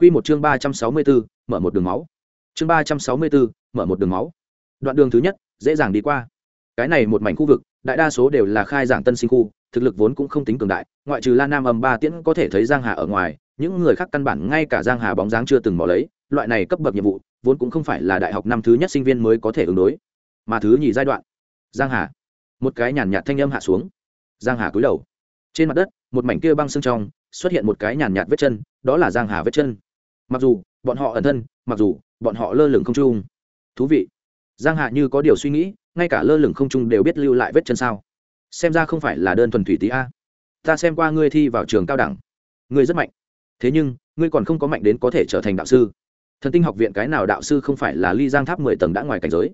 Quy một chương ba trăm sáu mươi 364, mở một đường máu. Chương ba trăm sáu mươi 364, mở một đường máu. Đoạn đường thứ nhất, dễ dàng đi qua. Cái này một mảnh khu vực, đại đa số đều là khai giảng tân sinh khu, thực lực vốn cũng không tính cường đại, ngoại trừ La Nam âm ba tiễn có thể thấy Giang Hà ở ngoài, những người khác căn bản ngay cả Giang Hà bóng dáng chưa từng mò lấy, loại này cấp bậc nhiệm vụ, vốn cũng không phải là đại học năm thứ nhất sinh viên mới có thể ứng đối, mà thứ nhì giai đoạn. Giang Hà, một cái nhàn nhạt thanh âm hạ xuống. Giang Hà cúi đầu. Trên mặt đất, một mảnh kia băng xương trong, xuất hiện một cái nhàn nhạt vết chân, đó là Giang Hà vết chân mặc dù, bọn họ ẩn thân, mặc dù, bọn họ lơ lửng không trung. Thú vị. Giang hạ như có điều suy nghĩ, ngay cả lơ lửng không trung đều biết lưu lại vết chân sao. Xem ra không phải là đơn thuần thủy tí a. Ta xem qua ngươi thi vào trường cao đẳng. Ngươi rất mạnh. Thế nhưng, ngươi còn không có mạnh đến có thể trở thành đạo sư. Thần tinh học viện cái nào đạo sư không phải là ly giang tháp mười tầng đã ngoài cảnh giới?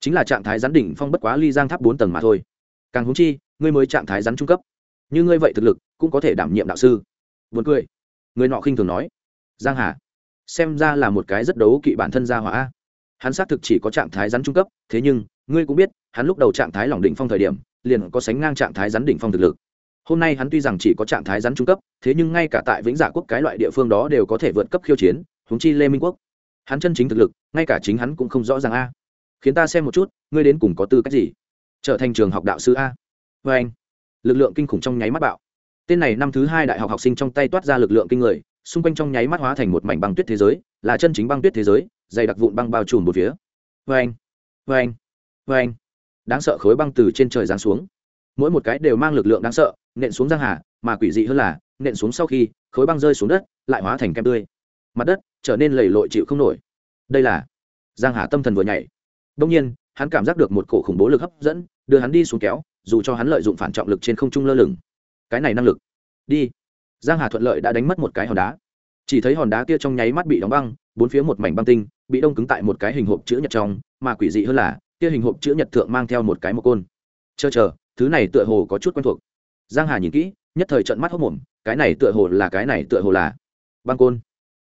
Chính là trạng thái rắn đỉnh phong bất quá ly giang tháp bốn tầng mà thôi. Càng húng chi, ngươi mới trạng thái rắn trung cấp. Như ngươi vậy thực lực, cũng có thể đảm nhiệm đạo sư. Vượt cười. Người nọ khinh thường nói. Giang hà xem ra là một cái rất đấu kỵ bản thân gia hỏa. Hắn xác thực chỉ có trạng thái rắn trung cấp, thế nhưng, ngươi cũng biết, hắn lúc đầu trạng thái lỏng đỉnh phong thời điểm, liền có sánh ngang trạng thái rắn đỉnh phong thực lực. Hôm nay hắn tuy rằng chỉ có trạng thái rắn trung cấp, thế nhưng ngay cả tại vĩnh giả quốc cái loại địa phương đó đều có thể vượt cấp khiêu chiến húng chi lê minh quốc. Hắn chân chính thực lực, ngay cả chính hắn cũng không rõ ràng a. Khiến ta xem một chút, ngươi đến cùng có tư cách gì? Trở thành trường học đạo sư a. Vê anh lực lượng kinh khủng trong nháy mắt bạo. Tên này năm thứ hai đại học học sinh trong tay toát ra lực lượng kinh người xung quanh trong nháy mắt hóa thành một mảnh băng tuyết thế giới, là chân chính băng tuyết thế giới, dày đặc vụn băng bao trùm một phía. Vê anh vê anh vê anh đáng sợ khối băng từ trên trời giáng xuống. Mỗi một cái đều mang lực lượng đáng sợ, nện xuống giang hà, mà quỷ dị hơn là, nện xuống sau khi, khối băng rơi xuống đất, lại hóa thành kem tươi. Mặt đất trở nên lầy lội chịu không nổi. Đây là giang hà tâm thần vừa nhảy. Đông nhiên, hắn cảm giác được một cổ khủng bố lực hấp dẫn, đưa hắn đi xuống kéo, dù cho hắn lợi dụng phản trọng lực trên không trung lơ lửng. Cái này năng lực. Đi giang hà thuận lợi đã đánh mất một cái hòn đá. Chỉ thấy hòn đá kia trong nháy mắt bị đóng băng, bốn phía một mảnh băng tinh, bị đông cứng tại một cái hình hộp chữ nhật trong, mà quỷ dị hơn là, kia hình hộp chữ nhật thượng mang theo một cái một côn. Chờ chờ, thứ này tựa hồ có chút quen thuộc. Giang hà nhìn kỹ, nhất thời trận mắt hốc mồm cái này tựa hồ là, cái này tựa hồ là băng côn.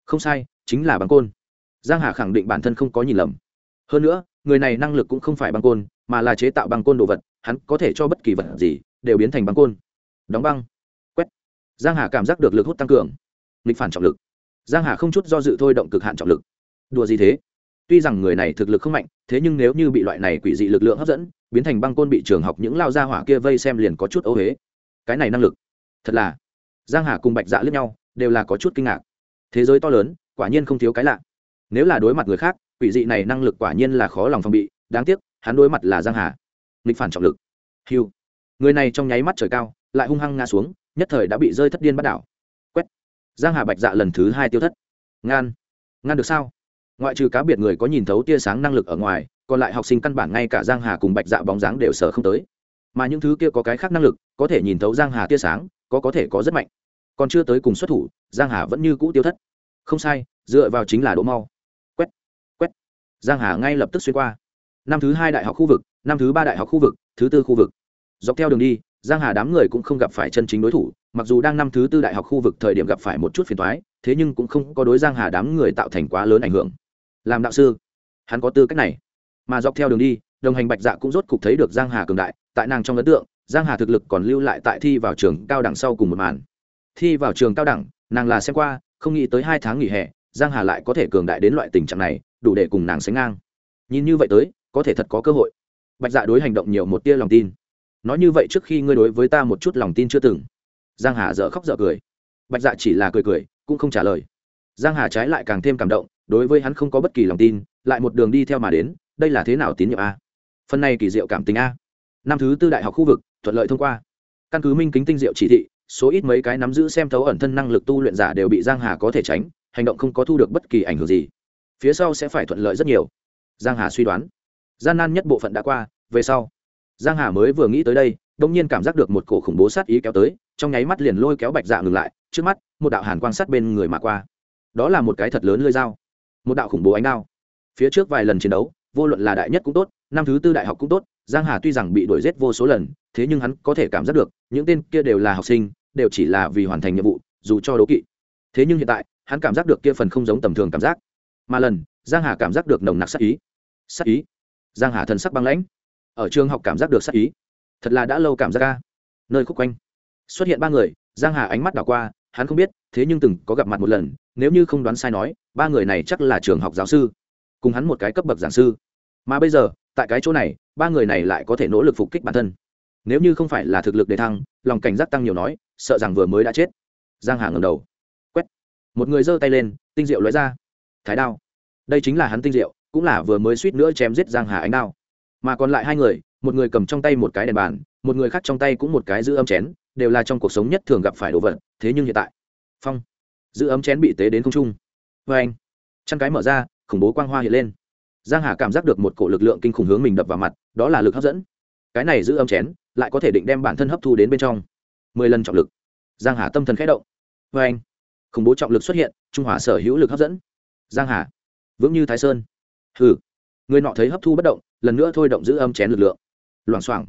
Không sai, chính là băng côn. Giang hà khẳng định bản thân không có nhìn lầm. Hơn nữa, người này năng lực cũng không phải băng côn, mà là chế tạo băng côn đồ vật, hắn có thể cho bất kỳ vật gì, đều biến thành băng côn. Đóng băng giang hà cảm giác được lực hút tăng cường. Nghịch phản trọng lực. Giang hà không chút do dự thôi động cực hạn trọng lực. Đùa gì thế? Tuy rằng người này thực lực không mạnh, thế nhưng nếu như bị loại này quỷ dị lực lượng hấp dẫn, biến thành băng côn bị trường học những lao gia hỏa kia vây xem liền có chút ấu hế. Cái này năng lực. Thật là. Giang hà cùng bạch dạ lướt nhau, đều là có chút kinh ngạc. Thế giới to lớn, quả nhiên không thiếu cái lạ. Nếu là đối mặt người khác, quỷ dị này năng lực quả nhiên là khó lòng phòng bị, đáng tiếc, hắn đối mặt là giang hà. Nghịch phản trọng lực. Hiu người này trong nháy mắt trời cao, lại hung hăng ngã xuống nhất thời đã bị rơi thất điên bắt đảo. Quét. Giang hà bạch dạ lần thứ hai tiêu thất. Ngan. Ngan được sao? Ngoại trừ cá biệt người có nhìn thấu tia sáng năng lực ở ngoài, còn lại học sinh căn bản ngay cả giang hà cùng bạch dạ bóng dáng đều sở không tới. Mà những thứ kia có cái khác năng lực, có thể nhìn thấu giang hà tia sáng, có có thể có rất mạnh. Còn chưa tới cùng xuất thủ, giang hà vẫn như cũ tiêu thất. Không sai, dựa vào chính là đỗ mau. Quét. Quét. Giang hà ngay lập tức xuyên qua. Năm thứ hai đại học khu vực, năm thứ ba đại học khu vực, thứ tư khu vực. Dọc theo đường đi giang hà đám người cũng không gặp phải chân chính đối thủ, mặc dù đang năm thứ tư đại học khu vực thời điểm gặp phải một chút phiền toái, thế nhưng cũng không có đối giang hà đám người tạo thành quá lớn ảnh hưởng. Làm đạo sư, hắn có tư cách này. Mà dọc theo đường đi, đồng hành bạch dạ cũng rốt cục thấy được giang hà cường đại, tại nàng trong ấn tượng, giang hà thực lực còn lưu lại tại thi vào trường cao đẳng sau cùng một màn. Thi vào trường cao đẳng, nàng là xem qua, không nghĩ tới hai tháng nghỉ hè, giang hà lại có thể cường đại đến loại tình trạng này, đủ để cùng nàng sánh ngang. Nhìn như vậy tới, có thể thật có cơ hội. Bạch dạ đối hành động nhiều một tia lòng tin nói như vậy trước khi ngươi đối với ta một chút lòng tin chưa từng. Giang hà dở khóc dở cười. Bạch dạ chỉ là cười cười, cũng không trả lời. Giang hà trái lại càng thêm cảm động, đối với hắn không có bất kỳ lòng tin, lại một đường đi theo mà đến, đây là thế nào tín nhiệm a? Phần này kỳ diệu cảm tình a. Năm thứ tư đại học khu vực, thuận lợi thông qua. Căn cứ minh kính tinh diệu chỉ thị, số ít mấy cái nắm giữ xem thấu ẩn thân năng lực tu luyện giả đều bị giang hà có thể tránh, hành động không có thu được bất kỳ ảnh hưởng gì. Phía sau sẽ phải thuận lợi rất nhiều. Giang hà suy đoán. Gian nan nhất bộ phận đã qua, về sau giang hà mới vừa nghĩ tới đây đông nhiên cảm giác được một cổ khủng bố sát ý kéo tới, trong nháy mắt liền lôi kéo bạch dạ ngừng lại, trước mắt, một đạo hàn quang sát bên người mà qua. Đó là một cái thật lớn lưỡi dao, một đạo khủng bố ánh đao. Phía trước vài lần chiến đấu, vô luận là đại nhất cũng tốt, năm thứ tư đại học cũng tốt, giang hà tuy rằng bị đuổi giết vô số lần, thế nhưng hắn có thể cảm giác được, những tên kia đều là học sinh, đều chỉ là vì hoàn thành nhiệm vụ, dù cho đố kỵ. Thế nhưng hiện tại, hắn cảm giác được kia phần không giống tầm thường cảm giác. Mà lần, giang hà cảm giác được nồng nặc sát ý. Sát ý. Giang hà thần sắc băng lãnh ở trường học cảm giác được sắc ý. Thật là đã lâu cảm giác ca nơi khúc quanh, xuất hiện ba người, giang hà ánh mắt đảo qua, hắn không biết, thế nhưng từng có gặp mặt một lần, nếu như không đoán sai nói, ba người này chắc là trường học giáo sư, cùng hắn một cái cấp bậc giảng sư. Mà bây giờ, tại cái chỗ này, ba người này lại có thể nỗ lực phục kích bản thân. Nếu như không phải là thực lực đề thăng, lòng cảnh giác tăng nhiều nói, sợ rằng vừa mới đã chết. Giang hà ngầm đầu, quét. Một người giơ tay lên, tinh diệu lóe ra. Thái đao. Đây chính là hắn tinh diệu, cũng là vừa mới suýt nữa chém giết giang hà ánh đao mà còn lại hai người, một người cầm trong tay một cái đèn bàn, một người khác trong tay cũng một cái giữ ấm chén, đều là trong cuộc sống nhất thường gặp phải đồ vật, thế nhưng hiện tại, phong, giữ ấm chén bị tế đến không trung. Vê anh, chăn cái mở ra, khủng bố quang hoa hiện lên. Giang hà cảm giác được một cổ lực lượng kinh khủng hướng mình đập vào mặt, đó là lực hấp dẫn. Cái này giữ ấm chén, lại có thể định đem bản thân hấp thu đến bên trong. Mười lần trọng lực. Giang hà tâm thần khẽ động. Vê anh, khủng bố trọng lực xuất hiện, trung hòa sở hữu lực hấp dẫn. Giang hà, vững như thái sơn. Hừ, người nọ thấy hấp thu bất động lần nữa thôi động giữ âm chén lực lượng. Loảng xoảng.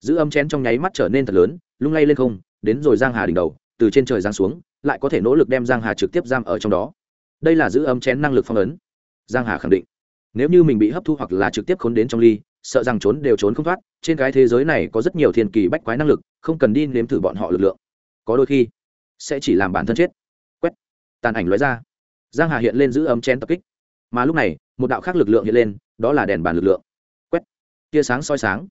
Giữ âm chén trong nháy mắt trở nên thật lớn, lung lay lên không, đến rồi giang hà đỉnh đầu, từ trên trời giang xuống, lại có thể nỗ lực đem giang hà trực tiếp giam ở trong đó. Đây là giữ âm chén năng lực phong ấn. Giang hà khẳng định, nếu như mình bị hấp thu hoặc là trực tiếp khốn đến trong ly, sợ rằng trốn đều trốn không thoát, trên cái thế giới này có rất nhiều thiên kỳ bách quái năng lực, không cần đi nếm thử bọn họ lực lượng. Có đôi khi, sẽ chỉ làm bản thân chết. Quét. Tàn ảnh lóe ra. Giang hà hiện lên giữ ấm chén tập kích. Mà lúc này, một đạo khác lực lượng hiện lên, đó là đèn bàn lực lượng tia sáng soi sáng.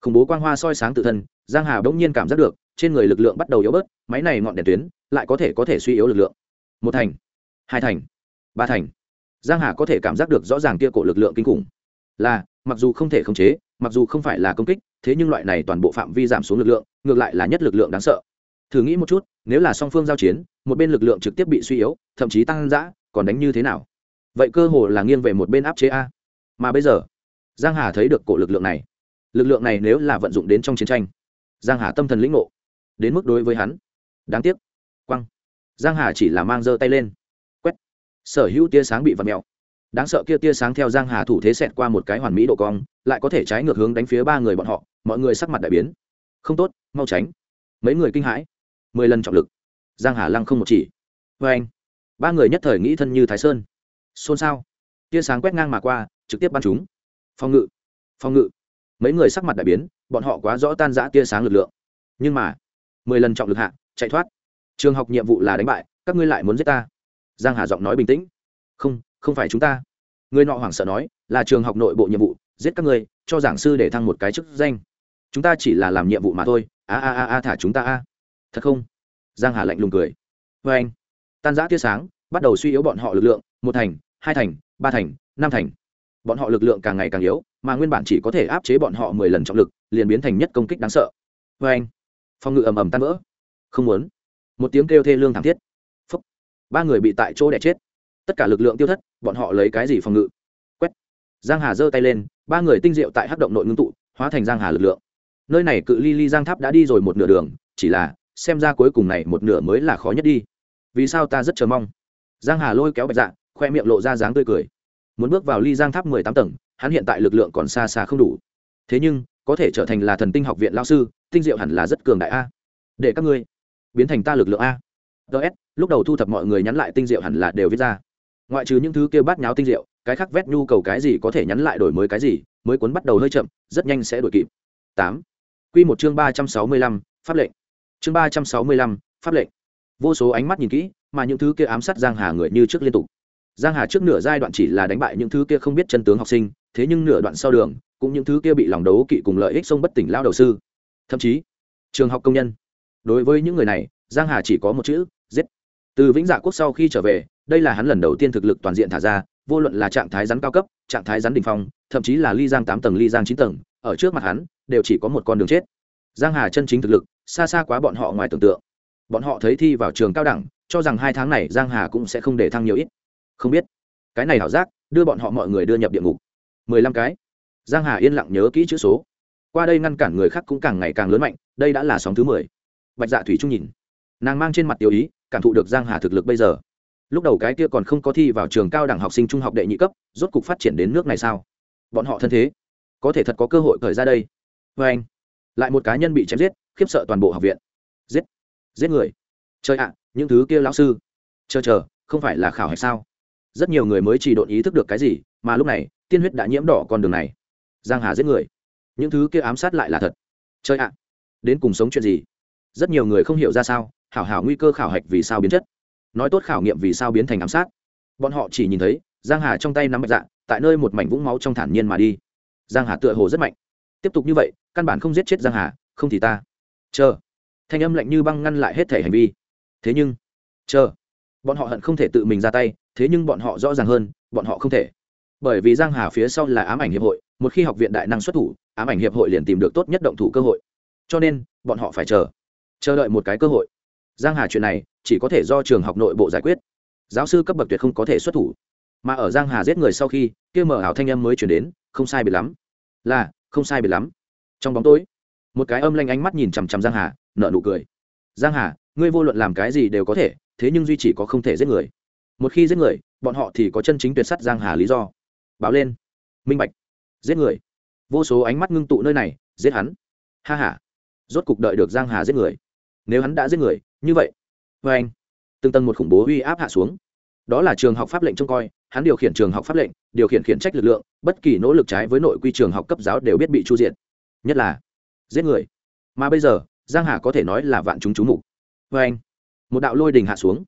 Khủng bố quang hoa soi sáng tự thân, giang hà bỗng nhiên cảm giác được, trên người lực lượng bắt đầu yếu bớt, máy này ngọn đèn tuyến, lại có thể có thể suy yếu lực lượng. Một thành, hai thành, ba thành. Giang hà có thể cảm giác được rõ ràng kia cổ lực lượng kinh khủng. Là, mặc dù không thể khống chế, mặc dù không phải là công kích, thế nhưng loại này toàn bộ phạm vi giảm xuống lực lượng, ngược lại là nhất lực lượng đáng sợ. Thử nghĩ một chút, nếu là song phương giao chiến, một bên lực lượng trực tiếp bị suy yếu, thậm chí tăng giã còn đánh như thế nào? Vậy cơ hồ là nghiêng về một bên áp chế a. Mà bây giờ giang hà thấy được cổ lực lượng này. Lực lượng này nếu là vận dụng đến trong chiến tranh, giang hà tâm thần lĩnh ngộ. Đến mức đối với hắn, đáng tiếc. Quăng. Giang hà chỉ là mang giơ tay lên. Quét. Sở hữu tia sáng bị vặt mèo. Đáng sợ kia tia sáng theo giang hà thủ thế xẹt qua một cái hoàn mỹ độ cong, lại có thể trái ngược hướng đánh phía ba người bọn họ, mọi người sắc mặt đại biến. Không tốt, mau tránh. Mấy người kinh hãi. Mười lần trọng lực. Giang hà lăng không một chỉ. Vê anh, ba người nhất thời nghĩ thân như thái sơn. Xôn xao. Tia sáng quét ngang mà qua, trực tiếp bắn chúng phòng ngự. Phòng ngự. Mấy người sắc mặt đại biến, bọn họ quá rõ tan giã tia sáng lực lượng. Nhưng mà, mười lần trọng lực hạ, chạy thoát. Trường học nhiệm vụ là đánh bại, các ngươi lại muốn giết ta. Giang hà giọng nói bình tĩnh. Không không phải chúng ta. Người nọ hoảng sợ nói, là trường học nội bộ nhiệm vụ, giết các ngươi, cho giảng sư để thăng một cái chức danh. Chúng ta chỉ là làm nhiệm vụ mà thôi. A a a a, thả chúng ta a. Thật không? Giang hà lạnh lùng cười. Vê anh, tan giã tia sáng, bắt đầu suy yếu bọn họ lực lượng, một thành, hai thành, ba thành, năm thành bọn họ lực lượng càng ngày càng yếu, mà nguyên bản chỉ có thể áp chế bọn họ mười lần trọng lực, liền biến thành nhất công kích đáng sợ. Vê anh, phòng ngự ầm ầm tan vỡ. Không muốn. Một tiếng kêu thê lương thảm thiết. Phúc. ba người bị tại chỗ đẻ chết. Tất cả lực lượng tiêu thất, bọn họ lấy cái gì phòng ngự? Quét. Giang hà giơ tay lên, ba người tinh diệu tại hắc động nội ngưng tụ, hóa thành giang hà lực lượng. Nơi này cự ly ly giang tháp đã đi rồi một nửa đường, chỉ là, xem ra cuối cùng này một nửa mới là khó nhất đi. Vì sao ta rất chờ mong? Giang hà lôi kéo bạch dạ khoe miệng lộ ra dáng tươi cười muốn bước vào ly giang tháp mười tám tầng, hắn hiện tại lực lượng còn xa xa không đủ. Thế nhưng, có thể trở thành là thần tinh học viện lao sư, tinh diệu hẳn là rất cường đại a. Để các ngươi biến thành ta lực lượng a. Ts lúc đầu thu thập mọi người nhắn lại tinh diệu hẳn là đều viết ra. Ngoại trừ những thứ kêu bát nháo tinh diệu, cái khác vét nhu cầu cái gì có thể nhắn lại đổi mới cái gì, mới cuốn bắt đầu hơi chậm, rất nhanh sẽ đổi kịp. Tám. Quy một chương ba trăm sáu mươi lăm, pháp lệnh. Chương ba trăm sáu mươi lăm, pháp lệnh. Vô số ánh mắt nhìn kỹ, mà những thứ kia ám sát giang hà người như trước liên tục giang hà trước nửa giai đoạn chỉ là đánh bại những thứ kia không biết chân tướng học sinh, thế nhưng nửa đoạn sau đường, cũng những thứ kia bị lòng đấu kỵ cùng lợi ích sông bất tỉnh lao đầu sư. Thậm chí, trường học công nhân. Đối với những người này, giang hà chỉ có một chữ, giết. Từ vĩnh dạ quốc sau khi trở về, đây là hắn lần đầu tiên thực lực toàn diện thả ra, vô luận là trạng thái rắn cao cấp, trạng thái rắn đỉnh phong, thậm chí là ly giang tám tầng, ly giang chín tầng, ở trước mặt hắn, đều chỉ có một con đường chết. Giang hà chân chính thực lực, xa xa quá bọn họ ngoài tưởng tượng. Bọn họ thấy thi vào trường cao đẳng, cho rằng hai tháng này giang hà cũng sẽ không để thăng nhiều ít không biết. Cái này hảo giác, đưa bọn họ mọi người đưa nhập địa ngục. Mười lăm cái. Giang hà yên lặng nhớ kỹ chữ số. Qua đây ngăn cản người khác cũng càng ngày càng lớn mạnh, đây đã là sóng thứ mười. Bạch dạ thủy trung nhìn. Nàng mang trên mặt tiêu ý, cảm thụ được giang hà thực lực bây giờ. Lúc đầu cái kia còn không có thi vào trường cao đẳng học sinh trung học đệ nhị cấp, rốt cục phát triển đến nước này sao? Bọn họ thân thế, có thể thật có cơ hội khởi ra đây. Vê anh, lại một cá nhân bị chém giết, khiếp sợ toàn bộ học viện. Giết giết người. Chơi ạ, những thứ kia lão sư. Chờ chờ, không phải là khảo hạch sao? Rất nhiều người mới chỉ độn ý thức được cái gì, mà lúc này, tiên huyết đã nhiễm đỏ con đường này. Giang hà giết người. Những thứ kia ám sát lại là thật. Chơi ạ à, đến cùng sống chuyện gì? Rất nhiều người không hiểu ra sao, hảo hảo nguy cơ khảo hạch vì sao biến chất. Nói tốt khảo nghiệm vì sao biến thành ám sát. Bọn họ chỉ nhìn thấy, giang hà trong tay nắm mạch dạ tại nơi một mảnh vũng máu trong thản nhiên mà đi. Giang hà tựa hồ rất mạnh. Tiếp tục như vậy, căn bản không giết chết giang hà, không thì ta. Chờ. Thanh âm lạnh như băng ngăn lại hết thể hành vi. Thế nhưng, chờ bọn họ hận không thể tự mình ra tay, thế nhưng bọn họ rõ ràng hơn, bọn họ không thể. Bởi vì giang hà phía sau là ám ảnh hiệp hội, một khi học viện đại năng xuất thủ, ám ảnh hiệp hội liền tìm được tốt nhất động thủ cơ hội. Cho nên, bọn họ phải chờ. Chờ đợi một cái cơ hội. Giang hà chuyện này, chỉ có thể do trường học nội bộ giải quyết. Giáo sư cấp bậc tuyệt không có thể xuất thủ. Mà ở giang hà giết người sau khi, kia mở ảo thanh âm mới chuyển đến, không sai biệt lắm. Là, không sai biệt lắm. Trong bóng tối, một cái âm lanh ánh mắt nhìn chằm chằm giang hà, nở nụ cười. Giang hà, ngươi vô luận làm cái gì đều có thể thế nhưng duy chỉ có không thể giết người. Một khi giết người, bọn họ thì có chân chính tuyệt sắt giang hà lý do. Báo lên. Minh bạch. Giết người. Vô số ánh mắt ngưng tụ nơi này, giết hắn. Ha ha. Rốt cục đợi được giang hà giết người. Nếu hắn đã giết người, như vậy. Vê anh. Từng tầng một khủng bố uy áp hạ xuống. Đó là trường học pháp lệnh trông coi, hắn điều khiển trường học pháp lệnh, điều khiển khiển trách lực lượng, bất kỳ nỗ lực trái với nội quy trường học cấp giáo đều biết bị chu diện nhất là, giết người. Mà bây giờ, giang hà có thể nói là vạn chúng chú mục. Vê anh một đạo lôi đình hạ xuống.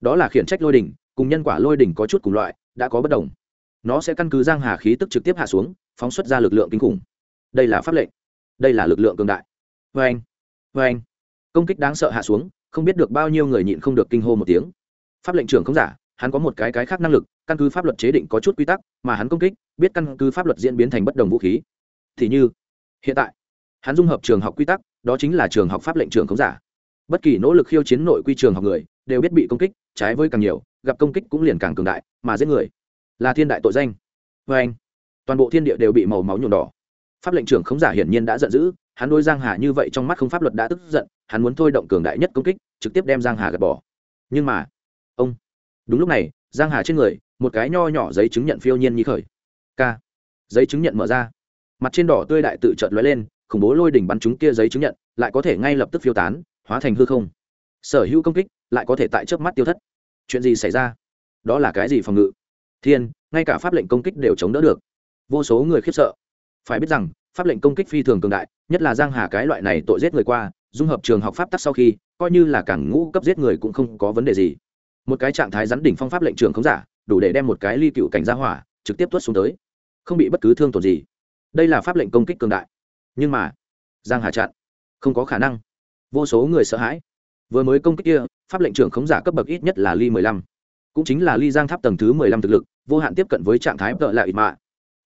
Đó là khiển trách lôi đình, cùng nhân quả lôi đình có chút cùng loại, đã có bất đồng. Nó sẽ căn cứ giang hà khí tức trực tiếp hạ xuống, phóng xuất ra lực lượng kinh khủng. Đây là pháp lệnh. Đây là lực lượng cường đại. Vê anh vê anh. Công kích đáng sợ hạ xuống, không biết được bao nhiêu người nhịn không được kinh hô một tiếng. Pháp lệnh trưởng không giả, hắn có một cái cái khác năng lực, căn cứ pháp luật chế định có chút quy tắc, mà hắn công kích, biết căn cứ pháp luật diễn biến thành bất đồng vũ khí. Thì như, hiện tại, hắn dung hợp trường học quy tắc, đó chính là trường học pháp lệnh trường không giả bất kỳ nỗ lực khiêu chiến nội quy trường học người, đều biết bị công kích, trái với càng nhiều, gặp công kích cũng liền càng cường đại, mà giết người là thiên đại tội danh. Vê anh, toàn bộ thiên địa đều bị màu máu nhuộm đỏ. Pháp lệnh trưởng không giả hiển nhiên đã giận dữ, hắn đôi giang hà như vậy trong mắt không pháp luật đã tức giận, hắn muốn thôi động cường đại nhất công kích, trực tiếp đem giang hà gạt bỏ. Nhưng mà, ông, đúng lúc này, giang hà trên người, một cái nho nhỏ giấy chứng nhận phiêu nhiên như khởi. K, giấy chứng nhận mở ra. Mặt trên đỏ tươi đại tự trợn lóe lên, khủng bố lôi đỉnh bắn chúng kia giấy chứng nhận, lại có thể ngay lập tức phiêu tán hóa thành hư không. Sở hữu công kích lại có thể tại trước mắt tiêu thất. Chuyện gì xảy ra? Đó là cái gì phòng ngự? Thiên, ngay cả pháp lệnh công kích đều chống đỡ được. Vô số người khiếp sợ. Phải biết rằng, pháp lệnh công kích phi thường cường đại, nhất là giang hà cái loại này tội giết người qua, dung hợp trường học pháp tắc sau khi, coi như là cảng ngũ cấp giết người cũng không có vấn đề gì. Một cái trạng thái rắn đỉnh phong pháp lệnh trường không giả, đủ để đem một cái ly cựu cảnh ra hỏa trực tiếp tuốt xuống tới. Không bị bất cứ thương tổn gì. Đây là pháp lệnh công kích cường đại. Nhưng mà, giang hà chặn. Không có khả năng vô số người sợ hãi. Vừa mới công kích kia, pháp lệnh trưởng khống giả cấp bậc ít nhất là ly mười lăm, cũng chính là ly giang tháp tầng thứ mười lăm thực lực, vô hạn tiếp cận với trạng thái vợ lại ít mạ.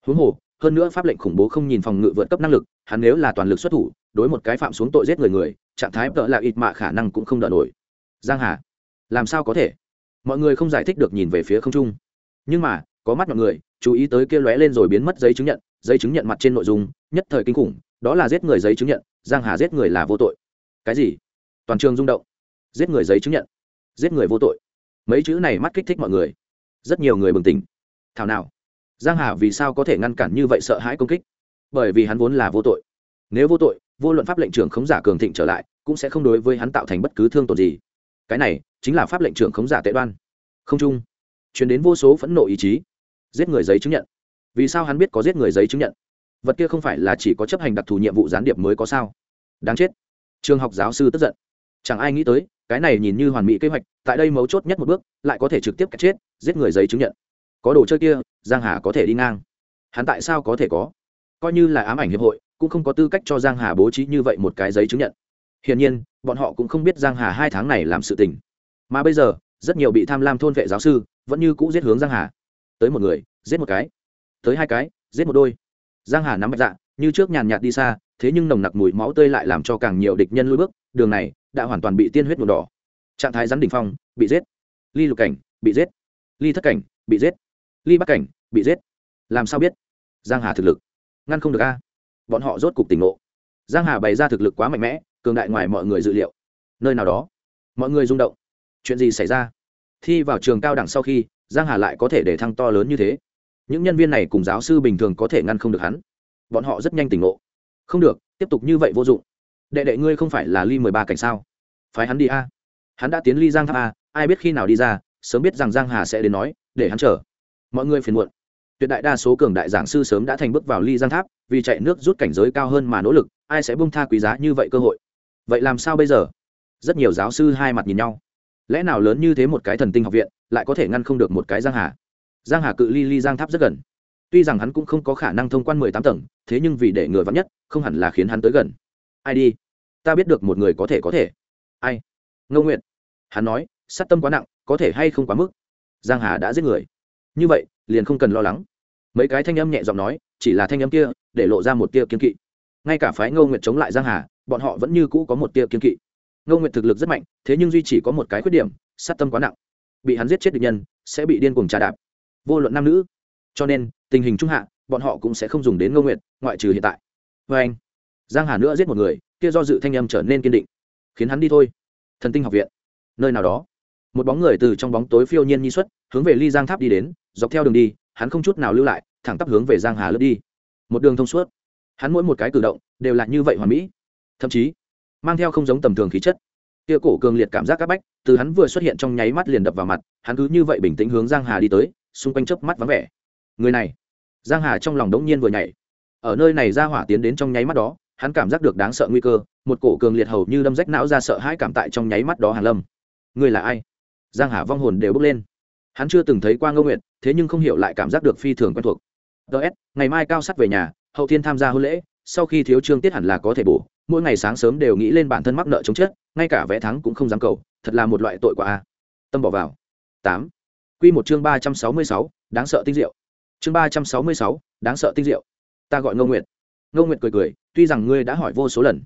Huống hồ, hơn nữa pháp lệnh khủng bố không nhìn phòng ngự vượt cấp năng lực, hắn nếu là toàn lực xuất thủ, đối một cái phạm xuống tội giết người người, trạng thái vợ lại ít mạ khả năng cũng không đỡ nổi. Giang hà, làm sao có thể? Mọi người không giải thích được nhìn về phía không trung. Nhưng mà, có mắt mọi người, chú ý tới kia lóe lên rồi biến mất giấy chứng nhận, giấy chứng nhận mặt trên nội dung, nhất thời kinh khủng, đó là giết người giấy chứng nhận, giang hà giết người là vô tội cái gì? Toàn trường rung động. Giết người giấy chứng nhận. Giết người vô tội. Mấy chữ này mắt kích thích mọi người. Rất nhiều người bừng tỉnh. Thảo nào? Giang hà vì sao có thể ngăn cản như vậy sợ hãi công kích? Bởi vì hắn vốn là vô tội. Nếu vô tội, vô luận pháp lệnh trưởng khống giả cường thịnh trở lại, cũng sẽ không đối với hắn tạo thành bất cứ thương tổn gì. Cái này chính là pháp lệnh trưởng khống giả tệ đoan. Không chung. Chuyển đến vô số phẫn nộ ý chí. Giết người giấy chứng nhận. Vì sao hắn biết có giết người giấy chứng nhận? Vật kia không phải là chỉ có chấp hành đặc thù nhiệm vụ gián điệp mới có sao? Đáng chết trường học giáo sư tức giận. Chẳng ai nghĩ tới, cái này nhìn như hoàn mỹ kế hoạch, tại đây mấu chốt nhất một bước, lại có thể trực tiếp cắt chết, giết người giấy chứng nhận. Có đồ chơi kia, giang hà có thể đi ngang. Hắn tại sao có thể có? Coi như là ám ảnh hiệp hội, cũng không có tư cách cho giang hà bố trí như vậy một cái giấy chứng nhận. Hiển nhiên, bọn họ cũng không biết giang hà hai tháng này làm sự tình. Mà bây giờ, rất nhiều bị tham lam thôn vệ giáo sư vẫn như cũ giết hướng giang hà. Tới một người, giết một cái. Tới hai cái, giết một đôi. Giang hà nắm bạch dạ như trước nhàn nhạt đi xa, thế nhưng nồng nặc mùi máu tươi lại làm cho càng nhiều địch nhân lui bước, đường này đã hoàn toàn bị tiên huyết nhuộm đỏ. Trạng thái rắn đỉnh phong, bị giết. Ly lục cảnh, bị giết. Ly thất cảnh, bị giết. Ly bắc cảnh, bị giết. Làm sao biết? Giang hà thực lực, ngăn không được a. Bọn họ rốt cục tỉnh ngộ. Giang hà bày ra thực lực quá mạnh mẽ, cường đại ngoài mọi người dự liệu. Nơi nào đó, mọi người rung động. Chuyện gì xảy ra? Thi vào trường cao đẳng sau khi, giang hà lại có thể để thăng to lớn như thế. Những nhân viên này cùng giáo sư bình thường có thể ngăn không được hắn bọn họ rất nhanh tỉnh ngộ. Không được, tiếp tục như vậy vô dụng. Đệ đệ ngươi không phải là ly mười ba cảnh sao? Phái hắn đi a. Hắn đã tiến ly giang tháp a, ai biết khi nào đi ra, sớm biết rằng giang hà sẽ đến nói, để hắn chờ. Mọi người phiền muộn. Tuyệt đại đa số cường đại giảng sư sớm đã thành bước vào ly giang tháp, vì chạy nước rút cảnh giới cao hơn mà nỗ lực, ai sẽ bung tha quý giá như vậy cơ hội? Vậy làm sao bây giờ? Rất nhiều giáo sư hai mặt nhìn nhau. Lẽ nào lớn như thế một cái thần tinh học viện, lại có thể ngăn không được một cái giang hà? Giang hà cự ly ly giang tháp rất gần tuy rằng hắn cũng không có khả năng thông quan mười tám tầng, thế nhưng vì để người vắn nhất, không hẳn là khiến hắn tới gần. Ai đi? Ta biết được một người có thể có thể. Ai? Ngô nguyện hắn nói, sát tâm quá nặng, có thể hay không quá mức? Giang hà đã giết người. Như vậy, liền không cần lo lắng. Mấy cái thanh âm nhẹ giọng nói, chỉ là thanh âm kia, để lộ ra một tia kiên kỵ. Ngay cả phái ngô nguyệt chống lại giang hà, bọn họ vẫn như cũ có một tia kiên kỵ. Ngô nguyệt thực lực rất mạnh, thế nhưng duy chỉ có một cái khuyết điểm, sát tâm quá nặng. Bị hắn giết chết địch nhân, sẽ bị điên cuồng trà đạp. Vô luận nam nữ cho nên, tình hình trung hạ, bọn họ cũng sẽ không dùng đến ngô nguyệt, ngoại trừ hiện tại. Vê anh, giang hà nữa giết một người, kia do dự thanh âm trở nên kiên định. Khiến hắn đi thôi. Thần tinh học viện. Nơi nào đó. Một bóng người từ trong bóng tối phiêu nhiên nhi xuất, hướng về ly giang tháp đi đến, dọc theo đường đi, hắn không chút nào lưu lại, thẳng tắp hướng về giang hà lướt đi. Một đường thông suốt. Hắn mỗi một cái cử động, đều là như vậy hoàn mỹ. Thậm chí, mang theo không giống tầm thường khí chất. Kia cổ cường liệt cảm giác các bách, từ hắn vừa xuất hiện trong nháy mắt liền đập vào mặt, hắn cứ như vậy bình tĩnh hướng giang hà đi tới, xung quanh chớp mắt vắng vẻ người này. Giang hà trong lòng đống nhiên vừa nhảy. Ở nơi này ra hỏa tiến đến trong nháy mắt đó hắn cảm giác được đáng sợ nguy cơ một cổ cường liệt hầu như đâm rách não ra sợ hãi cảm tại trong nháy mắt đó hàn lâm. Người là ai? Giang hà vong hồn đều bốc lên. Hắn chưa từng thấy qua ngô Nguyệt, thế nhưng không hiểu lại cảm giác được phi thường quen thuộc. Ts ngày mai cao sắt về nhà hậu thiên tham gia hôn lễ sau khi thiếu trương tiết hẳn là có thể bổ mỗi ngày sáng sớm đều nghĩ lên bản thân mắc nợ chống chết ngay cả vẽ thắng cũng không dám cầu thật là một loại tội quả a. Tâm bỏ vào. Tám. Quy một chương ba trăm sáu mươi sáu đáng sợ tinh diệu chương ba trăm sáu mươi sáu, đáng sợ tinh diệu. Ta gọi ngô nguyệt. Ngô nguyệt cười cười, tuy rằng ngươi đã hỏi vô số lần.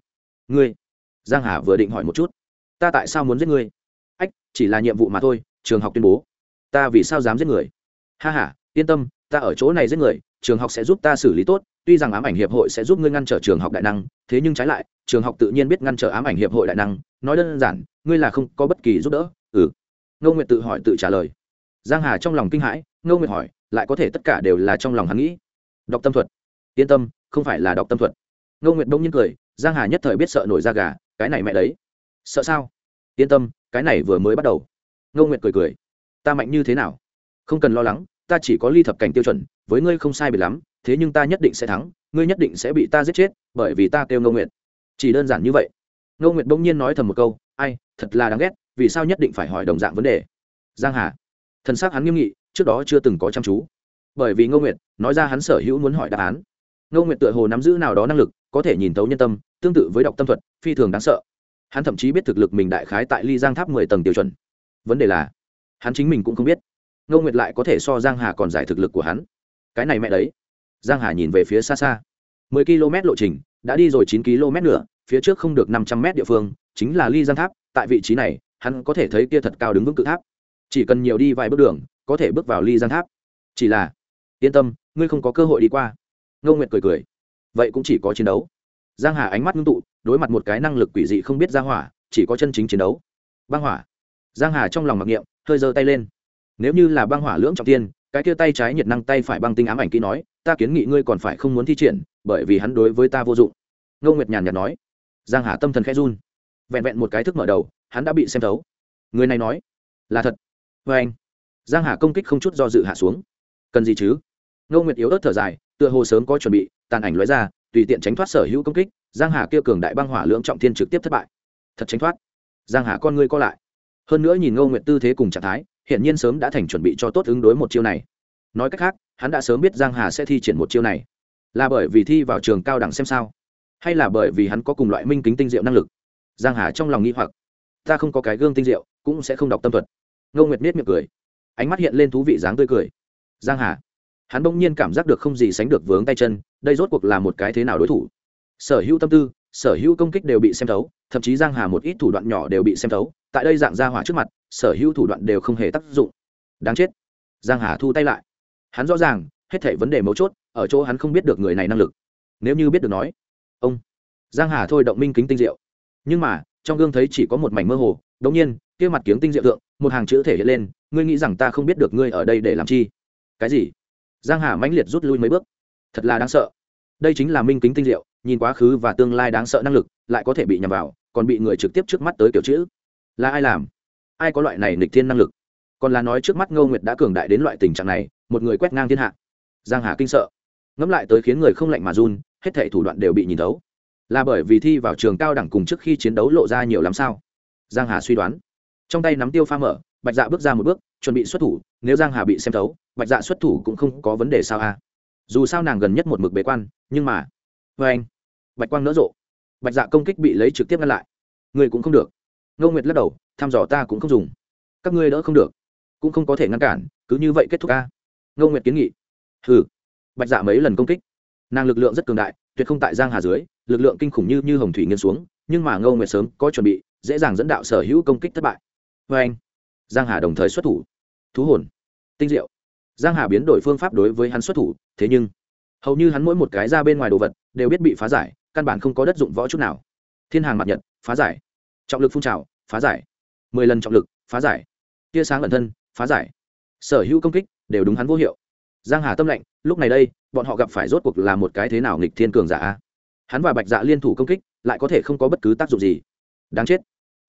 Ngươi, giang hà vừa định hỏi một chút. Ta tại sao muốn giết ngươi? Ách, chỉ là nhiệm vụ mà thôi, trường học tuyên bố. Ta vì sao dám giết người? Ha ha, yên tâm, ta ở chỗ này giết người, trường học sẽ giúp ta xử lý tốt, tuy rằng ám ảnh hiệp hội sẽ giúp ngươi ngăn trở trường học đại năng, thế nhưng trái lại, trường học tự nhiên biết ngăn trở ám ảnh hiệp hội đại năng. Nói đơn giản, ngươi là không có bất kỳ giúp đỡ. Ừ. Ngô nguyệt tự hỏi tự trả lời. Giang hà trong lòng kinh hãi, ngô nguyệt hỏi lại có thể tất cả đều là trong lòng hắn nghĩ. Đọc tâm thuật. Yên tâm, không phải là đọc tâm thuật. Ngô nguyệt đông nhiên cười, giang hà nhất thời biết sợ nổi da gà, cái này mẹ đấy. Sợ sao? Yên tâm, cái này vừa mới bắt đầu. Ngô nguyệt cười cười. Ta mạnh như thế nào? Không cần lo lắng, ta chỉ có ly thập cảnh tiêu chuẩn, với ngươi không sai biệt lắm, thế nhưng ta nhất định sẽ thắng, ngươi nhất định sẽ bị ta giết chết, bởi vì ta kêu ngô nguyệt. Chỉ đơn giản như vậy. Ngô nguyệt bỗng nhiên nói thầm một câu, ai, thật là đáng ghét, vì sao nhất định phải hỏi đồng dạng vấn đề? Giang hà. Thần sắc hắn nghiêm nghị trước đó chưa từng có chăm chú. Bởi vì ngô nguyệt nói ra hắn sở hữu muốn hỏi đáp án. Ngô nguyệt tựa hồ nắm giữ nào đó năng lực, có thể nhìn thấu nhân tâm, tương tự với đọc tâm thuật, phi thường đáng sợ. Hắn thậm chí biết thực lực mình đại khái tại ly giang tháp mười tầng tiêu chuẩn. Vấn đề là, hắn chính mình cũng không biết. Ngô nguyệt lại có thể so giang hà còn giải thực lực của hắn. Cái này mẹ đấy. Giang hà nhìn về phía xa xa. mười km lộ trình, đã đi rồi chín km nữa, phía trước không được năm trăm m địa phương, chính là ly giang tháp, tại vị trí này, hắn có thể thấy kia thật cao đứng vững cự tháp. Chỉ cần nhiều đi vài bước đường có thể bước vào ly giang tháp. Chỉ là, yên tâm, ngươi không có cơ hội đi qua. Ngô nguyệt cười cười. Vậy cũng chỉ có chiến đấu. Giang hà ánh mắt ngưng tụ, đối mặt một cái năng lực quỷ dị không biết ra hỏa, chỉ có chân chính chiến đấu. Băng hỏa. Giang hà trong lòng mặc niệm, hơi giơ tay lên. Nếu như là băng hỏa lưỡng trọng tiên cái kia tay trái nhiệt năng tay phải băng tinh ám ảnh kỹ nói, ta kiến nghị ngươi còn phải không muốn thi triển, bởi vì hắn đối với ta vô dụng. Ngô nguyệt nhàn nhạt nói. Giang hà tâm thần khẽ run. Vẹn vẹn một cái thức mở đầu, hắn đã bị xem thấu. Người này nói, là thật. Vê anh giang hà công kích không chút do dự hạ xuống. Cần gì chứ? Ngô nguyệt yếu ớt thở dài, tựa hồ sớm có chuẩn bị, tàn ảnh lóe ra, tùy tiện tránh thoát sở hữu công kích, giang hà kia cường đại băng hỏa lưỡng trọng thiên trực tiếp thất bại. Thật tránh thoát. Giang hà con ngươi co lại. Hơn nữa nhìn ngô nguyệt tư thế cùng trạng thái hiện nhiên sớm đã thành chuẩn bị cho tốt ứng đối một chiêu này. Nói cách khác, hắn đã sớm biết giang hà sẽ thi triển một chiêu này. Là bởi vì thi vào trường cao đẳng xem sao? Hay là bởi vì hắn có cùng loại minh kính tinh diệu năng lực? Giang hà trong lòng nghi hoặc. Ta không có cái gương tinh diệu, cũng sẽ không đọc tâm thuật. Ngô nguyệt miết miệng cười ánh mắt hiện lên thú vị dáng tươi cười. Giang hà, hắn bỗng nhiên cảm giác được không gì sánh được vướng tay chân, đây rốt cuộc là một cái thế nào đối thủ? Sở hữu tâm tư, sở hữu công kích đều bị xem thấu, thậm chí giang hà một ít thủ đoạn nhỏ đều bị xem thấu, tại đây dạng ra hỏa trước mặt, sở hữu thủ đoạn đều không hề tác dụng. Đáng chết. Giang hà thu tay lại. Hắn rõ ràng, hết thảy vấn đề mấu chốt, ở chỗ hắn không biết được người này năng lực. Nếu như biết được nói, ông. Giang hà thôi động minh kính tinh diệu. Nhưng mà, trong gương thấy chỉ có một mảnh mơ hồ đống nhiên kia mặt kiếng tinh diệu thượng, một hàng chữ thể hiện lên, ngươi nghĩ rằng ta không biết được ngươi ở đây để làm chi? Cái gì? Giang hà mãnh liệt rút lui mấy bước. Thật là đáng sợ. Đây chính là minh kính tinh diệu, nhìn quá khứ và tương lai đáng sợ năng lực, lại có thể bị nhầm vào, còn bị người trực tiếp trước mắt tới kiểu chữ. Là ai làm? Ai có loại này nịch thiên năng lực? Còn là nói trước mắt ngô nguyệt đã cường đại đến loại tình trạng này, một người quét ngang thiên hạ. Giang hà kinh sợ. Ngẫm lại tới khiến người không lạnh mà run, hết thảy thủ đoạn đều bị nhìn thấu. Là bởi vì thi vào trường cao đẳng cùng trước khi chiến đấu lộ ra nhiều lắm sao? Giang hà suy đoán trong tay nắm tiêu pha mở, bạch dạ bước ra một bước, chuẩn bị xuất thủ, nếu giang hà bị xem thấu, bạch dạ xuất thủ cũng không có vấn đề sao à dù sao nàng gần nhất một mực bế quan, nhưng mà vê anh, bạch quang nỡ rộ. Bạch dạ công kích bị lấy trực tiếp ngăn lại. Người cũng không được. Ngô nguyệt lắc đầu, thăm dò ta cũng không dùng. Các ngươi đỡ không được. Cũng không có thể ngăn cản, cứ như vậy kết thúc a. Ngô nguyệt kiến nghị. Hừ. Bạch dạ mấy lần công kích. Nàng lực lượng rất cường đại, tuyệt không tại giang hà dưới, lực lượng kinh khủng như như hồng thủy nghiêng xuống, nhưng mà ngô nguyệt sớm có chuẩn bị, dễ dàng dẫn đạo sở hữu công kích thất bại vê anh. Giang hà đồng thời xuất thủ. Thú hồn. Tinh diệu. Giang hà biến đổi phương pháp đối với hắn xuất thủ, thế nhưng, hầu như hắn mỗi một cái ra bên ngoài đồ vật đều biết bị phá giải, căn bản không có đất dụng võ chút nào. Thiên hàng mặt nhật, phá giải. Trọng lực phun trào, phá giải. Mười lần trọng lực, phá giải. Tia sáng ẩn thân, phá giải. Sở hữu công kích đều đúng hắn vô hiệu. Giang hà tâm lệnh, lúc này đây, bọn họ gặp phải rốt cuộc là một cái thế nào nghịch thiên cường giả hắn và bạch dạ liên thủ công kích, lại có thể không có bất cứ tác dụng gì. Đáng chết.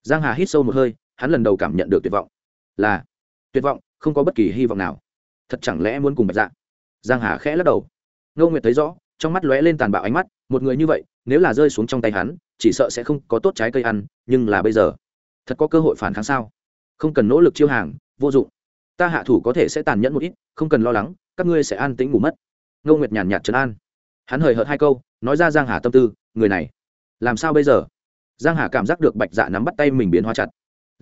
Giang hà hít sâu một hơi hắn lần đầu cảm nhận được tuyệt vọng. Là, tuyệt vọng, không có bất kỳ hy vọng nào. Thật chẳng lẽ muốn cùng bạch dạ? Giang hà khẽ lắc đầu. Ngô nguyệt thấy rõ, trong mắt lóe lên tàn bạo ánh mắt, một người như vậy, nếu là rơi xuống trong tay hắn, chỉ sợ sẽ không có tốt trái cây ăn, nhưng là bây giờ, thật có cơ hội phản kháng sao? Không cần nỗ lực chiêu hàng, vô dụng. Ta hạ thủ có thể sẽ tàn nhẫn một ít, không cần lo lắng, các ngươi sẽ an tĩnh ngủ mất. Ngô nguyệt nhàn nhạt trấn an. Hắn hời hợt hai câu, nói ra giang hà tâm tư, người này, làm sao bây giờ? Giang hà cảm giác được bạch dạ nắm bắt tay mình biến hóa chặt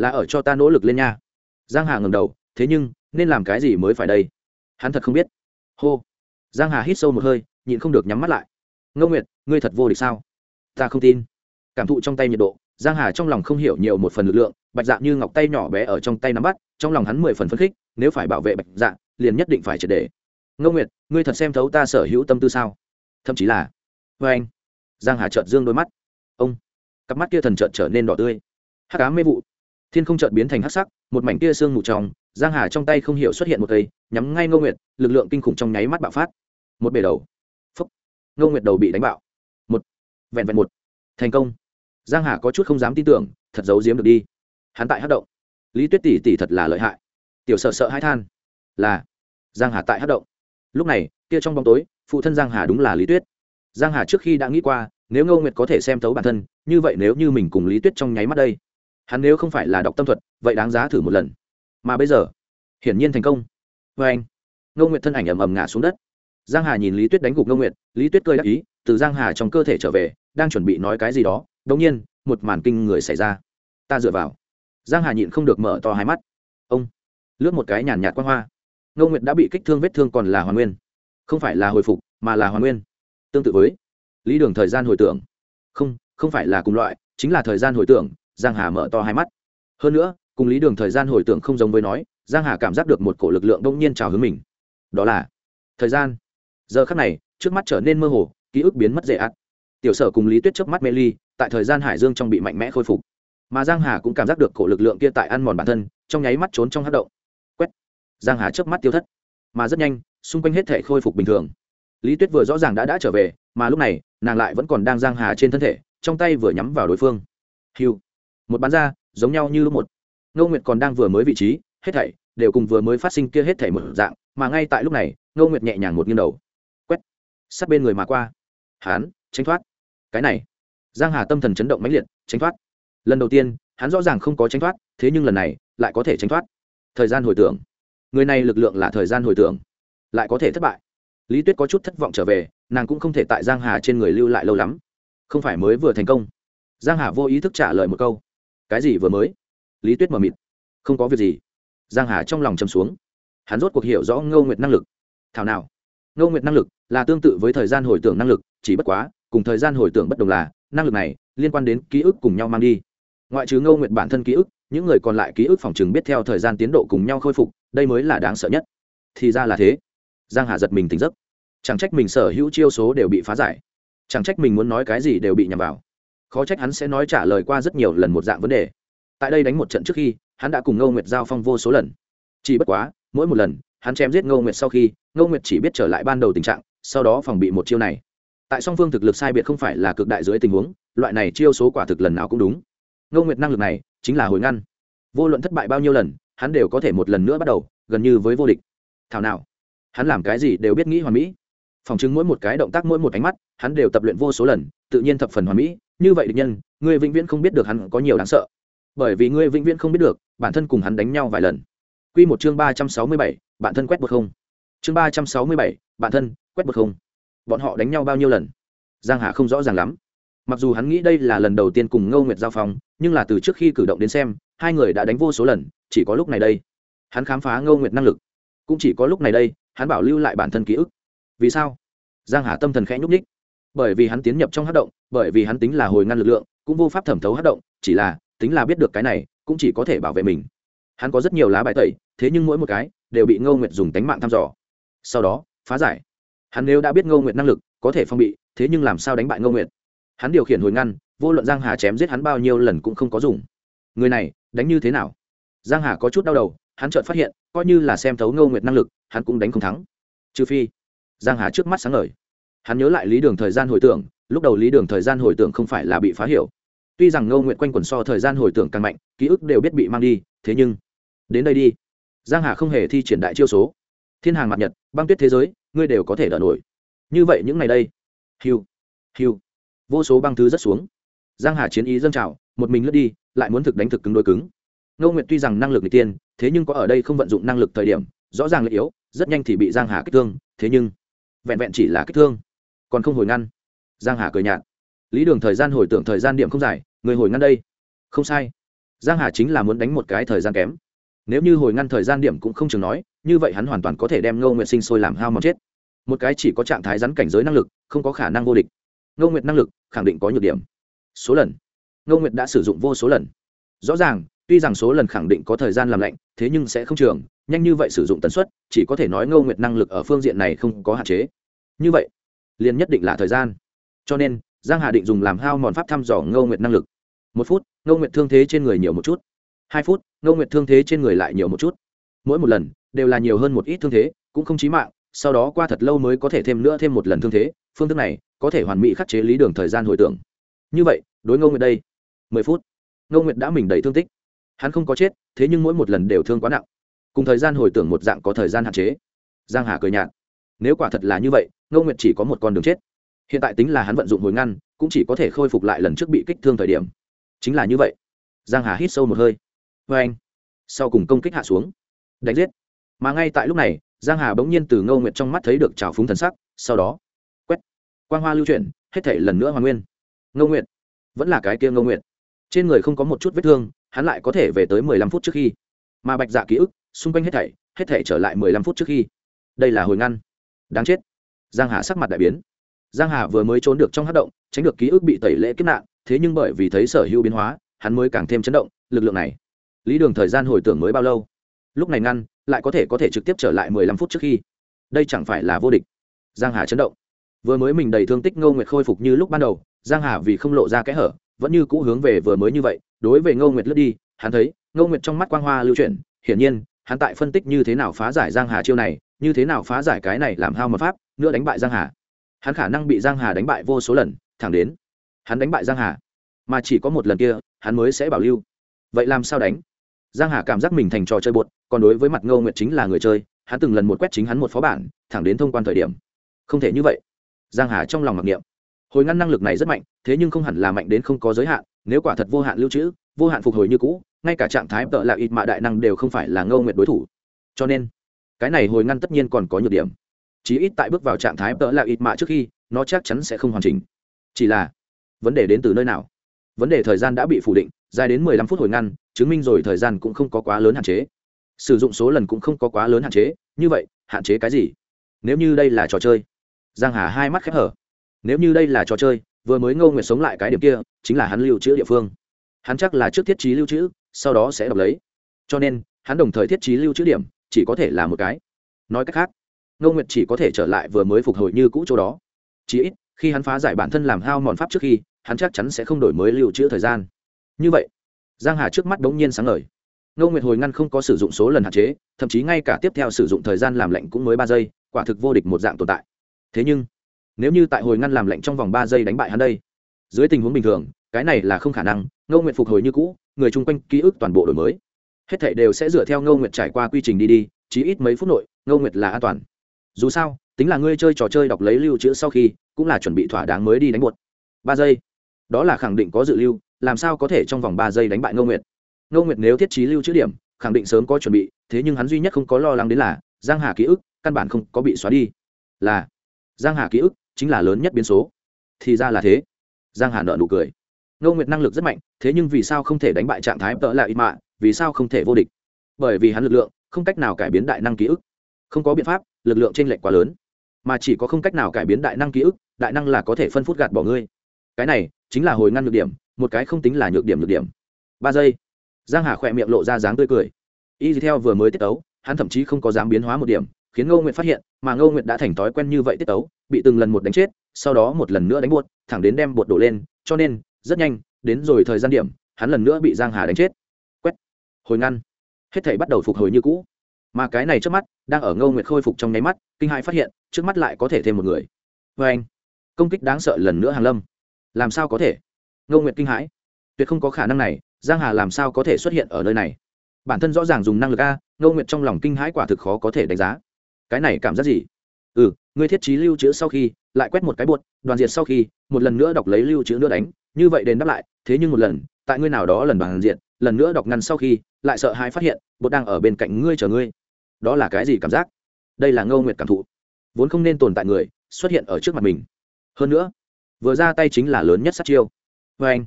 là ở cho ta nỗ lực lên nha. Giang hà ngầm đầu, thế nhưng, nên làm cái gì mới phải đây? Hắn thật không biết. Hô. Giang hà hít sâu một hơi, nhịn không được nhắm mắt lại. Ngô nguyệt, ngươi thật vô địch sao? Ta không tin. Cảm thụ trong tay nhiệt độ, giang hà trong lòng không hiểu nhiều một phần lực lượng, bạch dạ như ngọc tay nhỏ bé ở trong tay nắm bắt, trong lòng hắn mười phần phấn khích, nếu phải bảo vệ bạch dạ liền nhất định phải triệt để. Ngô nguyệt, ngươi thật xem thấu ta sở hữu tâm tư sao? Thậm chí là vê anh. Giang hà trợt dương đôi mắt. Ông, cặp mắt kia thần trợt trở nên đỏ tươi. Hát cá mê vụ thiên không chợt biến thành hắc sắc, một mảnh kia sương mù tròng giang hà trong tay không hiểu xuất hiện một cây, nhắm ngay ngô nguyệt, lực lượng kinh khủng trong nháy mắt bạo phát. Một bể đầu. Phúc. Ngô nguyệt đầu bị đánh bạo. Một. Vẹn vẹn một. Thành công. Giang hà có chút không dám tin tưởng, thật giấu giếm được đi. Hắn tại hát động. Lý tuyết tỷ tỷ thật là lợi hại. Tiểu sợ sợ hai than. Là. Giang hà tại hát động. Lúc này, kia trong bóng tối, phụ thân giang hà đúng là lý tuyết. Giang hà trước khi đã nghĩ qua, nếu ngô nguyệt có thể xem thấu bản thân, như vậy nếu như mình cùng lý tuyết trong nháy mắt đây hắn nếu không phải là đọc tâm thuật, vậy đáng giá thử một lần. Mà bây giờ, hiển nhiên thành công. Vê anh, ngô nguyệt thân ảnh ầm ầm ngã xuống đất. Giang hà nhìn lý tuyết đánh gục ngô nguyệt, lý tuyết cười đắc ý, từ giang hà trong cơ thể trở về, đang chuẩn bị nói cái gì đó đống nhiên, một màn kinh người xảy ra. Ta dựa vào. Giang hà nhịn không được mở to hai mắt. Ông, lướt một cái nhàn nhạt quan hoa. Ngô nguyệt đã bị kích thương vết thương còn là hoàn nguyên. Không phải là hồi phục, mà là hoàn nguyên. Tương tự với lý đường thời gian hồi tưởng. Không không phải là cùng loại, chính là thời gian hồi tưởng giang hà mở to hai mắt. Hơn nữa, cùng lý đường thời gian hồi tưởng không giống với nói, giang hà cảm giác được một cổ lực lượng đông nhiên trào hướng mình. Đó là, thời gian. Giờ khắc này, trước mắt trở nên mơ hồ, ký ức biến mất dễ ạt tiểu sở cùng lý tuyết trước mắt mê ly, tại thời gian hải dương trong bị mạnh mẽ khôi phục. Mà giang hà cũng cảm giác được cổ lực lượng kia tại ăn mòn bản thân, trong nháy mắt trốn trong hát động. Quét. Giang hà trước mắt tiêu thất. Mà rất nhanh, xung quanh hết thể khôi phục bình thường. Lý tuyết vừa rõ ràng đã đã trở về, mà lúc này, nàng lại vẫn còn đang giang hà trên thân thể, trong tay vừa nhắm vào đối phương. Hiu một bán ra, giống nhau như lúc một. Ngô nguyệt còn đang vừa mới vị trí, hết thảy đều cùng vừa mới phát sinh kia hết thảy một dạng, mà ngay tại lúc này, ngô nguyệt nhẹ nhàng một nghiêng đầu. Quét. Sát bên người mà qua. Hán, tránh thoát. Cái này. Giang hà tâm thần chấn động mãnh liệt, tránh thoát. Lần đầu tiên, hắn rõ ràng không có tránh thoát, thế nhưng lần này, lại có thể tránh thoát. Thời gian hồi tưởng. Người này lực lượng là thời gian hồi tưởng. Lại có thể thất bại. Lý tuyết có chút thất vọng trở về, nàng cũng không thể tại giang hà trên người lưu lại lâu lắm. Không phải mới vừa thành công. Giang hà vô ý thức trả lời một câu cái gì vừa mới? Lý tuyết mờ mịt. Không có việc gì. Giang hà trong lòng chầm xuống. Hắn rốt cuộc hiểu rõ ngô nguyệt năng lực. Thảo nào? Ngô nguyệt năng lực là tương tự với thời gian hồi tưởng năng lực, chỉ bất quá, cùng thời gian hồi tưởng bất đồng là, năng lực này liên quan đến ký ức cùng nhau mang đi. Ngoại trừ ngô nguyệt bản thân ký ức, những người còn lại ký ức phòng chừng biết theo thời gian tiến độ cùng nhau khôi phục, đây mới là đáng sợ nhất. Thì ra là thế. Giang hà giật mình tỉnh giấc. Chẳng trách mình sở hữu chiêu số đều bị phá giải. Chẳng trách mình muốn nói cái gì đều bị nhầm vào khó trách hắn sẽ nói trả lời qua rất nhiều lần một dạng vấn đề. Tại đây đánh một trận trước khi, hắn đã cùng ngô nguyệt giao phong vô số lần. Chỉ bất quá, mỗi một lần, hắn chém giết ngô nguyệt sau khi, ngô nguyệt chỉ biết trở lại ban đầu tình trạng, sau đó phòng bị một chiêu này. Tại song phương thực lực sai biệt không phải là cực đại dưới tình huống, loại này chiêu số quả thực lần nào cũng đúng. Ngô nguyệt năng lực này, chính là hồi ngăn. Vô luận thất bại bao nhiêu lần, hắn đều có thể một lần nữa bắt đầu, gần như với vô địch. Thảo nào, hắn làm cái gì đều biết nghĩ hoàn mỹ. Phòng chứng mỗi một cái động tác, mỗi một ánh mắt, hắn đều tập luyện vô số lần, tự nhiên thập phần hoàn mỹ như vậy địch nhân người vĩnh viễn không biết được hắn có nhiều đáng sợ. Bởi vì ngươi vĩnh viễn không biết được, bản thân cùng hắn đánh nhau vài lần. Q một chương ba trăm sáu mươi bảy bản thân quét bột không. Chương ba trăm sáu mươi bảy bản thân quét bột không. Bọn họ đánh nhau bao nhiêu lần? Giang hà không rõ ràng lắm. Mặc dù hắn nghĩ đây là lần đầu tiên cùng ngô nguyệt giao phong, nhưng là từ trước khi cử động đến xem, hai người đã đánh vô số lần, chỉ có lúc này đây. Hắn khám phá ngô nguyệt năng lực. Cũng chỉ có lúc này đây, hắn bảo lưu lại bản thân ký ức. Vì sao? Giang hà tâm thần khẽ nhúc nhích. Bởi vì hắn tiến nhập trong hát động bởi vì hắn tính là hồi ngăn lực lượng, cũng vô pháp thẩm thấu hát động, chỉ là, tính là biết được cái này, cũng chỉ có thể bảo vệ mình. Hắn có rất nhiều lá bài tẩy, thế nhưng mỗi một cái, đều bị ngô nguyệt dùng tánh mạng thăm dò. Sau đó, phá giải. Hắn nếu đã biết ngô nguyệt năng lực, có thể phong bị, thế nhưng làm sao đánh bại ngô nguyệt? Hắn điều khiển hồi ngăn, vô luận giang hà chém giết hắn bao nhiêu lần cũng không có dùng. Người này, đánh như thế nào? Giang hà có chút đau đầu, hắn chợt phát hiện, coi như là xem thấu ngô nguyệt năng lực, hắn cũng đánh không thắng. Trừ phi, giang hà trước mắt sáng ngời. Hắn nhớ lại lý đường thời gian hồi tưởng lúc đầu lý đường thời gian hồi tưởng không phải là bị phá hiểu. Tuy rằng ngô nguyện quanh quẩn so thời gian hồi tưởng càng mạnh, ký ức đều biết bị mang đi, thế nhưng, đến đây đi. Giang hà không hề thi triển đại chiêu số. Thiên hàng mặt nhật, băng tuyết thế giới, ngươi đều có thể đỡ nổi. Như vậy những ngày đây, hiu hiu, vô số băng thứ rất xuống. Giang hà chiến ý dâng trào, một mình lướt đi, lại muốn thực đánh thực cứng đối cứng. Ngô nguyệt tuy rằng năng lực người tiên, thế nhưng có ở đây không vận dụng năng lực thời điểm, rõ ràng là yếu, rất nhanh thì bị giang hà kích thương, thế nhưng, vẹn vẹn chỉ là kích thương, còn không hồi ngăn giang hà cười nhạt. Lý đường thời gian hồi tưởng thời gian điểm không dài, người hồi ngăn đây. Không sai. Giang hà chính là muốn đánh một cái thời gian kém. Nếu như hồi ngăn thời gian điểm cũng không chừng nói, như vậy hắn hoàn toàn có thể đem ngô nguyệt sinh sôi làm hao mòn chết. Một cái chỉ có trạng thái rắn cảnh giới năng lực, không có khả năng vô địch. Ngô nguyệt năng lực, khẳng định có nhược điểm. Số lần. Ngô nguyệt đã sử dụng vô số lần. Rõ ràng, tuy rằng số lần khẳng định có thời gian làm lạnh, thế nhưng sẽ không trường. Nhanh như vậy sử dụng tần suất, chỉ có thể nói ngô nguyệt năng lực ở phương diện này không có hạn chế. Như vậy, liền nhất định là thời gian cho nên, giang hà định dùng làm hao mòn pháp thăm dò ngô nguyệt năng lực. Một phút, ngô nguyệt thương thế trên người nhiều một chút. Hai phút, ngô nguyệt thương thế trên người lại nhiều một chút. Mỗi một lần, đều là nhiều hơn một ít thương thế, cũng không chí mạng, sau đó qua thật lâu mới có thể thêm nữa thêm một lần thương thế. Phương thức này, có thể hoàn mỹ khắc chế lý đường thời gian hồi tưởng. Như vậy, đối ngô nguyệt đây, mười phút, ngô nguyệt đã mình đầy thương tích. Hắn không có chết, thế nhưng mỗi một lần đều thương quá nặng. Cùng thời gian hồi tưởng một dạng có thời gian hạn chế. Giang hà cười nhạt. Nếu quả thật là như vậy, ngô nguyệt chỉ có một con đường chết hiện tại tính là hắn vận dụng hồi ngăn, cũng chỉ có thể khôi phục lại lần trước bị kích thương thời điểm. Chính là như vậy. Giang hà hít sâu một hơi. Vê anh, sau cùng công kích hạ xuống. Đánh giết. Mà ngay tại lúc này, giang hà bỗng nhiên từ ngô nguyệt trong mắt thấy được trào phúng thần sắc, sau đó, quét. Quang hoa lưu chuyển, hết thể lần nữa hoàn nguyên. Ngô nguyệt. Vẫn là cái kia ngô nguyệt. Trên người không có một chút vết thương, hắn lại có thể về tới mười lăm phút trước khi. Mà bạch dạ ký ức, xung quanh hết thảy hết thảy trở lại mười lăm phút trước khi. Đây là hồi ngăn. Đáng chết. Giang hà sắc mặt đại biến giang hà vừa mới trốn được trong hát động, tránh được ký ức bị tẩy lễ kiếp nạn, thế nhưng bởi vì thấy sở hữu biến hóa, hắn mới càng thêm chấn động, lực lượng này. Lý đường thời gian hồi tưởng mới bao lâu? Lúc này ngăn, lại có thể có thể trực tiếp trở lại mười lăm phút trước khi. Đây chẳng phải là vô địch. Giang hà chấn động. Vừa mới mình đầy thương tích ngô nguyệt khôi phục như lúc ban đầu, giang hà vì không lộ ra kẽ hở, vẫn như cũ hướng về vừa mới như vậy, đối với ngô nguyệt lướt đi, hắn thấy, ngô nguyệt trong mắt quang hoa lưu chuyển, hiển nhiên, hắn tại phân tích như thế nào phá giải giang hà chiêu này, như thế nào phá giải cái này làm hao mật pháp, nữa đánh bại giang hà hắn khả năng bị giang hà đánh bại vô số lần, thẳng đến hắn đánh bại giang hà. Mà chỉ có một lần kia, hắn mới sẽ bảo lưu. Vậy làm sao đánh? Giang hà cảm giác mình thành trò chơi bột, còn đối với mặt ngô nguyệt chính là người chơi, hắn từng lần một quét chính hắn một phó bản, thẳng đến thông quan thời điểm. Không thể như vậy. Giang hà trong lòng mặc niệm. Hồi ngăn năng lực này rất mạnh, thế nhưng không hẳn là mạnh đến không có giới hạn, nếu quả thật vô hạn lưu trữ, vô hạn phục hồi như cũ, ngay cả trạng thái tợ là ít mạ đại năng đều không phải là Ngô nguyệt đối thủ. Cho nên, cái này hồi ngăn tất nhiên còn có nhược điểm chí ít tại bước vào trạng thái tợ là ít mạ trước khi, nó chắc chắn sẽ không hoàn chỉnh. Chỉ là, vấn đề đến từ nơi nào? Vấn đề thời gian đã bị phủ định, dài đến mười lăm phút hồi ngăn, chứng minh rồi thời gian cũng không có quá lớn hạn chế. Sử dụng số lần cũng không có quá lớn hạn chế, như vậy, hạn chế cái gì? Nếu như đây là trò chơi, giang hà hai mắt khép hở. Nếu như đây là trò chơi, vừa mới ngô nguyệt sống lại cái điểm kia, chính là hắn lưu trữ địa phương. Hắn chắc là trước thiết trí lưu trữ, sau đó sẽ đọc lấy. Cho nên, hắn đồng thời thiết trí lưu trữ điểm, chỉ có thể là một cái. Nói cách khác ngô nguyệt chỉ có thể trở lại vừa mới phục hồi như cũ chỗ đó. Chỉ ít, khi hắn phá giải bản thân làm hao mòn pháp trước khi, hắn chắc chắn sẽ không đổi mới lưu trữ thời gian. Như vậy, giang hà trước mắt đống nhiên sáng ngời. Ngô nguyệt hồi ngăn không có sử dụng số lần hạn chế, thậm chí ngay cả tiếp theo sử dụng thời gian làm lạnh cũng mới ba giây, quả thực vô địch một dạng tồn tại. Thế nhưng, nếu như tại hồi ngăn làm lạnh trong vòng ba giây đánh bại hắn đây, dưới tình huống bình thường, cái này là không khả năng, ngô Nguyệt phục hồi như cũ, người chung quanh ký ức toàn bộ đổi mới. Hết thảy đều sẽ dựa theo ngô nguyệt trải qua quy trình đi đi, chỉ ít mấy phút nội, ngô nguyệt là an toàn dù sao, tính là ngươi chơi trò chơi đọc lấy lưu trữ sau khi, cũng là chuẩn bị thỏa đáng mới đi đánh buột ba giây. Đó là khẳng định có dự lưu, làm sao có thể trong vòng ba giây đánh bại ngô nguyệt? Ngô nguyệt nếu thiết trí lưu trữ điểm, khẳng định sớm có chuẩn bị, thế nhưng hắn duy nhất không có lo lắng đến là, giang hà ký ức, căn bản không có bị xóa đi. Là, giang hà ký ức chính là lớn nhất biến số. Thì ra là thế. Giang hà nợ nụ cười. Ngô nguyệt năng lực rất mạnh, thế nhưng vì sao không thể đánh bại trạng thái tợ lại ít mạ, vì sao không thể vô địch? Bởi vì hắn lực lượng không cách nào cải biến đại năng ký ức. Không có biện pháp lực lượng trên lệch quá lớn. Mà chỉ có không cách nào cải biến đại năng ký ức, đại năng là có thể phân phút gạt bỏ ngươi. Cái này chính là hồi ngăn nhược điểm, một cái không tính là nhược điểm nhược điểm. Ba giây. Giang hà khỏe miệng lộ ra dáng tươi cười. Y theo vừa mới tiết tấu, hắn thậm chí không có dám biến hóa một điểm, khiến ngô nguyệt phát hiện, mà ngô nguyệt đã thành thói quen như vậy tiết tấu, bị từng lần một đánh chết, sau đó một lần nữa đánh buột thẳng đến đem bột đổ lên, cho nên, rất nhanh, đến rồi thời gian điểm, hắn lần nữa bị giang hà đánh chết. Quét. Hồi ngăn. Hết thảy bắt đầu phục hồi như cũ mà cái này trước mắt đang ở ngô nguyệt khôi phục trong nháy mắt, kinh hãi phát hiện, trước mắt lại có thể thêm một người. Vê anh, công kích đáng sợ lần nữa hàng lâm. Làm sao có thể? Ngô nguyệt kinh hãi. Tuyệt không có khả năng này, giang hà làm sao có thể xuất hiện ở nơi này? Bản thân rõ ràng dùng năng lực a, ngô nguyệt trong lòng kinh hãi quả thực khó có thể đánh giá. Cái này cảm giác gì? Ừ ngươi thiết trí lưu trữ sau khi, lại quét một cái bột, đoàn diệt sau khi, một lần nữa đọc lấy lưu trữ nữa đánh. Như vậy đền đáp lại, thế nhưng một lần, tại ngươi nào đó lần đoàn diệt, lần nữa đọc ngăn sau khi, lại sợ hãi phát hiện, bột đang ở bên cạnh ngươi chờ ngươi đó là cái gì cảm giác? Đây là ngô nguyệt cảm thụ. Vốn không nên tồn tại người, xuất hiện ở trước mặt mình. Hơn nữa, vừa ra tay chính là lớn nhất sát chiêu. Vê anh,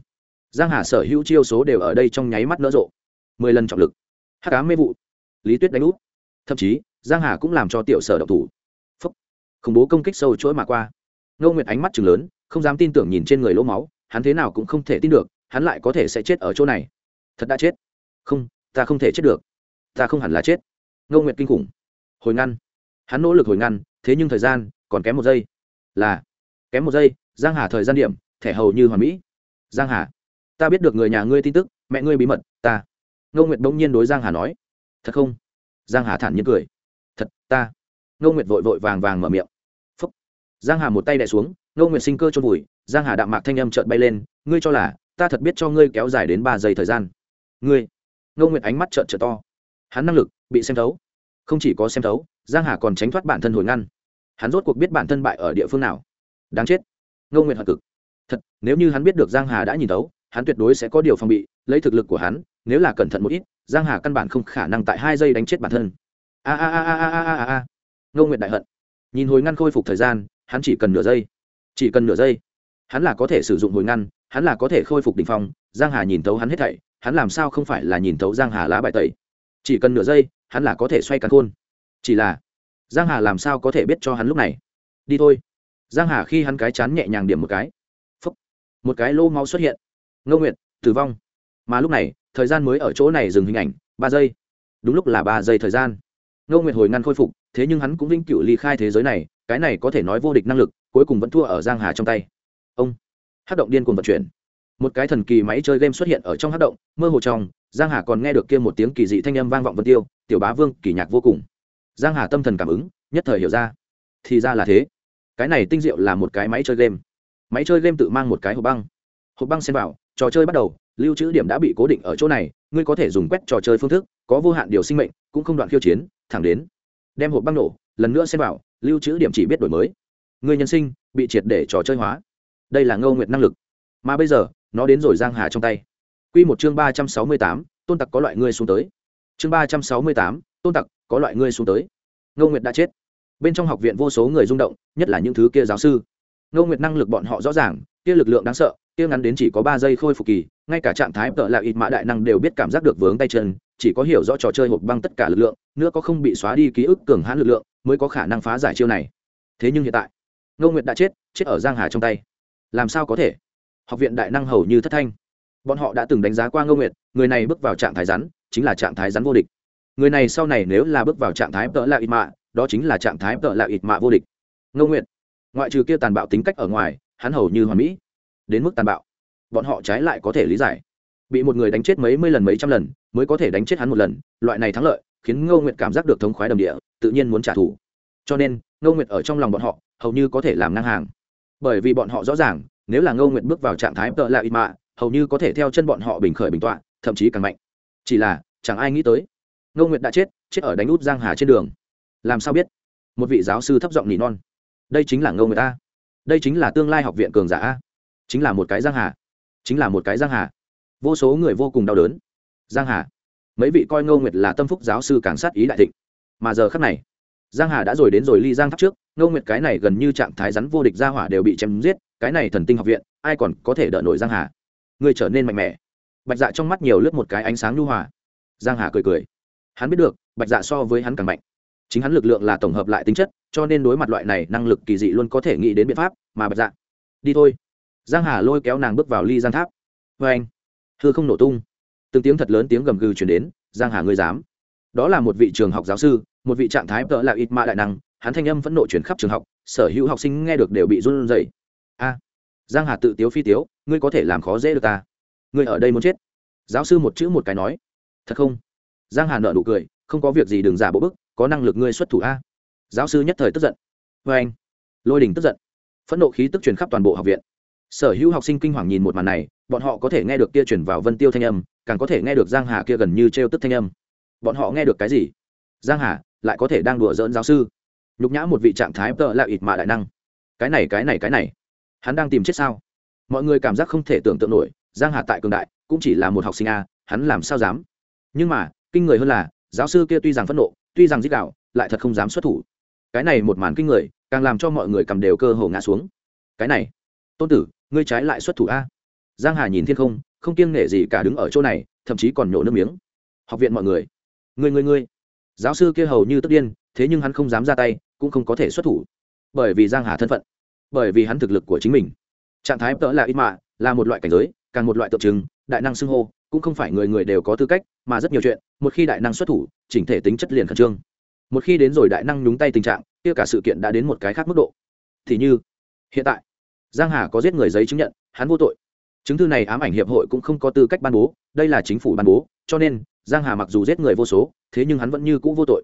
giang hà sở hữu chiêu số đều ở đây trong nháy mắt nở rộ. Mười lần trọng lực. Hát cá mê vụ. Lý tuyết đánh úp. Thậm chí, giang hà cũng làm cho tiểu sở độc thủ. Phúc. Khủng bố công kích sâu chuỗi mà qua. Ngô nguyệt ánh mắt chừng lớn, không dám tin tưởng nhìn trên người lỗ máu, hắn thế nào cũng không thể tin được, hắn lại có thể sẽ chết ở chỗ này. Thật đã chết. Không, ta không thể chết được. Ta không hẳn là chết ngô nguyệt kinh khủng. Hồi ngăn. Hắn nỗ lực hồi ngăn, thế nhưng thời gian còn kém một giây. Là, kém một giây, giang hà thời gian điểm, thẻ hầu như hoàn mỹ. Giang hà, ta biết được người nhà ngươi tin tức, mẹ ngươi bí mật, ta. Ngô nguyệt bỗng nhiên đối giang hà nói. Thật không? Giang hà thản nhiên cười. Thật, ta. Ngô nguyệt vội vội vàng vàng mở miệng. Phúc. Giang hà một tay đè xuống, ngô nguyệt sinh cơ chôn vùi, giang hà đạm mạc thanh âm trợn bay lên. Ngươi cho là ta thật biết cho ngươi kéo dài đến ba giây thời gian. Ngươi. Ngô nguyệt ánh mắt trợn trợn to hắn năng lực bị xem thấu. Không chỉ có xem thấu giang hà còn tránh thoát bản thân hồi ngăn. Hắn rốt cuộc biết bản thân bại ở địa phương nào. Đáng chết. Ngô nguyện hận cực. Thật nếu như hắn biết được giang hà đã nhìn thấu hắn tuyệt đối sẽ có điều phòng bị lấy thực lực của hắn nếu là cẩn thận một ít giang hà căn bản không khả năng tại hai giây đánh chết bản thân. A a a a a a a a, ngô nguyện đại hận. Nhìn hồi ngăn khôi phục thời gian hắn chỉ cần nửa giây. Chỉ cần nửa giây. Hắn là có thể sử dụng hồi ngăn hắn là có thể khôi phục đỉnh phong giang hà nhìn thấu hắn hết thảy hắn làm sao không phải là nhìn thấu giang hà lá bài tẩy? Chỉ cần nửa giây, hắn là có thể xoay cả khôn. Chỉ là, giang hà làm sao có thể biết cho hắn lúc này? Đi thôi. Giang hà khi hắn cái chán nhẹ nhàng điểm một cái. Phúc. một cái lô máu xuất hiện. Ngô nguyệt, tử vong. Mà lúc này, thời gian mới ở chỗ này dừng hình ảnh, ba giây. Đúng lúc là ba giây thời gian. Ngô nguyệt hồi ngăn khôi phục, thế nhưng hắn cũng vĩnh cửu ly khai thế giới này, cái này có thể nói vô địch năng lực, cuối cùng vẫn thua ở giang hà trong tay. Ông. Hát động điên cuồng vận chuyển một cái thần kỳ máy chơi game xuất hiện ở trong hát động, mơ hồ trong, giang hà còn nghe được kia một tiếng kỳ dị thanh âm vang vọng vân tiêu, tiểu bá vương, kỳ nhạc vô cùng. Giang hà tâm thần cảm ứng, nhất thời hiểu ra, thì ra là thế. Cái này tinh diệu là một cái máy chơi game. Máy chơi game tự mang một cái hộp băng. Hộp băng xem vào, trò chơi bắt đầu, lưu trữ điểm đã bị cố định ở chỗ này, ngươi có thể dùng quét trò chơi phương thức, có vô hạn điều sinh mệnh, cũng không đoạn khiêu chiến, thẳng đến, đem hộp băng nổ, lần nữa xem vào, lưu trữ điểm chỉ biết đổi mới. Người nhân sinh, bị triệt để trò chơi hóa. Đây là ngâu nguyệt năng lực. Mà bây giờ nó đến rồi giang hà trong tay. Quy một chương ba trăm sáu mươi tám, tôn tặc có loại ngươi xuống tới. Chương ba trăm sáu mươi tám, tôn tặc có loại ngươi xuống tới. Ngô nguyệt đã chết. Bên trong học viện vô số người rung động, nhất là những thứ kia giáo sư. Ngô nguyệt năng lực bọn họ rõ ràng, kia lực lượng đáng sợ, kia ngắn đến chỉ có ba giây khôi phục kỳ, ngay cả trạng thái tợ là ít mã đại năng đều biết cảm giác được vướng tay chân, chỉ có hiểu rõ trò chơi hộp băng tất cả lực lượng, nữa có không bị xóa đi ký ức cường hãn lực lượng, mới có khả năng phá giải chiêu này. Thế nhưng hiện tại, ngô nguyệt đã chết chết ở giang hà trong tay. Làm sao có thể? Học viện đại năng hầu như thất thanh. Bọn họ đã từng đánh giá qua ngô nguyệt, người này bước vào trạng thái rắn, chính là trạng thái rắn vô địch. Người này sau này nếu là bước vào trạng thái tợ lạ ít mạ, đó chính là trạng thái tợ lạ ít mạ vô địch. Ngô nguyệt, ngoại trừ kia tàn bạo tính cách ở ngoài, hắn hầu như hoàn mỹ. Đến mức tàn bạo, bọn họ trái lại có thể lý giải. Bị một người đánh chết mấy mươi lần mấy trăm lần, mới có thể đánh chết hắn một lần, loại này thắng lợi khiến ngô nguyệt cảm giác được thống khoái đầm địa, tự nhiên muốn trả thù. Cho nên, ngô nguyệt ở trong lòng bọn họ, hầu như có thể làm ngang hàng. Bởi vì bọn họ rõ ràng nếu là ngô nguyệt bước vào trạng thái tợ lạ ít mạ, hầu như có thể theo chân bọn họ bình khởi bình tọa, thậm chí càng mạnh. Chỉ là, chẳng ai nghĩ tới. Ngô nguyệt đã chết chết ở đánh út giang hà trên đường. Làm sao biết? Một vị giáo sư thấp giọng nỉ non. Đây chính là ngô nguyệt a. Đây chính là tương lai học viện cường giả a. Chính là một cái giang hà. Chính là một cái giang hà. Vô số người vô cùng đau đớn. Giang hà. Mấy vị coi ngô nguyệt là tâm phúc giáo sư càng sát ý đại thịnh. Mà giờ khắc này, giang hà đã rồi đến rồi ly giang tháp trước. Ngô nguyệt cái này gần như trạng thái rắn vô địch gia hỏa đều bị chém giết cái này thần tinh học viện, ai còn có thể đỡ nổi giang hà? Người trở nên mạnh mẽ. Bạch dạ trong mắt nhiều lướt một cái ánh sáng nhu hòa. Giang hà cười cười. Hắn biết được, bạch dạ so với hắn càng mạnh. Chính hắn lực lượng là tổng hợp lại tính chất, cho nên đối mặt loại này năng lực kỳ dị luôn có thể nghĩ đến biện pháp, mà bạch dạ đi thôi. Giang hà lôi kéo nàng bước vào ly giang tháp. Vê anh, hư không nổ tung. Từng tiếng thật lớn tiếng gầm gừ chuyển đến, giang hà ngươi dám. Đó là một vị trường học giáo sư, một vị trạng thái tợ là ít mạ đại năng, hắn thanh âm vẫn nộ chuyển khắp trường học, sở hữu học sinh nghe được đều bị run rẩy giang hà tự tiếu phi tiếu, ngươi có thể làm khó dễ được ta. Ngươi ở đây muốn chết. Giáo sư một chữ một cái nói. Thật không? Giang hà nợ nụ cười, không có việc gì đừng giả bộ bức, có năng lực ngươi xuất thủ a. Giáo sư nhất thời tức giận. Vê anh. Lôi đình tức giận. Phẫn nộ khí tức truyền khắp toàn bộ học viện. Sở hữu học sinh kinh hoàng nhìn một màn này, bọn họ có thể nghe được kia chuyển vào vân tiêu thanh âm, càng có thể nghe được giang hà kia gần như trêu tức thanh âm. Bọn họ nghe được cái gì? Giang hà, lại có thể đang đùa giỡn giáo sư. Nhục nhã một vị trạng thái tợ là ịt mạ đại năng. Cái này cái này cái này hắn đang tìm chết sao? Mọi người cảm giác không thể tưởng tượng nổi, giang hà tại cường đại, cũng chỉ là một học sinh a, hắn làm sao dám? Nhưng mà, kinh người hơn là, giáo sư kia tuy rằng phẫn nộ, tuy rằng dích đạo, lại thật không dám xuất thủ. Cái này một màn kinh người, càng làm cho mọi người cầm đều cơ hồ ngã xuống. Cái này, tôn tử, ngươi trái lại xuất thủ a. Giang hà nhìn thiên không không kiêng nể gì cả đứng ở chỗ này, thậm chí còn nhổ nước miếng. Học viện mọi người, ngươi ngươi ngươi. Giáo sư kia hầu như tức điên, thế nhưng hắn không dám ra tay, cũng không có thể xuất thủ. Bởi vì giang hà thân phận bởi vì hắn thực lực của chính mình. Trạng thái tớ là ít mạ là một loại cảnh giới, càng một loại tượng trưng, đại năng xưng hô, cũng không phải người người đều có tư cách, mà rất nhiều chuyện, một khi đại năng xuất thủ, chỉnh thể tính chất liền khẩn trương. Một khi đến rồi đại năng nhúng tay tình trạng, kia cả sự kiện đã đến một cái khác mức độ. Thì như, hiện tại, giang hà có giết người giấy chứng nhận, hắn vô tội. Chứng thư này ám ảnh hiệp hội cũng không có tư cách ban bố, đây là chính phủ ban bố, cho nên, giang hà mặc dù giết người vô số, thế nhưng hắn vẫn như cũ vô tội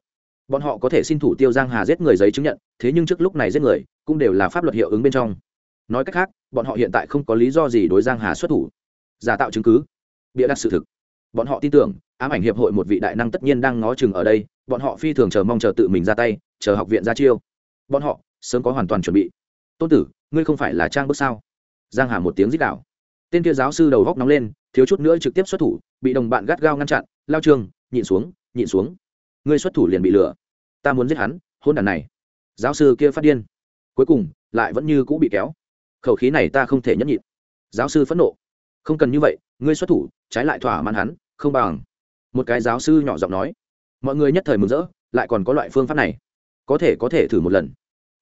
bọn họ có thể xin thủ tiêu giang hà giết người giấy chứng nhận, thế nhưng trước lúc này giết người, cũng đều là pháp luật hiệu ứng bên trong. Nói cách khác, bọn họ hiện tại không có lý do gì đối giang hà xuất thủ. Giả tạo chứng cứ. Bịa đặt sự thực. Bọn họ tin tưởng, ám ảnh hiệp hội một vị đại năng tất nhiên đang ngó chừng ở đây, bọn họ phi thường chờ mong chờ tự mình ra tay, chờ học viện ra chiêu. Bọn họ, sớm có hoàn toàn chuẩn bị. Tôn tử, ngươi không phải là trang bước sao? Giang hà một tiếng rít đảo tên kia giáo sư đầu góc nóng lên, thiếu chút nữa trực tiếp xuất thủ, bị đồng bạn gắt gao ngăn chặn, lao trường, nhịn xuống nhịn xuống ngươi xuất thủ liền bị lừa. Ta muốn giết hắn, hôn đàn này. Giáo sư kia phát điên. Cuối cùng, lại vẫn như cũ bị kéo. Khẩu khí này ta không thể nhẫn nhịn. Giáo sư phẫn nộ. Không cần như vậy, ngươi xuất thủ, trái lại thỏa mãn hắn, không bằng. Một cái giáo sư nhỏ giọng nói. Mọi người nhất thời mừng rỡ, lại còn có loại phương pháp này. Có thể có thể thử một lần.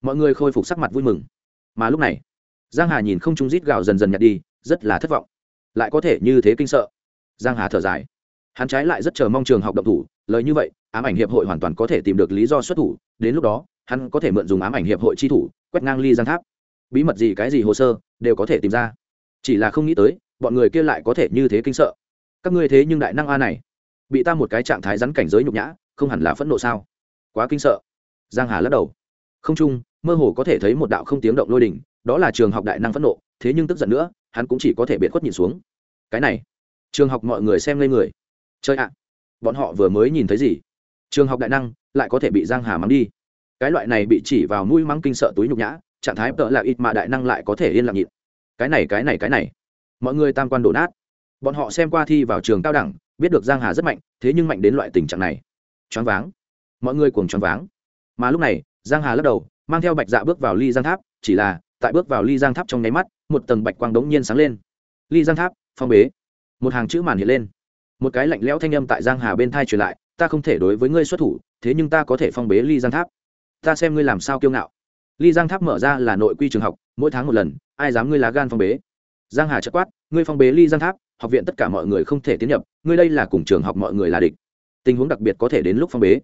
Mọi người khôi phục sắc mặt vui mừng. Mà lúc này, giang hà nhìn không trung rít gào dần dần nhặt đi, rất là thất vọng. Lại có thể như thế kinh sợ. Giang hà thở dài. Hắn trái lại rất chờ mong trường học động thủ lời như vậy, ám ảnh hiệp hội hoàn toàn có thể tìm được lý do xuất thủ, đến lúc đó, hắn có thể mượn dùng ám ảnh hiệp hội chi thủ, quét ngang ly giang tháp. Bí mật gì, cái gì hồ sơ, đều có thể tìm ra. Chỉ là không nghĩ tới, bọn người kia lại có thể như thế kinh sợ. Các ngươi thế nhưng đại năng a này. Bị ta một cái trạng thái rắn cảnh giới nhục nhã, không hẳn là phẫn nộ sao? Quá kinh sợ. Giang hà lắc đầu. Không chung, mơ hồ có thể thấy một đạo không tiếng động lôi đỉnh đó là trường học đại năng phẫn nộ, thế nhưng tức giận nữa, hắn cũng chỉ có thể biệt khuất nhìn xuống. Cái này, trường học mọi người xem lên người. Chơi ạ bọn họ vừa mới nhìn thấy gì? Trường học đại năng, lại có thể bị giang hà mắng đi. Cái loại này bị chỉ vào mũi mắng kinh sợ túi nhục nhã, trạng thái tợ là ít mà đại năng lại có thể yên lặng nhịn. Cái này cái này cái này. Mọi người tam quan đổ nát. Bọn họ xem qua thi vào trường cao đẳng, biết được giang hà rất mạnh, thế nhưng mạnh đến loại tình trạng này. Choáng váng. Mọi người cùng choáng váng. Mà lúc này, giang hà lắc đầu, mang theo bạch dạ bước vào ly giang tháp, chỉ là, tại bước vào ly giang tháp trong nháy mắt, một tầng bạch quang đống nhiên sáng lên. Ly giang tháp, phong bế. Một hàng chữ màn hiện lên một cái lạnh lẽo thanh âm tại giang hà bên thai truyền lại, ta không thể đối với ngươi xuất thủ, thế nhưng ta có thể phong bế ly giang tháp. Ta xem ngươi làm sao kiêu ngạo. Ly giang tháp mở ra là nội quy trường học, mỗi tháng một lần, ai dám ngươi lá gan phong bế? Giang hà chất quát, ngươi phong bế ly giang tháp, học viện tất cả mọi người không thể tiến nhập, ngươi đây là cùng trường học mọi người là địch. Tình huống đặc biệt có thể đến lúc phong bế.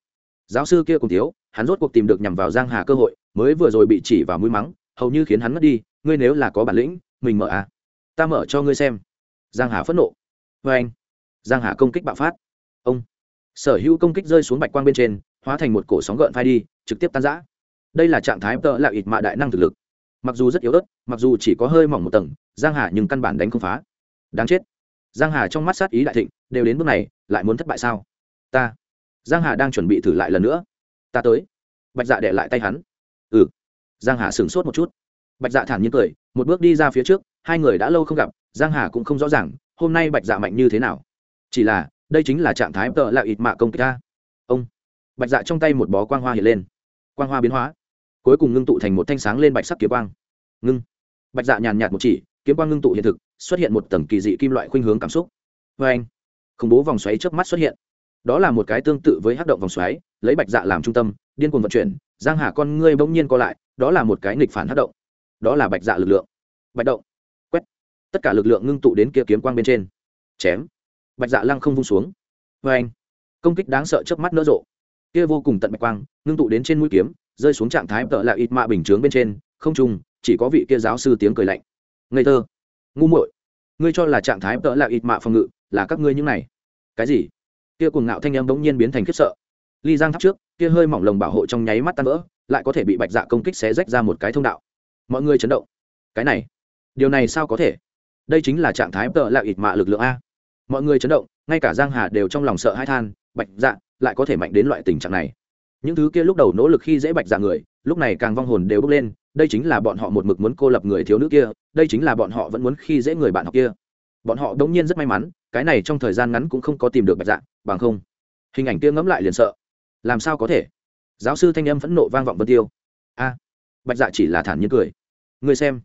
Giáo sư kia cùng thiếu, hắn rốt cuộc tìm được nhằm vào giang hà cơ hội, mới vừa rồi bị chỉ vào mũi mắng, hầu như khiến hắn mất đi, ngươi nếu là có bản lĩnh, mình mở à? Ta mở cho ngươi xem. Giang hà phẫn nộ. Vê anh giang hà công kích bạo phát. Ông. Sở hữu công kích rơi xuống bạch quang bên trên, hóa thành một cổ sóng gợn phai đi, trực tiếp tan rã. Đây là trạng thái tợ là ít mạ đại năng thực lực. Mặc dù rất yếu ớt, mặc dù chỉ có hơi mỏng một tầng, giang hà nhưng căn bản đánh không phá. Đáng chết. Giang hà trong mắt sát ý đại thịnh, đều đến bước này, lại muốn thất bại sao? Ta. Giang hà đang chuẩn bị thử lại lần nữa. Ta tới. Bạch dạ đệ lại tay hắn. Ừ. Giang hà sửng sốt một chút. Bạch dạ thản nhiên cười, một bước đi ra phía trước, hai người đã lâu không gặp, giang hà cũng không rõ ràng, hôm nay bạch dạ mạnh như thế nào chỉ là, đây chính là trạng thái tợ là ít mạ công kích ta. Ông, bạch dạ trong tay một bó quang hoa hiện lên. Quang hoa biến hóa. Cuối cùng ngưng tụ thành một thanh sáng lên bạch sắc kiếm quang. Ngưng. Bạch dạ nhàn nhạt một chỉ, kiếm quang ngưng tụ hiện thực, xuất hiện một tầng kỳ dị kim loại khuynh hướng cảm xúc. Vê anh, khủng bố vòng xoáy trước mắt xuất hiện. Đó là một cái tương tự với hát động vòng xoáy, lấy bạch dạ làm trung tâm, điên cuồng vận chuyển, giang hà con ngươi bỗng nhiên co lại, đó là một cái nghịch phản hát động. Đó là bạch dạ lực lượng. Bạch động. Quét. Tất cả lực lượng ngưng tụ đến kia kiếm quang bên trên. Chém bạch dạ lăng không vung xuống. Vê anh, công kích đáng sợ trước mắt nỡ rộ. Kia vô cùng tận bạch quang, ngưng tụ đến trên mũi kiếm, rơi xuống trạng thái tợ là ít mạ bình chướng bên trên, không trùng chỉ có vị kia giáo sư tiếng cười lạnh. Ngây thơ. Ngu muội, ngươi cho là trạng thái tợ là ít mạ phòng ngự là các ngươi những này. Cái gì? Kia cuồng ngạo thanh em bỗng nhiên biến thành khiếp sợ. Ly giang tháp trước, kia hơi mỏng lồng bảo hộ trong nháy mắt tan vỡ, lại có thể bị bạch dạ công kích xé rách ra một cái thông đạo. Mọi người chấn động. Cái này, điều này sao có thể? Đây chính là trạng thái tợ là ít mạ lực lượng a mọi người chấn động ngay cả giang hà đều trong lòng sợ hãi than bạch dạ lại có thể mạnh đến loại tình trạng này. Những thứ kia lúc đầu nỗ lực khi dễ bạch dạ người lúc này càng vong hồn đều bốc lên đây chính là bọn họ một mực muốn cô lập người thiếu nữ kia đây chính là bọn họ vẫn muốn khi dễ người bạn học kia. Bọn họ đống nhiên rất may mắn cái này trong thời gian ngắn cũng không có tìm được bạch dạ bằng không hình ảnh kia ngẫm lại liền sợ. Làm sao có thể? Giáo sư thanh âm phẫn nộ vang vọng vân tiêu. A bạch dạ chỉ là thản nhiên cười. Người xem.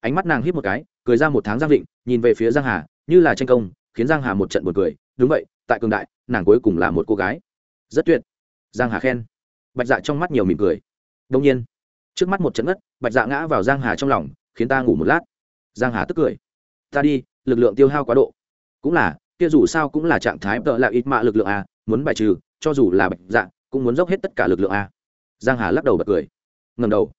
Ánh mắt nàng hít một cái cười ra một tháng giang Định, nhìn về phía giang hà như là tranh công khiến giang hà một trận buồn cười, đúng vậy, tại cường đại, nàng cuối cùng là một cô gái. Rất tuyệt. Giang hà khen. Bạch dạ trong mắt nhiều mỉm cười. Đông nhiên. Trước mắt một trận ngất, bạch dạ ngã vào giang hà trong lòng, khiến ta ngủ một lát. Giang hà tức cười. Ta đi, lực lượng tiêu hao quá độ. Cũng là, kia dù sao cũng là trạng thái tợ là ít mạ lực lượng a, muốn bài trừ, cho dù là bạch dạ cũng muốn dốc hết tất cả lực lượng a. Giang hà lắc đầu bật cười. Ngầm đầu.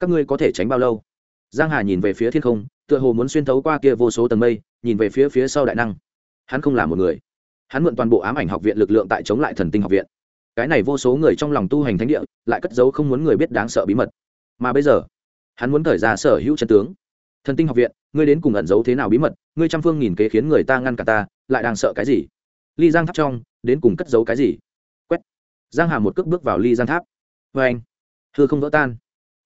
Các ngươi có thể tránh bao lâu? Giang hà nhìn về phía thiên không, tựa hồ muốn xuyên thấu qua kia vô số tầng mây, nhìn về phía phía sau đại năng hắn không là một người. Hắn mượn toàn bộ ám ảnh học viện lực lượng tại chống lại thần tinh học viện. Cái này vô số người trong lòng tu hành thánh địa, lại cất giấu không muốn người biết đáng sợ bí mật. Mà bây giờ, hắn muốn thời ra sở hữu chân tướng. Thần tinh học viện, ngươi đến cùng ẩn giấu thế nào bí mật? Ngươi trăm phương nghìn kế khiến người ta ngăn cả ta, lại đang sợ cái gì? Ly giang tháp trong, đến cùng cất giấu cái gì? Quét. Giang hà một cước bước vào ly giang tháp. Vê anh thưa không vỡ tan.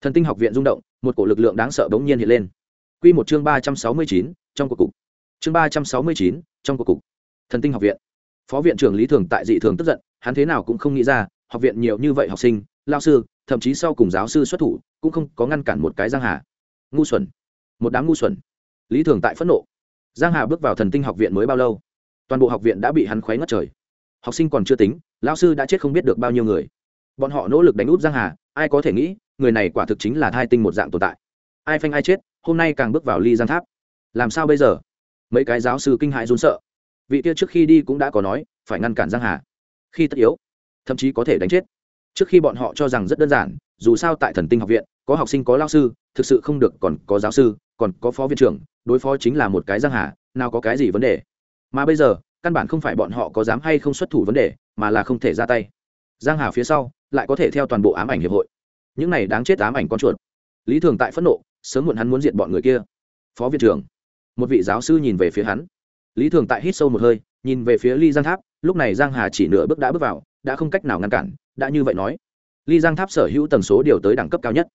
Thần tinh học viện rung động, một cổ lực lượng đáng sợ bỗng nhiên hiện lên. Quy một chương ba trăm sáu mươi chín, trong cuộc cục chương ba trăm sáu mươi chín, trong cuộc cục. Thần tinh học viện. Phó viện trưởng lý thường tại dị thường tức giận, hắn thế nào cũng không nghĩ ra, học viện nhiều như vậy học sinh lao sư, thậm chí sau cùng giáo sư xuất thủ, cũng không có ngăn cản một cái giang hà. Ngu xuẩn. Một đám ngu xuẩn. Lý thường tại phẫn nộ. Giang hà bước vào thần tinh học viện mới bao lâu? Toàn bộ học viện đã bị hắn khoé ngất trời. Học sinh còn chưa tính lao sư đã chết không biết được bao nhiêu người. Bọn họ nỗ lực đánh úp giang hà, ai có thể nghĩ, người này quả thực chính là thai tinh một dạng tồn tại. Ai phanh ai chết, hôm nay càng bước vào ly giang tháp. Làm sao bây giờ? Mấy cái giáo sư kinh hãi run sợ. Vị kia trước khi đi cũng đã có nói, phải ngăn cản giang hà. Khi tất yếu, thậm chí có thể đánh chết. Trước khi bọn họ cho rằng rất đơn giản, dù sao tại thần tinh học viện, có học sinh, có lao sư, thực sự không được còn có giáo sư, còn có phó viện trưởng, đối phó chính là một cái giang hà, nào có cái gì vấn đề. Mà bây giờ, căn bản không phải bọn họ có dám hay không xuất thủ vấn đề, mà là không thể ra tay. Giang hà phía sau lại có thể theo toàn bộ ám ảnh hiệp hội. Những này đáng chết ám ảnh con chuột. Lý thường tại phẫn nộ, sớm muộn hắn muốn diện bọn người kia. Phó viện trưởng một vị giáo sư nhìn về phía hắn. Lý thường tại hít sâu một hơi, nhìn về phía ly giang tháp, lúc này giang hà chỉ nửa bước đã bước vào, đã không cách nào ngăn cản, đã như vậy nói. Ly giang tháp sở hữu tần số điều tới đẳng cấp cao nhất.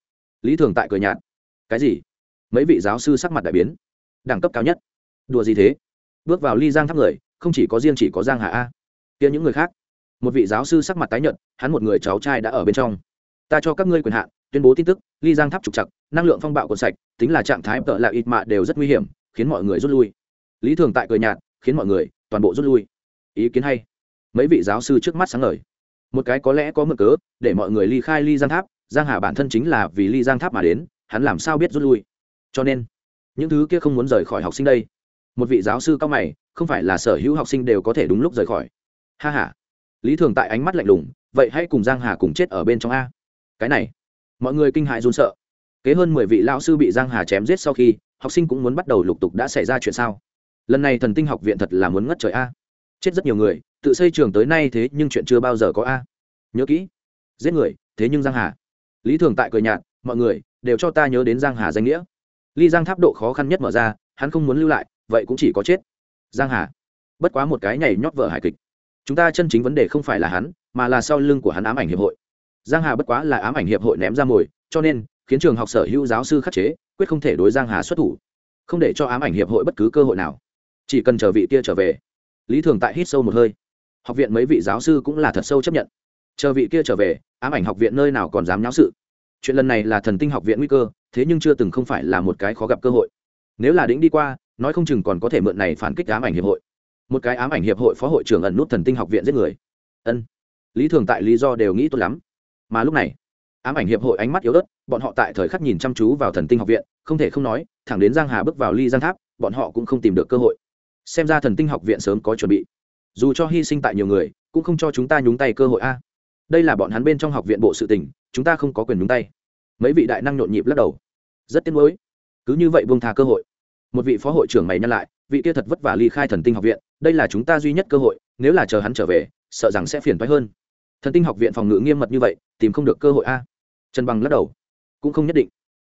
Lý thường tại cười nhạt. Cái gì? Mấy vị giáo sư sắc mặt đại biến. Đẳng cấp cao nhất? Đùa gì thế? Bước vào ly giang tháp người, không chỉ có riêng chỉ có giang hà a. Kia những người khác. Một vị giáo sư sắc mặt tái nhợt, hắn một người cháu trai đã ở bên trong. Ta cho các ngươi quyền hạn, tuyên bố tin tức, ly giang tháp trục chặt năng lượng phong bạo còn sạch, tính là trạng thái tợ là ít mạ đều rất nguy hiểm khiến mọi người rút lui. Lý thường tại cười nhạt, khiến mọi người toàn bộ rút lui. Ý kiến hay. Mấy vị giáo sư trước mắt sáng ngời. Một cái có lẽ có mực cớ, để mọi người ly khai ly giang tháp, giang hà bản thân chính là vì ly giang tháp mà đến, hắn làm sao biết rút lui? Cho nên, những thứ kia không muốn rời khỏi học sinh đây. Một vị giáo sư cao mày, không phải là sở hữu học sinh đều có thể đúng lúc rời khỏi. Ha ha. Lý thường tại ánh mắt lạnh lùng, vậy hãy cùng giang hà cùng chết ở bên trong a. Cái này, mọi người kinh hại run sợ. Kế hơn mười vị lão sư bị giang hà chém giết sau khi học sinh cũng muốn bắt đầu lục tục đã xảy ra chuyện sao? Lần này thần tinh học viện thật là muốn ngất trời a. Chết rất nhiều người, tự xây trường tới nay thế nhưng chuyện chưa bao giờ có a. Nhớ kỹ. Giết người, thế nhưng giang hà. Lý thường tại cười nhạt, mọi người, đều cho ta nhớ đến giang hà danh nghĩa. Ly giang tháp độ khó khăn nhất mở ra, hắn không muốn lưu lại, vậy cũng chỉ có chết. Giang hà. Bất quá một cái nhảy nhót vợ hài kịch. Chúng ta chân chính vấn đề không phải là hắn, mà là sau lưng của hắn ám ảnh hiệp hội. Giang hà bất quá là ám ảnh hiệp hội ném ra mồi, cho nên, khiến trường học sở hữu giáo sư khắc chế quyết không thể đối giang hà xuất thủ, không để cho ám ảnh hiệp hội bất cứ cơ hội nào. Chỉ cần chờ vị kia trở về, lý thường tại hít sâu một hơi. Học viện mấy vị giáo sư cũng là thật sâu chấp nhận. Chờ vị kia trở về, ám ảnh học viện nơi nào còn dám nháo sự. Chuyện lần này là thần tinh học viện nguy cơ, thế nhưng chưa từng không phải là một cái khó gặp cơ hội. Nếu là đĩnh đi qua, nói không chừng còn có thể mượn này phản kích ám ảnh hiệp hội. Một cái ám ảnh hiệp hội phó hội trưởng ẩn nút thần tinh học viện giết người. Ân. Lý thường tại lý do đều nghĩ tốt lắm. Mà lúc này, ám ảnh hiệp hội ánh mắt yếu ớt, bọn họ tại thời khắc nhìn chăm chú vào thần tinh học viện không thể không nói, thẳng đến giang hà bước vào ly giang tháp, bọn họ cũng không tìm được cơ hội. Xem ra thần tinh học viện sớm có chuẩn bị. Dù cho hy sinh tại nhiều người, cũng không cho chúng ta nhúng tay cơ hội a. Đây là bọn hắn bên trong học viện bộ sự tình, chúng ta không có quyền nhúng tay. Mấy vị đại năng nhộn nhịp lắc đầu. Rất tiếc nuối. Cứ như vậy buông tha cơ hội. Một vị phó hội trưởng mày nhăn lại, vị kia thật vất vả ly khai thần tinh học viện, đây là chúng ta duy nhất cơ hội, nếu là chờ hắn trở về, sợ rằng sẽ phiền thoái hơn. Thần tinh học viện phòng ngự nghiêm mật như vậy, tìm không được cơ hội a. Trần bằng lắc đầu. Cũng không nhất định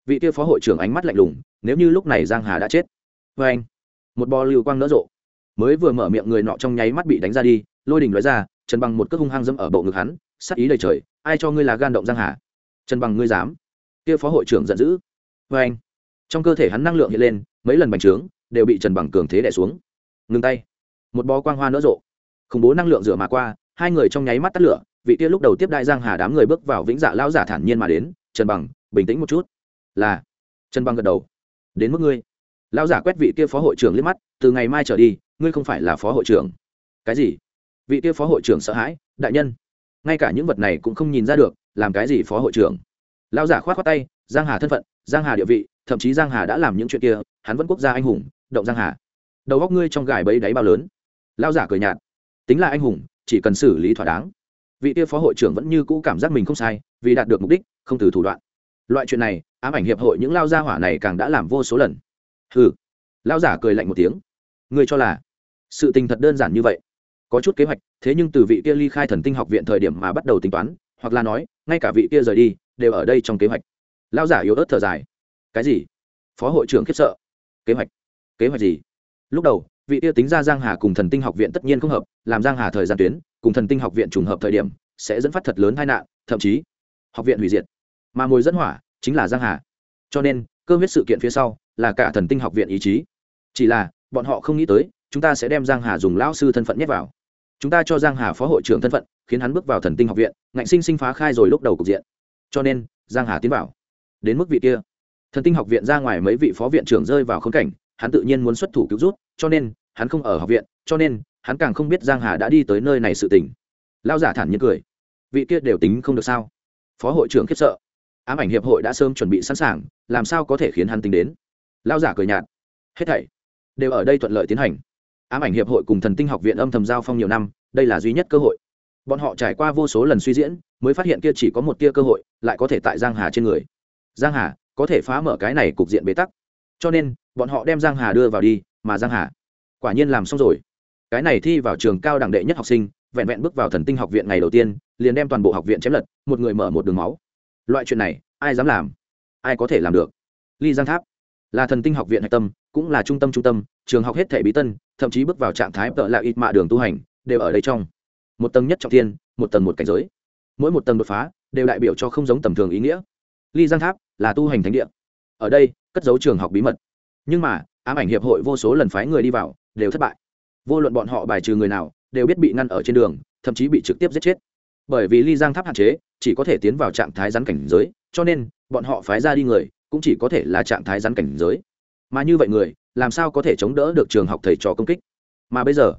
vị kia phó hội trưởng ánh mắt lạnh lùng, nếu như lúc này giang hà đã chết. Vê anh, một bò lưu quang nỡ rộ. Mới vừa mở miệng người nọ trong nháy mắt bị đánh ra đi, lôi đình nói ra, trần bằng một cước hung hăng dẫm ở bộ ngực hắn, sắc ý đầy trời, ai cho ngươi là gan động giang hà? Trần bằng ngươi dám. Kia phó hội trưởng giận dữ. Vê anh, trong cơ thể hắn năng lượng hiện lên, mấy lần bành trướng, đều bị trần bằng cường thế đẻ xuống. Ngừng tay. Một bó quang hoa nỡ rộ. Khủng bố năng lượng rửa mà qua, hai người trong nháy mắt tắt lửa, vị kia lúc đầu tiếp đại giang hà đám người bước vào vĩnh dạ lao giả thản nhiên mà đến, trần bằng, bình tĩnh một chút là, trần băng gật đầu. Đến mức ngươi. Lão giả quét vị kia phó hội trưởng liếc mắt, từ ngày mai trở đi, ngươi không phải là phó hội trưởng. Cái gì? Vị kia phó hội trưởng sợ hãi, đại nhân. Ngay cả những vật này cũng không nhìn ra được, làm cái gì phó hội trưởng? Lão giả khoát khoát tay, giang hà thân phận, giang hà địa vị, thậm chí giang hà đã làm những chuyện kia, hắn vẫn quốc gia anh hùng, động giang hà. Đầu góc ngươi trong gài bẫy đáy bao lớn. Lão giả cười nhạt. Tính là anh hùng, chỉ cần xử lý thỏa đáng. Vị kia phó hội trưởng vẫn như cũ cảm giác mình không sai, vì đạt được mục đích, không từ thủ đoạn. Loại chuyện này ám ảnh hiệp hội những lao gia hỏa này càng đã làm vô số lần. Hừ. Lao giả cười lạnh một tiếng. Ngươi cho là sự tình thật đơn giản như vậy? Có chút kế hoạch, thế nhưng từ vị kia ly khai thần tinh học viện thời điểm mà bắt đầu tính toán, hoặc là nói, ngay cả vị kia rời đi, đều ở đây trong kế hoạch. Lao giả yếu ớt thở dài. Cái gì? Phó hội trưởng khiếp sợ. Kế hoạch? Kế hoạch gì? Lúc đầu, vị kia tính ra giang hà cùng thần tinh học viện tất nhiên không hợp, làm giang hà thời gian tuyến, cùng thần tinh học viện trùng hợp thời điểm, sẽ dẫn phát thật lớn tai nạn, thậm chí, học viện hủy diệt. Mà ngồi dẫn hỏa chính là giang hà. Cho nên, cơ huyết sự kiện phía sau là cả thần tinh học viện ý chí. Chỉ là, bọn họ không nghĩ tới, chúng ta sẽ đem giang hà dùng lão sư thân phận nhét vào. Chúng ta cho giang hà phó hội trưởng thân phận, khiến hắn bước vào thần tinh học viện, ngạnh sinh sinh phá khai rồi lúc đầu cục diện. Cho nên, giang hà tiến vào. Đến mức vị kia, thần tinh học viện ra ngoài mấy vị phó viện trưởng rơi vào khốn cảnh, hắn tự nhiên muốn xuất thủ cứu rút, cho nên, hắn không ở học viện, cho nên, hắn càng không biết giang hà đã đi tới nơi này sự tình. Lao giả thản nhiên cười. Vị kia đều tính không được sao? Phó hội trưởng khiếp sợ ám ảnh hiệp hội đã sớm chuẩn bị sẵn sàng, làm sao có thể khiến hắn tính đến? Lao giả cười nhạt. Hết thảy đều ở đây thuận lợi tiến hành. Ám ảnh hiệp hội cùng thần tinh học viện âm thầm giao phong nhiều năm, đây là duy nhất cơ hội. Bọn họ trải qua vô số lần suy diễn, mới phát hiện kia chỉ có một tia cơ hội, lại có thể tại giang hà trên người. Giang hà có thể phá mở cái này cục diện bế tắc. Cho nên, bọn họ đem giang hà đưa vào đi, mà giang hà quả nhiên làm xong rồi. Cái này thi vào trường cao đẳng đệ nhất học sinh, vẹn vẹn bước vào thần tinh học viện ngày đầu tiên, liền đem toàn bộ học viện chém lật, một người mở một đường máu loại chuyện này, ai dám làm? Ai có thể làm được? Ly giang tháp là thần tinh học viện hạch tâm, cũng là trung tâm trung tâm, trường học hết thể bí tân, thậm chí bước vào trạng thái tợ là ít mạ đường tu hành, đều ở đây trong. Một tầng nhất trọng thiên, một tầng một cảnh giới. Mỗi một tầng đột phá, đều đại biểu cho không giống tầm thường ý nghĩa. Ly giang tháp là tu hành thánh địa. Ở đây, cất giấu trường học bí mật. Nhưng mà, ám ảnh hiệp hội vô số lần phái người đi vào, đều thất bại. Vô luận bọn họ bài trừ người nào, đều biết bị ngăn ở trên đường, thậm chí bị trực tiếp giết chết. Bởi vì ly giang tháp hạn chế chỉ có thể tiến vào trạng thái rắn cảnh giới, cho nên, bọn họ phái ra đi người, cũng chỉ có thể là trạng thái rắn cảnh giới. Mà như vậy người, làm sao có thể chống đỡ được trường học thầy trò công kích? Mà bây giờ,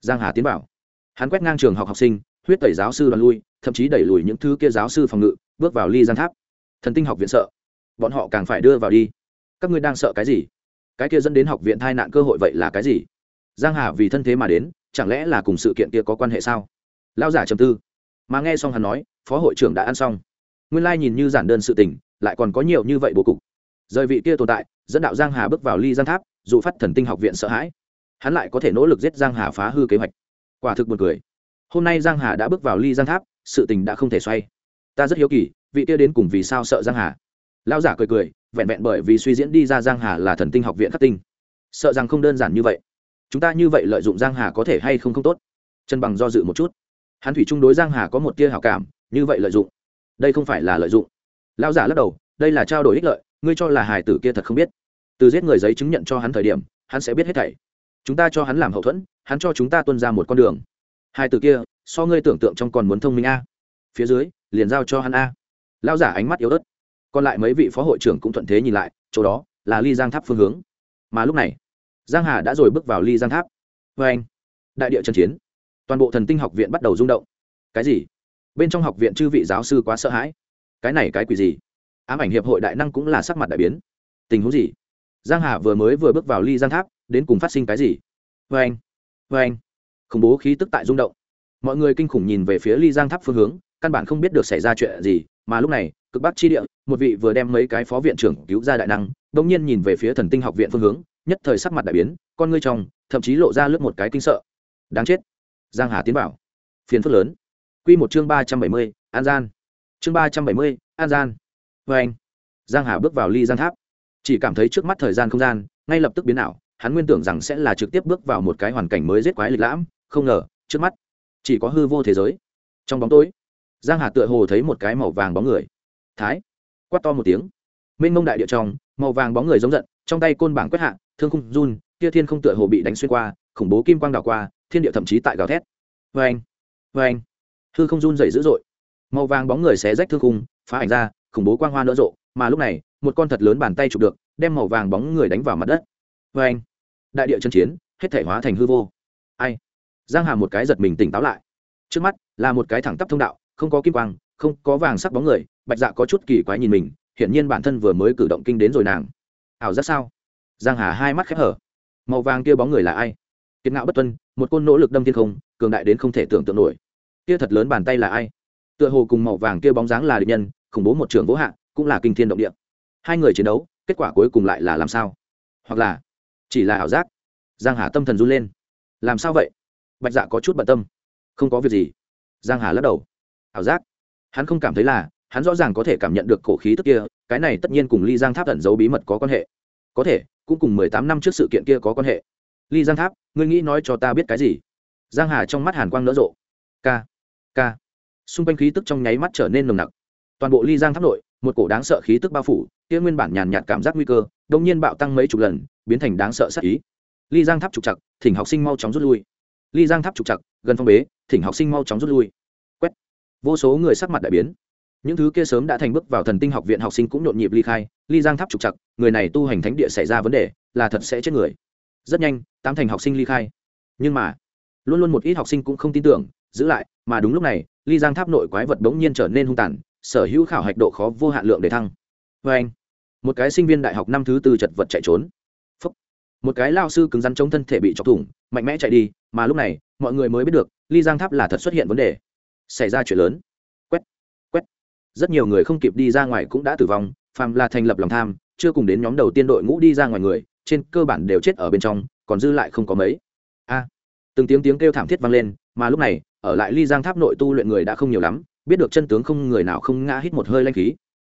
giang hà tiến vào. Hắn quét ngang trường học học sinh, huyết tẩy giáo sư đoàn lui, thậm chí đẩy lùi những thứ kia giáo sư phòng ngự, bước vào ly giang tháp. Thần tinh học viện sợ. Bọn họ càng phải đưa vào đi. Các ngươi đang sợ cái gì? Cái kia dẫn đến học viện tai nạn cơ hội vậy là cái gì? Giang hà vì thân thế mà đến, chẳng lẽ là cùng sự kiện kia có quan hệ sao? Lao giả trầm tư. Mà nghe xong hắn nói phó hội trưởng đã ăn xong. Nguyên lai nhìn như giản đơn sự tình, lại còn có nhiều như vậy bố cục. Rời vị kia tồn tại, dẫn đạo giang hà bước vào ly giang tháp, dụ phát thần tinh học viện sợ hãi. Hắn lại có thể nỗ lực giết giang hà phá hư kế hoạch. Quả thực buồn cười. Hôm nay giang hà đã bước vào ly giang tháp, sự tình đã không thể xoay. Ta rất hiếu kỳ, vị kia đến cùng vì sao sợ giang hà? Lao giả cười cười, vẹn vẹn bởi vì suy diễn đi ra giang hà là thần tinh học viện khắc tinh. Sợ rằng không đơn giản như vậy. Chúng ta như vậy lợi dụng giang hà có thể hay không không tốt? Trần bằng do dự một chút. Hắn thủy chung đối giang hà có một tia hảo cảm như vậy lợi dụng. Đây không phải là lợi dụng. Lao giả lắc đầu, đây là trao đổi ích lợi, ngươi cho là hài tử kia thật không biết. Từ giết người giấy chứng nhận cho hắn thời điểm, hắn sẽ biết hết thảy. Chúng ta cho hắn làm hậu thuẫn, hắn cho chúng ta tuân ra một con đường. Hai từ kia, so ngươi tưởng tượng trong còn muốn thông minh a. Phía dưới, liền giao cho hắn a. Lao giả ánh mắt yếu ớt. Còn lại mấy vị phó hội trưởng cũng thuận thế nhìn lại, chỗ đó là ly giang tháp phương hướng. Mà lúc này, giang hà đã rồi bước vào ly giang tháp. Vê anh đại địa trần chiến. Toàn bộ thần tinh học viện bắt đầu rung động. Cái gì? Bên trong học viện chư vị giáo sư quá sợ hãi. Cái này cái quỷ gì? Ám ảnh hiệp hội đại năng cũng là sắc mặt đại biến. Tình huống gì? Giang hà vừa mới vừa bước vào ly giang tháp, đến cùng phát sinh cái gì? Vê anh vê anh. Khủng bố khí tức tại rung động. Mọi người kinh khủng nhìn về phía ly giang tháp phương hướng, căn bản không biết được xảy ra chuyện gì, mà lúc này, cực bắc chi địa, một vị vừa đem mấy cái phó viện trưởng cứu ra đại năng đông nhiên nhìn về phía thần tinh học viện phương hướng, nhất thời sắc mặt đại biến, con ngươi trong, thậm chí lộ ra lướt một cái kinh sợ. Đáng chết. Giang hà tiến bảo phiền phức lớn quy một chương ba trăm bảy mươi, an gian. Chương ba trăm bảy mươi, an gian. Và anh, giang hà bước vào ly giang tháp. Chỉ cảm thấy trước mắt thời gian không gian, ngay lập tức biến ảo, hắn nguyên tưởng rằng sẽ là trực tiếp bước vào một cái hoàn cảnh mới giết quái lịch lãm, không ngờ, trước mắt, chỉ có hư vô thế giới. Trong bóng tối, giang hà tựa hồ thấy một cái màu vàng bóng người. Thái, quát to một tiếng. Mênh mông đại địa trong, màu vàng bóng người giống giận, trong tay côn bảng quét hạ, thương khung run, kia thiên không tựa hồ bị đánh xuyên qua, khủng bố kim quang đảo qua, thiên địa thậm chí tại gào thét. Và anh và anh hư không run dày dữ dội. Màu vàng bóng người xé rách thương khung, phá ảnh ra, khủng bố quang hoa nở rộ, mà lúc này, một con thật lớn bàn tay chụp được, đem màu vàng bóng người đánh vào mặt đất. Vê anh, đại địa chân chiến, hết thể hóa thành hư vô. Ai? Giang hà một cái giật mình tỉnh táo lại. Trước mắt, là một cái thẳng tắp thông đạo, không có kim quang, không có vàng sắc bóng người, bạch dạ có chút kỳ quái nhìn mình, hiển nhiên bản thân vừa mới cử động kinh đến rồi nàng. Ảo giác sao? Giang hà hai mắt khép hở. Màu vàng kia bóng người là ai? Kiệt ngạo bất tuân, một côn nỗ lực đâm thiên không, cường đại đến không thể tưởng tượng nổi kia thật lớn bàn tay là ai? Tựa hồ cùng màu vàng kia bóng dáng là địch nhân, khủng bố một trường vỗ hạ, cũng là kinh thiên động địa. Hai người chiến đấu, kết quả cuối cùng lại là làm sao? Hoặc là chỉ là ảo giác? Giang hà tâm thần run lên. Làm sao vậy? Bạch dạ có chút bận tâm. Không có việc gì. Giang hà lắc đầu. Ảo giác? Hắn không cảm thấy là, hắn rõ ràng có thể cảm nhận được cổ khí tức kia, cái này tất nhiên cùng ly giang tháp thần giấu bí mật có quan hệ. Có thể, cũng cùng mười tám năm trước sự kiện kia có quan hệ. Ly giang tháp, ngươi nghĩ nói cho ta biết cái gì? Giang hà trong mắt hàn quang nở rộ. Ca k. Xung quanh khí tức trong nháy mắt trở nên nồng nặc. Toàn bộ ly giang tháp nội, một cổ đáng sợ khí tức bao phủ, kia nguyên bản nhàn nhạt cảm giác nguy cơ đông nhiên bạo tăng mấy chục lần, biến thành đáng sợ sát ý. Ly giang tháp trục chặt thỉnh học sinh mau chóng rút lui. Ly giang tháp trục chặt gần phong bế, thỉnh học sinh mau chóng rút lui. Quét. Vô số người sắc mặt đại biến. Những thứ kia sớm đã thành bước vào thần tinh học viện học sinh cũng nhộn nhịp ly khai. Ly giang tháp trục chặt người này tu hành thánh địa xảy ra vấn đề, là thật sẽ chết người. Rất nhanh, tám thành học sinh ly khai. Nhưng mà, luôn luôn một ít học sinh cũng không tin tưởng, giữ lại mà đúng lúc này, ly giang tháp nội quái vật bỗng nhiên trở nên hung tàn, sở hữu khảo hạch độ khó vô hạn lượng để thăng. Vê anh, một cái sinh viên đại học năm thứ tư chật vật chạy trốn. Phúc. một cái lao sư cứng rắn chống thân thể bị chọc thủng, mạnh mẽ chạy đi, mà lúc này, mọi người mới biết được, ly giang tháp là thật xuất hiện vấn đề. Xảy ra chuyện lớn. Quét quét. Rất nhiều người không kịp đi ra ngoài cũng đã tử vong, phàm là thành lập lòng tham, chưa cùng đến nhóm đầu tiên đội ngũ đi ra ngoài người, trên cơ bản đều chết ở bên trong, còn dư lại không có mấy. A. Từng tiếng tiếng kêu thảm thiết vang lên, mà lúc này ở lại ly giang tháp nội tu luyện người đã không nhiều lắm, biết được chân tướng không người nào không ngã hít một hơi lanh khí.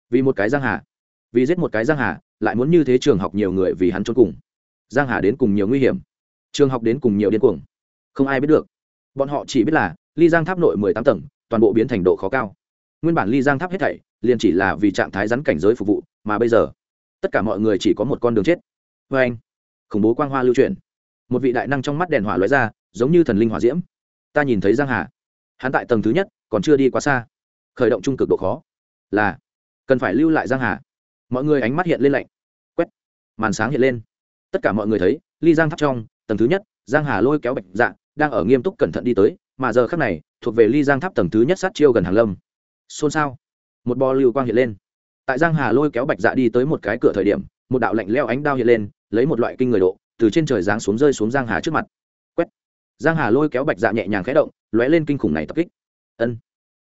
Vì một cái giang hà, vì giết một cái giang hà, lại muốn như thế trường học nhiều người vì hắn trốn cùng. Giang hà đến cùng nhiều nguy hiểm, trường học đến cùng nhiều điên cuồng. Không ai biết được. Bọn họ chỉ biết là ly giang tháp nội mười tám tầng, toàn bộ biến thành độ khó cao. Nguyên bản ly giang tháp hết thảy liền chỉ là vì trạng thái rắn cảnh giới phục vụ, mà bây giờ, tất cả mọi người chỉ có một con đường chết. Vê anh. Khủng bố quang hoa lưu truyền một vị đại năng trong mắt đèn hỏa lóe ra, giống như thần linh hỏa diễm ta nhìn thấy giang hà. Hắn tại tầng thứ nhất, còn chưa đi quá xa. Khởi động trung cực độ khó. Là, cần phải lưu lại giang hà. Mọi người ánh mắt hiện lên lạnh. Quét. Màn sáng hiện lên. Tất cả mọi người thấy, ly giang tháp trong, tầng thứ nhất, giang hà lôi kéo bạch dạ đang ở nghiêm túc cẩn thận đi tới, mà giờ khắc này, thuộc về ly giang tháp tầng thứ nhất sát chiêu gần hàng lâm. Xôn xao. Một bò lưu quang hiện lên. Tại giang hà lôi kéo bạch dạ đi tới một cái cửa thời điểm, một đạo lạnh leo ánh đao hiện lên, lấy một loại kinh người độ, từ trên trời giáng xuống rơi xuống giang hà trước mặt giang hà lôi kéo bạch dạ nhẹ nhàng khẽ động, lóe lên kinh khủng này tập kích. Ân.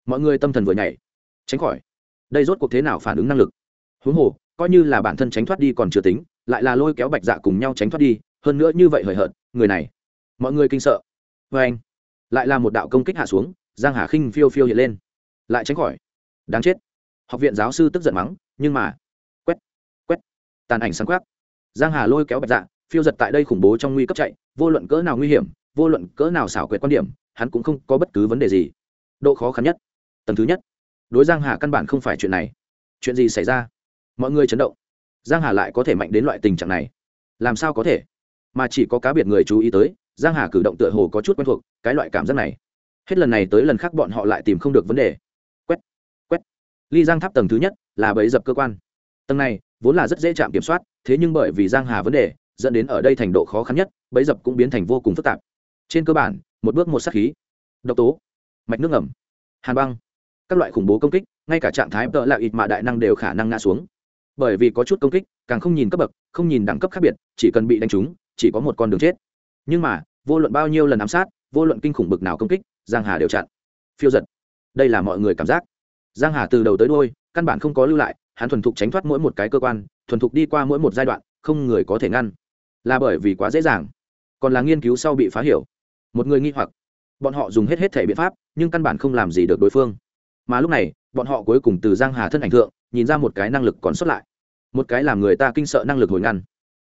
Mọi người tâm thần vừa nhảy. Tránh khỏi. Đây rốt cuộc thế nào phản ứng năng lực? Huống hồ, coi như là bản thân tránh thoát đi còn chưa tính, lại là lôi kéo bạch dạ cùng nhau tránh thoát đi, hơn nữa như vậy hời hợt, người này. Mọi người kinh sợ. Vê anh, lại là một đạo công kích hạ xuống, giang hà khinh phiêu phiêu hiện lên. Lại tránh khỏi. Đáng chết. Học viện giáo sư tức giận mắng, nhưng mà, quét quét. Tàn ảnh sáng quát giang hà lôi kéo bạch dạ phiêu giật tại đây khủng bố trong nguy cấp chạy, vô luận cỡ nào nguy hiểm vô luận cỡ nào xảo quyệt quan điểm, hắn cũng không có bất cứ vấn đề gì. Độ khó khăn nhất, tầng thứ nhất, đối giang hà căn bản không phải chuyện này. Chuyện gì xảy ra? Mọi người chấn động. Giang hà lại có thể mạnh đến loại tình trạng này. Làm sao có thể? Mà chỉ có cá biệt người chú ý tới, giang hà cử động tựa hồ có chút quen thuộc, cái loại cảm giác này. Hết lần này tới lần khác bọn họ lại tìm không được vấn đề. Quét quét. Ly giang tháp tầng thứ nhất là bẫy dập cơ quan. Tầng này vốn là rất dễ chạm kiểm soát, thế nhưng bởi vì giang hà vấn đề, dẫn đến ở đây thành độ khó khăn nhất, bẫy dập cũng biến thành vô cùng phức tạp trên cơ bản, một bước một sát khí. Độc tố, mạch nước ngầm, hàn băng, các loại khủng bố công kích, ngay cả trạng thái tợ lạ ít mà đại năng đều khả năng ngã xuống. Bởi vì có chút công kích, càng không nhìn cấp bậc, không nhìn đẳng cấp khác biệt, chỉ cần bị đánh trúng, chỉ có một con đường chết. Nhưng mà, vô luận bao nhiêu lần ám sát, vô luận kinh khủng bực nào công kích, giang hà đều chặn. Phiêu giật. Đây là mọi người cảm giác. Giang hà từ đầu tới đôi căn bản không có lưu lại, hắn thuần thục tránh thoát mỗi một cái cơ quan, thuần thục đi qua mỗi một giai đoạn, không người có thể ngăn. Là bởi vì quá dễ dàng. Còn là nghiên cứu sau bị phá hiểu một người nghi hoặc. Bọn họ dùng hết hết thể biện pháp, nhưng căn bản không làm gì được đối phương. Mà lúc này, bọn họ cuối cùng từ giang hà thân ảnh thượng, nhìn ra một cái năng lực còn xuất lại. Một cái làm người ta kinh sợ năng lực hồi ngăn.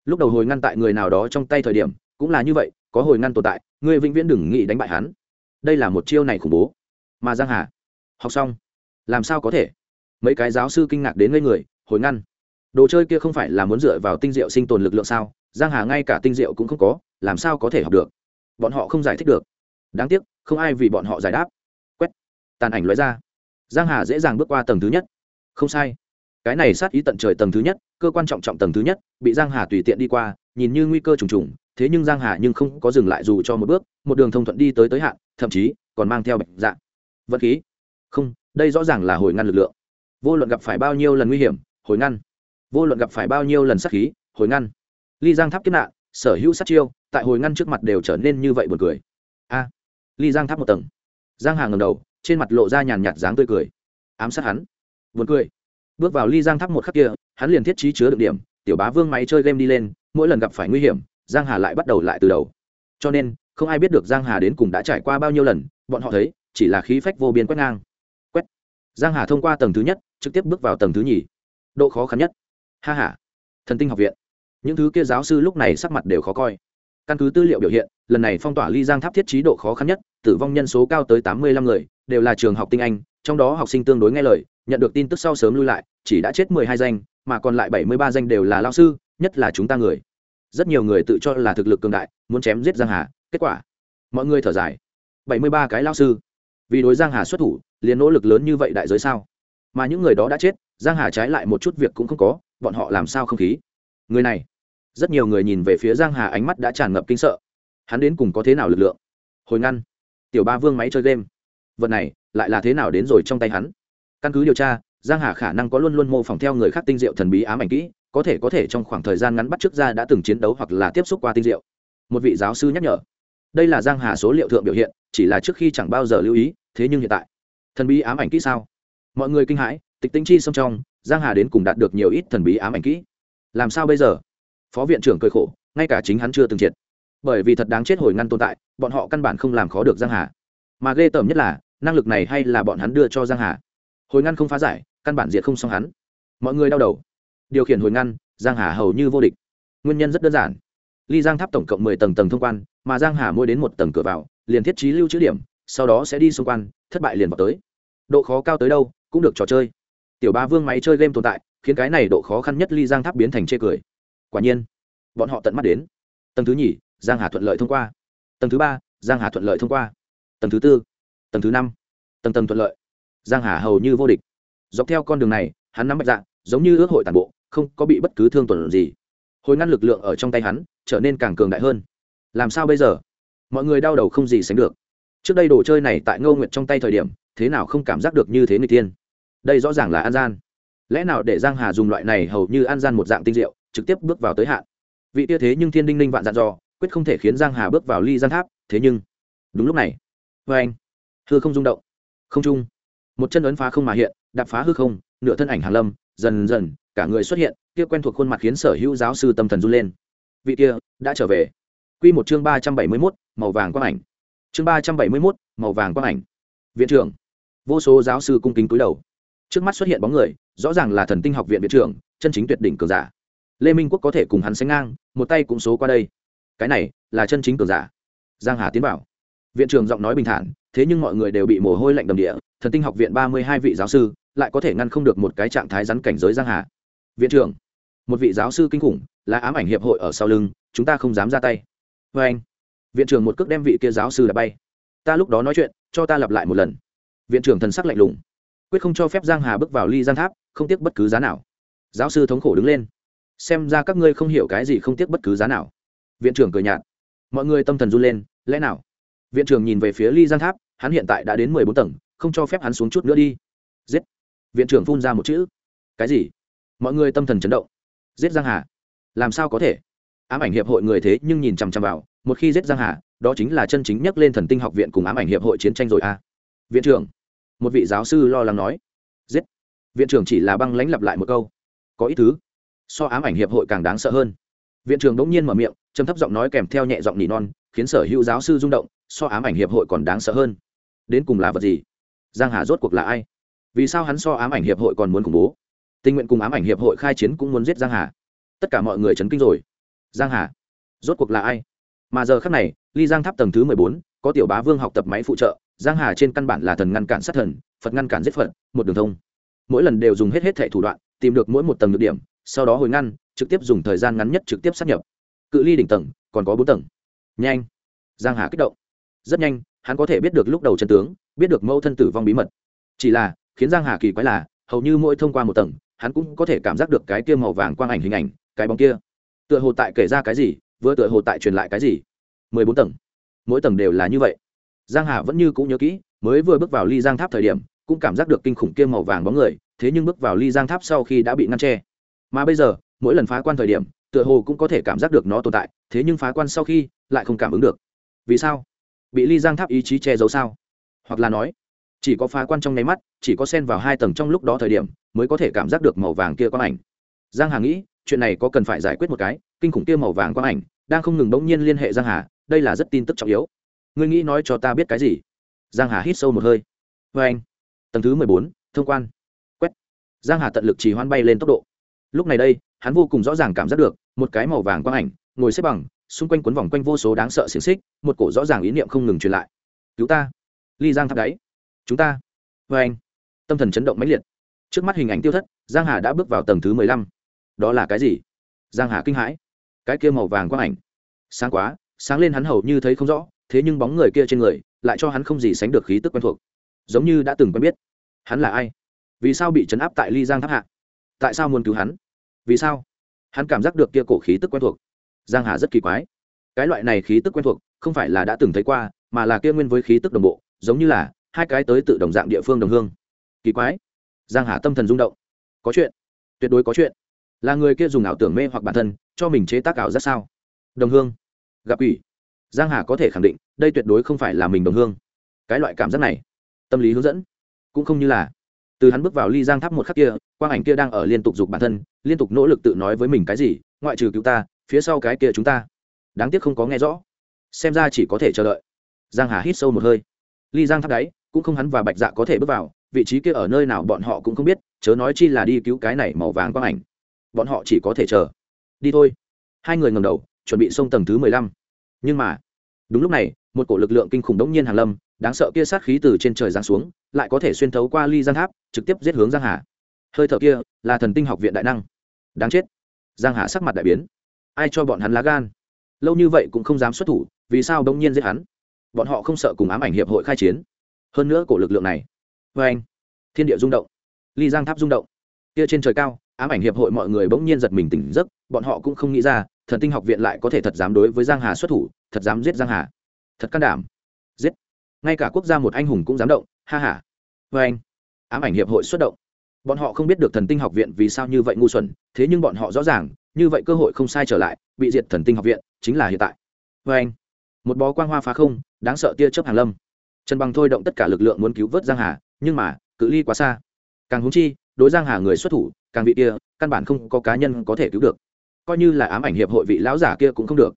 Lúc đầu hồi ngăn tại người nào đó trong tay thời điểm, cũng là như vậy, có hồi ngăn tồn tại người vĩnh viễn đừng nghĩ đánh bại hắn. Đây là một chiêu này khủng bố. Mà giang hà, học xong. Làm sao có thể? Mấy cái giáo sư kinh ngạc đến ngây người, hồi ngăn. Đồ chơi kia không phải là muốn dựa vào tinh diệu sinh tồn lực lượng sao? Giang hà ngay cả tinh diệu cũng không có, làm sao có thể học được? Bọn họ không giải thích được. Đáng tiếc, không ai vì bọn họ giải đáp. Quét. Tàn ảnh lóe ra. Giang hà dễ dàng bước qua tầng thứ nhất. Không sai. Cái này sát ý tận trời tầng thứ nhất, cơ quan trọng trọng tầng thứ nhất, bị giang hà tùy tiện đi qua, nhìn như nguy cơ trùng trùng, thế nhưng giang hà nhưng không có dừng lại dù cho một bước, một đường thông thuận đi tới tới hạn, thậm chí còn mang theo bệnh dạng vật khí? Không, đây rõ ràng là hồi ngăn lực lượng. Vô luận gặp phải bao nhiêu lần nguy hiểm, hồi ngăn. Vô luận gặp phải bao nhiêu lần sát khí, hồi ngăn. Ly giang tháp kiếp nạn, sở hữu sát chiêu tại hồi ngăn trước mặt đều trở nên như vậy buồn cười. A, ly giang tháp một tầng. Giang hà ngầm đầu, trên mặt lộ ra nhàn nhạt dáng tươi cười. Ám sát hắn. Buồn cười. Bước vào ly giang tháp một khắc kia, hắn liền thiết trí chứa được điểm, tiểu bá vương máy chơi game đi lên, mỗi lần gặp phải nguy hiểm, giang hà lại bắt đầu lại từ đầu. Cho nên, không ai biết được giang hà đến cùng đã trải qua bao nhiêu lần, bọn họ thấy, chỉ là khí phách vô biên quét ngang. Quét. Giang hà thông qua tầng thứ nhất, trực tiếp bước vào tầng thứ nhì. Độ khó khăn nhất. Ha ha. Thần tinh học viện. Những thứ kia giáo sư lúc này sắc mặt đều khó coi căn cứ tư liệu biểu hiện, lần này phong tỏa ly giang tháp thiết trí độ khó khăn nhất, tử vong nhân số cao tới tám mươi lăm người, đều là trường học tinh anh, trong đó học sinh tương đối nghe lời, nhận được tin tức sau sớm lui lại, chỉ đã chết mười hai danh, mà còn lại bảy mươi ba danh đều là lao sư, nhất là chúng ta người. Rất nhiều người tự cho là thực lực cường đại, muốn chém giết giang hà, kết quả, mọi người thở dài. bảy mươi ba cái lao sư. Vì đối giang hà xuất thủ, liền nỗ lực lớn như vậy đại giới sao? Mà những người đó đã chết, giang hà trái lại một chút việc cũng không có, bọn họ làm sao không khí? Người này rất nhiều người nhìn về phía giang hà ánh mắt đã tràn ngập kinh sợ. Hắn đến cùng có thế nào lực lượng? Hồi ngăn. Tiểu ba vương máy chơi game. Vật này, lại là thế nào đến rồi trong tay hắn? Căn cứ điều tra, giang hà khả năng có luôn luôn mô phỏng theo người khác tinh diệu thần bí ám ảnh kỹ, có thể có thể trong khoảng thời gian ngắn bắt trước ra đã từng chiến đấu hoặc là tiếp xúc qua tinh diệu. Một vị giáo sư nhắc nhở. Đây là giang hà số liệu thượng biểu hiện, chỉ là trước khi chẳng bao giờ lưu ý, thế nhưng hiện tại. Thần bí ám ảnh kỹ sao? Mọi người kinh hãi, tịch tinh chi xâm trong, giang hà đến cùng đạt được nhiều ít thần bí ám ảnh kỹ. Làm sao bây giờ? Phó viện trưởng cười khổ ngay cả chính hắn chưa từng triệt. Bởi vì thật đáng chết hồi ngăn tồn tại bọn họ căn bản không làm khó được giang hà. Mà ghê tởm nhất là năng lực này hay là bọn hắn đưa cho giang hà. Hồi ngăn không phá giải căn bản diệt không xong hắn. Mọi người đau đầu. Điều khiển hồi ngăn giang hà hầu như vô địch. Nguyên nhân rất đơn giản. Ly giang tháp tổng cộng mười tầng tầng thông quan mà giang hà mỗi đến một tầng cửa vào liền thiết trí lưu trữ điểm sau đó sẽ đi xung quan, thất bại liền vào tới. Độ khó cao tới đâu cũng được trò chơi. Tiểu ba vương máy chơi game tồn tại khiến cái này độ khó khăn nhất ly giang tháp biến thành chê cười quả nhiên, bọn họ tận mắt đến. Tầng thứ nhì, giang hà thuận lợi thông qua. Tầng thứ ba, giang hà thuận lợi thông qua. Tầng thứ tư, tầng thứ năm, tầng tầng thuận lợi. Giang hà hầu như vô địch. Dọc theo con đường này, hắn nắm bạch dạng giống như ước hội tàn bộ, không có bị bất cứ thương tuần gì. Hồi ngăn lực lượng ở trong tay hắn, trở nên càng cường đại hơn. Làm sao bây giờ? Mọi người đau đầu không gì sánh được. Trước đây đồ chơi này tại ngô nguyệt trong tay thời điểm, thế nào không cảm giác được như thế người tiên đây rõ ràng là an gian. Lẽ nào để giang hà dùng loại này hầu như an gian một dạng tinh diệu trực tiếp bước vào tới hạn. Vị tia thế nhưng thiên đinh ninh vạn dặn dò quyết không thể khiến giang hà bước vào ly gian tháp thế nhưng đúng lúc này vê anh hư không rung động không trung một chân ấn phá không mà hiện đạp phá hư không nửa thân ảnh hàn lâm dần dần cả người xuất hiện kia quen thuộc khuôn mặt khiến sở hữu giáo sư tâm thần run lên. Vị kia đã trở về. Quy một chương ba trăm bảy mươi 371, màu vàng quang ảnh. Chương ba trăm bảy mươi 371, màu vàng quang ảnh. Viện trưởng. Vô số giáo sư cung kính cúi đầu. Trước mắt xuất hiện bóng người rõ ràng là thần tinh học viện viện trưởng chân chính tuyệt đỉnh cường giả lê minh quốc có thể cùng hắn sánh ngang một tay cũng số qua đây cái này là chân chính cường giả giang hà tiến bảo viện trưởng giọng nói bình thản thế nhưng mọi người đều bị mồ hôi lạnh đầm địa thần tinh học viện ba mươi hai vị giáo sư lại có thể ngăn không được một cái trạng thái rắn cảnh giới giang hà viện trưởng một vị giáo sư kinh khủng là ám ảnh hiệp hội ở sau lưng chúng ta không dám ra tay vê anh viện trưởng một cước đem vị kia giáo sư đã bay ta lúc đó nói chuyện cho ta lặp lại một lần viện trưởng thần sắc lạnh lùng quyết không cho phép giang hà bước vào ly giang tháp không tiếc bất cứ giá nào giáo sư thống khổ đứng lên xem ra các ngươi không hiểu cái gì không tiếc bất cứ giá nào. Viện trưởng cười nhạt. Mọi người tâm thần run lên, lẽ nào? Viện trưởng nhìn về phía ly giang tháp, hắn hiện tại đã đến mười bốn tầng, không cho phép hắn xuống chút nữa đi. Giết. Viện trưởng phun ra một chữ. Cái gì? Mọi người tâm thần chấn động. Giết giang hà. Làm sao có thể? Ám ảnh hiệp hội người thế nhưng nhìn chằm chằm vào, một khi giết giang hà, đó chính là chân chính nhất lên thần tinh học viện cùng ám ảnh hiệp hội chiến tranh rồi a à. viện trưởng. Một vị giáo sư lo lắng nói. Giết. Viện trưởng chỉ là băng lãnh lặp lại một câu. Có ít thứ so ám ảnh hiệp hội càng đáng sợ hơn. Viện trưởng đống nhiên mở miệng, trầm thấp giọng nói kèm theo nhẹ giọng nỉ non, khiến sở hữu giáo sư rung động, so ám ảnh hiệp hội còn đáng sợ hơn. Đến cùng là vật gì? Giang hà rốt cuộc là ai? Vì sao hắn so ám ảnh hiệp hội còn muốn khủng bố? Tình nguyện cùng ám ảnh hiệp hội khai chiến cũng muốn giết giang hà. Tất cả mọi người chấn kinh rồi. Giang hà, rốt cuộc là ai? Mà giờ khắc này, ly giang tháp tầng thứ mười bốn, có tiểu bá vương học tập máy phụ trợ, giang hà trên căn bản là thần ngăn cản sát thần, phật ngăn cản giết phật, một đường thông. Mỗi lần đều dùng hết hết thể thủ đoạn, tìm được mỗi một tầng được điểm sau đó hồi ngăn, trực tiếp dùng thời gian ngắn nhất trực tiếp sát nhập. Cự ly đỉnh tầng, còn có bốn tầng. Nhanh. Giang hà kích động. Rất nhanh, hắn có thể biết được lúc đầu chân tướng, biết được mẫu thân tử vong bí mật. Chỉ là, khiến giang hà kỳ quái là, hầu như mỗi thông qua một tầng, hắn cũng có thể cảm giác được cái kia màu vàng quang ảnh hình ảnh, cái bóng kia. Tựa hồ tại kể ra cái gì, vừa tựa hồ tại truyền lại cái gì. Mười bốn tầng. Mỗi tầng đều là như vậy. Giang hà vẫn như cũng nhớ kỹ, mới vừa bước vào ly giang tháp thời điểm, cũng cảm giác được kinh khủng kia màu vàng bóng người, thế nhưng bước vào ly giang tháp sau khi đã bị ngăn che mà bây giờ, mỗi lần phá quan thời điểm, tựa hồ cũng có thể cảm giác được nó tồn tại, thế nhưng phá quan sau khi, lại không cảm ứng được. Vì sao? Bị ly giang tháp ý chí che giấu sao? Hoặc là nói, chỉ có phá quan trong nháy mắt, chỉ có xen vào hai tầng trong lúc đó thời điểm, mới có thể cảm giác được màu vàng kia quang ảnh. Giang hà nghĩ, chuyện này có cần phải giải quyết một cái, kinh khủng kia màu vàng quang ảnh, đang không ngừng bỗng nhiên liên hệ giang hà, đây là rất tin tức trọng yếu. Ngươi nghĩ nói cho ta biết cái gì? Giang hà hít sâu một hơi. Vê anh tầng thứ mười bốn, thông quan. Quét. Giang hà tận lực chỉ hoan bay lên tốc độ lúc này đây, hắn vô cùng rõ ràng cảm giác được, một cái màu vàng quang ảnh ngồi xếp bằng, xung quanh quấn vòng quanh vô số đáng sợ xiềng xích, một cổ rõ ràng ý niệm không ngừng truyền lại. Cứu ta. Ly giang tháp đáy. Chúng ta. Vê anh, tâm thần chấn động mãnh liệt. Trước mắt hình ảnh tiêu thất, giang hà đã bước vào tầng thứ mười lăm. Đó là cái gì? Giang hà kinh hãi. Cái kia màu vàng quang ảnh. Sáng quá, sáng lên hắn hầu như thấy không rõ, thế nhưng bóng người kia trên người lại cho hắn không gì sánh được khí tức quen thuộc. Giống như đã từng quen biết. Hắn là ai? Vì sao bị chấn áp tại ly giang tháp hạ? Tại sao muốn cứu hắn? Vì sao? Hắn cảm giác được kia cổ khí tức quen thuộc. Giang hà rất kỳ quái. Cái loại này khí tức quen thuộc, không phải là đã từng thấy qua, mà là kia nguyên với khí tức đồng bộ, giống như là hai cái tới tự đồng dạng địa phương đồng hương. Kỳ quái. Giang hà tâm thần rung động. Có chuyện. Tuyệt đối có chuyện. Là người kia dùng ảo tưởng mê hoặc bản thân, cho mình chế tác ảo ra sao? Đồng hương. Gặp ủy giang hà có thể khẳng định, đây tuyệt đối không phải là mình đồng hương. Cái loại cảm giác này, tâm lý hướng dẫn, cũng không như là từ hắn bước vào ly giang tháp một khắc kia, quang ảnh kia đang ở liên tục dục bản thân, liên tục nỗ lực tự nói với mình cái gì, ngoại trừ cứu ta, phía sau cái kia chúng ta. Đáng tiếc không có nghe rõ. Xem ra chỉ có thể chờ đợi. Giang hà hít sâu một hơi. Ly giang tháp đáy, cũng không hắn và bạch dạ có thể bước vào, vị trí kia ở nơi nào bọn họ cũng không biết, chớ nói chi là đi cứu cái này màu vàng quang ảnh. Bọn họ chỉ có thể chờ. Đi thôi. Hai người ngầm đầu, chuẩn bị xông tầng thứ mười lăm. Nhưng mà, đúng lúc này, một cổ lực lượng kinh khủng đống nhiên hàng lâm đáng sợ kia sát khí từ trên trời giáng xuống, lại có thể xuyên thấu qua ly giang tháp, trực tiếp giết hướng giang hà. Hơi thở kia là thần tinh học viện đại năng. Đáng chết. Giang hà sắc mặt đại biến. Ai cho bọn hắn lá gan? Lâu như vậy cũng không dám xuất thủ, vì sao đông nhiên giết hắn? Bọn họ không sợ cùng ám ảnh hiệp hội khai chiến. Hơn nữa cổ lực lượng này. Vê anh, thiên địa rung động. Ly giang tháp rung động. Kia trên trời cao, ám ảnh hiệp hội mọi người bỗng nhiên giật mình tỉnh giấc, bọn họ cũng không nghĩ ra, thần tinh học viện lại có thể thật dám đối với giang hà xuất thủ, thật dám giết giang hà. Thật can đảm. Giết ngay cả quốc gia một anh hùng cũng dám động, ha ha. Vê anh, ám ảnh hiệp hội xuất động. Bọn họ không biết được thần tinh học viện vì sao như vậy ngu xuẩn, thế nhưng bọn họ rõ ràng, như vậy cơ hội không sai trở lại, bị diệt thần tinh học viện, chính là hiện tại. Vê anh, một bó quang hoa phá không, đáng sợ tia chớp hàng lâm. Trần bằng thôi động tất cả lực lượng muốn cứu vớt giang hà, nhưng mà, cự ly quá xa. Càng húng chi, đối giang hà người xuất thủ, càng vị kia, căn bản không có cá nhân có thể cứu được. Coi như là ám ảnh hiệp hội vị lão giả kia cũng không được.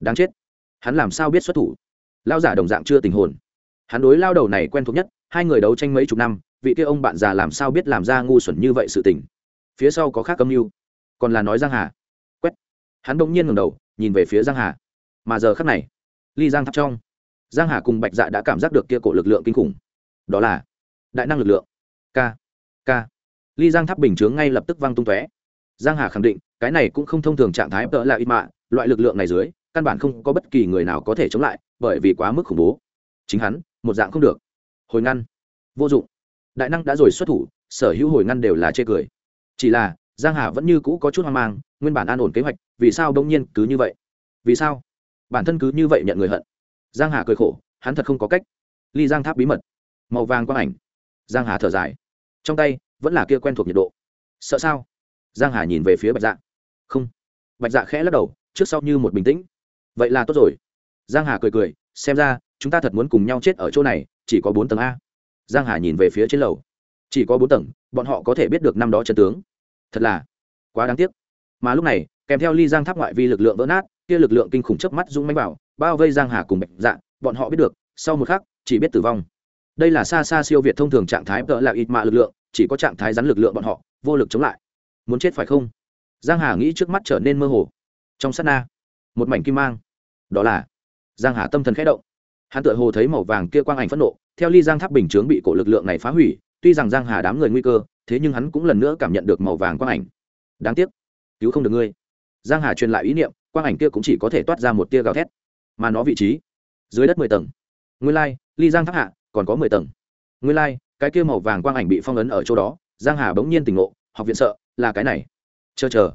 Đáng chết. Hắn làm sao biết xuất thủ? Lão giả đồng dạng chưa tình hồn hắn đối lao đầu này quen thuộc nhất, hai người đấu tranh mấy chục năm, vị kia ông bạn già làm sao biết làm ra ngu xuẩn như vậy sự tình? Phía sau có khác âm mưu. Còn là nói giang hà. Quét. Hắn bỗng nhiên ngẩng đầu, nhìn về phía giang hà. Mà giờ khắc này, ly giang tháp trong, giang hà cùng bạch dạ đã cảm giác được kia cổ lực lượng kinh khủng. Đó là đại năng lực lượng. K k ly giang tháp bình chướng ngay lập tức văng tung tóe. Giang hà khẳng định, cái này cũng không thông thường trạng thái tợ là ít mạ, loại lực lượng này dưới, căn bản không có bất kỳ người nào có thể chống lại, bởi vì quá mức khủng bố chính hắn, một dạng không được. Hồi ngăn. Vô dụng. Đại năng đã rồi xuất thủ, sở hữu hồi ngăn đều là chê cười. Chỉ là, giang hà vẫn như cũ có chút hoang mang, nguyên bản an ổn kế hoạch, vì sao đông nhiên cứ như vậy? Vì sao? Bản thân cứ như vậy nhận người hận. Giang hà cười khổ, hắn thật không có cách. Ly giang tháp bí mật. Màu vàng quang ảnh. Giang hà thở dài. Trong tay, vẫn là kia quen thuộc nhiệt độ. Sợ sao? Giang hà nhìn về phía bạch dạ. Không. Bạch dạ khẽ lắc đầu, trước sau như một bình tĩnh. Vậy là tốt rồi. Giang hà cười cười, xem ra chúng ta thật muốn cùng nhau chết ở chỗ này, chỉ có bốn tầng a. Giang hà nhìn về phía trên lầu. Chỉ có bốn tầng, bọn họ có thể biết được năm đó chân tướng. Thật là quá đáng tiếc. Mà lúc này, kèm theo ly giang tháp ngoại vi lực lượng vỡ nát, kia lực lượng kinh khủng chớp mắt rung manh bảo bao vây giang hà cùng bạch dạ bọn họ biết được, sau một khắc, chỉ biết tử vong. Đây là xa xa siêu việt thông thường trạng thái tợ là ít mạ lực lượng, chỉ có trạng thái rắn lực lượng bọn họ, vô lực chống lại. Muốn chết phải không? Giang hà nghĩ trước mắt trở nên mơ hồ. Trong sát na, một mảnh kim mang. Đó là giang hà tâm thần khẽ động hắn tựa hồ thấy màu vàng kia quang ảnh phẫn nộ, theo ly giang tháp bình chướng bị cổ lực lượng này phá hủy, tuy rằng giang hà đám người nguy cơ, thế nhưng hắn cũng lần nữa cảm nhận được màu vàng quang ảnh. Đáng tiếc, cứu không được ngươi. Giang hà truyền lại ý niệm, quang ảnh kia cũng chỉ có thể toát ra một tia gào thét, mà nó vị trí, dưới đất mười tầng. Nguyên lai, ly giang tháp hạ, còn có mười tầng. Nguyên lai, cái kia màu vàng quang ảnh bị phong ấn ở chỗ đó, giang hà bỗng nhiên tỉnh ngộ, học viện sợ, là cái này. Chờ chờ.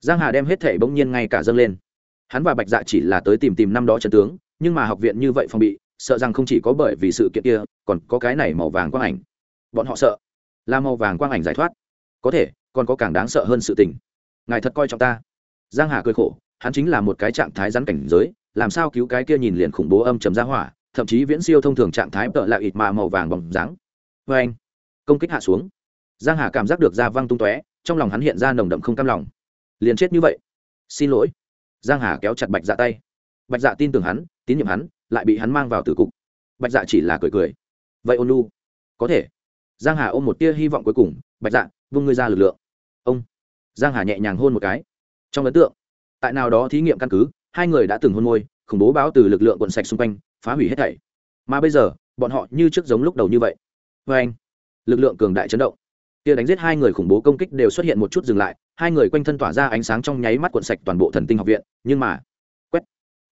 Giang hà đem hết thể bỗng nhiên ngay cả dâng lên. Hắn và bạch dạ chỉ là tới tìm tìm năm đó trần tướng nhưng mà học viện như vậy phòng bị, sợ rằng không chỉ có bởi vì sự kiện kia, còn có cái này màu vàng quang ảnh. Bọn họ sợ là màu vàng quang ảnh giải thoát. Có thể, còn có càng đáng sợ hơn sự tình. Ngài thật coi trọng ta. Giang hà cười khổ, hắn chính là một cái trạng thái rắn cảnh giới, làm sao cứu cái kia nhìn liền khủng bố âm trầm ra hỏa, thậm chí viễn siêu thông thường trạng thái tợ lại ịt mà màu vàng bóng dáng. Vê anh, công kích hạ xuống. Giang hà cảm giác được da văng tung tóe, trong lòng hắn hiện ra nồng đậm không cam lòng. Liền chết như vậy. Xin lỗi. Giang hà kéo chặt bạch dạ tay bạch dạ tin tưởng hắn, tín nhiệm hắn, lại bị hắn mang vào tử cục. Bạch dạ chỉ là cười cười. Vậy ôn lu có thể. Giang hà ôm một tia hy vọng cuối cùng, bạch dạ vung ngươi ra lực lượng. Ông. Giang hà nhẹ nhàng hôn một cái. Trong ấn tượng, tại nào đó thí nghiệm căn cứ, hai người đã từng hôn môi, khủng bố báo từ lực lượng quận sạch xung quanh, phá hủy hết thảy. Mà bây giờ, bọn họ như trước giống lúc đầu như vậy. Vê anh, lực lượng cường đại chấn động. Kia đánh giết hai người khủng bố công kích đều xuất hiện một chút dừng lại, hai người quanh thân tỏa ra ánh sáng trong nháy mắt cuộn sạch toàn bộ thần tinh học viện, nhưng mà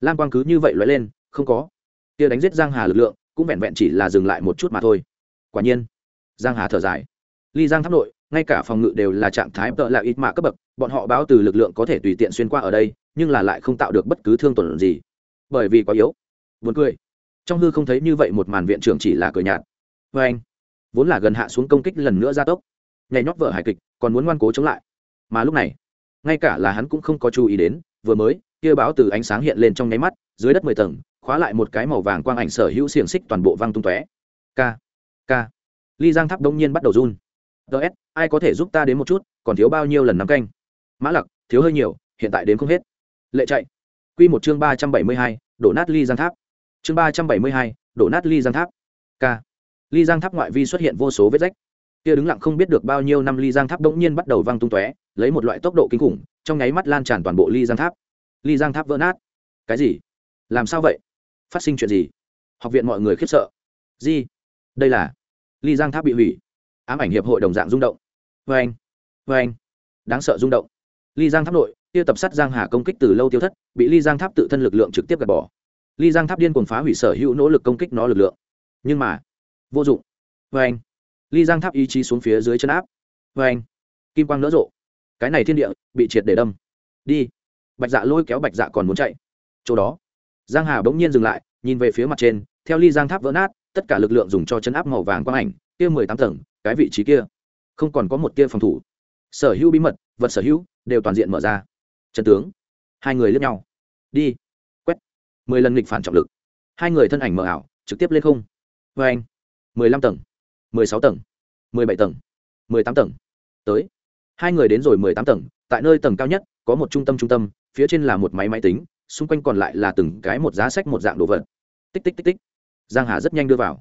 lam quang cứ như vậy lóe lên, không có. Kia đánh giết giang hà lực lượng, cũng vẹn vẹn chỉ là dừng lại một chút mà thôi. Quả nhiên, giang hà thở dài. Ly giang tháp nội, ngay cả phòng ngự đều là trạng thái tợ là ít mạ cấp bậc, bọn họ báo từ lực lượng có thể tùy tiện xuyên qua ở đây, nhưng là lại không tạo được bất cứ thương tổn gì. Bởi vì quá yếu. Buồn cười. Trong hư không thấy như vậy một màn viện trưởng chỉ là cười nhạt. Vê anh, vốn là gần hạ xuống công kích lần nữa gia tốc. Nhảy nhót vợ hài kịch, còn muốn ngoan cố chống lại. Mà lúc này, ngay cả là hắn cũng không có chú ý đến, vừa mới kia báo từ ánh sáng hiện lên trong nháy mắt, dưới đất mười tầng, khóa lại một cái màu vàng quang ảnh sở hữu xiềng xích toàn bộ văng tung tóe. K k ly giang tháp đông nhiên bắt đầu run. Ts ai có thể giúp ta đến một chút, còn thiếu bao nhiêu lần nắm canh? Mã lặc, thiếu hơi nhiều, hiện tại đến không hết. Lệ chạy. Q một chương ba trăm bảy mươi hai, đổ nát ly giang tháp. Chương ba trăm bảy mươi hai, đổ nát ly giang tháp. K ly giang tháp ngoại vi xuất hiện vô số vết rách. Kia đứng lặng không biết được bao nhiêu năm ly giang tháp bỗng nhiên bắt đầu văng tung tóe, lấy một loại tốc độ kinh khủng, trong nháy mắt lan tràn toàn bộ ly giang tháp ly giang tháp vỡ nát. Cái gì? Làm sao vậy? Phát sinh chuyện gì? Học viện mọi người khiếp sợ. Gì? Đây là ly giang tháp bị hủy. Ám ảnh hiệp hội đồng dạng rung động. Vê anh vê anh. Đáng sợ rung động. Ly giang tháp nội tiêu tập sát giang hà công kích từ lâu tiêu thất, bị ly giang tháp tự thân lực lượng trực tiếp gạt bỏ. Ly giang tháp điên cuồng phá hủy sở hữu nỗ lực công kích nó lực lượng. Nhưng mà, vô dụng. Vê anh. Ly giang tháp ý chí xuống phía dưới chân áp. Vê anh. Kim quang nỡ rộ. Cái này thiên địa, bị triệt để đâm. Đi bạch dạ lôi kéo bạch dạ còn muốn chạy. Chỗ đó, giang hà bỗng nhiên dừng lại, nhìn về phía mặt trên, theo ly giang tháp vỡ nát, tất cả lực lượng dùng cho chân áp màu vàng quang ảnh, kia mười tám tầng, cái vị trí kia. Không còn có một tia phòng thủ. Sở hữu bí mật, vật sở hữu, đều toàn diện mở ra. Trần tướng, hai người lướt nhau. Đi. Quét. Mười lần nghịch phản trọng lực. Hai người thân ảnh mở ảo, trực tiếp lên không. Vê anh. Mười lăm tầng. Mười sáu tầng. Mười bảy tầng. Mười tám tầng. Tới. Hai người đến rồi mười tám tầng, tại nơi tầng cao nhất, có một trung tâm trung tâm phía trên là một máy máy tính, xung quanh còn lại là từng cái một giá sách một dạng đồ vật. Tích tích tích tích. Giang hà rất nhanh đưa vào.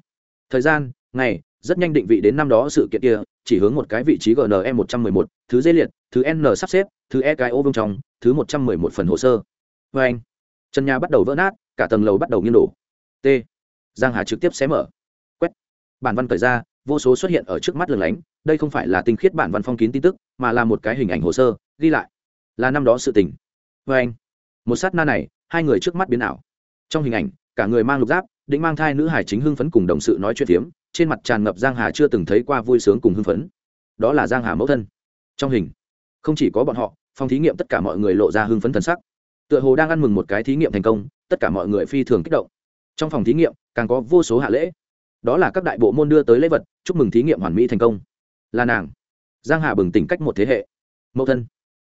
Thời gian, ngày, rất nhanh định vị đến năm đó sự kiện kia, chỉ hướng một cái vị trí gne một trăm mười một, thứ dây liệt, thứ n sắp xếp, thứ e cái ô vương trong, thứ một trăm mười một phần hồ sơ. Vê anh trần nhà bắt đầu vỡ nát, cả tầng lầu bắt đầu nghiêng đổ. T. Giang hà trực tiếp xé mở. Quét. Bản văn cởi ra, vô số xuất hiện ở trước mắt lừng lánh, đây không phải là tinh khiết bản văn phong kín tin tức, mà là một cái hình ảnh hồ sơ, ghi lại. Là năm đó sự tình vê anh. Một sát na này, hai người trước mắt biến ảo. Trong hình ảnh, cả người mang lục giáp định mang thai nữ hải chính hưng phấn cùng đồng sự nói chuyện phiếm, trên mặt tràn ngập giang hà chưa từng thấy qua vui sướng cùng hưng phấn. Đó là giang hà mẫu thân. Trong hình, không chỉ có bọn họ, phòng thí nghiệm tất cả mọi người lộ ra hưng phấn thần sắc. Tựa hồ đang ăn mừng một cái thí nghiệm thành công, tất cả mọi người phi thường kích động. Trong phòng thí nghiệm, càng có vô số hạ lễ. Đó là các đại bộ môn đưa tới lễ vật, chúc mừng thí nghiệm hoàn mỹ thành công. Là nàng. Giang hà bừng tỉnh cách một thế hệ. Mẫu thân.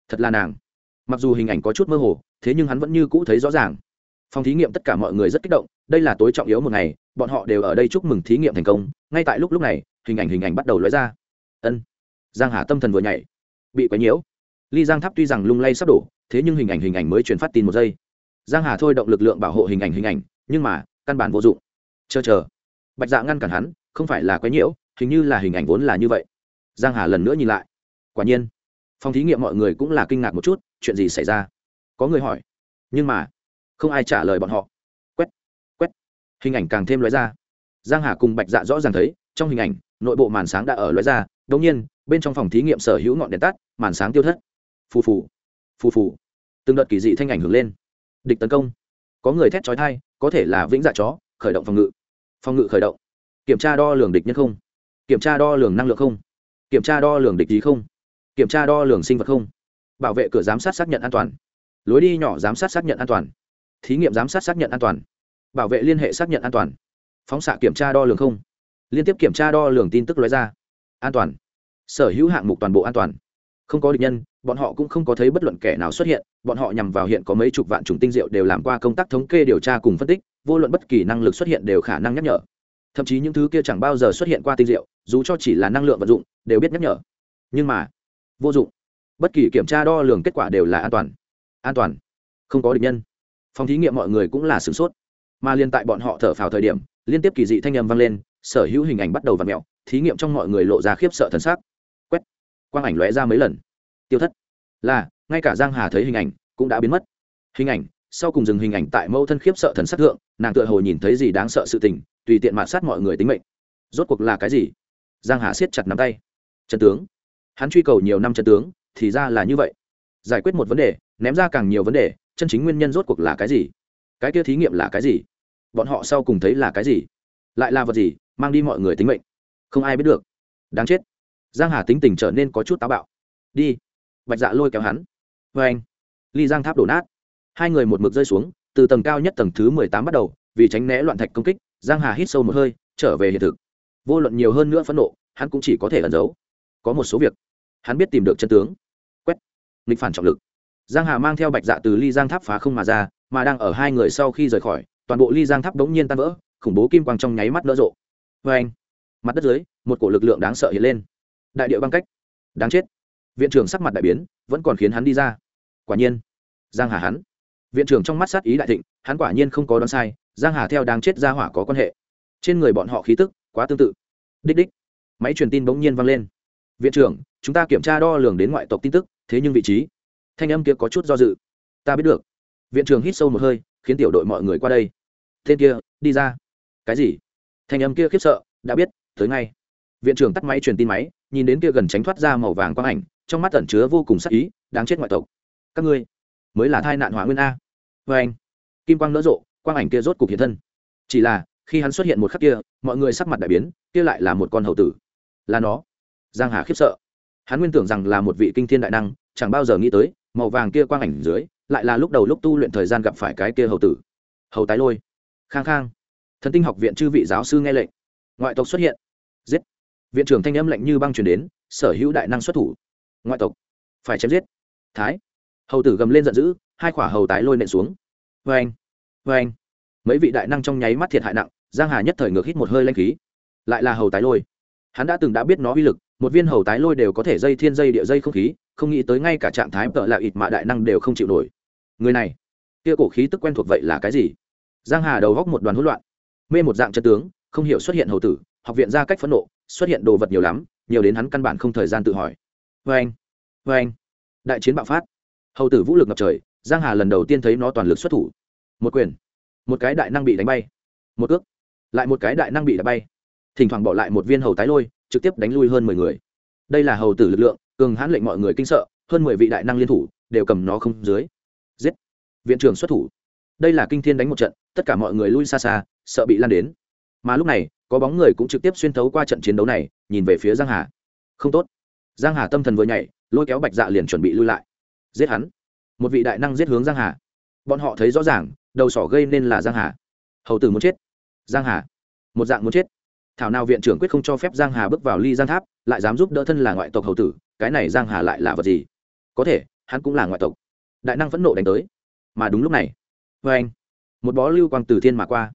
Thật là nàng mặc dù hình ảnh có chút mơ hồ, thế nhưng hắn vẫn như cũ thấy rõ ràng. Phòng thí nghiệm tất cả mọi người rất kích động, đây là tối trọng yếu một ngày, bọn họ đều ở đây chúc mừng thí nghiệm thành công. Ngay tại lúc lúc này, hình ảnh hình ảnh bắt đầu lóe ra. Ân, giang hà tâm thần vừa nhảy. Bị quấy nhiễu. Ly giang tháp tuy rằng lung lay sắp đổ, thế nhưng hình ảnh hình ảnh mới truyền phát tin một giây. Giang hà thôi động lực lượng bảo hộ hình ảnh hình ảnh, nhưng mà, căn bản vô dụng. Chờ chờ. Bạch dạ ngăn cản hắn, không phải là quấy nhiễu, hình như là hình ảnh vốn là như vậy. Giang hà lần nữa nhìn lại. Quả nhiên, phòng thí nghiệm mọi người cũng là kinh ngạc một chút chuyện gì xảy ra? Có người hỏi. Nhưng mà, không ai trả lời bọn họ. Quét quét. Hình ảnh càng thêm lóe ra. Giang hà cùng bạch dạ rõ ràng thấy, trong hình ảnh, nội bộ màn sáng đã ở lóe ra. Đống nhiên, bên trong phòng thí nghiệm sở hữu ngọn đèn tắt, màn sáng tiêu thất. Phù phù phù phù. Từng đợt kỳ dị thanh ảnh hưởng lên. Địch tấn công. Có người thét chói thai có thể là vĩnh dạ chó, khởi động phòng ngự. Phòng ngự khởi động. Kiểm tra đo lường địch nhân không. Kiểm tra đo lường năng lượng không. Kiểm tra đo lường địch ý không. Kiểm tra đo lường sinh vật không bảo vệ cửa giám sát xác nhận an toàn. Lối đi nhỏ giám sát xác nhận an toàn. Thí nghiệm giám sát xác nhận an toàn. Bảo vệ liên hệ xác nhận an toàn. Phóng xạ kiểm tra đo lường không. Liên tiếp kiểm tra đo lường tin tức lóe ra. An toàn. Sở hữu hạng mục toàn bộ an toàn. Không có địch nhân, bọn họ cũng không có thấy bất luận kẻ nào xuất hiện. Bọn họ nhằm vào hiện có mấy chục vạn chủng tinh diệu đều làm qua công tác thống kê điều tra cùng phân tích, vô luận bất kỳ năng lực xuất hiện đều khả năng nhắc nhở. Thậm chí những thứ kia chẳng bao giờ xuất hiện qua tinh diệu dù cho chỉ là năng lượng vận dụng, đều biết nhắc nhở. Nhưng mà, vô dụng bất kỳ kiểm tra đo lường kết quả đều là an toàn. An toàn. Không có địch nhân. Phòng thí nghiệm mọi người cũng là sửng sốt. Mà liên tại bọn họ thở phào thời điểm, liên tiếp kỳ dị thanh âm vang lên, sở hữu hình ảnh bắt đầu v ặ mẹo thí nghiệm trong mọi người lộ ra khiếp sợ thần sắc. Quét. Quang ảnh lóe ra mấy lần. Tiêu thất. Là, ngay cả giang hà thấy hình ảnh cũng đã biến mất. Hình ảnh, sau cùng dừng hình ảnh tại mâu thân khiếp sợ thần sắc thượng, nàng tựa hồ nhìn thấy gì đáng sợ sự tình, tùy tiện mạt sát mọi người tính mệnh. Rốt cuộc là cái gì? Giang hà siết chặt nắm tay. Trần tướng. Hắn truy cầu nhiều năm trần tướng thì ra là như vậy. Giải quyết một vấn đề, ném ra càng nhiều vấn đề, chân chính nguyên nhân rốt cuộc là cái gì? Cái kia thí nghiệm là cái gì? Bọn họ sau cùng thấy là cái gì? Lại là vật gì, mang đi mọi người tính mệnh? Không ai biết được. Đáng chết. Giang hà tính tình trở nên có chút táo bạo. Đi. Bạch dạ lôi kéo hắn. Vê anh. Ly giang tháp đổ nát. Hai người một mực rơi xuống, từ tầng cao nhất tầng thứ mười tám bắt đầu, vì tránh né loạn thạch công kích, giang hà hít sâu một hơi, trở về hiện thực. Vô luận nhiều hơn nữa phẫn nộ, hắn cũng chỉ có thể ẩn giấu. Có một số việc hắn biết tìm được chân tướng. Quét. Nghịch phản trọng lực. Giang hà mang theo bạch dạ từ ly giang tháp phá không mà ra, mà đang ở hai người sau khi rời khỏi, toàn bộ ly giang tháp bỗng nhiên tan vỡ, khủng bố kim quang trong nháy mắt nở rộ. Vê anh, mặt đất dưới, một cổ lực lượng đáng sợ hiện lên. Đại địa băng cách. Đáng chết. Viện trưởng sắc mặt đại biến, vẫn còn khiến hắn đi ra. Quả nhiên, giang hà hắn. Viện trưởng trong mắt sát ý đại thịnh, hắn quả nhiên không có đoán sai, giang hà theo đang chết ra hỏa có quan hệ. Trên người bọn họ khí tức, quá tương tự. Đích đích. Máy truyền tin bỗng nhiên vang lên viện trưởng, chúng ta kiểm tra đo lường đến ngoại tộc tin tức, thế nhưng vị trí, thanh âm kia có chút do dự. Ta biết được. Viện trưởng hít sâu một hơi, khiến tiểu đội mọi người qua đây. Tên kia, đi ra. Cái gì? Thanh âm kia khiếp sợ, đã biết, tới ngay. Viện trưởng tắt máy truyền tin máy, nhìn đến kia gần tránh thoát ra màu vàng quang ảnh, trong mắt ẩn chứa vô cùng sắc ý, đáng chết ngoại tộc. Các ngươi, mới là thai nạn hỏa nguyên a. Vê anh, kim quang nỡ rộ, quang ảnh kia rốt cục hiện thân. Chỉ là, khi hắn xuất hiện một khắc kia, mọi người sắc mặt đại biến, kia lại là một con hậu tử. Là nó giang hà khiếp sợ. Hắn nguyên tưởng rằng là một vị kinh thiên đại năng, chẳng bao giờ nghĩ tới, màu vàng kia quang ảnh dưới, lại là lúc đầu lúc tu luyện thời gian gặp phải cái kia hậu tử. Hầu tái lôi. Khang khang. Thần tinh học viện chư vị giáo sư nghe lệnh. Ngoại tộc xuất hiện. Giết. Viện trưởng thanh âm lệnh như băng truyền đến, sở hữu đại năng xuất thủ. Ngoại tộc. Phải chém giết. Thái. Hầu tử gầm lên giận dữ, hai quả hầu tái lôi nện xuống. Vê anh vê anh mấy vị đại năng trong nháy mắt thiệt hại nặng, giang hà nhất thời ngược hít một hơi lanh khí. Lại là hầu tái lôi. Hắn đã từng đã biết nó uy lực một viên hầu tái lôi đều có thể dây thiên dây địa dây không khí, không nghĩ tới ngay cả trạng thái tợ là ít mạ đại năng đều không chịu nổi. Người này, kia cổ khí tức quen thuộc vậy là cái gì? Giang hà đầu góc một đoàn hỗn loạn. Mê một dạng chân tướng, không hiểu xuất hiện hầu tử, học viện ra cách phẫn nộ, xuất hiện đồ vật nhiều lắm, nhiều đến hắn căn bản không thời gian tự hỏi. Vê anh vê anh. Đại chiến bạo phát. Hầu tử vũ lực ngập trời, giang hà lần đầu tiên thấy nó toàn lực xuất thủ. Một quyền. Một cái đại năng bị đánh bay. Một ước. Lại một cái đại năng bị đá bay. Thỉnh thoảng bỏ lại một viên hầu tái lôi trực tiếp đánh lui hơn mười người. Đây là hầu tử lực lượng, cường hãn lệnh mọi người kinh sợ, hơn mười vị đại năng liên thủ, đều cầm nó không dưới. Giết! Viện trưởng xuất thủ. Đây là kinh thiên đánh một trận, tất cả mọi người lui xa xa, sợ bị lan đến. Mà lúc này, có bóng người cũng trực tiếp xuyên thấu qua trận chiến đấu này, nhìn về phía giang hà. Không tốt. Giang hà tâm thần vừa nhảy, lôi kéo bạch dạ liền chuẩn bị lui lại. Giết hắn. Một vị đại năng giết hướng giang hà. Bọn họ thấy rõ ràng, đầu sỏ gây nên là giang hà. Hầu tử muốn chết. Giang hà. Một dạng muốn chết thảo nào viện trưởng quyết không cho phép giang hà bước vào ly giang tháp, lại dám giúp đỡ thân là ngoại tộc hầu tử, cái này giang hà lại là vật gì? Có thể, hắn cũng là ngoại tộc. Đại năng phẫn nộ đánh tới. Mà đúng lúc này vê anh, một bó lưu quang từ thiên mà qua.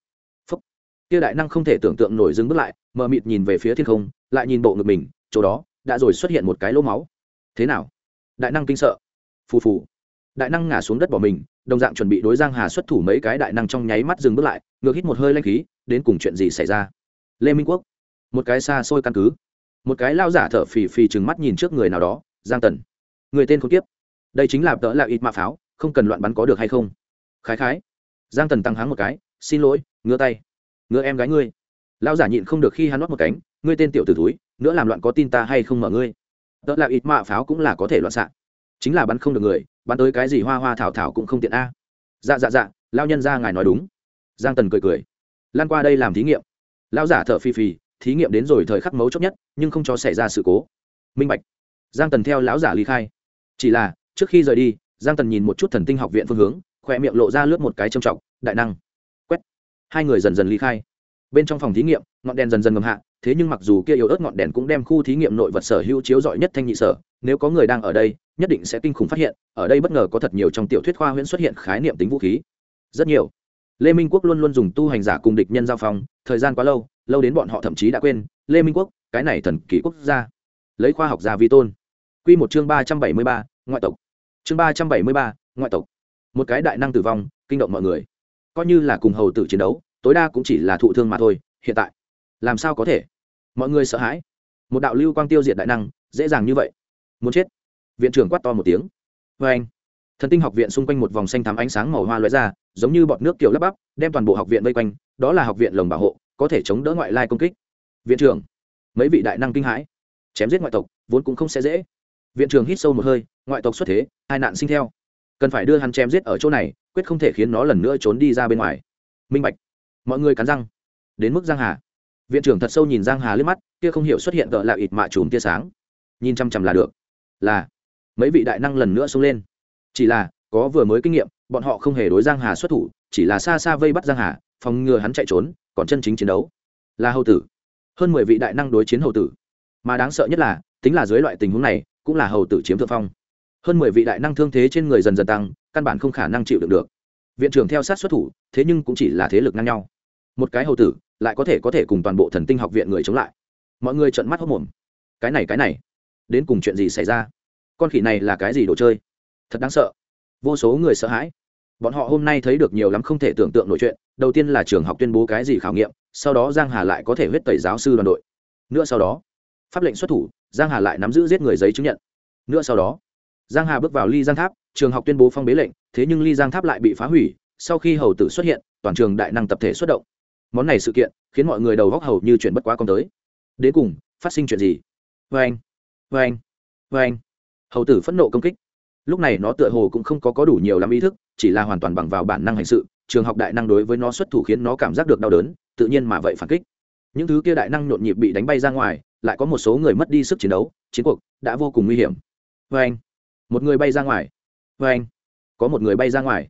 Phúc. Kia đại năng không thể tưởng tượng nổi dừng bước lại, mờ mịt nhìn về phía thiên không, lại nhìn bộ ngực mình, chỗ đó, đã rồi xuất hiện một cái lỗ máu. Thế nào? Đại năng kinh sợ. Phù phù. Đại năng ngả xuống đất bỏ mình, đồng dạng chuẩn bị đối giang hà xuất thủ mấy cái đại năng trong nháy mắt dừng bước lại, ngược hít một hơi lanh khí, đến cùng chuyện gì xảy ra? Lê minh quốc một cái xa xôi căn cứ một cái lao giả thở phì phì chừng mắt nhìn trước người nào đó giang tần người tên không tiếp đây chính là tớ là ít mạ pháo không cần loạn bắn có được hay không khái khái giang tần tăng háng một cái xin lỗi ngứa tay ngứa em gái ngươi lao giả nhịn không được khi hắn nót một cánh ngươi tên tiểu t ử túi nữa làm loạn có tin ta hay không mở ngươi tớ là ít mạ pháo cũng là có thể loạn xạ chính là bắn không được người bắn tới cái gì hoa hoa thảo thảo cũng không tiện a dạ dạ dạ lao nhân ra ngài nói đúng giang tần cười cười lan qua đây làm thí nghiệm lão giả thợ phi phì, thí nghiệm đến rồi thời khắc mấu chốt nhất, nhưng không cho xảy ra sự cố. Minh bạch. Giang tần theo lão giả ly khai. Chỉ là, trước khi rời đi, giang tần nhìn một chút thần tinh học viện phương hướng khoe miệng lộ ra lướt một cái trầm trọng, đại năng. Quét. Hai người dần dần ly khai. Bên trong phòng thí nghiệm, ngọn đèn dần dần ngầm hạ, thế nhưng mặc dù kia yếu ớt ngọn đèn cũng đem khu thí nghiệm nội vật sở hữu chiếu rọi nhất thanh nhị sở, nếu có người đang ở đây, nhất định sẽ kinh khủng phát hiện, ở đây bất ngờ có thật nhiều trong tiểu thuyết khoa huyễn xuất hiện khái niệm tính vũ khí. Rất nhiều lê minh quốc luôn luôn dùng tu hành giả cùng địch nhân giao phong, thời gian quá lâu lâu đến bọn họ thậm chí đã quên, lê minh quốc, cái này thần kỳ quốc gia. Lấy khoa học gia vi tôn. Q một chương ba trăm bảy mươi ba, ngoại tộc. Chương ba trăm bảy mươi ba, ngoại tộc. Một cái đại năng tử vong, kinh động mọi người. Coi như là cùng hầu tử chiến đấu, tối đa cũng chỉ là thụ thương mà thôi, hiện tại. Làm sao có thể? Mọi người sợ hãi. Một đạo lưu quang tiêu diệt đại năng, dễ dàng như vậy. Muốn chết. Viện trưởng quát to một tiếng. Vê anh thần tinh học viện xung quanh một vòng xanh thắm ánh sáng màu hoa lóe ra, giống như bọt nước kiểu lấp bắp, đem toàn bộ học viện vây quanh, đó là học viện lồng bảo hộ, có thể chống đỡ ngoại lai công kích. Viện trưởng, mấy vị đại năng kinh hãi. Chém giết ngoại tộc, vốn cũng không sẽ dễ. Viện trưởng hít sâu một hơi, ngoại tộc xuất thế, hai nạn sinh theo. Cần phải đưa hắn chém giết ở chỗ này, quyết không thể khiến nó lần nữa trốn đi ra bên ngoài. Minh bạch. Mọi người cắn răng. Đến mức giang hà. Viện trưởng thật sâu nhìn giang hà lướt mắt, kia không hiểu xuất hiện tợ là ịt mạ chùm tia sáng. Nhìn chăm chăm là được. Là. Mấy vị đại năng lần nữa xông lên chỉ là, có vừa mới kinh nghiệm, bọn họ không hề đối giang hà xuất thủ, chỉ là xa xa vây bắt giang hà, phòng ngừa hắn chạy trốn, còn chân chính chiến đấu. Là hầu tử. Hơn mười vị đại năng đối chiến hầu tử. Mà đáng sợ nhất là, tính là dưới loại tình huống này, cũng là hầu tử chiếm thượng phong. Hơn mười vị đại năng thương thế trên người dần dần tăng, căn bản không khả năng chịu đựng được. Viện trưởng theo sát xuất thủ, thế nhưng cũng chỉ là thế lực ngang nhau. Một cái hầu tử, lại có thể có thể cùng toàn bộ thần tinh học viện người chống lại. Mọi người trợn mắt hốc mồm cái này cái này. Đến cùng chuyện gì xảy ra? Con khỉ này là cái gì đồ chơi? Thật đáng sợ. Vô số người sợ hãi. Bọn họ hôm nay thấy được nhiều lắm không thể tưởng tượng nổi chuyện. Đầu tiên là trường học tuyên bố cái gì khảo nghiệm, sau đó giang hà lại có thể huyết tẩy giáo sư đoàn đội. Nữa sau đó, pháp lệnh xuất thủ, giang hà lại nắm giữ giết người giấy chứng nhận. Nữa sau đó, giang hà bước vào ly giang tháp, trường học tuyên bố phong bế lệnh, thế nhưng ly giang tháp lại bị phá hủy. Sau khi hầu tử xuất hiện, toàn trường đại năng tập thể xuất động. Món này sự kiện khiến mọi người đầu góc hầu như chuyển bất quá con tới. Đến cùng, phát sinh chuyện gì? Vê anh vê anh vê anh hầu tử phẫn nộ công kích lúc này nó tựa hồ cũng không có có đủ nhiều lắm ý thức, chỉ là hoàn toàn bằng vào bản năng hành sự, trường học đại năng đối với nó xuất thủ khiến nó cảm giác được đau đớn, tự nhiên mà vậy phản kích. Những thứ kia đại năng nhộn nhịp bị đánh bay ra ngoài, lại có một số người mất đi sức chiến đấu, chiến cuộc đã vô cùng nguy hiểm. Vê anh, một người bay ra ngoài. Vê anh, có một người bay ra ngoài.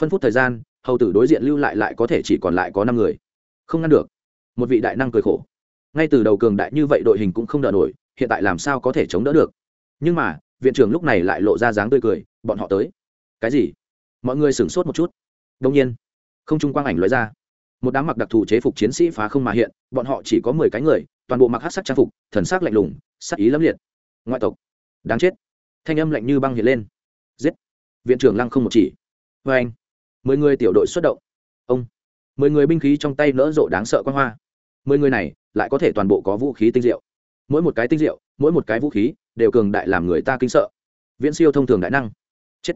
Phân phút thời gian, hầu tử đối diện lưu lại lại có thể chỉ còn lại có năm người. Không ngăn được. Một vị đại năng cười khổ. Ngay từ đầu cường đại như vậy đội hình cũng không đỡ nổi, hiện tại làm sao có thể chống đỡ được? Nhưng mà viện trưởng lúc này lại lộ ra dáng tươi cười, bọn họ tới. Cái gì? Mọi người sửng sốt một chút. Đông nhiên. Không trung quang ảnh lóe ra. Một đám mặc đặc thù chế phục chiến sĩ phá không mà hiện, bọn họ chỉ có mười cái người, toàn bộ mặc hát sắc trang phục, thần sắc lạnh lùng, sắc ý lẫm liệt. Ngoại tộc. Đáng chết. Thanh âm lạnh như băng hiện lên. Giết. Viện trưởng lăng không một chỉ. Vê anh. Mười người tiểu đội xuất động. Ông. Mười người binh khí trong tay nỡ rộ đáng sợ quan hoa. Mười người này lại có thể toàn bộ có vũ khí tinh diệu. Mỗi một cái tinh diệu, mỗi một cái vũ khí đều cường đại làm người ta kinh sợ. Viễn siêu thông thường đại năng. Chết.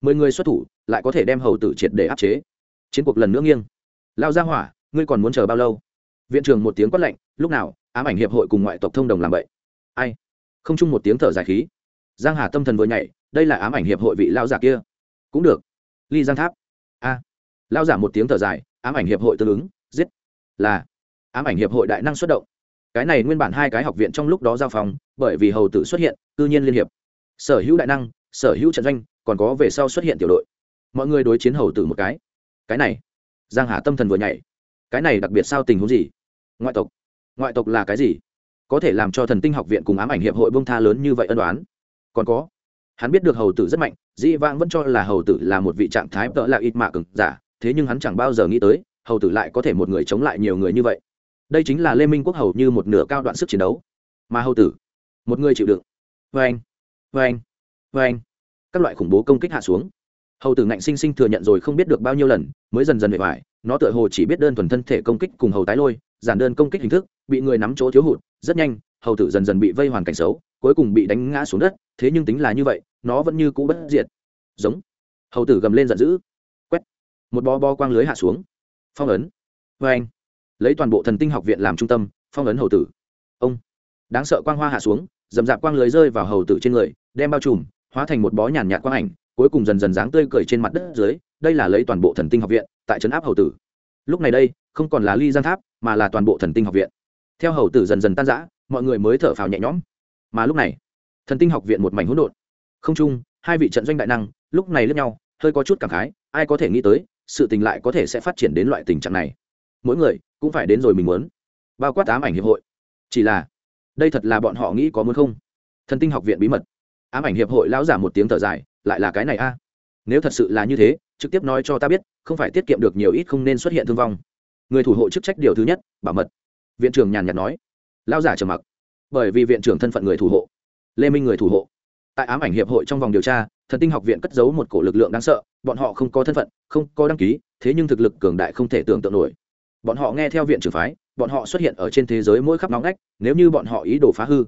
Mười người xuất thủ, lại có thể đem hầu tử triệt để áp chế. Chiến cuộc lần nữa nghiêng. Lao ra hỏa, ngươi còn muốn chờ bao lâu? Viện trưởng một tiếng quát lạnh, lúc nào, ám ảnh hiệp hội cùng ngoại tộc thông đồng làm vậy? Ai? Không chung một tiếng thở dài khí. Giang hà tâm thần vừa nhảy, đây là ám ảnh hiệp hội vị lao giả kia. Cũng được. Ly giang tháp. A. Lao giả một tiếng thở dài, ám ảnh hiệp hội tương ứng, giết. Là. Ám ảnh hiệp hội đại năng xuất động cái này nguyên bản hai cái học viện trong lúc đó giao phòng, bởi vì hầu tử xuất hiện tự nhiên liên hiệp. Sở hữu đại năng, sở hữu trận doanh, còn có về sau xuất hiện tiểu đội. Mọi người đối chiến hầu tử một cái. Cái này, giang hà tâm thần vừa nhảy. Cái này đặc biệt sao tình huống gì? Ngoại tộc. Ngoại tộc là cái gì? Có thể làm cho thần tinh học viện cùng ám ảnh hiệp hội bông tha lớn như vậy ân đoán còn có, hắn biết được hầu tử rất mạnh, dĩ vãng vẫn cho là hầu tử là một vị trạng thái tợ là ít mạ cực giả, thế nhưng hắn chẳng bao giờ nghĩ tới, hầu tử lại có thể một người chống lại nhiều người như vậy đây chính là lê minh quốc hầu như một nửa cao đoạn sức chiến đấu mà hầu tử một người chịu đựng vê anh vê anh vê anh các loại khủng bố công kích hạ xuống hầu tử ngạnh sinh sinh thừa nhận rồi không biết được bao nhiêu lần mới dần dần bề ngoài nó tựa hồ chỉ biết đơn thuần thân thể công kích cùng hầu tái lôi giản đơn công kích hình thức bị người nắm chỗ thiếu hụt rất nhanh hầu tử dần dần bị vây hoàn cảnh xấu cuối cùng bị đánh ngã xuống đất thế nhưng tính là như vậy nó vẫn như cũ bất diệt giống hầu tử gầm lên giận dữ quét một bó bo quang lưới hạ xuống phong ấn vê anh lấy toàn bộ thần tinh học viện làm trung tâm, phong ấn hầu tử. Ông, đáng sợ quang hoa hạ xuống dầm dạp quang lưới rơi vào hầu tử trên người, đem bao trùm, hóa thành một bó nhàn nhạt quang ảnh, cuối cùng dần dần dáng tươi cười trên mặt đất dưới, đây là lấy toàn bộ thần tinh học viện, tại trấn áp hầu tử. Lúc này đây, không còn là ly giang tháp, mà là toàn bộ thần tinh học viện. Theo hầu tử dần dần tan rã, mọi người mới thở phào nhẹ nhõm. Mà lúc này, thần tinh học viện một mảnh hỗn độn. Không chung, hai vị trận doanh đại năng, lúc này lướt nhau, hơi có chút cảm khái, ai có thể nghĩ tới, sự tình lại có thể sẽ phát triển đến loại tình trạng này mỗi người cũng phải đến rồi mình muốn. Bao quát ám ảnh hiệp hội. Chỉ là, đây thật là bọn họ nghĩ có muốn không? Thần tinh học viện bí mật. Ám ảnh hiệp hội lão giả một tiếng thở dài, lại là cái này a. Nếu thật sự là như thế, trực tiếp nói cho ta biết, không phải tiết kiệm được nhiều ít không nên xuất hiện thương vong. Người thủ hộ chức trách điều thứ nhất, bảo mật. Viện trưởng nhàn nhạt nói. Lão giả trầm mặc. Bởi vì viện trưởng thân phận người thủ hộ. Lê minh người thủ hộ. Tại ám ảnh hiệp hội trong vòng điều tra, thần tinh học viện cất giấu một cổ lực lượng đáng sợ, bọn họ không có thân phận, không có đăng ký, thế nhưng thực lực cường đại không thể tưởng tượng nổi bọn họ nghe theo viện trưởng phái, bọn họ xuất hiện ở trên thế giới mỗi khắp nóng ngách, nếu như bọn họ ý đồ phá hư,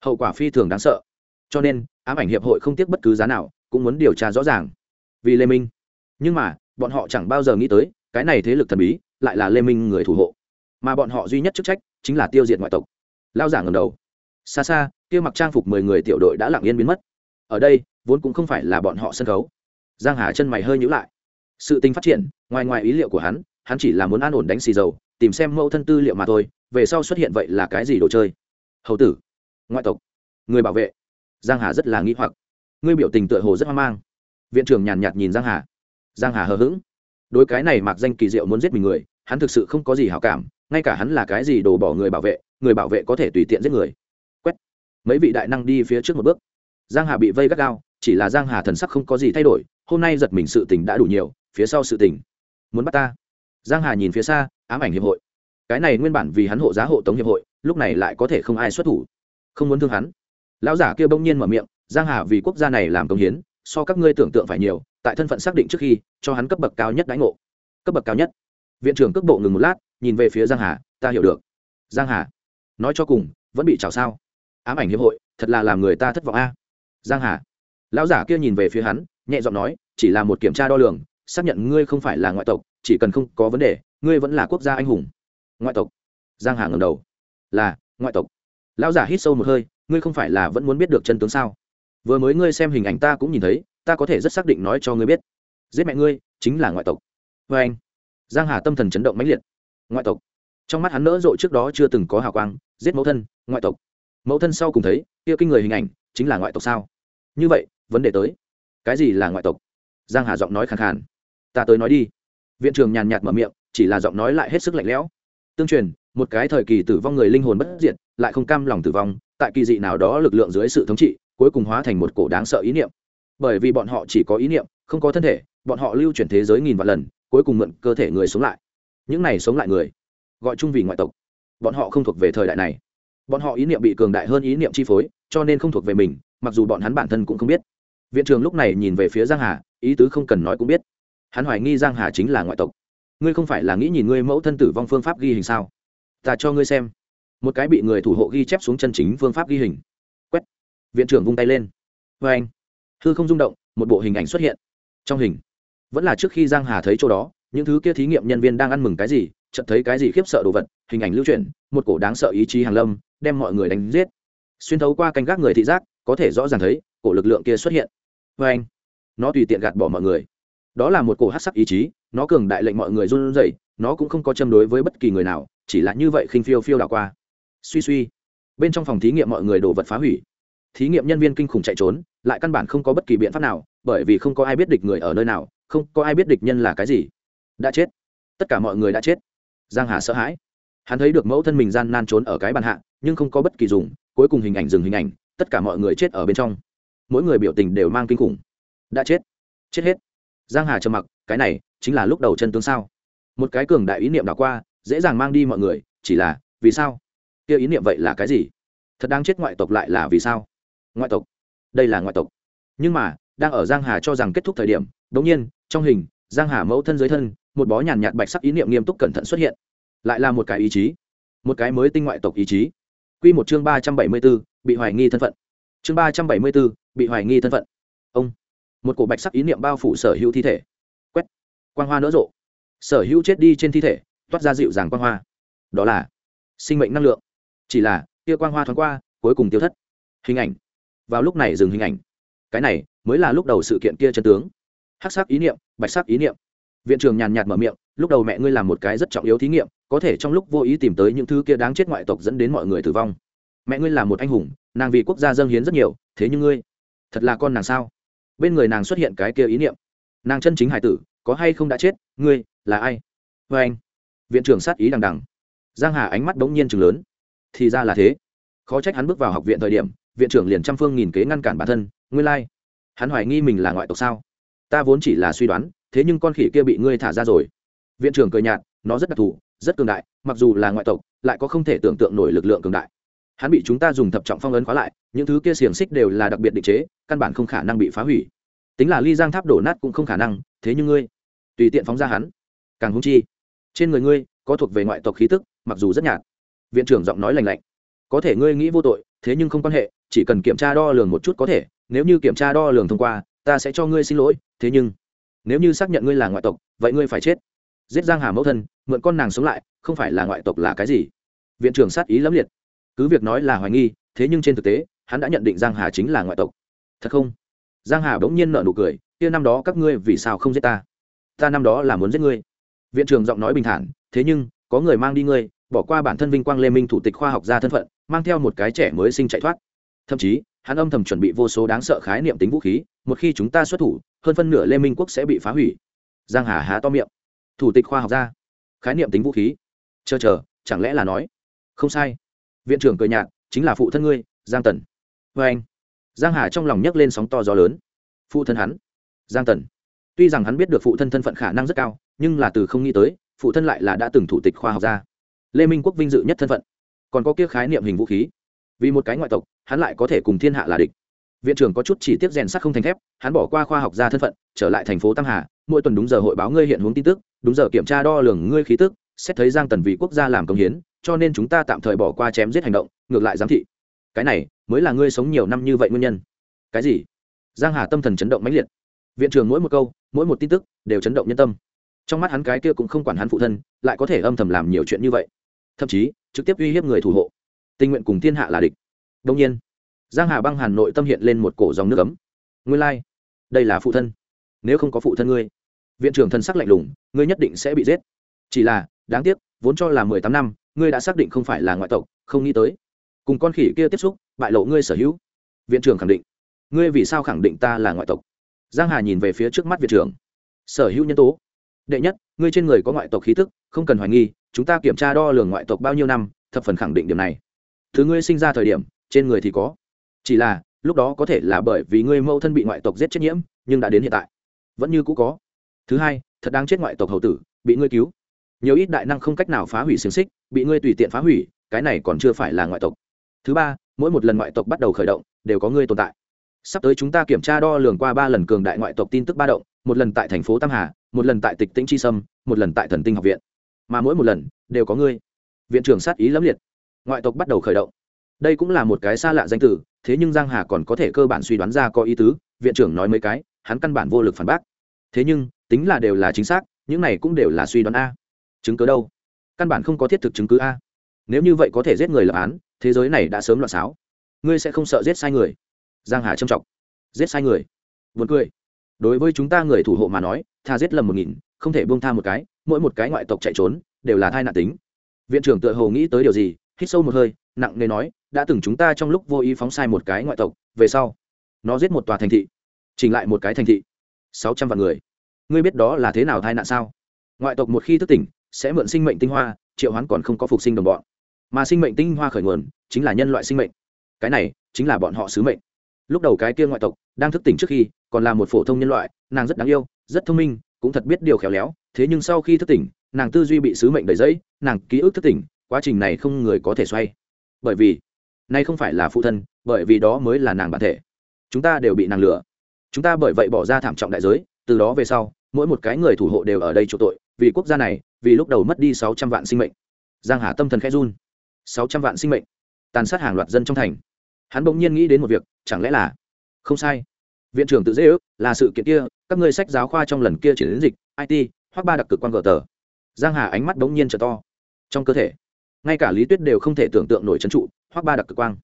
hậu quả phi thường đáng sợ. Cho nên, ám ảnh hiệp hội không tiếc bất cứ giá nào, cũng muốn điều tra rõ ràng. Vì lê minh. Nhưng mà, bọn họ chẳng bao giờ nghĩ tới, cái này thế lực thần bí, lại là lê minh người thủ hộ. Mà bọn họ duy nhất chức trách, chính là tiêu diệt ngoại tộc. Lao giả ngầm đầu. Xa xa, kia mặc trang phục mười người tiểu đội đã lặng yên biến mất. Ở đây, vốn cũng không phải là bọn họ sân khấu. Giang hà chân mày hơi nhữ lại. Sự tình phát triển, ngoài ngoài ý liệu của hắn hắn chỉ là muốn an ổn đánh xì dầu, tìm xem mẫu thân tư liệu mà thôi, về sau xuất hiện vậy là cái gì đồ chơi? Hầu tử, ngoại tộc, người bảo vệ. Giang hà rất là nghĩ hoặc. Ngươi biểu tình tựa hồ rất hoang mang. Viện trưởng nhàn nhạt nhìn giang hà. Giang hà hờ hững. Đối cái này mặc danh kỳ diệu muốn giết mình người, hắn thực sự không có gì hảo cảm, ngay cả hắn là cái gì đồ bỏ người bảo vệ, người bảo vệ có thể tùy tiện giết người. Quét. Mấy vị đại năng đi phía trước một bước. Giang hà bị vây gắt gao, chỉ là giang hà thần sắc không có gì thay đổi, hôm nay giật mình sự tình đã đủ nhiều, phía sau sự tình. Muốn bắt ta? Giang hà nhìn phía xa, ám ảnh hiệp hội. Cái này nguyên bản vì hắn hộ giá hộ tống hiệp hội, lúc này lại có thể không ai xuất thủ. Không muốn thương hắn. Lão giả kia bỗng nhiên mở miệng, giang hà, vì quốc gia này làm công hiến, so các ngươi tưởng tượng phải nhiều, tại thân phận xác định trước khi, cho hắn cấp bậc cao nhất đánh ngộ. Cấp bậc cao nhất. Viện trưởng cước bộ ngừng một lát, nhìn về phía giang hà, ta hiểu được. Giang hà, nói cho cùng, vẫn bị chảo sao? Ám ảnh hiệp hội, thật là làm người ta thất vọng a. Giang hà. Lão giả kia nhìn về phía hắn, nhẹ giọng nói, chỉ là một kiểm tra đo lường xác nhận ngươi không phải là ngoại tộc, chỉ cần không có vấn đề, ngươi vẫn là quốc gia anh hùng. Ngoại tộc. Giang hà ngầm đầu. Là, ngoại tộc. Lão giả hít sâu một hơi, ngươi không phải là vẫn muốn biết được chân tướng sao? Vừa mới ngươi xem hình ảnh ta cũng nhìn thấy, ta có thể rất xác định nói cho ngươi biết. Giết mẹ ngươi, chính là ngoại tộc. Vê anh. Giang hà tâm thần chấn động mãnh liệt. Ngoại tộc. Trong mắt hắn nỡ rộ trước đó chưa từng có hào quang, giết mẫu thân, ngoại tộc. Mẫu thân sau cùng thấy, kia kinh người hình ảnh, chính là ngoại tộc sao? Như vậy, vấn đề tới. Cái gì là ngoại tộc? Giang hà giọng nói khàn khàn ta tới nói đi. Viện trưởng nhàn nhạt mở miệng, chỉ là giọng nói lại hết sức lạnh lẽo. Tương truyền, một cái thời kỳ tử vong người linh hồn bất diệt, lại không cam lòng tử vong, tại kỳ dị nào đó lực lượng dưới sự thống trị, cuối cùng hóa thành một cổ đáng sợ ý niệm. Bởi vì bọn họ chỉ có ý niệm, không có thân thể, bọn họ lưu chuyển thế giới nghìn vạn lần, cuối cùng mượn cơ thể người sống lại. Những này sống lại người, gọi chung vì ngoại tộc. Bọn họ không thuộc về thời đại này. Bọn họ ý niệm bị cường đại hơn ý niệm chi phối, cho nên không thuộc về mình, mặc dù bọn hắn bản thân cũng không biết. Viện trường lúc này nhìn về phía giang hà, ý tứ không cần nói cũng biết hắn hoài nghi giang hà chính là ngoại tộc. Ngươi không phải là nghĩ nhìn ngươi mẫu thân tử vong phương pháp ghi hình sao? Ta cho ngươi xem. Một cái bị người thủ hộ ghi chép xuống chân chính phương pháp ghi hình. Quét. Viện trưởng vung tay lên. Vê anh. Hư không rung động, một bộ hình ảnh xuất hiện. Trong hình. Vẫn là trước khi giang hà thấy chỗ đó, những thứ kia thí nghiệm nhân viên đang ăn mừng cái gì, chợt thấy cái gì khiếp sợ đồ vật, hình ảnh lưu chuyển. một cổ đáng sợ ý chí hàng lâm, đem mọi người đánh giết. Xuyên thấu qua canh gác người thị giác, có thể rõ ràng thấy, cổ lực lượng kia xuất hiện. Vê anh. Nó tùy tiện gạt bỏ mọi người đó là một cổ hát sắc ý chí, nó cường đại lệnh mọi người run rẩy, nó cũng không có châm đối với bất kỳ người nào, chỉ là như vậy khinh phiêu phiêu đảo qua. Suy suy. Bên trong phòng thí nghiệm mọi người đổ vật phá hủy. Thí nghiệm nhân viên kinh khủng chạy trốn, lại căn bản không có bất kỳ biện pháp nào, bởi vì không có ai biết địch người ở nơi nào, không có ai biết địch nhân là cái gì. Đã chết. Tất cả mọi người đã chết. Giang hà sợ hãi. Hắn thấy được mẫu thân mình gian nan trốn ở cái bàn hạ, nhưng không có bất kỳ dùng, cuối cùng hình ảnh dừng hình ảnh, tất cả mọi người chết ở bên trong. Mỗi người biểu tình đều mang kinh khủng. Đã chết. Chết hết giang hà trầm mặc cái này chính là lúc đầu chân tướng sao? Một cái cường đại ý niệm đảo qua dễ dàng mang đi mọi người chỉ là vì sao? Kia ý niệm vậy là cái gì? Thật đang chết ngoại tộc lại là vì sao? Ngoại tộc? Đây là ngoại tộc. Nhưng mà đang ở giang hà cho rằng kết thúc thời điểm đống nhiên trong hình giang hà mẫu thân dưới thân một bó nhàn nhạt bạch sắc ý niệm nghiêm túc cẩn thận xuất hiện. Lại là một cái ý chí. Một cái mới tinh ngoại tộc ý chí. Quy một chương ba trăm bảy mươi 374, bị hoài nghi thân phận. Chương ba trăm bảy mươi 374, bị hoài nghi thân phận. Ông một cổ bạch sắc ý niệm bao phủ sở hữu thi thể. Quét. Quang hoa nở rộ. Sở hữu chết đi trên thi thể, toát ra dịu dàng quang hoa. Đó là sinh mệnh năng lượng. Chỉ là kia quang hoa thoáng qua, cuối cùng tiêu thất. Hình ảnh. Vào lúc này dừng hình ảnh. Cái này mới là lúc đầu sự kiện kia chân tướng. Hắc sắc ý niệm, bạch sắc ý niệm. Viện trưởng nhàn nhạt mở miệng, lúc đầu mẹ ngươi làm một cái rất trọng yếu thí nghiệm, có thể trong lúc vô ý tìm tới những thứ kia đáng chết ngoại tộc dẫn đến mọi người tử vong. Mẹ ngươi là một anh hùng, nàng vì quốc gia dâng hiến rất nhiều, thế nhưng ngươi thật là con nàng sao? Bên người nàng xuất hiện cái kia ý niệm. Nàng chân chính hải tử, có hay không đã chết, ngươi, là ai? Vê anh, viện trưởng sát ý đằng đằng. Giang hà ánh mắt bỗng nhiên chừng lớn. Thì ra là thế. Khó trách hắn bước vào học viện thời điểm, viện trưởng liền trăm phương nghìn kế ngăn cản bản thân, nguyên lai. Hắn hoài nghi mình là ngoại tộc sao? Ta vốn chỉ là suy đoán, thế nhưng con khỉ kia bị ngươi thả ra rồi. Viện trưởng cười nhạt, nó rất đặc thù, rất cường đại, mặc dù là ngoại tộc, lại có không thể tưởng tượng nổi lực lượng cường đại hắn bị chúng ta dùng thập trọng phong ấn khóa lại, những thứ kia xiềng xích đều là đặc biệt định chế, căn bản không khả năng bị phá hủy. Tính là ly giang tháp đổ nát cũng không khả năng, thế nhưng ngươi, tùy tiện phóng ra hắn. Càng hung chi, trên người ngươi có thuộc về ngoại tộc khí tức, mặc dù rất nhạt. Viện trưởng giọng nói lành lạnh. Có thể ngươi nghĩ vô tội, thế nhưng không quan hệ, chỉ cần kiểm tra đo lường một chút có thể, nếu như kiểm tra đo lường thông qua, ta sẽ cho ngươi xin lỗi, thế nhưng, nếu như xác nhận ngươi là ngoại tộc, vậy ngươi phải chết. Giết giang hà mẫu thân, mượn con nàng sống lại, không phải là ngoại tộc là cái gì? Viện trưởng sát ý lắm liệt cứ việc nói là hoài nghi, thế nhưng trên thực tế, hắn đã nhận định giang hà chính là ngoại tộc. Thật không? Giang hà bỗng nhiên nợ nụ cười, kia năm đó các ngươi vì sao không giết ta? Ta năm đó là muốn giết ngươi. Viện trưởng giọng nói bình thản, thế nhưng, có người mang đi ngươi, bỏ qua bản thân vinh quang lê minh thủ tịch khoa học gia thân phận, mang theo một cái trẻ mới sinh chạy thoát. Thậm chí, hắn âm thầm chuẩn bị vô số đáng sợ khái niệm tính vũ khí, một khi chúng ta xuất thủ, hơn phân nửa lê minh quốc sẽ bị phá hủy. Giang hà há to miệng. Thủ tịch khoa học gia. Khái niệm tính vũ khí. Chờ chờ, chẳng lẽ là nói? Không sai viện trưởng cười nhạt, chính là phụ thân ngươi, giang tần. Vê anh. Giang hà trong lòng nhấc lên sóng to gió lớn. Phụ thân hắn. Giang tần. Tuy rằng hắn biết được phụ thân thân phận khả năng rất cao, nhưng là từ không nghĩ tới, phụ thân lại là đã từng thủ tịch khoa học gia. Lê minh quốc vinh dự nhất thân phận. Còn có kia khái niệm hình vũ khí. Vì một cái ngoại tộc, hắn lại có thể cùng thiên hạ là địch. Viện trưởng có chút chỉ tiếp rèn sắt không thành thép, hắn bỏ qua khoa học gia thân phận, trở lại thành phố tam hà, mỗi tuần đúng giờ hội báo ngươi hiện hướng tin tức, đúng giờ kiểm tra đo lường ngươi khí tức xét thấy giang tần vì quốc gia làm công hiến, cho nên chúng ta tạm thời bỏ qua chém giết hành động, ngược lại giám thị. Cái này, mới là ngươi sống nhiều năm như vậy nguyên nhân. Cái gì? Giang hà tâm thần chấn động mãnh liệt. Viện trưởng mỗi một câu, mỗi một tin tức, đều chấn động nhân tâm. Trong mắt hắn cái kia cũng không quản hắn phụ thân, lại có thể âm thầm làm nhiều chuyện như vậy. Thậm chí, trực tiếp uy hiếp người thủ hộ. Tình nguyện cùng thiên hạ là địch. Đông nhiên, giang hà băng hàn nội tâm hiện lên một cổ dòng nước ấm. Nguyên lai、like. đây là phụ thân. Nếu không có phụ thân ngươi, viện trưởng thân sắc lạnh lùng, ngươi nhất định sẽ bị giết. Chỉ là đáng tiếc, vốn cho là mười tám năm, ngươi đã xác định không phải là ngoại tộc, không nghĩ tới. Cùng con khỉ kia tiếp xúc, bại lộ ngươi sở hữu. Viện trưởng khẳng định. Ngươi vì sao khẳng định ta là ngoại tộc? Giang hà nhìn về phía trước mắt viện trưởng. Sở hữu nhân tố. Đệ nhất, ngươi trên người có ngoại tộc khí thức không cần hoài nghi, chúng ta kiểm tra đo lường ngoại tộc bao nhiêu năm, thập phần khẳng định điểm này. Thứ ngươi sinh ra thời điểm, trên người thì có. Chỉ là, lúc đó có thể là bởi vì ngươi mâu thân bị ngoại tộc giết chết nhiễm, nhưng đã đến hiện tại. Vẫn như cũ có. Thứ hai, thật đáng chết ngoại tộc hầu tử, bị ngươi cứu nhiều ít đại năng không cách nào phá hủy xiềng xích, bị ngươi tùy tiện phá hủy, cái này còn chưa phải là ngoại tộc. Thứ ba, mỗi một lần ngoại tộc bắt đầu khởi động, đều có ngươi tồn tại. Sắp tới chúng ta kiểm tra đo lường qua ba lần cường đại ngoại tộc tin tức ba động, một lần tại thành phố tam hà, một lần tại tịch tĩnh chi sâm, một lần tại thần tinh học viện. Mà mỗi một lần, đều có ngươi. Viện trưởng sát ý lẫm liệt. Ngoại tộc bắt đầu khởi động. Đây cũng là một cái xa lạ danh từ, thế nhưng giang hà còn có thể cơ bản suy đoán ra có ý tứ, viện trưởng nói mấy cái, hắn căn bản vô lực phản bác. Thế nhưng, tính là đều là chính xác, những này cũng đều là suy đoán a chứng cứ đâu? Căn bản không có thiết thực chứng cứ a. Nếu như vậy có thể giết người lập án, thế giới này đã sớm loạn xáo. Ngươi sẽ không sợ giết sai người. Giang hà trầm trọng. Giết sai người. Vượt cười. Đối với chúng ta người thủ hộ mà nói, tha giết lầm một nghìn, không thể buông tha một cái, mỗi một cái ngoại tộc chạy trốn, đều là thai nạn tính. Viện trưởng tựa hồ nghĩ tới điều gì, hít sâu một hơi, nặng nề nói, đã từng chúng ta trong lúc vô ý phóng sai một cái ngoại tộc, về sau, nó giết một tòa thành thị, chỉnh lại một cái thành thị, sáu trăm vạn người. Ngươi biết đó là thế nào tai nạn sao? Ngoại tộc một khi thức tỉnh sẽ mượn sinh mệnh tinh hoa, triệu hoán còn không có phục sinh đồng bọn. Mà sinh mệnh tinh hoa khởi nguồn chính là nhân loại sinh mệnh. Cái này chính là bọn họ sứ mệnh. Lúc đầu cái kia ngoại tộc đang thức tỉnh trước khi, còn là một phổ thông nhân loại, nàng rất đáng yêu, rất thông minh, cũng thật biết điều khéo léo. Thế nhưng sau khi thức tỉnh, nàng tư duy bị sứ mệnh đầy dẫy, nàng ký ức thức tỉnh, quá trình này không người có thể xoay. Bởi vì, nay không phải là phụ thân, bởi vì đó mới là nàng bản thể. Chúng ta đều bị nàng lừa. Chúng ta bởi vậy bỏ ra thảm trọng đại giới, từ đó về sau, mỗi một cái người thủ hộ đều ở đây chỗ tội, vì quốc gia này vì lúc đầu mất đi sáu trăm vạn sinh mệnh. Giang hà tâm thần khẽ run. Sáu trăm vạn sinh mệnh? Tàn sát hàng loạt dân trong thành. Hắn bỗng nhiên nghĩ đến một việc, chẳng lẽ là không sai? Viện trưởng tự dễ ước, là sự kiện kia, các ngươi sách giáo khoa trong lần kia chuyển đến dịch it hoặc ba đặc cực quan gờ tờ. Giang hà ánh mắt bỗng nhiên trở to. Trong cơ thể, ngay cả lý tuyết đều không thể tưởng tượng nổi trấn trụ, hoặc ba đặc cực quang.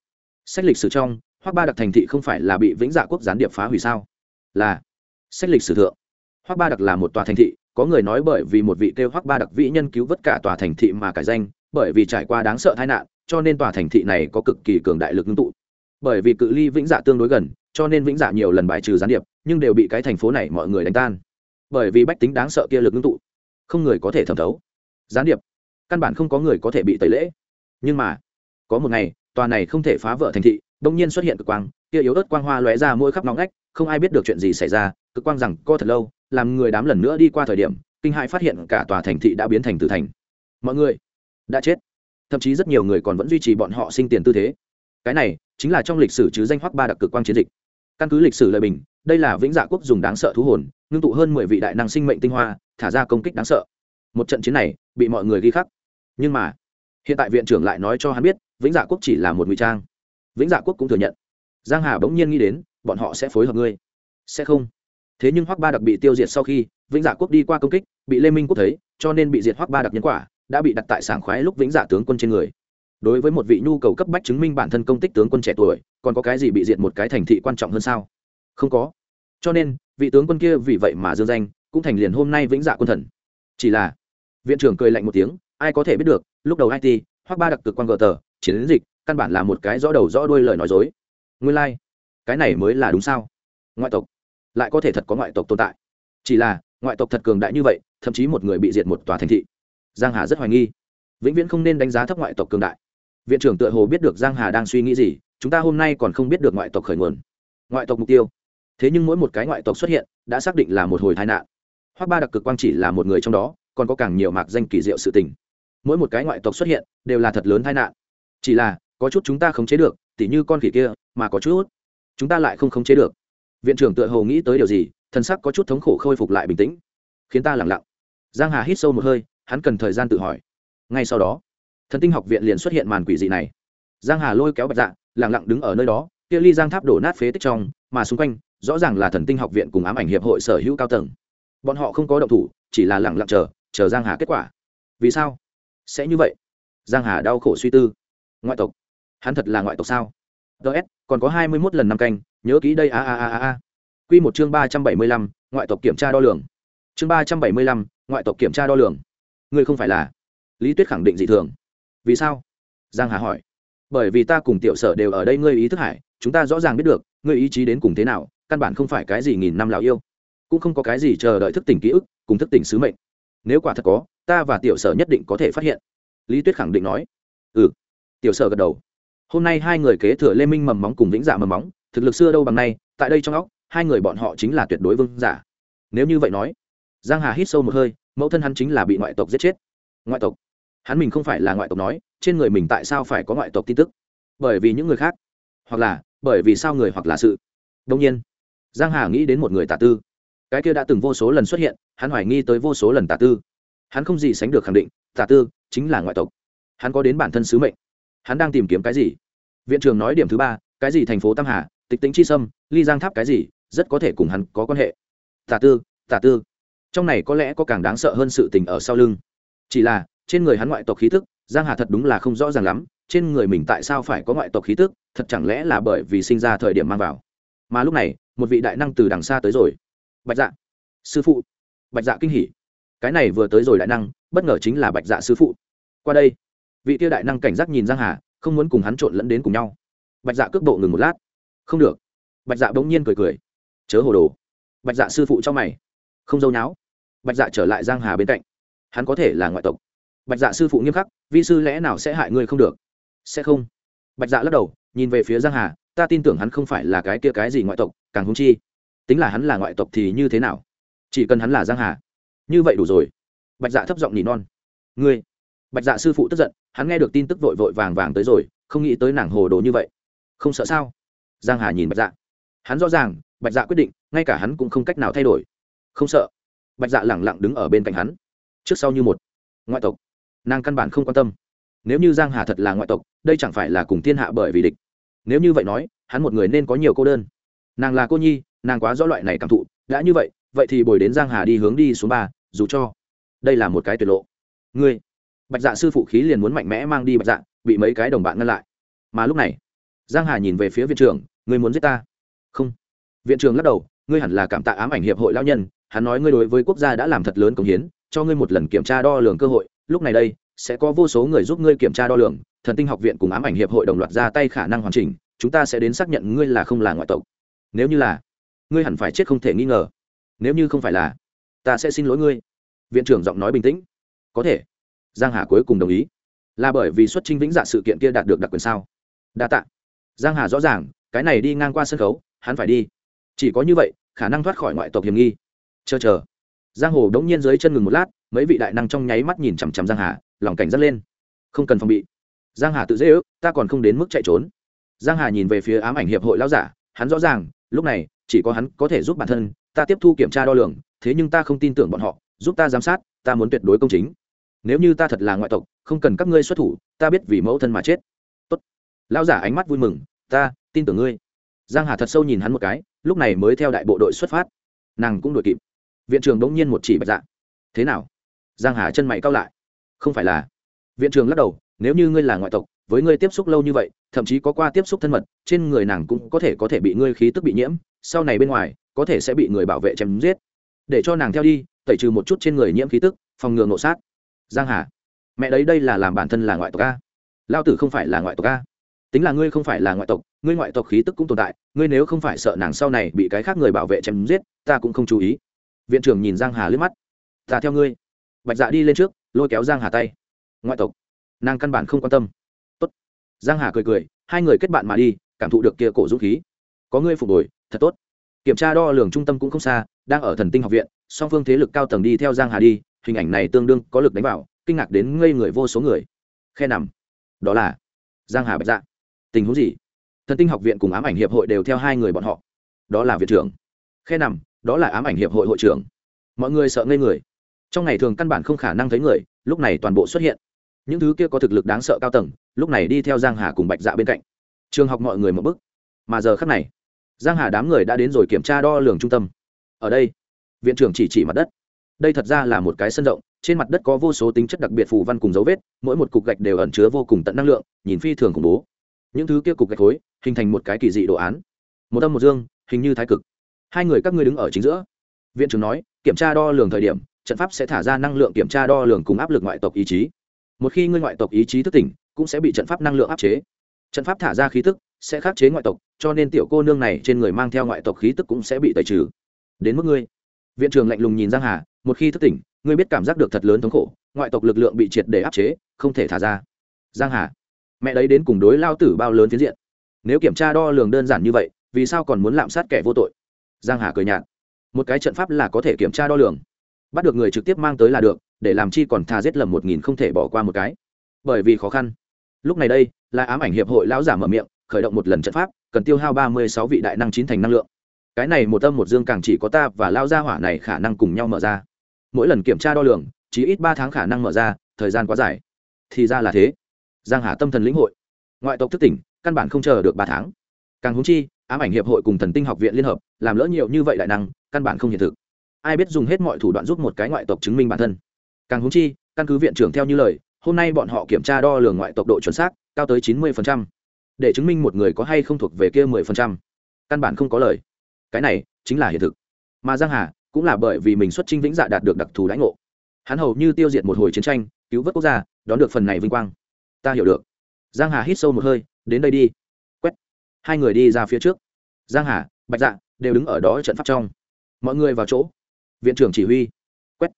Sách lịch sử trong, hoặc ba đặc thành thị không phải là bị vĩnh dạ quốc gián điệp phá hủy sao? Là, sách lịch sử thượng. Hoắc ba đặc là một tòa thành thị, có người nói bởi vì một vị kêu Hoắc ba đặc vĩ nhân cứu vớt cả tòa thành thị mà cải danh, bởi vì trải qua đáng sợ tai nạn, cho nên tòa thành thị này có cực kỳ cường đại lực ngưng tụ. Bởi vì cự ly vĩnh dạ tương đối gần, cho nên vĩnh dạ nhiều lần bài trừ gián điệp, nhưng đều bị cái thành phố này mọi người đánh tan. Bởi vì bách tính đáng sợ kia lực ngưng tụ, không người có thể thẩm thấu. Gián điệp, căn bản không có người có thể bị tẩy lễ. Nhưng mà, có một ngày, tòa này không thể phá vỡ thành thị đông nhiên xuất hiện cực quang, kia yếu ớt quang hoa lóe ra mỗi khắp nóng ngách, không ai biết được chuyện gì xảy ra, cực quang rằng co thật lâu làm người đám lần nữa đi qua thời điểm, kinh hãi phát hiện cả tòa thành thị đã biến thành tử thành. Mọi người, đã chết. Thậm chí rất nhiều người còn vẫn duy trì bọn họ sinh tiền tư thế. Cái này chính là trong lịch sử chứ danh hoắc ba đặc cực quang chiến dịch. Căn cứ lịch sử lời bình, đây là vĩnh dạ quốc dùng đáng sợ thú hồn, ngưng tụ hơn mười vị đại năng sinh mệnh tinh hoa, thả ra công kích đáng sợ. Một trận chiến này bị mọi người ghi khắc. Nhưng mà, hiện tại viện trưởng lại nói cho hắn biết, vĩnh dạ quốc chỉ là một ngụy trang. Vĩnh dạ quốc cũng thừa nhận. Giang hà bỗng nhiên nghĩ đến, bọn họ sẽ phối hợp ngươi. Sẽ không thế nhưng hoắc ba đặc bị tiêu diệt sau khi vĩnh dạ quốc đi qua công kích, bị lê minh quốc thấy, cho nên bị diệt hoắc ba đặc nhân quả, đã bị đặt tại sảng khoái lúc vĩnh dạ tướng quân trên người. Đối với một vị nhu cầu cấp bách chứng minh bản thân công tích tướng quân trẻ tuổi, còn có cái gì bị diệt một cái thành thị quan trọng hơn sao? Không có. Cho nên, vị tướng quân kia vì vậy mà dương danh, cũng thành liền hôm nay vĩnh dạ quân thần. Chỉ là, viện trưởng cười lạnh một tiếng, ai có thể biết được, lúc đầu it hoặc ba đặc cực quan gờ tờ, chiến dịch, căn bản là một cái rõ đầu rõ đuôi lời nói dối. Nguyên lai、like. cái này mới là đúng sao? Ngoại tộc lại có thể thật có ngoại tộc tồn tại. Chỉ là, ngoại tộc thật cường đại như vậy, thậm chí một người bị diệt một tòa thành thị. Giang hà rất hoài nghi. Vĩnh viễn không nên đánh giá thấp ngoại tộc cường đại. Viện trưởng tựa hồ biết được giang hà đang suy nghĩ gì, chúng ta hôm nay còn không biết được ngoại tộc khởi nguồn. Ngoại tộc mục tiêu. Thế nhưng mỗi một cái ngoại tộc xuất hiện, đã xác định là một hồi tai nạn. Hoặc ba đặc cực quang chỉ là một người trong đó, còn có càng nhiều mạc danh kỳ diệu sự tình. Mỗi một cái ngoại tộc xuất hiện, đều là thật lớn tai nạn. Chỉ là, có chút chúng ta khống chế được, tỉ như con khỉ kia, mà có chút, chúng ta lại không khống chế được viện trưởng tựa hồ nghĩ tới điều gì, thân sắc có chút thống khổ khôi phục lại bình tĩnh. Khiến ta lẳng lặng. Giang hà hít sâu một hơi, hắn cần thời gian tự hỏi. Ngay sau đó, thần tinh học viện liền xuất hiện màn quỷ dị này. Giang hà lôi kéo bạch dạ lẳng lặng đứng ở nơi đó, kia ly giang tháp đổ nát phế tích trong, mà xung quanh, rõ ràng là thần tinh học viện cùng ám ảnh hiệp hội sở hữu cao tầng. Bọn họ không có động thủ, chỉ là lẳng lặng chờ chờ giang hà kết quả. Vì sao? Sẽ như vậy. Giang hà đau khổ suy tư. Ngoại tộc. Hắn thật là ngoại tộc sao? Ts còn có hai mươi 21 lần năm canh nhớ kỹ đây, a a a a a. Quy một chương ba trăm bảy mươi lăm, ngoại tộc kiểm tra đo lường. Chương ba trăm bảy mươi lăm, ngoại tộc kiểm tra đo lường. Ngươi không phải là? Lý tuyết khẳng định dị thường. Vì sao? Giang hà hỏi. Bởi vì ta cùng tiểu sở đều ở đây, ngươi ý thức hải chúng ta rõ ràng biết được, ngươi ý chí đến cùng thế nào, căn bản không phải cái gì nghìn năm lão yêu. Cũng không có cái gì chờ đợi thức tỉnh ký ức, cùng thức tỉnh sứ mệnh. Nếu quả thật có, ta và tiểu sở nhất định có thể phát hiện. Lý tuyết khẳng định nói. Ừ. Tiểu sở gật đầu. Hôm nay hai người kế thừa lê minh mầm móng cùng vĩnh dạ mầm móng thực lực xưa đâu bằng nay, tại đây trong óc, hai người bọn họ chính là tuyệt đối vương giả. Nếu như vậy nói, giang hà hít sâu một hơi, mẫu thân hắn chính là bị ngoại tộc giết chết. Ngoại tộc? Hắn mình không phải là ngoại tộc nói, trên người mình tại sao phải có ngoại tộc tin tức? Bởi vì những người khác. Hoặc là, bởi vì sao người hoặc là sự. Đông nhiên, giang hà nghĩ đến một người tà tư. Cái kia đã từng vô số lần xuất hiện, hắn hoài nghi tới vô số lần tà tư. Hắn không gì sánh được khẳng định, tà tư chính là ngoại tộc. Hắn có đến bản thân sứ mệnh. Hắn đang tìm kiếm cái gì? Viện trưởng nói điểm thứ ba, cái gì thành phố tam hà? Tịch tính chi sâm, ly giang tháp cái gì, rất có thể cùng hắn có quan hệ. Tà tư tà tư. Trong này có lẽ có càng đáng sợ hơn sự tình ở sau lưng. Chỉ là, trên người hắn ngoại tộc khí tức, giang hà thật đúng là không rõ ràng lắm, trên người mình tại sao phải có ngoại tộc khí tức, thật chẳng lẽ là bởi vì sinh ra thời điểm mang vào. Mà lúc này, một vị đại năng từ đằng xa tới rồi. Bạch dạ. Sư phụ. Bạch dạ kinh hỉ. Cái này vừa tới rồi đại năng, bất ngờ chính là bạch dạ sư phụ. Qua đây, vị tiêu đại năng cảnh giác nhìn giang hà, không muốn cùng hắn trộn lẫn đến cùng nhau. Bạch dạ cước bộ ngừng một lát không được. Bạch dạ bỗng nhiên cười cười. Chớ hồ đồ. Bạch dạ sư phụ trong mày. Không dâu nháo. Bạch dạ trở lại giang hà bên cạnh. Hắn có thể là ngoại tộc. Bạch dạ sư phụ nghiêm khắc, vi sư lẽ nào sẽ hại ngươi không được? Sẽ không. Bạch dạ lắc đầu, nhìn về phía giang hà, ta tin tưởng hắn không phải là cái kia cái gì ngoại tộc, càng hung chi, tính là hắn là ngoại tộc thì như thế nào? Chỉ cần hắn là giang hà, như vậy đủ rồi. Bạch dạ thấp giọng nỉ non. Ngươi. Bạch dạ sư phụ tức giận, hắn nghe được tin tức vội vội vàng vàng tới rồi, không nghĩ tới nàng hồ đồ như vậy. Không sợ sao? Giang hà nhìn bạch dạ. Hắn rõ ràng, bạch dạ quyết định, ngay cả hắn cũng không cách nào thay đổi. Không sợ. Bạch dạ lẳng lặng đứng ở bên cạnh hắn. Trước sau như một. Ngoại tộc. Nàng căn bản không quan tâm. Nếu như giang hà thật là ngoại tộc, đây chẳng phải là cùng thiên hạ bởi vì địch. Nếu như vậy nói, hắn một người nên có nhiều cô đơn. Nàng là cô nhi, nàng quá rõ loại này cảm thụ, đã như vậy vậy thì bồi đến giang hà đi hướng đi xuống ba, dù cho. Đây là một cái tuyệt lộ. Ngươi. Bạch dạ sư phụ khí liền muốn mạnh mẽ mang đi bạch dạ bị mấy cái đồng bạn ngăn lại. Mà lúc này giang hà nhìn về phía viện trưởng, ngươi muốn giết ta? Không. Viện trưởng lắc đầu, ngươi hẳn là cảm tạ ám ảnh hiệp hội lão nhân, hắn nói ngươi đối với quốc gia đã làm thật lớn công hiến, cho ngươi một lần kiểm tra đo lường cơ hội, lúc này đây sẽ có vô số người giúp ngươi kiểm tra đo lường, thần tinh học viện cùng ám ảnh hiệp hội đồng loạt ra tay khả năng hoàn chỉnh, chúng ta sẽ đến xác nhận ngươi là không là ngoại tộc. Nếu như là, ngươi hẳn phải chết không thể nghi ngờ. Nếu như không phải là, ta sẽ xin lỗi ngươi. Viện trưởng giọng nói bình tĩnh. Có thể. Giang hà cuối cùng đồng ý. Là bởi vì xuất trinh vĩnh dạ sự kiện kia đạt được đặc quyền sao? Đa tạ giang hà rõ ràng, cái này đi ngang qua sân khấu, hắn phải đi. Chỉ có như vậy, khả năng thoát khỏi ngoại tộc hiểm nghi. Chờ chờ. Giang hồ đống nhiên dưới chân ngừng một lát, mấy vị đại năng trong nháy mắt nhìn chằm chằm giang hà, lòng cảnh dắt lên. Không cần phòng bị. Giang hà tự dễ ước, ta còn không đến mức chạy trốn. Giang hà nhìn về phía ám ảnh hiệp hội lão giả, hắn rõ ràng, lúc này, chỉ có hắn có thể giúp bản thân, ta tiếp thu kiểm tra đo lường, thế nhưng ta không tin tưởng bọn họ, giúp ta giám sát, ta muốn tuyệt đối công chính. Nếu như ta thật là ngoại tộc, không cần các ngươi xuất thủ, ta biết vì mẫu thân mà chết. Tốt. lão giả ánh mắt vui mừng ta, tin tưởng ngươi. Giang hà thật sâu nhìn hắn một cái, lúc này mới theo đại bộ đội xuất phát. Nàng cũng đuổi kịp. Viện trưởng đống nhiên một chỉ bạch dạ. Thế nào? Giang hà chân mày cao lại. Không phải là. Viện trưởng lắc đầu, nếu như ngươi là ngoại tộc, với ngươi tiếp xúc lâu như vậy, thậm chí có qua tiếp xúc thân mật, trên người nàng cũng có thể có thể bị ngươi khí tức bị nhiễm, sau này bên ngoài, có thể sẽ bị người bảo vệ chém giết. Để cho nàng theo đi, tẩy trừ một chút trên người nhiễm khí tức, phòng ngừa ngộ sát. Giang hà, mẹ đấy đây là làm bản thân là ngoại tộc a. Lao tử không phải là ngoại tộc a tính là ngươi không phải là ngoại tộc, ngươi ngoại tộc khí tức cũng tồn tại, ngươi nếu không phải sợ nàng sau này bị cái khác người bảo vệ chém giết, ta cũng không chú ý. Viện trưởng nhìn giang hà lướt mắt. Ta theo ngươi. Bạch dạ đi lên trước, lôi kéo giang hà tay. Ngoại tộc. Nàng căn bản không quan tâm. Tốt. Giang hà cười cười, hai người kết bạn mà đi, cảm thụ được kia cổ dũng khí. Có ngươi phục hồi, thật tốt. Kiểm tra đo lường trung tâm cũng không xa, đang ở thần tinh học viện, song phương thế lực cao tầng đi theo giang hà đi, hình ảnh này tương đương có lực đánh vào, kinh ngạc đến ngây người vô số người. Khe nằm. Đó là giang hà bạch dạ tình huống gì? Thần tinh học viện cùng ám ảnh hiệp hội đều theo hai người bọn họ. Đó là viện trưởng. Khe nằm, đó là ám ảnh hiệp hội hội trưởng. Mọi người sợ ngây người. Trong ngày thường căn bản không khả năng thấy người, lúc này toàn bộ xuất hiện. Những thứ kia có thực lực đáng sợ cao tầng, lúc này đi theo giang hà cùng bạch dạ bên cạnh. Trường học mọi người một bức mà giờ khắc này, giang hà đám người đã đến rồi kiểm tra đo lường trung tâm. Ở đây, viện trưởng chỉ chỉ mặt đất. Đây thật ra là một cái sân rộng, trên mặt đất có vô số tính chất đặc biệt phù văn cùng dấu vết, mỗi một cục gạch đều ẩn chứa vô cùng tận năng lượng, nhìn phi thường khủng bố những thứ kia cục gạch khối hình thành một cái kỳ dị đồ án. Một âm một dương, hình như thái cực. Hai người các ngươi đứng ở chính giữa. Viện trưởng nói, kiểm tra đo lường thời điểm, trận pháp sẽ thả ra năng lượng kiểm tra đo lường cùng áp lực ngoại tộc ý chí. Một khi ngươi ngoại tộc ý chí thức tỉnh, cũng sẽ bị trận pháp năng lượng áp chế. Trận pháp thả ra khí tức sẽ khắc chế ngoại tộc, cho nên tiểu cô nương này trên người mang theo ngoại tộc khí tức cũng sẽ bị tẩy trừ. Đến mức ngươi. Viện trưởng lạnh lùng nhìn giang hà, một khi thức tỉnh, ngươi biết cảm giác được thật lớn thống khổ, ngoại tộc lực lượng bị triệt để áp chế, không thể thả ra. Giang hà mẹ đấy đến cùng đối lao tử bao lớn phiến diện. Nếu kiểm tra đo lường đơn giản như vậy, vì sao còn muốn lạm sát kẻ vô tội? Giang hà cười nhạt. Một cái trận pháp là có thể kiểm tra đo lường. Bắt được người trực tiếp mang tới là được, để làm chi còn tha giết lầm một nghìn không thể bỏ qua một cái. Bởi vì khó khăn. Lúc này đây, là ám ảnh hiệp hội lão giả mở miệng, khởi động một lần trận pháp, cần tiêu hao ba mươi sáu vị đại năng chín thành năng lượng. Cái này một tâm một dương càng chỉ có ta và lao gia hỏa này khả năng cùng nhau mở ra. Mỗi lần kiểm tra đo lường, chỉ ít ba tháng khả năng mở ra, thời gian quá dài. Thì ra là thế giang hà tâm thần lĩnh hội. Ngoại tộc thức tỉnh, căn bản không chờ được ba tháng. Càng húng chi, ám ảnh hiệp hội cùng thần tinh học viện liên hợp, làm lỡ nhiều như vậy đại năng, căn bản không hiện thực. Ai biết dùng hết mọi thủ đoạn giúp một cái ngoại tộc chứng minh bản thân. Càng húng chi, căn cứ viện trưởng theo như lời, hôm nay bọn họ kiểm tra đo lường ngoại tộc độ chuẩn xác, cao tới chín mươi để chứng minh một người có hay không thuộc về kia mười phần trăm. Căn bản không có lời. Cái này, chính là hiện thực. Mà giang hà, cũng là bởi vì mình xuất trinh vĩnh dạ đạt được đặc thù lãnh ngộ. Hắn hầu như tiêu diệt một hồi chiến tranh, cứu vớt quốc gia, đón được phần này vinh quang ta hiểu được. Giang hà hít sâu một hơi, đến đây đi. Quét. Hai người đi ra phía trước. Giang hà, bạch dạ đều đứng ở đó trận pháp trong. Mọi người vào chỗ. Viện trưởng chỉ huy. Quét.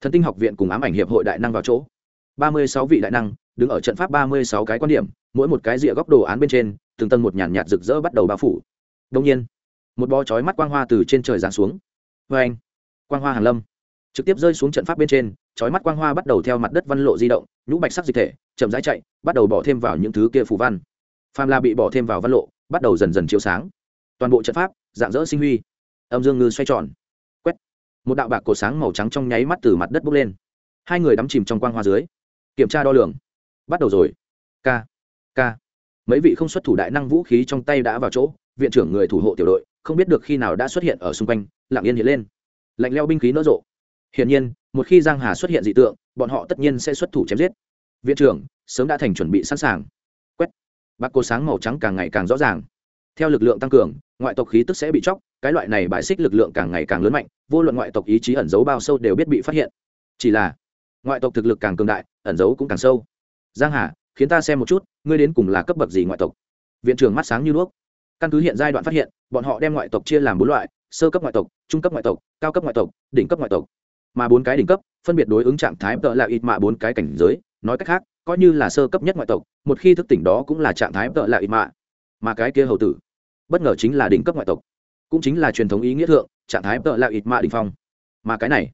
Thần tinh học viện cùng ám ảnh hiệp hội đại năng vào chỗ. Ba mươi sáu vị đại năng đứng ở trận pháp ba mươi sáu cái quan điểm, mỗi một cái rìa góc đồ án bên trên, từng tầng một nhàn nhạt rực rỡ bắt đầu bao phủ. Đông nhiên, một bó chói mắt quang hoa từ trên trời giáng xuống. Vê anh quang hoa hàn lâm, trực tiếp rơi xuống trận pháp bên trên chói mắt quang hoa bắt đầu theo mặt đất văn lộ di động, nhũ bạch sắc dịch thể, chậm rãi chạy, bắt đầu bỏ thêm vào những thứ kia phù văn. Phàm la bị bỏ thêm vào văn lộ, bắt đầu dần dần chiếu sáng. Toàn bộ trận pháp, dạng dỡ sinh huy. Âm dương ngư xoay tròn. Quét. Một đạo bạc cổ sáng màu trắng trong nháy mắt từ mặt đất bốc lên. Hai người đắm chìm trong quang hoa dưới. Kiểm tra đo lường. Bắt đầu rồi. K. K. Mấy vị không xuất thủ đại năng vũ khí trong tay đã vào chỗ, viện trưởng người thủ hộ tiểu đội, không biết được khi nào đã xuất hiện ở xung quanh, lặng yên hiện lên. Lạnh leo binh khí nở rộ hiển nhiên, một khi giang hà xuất hiện dị tượng, bọn họ tất nhiên sẽ xuất thủ chém giết. Viện trưởng, sớm đã thành chuẩn bị sẵn sàng. Quét. Bác cô sáng màu trắng càng ngày càng rõ ràng. Theo lực lượng tăng cường, ngoại tộc khí tức sẽ bị chóc, cái loại này bài xích lực lượng càng ngày càng lớn mạnh, vô luận ngoại tộc ý chí ẩn giấu bao sâu đều biết bị phát hiện. Chỉ là, ngoại tộc thực lực càng cường đại, ẩn giấu cũng càng sâu. Giang hà, khiến ta xem một chút, ngươi đến cùng là cấp bậc gì ngoại tộc? Viện trưởng mắt sáng như đuốc. Căn cứ hiện giai đoạn phát hiện, bọn họ đem ngoại tộc chia làm bốn loại, sơ cấp ngoại tộc, trung cấp ngoại tộc, cao cấp ngoại tộc, đỉnh cấp ngoại tộc mà bốn cái đỉnh cấp, phân biệt đối ứng trạng thái tợ là ít mạ bốn cái cảnh giới. Nói cách khác, coi như là sơ cấp nhất ngoại tộc, một khi thức tỉnh đó cũng là trạng thái tợ là ít mạ. Mà cái kia hầu tử, bất ngờ chính là đỉnh cấp ngoại tộc. Cũng chính là truyền thống ý nghĩa thượng, trạng thái tợ là ít mạ đỉnh phong. Mà cái này,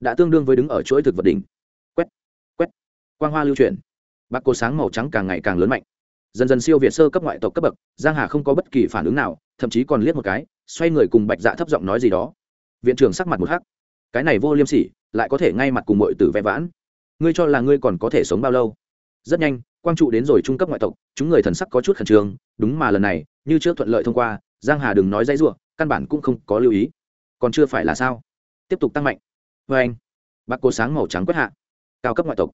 đã tương đương với đứng ở chuỗi thực vật đỉnh. Quét quét. Quang hoa lưu chuyển. Bạc cô sáng màu trắng càng ngày càng lớn mạnh. Dần dần siêu việt sơ cấp ngoại tộc cấp bậc, giang hà không có bất kỳ phản ứng nào, thậm chí còn liếc một cái, xoay người cùng bạch dạ thấp giọng nói gì đó. Viện trưởng sắc mặt một hắc cái này vô liêm sỉ, lại có thể ngay mặt cùng mọi tử vẽ vãn. Ngươi cho là ngươi còn có thể sống bao lâu? Rất nhanh, quang trụ đến rồi trung cấp ngoại tộc, chúng người thần sắc có chút khẩn trương, đúng mà lần này, như trước thuận lợi thông qua, giang hà đừng nói dãy ruộng căn bản cũng không có lưu ý. Còn chưa phải là sao? Tiếp tục tăng mạnh. Vê anh, bạc cô sáng màu trắng quét hạ. Cao cấp ngoại tộc.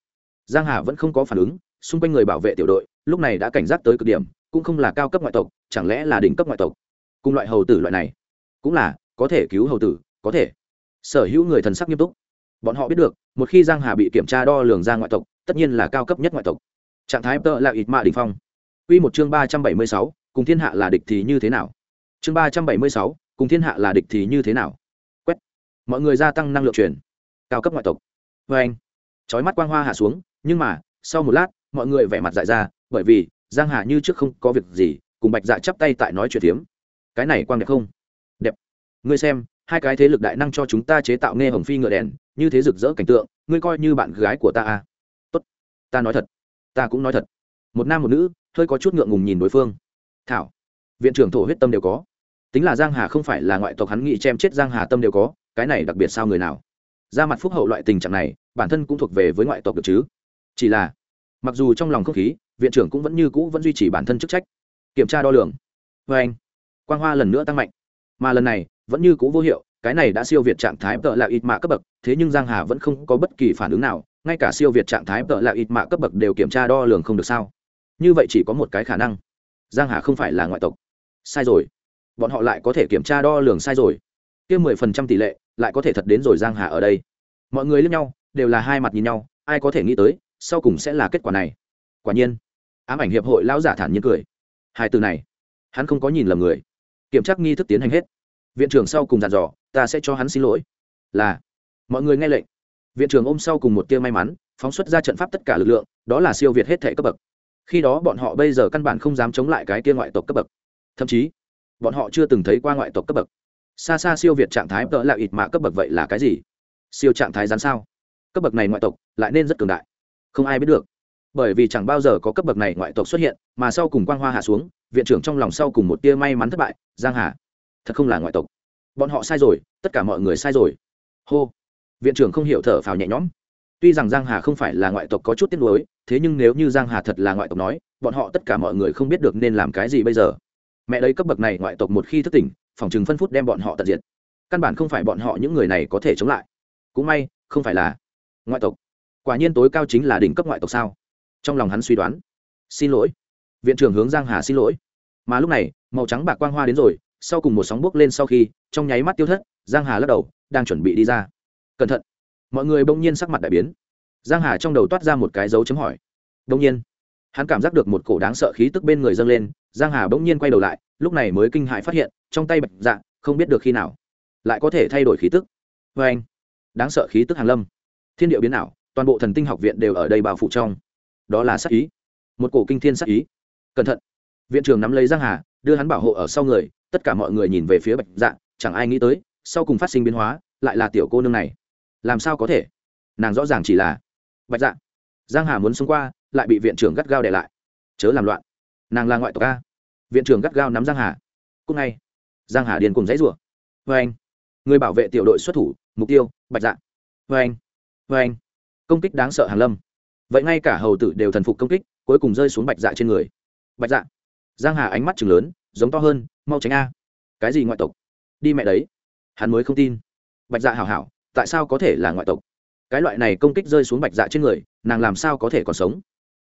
Giang hà vẫn không có phản ứng, xung quanh người bảo vệ tiểu đội, lúc này đã cảnh giác tới cực điểm, cũng không là cao cấp ngoại tộc, chẳng lẽ là đỉnh cấp ngoại tộc? Cùng loại hầu tử loại này, cũng là, có thể cứu hầu tử, có thể sở hữu người thần sắc nghiêm túc bọn họ biết được một khi giang hà bị kiểm tra đo lường ra ngoại tộc tất nhiên là cao cấp nhất ngoại tộc trạng thái tợ là ít mạ đình phong Quy một chương ba trăm bảy mươi sáu, cùng thiên hạ là địch thì như thế nào? Chương ba trăm bảy mươi sáu, cùng thiên hạ là địch thì như thế nào? Quét. Mọi người gia tăng năng lượng truyền. Cao cấp ngoại tộc. Và anh. Chói mắt quang hoa hạ xuống, nhưng mà, sau một lát, mọi người vẻ mặt dại ra, bởi vì Giang Hà như trước không có việc gì, cùng Bạch Dạ chắp tay tại nói chuyện tiếm. Cái này quang đẹp không? Đẹp. Ngươi xem, hai cái thế lực đại năng cho chúng ta chế tạo nghe hồng phi ngựa đèn, như thế rực rỡ cảnh tượng, ngươi coi như bạn gái của ta à. Tốt, ta nói thật, ta cũng nói thật. Một nam một nữ, hơi có chút ngượng ngùng nhìn đối phương. Thảo, viện trưởng thổ huyết tâm đều có. Tính là giang hà không phải là ngoại tộc hắn nghị chém chết giang hà tâm đều có, cái này đặc biệt sao người nào? Ra mặt phúc hậu loại tình trạng này, bản thân cũng thuộc về với ngoại tộc được chứ? Chỉ là, mặc dù trong lòng không khí, viện trưởng cũng vẫn như cũ vẫn duy trì bản thân chức trách. Kiểm tra đo lường. Vê anh. Quang hoa lần nữa tăng mạnh mà lần này vẫn như cũ vô hiệu, cái này đã siêu việt trạng thái tợ là ít mạ cấp bậc, thế nhưng giang hà vẫn không có bất kỳ phản ứng nào, ngay cả siêu việt trạng thái tợ là ít mạ cấp bậc đều kiểm tra đo lường không được sao? Như vậy chỉ có một cái khả năng. Giang hà không phải là ngoại tộc. Sai rồi. Bọn họ lại có thể kiểm tra đo lường sai rồi. Kia mười phần trăm tỷ lệ, lại có thể thật đến rồi giang hà ở đây. Mọi người lẫn nhau, đều là hai mặt nhìn nhau, ai có thể nghĩ tới, sau cùng sẽ là kết quả này. Quả nhiên, ám ảnh hiệp hội lão giả thản nhiên cười. Hai từ này, hắn không có nhìn lầm người kiểm tra nghi thức tiến hành hết. Viện trưởng sau cùng dặn dò, ta sẽ cho hắn xin lỗi. Là, mọi người nghe lệnh. Viện trưởng ôm sau cùng một tia may mắn, phóng xuất ra trận pháp tất cả lực lượng, đó là siêu việt hết thể cấp bậc. Khi đó bọn họ bây giờ căn bản không dám chống lại cái tia ngoại tộc cấp bậc. Thậm chí, bọn họ chưa từng thấy qua ngoại tộc cấp bậc. Xa xa siêu việt trạng thái tợ là ít mạ cấp bậc vậy là cái gì? Siêu trạng thái rắn sao? Cấp bậc này ngoại tộc lại nên rất cường đại. Không ai biết được bởi vì chẳng bao giờ có cấp bậc này ngoại tộc xuất hiện, mà sau cùng quang hoa hạ xuống, viện trưởng trong lòng sau cùng một tia may mắn thất bại, giang hà, thật không là ngoại tộc. Bọn họ sai rồi, tất cả mọi người sai rồi. Hô. Viện trưởng không hiểu thở phào nhẹ nhõm. Tuy rằng giang hà không phải là ngoại tộc có chút tiếc nuối, thế nhưng nếu như giang hà thật là ngoại tộc nói, bọn họ tất cả mọi người không biết được nên làm cái gì bây giờ. Mẹ đấy cấp bậc này ngoại tộc một khi thức tỉnh, phòng chừng phân phút đem bọn họ tận diệt. Căn bản không phải bọn họ những người này có thể chống lại. Cũng may, không phải là ngoại tộc. Quả nhiên tối cao chính là đỉnh cấp ngoại tộc sao? Trong lòng hắn suy đoán. Xin lỗi. Viện trưởng hướng giang hà xin lỗi. Mà lúc này, màu trắng bạc quang hoa đến rồi, sau cùng một sóng bước lên sau khi, trong nháy mắt tiêu thất, giang hà lắc đầu, đang chuẩn bị đi ra. Cẩn thận. Mọi người bỗng nhiên sắc mặt đại biến. Giang hà trong đầu toát ra một cái dấu chấm hỏi. Bỗng nhiên. Hắn cảm giác được một cổ đáng sợ khí tức bên người dâng lên, giang hà bỗng nhiên quay đầu lại, lúc này mới kinh hãi phát hiện, trong tay bạch dạ không biết được khi nào, lại có thể thay đổi khí tức. Vê anh đáng sợ khí tức hàn lâm. Thiên địa biến ảo, toàn bộ thần tinh học viện đều ở đây bao phủ trong đó là sát ý. Một cổ kinh thiên sát ý. Cẩn thận. Viện trưởng nắm lấy giang hà, đưa hắn bảo hộ ở sau người, tất cả mọi người nhìn về phía bạch dạ chẳng ai nghĩ tới, sau cùng phát sinh biến hóa, lại là tiểu cô nương này. Làm sao có thể? Nàng rõ ràng chỉ là bạch dạ. Giang hà muốn xông qua, lại bị viện trưởng gắt gao để lại. Chớ làm loạn. Nàng là ngoại tộc a. Viện trưởng gắt gao nắm giang hà. Cúc ngay. Giang hà điền cùng dãy rủa vê vâng anh. Người bảo vệ tiểu đội xuất thủ, mục tiêu, bạch dạ. Vê anh. Vê anh. Công kích đáng sợ hàng lâm vậy ngay cả hầu tử đều thần phục công kích, cuối cùng rơi xuống bạch dạ trên người. Bạch dạ. Giang hà ánh mắt chừng lớn, giống to hơn, mau tránh a. Cái gì ngoại tộc? Đi mẹ đấy. Hắn mới không tin. Bạch dạ hảo hảo, tại sao có thể là ngoại tộc? Cái loại này công kích rơi xuống bạch dạ trên người, nàng làm sao có thể còn sống?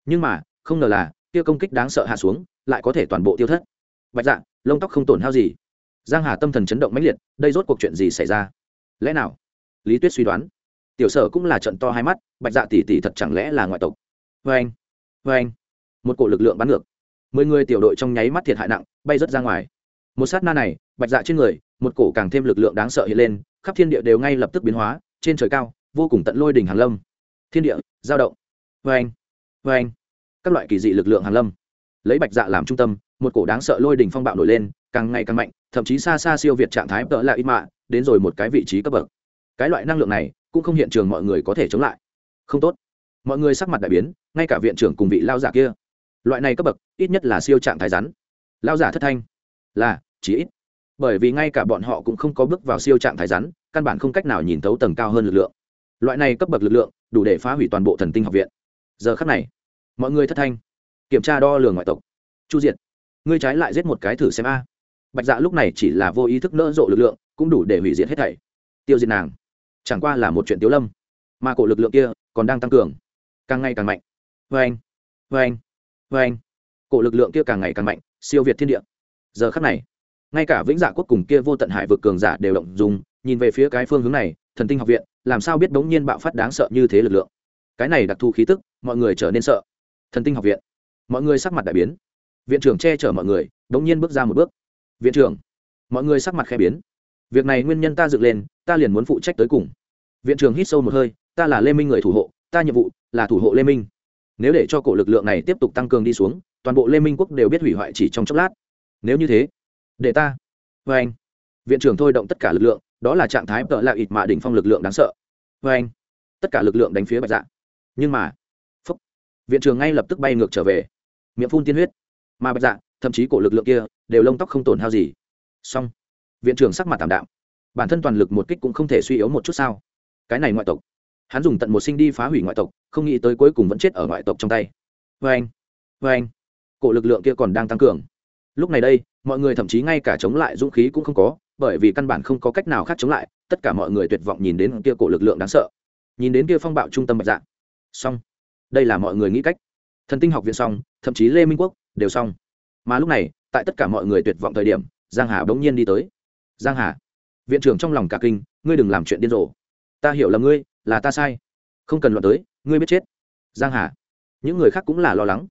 Nhưng mà, không ngờ là, kia công kích đáng sợ hạ xuống, lại có thể toàn bộ tiêu thất. Bạch dạ lông tóc không tổn hao gì. Giang hà tâm thần chấn động mãnh liệt, đây rốt cuộc chuyện gì xảy ra? Lẽ nào? Lý tuyết suy đoán tiểu sở cũng là trận to hai mắt, bạch dạ tỷ tỷ thật chẳng lẽ là ngoại tộc? Vê anh vê anh một cổ lực lượng bắn ngược. Mười người tiểu đội trong nháy mắt thiệt hại nặng, bay rớt ra ngoài. Một sát na này, bạch dạ trên người, một cổ càng thêm lực lượng đáng sợ hiện lên, khắp thiên địa đều ngay lập tức biến hóa, trên trời cao, vô cùng tận lôi đỉnh hàng lâm. Thiên địa giao động. Vê anh vê anh các loại kỳ dị lực lượng hàng lâm. Lấy bạch dạ làm trung tâm, một cổ đáng sợ lôi đỉnh phong bạo nổi lên, càng ngày càng mạnh, thậm chí xa xa siêu việt trạng thái tợ là ít mạ, đến rồi một cái vị trí cấp bậc. Cái loại năng lượng này cũng không hiện trường mọi người có thể chống lại. Không tốt. Mọi người sắc mặt đại biến, ngay cả viện trưởng cùng vị lao giả kia. Loại này cấp bậc, ít nhất là siêu trạng thái rắn. Lao giả thất thanh. Là, chỉ ít. Bởi vì ngay cả bọn họ cũng không có bước vào siêu trạng thái rắn, căn bản không cách nào nhìn thấu tầng cao hơn lực lượng. Loại này cấp bậc lực lượng, đủ để phá hủy toàn bộ thần tinh học viện. Giờ khắc này, mọi người thất thanh. Kiểm tra đo lường ngoại tộc. Chu diện ngươi trái lại giết một cái thử xem a. Bạch dạ lúc này chỉ là vô ý thức nỡ rộ lực lượng, cũng đủ để hủy diệt hết thảy. Tiêu diệt nàng chẳng qua là một chuyện tiếu lâm. Mà cổ lực lượng kia còn đang tăng cường. Càng ngày càng mạnh. Vê anh vê anh vê anh cổ lực lượng kia càng ngày càng mạnh, siêu việt thiên địa. Giờ khắc này, ngay cả vĩnh dạ quốc cùng kia vô tận hải vực cường giả đều động dùng nhìn về phía cái phương hướng này, thần tinh học viện, làm sao biết bỗng nhiên bạo phát đáng sợ như thế lực lượng. Cái này đặc thù khí tức, mọi người trở nên sợ. Thần tinh học viện, mọi người sắc mặt đại biến. Viện trưởng che chở mọi người, bỗng nhiên bước ra một bước. Viện trưởng, mọi người sắc mặt khẽ biến. Việc này nguyên nhân ta dựng lên ta liền muốn phụ trách tới cùng. Viện trưởng hít sâu một hơi ta là lê minh người thủ hộ ta nhiệm vụ là thủ hộ lê minh. Nếu để cho cổ lực lượng này tiếp tục tăng cường đi xuống toàn bộ lê minh quốc đều biết hủy hoại chỉ trong chốc lát. Nếu như thế để ta. Vê anh viện trưởng thôi động tất cả lực lượng đó là trạng thái tợ lạ ịt mạ đỉnh phong lực lượng đáng sợ. Vê anh tất cả lực lượng đánh phía bạch dạ. Nhưng mà phúc, viện trưởng ngay lập tức bay ngược trở về. Miệng phun tiên huyết. Mà bạch dạ thậm chí cổ lực lượng kia đều lông tóc không tổn hao gì. Song viện trưởng sắc mặt tảm đạm bản thân toàn lực một kích cũng không thể suy yếu một chút sao. Cái này ngoại tộc. Hắn dùng tận một sinh đi phá hủy ngoại tộc, không nghĩ tới cuối cùng vẫn chết ở ngoại tộc trong tay. Vê anh vê anh cổ lực lượng kia còn đang tăng cường. Lúc này đây, mọi người thậm chí ngay cả chống lại dũng khí cũng không có, bởi vì căn bản không có cách nào khác chống lại, tất cả mọi người tuyệt vọng nhìn đến kia cổ lực lượng đáng sợ. Nhìn đến kia phong bạo trung tâm bạch dạng. Xong. Đây là mọi người nghĩ cách. Thần tinh học viện xong, thậm chí lê minh quốc đều xong. Mà lúc này, tại tất cả mọi người tuyệt vọng thời điểm, giang hà bỗng nhiên đi tới. Giang hà viện trưởng trong lòng cả kinh, ngươi đừng làm chuyện điên rồ. Ta hiểu là ngươi, là ta sai. Không cần luận tới, ngươi biết chết. Giang hà. Những người khác cũng là lo lắng.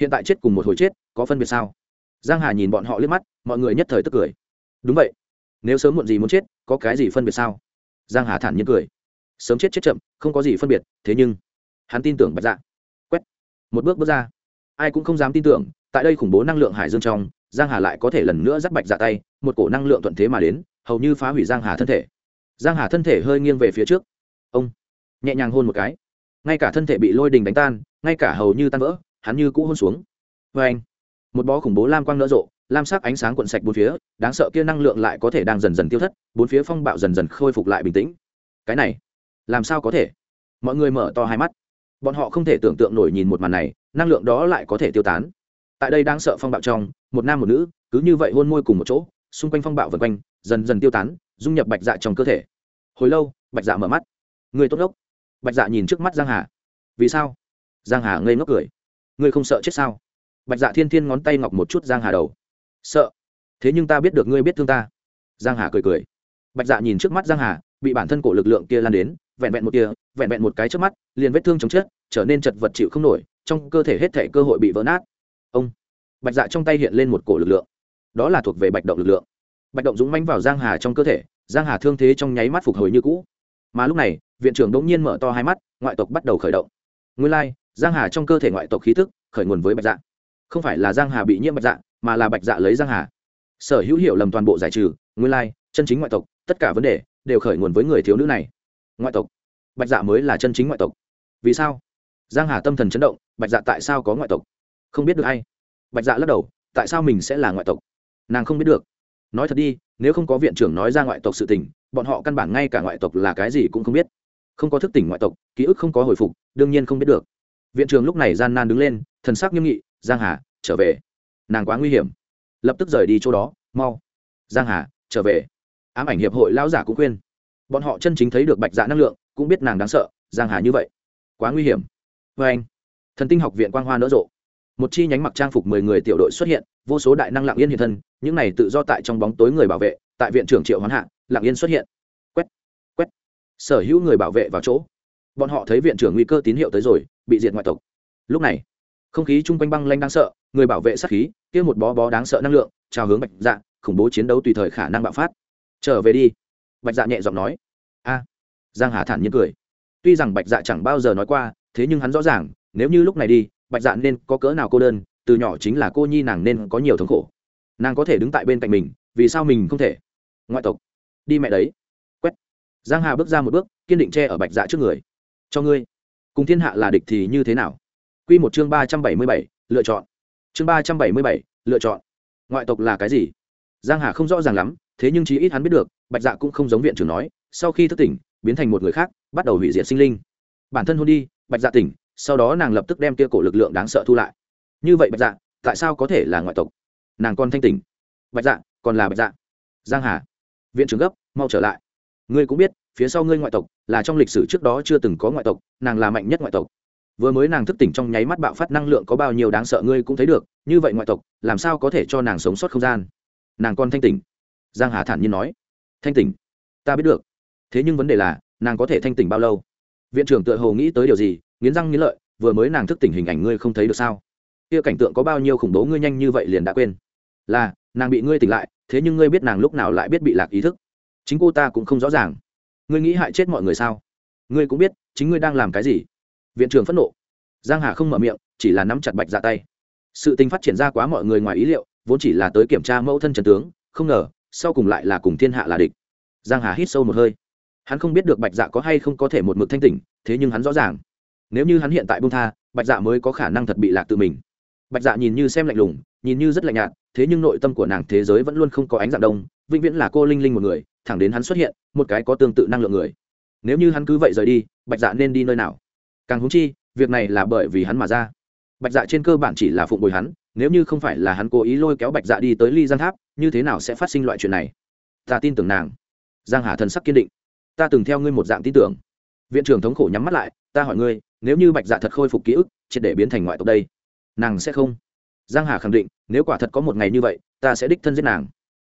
Hiện tại chết cùng một hồi chết, có phân biệt sao? Giang hà nhìn bọn họ liếc mắt, mọi người nhất thời tức cười. Đúng vậy. Nếu sớm muộn gì muốn chết, có cái gì phân biệt sao? Giang hà thản nhiên cười. Sớm chết chết chậm, không có gì phân biệt, thế nhưng, hắn tin tưởng bạch dạ. Quét. Một bước bước ra. Ai cũng không dám tin tưởng, tại đây khủng bố năng lượng hải dương trong, giang hà lại có thể lần nữa dắt bạch dạ tay, một cổ năng lượng thuận thế mà đến hầu như phá hủy giang hà thân thể. Giang hà thân thể hơi nghiêng về phía trước. Ông, nhẹ nhàng hôn một cái. Ngay cả thân thể bị lôi đình đánh tan, ngay cả hầu như tan vỡ, hắn như cũ hôn xuống. Vê anh, một bó khủng bố lam quang nở rộ, lam sắc ánh sáng cuộn sạch bốn phía, đáng sợ kia năng lượng lại có thể đang dần dần tiêu thất, bốn phía phong bạo dần dần khôi phục lại bình tĩnh. Cái này, làm sao có thể? Mọi người mở to hai mắt. Bọn họ không thể tưởng tượng nổi nhìn một màn này, năng lượng đó lại có thể tiêu tán. Tại đây đang sợ phong bạo trong, một nam một nữ, cứ như vậy hôn môi cùng một chỗ xung quanh phong bạo vần quanh, dần dần tiêu tán, dung nhập bạch dạ trong cơ thể. Hồi lâu, bạch dạ mở mắt. Người tốt ngốc bạch dạ nhìn trước mắt giang hà. Vì sao? Giang hà ngây ngốc cười. Ngươi không sợ chết sao? Bạch dạ thiên thiên ngón tay ngọc một chút giang hà đầu. Sợ. Thế nhưng ta biết được ngươi biết thương ta. Giang hà cười cười. Bạch dạ nhìn trước mắt giang hà, bị bản thân cổ lực lượng kia lan đến, vẹn vẹn một kia vẹn vẹn một cái trước mắt, liền vết thương chống chết, trở nên chật vật chịu không nổi, trong cơ thể hết thể cơ hội bị vỡ nát. Ông. Bạch dạ trong tay hiện lên một cổ lực lượng đó là thuộc về bạch động lực lượng. Bạch động dũng manh vào giang hà trong cơ thể, giang hà thương thế trong nháy mắt phục hồi như cũ. Mà lúc này, viện trưởng đống nhiên mở to hai mắt, ngoại tộc bắt đầu khởi động. Nguyên lai, giang hà trong cơ thể ngoại tộc khí thức khởi nguồn với bạch dạ. Không phải là giang hà bị nhiễm bạch dạ mà là bạch dạ lấy giang hà. Sở hữu hiểu lầm toàn bộ giải trừ, nguyên lai, chân chính ngoại tộc, tất cả vấn đề đều khởi nguồn với người thiếu nữ này. Ngoại tộc. Bạch dạ mới là chân chính ngoại tộc. Vì sao? Giang hà tâm thần chấn động, bạch dạ tại sao có ngoại tộc? Không biết được hay bạch dạ lắc đầu, tại sao mình sẽ là ngoại tộc? Nàng không biết được. Nói thật đi, nếu không có viện trưởng nói ra ngoại tộc sự tình, bọn họ căn bản ngay cả ngoại tộc là cái gì cũng không biết. Không có thức tỉnh ngoại tộc, ký ức không có hồi phục, đương nhiên không biết được. Viện trưởng lúc này gian nan đứng lên, thần sắc nghiêm nghị, giang hà, trở về. Nàng quá nguy hiểm. Lập tức rời đi chỗ đó, mau. Giang hà, trở về. Ám ảnh hiệp hội lão giả cũng khuyên. Bọn họ chân chính thấy được bạch dạ năng lượng, cũng biết nàng đáng sợ, giang hà như vậy, quá nguy hiểm. Vê anh thần tinh học viện quang hoa nở rộ một chi nhánh mặc trang phục mười người tiểu đội xuất hiện, vô số đại năng lặng yên hiện thân, những này tự do tại trong bóng tối người bảo vệ, tại viện trưởng triệu hoán hạ, lặng yên xuất hiện. Quét quét. Sở hữu người bảo vệ vào chỗ. Bọn họ thấy viện trưởng nguy cơ tín hiệu tới rồi, bị diệt ngoại tộc. Lúc này, không khí chung quanh băng lanh đáng sợ, người bảo vệ sát khí, kia một bó bó đáng sợ năng lượng trao hướng bạch dạ khủng bố chiến đấu tùy thời khả năng bạo phát. Trở về đi. Bạch dạ nhẹ giọng nói. A. Giang hà thản nhiên cười. Tuy rằng bạch dạ chẳng bao giờ nói qua, thế nhưng hắn rõ ràng, nếu như lúc này đi bạch dạ nên có cỡ nào cô đơn, từ nhỏ chính là cô nhi nàng nên có nhiều thống khổ. Nàng có thể đứng tại bên cạnh mình, vì sao mình không thể? Ngoại tộc. Đi mẹ đấy. Quét. Giang hà bước ra một bước, kiên định che ở bạch dạ trước người. Cho ngươi. Cùng thiên hạ là địch thì như thế nào? Quy một chương ba trăm bảy mươi bảy, lựa chọn. Chương ba trăm bảy mươi bảy, lựa chọn. Ngoại tộc là cái gì? Giang hà không rõ ràng lắm, thế nhưng chí ít hắn biết được, bạch dạ cũng không giống viện trưởng nói, sau khi thức tỉnh, biến thành một người khác, bắt đầu hủy diệt sinh linh. Bản thân hôn đi, bạch dạ tỉnh sau đó nàng lập tức đem kia cổ lực lượng đáng sợ thu lại. Như vậy bạch dạ tại sao có thể là ngoại tộc? Nàng còn thanh tỉnh. Bạch dạ còn là bạch dạ. Giang hà. Viện trưởng gấp, mau trở lại. Ngươi cũng biết, phía sau ngươi ngoại tộc, là trong lịch sử trước đó chưa từng có ngoại tộc, nàng là mạnh nhất ngoại tộc. Vừa mới nàng thức tỉnh trong nháy mắt bạo phát năng lượng có bao nhiêu đáng sợ ngươi cũng thấy được, như vậy ngoại tộc, làm sao có thể cho nàng sống sót không gian? Nàng còn thanh tỉnh. Giang hà thản nhiên nói. Thanh tỉnh? Ta biết được. Thế nhưng vấn đề là, nàng có thể thanh tỉnh bao lâu? Viện trưởng tựa hồ nghĩ tới điều gì nghiến răng nghiến lợi, vừa mới nàng thức tỉnh hình ảnh ngươi không thấy được sao? Kia cảnh tượng có bao nhiêu khủng bố ngươi nhanh như vậy liền đã quên? Là, nàng bị ngươi tỉnh lại, thế nhưng ngươi biết nàng lúc nào lại biết bị lạc ý thức. Chính cô ta cũng không rõ ràng. Ngươi nghĩ hại chết mọi người sao? Ngươi cũng biết, chính ngươi đang làm cái gì? Viện trưởng phẫn nộ. Giang hà không mở miệng, chỉ là nắm chặt bạch dạ tay. Sự tình phát triển ra quá mọi người ngoài ý liệu, vốn chỉ là tới kiểm tra mẫu thân trần tướng, không ngờ, sau cùng lại là cùng thiên hạ là địch. Giang hà hít sâu một hơi. Hắn không biết được bạch dạ có hay không có thể một mực thanh tỉnh, thế nhưng hắn rõ ràng nếu như hắn hiện tại bung tha, bạch dạ mới có khả năng thật bị lạc tự mình. Bạch dạ nhìn như xem lạnh lùng, nhìn như rất lạnh nhạt, thế nhưng nội tâm của nàng thế giới vẫn luôn không có ánh dạng đông, vĩnh viễn là cô linh linh một người, thẳng đến hắn xuất hiện, một cái có tương tự năng lượng người. Nếu như hắn cứ vậy rời đi, bạch dạ nên đi nơi nào? Càng húng chi, việc này là bởi vì hắn mà ra. Bạch dạ trên cơ bản chỉ là phụng bồi hắn, nếu như không phải là hắn cố ý lôi kéo bạch dạ đi tới ly giang tháp, như thế nào sẽ phát sinh loại chuyện này? Ta tin tưởng nàng. Giang hà thần sắc kiên định. Ta từng theo ngươi một dạng tin tưởng viện trưởng thống khổ nhắm mắt lại ta hỏi ngươi nếu như bạch dạ thật khôi phục ký ức triệt để biến thành ngoại tộc đây nàng sẽ không giang hà khẳng định nếu quả thật có một ngày như vậy ta sẽ đích thân giết nàng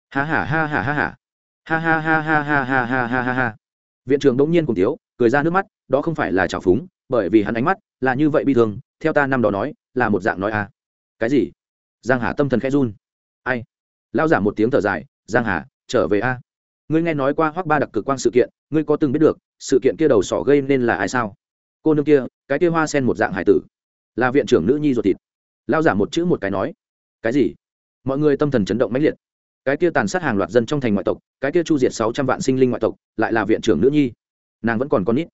ha ha ha ha ha ha ha ha ha ha ha ha ha ha ha ha viện trưởng đống nhiên cùng tiếu cười ra nước mắt đó không phải là trào phúng bởi vì hắn ánh mắt là như vậy bi thường. theo ta năm đó nói là một dạng nói à cái gì giang hà tâm thần khẽ run ai lao giả một tiếng thở dài giang hà trở về a ngươi nghe nói qua hoắc ba đặc cực quang sự kiện, ngươi có từng biết được, sự kiện kia đầu sỏ gây nên là ai sao? Cô nương kia, cái kia hoa sen một dạng hải tử. Là viện trưởng nữ nhi ruột thịt. Lao giả một chữ một cái nói. Cái gì? Mọi người tâm thần chấn động mãnh liệt. Cái kia tàn sát hàng loạt dân trong thành ngoại tộc, cái kia chu diệt sáu trăm vạn sinh linh ngoại tộc, lại là viện trưởng nữ nhi. Nàng vẫn còn con nít.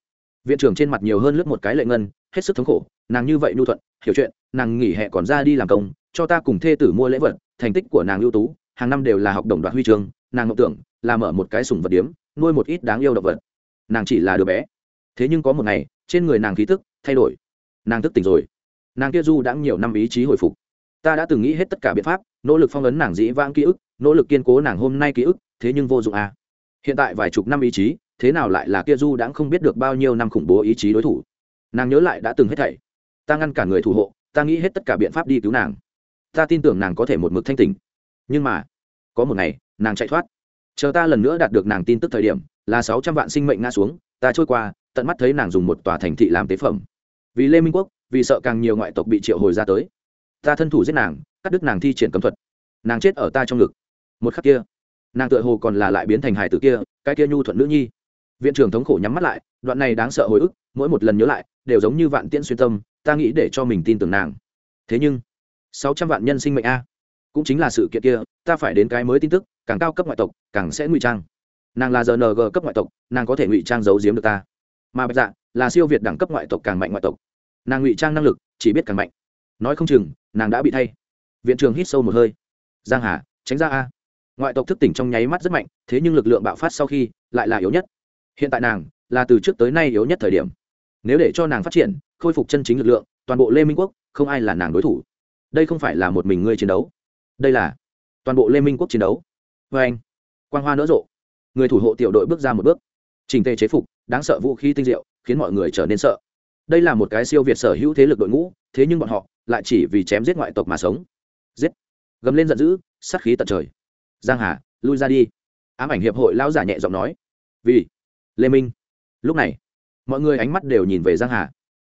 Viện trưởng trên mặt nhiều hơn lướt một cái lệ ngân, hết sức thống khổ, nàng như vậy nhu thuận, hiểu chuyện, nàng nghỉ hè còn ra đi làm công, cho ta cùng thê tử mua lễ vật, thành tích của nàng ưu tú, hàng năm đều là học đồng đoạt huy chương nàng mộng tưởng là mở một cái sùng vật điếm, nuôi một ít đáng yêu động vật. Nàng chỉ là đứa bé. Thế nhưng có một ngày, trên người nàng khí thức thay đổi. Nàng thức tỉnh rồi. Nàng kia du đã nhiều năm ý chí hồi phục. Ta đã từng nghĩ hết tất cả biện pháp, nỗ lực phong ấn nàng dĩ vãng ký ức, nỗ lực kiên cố nàng hôm nay ký ức, thế nhưng vô dụng à. hiện tại vài chục năm ý chí, thế nào lại là kia du đã không biết được bao nhiêu năm khủng bố ý chí đối thủ. Nàng nhớ lại đã từng hết thảy. Ta ngăn cản người thủ hộ, ta nghĩ hết tất cả biện pháp đi cứu nàng. Ta tin tưởng nàng có thể một mực thanh tỉnh. Nhưng mà, có một ngày nàng chạy thoát. Chờ ta lần nữa đạt được nàng tin tức thời điểm, là sáu trăm vạn sinh mệnh ngã xuống, ta trôi qua, tận mắt thấy nàng dùng một tòa thành thị làm tế phẩm. Vì lê minh quốc, vì sợ càng nhiều ngoại tộc bị triệu hồi ra tới. Ta thân thủ giết nàng, cắt đứt nàng thi triển cấm thuật. Nàng chết ở ta trong ngực. Một khắc kia, nàng tựa hồ còn là lại biến thành hài tử kia, cái kia nhu thuận nữ nhi. Viện trưởng thống khổ nhắm mắt lại, đoạn này đáng sợ hồi ức, mỗi một lần nhớ lại, đều giống như vạn tiễn xuyên tâm, ta nghĩ để cho mình tin tưởng nàng. Thế nhưng, sáu trăm vạn nhân sinh mệnh a, cũng chính là sự kiện kia, ta phải đến cái mới tin tức càng cao cấp ngoại tộc, càng sẽ ngụy trang. Nàng là rng cấp ngoại tộc, nàng có thể ngụy trang giấu giếm được ta. Mà bạch dạ là siêu việt đẳng cấp ngoại tộc càng mạnh ngoại tộc. Nàng ngụy trang năng lực, chỉ biết càng mạnh. Nói không chừng, nàng đã bị thay. Viện trưởng hít sâu một hơi. Giang hà, tránh ra a. Ngoại tộc thức tỉnh trong nháy mắt rất mạnh, thế nhưng lực lượng bạo phát sau khi lại là yếu nhất. Hiện tại nàng là từ trước tới nay yếu nhất thời điểm. Nếu để cho nàng phát triển, khôi phục chân chính lực lượng, toàn bộ lê minh quốc, không ai là nàng đối thủ. Đây không phải là một mình ngươi chiến đấu. Đây là toàn bộ lê minh quốc chiến đấu vê anh, quang hoa nở rộ. Người thủ hộ tiểu đội bước ra một bước. Trình tề chế phục, đáng sợ vũ khí tinh diệu, khiến mọi người trở nên sợ. Đây là một cái siêu việt sở hữu thế lực đội ngũ, thế nhưng bọn họ lại chỉ vì chém giết ngoại tộc mà sống. Giết. Gầm lên giận dữ, sát khí tận trời. Giang hà, lui ra đi. Ám ảnh hiệp hội lão giả nhẹ giọng nói. Vì, lê minh. Lúc này, mọi người ánh mắt đều nhìn về giang hà.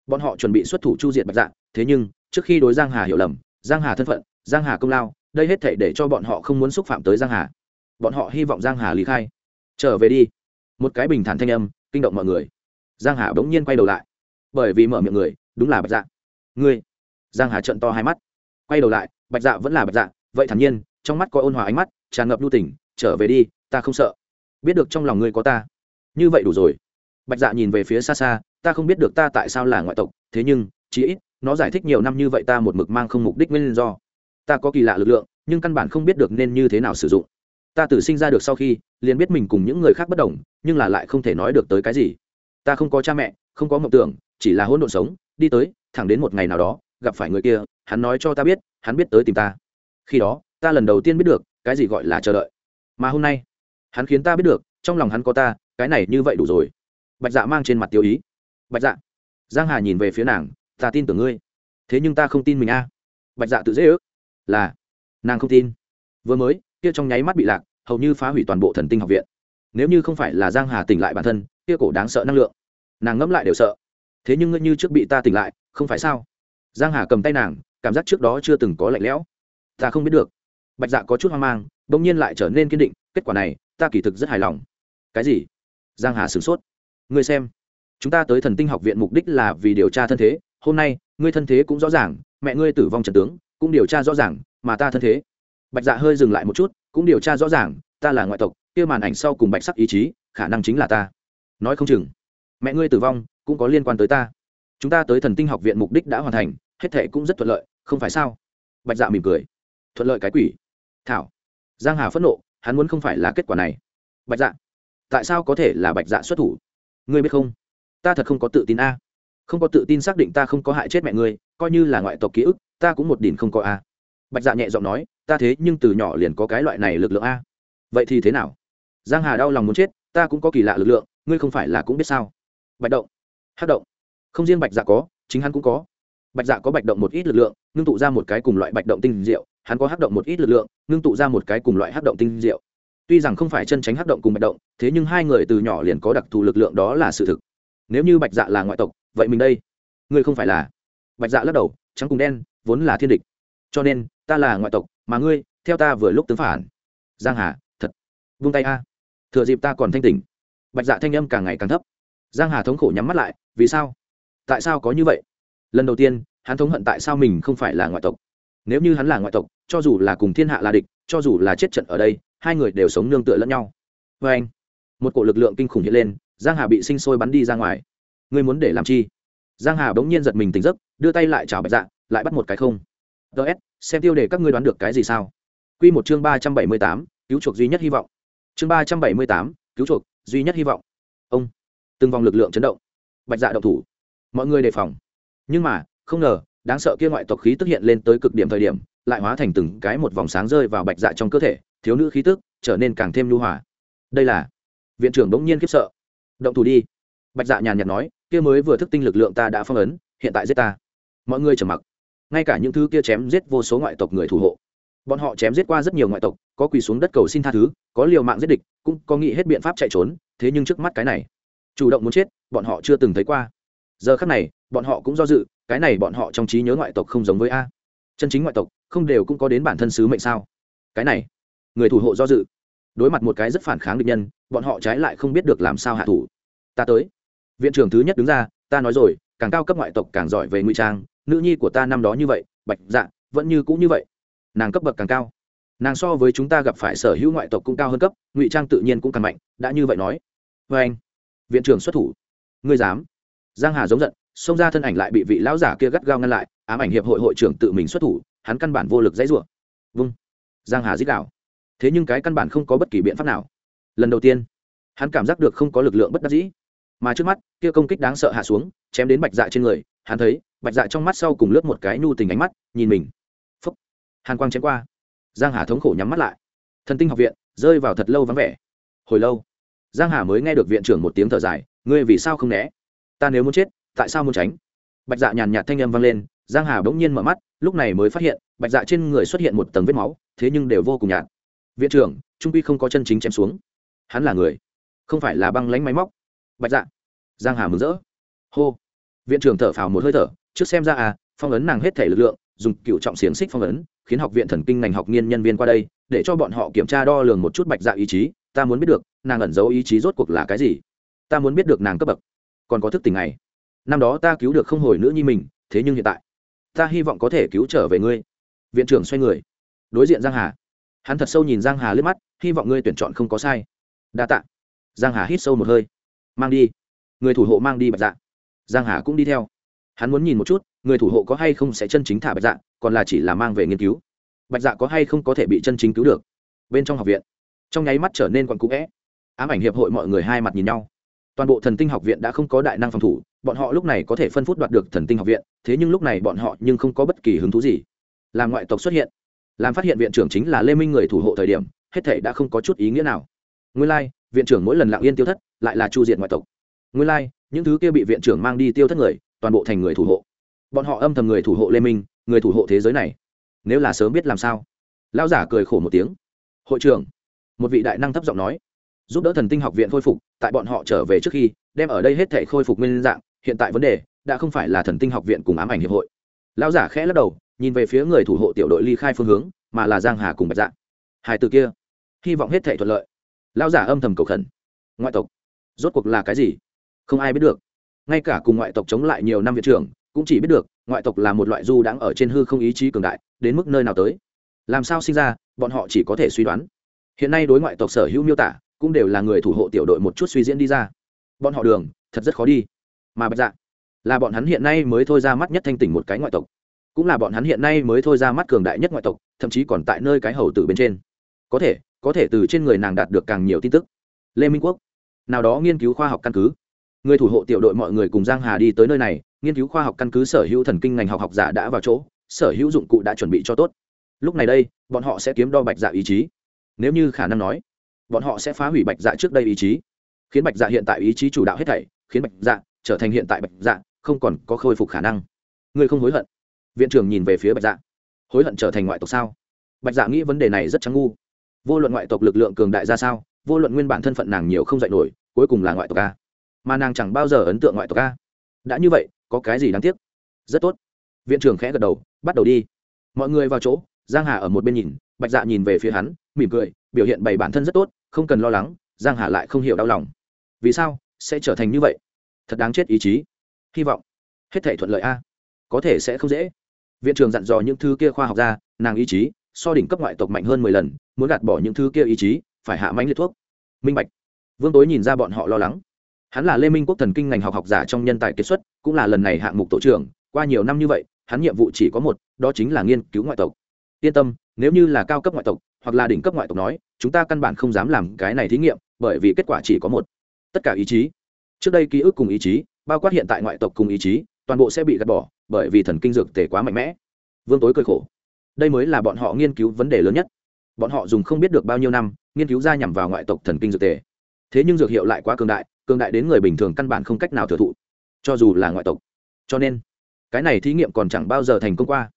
Bọn họ chuẩn bị xuất thủ chu diệt bạch dạ thế nhưng, trước khi đối giang hà hiểu lầm, giang hà thân phận, giang hà công lao, đây hết thể để cho bọn họ không muốn xúc phạm tới giang hà bọn họ hy vọng giang hà lý khai trở về đi. Một cái bình thản thanh âm, kinh động mọi người. Giang hà bỗng nhiên quay đầu lại. Bởi vì mở miệng người, đúng là bạch dạ. Ngươi. Giang hà trận to hai mắt. Quay đầu lại, bạch dạ vẫn là bạch dạ. Vậy thản nhiên, trong mắt có ôn hòa ánh mắt, tràn ngập lưu tình, trở về đi, ta không sợ. Biết được trong lòng ngươi có ta. Như vậy đủ rồi. Bạch dạ nhìn về phía xa xa, ta không biết được ta tại sao là ngoại tộc, thế nhưng, chí ít, nó giải thích nhiều năm như vậy ta một mực mang không mục đích nguyên do. Ta có kỳ lạ lực lượng, nhưng căn bản không biết được nên như thế nào sử dụng ta tự sinh ra được sau khi, liền biết mình cùng những người khác bất đồng, nhưng là lại không thể nói được tới cái gì. Ta không có cha mẹ, không có mộng tưởng, chỉ là hỗn độn sống, đi tới, thẳng đến một ngày nào đó, gặp phải người kia, hắn nói cho ta biết, hắn biết tới tìm ta. Khi đó, ta lần đầu tiên biết được, cái gì gọi là chờ đợi. Mà hôm nay, hắn khiến ta biết được, trong lòng hắn có ta, cái này như vậy đủ rồi. Bạch dạ mang trên mặt tiêu ý. Bạch dạ giang hà nhìn về phía nàng, ta tin tưởng ngươi. Thế nhưng ta không tin mình a. Bạch dạ tự dễ ước. Là, nàng không tin. Vừa mới kia trong nháy mắt bị lạc, hầu như phá hủy toàn bộ thần tinh học viện. Nếu như không phải là giang hà tỉnh lại bản thân, kia cổ đáng sợ năng lượng. Nàng ngẫm lại đều sợ. Thế nhưng ngươi như trước bị ta tỉnh lại, không phải sao? Giang hà cầm tay nàng, cảm giác trước đó chưa từng có lạnh lẽo. Ta không biết được. Bạch dạ có chút hoang mang bỗng nhiên lại trở nên kiên định, kết quả này, ta kỳ thực rất hài lòng. Cái gì? Giang hà sửng sốt. Ngươi xem, chúng ta tới thần tinh học viện mục đích là vì điều tra thân thế, hôm nay, ngươi thân thế cũng rõ ràng, mẹ ngươi tử vong trần tướng, cũng điều tra rõ ràng, mà ta thân thế bạch dạ hơi dừng lại một chút, cũng điều tra rõ ràng, ta là ngoại tộc, kia màn ảnh sau cùng bạch sắc ý chí, khả năng chính là ta. Nói không chừng, mẹ ngươi tử vong, cũng có liên quan tới ta. Chúng ta tới thần tinh học viện mục đích đã hoàn thành, hết thệ cũng rất thuận lợi, không phải sao? Bạch dạ mỉm cười. Thuận lợi cái quỷ. Thảo. Giang hà phẫn nộ, hắn muốn không phải là kết quả này. Bạch dạ. Tại sao có thể là bạch dạ xuất thủ? Ngươi biết không? Ta thật không có tự tin a. Không có tự tin xác định ta không có hại chết mẹ ngươi, coi như là ngoại tộc ký ức, ta cũng một đỉnh không có a. Bạch dạ nhẹ giọng nói ta thế nhưng từ nhỏ liền có cái loại này lực lượng a. Vậy thì thế nào? Giang hà đau lòng muốn chết, ta cũng có kỳ lạ lực lượng, ngươi không phải là cũng biết sao? Bạch động. Hát động. Không riêng bạch dạ có, chính hắn cũng có. Bạch dạ có bạch động một ít lực lượng, ngưng tụ ra một cái cùng loại bạch động tinh diệu, hắn có hát động một ít lực lượng, ngưng tụ ra một cái cùng loại hát động tinh diệu. Tuy rằng không phải chân tránh hát động cùng bạch động, thế nhưng hai người từ nhỏ liền có đặc thù lực lượng đó là sự thực. Nếu như bạch dạ là ngoại tộc, vậy mình đây, ngươi không phải là? Bạch dạ lắc đầu, trắng cùng đen, vốn là thiên địch. Cho nên, ta là ngoại tộc mà ngươi, theo ta vừa lúc tướng phản. Giang hà, thật. Vung tay a. Thừa dịp ta còn thanh tỉnh. Bạch dạ thanh âm càng ngày càng thấp. Giang hà thống khổ nhắm mắt lại, vì sao? Tại sao có như vậy? Lần đầu tiên, hắn thống hận tại sao mình không phải là ngoại tộc. Nếu như hắn là ngoại tộc, cho dù là cùng thiên hạ là địch, cho dù là chết trận ở đây, hai người đều sống nương tựa lẫn nhau. Vê anh, một cổ lực lượng kinh khủng hiện lên, giang hà bị sinh sôi bắn đi ra ngoài. Ngươi muốn để làm chi? Giang hà bỗng nhiên giật mình tỉnh giấc, đưa tay lại chào bạch dạ lại bắt một cái không ts xem tiêu đề các ngươi đoán được cái gì sao? Quy một chương ba trăm bảy mươi tám, cứu chuộc duy nhất hy vọng. Chương ba trăm bảy mươi tám, cứu chuộc duy nhất hy vọng. Ông từng vòng lực lượng chấn động. Bạch dạ động thủ. Mọi người đề phòng. Nhưng mà không ngờ đáng sợ kia ngoại tộc khí tức hiện lên tới cực điểm thời điểm lại hóa thành từng cái một vòng sáng rơi vào bạch dạ trong cơ thể thiếu nữ khí tức trở nên càng thêm lưu hòa. Đây là viện trưởng bỗng nhiên khiếp sợ. Động thủ đi. Bạch dạ nhàn nhạt nói kia mới vừa thức tinh lực lượng ta đã phong ấn hiện tại giết ta. Mọi người trầm mặc ngay cả những thứ kia chém giết vô số ngoại tộc người thủ hộ. Bọn họ chém giết qua rất nhiều ngoại tộc, có quỳ xuống đất cầu xin tha thứ, có liều mạng giết địch, cũng có nghĩ hết biện pháp chạy trốn, thế nhưng trước mắt cái này, chủ động muốn chết, bọn họ chưa từng thấy qua. Giờ khắc này, bọn họ cũng do dự, cái này bọn họ trong trí nhớ ngoại tộc không giống với a. Chân chính ngoại tộc, không đều cũng có đến bản thân sứ mệnh sao? Cái này, người thủ hộ do dự. Đối mặt một cái rất phản kháng địch nhân, bọn họ trái lại không biết được làm sao hạ thủ. Ta tới. Viện trưởng thứ nhất đứng ra, ta nói rồi, càng cao cấp ngoại tộc càng giỏi về ngụy trang nữ nhi của ta năm đó như vậy, bạch dạ vẫn như cũng như vậy. Nàng cấp bậc càng cao. Nàng so với chúng ta gặp phải sở hữu ngoại tộc cũng cao hơn cấp, ngụy trang tự nhiên cũng càng mạnh, đã như vậy nói. Vê anh, viện trưởng xuất thủ. Ngươi dám. Giang hà giống giận, xông ra thân ảnh lại bị vị lão giả kia gắt gao ngăn lại, ám ảnh hiệp hội hội trưởng tự mình xuất thủ, hắn căn bản vô lực dãy rủa. Vung. Giang hà dích đạo thế nhưng cái căn bản không có bất kỳ biện pháp nào. Lần đầu tiên, hắn cảm giác được không có lực lượng bất đắc dĩ. Mà trước mắt, kia công kích đáng sợ hạ xuống, chém đến bạch dạ trên người, hắn thấy bạch dạ trong mắt sau cùng lướt một cái nhu tình ánh mắt, nhìn mình. Phúc. Hàn quang chém qua. Giang hà thống khổ nhắm mắt lại. Thần tinh học viện, rơi vào thật lâu vắng vẻ. Hồi lâu, giang hà mới nghe được viện trưởng một tiếng thở dài, ngươi vì sao không né? Ta nếu muốn chết, tại sao muốn tránh? Bạch dạ nhàn nhạt thanh âm vang lên, giang hà bỗng nhiên mở mắt, lúc này mới phát hiện, bạch dạ trên người xuất hiện một tầng vết máu, thế nhưng đều vô cùng nhạt. Viện trưởng, trung quy không có chân chính chém xuống. Hắn là người, không phải là băng lánh máy móc. Bạch dạ. Giang hà mừng rỡ. Hô. Viện trưởng thở phào một hơi thở trước xem ra à phong ấn nàng hết thể lực lượng, dùng cựu trọng xiềng xích phong ấn, khiến học viện thần kinh ngành học nghiên nhân viên qua đây, để cho bọn họ kiểm tra đo lường một chút bạch dạ ý chí, ta muốn biết được, nàng ẩn giấu ý chí rốt cuộc là cái gì? Ta muốn biết được nàng cấp bậc. Còn có thức tỉnh này. Năm đó ta cứu được không hồi nữ nhi mình, thế nhưng hiện tại, ta hy vọng có thể cứu trở về ngươi. Viện trưởng xoay người. Đối diện giang hà. Hắn thật sâu nhìn giang hà liếc mắt, hy vọng ngươi tuyển chọn không có sai. Đa tạ. Giang hà hít sâu một hơi. Mang đi. Người thủ hộ mang đi bạch dạ. Giang hà cũng đi theo hắn muốn nhìn một chút người thủ hộ có hay không sẽ chân chính thả bạch dạ còn là chỉ là mang về nghiên cứu. Bạch dạ có hay không có thể bị chân chính cứu được? Bên trong học viện trong nháy mắt trở nên còn cũ vẽ ám ảnh hiệp hội mọi người hai mặt nhìn nhau. Toàn bộ thần tinh học viện đã không có đại năng phòng thủ bọn họ lúc này có thể phân phút đoạt được thần tinh học viện thế nhưng lúc này bọn họ nhưng không có bất kỳ hứng thú gì. Làm ngoại tộc xuất hiện làm phát hiện viện trưởng chính là lê minh người thủ hộ thời điểm hết thể đã không có chút ý nghĩa nào. Nguyên lai、like, viện trưởng mỗi lần lặng yên tiêu thất lại là chu diện ngoại tộc. Nguyên lai、like, những thứ kia bị viện trưởng mang đi tiêu thất người toàn bộ thành người thủ hộ. Bọn họ âm thầm người thủ hộ lê minh, người thủ hộ thế giới này. Nếu là sớm biết làm sao? Lão giả cười khổ một tiếng. Hội trưởng, một vị đại năng thấp giọng nói, giúp đỡ thần tinh học viện khôi phục, tại bọn họ trở về trước khi, đem ở đây hết thể khôi phục nguyên dạng, hiện tại vấn đề, đã không phải là thần tinh học viện cùng ám ảnh hiệp hội. Lão giả khẽ lắc đầu, nhìn về phía người thủ hộ tiểu đội ly khai phương hướng, mà là giang hà cùng bạch dạ. Hai từ kia, hy vọng hết thể thuận lợi. Lão giả âm thầm cầu khẩn. Ngoại tộc, rốt cuộc là cái gì? Không ai biết được ngay cả cùng ngoại tộc chống lại nhiều năm viện trưởng, cũng chỉ biết được, ngoại tộc là một loại du đang ở trên hư không ý chí cường đại, đến mức nơi nào tới. Làm sao sinh ra, bọn họ chỉ có thể suy đoán. Hiện nay đối ngoại tộc sở hữu miêu tả, cũng đều là người thủ hộ tiểu đội một chút suy diễn đi ra. Bọn họ đường, thật rất khó đi. Mà bạch dạ là bọn hắn hiện nay mới thôi ra mắt nhất thanh tỉnh một cái ngoại tộc. Cũng là bọn hắn hiện nay mới thôi ra mắt cường đại nhất ngoại tộc, thậm chí còn tại nơi cái hầu tử bên trên. Có thể có thể từ trên người nàng đạt được càng nhiều tin tức. Lê minh quốc, nào đó nghiên cứu khoa học căn cứ người thủ hộ tiểu đội mọi người cùng giang hà đi tới nơi này, nghiên cứu khoa học căn cứ sở hữu thần kinh ngành học học giả đã vào chỗ, sở hữu dụng cụ đã chuẩn bị cho tốt. Lúc này đây, bọn họ sẽ kiếm đo bạch dạ ý chí. Nếu như khả năng nói, bọn họ sẽ phá hủy bạch dạ trước đây ý chí, khiến bạch dạ hiện tại ý chí chủ đạo hết thảy, khiến bạch dạ trở thành hiện tại bạch dạ không còn có khôi phục khả năng. Ngươi không hối hận. Viện trưởng nhìn về phía bạch dạ. Hối hận trở thành ngoại tộc sao? Bạch dạ nghĩ vấn đề này rất trắng ngu. Vô luận ngoại tộc lực lượng cường đại ra sao, vô luận nguyên bản thân phận nàng nhiều không dạy nổi, cuối cùng là ngoại tộc ca mà nàng chẳng bao giờ ấn tượng ngoại tộc a. Đã như vậy, có cái gì đáng tiếc? Rất tốt. Viện trưởng khẽ gật đầu, bắt đầu đi. Mọi người vào chỗ, giang hà ở một bên nhìn, bạch dạ nhìn về phía hắn, mỉm cười, biểu hiện bày bản thân rất tốt, không cần lo lắng, giang hà lại không hiểu đau lòng. Vì sao sẽ trở thành như vậy? Thật đáng chết ý chí. Hy vọng hết thể thuận lợi a. Có thể sẽ không dễ. Viện trưởng dặn dò những thứ kia khoa học ra, nàng ý chí so đỉnh cấp ngoại tộc mạnh hơn mười lần, muốn gạt bỏ những thứ kia ý chí, phải hạ mánh liệt thuốc. Minh bạch. Vương tối nhìn ra bọn họ lo lắng hắn là lê minh quốc thần kinh ngành học học giả trong nhân tài kết xuất, cũng là lần này hạng mục tổ trưởng, qua nhiều năm như vậy, hắn nhiệm vụ chỉ có một, đó chính là nghiên cứu ngoại tộc. Yên tâm, nếu như là cao cấp ngoại tộc, hoặc là đỉnh cấp ngoại tộc nói, chúng ta căn bản không dám làm cái này thí nghiệm, bởi vì kết quả chỉ có một. Tất cả ý chí. Trước đây ký ức cùng ý chí, bao quát hiện tại ngoại tộc cùng ý chí, toàn bộ sẽ bị gạt bỏ, bởi vì thần kinh dược tề quá mạnh mẽ. Vương tối cười khổ. Đây mới là bọn họ nghiên cứu vấn đề lớn nhất. Bọn họ dùng không biết được bao nhiêu năm, nghiên cứu ra nhằm vào ngoại tộc thần kinh dược tề. Thế nhưng dược hiệu lại quá cường đại cường đại đến người bình thường căn bản không cách nào thừa thụ, cho dù là ngoại tộc. Cho nên, cái này thí nghiệm còn chẳng bao giờ thành công qua.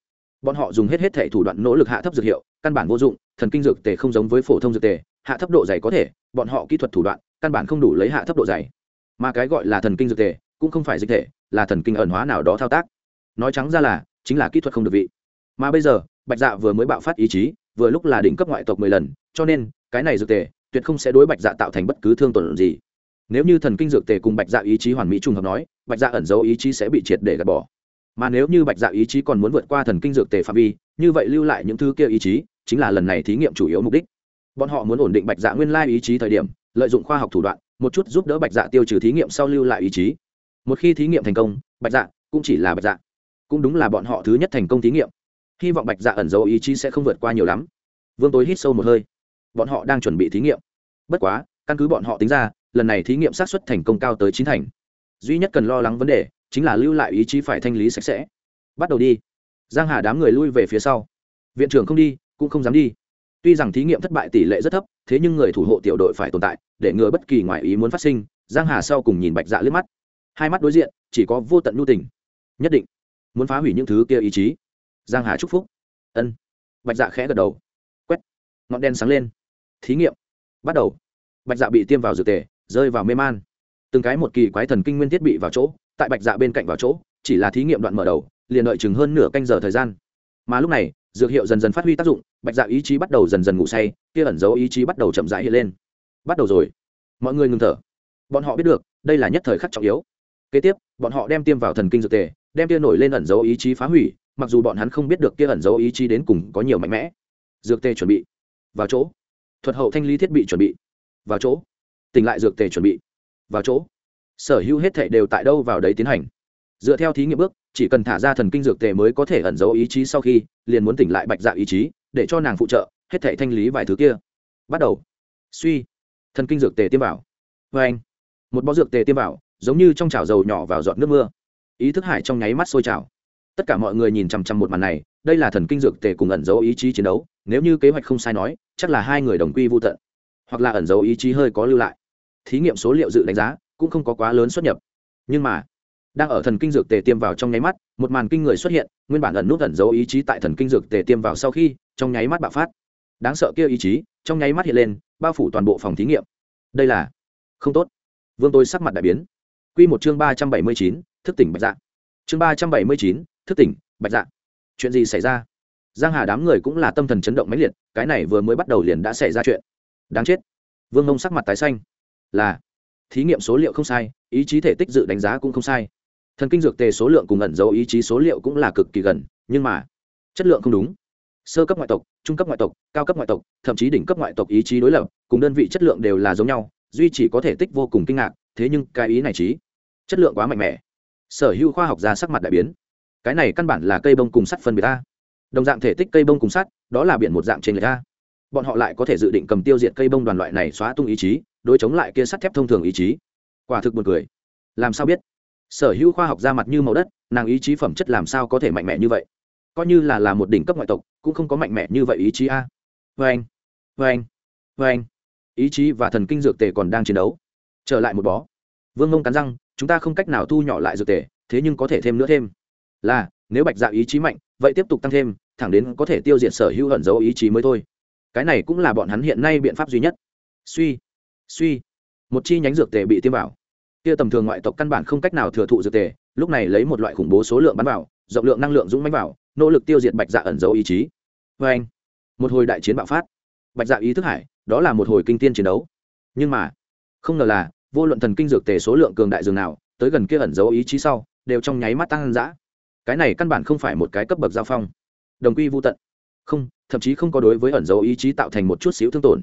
Bọn họ dùng hết hết thể thủ đoạn nỗ lực hạ thấp dược hiệu, căn bản vô dụng, thần kinh dược tề không giống với phổ thông dược tề, hạ thấp độ dày có thể, bọn họ kỹ thuật thủ đoạn, căn bản không đủ lấy hạ thấp độ dày. Mà cái gọi là thần kinh dược tề, cũng không phải dịch thể, là thần kinh ẩn hóa nào đó thao tác. Nói trắng ra là, chính là kỹ thuật không được vị. Mà bây giờ, bạch dạ vừa mới bạo phát ý chí, vừa lúc là đỉnh cấp ngoại tộc mười lần, cho nên, cái này dược tề, tuyệt không sẽ đối bạch dạ tạo thành bất cứ thương tổn gì nếu như thần kinh dược tề cùng bạch dạ ý chí hoàn mỹ trùng hợp nói, bạch dạ ẩn dấu ý chí sẽ bị triệt để gạt bỏ. Mà nếu như bạch dạ ý chí còn muốn vượt qua thần kinh dược tề phạm vi, như vậy lưu lại những thứ kia ý chí, chính là lần này thí nghiệm chủ yếu mục đích. Bọn họ muốn ổn định bạch dạ nguyên lai ý chí thời điểm, lợi dụng khoa học thủ đoạn, một chút giúp đỡ bạch dạ tiêu trừ thí nghiệm sau lưu lại ý chí. Một khi thí nghiệm thành công, bạch dạ cũng chỉ là bạch dạ. Cũng đúng là bọn họ thứ nhất thành công thí nghiệm. Hy vọng bạch dạ ẩn dấu ý chí sẽ không vượt qua nhiều lắm. Vương tối hít sâu một hơi. Bọn họ đang chuẩn bị thí nghiệm. Bất quá, căn cứ bọn họ tính ra lần này thí nghiệm sát xuất thành công cao tới chín thành. Duy nhất cần lo lắng vấn đề chính là lưu lại ý chí phải thanh lý sạch sẽ. Bắt đầu đi. Giang hà đám người lui về phía sau. Viện trưởng không đi, cũng không dám đi. Tuy rằng thí nghiệm thất bại tỷ lệ rất thấp, thế nhưng người thủ hộ tiểu đội phải tồn tại, để ngừa bất kỳ ngoại ý muốn phát sinh, giang hà sau cùng nhìn bạch dạ liếc mắt. Hai mắt đối diện, chỉ có vô tận nhu tình. Nhất định, muốn phá hủy những thứ kia ý chí. Giang hà chúc phúc. Ân. Bạch dạ khẽ gật đầu. Quét. Ngọn đen sáng lên. Thí nghiệm. Bắt đầu. Bạch dạ bị tiêm vào dược tề rơi vào mê man. Từng cái một kỳ quái thần kinh nguyên thiết bị vào chỗ, tại bạch dạ bên cạnh vào chỗ, chỉ là thí nghiệm đoạn mở đầu, liền đợi chừng hơn nửa canh giờ thời gian. Mà lúc này, dược hiệu dần dần phát huy tác dụng, bạch dạ ý chí bắt đầu dần dần ngủ say, kia ẩn dấu ý chí bắt đầu chậm rãi hiện lên. Bắt đầu rồi. Mọi người ngừng thở. Bọn họ biết được, đây là nhất thời khắc trọng yếu. Kế tiếp, bọn họ đem tiêm vào thần kinh dược tề, đem kia nổi lên ẩn dấu ý chí phá hủy, mặc dù bọn hắn không biết được kia ẩn dấu ý chí đến cùng có nhiều mạnh mẽ. Dược tề chuẩn bị. Vào chỗ. Thuật hậu thanh lý thiết bị chuẩn bị. Vào chỗ tỉnh lại dược tề chuẩn bị. Vào chỗ, sở hữu hết thệ đều tại đâu vào đấy tiến hành. Dựa theo thí nghiệm bước, chỉ cần thả ra thần kinh dược tề mới có thể ẩn giấu ý chí sau khi, liền muốn tỉnh lại bạch dạ ý chí, để cho nàng phụ trợ, hết thệ thanh lý vài thứ kia. Bắt đầu. Suy. Thần kinh dược tề tiêm vào. Vê anh, một bó dược tề tiêm vào, giống như trong chảo dầu nhỏ vào giọt nước mưa. Ý thức hải trong nháy mắt sôi trào. Tất cả mọi người nhìn chằm chằm một màn này, đây là thần kinh dược tề cùng ẩn giấu ý chí chiến đấu, nếu như kế hoạch không sai nói, chắc là hai người đồng quy vô tận. Hoặc là ẩn giấu ý chí hơi có lưu lại thí nghiệm số liệu dự đánh giá cũng không có quá lớn xuất nhập. Nhưng mà, đang ở thần kinh dược tề tiêm vào trong nháy mắt, một màn kinh người xuất hiện, nguyên bản ẩn nút ẩn giấu ý chí tại thần kinh dược tề tiêm vào sau khi, trong nháy mắt bạo phát. Đáng sợ kia ý chí, trong nháy mắt hiện lên, bao phủ toàn bộ phòng thí nghiệm. Đây là không tốt. Vương tôi sắc mặt đại biến. Q một chương ba trăm bảy mươi chín, thức tỉnh bạch dạ. Chương ba trăm bảy mươi chín, thức tỉnh bạch dạ. Chuyện gì xảy ra? Giang hà đám người cũng là tâm thần chấn động mãnh liệt, cái này vừa mới bắt đầu liền đã xảy ra chuyện. Đáng chết. Vương mông sắc mặt tái xanh là, thí nghiệm số liệu không sai, ý chí thể tích dự đánh giá cũng không sai. Thần kinh dược tề số lượng cùng ẩn dấu ý chí số liệu cũng là cực kỳ gần, nhưng mà, chất lượng không đúng. Sơ cấp ngoại tộc, trung cấp ngoại tộc, cao cấp ngoại tộc, thậm chí đỉnh cấp ngoại tộc ý chí đối lập, cùng đơn vị chất lượng đều là giống nhau, duy chỉ có thể tích vô cùng kinh ngạc, thế nhưng cái ý này trí chất lượng quá mạnh mẽ. Sở hữu khoa học gia sắc mặt đại biến. Cái này căn bản là cây bông cùng sắt phân biệt ta đồng dạng thể tích cây bông cùng sắt, đó là biển một dạng trên người ta bọn họ lại có thể dự định cầm tiêu diệt cây bông đoàn loại này xóa tung ý chí đối chống lại kia sắt thép thông thường ý chí. Quả thực buồn cười. Làm sao biết? Sở hữu khoa học ra mặt như màu đất, nàng ý chí phẩm chất làm sao có thể mạnh mẽ như vậy? Coi như là là một đỉnh cấp ngoại tộc, cũng không có mạnh mẽ như vậy ý chí a. Vê anh vê anh vê anh ý chí và thần kinh dược tề còn đang chiến đấu. Trở lại một bó. Vương mông cắn răng, chúng ta không cách nào thu nhỏ lại dược tề, thế nhưng có thể thêm nữa thêm. Là, nếu bạch dạ ý chí mạnh, vậy tiếp tục tăng thêm, thẳng đến có thể tiêu diệt sở hữu hận dấu ý chí mới thôi. Cái này cũng là bọn hắn hiện nay biện pháp duy nhất. Suy suy, một chi nhánh dược tề bị tiêm vào. Kia tầm thường ngoại tộc căn bản không cách nào thừa thụ dược tề, lúc này lấy một loại khủng bố số lượng bắn vào, rộng lượng năng lượng dũng mánh vào, nỗ lực tiêu diệt bạch dạ ẩn dấu ý chí. Vê anh, một hồi đại chiến bạo phát. Bạch dạ ý thức hải, đó là một hồi kinh tiên chiến đấu. Nhưng mà, không ngờ là, vô luận thần kinh dược tề số lượng cường đại dường nào, tới gần kia ẩn dấu ý chí sau, đều trong nháy mắt tăng dã. Cái này căn bản không phải một cái cấp bậc giao phong. Đồng quy vô tận. Không, thậm chí không có đối với ẩn dấu ý chí tạo thành một chút xíu thương tổn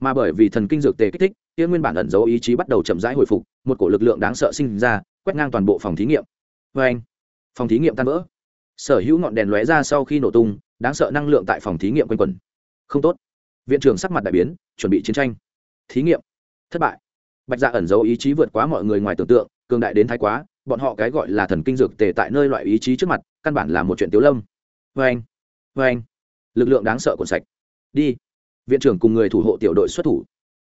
mà bởi vì thần kinh dược tề kích thích, kia nguyên bản ẩn dấu ý chí bắt đầu chậm rãi hồi phục, một cổ lực lượng đáng sợ sinh ra, quét ngang toàn bộ phòng thí nghiệm. Vê anh, phòng thí nghiệm tan vỡ. Sở hữu ngọn đèn lóe ra sau khi nổ tung, đáng sợ năng lượng tại phòng thí nghiệm quanh quẩn. Không tốt. Viện trưởng sắc mặt đại biến, chuẩn bị chiến tranh. Thí nghiệm. Thất bại. Bạch dạ ẩn dấu ý chí vượt quá mọi người ngoài tưởng tượng, cường đại đến thái quá, bọn họ cái gọi là thần kinh dược tề tại nơi loại ý chí trước mặt, căn bản là một chuyện tiếu lâm. Vê anh vê anh, lực lượng đáng sợ cuộn sạch. Đi viện trưởng cùng người thủ hộ tiểu đội xuất thủ.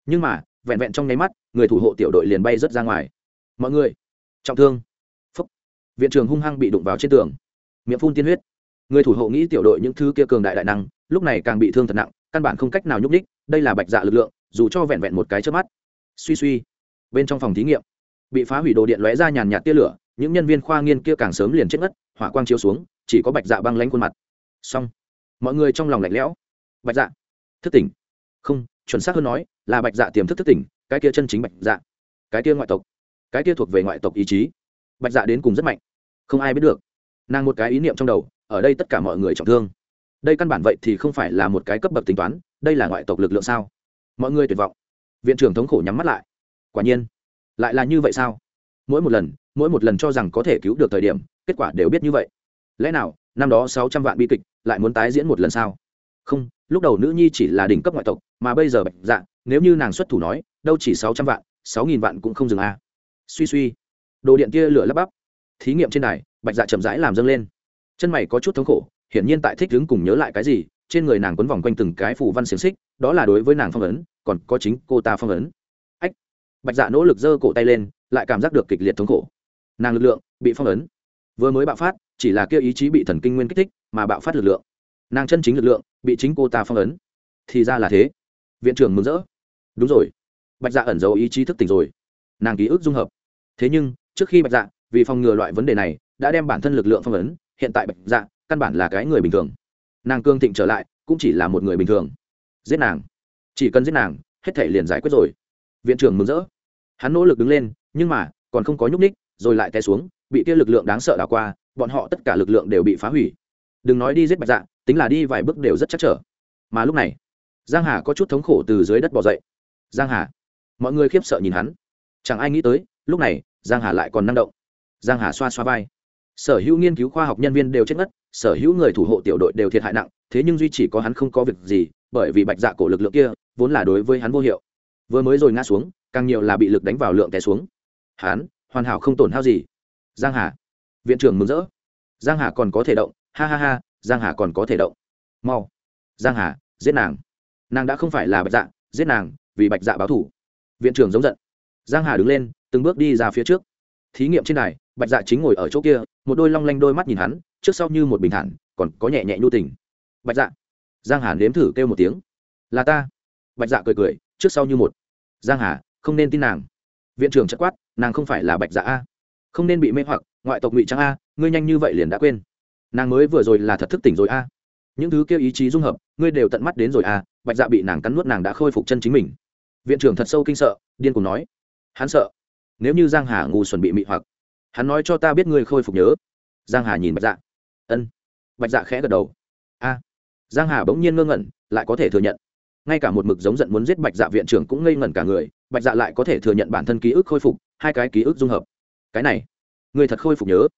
Nhưng mà, vẹn vẹn trong nháy mắt, người thủ hộ tiểu đội liền bay rớt ra ngoài. Mọi người, trọng thương. Phúc. Viện trưởng hung hăng bị đụng vào trên tường. Miệng phun tiên huyết. Người thủ hộ nghĩ tiểu đội những thứ kia cường đại đại năng, lúc này càng bị thương thật nặng, căn bản không cách nào nhúc ních đây là bạch dạ lực lượng, dù cho vẹn vẹn một cái trước mắt. Suy suy. Bên trong phòng thí nghiệm, bị phá hủy đồ điện lóe ra nhàn nhạt tia lửa, những nhân viên khoa nghiên kia càng sớm liền chết ngất, hỏa quang chiếu xuống, chỉ có bạch dạ băng lánh khuôn mặt. Xong. Mọi người trong lòng lạnh lẽo. Bạch dạ thức tỉnh. Không, chuẩn xác hơn nói, là bạch dạ tiềm thức thức tỉnh, cái kia chân chính bạch dạ. Cái kia ngoại tộc. Cái kia thuộc về ngoại tộc ý chí. Bạch dạ đến cùng rất mạnh. Không ai biết được. Nàng một cái ý niệm trong đầu, ở đây tất cả mọi người trọng thương. Đây căn bản vậy thì không phải là một cái cấp bậc tính toán, đây là ngoại tộc lực lượng sao? Mọi người tuyệt vọng. Viện trưởng thống khổ nhắm mắt lại. Quả nhiên. Lại là như vậy sao? Mỗi một lần, mỗi một lần cho rằng có thể cứu được thời điểm, kết quả đều biết như vậy. Lẽ nào, năm đó sáu trăm vạn bi kịch, lại muốn tái diễn một lần sao? Không lúc đầu nữ nhi chỉ là đỉnh cấp ngoại tộc, mà bây giờ bạch dạ nếu như nàng xuất thủ nói, đâu chỉ sáu trăm vạn, sáu nghìn vạn cũng không dừng a à. suy suy. Đồ điện kia lửa lắp bắp. Thí nghiệm trên này bạch dạ chậm rãi làm dâng lên. Chân mày có chút thống khổ, hiển nhiên tại thích đứng cùng nhớ lại cái gì, trên người nàng quấn vòng quanh từng cái phù văn xiềng xích, đó là đối với nàng phong ấn, còn có chính cô ta phong ấn. Ách. Bạch dạ nỗ lực giơ cổ tay lên, lại cảm giác được kịch liệt thống khổ. Nàng lực lượng bị phong ấn. Vừa mới bạo phát, chỉ là kia ý chí bị thần kinh nguyên kích thích, mà bạo phát lực lượng nàng chân chính lực lượng, bị chính cô ta phong ấn. Thì ra là thế. Viện trưởng mừng rỡ. Đúng rồi. Bạch dạ ẩn giấu ý chí thức tỉnh rồi. Nàng ký ức dung hợp. Thế nhưng, trước khi bạch dạ vì phòng ngừa loại vấn đề này, đã đem bản thân lực lượng phong ấn, hiện tại bạch dạ căn bản là cái người bình thường. Nàng cương thịnh trở lại, cũng chỉ là một người bình thường. Giết nàng. Chỉ cần giết nàng, hết thể liền giải quyết rồi. Viện trưởng mừng rỡ. Hắn nỗ lực đứng lên, nhưng mà, còn không có nhúc ních rồi lại té xuống, bị kia lực lượng đáng sợ đảo qua, bọn họ tất cả lực lượng đều bị phá hủy đừng nói đi giết bạch dạ tính là đi vài bước đều rất chắc trở. Mà lúc này, giang hà có chút thống khổ từ dưới đất bỏ dậy. Giang hà, mọi người khiếp sợ nhìn hắn. Chẳng ai nghĩ tới, lúc này, giang hà lại còn năng động. Giang hà xoa xoa vai. Sở hữu nghiên cứu khoa học nhân viên đều chết ngất, sở hữu người thủ hộ tiểu đội đều thiệt hại nặng, thế nhưng duy chỉ có hắn không có việc gì, bởi vì bạch dạ cổ lực lượng kia, vốn là đối với hắn vô hiệu. Vừa mới rồi ngã xuống, càng nhiều là bị lực đánh vào lượng té xuống. Hắn, hoàn hảo không tổn hao gì. Giang hà, viện trưởng mừng rỡ. Giang hà còn có thể động ha ha ha, giang hà còn có thể động. Mau. Giang hà, giết nàng. Nàng đã không phải là bạch dạ giết nàng, vì bạch dạ báo thủ viện trưởng giống giận. Giang hà đứng lên, từng bước đi ra phía trước. Thí nghiệm trên này bạch dạ chính ngồi ở chỗ kia, một đôi long lanh đôi mắt nhìn hắn, trước sau như một bình thản, còn có nhẹ nhẹ nhu tình. Bạch dạ. Giang hà nếm thử kêu một tiếng. Là ta. Bạch dạ cười cười, trước sau như một. Giang hà, không nên tin nàng. Viện trưởng chất quát, nàng không phải là bạch dạ a. Không nên bị mê hoặc, ngoại tộc ngụy trang a, ngươi nhanh như vậy liền đã quên nàng mới vừa rồi là thật thức tỉnh rồi a. Những thứ kêu ý chí dung hợp, ngươi đều tận mắt đến rồi a, bạch dạ bị nàng cắn nuốt nàng đã khôi phục chân chính mình. Viện trưởng thật sâu kinh sợ, điên cùng nói. Hắn sợ. Nếu như giang hà ngu xuẩn bị mị hoặc, hắn nói cho ta biết ngươi khôi phục nhớ. Giang hà nhìn bạch dạ. Ân. Bạch dạ khẽ gật đầu. A. Giang hà bỗng nhiên ngơ ngẩn, lại có thể thừa nhận. Ngay cả một mực giống giận muốn giết bạch dạ viện trưởng cũng ngây ngẩn cả người, bạch dạ lại có thể thừa nhận bản thân ký ức khôi phục, hai cái ký ức dung hợp. Cái này người thật khôi phục nhớ.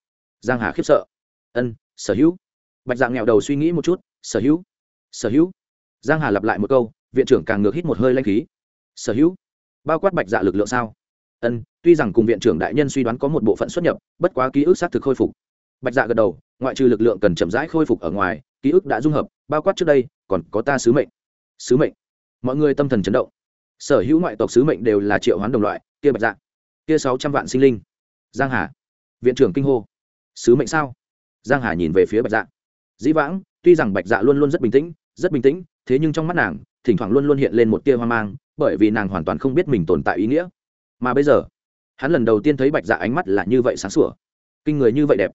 Giang hà khiếp sợ. Ân sở hữu. Bạch dạ nghèo đầu suy nghĩ một chút, sở hữu sở hữu. Giang hà lặp lại một câu, viện trưởng càng ngược hít một hơi lanh khí. Sở hữu. Bao quát bạch dạ lực lượng sao? Ân, tuy rằng cùng viện trưởng đại nhân suy đoán có một bộ phận xuất nhập, bất quá ký ức xác thực khôi phục. Bạch dạ gật đầu, ngoại trừ lực lượng cần chậm rãi khôi phục ở ngoài, ký ức đã dung hợp, bao quát trước đây, còn có ta sứ mệnh. Sứ mệnh? Mọi người tâm thần chấn động. Sở hữu ngoại tộc sứ mệnh đều là triệu hoán đồng loại, kia bạch dạ kia sáu trăm vạn sinh linh. Giang hà, viện trưởng kinh hô. Sứ mệnh sao? Giang hà nhìn về phía bạch dạ. Dĩ vãng, tuy rằng bạch dạ luôn luôn rất bình tĩnh, rất bình tĩnh, thế nhưng trong mắt nàng, thỉnh thoảng luôn luôn hiện lên một tia hoang mang, bởi vì nàng hoàn toàn không biết mình tồn tại ý nghĩa. Mà bây giờ, hắn lần đầu tiên thấy bạch dạ ánh mắt là như vậy sáng sủa. Kinh người như vậy đẹp.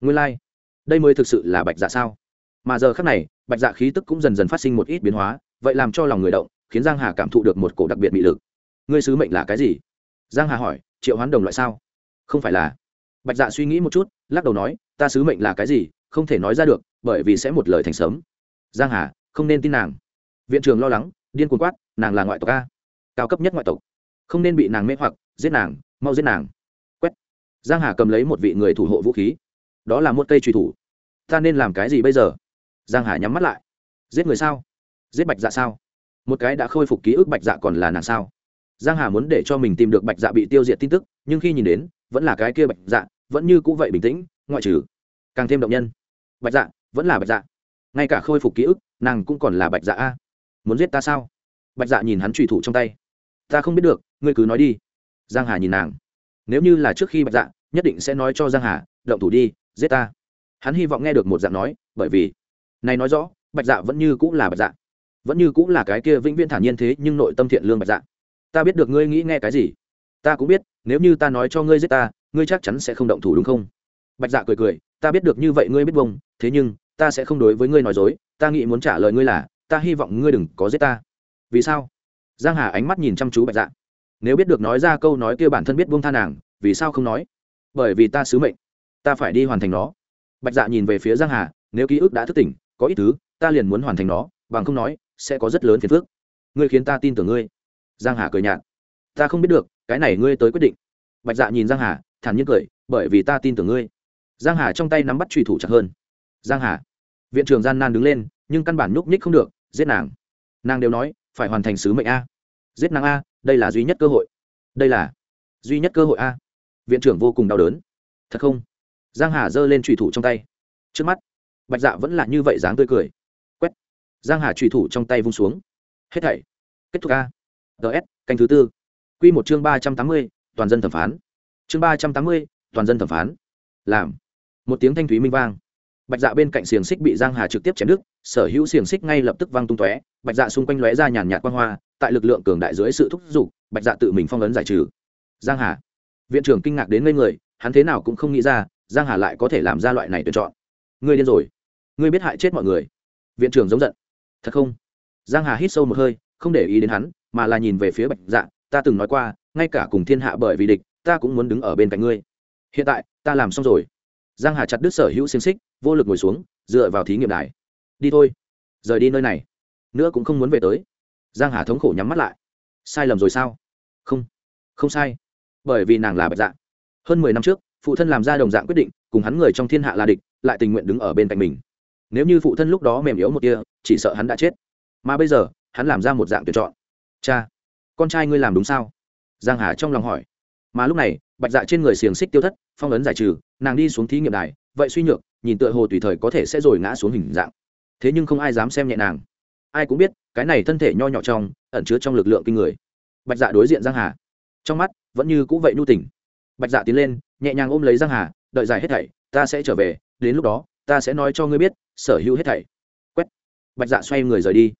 Nguyên lai、like. đây mới thực sự là bạch dạ sao? Mà giờ khác này, bạch dạ khí tức cũng dần dần phát sinh một ít biến hóa, vậy làm cho lòng người động, khiến giang hà cảm thụ được một cổ đặc biệt bị lực. Ngươi sứ mệnh là cái gì? Giang hà hỏi, triệu hoán đồng loại sao? Không phải là. Bạch dạ suy nghĩ một chút, lắc đầu nói ta sứ mệnh là cái gì, không thể nói ra được, bởi vì sẽ một lời thành sớm. Giang hà, không nên tin nàng. Viện trưởng lo lắng, điên cuồng quát, nàng là ngoại tộc a. Cao cấp nhất ngoại tộc. Không nên bị nàng mê hoặc, giết nàng, mau giết nàng. Quét. Giang hà cầm lấy một vị người thủ hộ vũ khí. Đó là một cây truy thủ. Ta nên làm cái gì bây giờ? Giang hà nhắm mắt lại. Giết người sao? Giết bạch dạ sao? Một cái đã khôi phục ký ức bạch dạ còn là nàng sao? Giang hà muốn để cho mình tìm được bạch dạ bị tiêu diệt tin tức, nhưng khi nhìn đến, vẫn là cái kia bạch dạ vẫn như cũ vậy bình tĩnh ngoại trừ càng thêm động nhân. Bạch dạ vẫn là bạch dạ. Ngay cả khôi phục ký ức, nàng cũng còn là bạch dạ a. Muốn giết ta sao? Bạch dạ nhìn hắn trùy thủ trong tay. Ta không biết được, ngươi cứ nói đi. Giang hà nhìn nàng. Nếu như là trước khi bạch dạ nhất định sẽ nói cho giang hà, động thủ đi, giết ta. Hắn hy vọng nghe được một dạng nói, bởi vì này nói rõ, bạch dạ vẫn như cũng là bạch dạ. Vẫn như cũng là cái kia vĩnh viễn thản nhiên thế, nhưng nội tâm thiện lương bạch dạ. Ta biết được ngươi nghĩ nghe cái gì. Ta cũng biết, nếu như ta nói cho ngươi giết ta, ngươi chắc chắn sẽ không động thủ đúng không? Bạch dạ cười cười, ta biết được như vậy ngươi biết bông thế nhưng, ta sẽ không đối với ngươi nói dối, ta nghĩ muốn trả lời ngươi là, ta hy vọng ngươi đừng có giết ta. Vì sao? Giang hà ánh mắt nhìn chăm chú bạch dạ. Nếu biết được nói ra câu nói kia bản thân biết buông tha nàng, vì sao không nói? Bởi vì ta sứ mệnh, ta phải đi hoàn thành nó. Bạch dạ nhìn về phía giang hà, nếu ký ức đã thức tỉnh, có ít thứ, ta liền muốn hoàn thành nó, bằng không nói, sẽ có rất lớn phiền phức. Ngươi khiến ta tin tưởng ngươi. Giang hà cười nhạt. Ta không biết được, cái này ngươi tới quyết định. Bạch dạ nhìn giang hà, thản nhiên cười, bởi vì ta tin tưởng ngươi giang hà trong tay nắm bắt truy thủ chặt hơn. Giang hà. Viện trưởng gian nan đứng lên, nhưng căn bản nhúc nhích không được, giết nàng. Nàng đều nói, phải hoàn thành sứ mệnh a. Giết nàng a, đây là duy nhất cơ hội. Đây là duy nhất cơ hội a. Viện trưởng vô cùng đau đớn. Thật không? Giang hà giơ lên trùy thủ trong tay. Trước mắt, bạch dạ vẫn là như vậy dáng tươi cười. Quét. Giang hà trùy thủ trong tay vung xuống. Hết thảy. Kết thúc a. Ts canh thứ tư. Quy một chương ba trăm tám mươi, toàn dân thẩm phán. Chương ba trăm tám mươi, toàn dân thẩm phán. Làm một tiếng thanh thúy minh vang. Bạch dạ bên cạnh xiềng xích bị giang hà trực tiếp chém đứt, sở hữu xiềng xích ngay lập tức văng tung tóe, bạch dạ xung quanh lóe ra nhàn nhạt quang hoa, tại lực lượng cường đại dưới sự thúc giục, bạch dạ tự mình phong ấn giải trừ. Giang hà, viện trưởng kinh ngạc đến ngây người, hắn thế nào cũng không nghĩ ra, giang hà lại có thể làm ra loại này tuyển chọn. Ngươi điên rồi. Ngươi biết hại chết mọi người. Viện trưởng giống giận. Thật không? Giang hà hít sâu một hơi, không để ý đến hắn, mà là nhìn về phía bạch dạ ta từng nói qua, ngay cả cùng thiên hạ bởi vì địch, ta cũng muốn đứng ở bên cạnh ngươi. Hiện tại, ta làm xong rồi giang hà chặt đứt sở hữu xiềng xích, vô lực ngồi xuống, dựa vào thí nghiệm đài. Đi thôi, rời đi nơi này. Nữa cũng không muốn về tới. Giang hà thống khổ nhắm mắt lại. Sai lầm rồi sao? Không không sai. Bởi vì nàng là bạch dạ. Hơn mười năm trước, phụ thân làm ra đồng dạng quyết định, cùng hắn người trong thiên hạ là địch, lại tình nguyện đứng ở bên cạnh mình. Nếu như phụ thân lúc đó mềm yếu một kia chỉ sợ hắn đã chết. Mà bây giờ, hắn làm ra một dạng tuyển chọn. Cha, con trai ngươi làm đúng sao? Giang hà trong lòng hỏi. Mà lúc này, bạch dạ trên người xiềng xích tiêu thất phong ấn giải trừ, nàng đi xuống thí nghiệm đài, vậy suy nhược, nhìn tựa hồ tùy thời có thể sẽ rồi ngã xuống hình dạng. Thế nhưng không ai dám xem nhẹ nàng. Ai cũng biết, cái này thân thể nho nhỏ trong, ẩn chứa trong lực lượng kinh người. Bạch dạ đối diện giang hà. Trong mắt, vẫn như cũ vậy nhu tỉnh bạch dạ tiến lên, nhẹ nhàng ôm lấy giang hà, đợi dài hết thảy, ta sẽ trở về, đến lúc đó, ta sẽ nói cho ngươi biết, sở hữu hết thảy. Quét. Bạch dạ xoay người rời đi.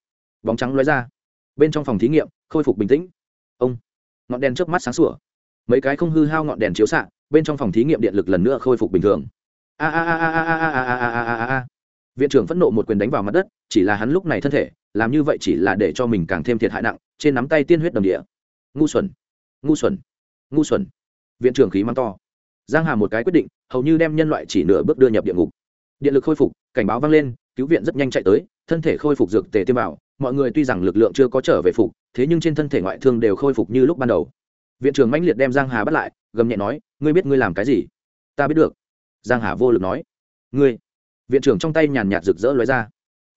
Bóng trắng lóe ra. Bên trong phòng thí nghiệm, khôi phục bình tĩnh. Ông. Ngọn đèn trước mắt sáng sủa. Mấy cái không hư hao ngọn đèn chiếu xạ bên trong phòng thí nghiệm điện lực lần nữa khôi phục bình thường. A a a a a a a a a a a. A viện trưởng phẫn nộ một quyền đánh vào mặt đất, chỉ là hắn lúc này thân thể, làm như vậy chỉ là để cho mình càng thêm thiệt hại nặng, trên nắm tay tiên huyết đầm địa. Ngu xuẩn ngu xuẩn ngu xuẩn. Viện trưởng khí mắng to. Giang hà một cái quyết định, hầu như đem nhân loại chỉ nửa bước đưa nhập địa ngục. Điện lực khôi phục, cảnh báo vang lên, cứu viện rất nhanh chạy tới, thân thể khôi phục dược tề tiêm vào, mọi người tuy rằng lực lượng chưa có trở về phục, thế nhưng trên thân thể ngoại thương đều khôi phục như lúc ban đầu viện trưởng mãnh liệt đem giang hà bắt lại, gầm nhẹ nói, ngươi biết ngươi làm cái gì? Ta biết được. Giang hà vô lực nói, ngươi. Viện trưởng trong tay nhàn nhạt rực rỡ lóe ra.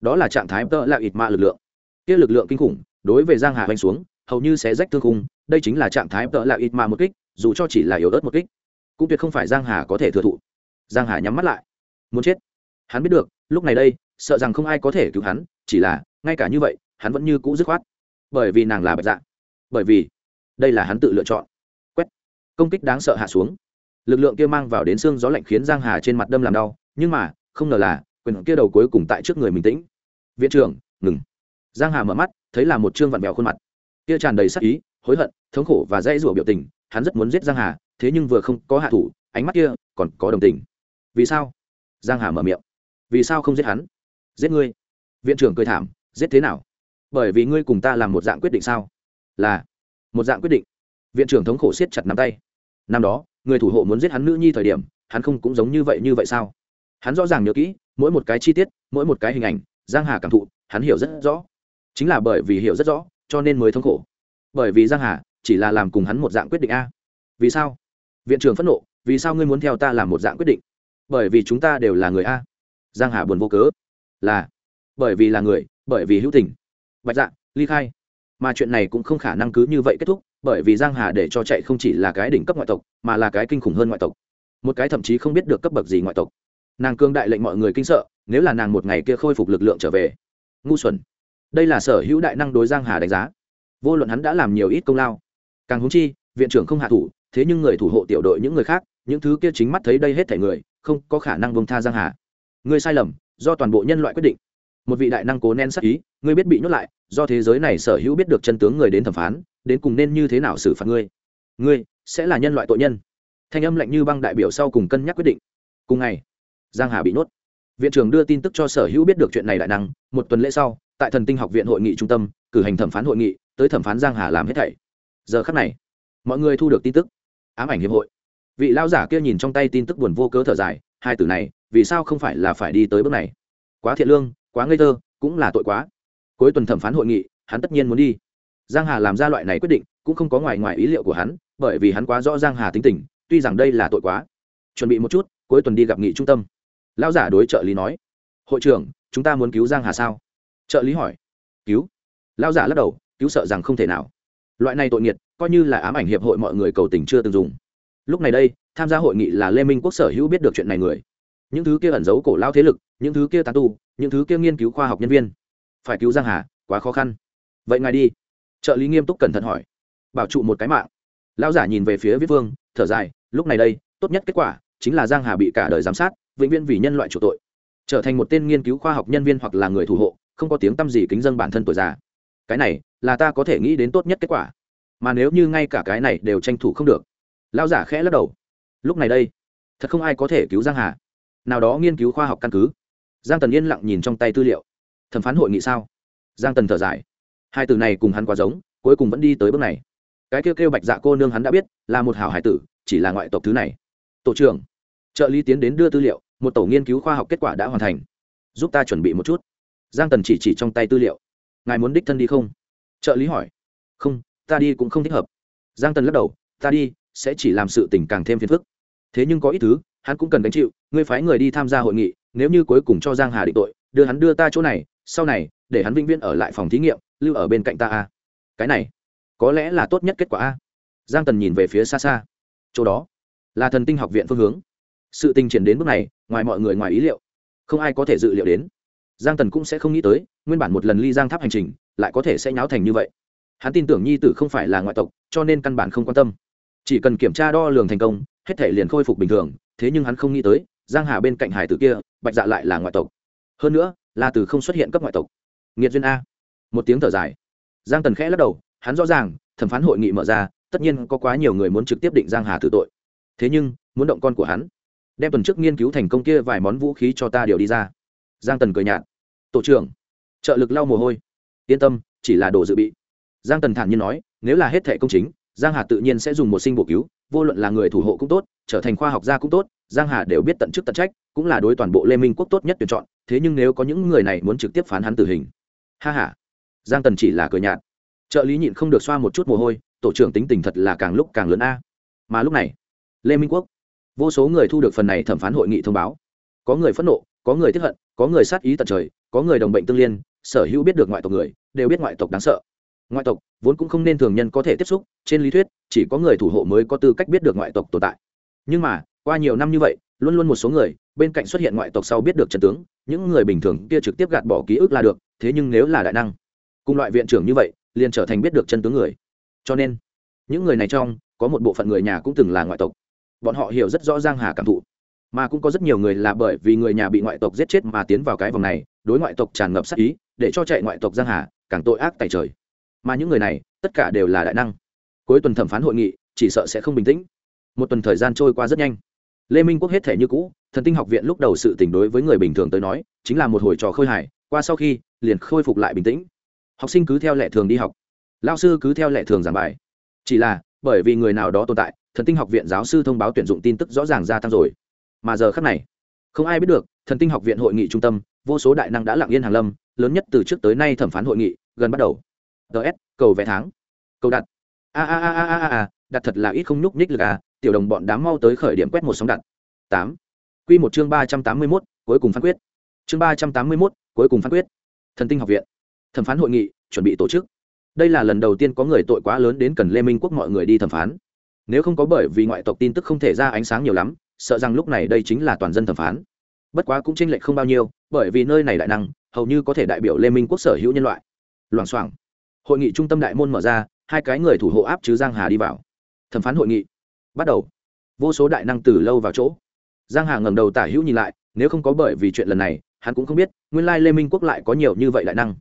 Đó là trạng thái tợ là ịt mạ lực lượng. Kia lực lượng kinh khủng, đối với giang hà hoành xuống, hầu như sẽ rách thương khung, đây chính là trạng thái tợ là ịt mạ một kích, dù cho chỉ là yếu ớt một kích, cũng tuyệt không phải giang hà có thể thừa thụ. Giang hà nhắm mắt lại. Muốn chết. Hắn biết được, lúc này đây, sợ rằng không ai có thể cứu hắn, chỉ là, ngay cả như vậy, hắn vẫn như cũ dứt khoát. Bởi vì nàng là bạch dạ. Bởi vì đây là hắn tự lựa chọn. Quét. Công kích đáng sợ hạ xuống. Lực lượng kia mang vào đến xương gió lạnh khiến giang hà trên mặt đâm làm đau, nhưng mà, không ngờ là, quyền kia đầu cuối cùng tại trước người mình tĩnh. Viện trưởng, ngừng. Giang hà mở mắt, thấy là một trương vặn vẹo khuôn mặt. Kia tràn đầy sắc ý, hối hận, thống khổ và dãy rủa biểu tình, hắn rất muốn giết giang hà, thế nhưng vừa không có hạ thủ, ánh mắt kia còn có đồng tình. Vì sao? Giang hà mở miệng. Vì sao không giết hắn? Giết ngươi. Viện trưởng cười thảm, giết thế nào? Bởi vì ngươi cùng ta làm một dạng quyết định sao? Là một dạng quyết định. Viện trưởng thống khổ siết chặt nắm tay. Năm đó, người thủ hộ muốn giết hắn nữ nhi thời điểm, hắn không cũng giống như vậy như vậy sao? Hắn rõ ràng nhớ kỹ, mỗi một cái chi tiết, mỗi một cái hình ảnh, giang hà cảm thụ, hắn hiểu rất rõ. Chính là bởi vì hiểu rất rõ, cho nên mới thống khổ. Bởi vì giang hà chỉ là làm cùng hắn một dạng quyết định a. Vì sao? Viện trưởng phẫn nộ, vì sao ngươi muốn theo ta làm một dạng quyết định? Bởi vì chúng ta đều là người a. Giang hà buồn vô cớ. Là, bởi vì là người, bởi vì hữu tình. Bạch dạ ly khai mà chuyện này cũng không khả năng cứ như vậy kết thúc, bởi vì giang hà để cho chạy không chỉ là cái đỉnh cấp ngoại tộc, mà là cái kinh khủng hơn ngoại tộc. Một cái thậm chí không biết được cấp bậc gì ngoại tộc. Nàng cương đại lệnh mọi người kinh sợ, nếu là nàng một ngày kia khôi phục lực lượng trở về. Ngu xuẩn. Đây là sở hữu đại năng đối giang hà đánh giá. Vô luận hắn đã làm nhiều ít công lao. Càng húng chi, viện trưởng không hạ thủ, thế nhưng người thủ hộ tiểu đội những người khác, những thứ kia chính mắt thấy đây hết thể người, không có khả năng bông tha giang hà. Người sai lầm, do toàn bộ nhân loại quyết định một vị đại năng cố nén sắc ý, ngươi biết bị nhốt lại, do thế giới này sở hữu biết được chân tướng người đến thẩm phán, đến cùng nên như thế nào xử phạt ngươi? Ngươi sẽ là nhân loại tội nhân. Thanh âm lạnh như băng đại biểu sau cùng cân nhắc quyết định. Cùng ngày, giang hà bị nhốt. Viện trưởng đưa tin tức cho sở hữu biết được chuyện này đại năng, một tuần lễ sau, tại thần tinh học viện hội nghị trung tâm, cử hành thẩm phán hội nghị, tới thẩm phán giang hà làm hết thảy. Giờ khắc này, mọi người thu được tin tức. Ám ảnh hiệp hội. Vị lao giả kia nhìn trong tay tin tức buồn vô cớ thở dài, hai từ này, vì sao không phải là phải đi tới bước này? Quá thiện lương quá ngây thơ, cũng là tội quá. Cuối tuần thẩm phán hội nghị, hắn tất nhiên muốn đi. Giang hà làm ra loại này quyết định, cũng không có ngoài ngoài ý liệu của hắn, bởi vì hắn quá rõ giang hà tính tình, tuy rằng đây là tội quá. Chuẩn bị một chút, cuối tuần đi gặp nghị trung tâm. Lão giả đối trợ lý nói, hội trưởng, chúng ta muốn cứu giang hà sao? Trợ lý hỏi, cứu. Lão giả lắc đầu, cứu sợ rằng không thể nào. Loại này tội nghiệt, coi như là ám ảnh hiệp hội mọi người cầu tình chưa từng dùng. Lúc này đây, tham gia hội nghị là lê minh quốc sở hữu biết được chuyện này người. Những thứ kia ẩn giấu cổ lao thế lực, những thứ kia tán tu những thứ kia nghiên cứu khoa học nhân viên. Phải cứu giang hà, quá khó khăn. Vậy ngài đi. Trợ lý nghiêm túc cẩn thận hỏi. Bảo trụ một cái mạng. Lão giả nhìn về phía viết vương, thở dài, lúc này đây, tốt nhất kết quả chính là giang hà bị cả đời giám sát, vĩnh viễn vì nhân loại chủ tội. Trở thành một tên nghiên cứu khoa học nhân viên hoặc là người thủ hộ, không có tiếng tăm gì kính dân bản thân tuổi già. Cái này là ta có thể nghĩ đến tốt nhất kết quả. Mà nếu như ngay cả cái này đều tranh thủ không được. Lão giả khẽ lắc đầu. Lúc này đây, thật không ai có thể cứu giang hà. Nào đó nghiên cứu khoa học căn cứ giang tần yên lặng nhìn trong tay tư liệu. Thẩm phán hội nghị sao? Giang tần thở dài. Hai từ này cùng hắn quá giống, cuối cùng vẫn đi tới bước này. Cái kêu kêu bạch dạ cô nương hắn đã biết, là một hảo hải tử, chỉ là ngoại tộc thứ này. Tổ trưởng, trợ lý tiến đến đưa tư liệu, một tổ nghiên cứu khoa học kết quả đã hoàn thành. Giúp ta chuẩn bị một chút. Giang tần chỉ chỉ trong tay tư liệu. Ngài muốn đích thân đi không? Trợ lý hỏi. Không, ta đi cũng không thích hợp. Giang tần lắc đầu. Ta đi, sẽ chỉ làm sự tình càng thêm phiền phức. Thế nhưng có ít thứ, hắn cũng cần gánh chịu. Ngươi phái người đi tham gia hội nghị nếu như cuối cùng cho giang hà định tội, đưa hắn đưa ta chỗ này, sau này, để hắn vĩnh viễn ở lại phòng thí nghiệm, lưu ở bên cạnh ta a. Cái này, có lẽ là tốt nhất kết quả a. Giang tần nhìn về phía xa xa. Chỗ đó, là thần tinh học viện phương hướng. Sự tình triển đến bước này, ngoài mọi người ngoài ý liệu, không ai có thể dự liệu đến. Giang tần cũng sẽ không nghĩ tới, nguyên bản một lần ly giang tháp hành trình, lại có thể sẽ nháo thành như vậy. Hắn tin tưởng nhi tử không phải là ngoại tộc, cho nên căn bản không quan tâm. Chỉ cần kiểm tra đo lường thành công, hết thể liền khôi phục bình thường, thế nhưng hắn không nghĩ tới giang hà bên cạnh hải tử kia, bạch dạ lại là ngoại tộc. Hơn nữa, là từ không xuất hiện cấp ngoại tộc. Nghiệt duyên a. Một tiếng thở dài. Giang tần khẽ lắc đầu, hắn rõ ràng, thẩm phán hội nghị mở ra, tất nhiên có quá nhiều người muốn trực tiếp định giang hà tử tội. Thế nhưng, muốn động con của hắn, đem tuần trước nghiên cứu thành công kia vài món vũ khí cho ta điều đi ra. Giang tần cười nhạt. Tổ trưởng, trợ lực lau mồ hôi. Yên tâm, chỉ là đồ dự bị. Giang tần thản nhiên nói, nếu là hết thẻ công chính giang hà tự nhiên sẽ dùng một sinh bổ cứu, vô luận là người thủ hộ cũng tốt, trở thành khoa học gia cũng tốt, giang hà đều biết tận chức tận trách, cũng là đối toàn bộ lê minh quốc tốt nhất tuyển chọn, thế nhưng nếu có những người này muốn trực tiếp phán hắn tử hình. Ha ha. Giang tần chỉ là cười nhạt. Trợ lý nhịn không được xoa một chút mồ hôi, tổ trưởng tính tình thật là càng lúc càng lớn a. Mà lúc này, lê minh quốc, vô số người thu được phần này thẩm phán hội nghị thông báo. Có người phẫn nộ, có người tiếp hận, có người sát ý tận trời, có người đồng bệnh tương liên, sở hữu biết được ngoại tộc người, đều biết ngoại tộc đáng sợ ngoại tộc vốn cũng không nên thường nhân có thể tiếp xúc, trên lý thuyết, chỉ có người thủ hộ mới có tư cách biết được ngoại tộc tồn tại. Nhưng mà, qua nhiều năm như vậy, luôn luôn một số người, bên cạnh xuất hiện ngoại tộc sau biết được trần tướng, những người bình thường kia trực tiếp gạt bỏ ký ức là được, thế nhưng nếu là đại năng, cùng loại viện trưởng như vậy, liền trở thành biết được chân tướng người. Cho nên, những người này trong, có một bộ phận người nhà cũng từng là ngoại tộc. Bọn họ hiểu rất rõ giang hà cảm thụ. Mà cũng có rất nhiều người là bởi vì người nhà bị ngoại tộc giết chết mà tiến vào cái vòng này, đối ngoại tộc tràn ngập sát ý, để cho chạy ngoại tộc giang hà càng tội ác tại trời mà những người này, tất cả đều là đại năng. Cuối tuần thẩm phán hội nghị, chỉ sợ sẽ không bình tĩnh. Một tuần thời gian trôi qua rất nhanh. Lê minh quốc hết thể như cũ, thần tinh học viện lúc đầu sự tình đối với người bình thường tới nói, chính là một hồi trò khơi hải qua sau khi, liền khôi phục lại bình tĩnh. Học sinh cứ theo lệ thường đi học. Lao sư cứ theo lệ thường giảng bài. Chỉ là, bởi vì người nào đó tồn tại, thần tinh học viện giáo sư thông báo tuyển dụng tin tức rõ ràng gia tăng rồi. Mà giờ khác này, không ai biết được, thần tinh học viện hội nghị trung tâm, vô số đại năng đã lặng yên hàng lâm, lớn nhất từ trước tới nay thẩm phán hội nghị, gần bắt đầu ts cầu vé tháng. Cầu đặt. A a a a a a đặt thật là ít không nhúc nhích lực à tiểu đồng bọn đám mau tới khởi điểm quét một sóng đặt. Tám. Q một chương ba trăm tám mươi mốt, cuối cùng phán quyết. Chương ba trăm tám mươi mốt, cuối cùng phán quyết. Thần tinh học viện. Thẩm phán hội nghị, chuẩn bị tổ chức. Đây là lần đầu tiên có người tội quá lớn đến cần lê minh quốc mọi người đi thẩm phán. Nếu không có bởi vì ngoại tộc tin tức không thể ra ánh sáng nhiều lắm, sợ rằng lúc này đây chính là toàn dân thẩm phán. Bất quá cũng tranh lệch không bao nhiêu, bởi vì nơi này đại năng, hầu như có thể đại biểu lê minh quốc sở hữu nhân loại. Loảng xoảng hội nghị trung tâm đại môn mở ra, hai cái người thủ hộ áp chứ giang hà đi vào. Thẩm phán hội nghị bắt đầu. Vô số đại năng từ lâu vào chỗ. Giang hà ngẩng đầu tả hữu nhìn lại, nếu không có bởi vì chuyện lần này, hắn cũng không biết, nguyên lai lê minh quốc lại có nhiều như vậy đại năng.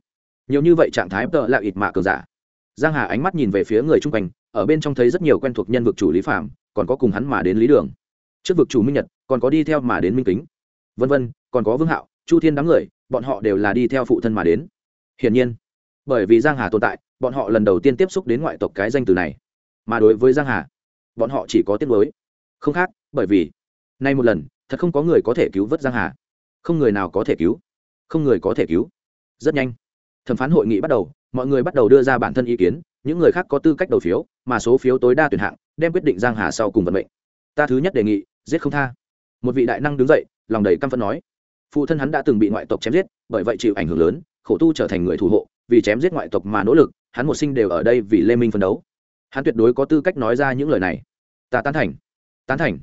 Nhiều như vậy trạng thái tợ là ịt mạ cờ giả. Giang hà ánh mắt nhìn về phía người chung quanh, ở bên trong thấy rất nhiều quen thuộc nhân vực chủ lý phạm còn có cùng hắn mà đến lý đường. Trước vực chủ minh nhật, còn có đi theo mà đến minh kính. Vân vân, còn có vương hạo, chu thiên đám người, bọn họ đều là đi theo phụ thân mà đến. Hiển nhiên bởi vì giang hà tồn tại, bọn họ lần đầu tiên tiếp xúc đến ngoại tộc cái danh từ này. Mà đối với giang hà, bọn họ chỉ có tiếc mới không khác, bởi vì, nay một lần, thật không có người có thể cứu vớt giang hà. Không người nào có thể cứu. Không người có thể cứu. Rất nhanh, thẩm phán hội nghị bắt đầu, mọi người bắt đầu đưa ra bản thân ý kiến, những người khác có tư cách đầu phiếu, mà số phiếu tối đa tuyển hạng, đem quyết định giang hà sau cùng vận mệnh. Ta thứ nhất đề nghị, giết không tha. Một vị đại năng đứng dậy, lòng đầy căm phẫn nói. Phụ thân hắn đã từng bị ngoại tộc chém giết, bởi vậy chịu ảnh hưởng lớn, khổ tu trở thành người thủ hộ vì chém giết ngoại tộc mà nỗ lực, hắn một sinh đều ở đây vì lê minh phấn đấu. Hắn tuyệt đối có tư cách nói ra những lời này. Ta tán thành. Tán thành.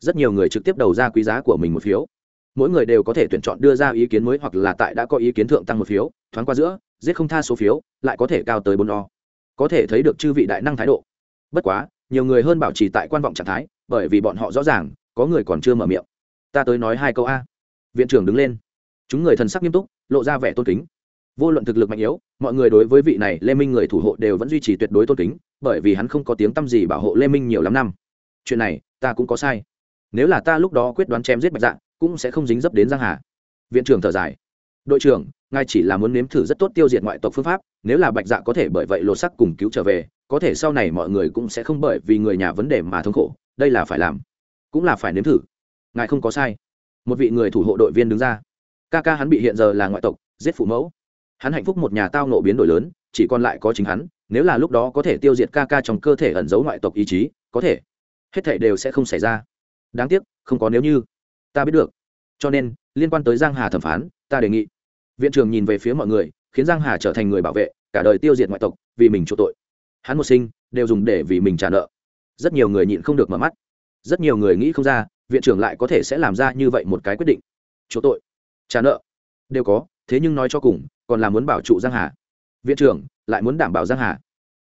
Rất nhiều người trực tiếp đầu ra quý giá của mình một phiếu. Mỗi người đều có thể tuyển chọn đưa ra ý kiến mới hoặc là tại đã có ý kiến thượng tăng một phiếu, thoáng qua giữa, giết không tha số phiếu, lại có thể cao tới bốn o. Có thể thấy được chư vị đại năng thái độ. Bất quá, nhiều người hơn bảo trì tại quan vọng trạng thái, bởi vì bọn họ rõ ràng, có người còn chưa mở miệng. Ta tới nói hai câu a. Viện trưởng đứng lên. Chúng người thần sắc nghiêm túc, lộ ra vẻ tôn kính vô luận thực lực mạnh yếu, mọi người đối với vị này lê minh người thủ hộ đều vẫn duy trì tuyệt đối tôn kính, bởi vì hắn không có tiếng t â m gì bảo hộ lê minh nhiều lắm năm. Chuyện này, ta cũng có sai. Nếu là ta lúc đó quyết đoán chém giết bạch dạng cũng sẽ không dính dấp đến giang hà. Viện trưởng thở dài. Đội trưởng, ngài chỉ là muốn nếm thử rất tốt tiêu diệt ngoại tộc phương pháp, nếu là bạch dạ có thể bởi vậy lột sắc cùng cứu trở về, có thể sau này mọi người cũng sẽ không bởi vì người nhà vấn đề mà thống khổ, đây là phải làm, cũng là phải nếm thử. Ngài không có sai. Một vị người thủ hộ đội viên đứng ra. Ca ca hắn bị hiện giờ là ngoại tộc, giết phụ mẫu hắn hạnh phúc một nhà tao nộ biến đổi lớn, chỉ còn lại có chính hắn, nếu là lúc đó có thể tiêu diệt ca ca trong cơ thể ẩn giấu ngoại tộc ý chí, có thể. Hết thể đều sẽ không xảy ra. Đáng tiếc, không có nếu như. Ta biết được. Cho nên, liên quan tới giang hà thẩm phán, ta đề nghị. Viện trưởng nhìn về phía mọi người, khiến giang hà trở thành người bảo vệ, cả đời tiêu diệt ngoại tộc, vì mình chỗ tội. Hắn một sinh, đều dùng để vì mình trả nợ. Rất nhiều người nhịn không được mở mắt. Rất nhiều người nghĩ không ra, viện trưởng lại có thể sẽ làm ra như vậy một cái quyết định. Chỗ tội. Trả nợ. Đều có, thế nhưng nói cho cùng còn là muốn bảo trụ giang hà. Viện trưởng, lại muốn đảm bảo giang hà.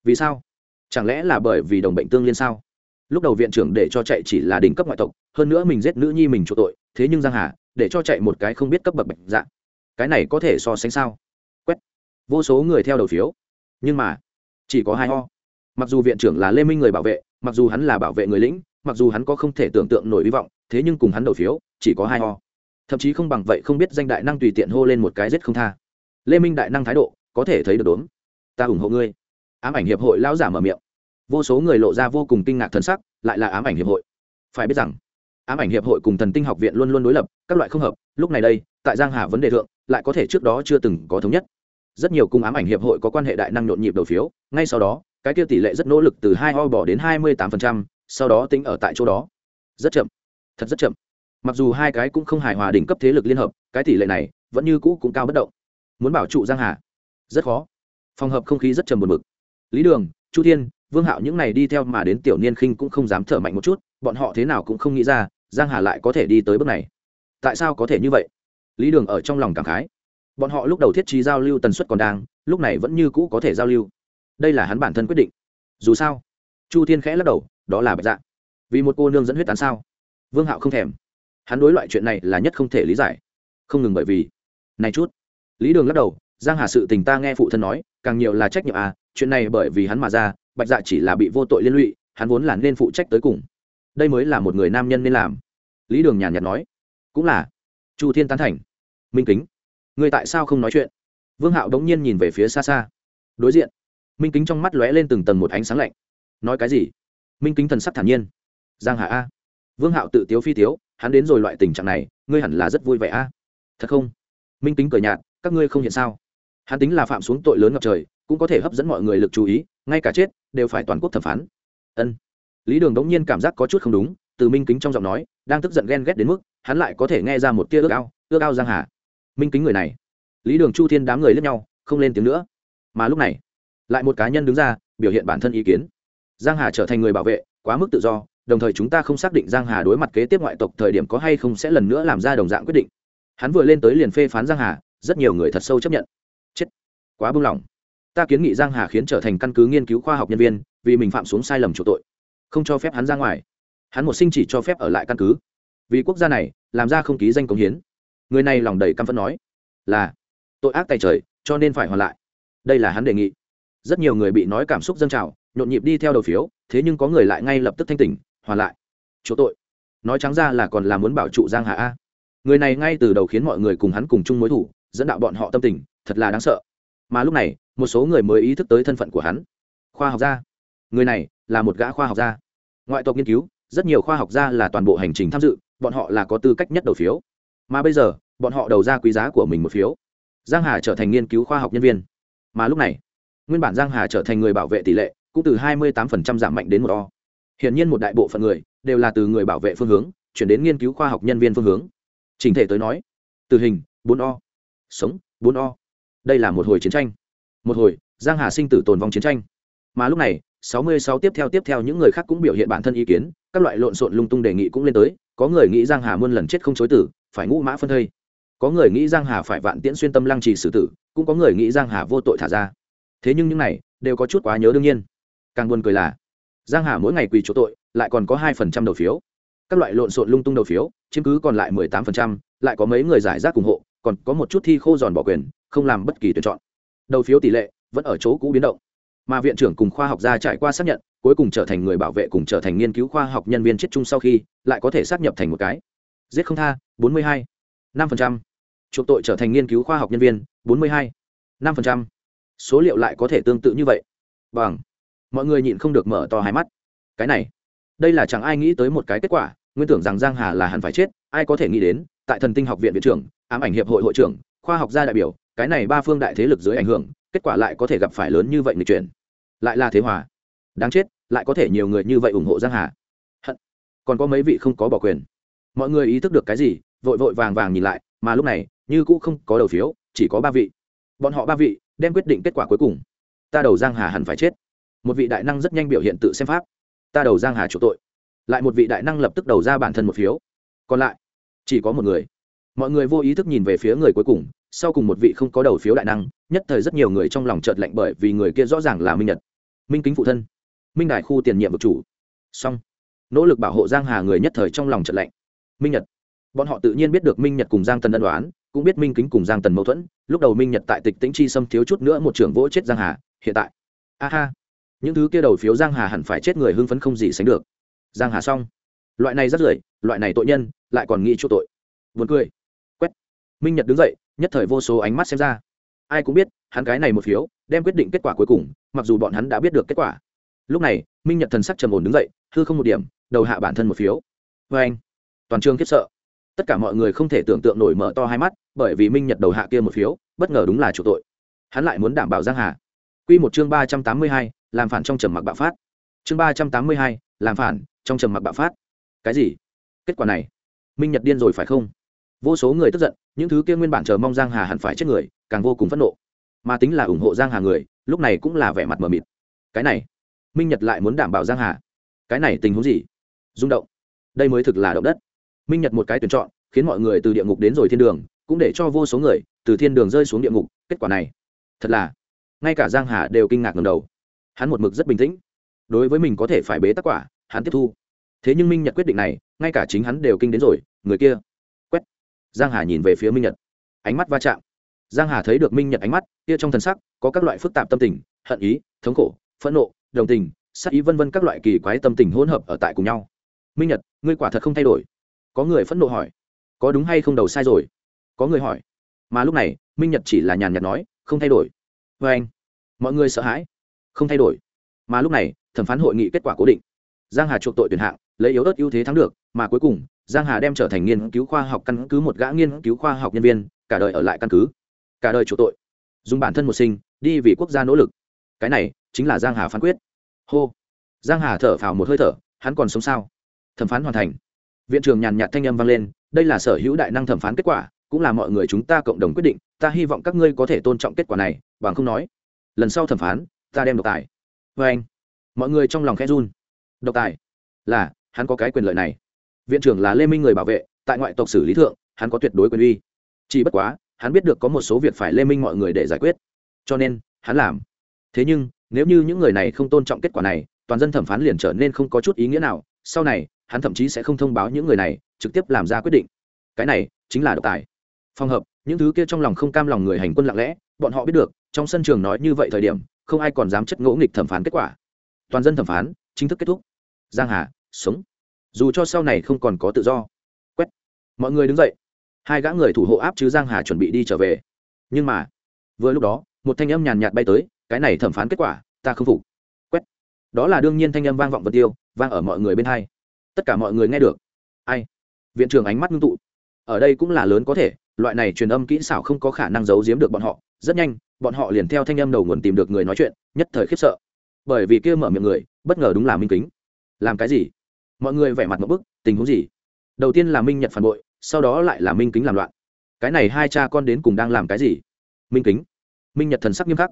Vì sao? Chẳng lẽ là bởi vì đồng bệnh tương liên sao? Lúc đầu viện trưởng để cho chạy chỉ là đỉnh cấp ngoại tộc, hơn nữa mình giết nữ nhi mình chỗ tội, thế nhưng giang hà, để cho chạy một cái không biết cấp bậc bệnh dạng cái này có thể so sánh sao? Quét. Vô số người theo đầu phiếu. Nhưng mà, chỉ có hai ho. Mặc dù viện trưởng là lê minh người bảo vệ, mặc dù hắn là bảo vệ người lĩnh, mặc dù hắn có không thể tưởng tượng nổi hy vọng, thế nhưng cùng hắn đầu phiếu, chỉ có hai ho. Thậm chí không bằng vậy không biết danh đại năng tùy tiện hô lên một cái giết không tha lê minh đại năng thái độ, có thể thấy được đốn ta ủng hộ ngươi. Ám ảnh hiệp hội lão giả mở miệng. Vô số người lộ ra vô cùng kinh ngạc thần sắc, lại là ám ảnh hiệp hội. Phải biết rằng, ám ảnh hiệp hội cùng thần tinh học viện luôn luôn đối lập, các loại không hợp, lúc này đây, tại giang hà vấn đề thượng, lại có thể trước đó chưa từng có thống nhất. Rất nhiều cung ám ảnh hiệp hội có quan hệ đại năng nhộn nhịp đầu phiếu, ngay sau đó, cái tiêu tỷ lệ rất nỗ lực từ hai ho bỏ đến hai mươi tám sau đó tính ở tại chỗ đó. Rất chậm. Thật rất chậm. Mặc dù hai cái cũng không hài hòa đỉnh cấp thế lực liên hợp, cái tỷ lệ này vẫn như cũ cũng cao bất động muốn bảo trụ giang hà? Rất khó. Phòng hợp không khí rất trầm buồn bực. Lý đường, chu thiên, vương hạo những này đi theo mà đến tiểu niên khinh cũng không dám thở mạnh một chút, bọn họ thế nào cũng không nghĩ ra, giang hà lại có thể đi tới bước này. Tại sao có thể như vậy? Lý đường ở trong lòng cảm khái. Bọn họ lúc đầu thiết trí giao lưu tần suất còn đang, lúc này vẫn như cũ có thể giao lưu. Đây là hắn bản thân quyết định. Dù sao, chu thiên khẽ lắc đầu, đó là bạch dạ. Vì một cô nương dẫn huyết tán sao? Vương hạo không thèm. Hắn đối loại chuyện này là nhất không thể lý giải. Không ngừng bởi vì, này chút lý đường lắc đầu, giang hà sự tình ta nghe phụ thân nói, càng nhiều là trách nhiệm à chuyện này bởi vì hắn mà ra, bạch dạ chỉ là bị vô tội liên lụy, hắn vốn là nên phụ trách tới cùng. Đây mới là một người nam nhân nên làm. Lý đường nhàn nhạt nói. Cũng là. Chu thiên tán thành. Minh kính. Người tại sao không nói chuyện? Vương hạo đống nhiên nhìn về phía xa xa. Đối diện. Minh kính trong mắt lóe lên từng tầng một ánh sáng lạnh. Nói cái gì? Minh kính thần sắc thản nhiên. Giang hà a. Vương hạo tự tiếu phi tiếu, hắn đến rồi loại tình trạng này, ngươi hẳn là rất vui vẻ a. Thật không? Minh kính cười nhạt các ngươi không hiện sao? Hắn tính là phạm xuống tội lớn ngập trời, cũng có thể hấp dẫn mọi người lực chú ý, ngay cả chết, đều phải toàn quốc thẩm phán. Ân. Lý đường đống nhiên cảm giác có chút không đúng, từ minh kính trong giọng nói, đang tức giận ghen ghét đến mức, hắn lại có thể nghe ra một tia ước ao ước ao giang hà. Minh kính người này. Lý đường chu thiên đám người lướt nhau, không lên tiếng nữa. Mà lúc này, lại một cá nhân đứng ra, biểu hiện bản thân ý kiến. Giang hà trở thành người bảo vệ, quá mức tự do, đồng thời chúng ta không xác định giang hà đối mặt kế tiếp ngoại tộc thời điểm có hay không sẽ lần nữa làm ra đồng dạng quyết định. Hắn vừa lên tới liền phê phán giang hà rất nhiều người thật sâu chấp nhận. Chết. Quá buông lỏng. Ta kiến nghị giang hà khiến trở thành căn cứ nghiên cứu khoa học nhân viên, vì mình phạm xuống sai lầm chủ tội. Không cho phép hắn ra ngoài. Hắn một sinh chỉ cho phép ở lại căn cứ. Vì quốc gia này, làm ra không ký danh công hiến. Người này lòng đầy căm phẫn nói, là tội ác tay trời, cho nên phải hoàn lại. Đây là hắn đề nghị. Rất nhiều người bị nói cảm xúc dâng trào, nhộn nhịp đi theo đầu phiếu, thế nhưng có người lại ngay lập tức thanh tỉnh, hoàn lại. Chỗ tội. Nói trắng ra là còn là muốn bảo trụ giang hà a. Người này ngay từ đầu khiến mọi người cùng hắn cùng chung mối thủ dẫn đạo bọn họ tâm tình, thật là đáng sợ. Mà lúc này, một số người mới ý thức tới thân phận của hắn. Khoa học gia. Người này là một gã khoa học gia. Ngoại tộc nghiên cứu, rất nhiều khoa học gia là toàn bộ hành trình tham dự, bọn họ là có tư cách nhất đầu phiếu. Mà bây giờ, bọn họ đầu ra quý giá của mình một phiếu. Giang hà trở thành nghiên cứu khoa học nhân viên. Mà lúc này, nguyên bản giang hà trở thành người bảo vệ tỷ lệ cũng từ 28% giảm mạnh đến một o. Hiển nhiên một đại bộ phận người đều là từ người bảo vệ phương hướng, chuyển đến nghiên cứu khoa học nhân viên phương hướng. Trình thể tới nói, từ hình 4 o sống, bốn o. Đây là một hồi chiến tranh. Một hồi, giang hà sinh tử tồn vong chiến tranh. Mà lúc này 66 tiếp theo tiếp theo những người khác cũng biểu hiện bản thân ý kiến, các loại lộn xộn lung tung đề nghị cũng lên tới, có người nghĩ giang hà muôn lần chết không chối tử, phải ngũ mã phân thây. Có người nghĩ giang hà phải vạn tiễn xuyên tâm lăng trì xử tử, cũng có người nghĩ giang hà vô tội thả ra. Thế nhưng những này đều có chút quá nhớ đương nhiên. Càng buồn cười là, giang hà mỗi ngày quỳ chỗ tội, lại còn có hai phần trăm đầu phiếu. Các loại lộn xộn lung tung đầu phiếu, chiếm cứ còn lại mười tám phần trăm, lại có mấy người giải rác ủng hộ còn có một chút thi khô giòn bỏ quyền, không làm bất kỳ tuyển chọn. Đầu phiếu tỷ lệ vẫn ở chỗ cũ biến động. Mà viện trưởng cùng khoa học gia trải qua xác nhận, cuối cùng trở thành người bảo vệ cùng trở thành nghiên cứu khoa học nhân viên chết chung sau khi, lại có thể xác nhập thành một cái. Giết không tha, bốn mươi hai. năm phần trăm. Chuộc tội trở thành nghiên cứu khoa học nhân viên, bốn mươi hai. năm phần trăm. Số liệu lại có thể tương tự như vậy. Bằng. Mọi người nhịn không được mở to hai mắt. Cái này. Đây là chẳng ai nghĩ tới một cái kết quả, nguyên tưởng rằng giang hà là hẳn phải chết, ai có thể nghĩ đến, tại thần tinh học viện viện trưởng ám ảnh hiệp hội hội trưởng, khoa học gia đại biểu, cái này ba phương đại thế lực dưới ảnh hưởng, kết quả lại có thể gặp phải lớn như vậy nghịch chuyển. Lại là thế hòa. Đáng chết, lại có thể nhiều người như vậy ủng hộ giang hà. Hận. Còn có mấy vị không có bỏ quyền. Mọi người ý thức được cái gì, vội vội vàng vàng nhìn lại, mà lúc này, như cũ không có đầu phiếu, chỉ có ba vị. Bọn họ ba vị, đem quyết định kết quả cuối cùng. Ta đầu giang hà hẳn phải chết. Một vị đại năng rất nhanh biểu hiện tự xem pháp. Ta đầu giang hà chủ tội. Lại một vị đại năng lập tức đầu ra bản thân một phiếu. Còn lại, chỉ có một người mọi người vô ý thức nhìn về phía người cuối cùng, sau cùng một vị không có đầu phiếu đại năng, nhất thời rất nhiều người trong lòng chợt lạnh bởi vì người kia rõ ràng là minh nhật. Minh kính phụ thân. Minh đại khu tiền nhiệm vực chủ. Song nỗ lực bảo hộ giang hà người nhất thời trong lòng chợt lạnh. Minh nhật. Bọn họ tự nhiên biết được minh nhật cùng giang tần ân đoán cũng biết minh kính cùng giang tần mâu thuẫn. Lúc đầu minh nhật tại tịch tĩnh chi xâm thiếu chút nữa một trưởng vỗ chết giang hà, hiện tại. A ha. Những thứ kia đầu phiếu giang hà hẳn phải chết người hưng phấn không gì sánh được. Giang hà xong. Loại này rất rưởi, loại này tội nhân, lại còn nghĩ chỗ tội. Buồn cười minh nhật đứng dậy, nhất thời vô số ánh mắt xem ra. Ai cũng biết, hắn cái này một phiếu, đem quyết định kết quả cuối cùng, mặc dù bọn hắn đã biết được kết quả. Lúc này, minh nhật thần sắc trầm ổn đứng dậy, hư không một điểm, đầu hạ bản thân một phiếu. Vê anh, toàn trường khiếp sợ. Tất cả mọi người không thể tưởng tượng nổi mở to hai mắt, bởi vì minh nhật đầu hạ kia một phiếu, bất ngờ đúng là chủ tội. Hắn lại muốn đảm bảo giang hà. Quy một chương ba trăm tám mươi hai, làm phản trong trầm mặc bạo phát. Chương ba trăm tám mươi hai, làm phản trong trầm mặc bạo phát. Cái gì? Kết quả này, minh nhật điên rồi phải không? Vô số người tức giận, những thứ kia nguyên bản chờ mong giang hà hẳn phải chết người, càng vô cùng phẫn nộ. Mà tính là ủng hộ giang hà người, lúc này cũng là vẻ mặt mờ mịt. Cái này, minh nhật lại muốn đảm bảo giang hà. Cái này tình huống gì? Rung động. Đây mới thực là động đất. Minh nhật một cái tuyển chọn, khiến mọi người từ địa ngục đến rồi thiên đường, cũng để cho vô số người từ thiên đường rơi xuống địa ngục, kết quả này. Thật là, ngay cả giang hà đều kinh ngạc ngầm đầu. Hắn một mực rất bình tĩnh. Đối với mình có thể phải bế tắc quả, hắn tiếp thu. Thế nhưng minh nhật quyết định này, ngay cả chính hắn đều kinh đến rồi, người kia giang hà nhìn về phía minh nhật. Ánh mắt va chạm. Giang hà thấy được minh nhật ánh mắt, kia trong thần sắc, có các loại phức tạp tâm tình, hận ý, thống khổ, phẫn nộ, đồng tình sắc ý vân vân các loại kỳ quái tâm tình hỗn hợp ở tại cùng nhau. Minh nhật, ngươi quả thật không thay đổi. Có người phẫn nộ hỏi. Có đúng hay không đầu sai rồi? Có người hỏi. Mà lúc này, minh nhật chỉ là nhàn nhạt nói, không thay đổi. Vê anh, mọi người sợ hãi. Không thay đổi. Mà lúc này, thẩm phán hội nghị kết quả cố định. Giang hà chuộc tội tuyển hạng lấy yếu ớt ưu thế thắng được, mà cuối cùng, giang hà đem trở thành nghiên cứu khoa học căn cứ một gã nghiên cứu khoa học nhân viên, cả đời ở lại căn cứ. Cả đời chủ tội. Dùng bản thân một sinh, đi vì quốc gia nỗ lực. Cái này, chính là giang hà phán quyết. Hô. Giang hà thở phào một hơi thở, hắn còn sống sao? Thẩm phán hoàn thành. Viện trưởng nhàn nhạt thanh âm vang lên, đây là sở hữu đại năng thẩm phán kết quả, cũng là mọi người chúng ta cộng đồng quyết định, ta hy vọng các ngươi có thể tôn trọng kết quả này, bằng không nói, lần sau thẩm phán, ta đem độc tài. Vê anh mọi người trong lòng khẽ run. Độc tài là hắn có cái quyền lợi này. Viện trưởng là lê minh người bảo vệ, tại ngoại tộc xử lý thượng, hắn có tuyệt đối quyền uy. Chỉ bất quá, hắn biết được có một số việc phải lê minh mọi người để giải quyết. Cho nên, hắn làm. Thế nhưng, nếu như những người này không tôn trọng kết quả này, toàn dân thẩm phán liền trở nên không có chút ý nghĩa nào. Sau này, hắn thậm chí sẽ không thông báo những người này, trực tiếp làm ra quyết định. Cái này chính là độc tài. Phong hợp, những thứ kia trong lòng không cam lòng người hành quân lặng lẽ, bọn họ biết được, trong sân trường nói như vậy thời điểm, không ai còn dám chất ngỗ nghịch thẩm phán kết quả. Toàn dân thẩm phán, chính thức kết thúc. Giang hà, sống dù cho sau này không còn có tự do. Quét. Mọi người đứng dậy. Hai gã người thủ hộ áp chứ giang hà chuẩn bị đi trở về. Nhưng mà, vừa lúc đó, một thanh âm nhàn nhạt bay tới, cái này thẩm phán kết quả, ta không phục. Quét. Đó là đương nhiên thanh âm vang vọng vật tiêu, vang ở mọi người bên hai. Tất cả mọi người nghe được. Ai? Viện trưởng ánh mắt ngưng tụ. Ở đây cũng là lớn có thể, loại này truyền âm kỹ xảo không có khả năng giấu giếm được bọn họ. Rất nhanh, bọn họ liền theo thanh âm đầu nguồn tìm được người nói chuyện, nhất thời khiếp sợ. Bởi vì kia mở miệng người, bất ngờ đúng là minh kính. Làm cái gì? Mọi người vẻ mặt một bức, tình huống gì? Đầu tiên là minh nhật phản bội, sau đó lại là minh kính làm loạn. Cái này hai cha con đến cùng đang làm cái gì? Minh kính. Minh nhật thần sắc nghiêm khắc.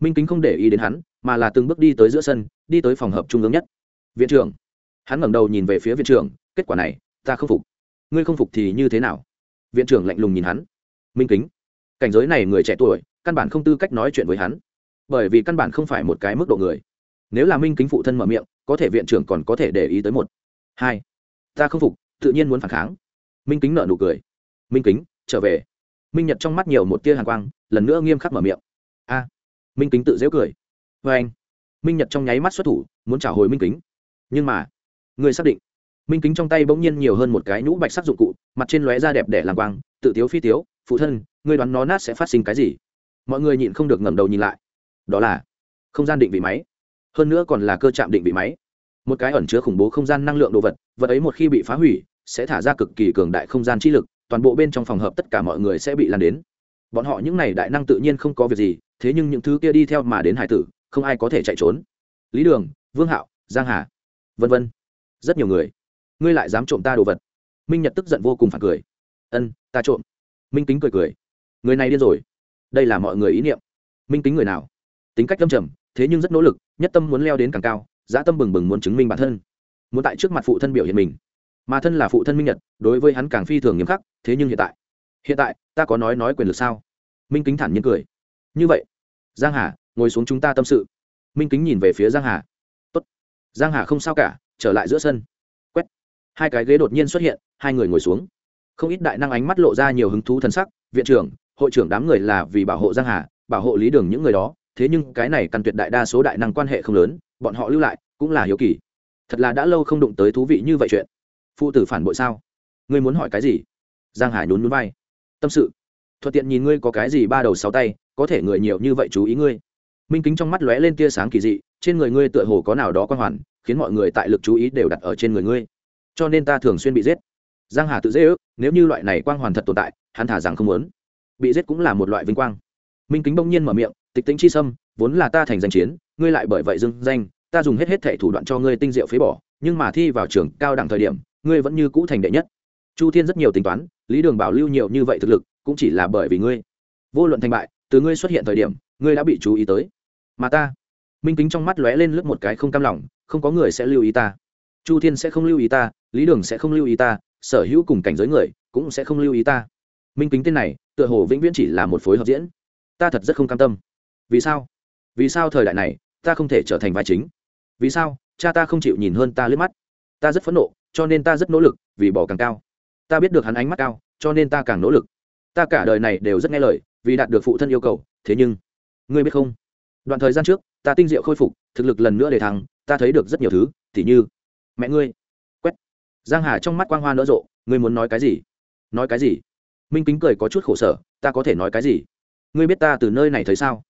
Minh kính không để ý đến hắn, mà là từng bước đi tới giữa sân, đi tới phòng hợp trung ương nhất. Viện trưởng. Hắn ngẩng đầu nhìn về phía viện trưởng, kết quả này, ta không phục. Ngươi không phục thì như thế nào? Viện trưởng lạnh lùng nhìn hắn. Minh kính. Cảnh giới này người trẻ tuổi, căn bản không tư cách nói chuyện với hắn. Bởi vì căn bản không phải một cái mức độ người. Nếu là minh kính phụ thân mở miệng, có thể viện trưởng còn có thể để ý tới một hai. Ta không phục, tự nhiên muốn phản kháng. Minh kính nợ nụ cười. Minh kính, trở về. Minh nhật trong mắt nhiều một tia hàn quang, lần nữa nghiêm khắc mở miệng. A. Minh kính tự dễu cười. Vê anh. Minh nhật trong nháy mắt xuất thủ, muốn trả hồi minh kính. Nhưng mà, người xác định. Minh kính trong tay bỗng nhiên nhiều hơn một cái nhũ bạch sắc dụng cụ, mặt trên lóe da đẹp để làm quang, tự tiếu phi tiếu, phụ thân người đoán nó nát sẽ phát sinh cái gì? Mọi người nhịn không được ngẩng đầu nhìn lại. Đó là không gian định vị máy. Hơn nữa còn là cơ chạm định vị máy một cái ẩn chứa khủng bố không gian năng lượng đồ vật vật ấy một khi bị phá hủy, sẽ thả ra cực kỳ cường đại không gian chi lực, toàn bộ bên trong phòng hợp tất cả mọi người sẽ bị lan đến. Bọn họ những này đại năng tự nhiên không có việc gì, thế nhưng những thứ kia đi theo mà đến hải tử, không ai có thể chạy trốn. Lý đường, vương hạo, giang hà, vân vân. Rất nhiều người. Ngươi lại dám trộm ta đồ vật. Minh nhật tức giận vô cùng phản cười. Ân, ta trộm. Minh kính cười cười. Người này điên rồi. Đây là mọi người ý niệm. Minh kính người nào? Tính cách lâm trầm, thế nhưng rất nỗ lực, nhất tâm muốn leo đến càng cao dã tâm bừng bừng muốn chứng minh bản thân, muốn tại trước mặt phụ thân biểu hiện mình. Mà thân là phụ thân minh nhật, đối với hắn càng phi thường nghiêm khắc, thế nhưng hiện tại hiện tại, ta có nói nói quyền lực sao? Minh kính thản nhiên cười. Như vậy, giang hà, ngồi xuống chúng ta tâm sự. Minh kính nhìn về phía giang hà. Tốt. giang hà không sao cả, trở lại giữa sân. Quét. Hai cái ghế đột nhiên xuất hiện, hai người ngồi xuống. Không ít đại năng ánh mắt lộ ra nhiều hứng thú thần sắc, viện trưởng, hội trưởng đám người là vì bảo hộ giang hà, bảo hộ lý đường những người đó thế nhưng cái này căn tuyệt đại đa số đại năng quan hệ không lớn, bọn họ lưu lại cũng là hiếu kỳ. Thật là đã lâu không đụng tới thú vị như vậy chuyện. Phụ tử phản bội sao? Ngươi muốn hỏi cái gì? Giang hải nhún nhún vai. Tâm sự. Thuận tiện nhìn ngươi có cái gì ba đầu sáu tay, có thể người nhiều như vậy chú ý ngươi. Minh kính trong mắt lóe lên tia sáng kỳ dị, trên người ngươi tựa hồ có nào đó quan hoàn, khiến mọi người tại lực chú ý đều đặt ở trên người ngươi. Cho nên ta thường xuyên bị giết. Giang hà tự dễ ước, nếu như loại này quang hoàn thật tồn tại, hắn thả rằng không muốn. Bị giết cũng là một loại vinh quang. Minh kính bỗng nhiên mở miệng tịch tính chi sâm, vốn là ta thành danh chiến, ngươi lại bởi vậy dưng danh, ta dùng hết hết thệ thủ đoạn cho ngươi tinh diệu phế bỏ, nhưng mà thi vào trường cao đẳng thời điểm, ngươi vẫn như cũ thành đệ nhất. Chu thiên rất nhiều tính toán, lý đường bảo lưu nhiều như vậy thực lực, cũng chỉ là bởi vì ngươi. Vô luận thành bại, từ ngươi xuất hiện thời điểm, ngươi đã bị chú ý tới. Mà ta, minh kính trong mắt lóe lên lướt một cái không cam lòng, không có người sẽ lưu ý ta. Chu thiên sẽ không lưu ý ta, lý đường sẽ không lưu ý ta, sở hữu cùng cảnh giới người, cũng sẽ không lưu ý ta. Minh kính tên này, tựa hồ vĩnh viễn chỉ là một phối hợp diễn. Ta thật rất không cam tâm vì sao? Vì sao thời đại này, ta không thể trở thành vai chính? Vì sao, cha ta không chịu nhìn hơn ta lướt mắt? Ta rất phẫn nộ, cho nên ta rất nỗ lực, vì bỏ càng cao. Ta biết được hắn ánh mắt cao, cho nên ta càng nỗ lực. Ta cả đời này đều rất nghe lời, vì đạt được phụ thân yêu cầu, thế nhưng, ngươi biết không? Đoạn thời gian trước, ta tinh diệu khôi phục, thực lực lần nữa để thắng ta thấy được rất nhiều thứ thì như, mẹ ngươi, quét. Giang hà trong mắt quang hoa nở rộ, ngươi muốn nói cái gì? Nói cái gì? Minh kính cười có chút khổ sở, ta có thể nói cái gì? Ngươi biết ta từ nơi này thấy sao?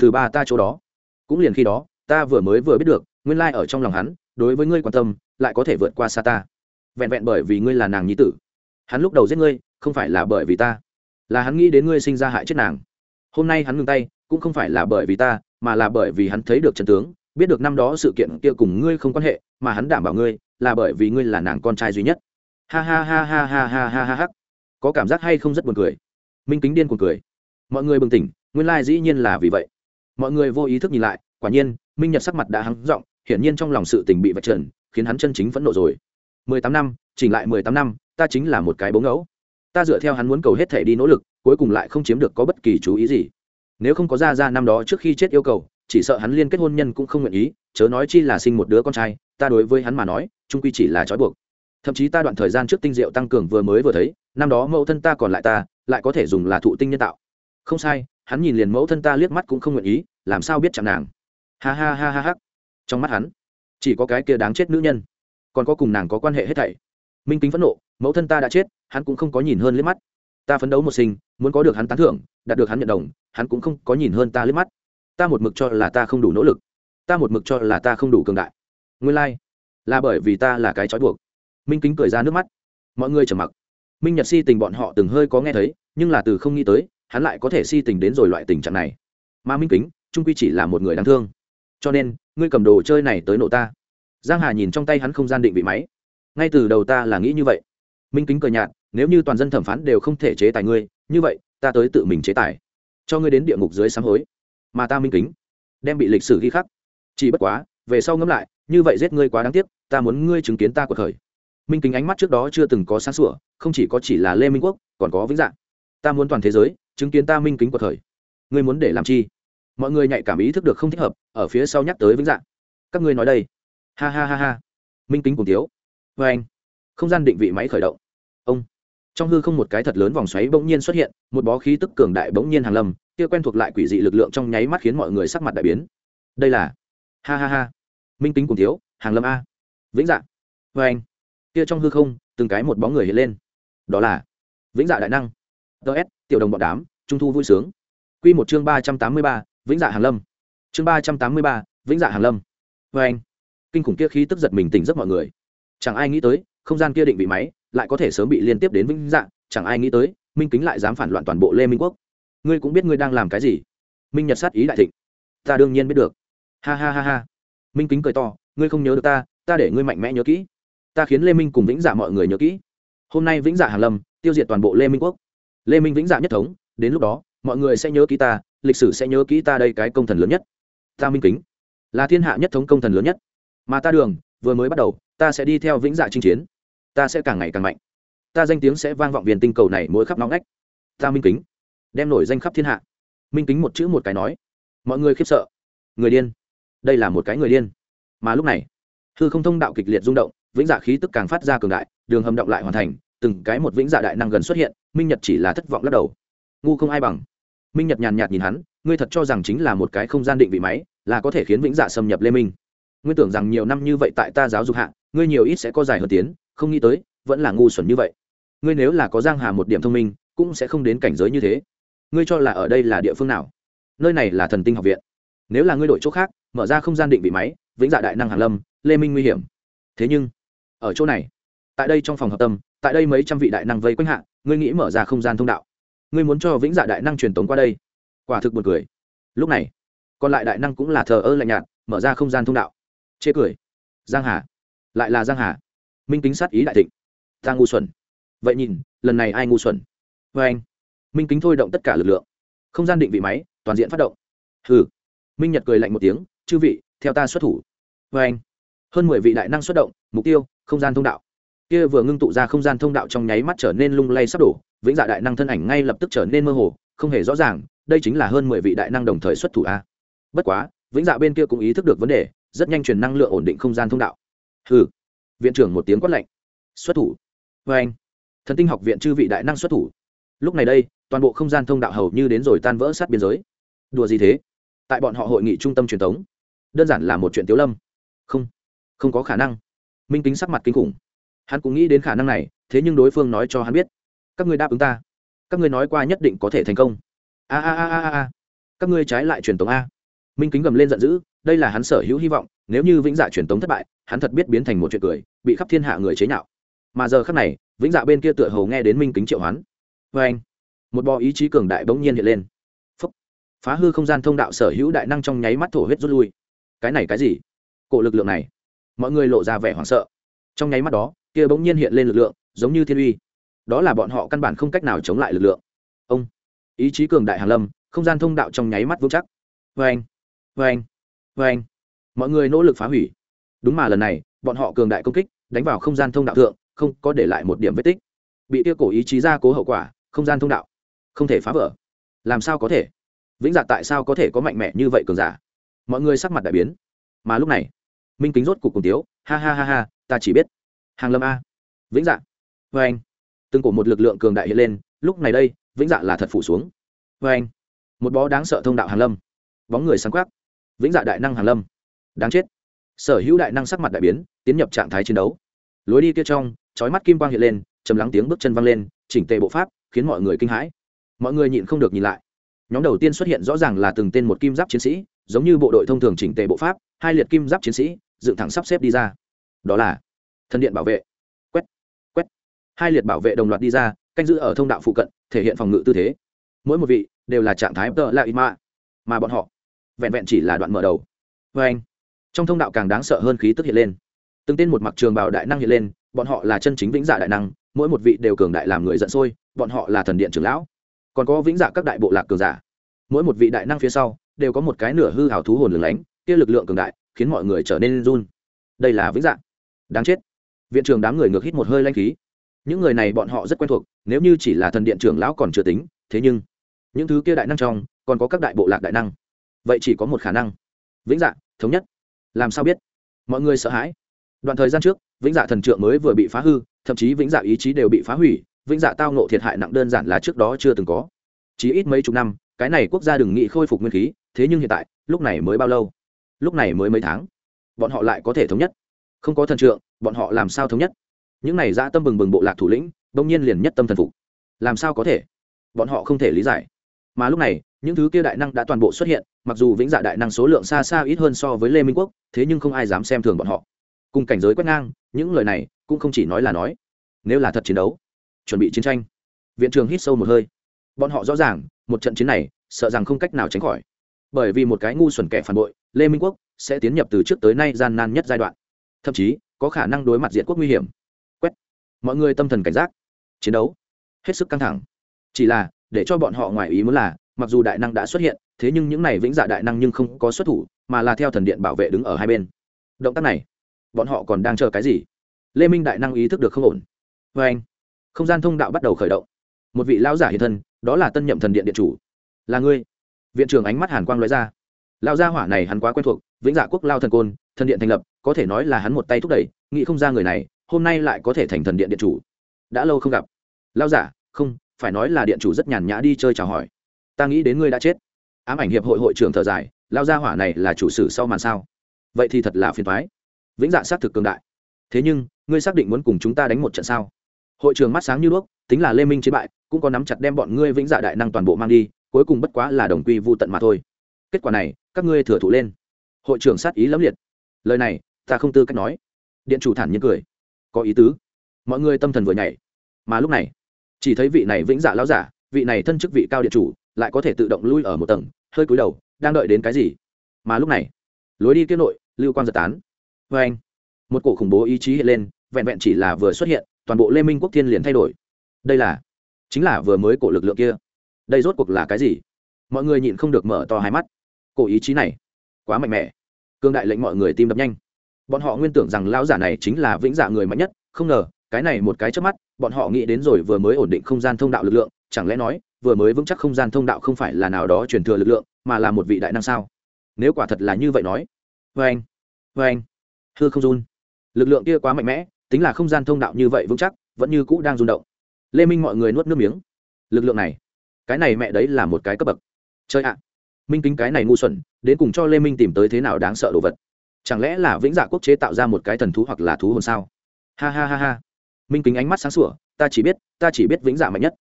Từ ba ta chỗ đó. Cũng liền khi đó, ta vừa mới vừa biết được, nguyên lai ở trong lòng hắn, đối với ngươi quan tâm, lại có thể vượt qua xa ta. Vẹn vẹn bởi vì ngươi là nàng nhi tử. Hắn lúc đầu giết ngươi, không phải là bởi vì ta. Là hắn nghĩ đến ngươi sinh ra hại chết nàng. Hôm nay hắn ngừng tay, cũng không phải là bởi vì ta, mà là bởi vì hắn thấy được chân tướng, biết được năm đó sự kiện kia cùng ngươi không quan hệ, mà hắn đảm bảo ngươi, là bởi vì ngươi là nàng con trai duy nhất. Ha ha ha ha ha ha ha ha ha. Có cảm giác hay không rất buồn cười. Minh kính điên cuồng cười. Mọi người bừng tỉnh, nguyên lai dĩ nhiên là vì vậy mọi người vô ý thức nhìn lại, quả nhiên, minh nhật sắc mặt đã hắng giọng, hiển nhiên trong lòng sự tình bị vạch trần, khiến hắn chân chính phẫn nộ rồi. Mười tám năm, chỉnh lại mười tám năm, ta chính là một cái bố ngẫu. Ta dựa theo hắn muốn cầu hết thể đi nỗ lực, cuối cùng lại không chiếm được có bất kỳ chú ý gì. Nếu không có ra ra năm đó trước khi chết yêu cầu, chỉ sợ hắn liên kết hôn nhân cũng không nguyện ý, chớ nói chi là sinh một đứa con trai, ta đối với hắn mà nói, trung quy chỉ là trói buộc. Thậm chí ta đoạn thời gian trước tinh diệu tăng cường vừa mới vừa thấy, năm đó mẫu thân ta còn lại ta, lại có thể dùng là thụ tinh nhân tạo không sai, hắn nhìn liền mẫu thân ta liếc mắt cũng không nguyện ý, làm sao biết chạm nàng? Ha ha ha ha ha. Trong mắt hắn, chỉ có cái kia đáng chết nữ nhân. Còn có cùng nàng có quan hệ hết thảy. Minh kính phẫn nộ, mẫu thân ta đã chết, hắn cũng không có nhìn hơn liếc mắt. Ta phấn đấu một sinh, muốn có được hắn tán thưởng, đạt được hắn nhận đồng, hắn cũng không có nhìn hơn ta liếc mắt. Ta một mực cho là ta không đủ nỗ lực. Ta một mực cho là ta không đủ cường đại. Nguyên lai、like. là bởi vì ta là cái trói buộc. Minh kính cười ra nước mắt. Mọi người trầm mặc. Minh nhật si tình bọn họ từng hơi có nghe thấy, nhưng là từ không nghĩ tới hắn lại có thể si tình đến rồi loại tình trạng này. Mà minh kính, trung quy chỉ là một người đáng thương. Cho nên, ngươi cầm đồ chơi này tới nộ ta. Giang hà nhìn trong tay hắn không gian định vị máy. Ngay từ đầu ta là nghĩ như vậy. Minh kính cười nhạt, nếu như toàn dân thẩm phán đều không thể chế tài ngươi, như vậy, ta tới tự mình chế tài. Cho ngươi đến địa ngục dưới sáng hối. Mà ta minh kính, đem bị lịch sử ghi khắc. Chỉ bất quá, về sau ngẫm lại, như vậy giết ngươi quá đáng tiếc, ta muốn ngươi chứng kiến ta của thời minh kính ánh mắt trước đó chưa từng có sáng sủa, không chỉ có chỉ là lê minh quốc, còn có vĩnh dạng ta muốn toàn thế giới chứng kiến ta minh kính của thời ngươi muốn để làm chi? Mọi người nhạy cảm ý thức được không thích hợp, ở phía sau nhắc tới vĩnh dạng các ngươi nói đây. Ha ha ha ha. Minh kính cùng tiếu vê anh. Không gian định vị máy khởi động. Ông. Trong hư không một cái thật lớn vòng xoáy bỗng nhiên xuất hiện, một bó khí tức cường đại bỗng nhiên hàng lâm, kia quen thuộc lại quỷ dị lực lượng trong nháy mắt khiến mọi người sắc mặt đại biến. Đây là. Ha ha ha. Minh kính cùng thiếu, hàng lâm a. Vĩnh dạ. Vê anh. Kia trong hư không, từng cái một bóng người hiện lên. Đó là. Vĩnh dạ đại năng. Ts tiểu đồng bọn đám trung thu vui sướng. Q một chương ba trăm tám mươi ba, vĩnh dạ hàn lâm. Chương ba trăm tám mươi ba, vĩnh dạ hàn lâm. Vê anh, kinh khủng kia khí tức giật mình tỉnh giấc mọi người. Chẳng ai nghĩ tới, không gian kia định vị máy lại có thể sớm bị liên tiếp đến vĩnh dạ. Chẳng ai nghĩ tới, minh kính lại dám phản loạn toàn bộ lê minh quốc. Ngươi cũng biết ngươi đang làm cái gì. Minh nhật sát ý đại thịnh. Ta đương nhiên biết được. Ha ha ha ha. Minh kính cười to, ngươi không nhớ được ta ta để ngươi mạnh mẽ nhớ kỹ. Ta khiến lê minh cùng vĩnh dạ mọi người nhớ kỹ. Hôm nay vĩnh dạ hàn lâm tiêu diệt toàn bộ lê minh quốc. Lê minh vĩnh dạ nhất thống đến lúc đó, mọi người sẽ nhớ kỹ ta, lịch sử sẽ nhớ kỹ ta đây cái công thần lớn nhất. Ta minh kính, là thiên hạ nhất thống công thần lớn nhất. Mà ta đường, vừa mới bắt đầu, ta sẽ đi theo vĩnh dạ chinh chiến. Ta sẽ càng ngày càng mạnh. Ta danh tiếng sẽ vang vọng viền tinh cầu này mỗi khắp nóng ngách. Ta minh kính, đem nổi danh khắp thiên hạ. Minh kính một chữ một cái nói. Mọi người khiếp sợ. Người điên. Đây là một cái người điên. Mà lúc này, hư không thông đạo kịch liệt rung động, vĩnh dạ khí tức càng phát ra cường đại, đường hầm động lại hoàn thành, từng cái một vĩnh dạ đại năng gần xuất hiện, minh nhật chỉ là thất vọng lắc đầu ngu không ai bằng. Minh nhật nhàn nhạt nhìn hắn, ngươi thật cho rằng chính là một cái không gian định vị máy, là có thể khiến vĩnh dạ xâm nhập lê minh. Nguyên tưởng rằng nhiều năm như vậy tại ta giáo dục hạ, ngươi nhiều ít sẽ có dài hơn tiến, không nghĩ tới, vẫn là ngu xuẩn như vậy. Ngươi nếu là có giang hà một điểm thông minh, cũng sẽ không đến cảnh giới như thế. Ngươi cho là ở đây là địa phương nào? Nơi này là thần tinh học viện. Nếu là ngươi đổi chỗ khác, mở ra không gian định vị máy, vĩnh dạ đại năng hàn lâm, lê minh nguy hiểm. Thế nhưng, ở chỗ này, tại đây trong phòng hợp tâm, tại đây mấy trăm vị đại năng vây quanh hạ, ngươi nghĩ mở ra không gian thông đạo? Ngươi muốn cho vĩnh dạ đại năng truyền tống qua đây. Quả thực buồn cười. Lúc này, còn lại đại năng cũng là thờ ơ lạnh nhạt, mở ra không gian thông đạo. Chê cười. Giang hà. Lại là giang hà. Minh kính sát ý đại thịnh. Ta ngu xuẩn. Vậy nhìn, lần này ai ngu xuẩn? Vê anh. Minh kính thôi động tất cả lực lượng. Không gian định vị máy, toàn diện phát động. Hừ. Minh nhật cười lạnh một tiếng, chư vị, theo ta xuất thủ. Vê anh. Hơn mười vị đại năng xuất động, mục tiêu, không gian thông đạo. Kia vừa ngưng tụ ra không gian thông đạo trong nháy mắt trở nên lung lay sắp đổ vĩnh dạ đại năng thân ảnh ngay lập tức trở nên mơ hồ, không hề rõ ràng, đây chính là hơn mười vị đại năng đồng thời xuất thủ a. Bất quá, vĩnh dạ bên kia cũng ý thức được vấn đề, rất nhanh truyền năng lượng ổn định không gian thông đạo. Hừ. Viện trưởng một tiếng quát lạnh. Xuất thủ. Vê anh. Thần tinh học viện chư vị đại năng xuất thủ. Lúc này đây, toàn bộ không gian thông đạo hầu như đến rồi tan vỡ sát biên giới. Đùa gì thế? Tại bọn họ hội nghị trung tâm truyền thống. Đơn giản là một chuyện tiếu lâm. Không. Không có khả năng. Minh Tính sắc mặt kinh khủng. Hắn cũng nghĩ đến khả năng này, thế nhưng đối phương nói cho hắn biết các ngươi đáp ứng ta. Các ngươi nói qua nhất định có thể thành công. A a a a a các ngươi trái lại truyền tống a. Minh kính gầm lên giận dữ, đây là hắn sở hữu hy vọng, nếu như vĩnh dạ truyền tống thất bại, hắn thật biết biến thành một chuyện cười, bị khắp thiên hạ người chế nhạo. Mà giờ khắc này, vĩnh dạ bên kia tựa hầu nghe đến minh kính triệu hoán. Vê anh, một bò ý chí cường đại bỗng nhiên hiện lên. Phúc. phá hư không gian thông đạo sở hữu đại năng trong nháy mắt thổ huyết rút lui. Cái này cái gì? Cổ lực lượng này. Mọi người lộ ra vẻ hoảng sợ. Trong nháy mắt đó, kia bỗng nhiên hiện lên lực lượng, giống như thiên uy đó là bọn họ căn bản không cách nào chống lại lực lượng. Ông, ý chí cường đại hàn lâm, không gian thông đạo trong nháy mắt vững chắc. Vê anh vê anh vê anh. Mọi người nỗ lực phá hủy. Đúng mà lần này, bọn họ cường đại công kích, đánh vào không gian thông đạo thượng, không có để lại một điểm vết tích. Bị kia cổ ý chí ra cố hậu quả, không gian thông đạo không thể phá vỡ. Làm sao có thể? Vĩnh dạ tại sao có thể có mạnh mẽ như vậy cường giả? Mọi người sắc mặt đại biến. Mà lúc này, minh kính rốt cục cùng tiếu, ha ha ha ha, ta chỉ biết hàng lâm a. Vĩnh dạ vê anh từng cổ một lực lượng cường đại hiện lên, lúc này đây, vĩnh dạ là thật phủ xuống. Vê anh, một bó đáng sợ thông đạo hàng lâm. Bóng người sáng quắc. Vĩnh dạ đại năng hàn lâm. Đáng chết. Sở hữu đại năng sắc mặt đại biến, tiến nhập trạng thái chiến đấu. Lối đi kia trong trói mắt kim quang hiện lên chầm lắng tiếng bước chân văng lên, chỉnh tề bộ pháp, khiến mọi người kinh hãi. Mọi người nhịn không được nhìn lại. Nhóm đầu tiên xuất hiện rõ ràng là từng tên một kim giáp chiến sĩ, giống như bộ đội thông thường chỉnh tề bộ pháp, hai liệt kim giáp chiến sĩ, dựng thẳng sắp xếp đi ra. Đó là thân điện bảo vệ hai liệt bảo vệ đồng loạt đi ra, canh giữ ở thông đạo phụ cận, thể hiện phòng ngự tư thế. Mỗi một vị đều là trạng thái tợ lạ ít mạ mà bọn họ vẹn vẹn chỉ là đoạn mở đầu. Vê anh, trong thông đạo càng đáng sợ hơn khí tức hiện lên. Từng tên một mặc trường bảo đại năng hiện lên, bọn họ là chân chính vĩnh dạ đại năng, mỗi một vị đều cường đại làm người giận sôi, bọn họ là thần điện trưởng lão. Còn có vĩnh dạ các đại bộ lạc cường giả. Mỗi một vị đại năng phía sau đều có một cái nửa hư hào thú hồn lửng lánh, kia lực lượng cường đại khiến mọi người trở nên run. Đây là vĩnh dạ. Đáng chết. Viện trưởng đám người ngược hít một hơi lanh khí những người này bọn họ rất quen thuộc, nếu như chỉ là thần điện trưởng lão còn chưa tính, thế nhưng, những thứ kia đại năng trong, còn có các đại bộ lạc đại năng. Vậy chỉ có một khả năng. Vĩnh dạ thống nhất. Làm sao biết? Mọi người sợ hãi. Đoạn thời gian trước, vĩnh dạ thần trượng mới vừa bị phá hư, thậm chí vĩnh dạ ý chí đều bị phá hủy, vĩnh dạ tao nộ thiệt hại nặng đơn giản là trước đó chưa từng có. Chỉ ít mấy chục năm, cái này quốc gia đừng nghĩ khôi phục nguyên khí, thế nhưng hiện tại, lúc này mới bao lâu? Lúc này mới mấy tháng. Bọn họ lại có thể thống nhất. Không có thần trượng, bọn họ làm sao thống nhất? Những này dã tâm bừng bừng bộ lạc thủ lĩnh bỗng nhiên liền nhất tâm thần phục. Làm sao có thể? Bọn họ không thể lý giải. Mà lúc này, những thứ kia đại năng đã toàn bộ xuất hiện, mặc dù vĩnh dạ đại năng số lượng xa xa ít hơn so với lê minh quốc, thế nhưng không ai dám xem thường bọn họ. Cùng cảnh giới quét ngang, những lời này cũng không chỉ nói là nói. Nếu là thật chiến đấu, chuẩn bị chiến tranh. Viện trường hít sâu một hơi. Bọn họ rõ ràng, một trận chiến này, sợ rằng không cách nào tránh khỏi. Bởi vì một cái ngu xuẩn kẻ phản bội, lê minh quốc sẽ tiến nhập từ trước tới nay gian nan nhất giai đoạn. Thậm chí, có khả năng đối mặt diện quốc nguy hiểm mọi người tâm thần cảnh giác, chiến đấu, hết sức căng thẳng. Chỉ là, để cho bọn họ ngoài ý muốn là, mặc dù đại năng đã xuất hiện, thế nhưng những này vĩnh dạ đại năng nhưng không có xuất thủ, mà là theo thần điện bảo vệ đứng ở hai bên. Động tác này, bọn họ còn đang chờ cái gì? Lê minh đại năng ý thức được không ổn. Vê anh, không gian thông đạo bắt đầu khởi động. Một vị lão giả hiện thân, đó là tân nhậm thần điện điện chủ. Là ngươi? Viện trưởng ánh mắt hàn quang nói ra. Lão gia hỏa này hắn quá quen thuộc, vĩnh dạ quốc lao thần côn, thần điện thành lập, có thể nói là hắn một tay thúc đẩy, nghĩ không ra người này hôm nay lại có thể thành thần điện điện chủ. Đã lâu không gặp. Lao giả, không, phải nói là điện chủ rất nhàn nhã đi chơi chào hỏi. Ta nghĩ đến ngươi đã chết. Ám ảnh hiệp hội hội trưởng thở dài lao gia hỏa này là chủ sử sau màn sao? Vậy thì thật là phiền thoái vĩnh dạ xác thực cường đại. Thế nhưng, ngươi xác định muốn cùng chúng ta đánh một trận sao? Hội trưởng mắt sáng như đuốc, tính là lê minh chiến bại, cũng có nắm chặt đem bọn ngươi vĩnh dạ đại năng toàn bộ mang đi, cuối cùng bất quá là đồng quy vô tận mà thôi. Kết quả này, các ngươi thừa thụ lên. Hội trưởng sát ý lẫm liệt. Lời này, ta không tư cách nói. Điện chủ thản nhiên cười có ý tứ. Mọi người tâm thần vừa nhảy. Mà lúc này, chỉ thấy vị này vĩnh dạ lão giả, vị này thân chức vị cao điện chủ, lại có thể tự động lui ở một tầng, hơi cúi đầu, đang đợi đến cái gì? Mà lúc này, lối đi kia nội, lưu quan giật tán. Vê anh, một cổ khủng bố ý chí hiện lên, vẹn vẹn chỉ là vừa xuất hiện, toàn bộ lê minh quốc thiên liền thay đổi. Đây là, chính là vừa mới cổ lực lượng kia. Đây rốt cuộc là cái gì? Mọi người nhịn không được mở to hai mắt. Cổ ý chí này quá mạnh mẽ. Cương đại lệnh mọi người tim đập nhanh bọn họ nguyên tưởng rằng lão giả này chính là vĩnh dạ người mạnh nhất, không ngờ, cái này một cái trước mắt, bọn họ nghĩ đến rồi vừa mới ổn định không gian thông đạo lực lượng, chẳng lẽ nói, vừa mới vững chắc không gian thông đạo không phải là nào đó truyền thừa lực lượng, mà là một vị đại năng sao? Nếu quả thật là như vậy nói vê anh vê anh, hư không run. Lực lượng kia quá mạnh mẽ, tính là không gian thông đạo như vậy vững chắc, vẫn như cũ đang rung động. Lê minh mọi người nuốt nước miếng. Lực lượng này, cái này mẹ đấy là một cái cấp bậc. Chơi ạ. Minh kính cái này ngu xuẩn, đến cùng cho lê minh tìm tới thế nào đáng sợ đồ vật chẳng lẽ là vĩnh dạ quốc chế tạo ra một cái thần thú hoặc là thú hồn sao? Ha ha ha ha. Minh kính ánh mắt sáng sủa, ta chỉ biết, ta chỉ biết vĩnh dạ mạnh nhất.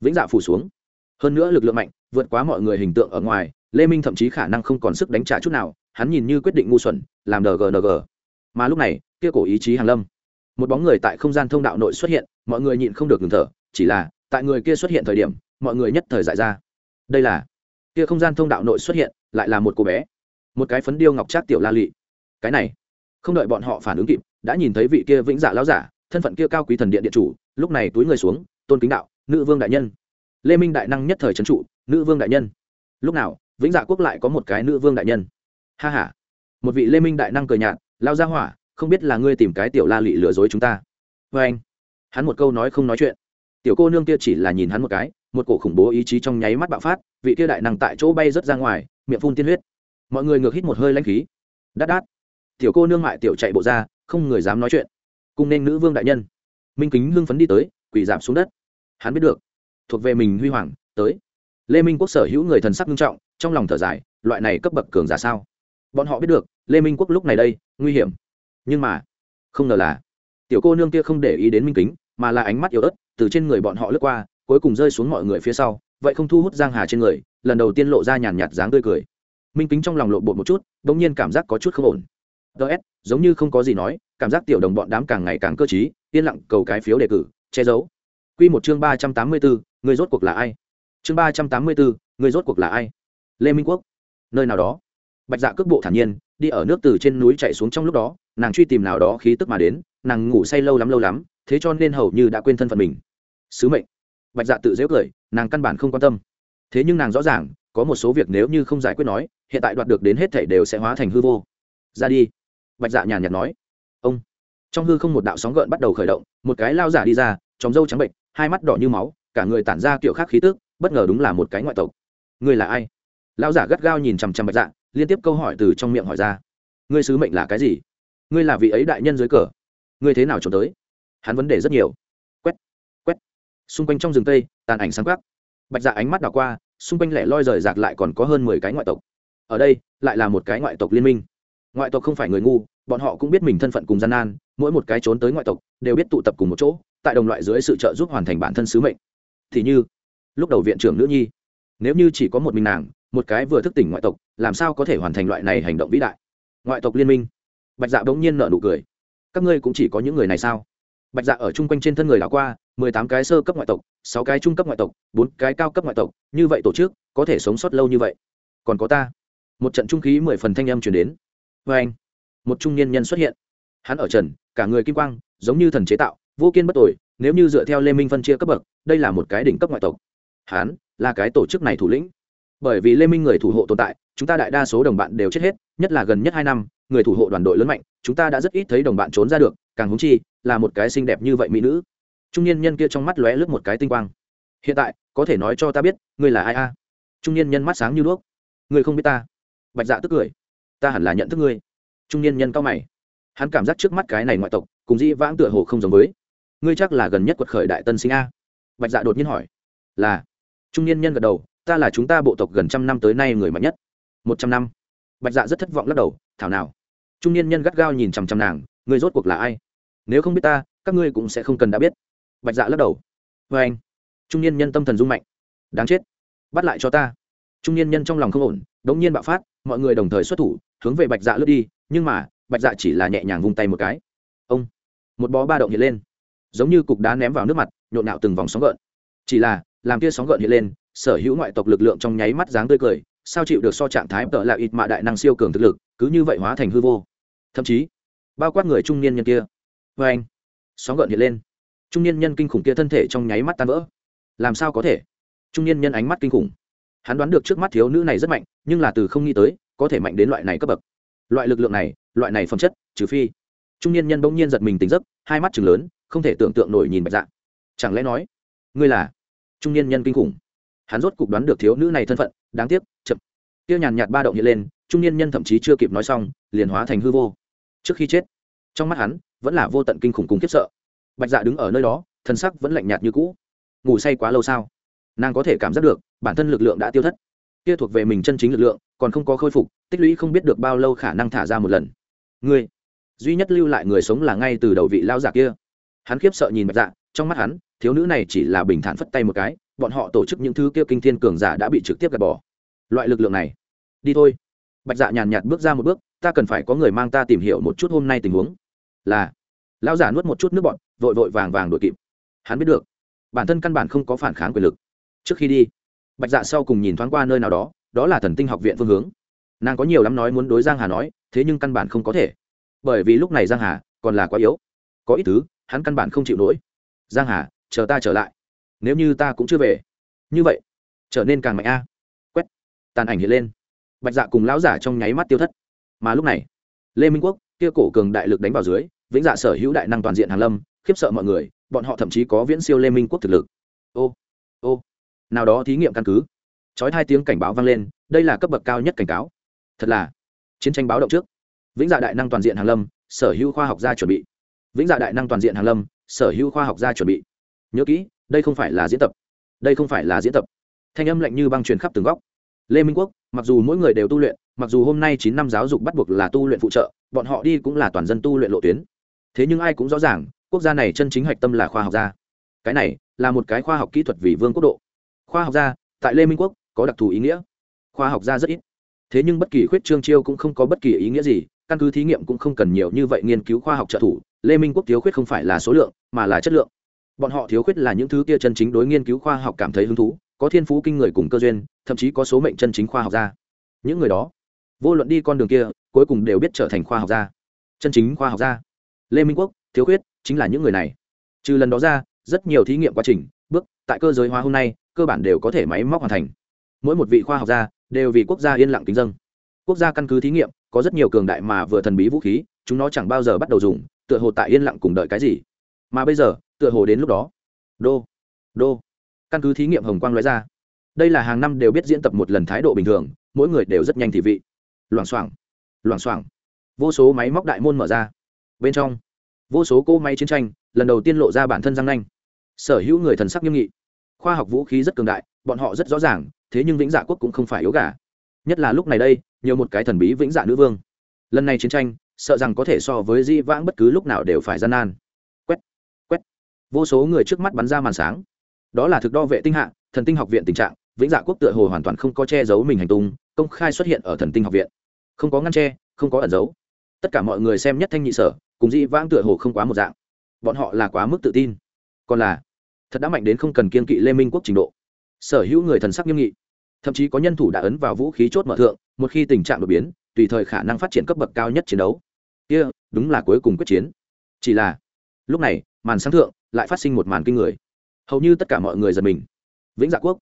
Vĩnh dạ phủ xuống. Hơn nữa lực lượng mạnh, vượt quá mọi người hình tượng ở ngoài, lê minh thậm chí khả năng không còn sức đánh trả chút nào, hắn nhìn như quyết định ngu xuẩn, làm ng mà lúc này, kia cổ ý chí hàn lâm. Một bóng người tại không gian thông đạo nội xuất hiện, mọi người nhịn không được ngừng thở, chỉ là, tại người kia xuất hiện thời điểm, mọi người nhất thời dại ra. Đây là, kia không gian thông đạo nội xuất hiện, lại là một cô bé. Một cái phấn điêu ngọc trác tiểu la lị cái này, không đợi bọn họ phản ứng kịp, đã nhìn thấy vị kia vĩnh dạ lão giả, thân phận kia cao quý thần điện điện chủ, lúc này túi người xuống, tôn kính đạo, nữ vương đại nhân. Lê minh đại năng nhất thời trấn trụ, nữ vương đại nhân. Lúc nào, vĩnh dạ quốc lại có một cái nữ vương đại nhân. Ha h a một vị lê minh đại năng cười nhạt lao ra hỏa, không biết là ngươi tìm cái tiểu la lị lừa dối chúng ta. Vê anh, hắn một câu nói không nói chuyện. Tiểu cô nương kia chỉ là nhìn hắn một cái, một cổ khủng bố ý chí trong nháy mắt bạo phát, vị kia đại năng tại chỗ bay rớt ra ngoài, miệng phun tiên huyết. Mọi người ngược hít một hơi lanh khí. Đát đát tiểu cô nương mại tiểu chạy bộ ra, không người dám nói chuyện. Cùng nên nữ vương đại nhân. Minh kính hưng phấn đi tới, quỳ giảm xuống đất. Hắn biết được, thuộc về mình huy hoàng, tới. Lê minh quốc sở hữu người thần sắc nghiêm trọng, trong lòng thở dài, loại này cấp bậc cường giả sao? Bọn họ biết được, lê minh quốc lúc này đây, nguy hiểm. Nhưng mà, không ngờ là, tiểu cô nương kia không để ý đến minh kính, mà là ánh mắt yếu ớt, từ trên người bọn họ lướt qua, cuối cùng rơi xuống mọi người phía sau, vậy không thu hút giang hà trên người, lần đầu tiên lộ ra nhàn nhạt dáng tươi cười. Minh kính trong lòng lộ bột một chút, bỗng nhiên cảm giác có chút không ổn ts giống như không có gì nói, cảm giác tiểu đồng bọn đám càng ngày càng cơ t yên lặng cầu cái phiếu đề cử, che giấu. Q một chương ba trăm tám mươi bốn người rốt cuộc là ai? Chương ba trăm tám mươi bốn người rốt cuộc là ai? Lê minh quốc. Nơi nào đó. Bạch dạ cước bộ thản nhiên, đi ở nước từ trên núi chạy xuống trong lúc đó, nàng truy tìm nào đó khí tức mà đến, nàng ngủ say lâu lắm lâu lắm, thế cho nên hầu như đã quên thân phận mình. Sứ mệnh. Bạch dạ tự dễ cười, nàng căn bản không quan tâm. Thế nhưng nàng rõ ràng, có một số việc nếu như không giải quyết nói, hiện tại đoạt được đến hết thảy đều sẽ hóa thành hư vô. Ra đi bạch dạ nhàn nhạt nói. Ông. Trong hư không một đạo sóng gợn bắt đầu khởi động một cái lao giả đi ra chóng râu trắng bệnh hai mắt đỏ như máu cả người tản ra kiểu khác khí tức bất ngờ đúng là một cái ngoại tộc. Ngươi là ai? Lao giả gắt gao nhìn chằm chằm bạch dạ liên tiếp câu hỏi từ trong miệng hỏi ra. Ngươi sứ mệnh là cái gì? Ngươi là vị ấy đại nhân dưới cờ. Ngươi thế nào trốn tới? Hắn vấn đề rất nhiều. Quét, quét. xung quanh trong rừng tây tàn ảnh sáng quắc. Bạch dạ ánh mắt đảo qua xung quanh lẻ loi rời rạc lại còn có hơn mười cái ngoại tộc. Ở đây lại là một cái ngoại tộc liên minh ngoại tộc không phải người ngu, bọn họ cũng biết mình thân phận cùng gian nan, mỗi một cái trốn tới ngoại tộc đều biết tụ tập cùng một chỗ, tại đồng loại dưới sự trợ giúp hoàn thành bản thân sứ mệnh. Thì như, lúc đầu viện trưởng nữ nhi, nếu như chỉ có một mình nàng, một cái vừa thức tỉnh ngoại tộc, làm sao có thể hoàn thành loại này hành động vĩ đại? Ngoại tộc liên minh. Bạch dạ bỗng nhiên nợ nụ cười. Các ngươi cũng chỉ có những người này sao? Bạch dạ ở chung quanh trên thân người đã qua, mười tám cái sơ cấp ngoại tộc, sáu cái trung cấp ngoại tộc, bốn cái cao cấp ngoại tộc, như vậy tổ chức, có thể sống sót lâu như vậy. Còn có ta. Một trận trung khí mười phần thanh âm chuyển đến vê anh, một trung niên nhân xuất hiện. Hắn ở trần, cả người kim quang, giống như thần chế tạo, vô kiên bất tội nếu như dựa theo lê minh phân chia cấp bậc, đây là một cái đỉnh cấp ngoại tộc. Hắn là cái tổ chức này thủ lĩnh. Bởi vì lê minh người thủ hộ tồn tại, chúng ta đại đa số đồng bạn đều chết hết, nhất là gần nhất hai năm, người thủ hộ đoàn đội lớn mạnh, chúng ta đã rất ít thấy đồng bạn trốn ra được, càng húng chi là một cái xinh đẹp như vậy mỹ nữ. Trung niên nhân kia trong mắt lóe lướt một cái tinh quang. Hiện tại, có thể nói cho ta biết, ngươi là ai a? Trung niên nhân mắt sáng như đuốc. Ngươi không biết ta. Bạch dạ tức cười ta hẳn là nhận thức ngươi. Trung niên nhân cao mày. Hắn cảm giác trước mắt cái này ngoại tộc, cùng dĩ vãng tựa hồ không giống với. Ngươi chắc là gần nhất quật khởi đại tân sinh a. Bạch dạ đột nhiên hỏi. Là. Trung niên nhân gật đầu, ta là chúng ta bộ tộc gần trăm năm tới nay người mạnh nhất. Một trăm năm. Bạch dạ rất thất vọng lắc đầu, thảo nào. Trung niên nhân gắt gao nhìn chằm chằm nàng, ngươi rốt cuộc là ai? Nếu không biết ta, các ngươi cũng sẽ không cần đã biết. Bạch dạ lắc đầu. Vê anh. Trung niên nhân tâm thần rung mạnh. Đáng chết. Bắt lại cho ta. Trung niên nhân trong lòng không ổn đ ỗ n g nhiên bạo phát, mọi người đồng thời xuất thủ hướng về bạch dạ lướt đi, nhưng mà, bạch dạ chỉ là nhẹ nhàng vung tay một cái. Ông, một bó ba động hiện lên, giống như cục đá ném vào nước mặt, nhộn nạo từng vòng sóng gợn. Chỉ là, làm kia sóng gợn hiện lên, sở hữu ngoại tộc lực lượng trong nháy mắt dáng tươi cười, sao chịu được so trạng thái tợ là ít mạ đại năng siêu cường thực lực, cứ như vậy hóa thành hư vô. Thậm chí, bao quát người trung niên nhân kia. Vê anh, sóng gợn hiện lên. Trung niên nhân kinh khủng kia thân thể trong nháy mắt tan vỡ. Làm sao có thể? Trung niên nhân ánh mắt kinh khủng. Hắn đoán được trước mắt thiếu nữ này rất mạnh, nhưng là từ không nghĩ tới có thể mạnh đến loại này cấp bậc. Loại lực lượng này, loại này phẩm chất, trừ phi. Trung niên nhân bỗng nhiên giật mình tỉnh giấc, hai mắt chừng lớn, không thể tưởng tượng nổi nhìn bạch dạ. Chẳng lẽ nói, ngươi là? Trung niên nhân kinh khủng. Hắn rốt cục đoán được thiếu nữ này thân phận, đáng tiếc, chậm. Tiêu nhàn nhạt ba động hiện lên, trung niên nhân thậm chí chưa kịp nói xong, liền hóa thành hư vô. Trước khi chết, trong mắt hắn, vẫn là vô tận kinh khủng cùng khiếp sợ. Bạch dạ đứng ở nơi đó, thân sắc vẫn lạnh nhạt như cũ. Ngủ say quá lâu sao? Nàng có thể cảm giác được, bản thân lực lượng đã tiêu thất kia thuộc về mình chân chính lực lượng, còn không có khôi phục, tích lũy không biết được bao lâu khả năng thả ra một lần. Ngươi, duy nhất lưu lại người sống là ngay từ đầu vị lao giả kia. Hắn khiếp sợ nhìn bạch dạ trong mắt hắn, thiếu nữ này chỉ là bình thản phất tay một cái, bọn họ tổ chức những thứ kia kinh thiên cường giả đã bị trực tiếp gạt bỏ. Loại lực lượng này, đi thôi. Bạch dạ nhàn nhạt bước ra một bước, ta cần phải có người mang ta tìm hiểu một chút hôm nay tình huống. Là, lão giả nuốt một chút nước bọn vội vội vàng vàng đuổi kịp. Hắn biết được, bản thân căn bản không có phản kháng quyền lực. Trước khi đi bạch dạ sau cùng nhìn thoáng qua nơi nào đó đó là thần tinh học viện phương hướng. Nàng có nhiều lắm nói muốn đối giang hà nói, thế nhưng căn bản không có thể. Bởi vì lúc này giang hà còn là quá yếu. Có ít thứ, hắn căn bản không chịu nổi. Giang hà, chờ ta trở lại. Nếu như ta cũng chưa về. Như vậy, trở nên càng mạnh a. Quét. Tàn ảnh hiện lên. Bạch dạ cùng lão giả trong nháy mắt tiêu thất. Mà lúc này, lê minh quốc, kia cổ cường đại lực đánh vào dưới, vĩnh dạ sở hữu đại năng toàn diện hàn lâm, khiếp sợ mọi người, bọn họ thậm chí có viễn siêu lê minh quốc thực lực. Ô ô nào đó thí nghiệm căn cứ. Chói hai tiếng cảnh báo vang lên, đây là cấp bậc cao nhất cảnh cáo. Thật là, chiến tranh báo động trước. Vĩnh dạ đại năng toàn diện hàn lâm, sở hữu khoa học gia chuẩn bị. Vĩnh dạ đại năng toàn diện hàn lâm, sở hữu khoa học gia chuẩn bị. Nhớ kỹ, đây không phải là diễn tập. Đây không phải là diễn tập. Thanh âm lạnh như băng truyền khắp từng góc. Lê minh quốc, mặc dù mỗi người đều tu luyện, mặc dù hôm nay chín năm giáo dục bắt buộc là tu luyện phụ trợ, bọn họ đi cũng là toàn dân tu luyện lộ tuyến. Thế nhưng ai cũng rõ ràng, quốc gia này chân chính hạch tâm là khoa học gia. Cái này là một cái khoa học kỹ thuật vì vương quốc độ khoa học gia, tại lê minh quốc, có đặc thù ý nghĩa. Khoa học gia rất ít. Thế nhưng bất kỳ khuyết trương chiêu cũng không có bất kỳ ý nghĩa gì. Căn cứ thí nghiệm cũng không cần nhiều như vậy nghiên cứu khoa học trợ thủ. Lê minh quốc thiếu khuyết không phải là số lượng, mà là chất lượng. Bọn họ thiếu khuyết là những thứ kia chân chính đối nghiên cứu khoa học cảm thấy hứng thú, có thiên phú kinh người cùng cơ duyên, thậm chí có số mệnh chân chính khoa học gia. Những người đó, vô luận đi con đường kia, cuối cùng đều biết trở thành khoa học gia. Chân chính khoa học gia. Lê minh quốc, thiếu khuyết, chính là những người này. Trừ lần đó ra, rất nhiều thí nghiệm quá trình, bước, tại cơ giới hóa hôm nay cơ bản đều có thể máy móc hoàn thành. Mỗi một vị khoa học gia đều vì quốc gia yên lặng kính dân. Quốc gia căn cứ thí nghiệm, có rất nhiều cường đại mà vừa thần bí vũ khí, chúng nó chẳng bao giờ bắt đầu dùng, tựa hồ tại yên lặng cùng đợi cái gì. Mà bây giờ, tựa hồ đến lúc đó. Đô đô. Căn cứ thí nghiệm hồng quang nói ra. Đây là hàng năm đều biết diễn tập một lần thái độ bình thường, mỗi người đều rất nhanh thị vị. Loảng xoảng loảng xoảng. Vô số máy móc đại môn mở ra. Bên trong, vô số cỗ máy chiến tranh lần đầu tiên lộ ra bản thân răng nanh. Sở hữu người thần sắc nghiêm nghị khoa học vũ khí rất cường đại, bọn họ rất rõ ràng, thế nhưng vĩnh dạ quốc cũng không phải yếu gà. Nhất là lúc này đây, nhiều một cái thần bí vĩnh dạ nữ vương. Lần này chiến tranh, sợ rằng có thể so với di vãng bất cứ lúc nào đều phải gian nan. Quét quét. Vô số người trước mắt bắn ra màn sáng. Đó là thực đo vệ tinh hạ, thần tinh học viện tình trạng, vĩnh dạ quốc tựa hồ hoàn toàn không có che giấu mình hành tung, công khai xuất hiện ở thần tinh học viện. Không có ngăn che, không có ẩn giấu. Tất cả mọi người xem nhất thanh nhị sở, cùng di vãng tựa hồ không quá một dạng. Bọn họ là quá mức tự tin. Còn là thật đã mạnh đến không cần kiên kỵ lê minh quốc trình độ. Sở hữu người thần sắc nghiêm nghị. Thậm chí có nhân thủ đã ấn vào vũ khí chốt mở thượng một khi tình trạng đột biến tùy thời khả năng phát triển cấp bậc cao nhất chiến đấu. Kia、yeah, đúng là cuối cùng quyết chiến. Chỉ là lúc này màn sáng thượng lại phát sinh một màn kinh người. Hầu như tất cả mọi người giật mình. Vĩnh dạ quốc.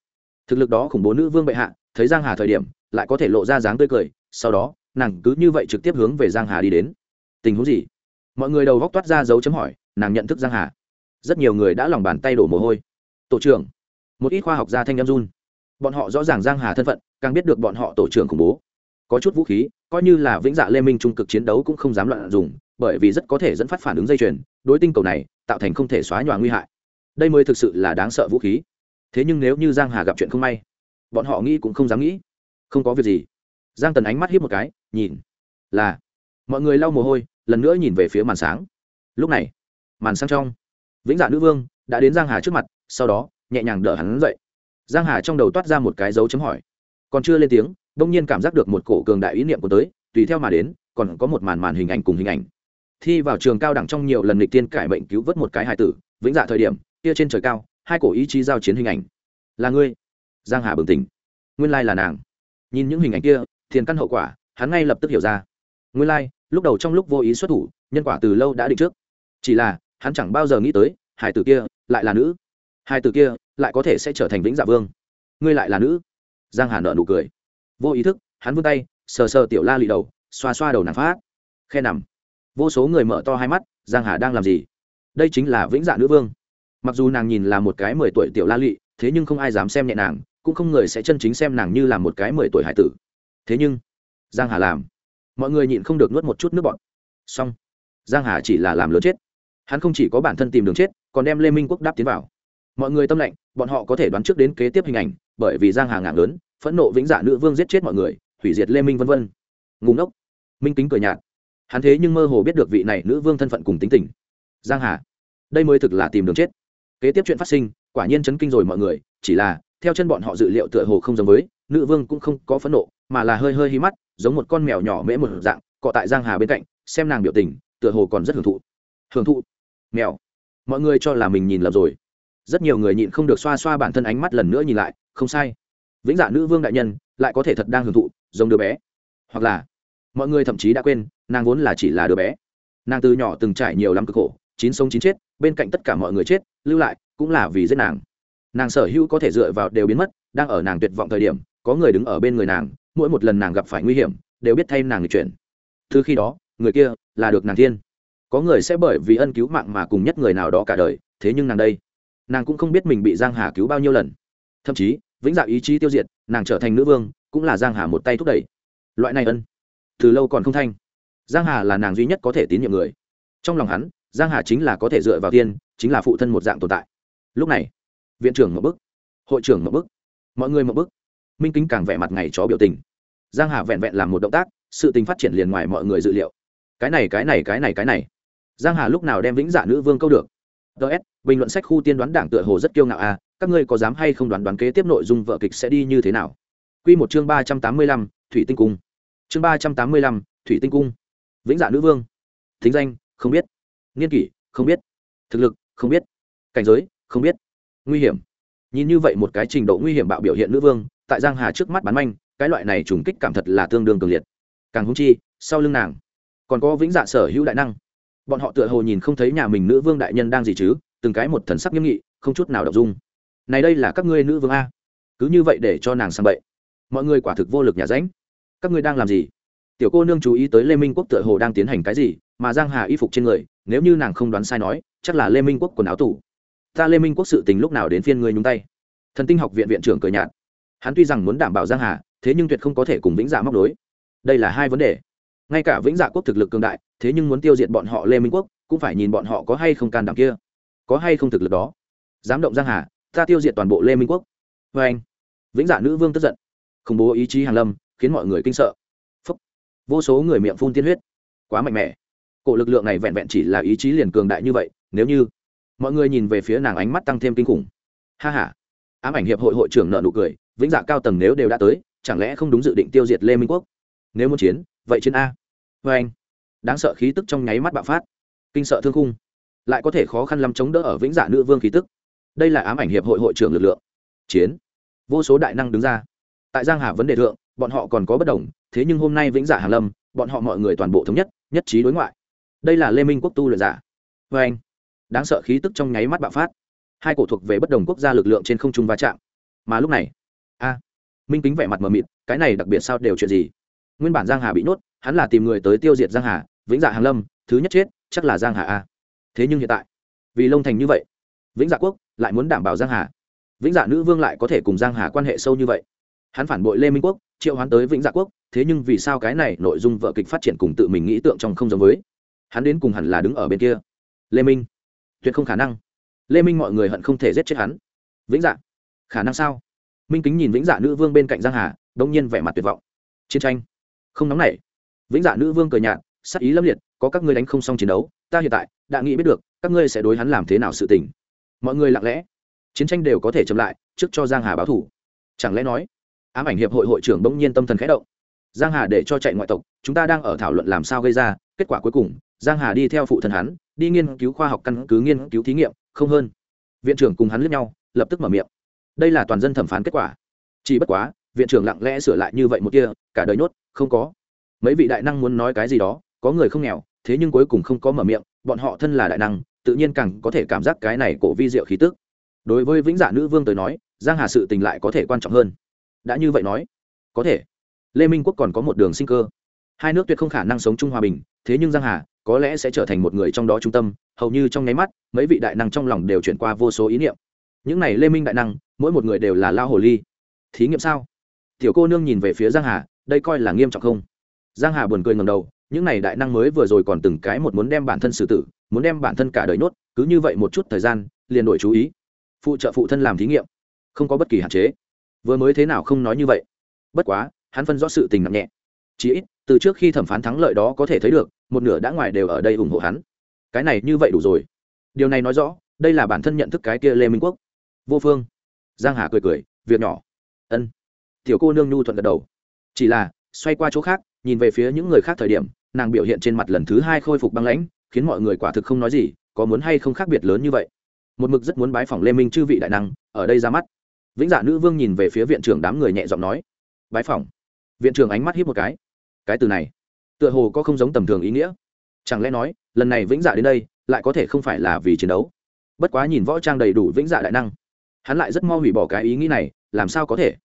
Thực lực đó khủng bố nữ vương bệ hạ thấy giang hà thời điểm lại có thể lộ ra dáng tươi cười sau đó nàng cứ như vậy trực tiếp hướng về giang hà đi đến. Tình huống gì? Mọi người đầu góc toát ra dấu chấm hỏi nàng nhận thức giang hà rất nhiều người đã lòng bàn tay đổ mồ hôi. Tổ trưởng, một ít khoa học gia thanh em run. Bọn họ rõ ràng giang hà thân phận, càng biết được bọn họ tổ trưởng khủng bố. Có chút vũ khí, coi như là vĩnh dạ lê minh trung cực chiến đấu cũng không dám loạn dùng, bởi vì rất có thể dẫn phát phản ứng dây chuyền, đối tinh cầu này tạo thành không thể xóa nhòa nguy hại. Đây mới thực sự là đáng sợ vũ khí. Thế nhưng nếu như giang hà gặp chuyện không may, bọn họ nghĩ cũng không dám nghĩ. Không có việc gì. Giang tần ánh mắt hiếp một cái, nhìn, là, mọi người lau mồ hôi, lần nữa nhìn về phía màn sáng. Lúc này, màn sáng trong vĩnh dạ nữ vương đã đến giang hà trước mặt, sau đó, nhẹ nhàng đỡ hắn dậy. Giang hà trong đầu toát ra một cái dấu chấm hỏi. Còn chưa lên tiếng đông nhiên cảm giác được một cổ cường đại ý niệm của tới, tùy theo mà đến, còn có một màn màn hình ảnh cùng hình ảnh. Thi vào trường cao đẳng trong nhiều lần lịch tiên cải bệnh cứu vớt một cái hài tử, vĩnh dạ thời điểm, kia trên trời cao, hai cổ ý chí giao chiến hình ảnh. Là ngươi? Giang hà bừng tỉnh. Nguyên lai là nàng. Nhìn những hình ảnh kia, thiền căn hậu quả, hắn ngay lập tức hiểu ra. Nguyên lai, lúc đầu trong lúc vô ý xuất thủ, nhân quả từ lâu đã định trước. Chỉ là hắn chẳng bao giờ nghĩ tới, hải tử kia lại là nữ. Hải tử kia lại có thể sẽ trở thành vĩnh dạ vương. Ngươi lại là nữ. Giang hà nợ nụ cười. Vô ý thức, hắn vươn tay, sờ sờ tiểu la lì đầu, xoa xoa đầu nàng phát. Khe nằm. Vô số người mở to hai mắt, giang hà đang làm gì? Đây chính là vĩnh dạ nữ vương. Mặc dù nàng nhìn là một cái mười tuổi tiểu la lị, thế nhưng không ai dám xem nhẹ nàng, cũng không người sẽ chân chính xem nàng như là một cái mười tuổi hải tử. Thế nhưng, giang hà làm. Mọi người nhịn không được nuốt một chút nước bọt. Xong. Giang hà chỉ là làm lớn chết hắn không chỉ có bản thân tìm đường chết, còn đem lê minh quốc đáp tiến vào. Mọi người tâm lệnh, bọn họ có thể đoán trước đến kế tiếp hình ảnh, bởi vì giang hà ngạn lớn, phẫn nộ vĩnh dạ nữ vương giết chết mọi người, hủy diệt lê minh vân vân. Ngủ ngốc. Minh kính cười nhạt. Hắn thế nhưng mơ hồ biết được vị này nữ vương thân phận cùng tính tình. Giang hà, đây mới thực là tìm đường chết. Kế tiếp chuyện phát sinh, quả nhiên chấn kinh rồi mọi người, chỉ là, theo chân bọn họ dự liệu tựa hồ không giống với, nữ vương cũng không có phẫn nộ, mà là hơi hơi hí mắt, giống một con mèo nhỏ mễ một dạng, cọ tại giang hà bên cạnh, xem nàng biểu tình, tựa hồ còn rất hưởng thụ. Hưởng thụ mèo. Mọi người cho là mình nhìn lầm rồi. Rất nhiều người nhịn không được xoa xoa bản thân ánh mắt lần nữa nhìn lại, không sai. Vĩnh dạ nữ vương đại nhân lại có thể thật đang hưởng thụ, giống đứa bé. Hoặc là, mọi người thậm chí đã quên, nàng vốn là chỉ là đứa bé. Nàng từ nhỏ từng trải nhiều lắm cực khổ, chín sống chín chết, bên cạnh tất cả mọi người chết, lưu lại cũng là vì giết nàng. Nàng sở hữu có thể dựa vào đều biến mất, đang ở nàng tuyệt vọng thời điểm, có người đứng ở bên người nàng, mỗi một lần nàng gặp phải nguy hiểm, đều biết thay nàng người chuyển. Từ khi đó, người kia là được nàng thiên có người sẽ bởi vì ân cứu mạng mà cùng nhất người nào đó cả đời, thế nhưng nàng đây, nàng cũng không biết mình bị giang hà cứu bao nhiêu lần. Thậm chí, vĩnh dạ ý chí tiêu diệt, nàng trở thành nữ vương, cũng là giang hà một tay thúc đẩy. Loại này ân, từ lâu còn không thanh. Giang hà là nàng duy nhất có thể tín nhiệm người. Trong lòng hắn, giang hà chính là có thể dựa vào tiên, chính là phụ thân một dạng tồn tại. Lúc này, viện trưởng một bức hội trưởng một bức mọi người một bức minh kính càng vẻ mặt ngày chó biểu tình. Giang hà vẹn vẹn làm một động tác, sự tình phát triển liền ngoài mọi người dự liệu. Cái này cái này cái này cái này giang hà lúc nào đem vĩnh dạ nữ vương câu được? Ts bình luận sách khu tiên đoán đảng tựa hồ rất kiêu ngạo à các ngươi có dám hay không đoán đoán kế tiếp nội dung vợ kịch sẽ đi như thế nào? Quy một chương ba trăm tám mươi lăm, thủy tinh cung. Chương ba trăm tám mươi lăm, thủy tinh cung. Vĩnh dạ nữ vương. Thính danh không biết. Niên kỷ không biết. Thực lực không biết. Cảnh giới không biết. Nguy hiểm. Nhìn như vậy một cái trình độ nguy hiểm bạo biểu hiện nữ vương tại giang hà trước mắt bán manh cái loại này trùng kích cảm thật là tương đương cường liệt. Càng hung chi sau lưng nàng. Còn có vĩnh dạ sở hữu đại năng bọn họ tựa hồ nhìn không thấy nhà mình nữ vương đại nhân đang gì chứ, từng cái một thần sắc nghiêm nghị, không chút nào đ dung. Này đây là các ngươi nữ vương a. Cứ như vậy để cho nàng sang bậy. Mọi người quả thực vô lực nhà ránh. Các ngươi đang làm gì? Tiểu cô nương chú ý tới lê minh quốc tựa hồ đang tiến hành cái gì, mà giang hà y phục trên người, nếu như nàng không đoán sai nói, chắc là lê minh quốc quần áo tủ. Ta lê minh quốc sự tình lúc nào đến phiên ngươi nhúng tay? Thần tinh học viện viện trưởng cười nhạt. Hắn tuy rằng muốn đảm bảo giang hà, thế nhưng tuyệt không có thể cùng vĩnh dạ móc đối đây là hai vấn đề ngay cả vĩnh dạ quốc thực lực cường đại, thế nhưng muốn tiêu diệt bọn họ lê minh quốc, cũng phải nhìn bọn họ có hay không can đảm kia. Có hay không thực lực đó. Dám động giang hà, ta tiêu diệt toàn bộ lê minh quốc. Vê anh, vĩnh dạ nữ vương tức giận. Khủng bố ý chí hàn lâm, khiến mọi người kinh sợ. Phúc. vô số người miệng phun tiên huyết. Quá mạnh mẽ. Cổ lực lượng này vẹn vẹn chỉ là ý chí liền cường đại như vậy, nếu như mọi người nhìn về phía nàng ánh mắt tăng thêm kinh khủng. Ha ha. Ám ảnh hiệp hội hội trưởng nợ nụ cười, vĩnh dạ cao tầng nếu đều đã tới, chẳng lẽ không đúng dự định tiêu diệt lê minh quốc? Nếu muốn chiến vậy chiến a. Vê anh. Đáng sợ khí tức trong nháy mắt bạo phát. Kinh sợ thương khung. Lại có thể khó khăn lắm chống đỡ ở vĩnh giả nữ vương khí tức. Đây là ám ảnh hiệp hội hội trưởng lực lượng. Chiến. Vô số đại năng đứng ra. Tại giang hà vấn đề thượng, bọn họ còn có bất đồng, thế nhưng hôm nay vĩnh giả hàn lâm, bọn họ mọi người toàn bộ thống nhất nhất trí đối ngoại. Đây là lê minh quốc tu luyện giả. Vê anh. Đáng sợ khí tức trong nháy mắt bạo phát. Hai cổ thuộc về bất đồng quốc gia lực lượng trên không trung va chạm. Mà lúc này, a, minh kính vẻ mặt mờ mịt, cái này đặc biệt sao đều chuyện gì? Nguyên bản giang hà bị nhốt, hắn là tìm người tới tiêu diệt giang hà, vĩnh dạ hàng lâm, thứ nhất chết, chắc là giang hà a. Thế nhưng hiện tại, vì lông thành như vậy, vĩnh dạ quốc lại muốn đảm bảo giang hà. Vĩnh dạ nữ vương lại có thể cùng giang hà quan hệ sâu như vậy. Hắn phản bội lê minh quốc, triệu hoán tới vĩnh dạ quốc, thế nhưng vì sao cái này nội dung vợ kịch phát triển cùng tự mình nghĩ tượng trong không giống với? Hắn đến cùng hẳn là đứng ở bên kia. Lê minh, tuyệt không khả năng. Lê minh mọi người hận không thể giết chết hắn. Vĩnh dạ khả năng sao? Minh kính nhìn vĩnh dạ nữ vương bên cạnh giang hà đông nhiên vẻ mặt tuyệt vọng. Chiến tranh không nóng nảy. Vĩnh dạ nữ vương cười nhạt, sắc ý lâm liệt, có các ngươi đánh không xong chiến đấu, ta hiện tại đã nghĩ biết được, các ngươi sẽ đối hắn làm thế nào sự tình. Mọi người lặng lẽ, chiến tranh đều có thể chậm lại, trước cho giang hà báo thủ. Chẳng lẽ nói, ám ảnh hiệp hội hội trưởng bỗng nhiên tâm thần khẽ động. Giang hà để cho chạy ngoại tộc, chúng ta đang ở thảo luận làm sao gây ra, kết quả cuối cùng, giang hà đi theo phụ thần hắn, đi nghiên cứu khoa học căn cứ, nghiên cứu thí nghiệm, không hơn. Viện trưởng cùng hắn lướt nhau, lập tức mở miệng. Đây là toàn dân thẩm phán kết quả. Chỉ bất quá, viện trưởng lặng lẽ sửa lại như vậy một kia, cả đời nhốt không có. Mấy vị đại năng muốn nói cái gì đó, có người không nghèo, thế nhưng cuối cùng không có mở miệng, bọn họ thân là đại năng, tự nhiên càng có thể cảm giác cái này cổ vi diệu khí tức. Đối với vĩnh dạ nữ vương tới nói, giang hà sự tình lại có thể quan trọng hơn. Đã như vậy nói, có thể. Lê minh quốc còn có một đường sinh cơ. Hai nước tuyệt không khả năng sống chung hòa bình, thế nhưng giang hà có lẽ sẽ trở thành một người trong đó trung tâm, hầu như trong nháy mắt, mấy vị đại năng trong lòng đều chuyển qua vô số ý niệm. Những này lê minh đại năng, mỗi một người đều là lao hồ ly. Thí nghiệm sao? Tiểu cô nương nhìn về phía giang hà đây coi là nghiêm trọng không? Giang hà buồn cười ngầm đầu, những này đại năng mới vừa rồi còn từng cái một muốn đem bản thân xử tử, muốn đem bản thân cả đời nốt cứ như vậy một chút thời gian, liền đổi chú ý. Phụ trợ phụ thân làm thí nghiệm, không có bất kỳ hạn chế. Vừa mới thế nào không nói như vậy. Bất quá, hắn phân rõ sự tình nặng nhẹ. Chí ít, từ trước khi thẩm phán thắng lợi đó có thể thấy được, một nửa đã ngoài đều ở đây ủng hộ hắn. Cái này như vậy đủ rồi. Điều này nói rõ, đây là bản thân nhận thức cái kia lê minh quốc. Vô phương. Giang hà cười cười, việc nhỏ. Ân. Tiểu cô nương nhu thuận gật đầu chỉ là, xoay qua chỗ khác, nhìn về phía những người khác thời điểm, nàng biểu hiện trên mặt lần thứ hai khôi phục băng lãnh, khiến mọi người quả thực không nói gì, có muốn hay không khác biệt lớn như vậy. Một mực rất muốn bái phỏng lê minh chư vị đại năng, ở đây ra mắt. Vĩnh dạ nữ vương nhìn về phía viện trưởng đám người nhẹ giọng nói, bái phỏng. Viện trưởng ánh mắt hiếp một cái. Cái từ này, tựa hồ có không giống tầm thường ý nghĩa. Chẳng lẽ nói, lần này vĩnh dạ đến đây, lại có thể không phải là vì chiến đấu? Bất quá nhìn võ trang đầy đủ vĩnh dạ đại năng, hắn lại rất mo hủy bỏ cái ý nghĩ này, làm sao có thể?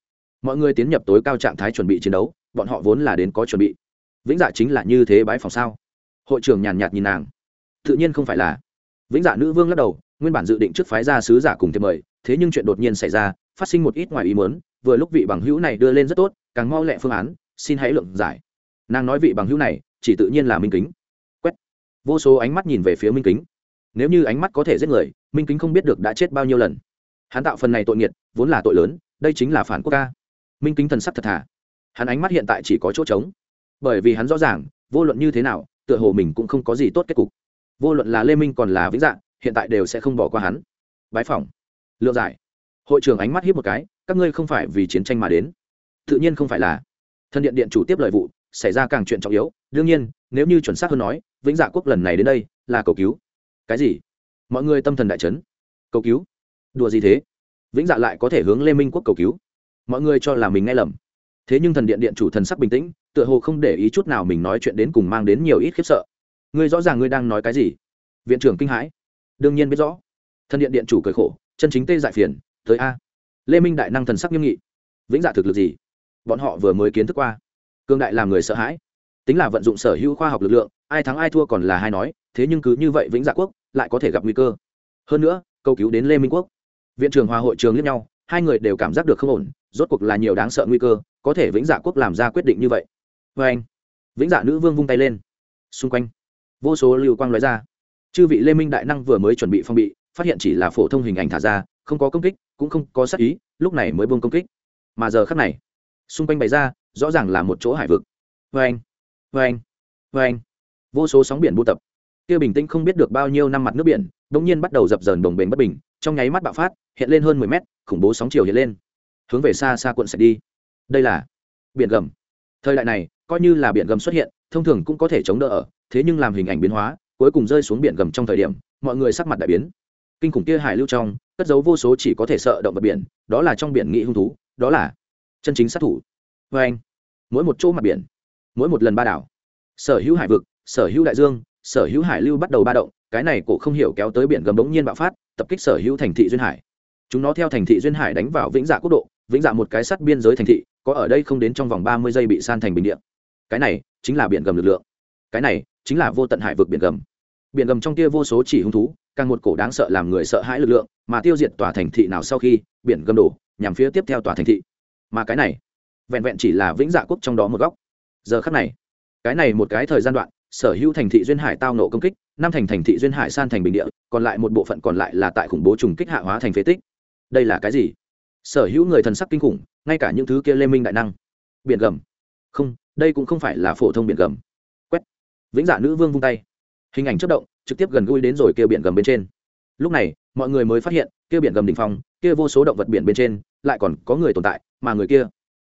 Mọi người tiến nhập tối cao trạng thái chuẩn bị chiến đấu, bọn họ vốn là đến có chuẩn bị. Vĩnh dạ chính là như thế bái phòng sao? Hội trưởng nhàn nhạt nhìn nàng. Tự nhiên không phải là. Vĩnh dạ nữ vương lắc đầu, nguyên bản dự định trước phái ra sứ giả cùng thêm mời, thế nhưng chuyện đột nhiên xảy ra, phát sinh một ít ngoài ý muốn, vừa lúc vị bằng hữu này đưa lên rất tốt, càng mau lẹ phương án, xin hãy lượng giải. Nàng nói vị bằng hữu này, chỉ tự nhiên là minh kính. Quét. Vô số ánh mắt nhìn về phía minh kính. Nếu như ánh mắt có thể giết người, minh kính không biết được đã chết bao nhiêu lần. Hắn tạo phần này tội nghiệt, vốn là tội lớn, đây chính là phản quốc ca minh kính thần sắc thật thà. Hắn ánh mắt hiện tại chỉ có chỗ trống. Bởi vì hắn rõ ràng, vô luận như thế nào, tựa hồ mình cũng không có gì tốt kết cục. Vô luận là lê minh còn là vĩnh dạng hiện tại đều sẽ không bỏ qua hắn. Bái phỏng. Lượng giải. Hội trưởng ánh mắt hiếp một cái, các ngươi không phải vì chiến tranh mà đến. Tự nhiên không phải là. Thân điện điện chủ tiếp lời vụ, xảy ra càng chuyện trọng yếu. Đương nhiên, nếu như chuẩn xác hơn nói, vĩnh dạ quốc lần này đến đây, là cầu cứu. Cái gì? Mọi người tâm thần đại chấn. Cầu cứu? Đùa gì thế? Vĩnh dạ lại có thể hướng lê minh quốc cầu cứu? Mọi người cho là mình nghe lầm. Thế nhưng thần điện điện chủ thần sắc bình tĩnh, tựa hồ không để ý chút nào mình nói chuyện đến cùng mang đến nhiều ít khiếp sợ. Ngươi rõ ràng ngươi đang nói cái gì? Viện trưởng kinh hãi. Đương nhiên biết rõ. Thần điện điện chủ cười khổ, chân chính tê dại phiền, tới a. Lê minh đại năng thần sắc nghiêm nghị. Vĩnh dạ thực lực gì? Bọn họ vừa mới kiến thức qua. Cương đại làm người sợ hãi. Tính là vận dụng sở hữu khoa học lực lượng, ai thắng ai thua còn là hai nói, thế nhưng cứ như vậy vĩnh dạ quốc lại có thể gặp nguy cơ. Hơn nữa, cầu cứu đến lê minh quốc. Viện trưởng hòa hội trường liếc nhau, hai người đều cảm giác được không ổn rốt cuộc là nhiều đáng sợ nguy cơ, có thể vĩnh dạ quốc làm ra quyết định như vậy. Vê anh, vĩnh dạ nữ vương vung tay lên. Xung quanh, vô số lưu quang nói ra. Chư vị lê minh đại năng vừa mới chuẩn bị phong bị, phát hiện chỉ là phổ thông hình ảnh thả ra, không có công kích, cũng không có sát ý, lúc này mới buông công kích. Mà giờ khắc này, xung quanh bày ra, rõ ràng là một chỗ hải vực. Vê anh vê anh vê anh. Vô số sóng biển buôn tập. Kia bình tĩnh không biết được bao nhiêu năm mặt nước biển đ ỗ n g nhiên bắt đầu dập dờn đồng bền bất bình, trong nháy mắt bạo phát, hiện lên hơn mười mét, khủng bố sóng chiều hiện lên hướng về xa xa quận sẽ đi. Đây là biển gầm. Thời đại này, coi như là biển gầm xuất hiện, thông thường cũng có thể chống đỡ ở, thế nhưng làm hình ảnh biến hóa, cuối cùng rơi xuống biển gầm trong thời điểm, mọi người sắc mặt đại biến. Kinh khủng kia hải lưu trong, cất giấu vô số chỉ có thể sợ động vật biển, đó là trong biển nghị hung thú, đó là chân chính sát thủ. Vê anh, mỗi một chỗ mặt biển, mỗi một lần ba đảo, sở hữu hải vực, sở hữu đại dương, sở hữu hải lưu bắt đầu ba động, cái này cổ không hiểu kéo tới biển gầm đống nhiên bạo phát, tập kích sở hữu thành thị duyên hải. Chúng nó theo thành thị duyên hải đánh vào vĩnh dạ quốc độ vĩnh dạ một cái sắt biên giới thành thị, có ở đây không đến trong vòng ba mươi giây bị san thành bình điện cái này chính là biển gầm lực lượng. Cái này chính là vô tận hải vực biển gầm. Biển gầm trong kia vô số chỉ hung thú, càng một cổ đáng sợ làm người sợ hãi lực lượng, mà tiêu diệt tòa thành thị nào sau khi biển gầm đổ, nhằm phía tiếp theo tòa thành thị. Mà cái này, vẹn vẹn chỉ là vĩnh dạ quốc trong đó một góc. Giờ khắc này, cái này một cái thời gian đoạn, sở hữu thành thị duyên hải tao nổ công kích, năm thành thành thị duyên hải san thành bình địa, còn lại một bộ phận còn lại là tại khủng bố trùng kích hạ hóa thành phế tích. Đây là cái gì? Sở hữu người thần sắc kinh khủng, ngay cả những thứ kia lê minh đại năng. Biển gầm. Không, đây cũng không phải là phổ thông biển gầm. Quét. Vĩnh dạ nữ vương vung tay. Hình ảnh chất động, trực tiếp gần gũi đến rồi kia biển gầm bên trên. Lúc này, mọi người mới phát hiện, kia biển gầm đ ỉ n h phong, kia vô số động vật biển bên trên, lại còn có người tồn tại, mà người kia,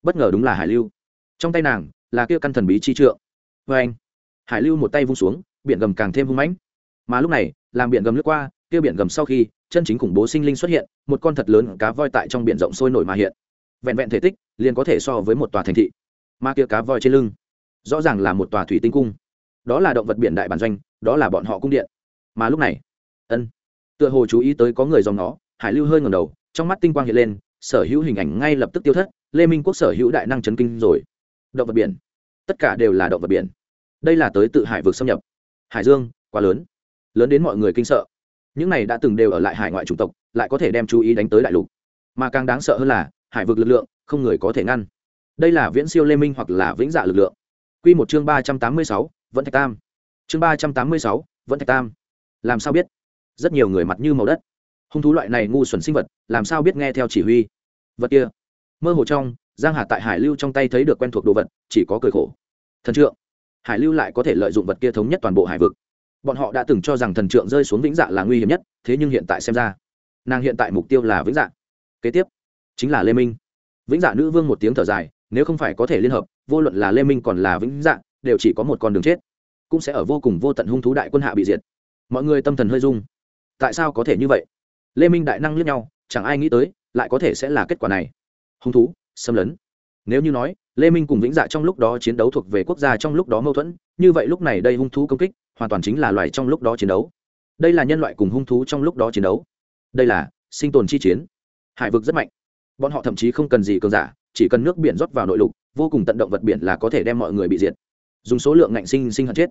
bất ngờ đúng là hải lưu. Trong tay nàng, là kia căn thần bí chi trượng. Vê anh, hải lưu một tay vung xuống, biển gầm càng thêm hung mãnh. Mà lúc này làm biển gầm lướt qua, kia biển gầm sau khi chân chính khủng bố sinh linh xuất hiện, một con thật lớn cá voi tại trong biển rộng sôi nổi mà hiện. Vẹn vẹn thể tích, liền có thể so với một tòa thành thị. Mà kia cá voi trên lưng, rõ ràng là một tòa thủy tinh cung. Đó là động vật biển đại bản doanh, đó là bọn họ cung điện. Mà lúc này, ân, tựa hồ chú ý tới có người dòng nó, hải lưu hơi ngầm đầu, trong mắt tinh quang hiện lên, sở hữu hình ảnh ngay lập tức tiêu thất, lê minh quốc sở hữu đại năng chấn kinh rồi. Động vật biển, tất cả đều là động vật biển. Đây là tới tự hải vực xâm nhập. Hải dương, quá lớn. Lớn đến mọi người kinh sợ những này đã từng đều ở lại hải ngoại chủng tộc, lại có thể đem chú ý đánh tới đại lục. Mà càng đáng sợ hơn là, hải vực lực lượng, không người có thể ngăn. Đây là viễn siêu lê minh hoặc là vĩnh dạ lực lượng. Q một chương ba trăm tám mươi sáu, vẫn thạch tam. Chương ba trăm tám mươi sáu, vẫn thạch tam. Làm sao biết? Rất nhiều người mặt như màu đất. Hung thú loại này ngu xuẩn sinh vật, làm sao biết nghe theo chỉ huy? Vật kia. Mơ hồ trong, giang hà tại hải lưu trong tay thấy được quen thuộc đồ vật, chỉ có cười khổ. Thần trượng. Hải lưu lại có thể lợi dụng vật kia thống nhất toàn bộ hải vực bọn họ đã từng cho rằng thần trượng rơi xuống vĩnh dạ là nguy hiểm nhất, thế nhưng hiện tại xem ra, nàng hiện tại mục tiêu là vĩnh dạ. Kế tiếp, chính là lê minh. Vĩnh dạ nữ vương một tiếng thở dài, nếu không phải có thể liên hợp, vô luận là lê minh còn là vĩnh dạ đều chỉ có một con đường chết, cũng sẽ ở vô cùng vô tận hung thú đại quân hạ bị diệt. Mọi người tâm thần hơi rung. Tại sao có thể như vậy? Lê minh đại năng liếc nhau, chẳng ai nghĩ tới, lại có thể sẽ là kết quả này. Hung thú, xâm lấn nếu như nói, lê minh cùng vĩnh dạ trong lúc đó chiến đấu thuộc về quốc gia trong lúc đó mâu thuẫn, như vậy lúc này đây hung thú công kích, hoàn toàn chính là loài trong lúc đó chiến đấu. Đây là nhân loại cùng hung thú trong lúc đó chiến đấu. Đây là sinh tồn chi chiến. Hải vực rất mạnh. Bọn họ thậm chí không cần gì cường giả, chỉ cần nước biển rót vào nội lục, vô cùng tận động vật biển là có thể đem mọi người bị diệt. Dùng số lượng ngạnh sinh sinh hận chết.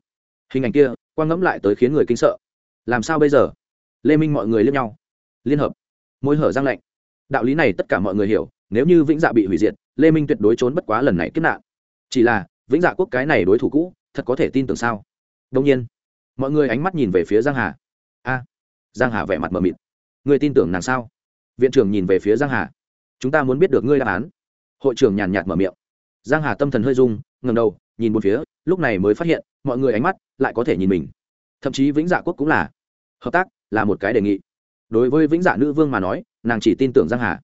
Hình ảnh kia, quang ngẫm lại tới khiến người kinh sợ. Làm sao bây giờ? Lê minh mọi người liếc nhau. Liên hợp. Môi hở răng lạnh. Đạo lý này tất cả mọi người hiểu nếu như vĩnh dạ bị hủy diệt, lê minh tuyệt đối trốn bất quá lần này kết nạn. Chỉ là, vĩnh dạ quốc cái này đối thủ cũ, thật có thể tin tưởng sao? Đông nhiên. Mọi người ánh mắt nhìn về phía giang hà. A. Giang hà vẻ mặt mờ mịt. Người tin tưởng nàng sao? Viện trưởng nhìn về phía giang hà. Chúng ta muốn biết được ngươi đáp án. Hội trưởng nhàn nhạt mở miệng. Giang hà tâm thần hơi rung ngầm đầu, nhìn một phía, lúc này mới phát hiện, mọi người ánh mắt lại có thể nhìn mình. Thậm chí vĩnh dạ quốc cũng là. Hợp tác là một cái đề nghị. Đối với vĩnh dạ nữ vương mà nói, nàng chỉ tin tưởng giang hà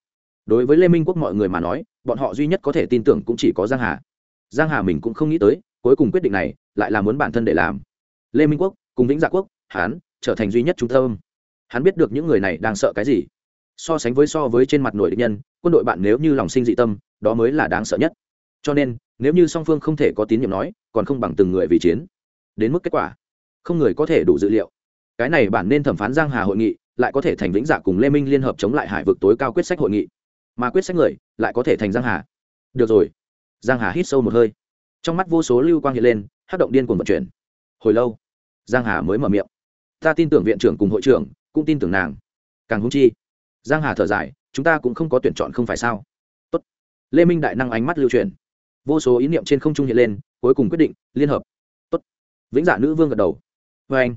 đối với lê minh quốc mọi người mà nói, bọn họ duy nhất có thể tin tưởng cũng chỉ có giang hà. Giang hà mình cũng không nghĩ tới, cuối cùng quyết định này lại là muốn bản thân để làm. Lê minh quốc cùng vĩnh dạ quốc hán trở thành duy nhất trung tâm. Hắn biết được những người này đang sợ cái gì. So sánh với so với trên mặt nội địch nhân, quân đội bạn nếu như lòng sinh dị tâm, đó mới là đáng sợ nhất. Cho nên, nếu như song phương không thể có tín nhiệm nói, còn không bằng từng người vì chiến. Đến mức kết quả, không người có thể đủ dữ liệu. Cái này bản nên thẩm phán giang hà hội nghị, lại có thể thành vĩnh dạ cùng lê minh liên hợp chống lại hải vực tối cao quyết sách hội nghị mà quyết sách người lại có thể thành giang hà. Được rồi. Giang hà hít sâu một hơi. Trong mắt vô số lưu quang hiện lên hát động điên cuồng vận chuyển. Hồi lâu, giang hà mới mở miệng. Ta tin tưởng viện trưởng cùng hội trưởng, cũng tin tưởng nàng. Càng húng chi, giang hà thở dài, chúng ta cũng không có tuyển chọn không phải sao? Tốt. lê minh đại năng ánh mắt lưu truyền vô số ý niệm trên không trung hiện lên, cuối cùng quyết định, liên hợp. Tốt. vĩnh giả nữ vương gật đầu. Vê anh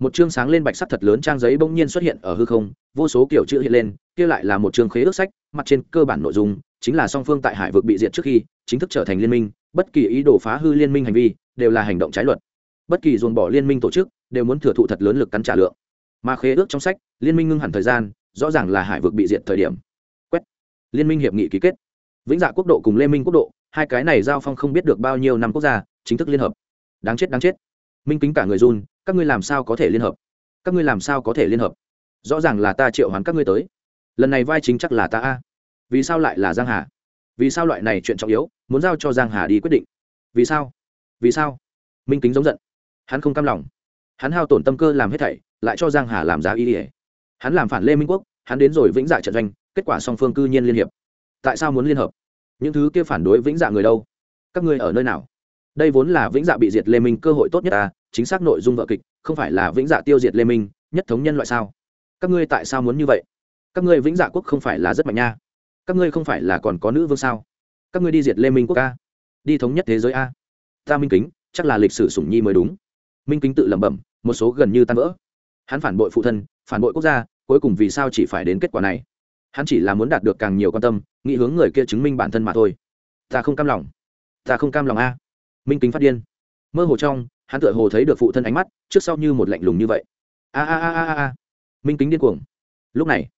một chương sáng lên bạch sắc thật lớn trang giấy bỗng nhiên xuất hiện ở hư không, vô số kiểu chữ hiện lên, kia lại là một chương khế ước sách, mặt trên cơ bản nội dung chính là song phương tại hải vực bị diệt trước khi, chính thức trở thành liên minh, bất kỳ ý đồ phá hư liên minh hành vi đều là hành động trái luật. Bất kỳ dồn bỏ liên minh tổ chức đều muốn thừa thụ thật lớn lực cắn trả lượng. Mà khế ước trong sách, liên minh ngưng hẳn thời gian, rõ ràng là hải vực bị diệt thời điểm. Quét. Liên minh hiệp nghị ký kết. Vĩnh dạ quốc độ cùng lê minh quốc độ, hai cái này giao phong không biết được bao nhiêu năm quốc gia, chính thức liên hợp. Đáng chết đáng chết. Minh kính cả người run các ngươi làm sao có thể liên hợp? Các ngươi làm sao có thể liên hợp? Rõ ràng là ta triệu hoán các ngươi tới. Lần này vai chính chắc là ta a. Vì sao lại là giang hà? Vì sao loại này chuyện trọng yếu, muốn giao cho giang hà đi quyết định? Vì sao? Vì sao? Minh kính giống giận. Hắn không cam lòng. Hắn hao tổn tâm cơ làm hết thảy, lại cho giang hà làm giá y ỉa hắn làm phản lê minh quốc, hắn đến rồi vĩnh dạ trận doanh, kết quả song phương cư nhiên liên hiệp. Tại sao muốn liên hợp? Những thứ kia phản đối vĩnh dạ người đâu? Các ngươi ở nơi nào? Đây vốn là vĩnh dạ bị diệt lê minh cơ hội tốt nhất ta, chính xác nội dung vợ kịch, không phải là vĩnh dạ tiêu diệt lê minh, nhất thống nhân loại sao? Các ngươi tại sao muốn như vậy? Các ngươi vĩnh dạ quốc không phải là rất mạnh nha. Các ngươi không phải là còn có nữ vương sao? Các ngươi đi diệt lê minh quốc a? Đi thống nhất thế giới a? Ta minh kính, chắc là lịch sử sủng nhi mới đúng. Minh kính tự lẩm bẩm, một số gần như tan vỡ. Hắn phản bội phụ thân, phản bội quốc gia, cuối cùng vì sao chỉ phải đến kết quả này? Hắn chỉ là muốn đạt được càng nhiều quan tâm, nghĩ hướng người kia chứng minh bản thân mà thôi. Ta không cam lòng. Ta không cam lòng a minh kính phát điên. Mơ hồ trong, hắn tựa hồ thấy được phụ thân ánh mắt, trước sau như một lạnh lùng như vậy. A a a a a minh kính điên cuồng. Lúc này,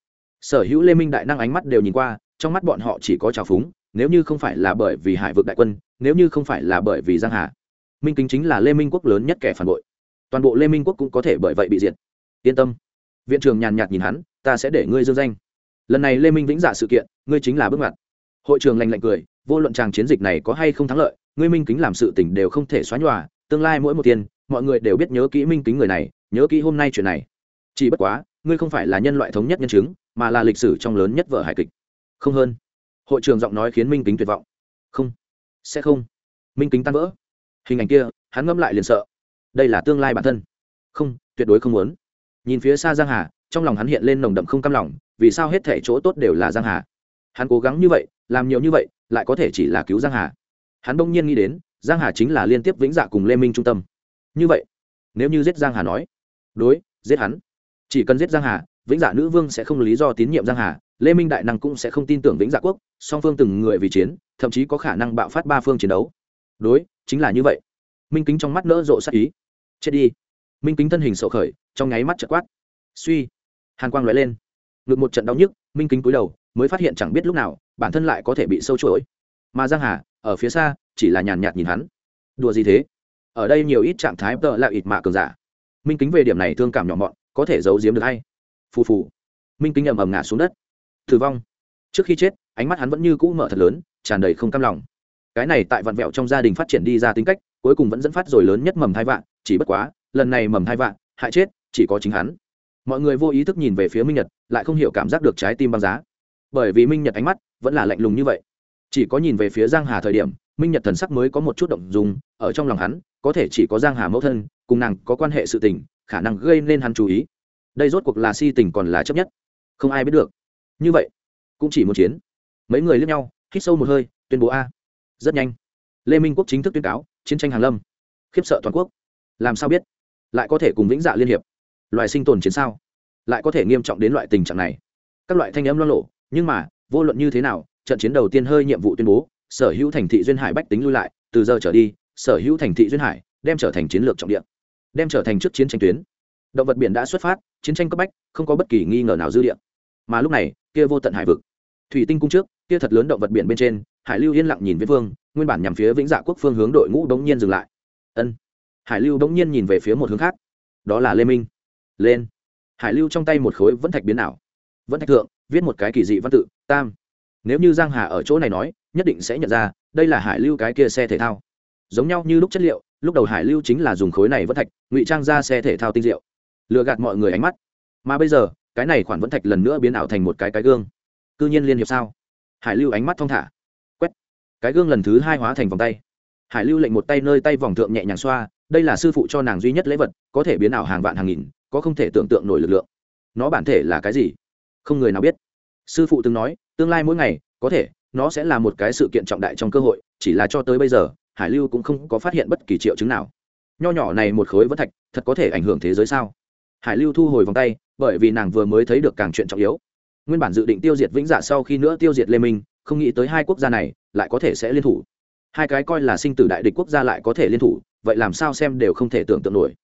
sở hữu lê minh đại năng ánh mắt đều nhìn qua, trong mắt bọn họ chỉ có trào phúng, nếu như không phải là bởi vì hải vực đại quân, nếu như không phải là bởi vì giang hà. Minh kính chính là lê minh quốc lớn nhất kẻ phản bội. Toàn bộ lê minh quốc cũng có thể bởi vậy bị diệt. Yên tâm. Viện trưởng nhàn nhạt nhìn hắn, ta sẽ để ngươi dương danh. Lần này lê minh vĩnh giả sự kiện, ngươi chính là bước ngoặt. Hội trường lành lạnh cười, vô luận tràng chiến dịch này có hay không thắng lợi ngươi minh kính làm sự tình đều không thể xóa nhòa, tương lai mỗi một tiền, mọi người đều biết nhớ kỹ minh kính người này, nhớ kỹ hôm nay chuyện này. Chỉ bất quá, ngươi không phải là nhân loại thống nhất nhân chứng, mà là lịch sử trong lớn nhất vở hài kịch. Không hơn. Hội trường giọng nói khiến minh kính tuyệt vọng. Không. Sẽ không. Minh kính tan vỡ. Hình ảnh kia, hắn ngẫm lại liền sợ. Đây là tương lai bản thân. Không, tuyệt đối không muốn. Nhìn phía xa giang hà, trong lòng hắn hiện lên nồng đậm không cam lòng, vì sao hết thể chỗ tốt đều là giang hà? Hắn cố gắng như vậy, làm nhiều như vậy, lại có thể chỉ là cứu giang hà? Hắn bỗng nhiên nghĩ đến, giang hà chính là liên tiếp vĩnh dạ cùng lê minh trung tâm. Như vậy, nếu như giết giang hà nói, đối, giết hắn. Chỉ cần giết giang hà, vĩnh dạ nữ vương sẽ không lý do tín nhiệm giang hà, lê minh đại năng cũng sẽ không tin tưởng vĩnh dạ quốc, song phương từng người vì chiến, thậm chí có khả năng bạo phát ba phương chiến đấu. Đối, chính là như vậy. Minh kính trong mắt nỡ rộ sắc ý. Chết đi. Minh kính thân hình sậu khởi, trong nháy mắt chợt quát. Suy. Hàn quang lóe lên. Ngực một trận đau nhức, minh kính cúi đầu, mới phát hiện chẳng biết lúc nào, bản thân lại có thể bị sâu chuỗi. Mà giang hà ở phía xa, chỉ là nhàn nhạt nhìn hắn. Đùa gì thế? Ở đây nhiều ít trạng thái tợ là ít mạ cường giả. Minh kính về điểm này thương cảm nhỏ mọn, có thể giấu giếm được hay? Phù phù. Minh kính ầm ầm ngã xuống đất. Tử vong. Trước khi chết, ánh mắt hắn vẫn như cũ mở thật lớn, tràn đầy không cam lòng. Cái này tại vặn vẹo trong gia đình phát triển đi ra tính cách, cuối cùng vẫn dẫn phát rồi lớn nhất mầm thai vạn, chỉ bất quá, lần này mầm thai vạn, hại chết, chỉ có chính hắn. Mọi người vô ý thức nhìn về phía minh nhật, lại không hiểu cảm giác được trái tim băng giá. Bởi vì minh nhật ánh mắt vẫn là lạnh lùng như vậy chỉ có nhìn về phía giang hà thời điểm, minh nhật thần sắc mới có một chút động dùng ở trong lòng hắn, có thể chỉ có giang hà mẫu thân, cùng nàng có quan hệ sự tình, khả năng gây nên hắn chú ý. Đây rốt cuộc là si tình còn là chấp nhất? Không ai biết được. Như vậy, cũng chỉ một chiến. Mấy người lướt nhau, hít sâu một hơi, tuyên bố a. Rất nhanh. Lê minh quốc chính thức tuyên cáo, chiến tranh hàng lâm. Khiếp sợ toàn quốc. Làm sao biết? Lại có thể cùng vĩnh dạ liên hiệp. Loài sinh tồn chiến sao? Lại có thể nghiêm trọng đến loại tình trạng này? Các loại thanh âm lo lộ nhưng mà, vô luận như thế nào trận chiến đầu tiên hơi nhiệm vụ tuyên bố sở hữu thành thị duyên hải bách tính lui lại từ giờ trở đi sở hữu thành thị duyên hải đem trở thành chiến lược trọng điểm, đem trở thành trước chiến tranh tuyến. Động vật biển đã xuất phát chiến tranh cấp bách không có bất kỳ nghi ngờ nào dư địa. Mà lúc này kia vô tận hải vực thủy tinh cung trước kia thật lớn động vật biển bên trên hải lưu yên lặng nhìn viễn vương nguyên bản nhằm phía vĩnh dạ quốc phương hướng đội ngũ đống nhiên dừng lại. Ân. Hải lưu đống nhiên nhìn về phía một hướng khác. Đó là lê minh. Lên. Hải lưu trong tay một khối vẫn thạch biến ảo. Vẫn thạch thượng viết một cái kỳ dị văn tự tam nếu như giang hà ở chỗ này nói, nhất định sẽ nhận ra, đây là hải lưu cái kia xe thể thao. Giống nhau như lúc chất liệu, lúc đầu hải lưu chính là dùng khối này vẫn thạch, ngụy trang ra xe thể thao tinh diệu. Lừa gạt mọi người ánh mắt. Mà bây giờ, cái này khoản vẫn thạch lần nữa biến ảo thành một cái cái gương. Cư nhiên liên hiệp sao? Hải lưu ánh mắt thong thả. Quét. Cái gương lần thứ hai hóa thành vòng tay. Hải lưu lệnh một tay nơi tay vòng thượng nhẹ nhàng xoa, đây là sư phụ cho nàng duy nhất lễ vật, có thể biến ảo hàng vạn hàng nghìn, có không thể tưởng tượng nổi lực lượng. Nó bản thể là cái gì? Không người nào biết sư phụ từng nói, tương lai mỗi ngày, có thể, nó sẽ là một cái sự kiện trọng đại trong cơ hội, chỉ là cho tới bây giờ, hải lưu cũng không có phát hiện bất kỳ triệu chứng nào. Nho nhỏ này một khối vẫn thạch, thật có thể ảnh hưởng thế giới sao? Hải lưu thu hồi vòng tay, bởi vì nàng vừa mới thấy được càng chuyện trọng yếu. Nguyên bản dự định tiêu diệt vĩnh giả sau khi nữa tiêu diệt lê minh, không nghĩ tới hai quốc gia này lại có thể sẽ liên thủ. Hai cái coi là sinh tử đại địch quốc gia lại có thể liên thủ, vậy làm sao xem đều không thể tưởng tượng nổi.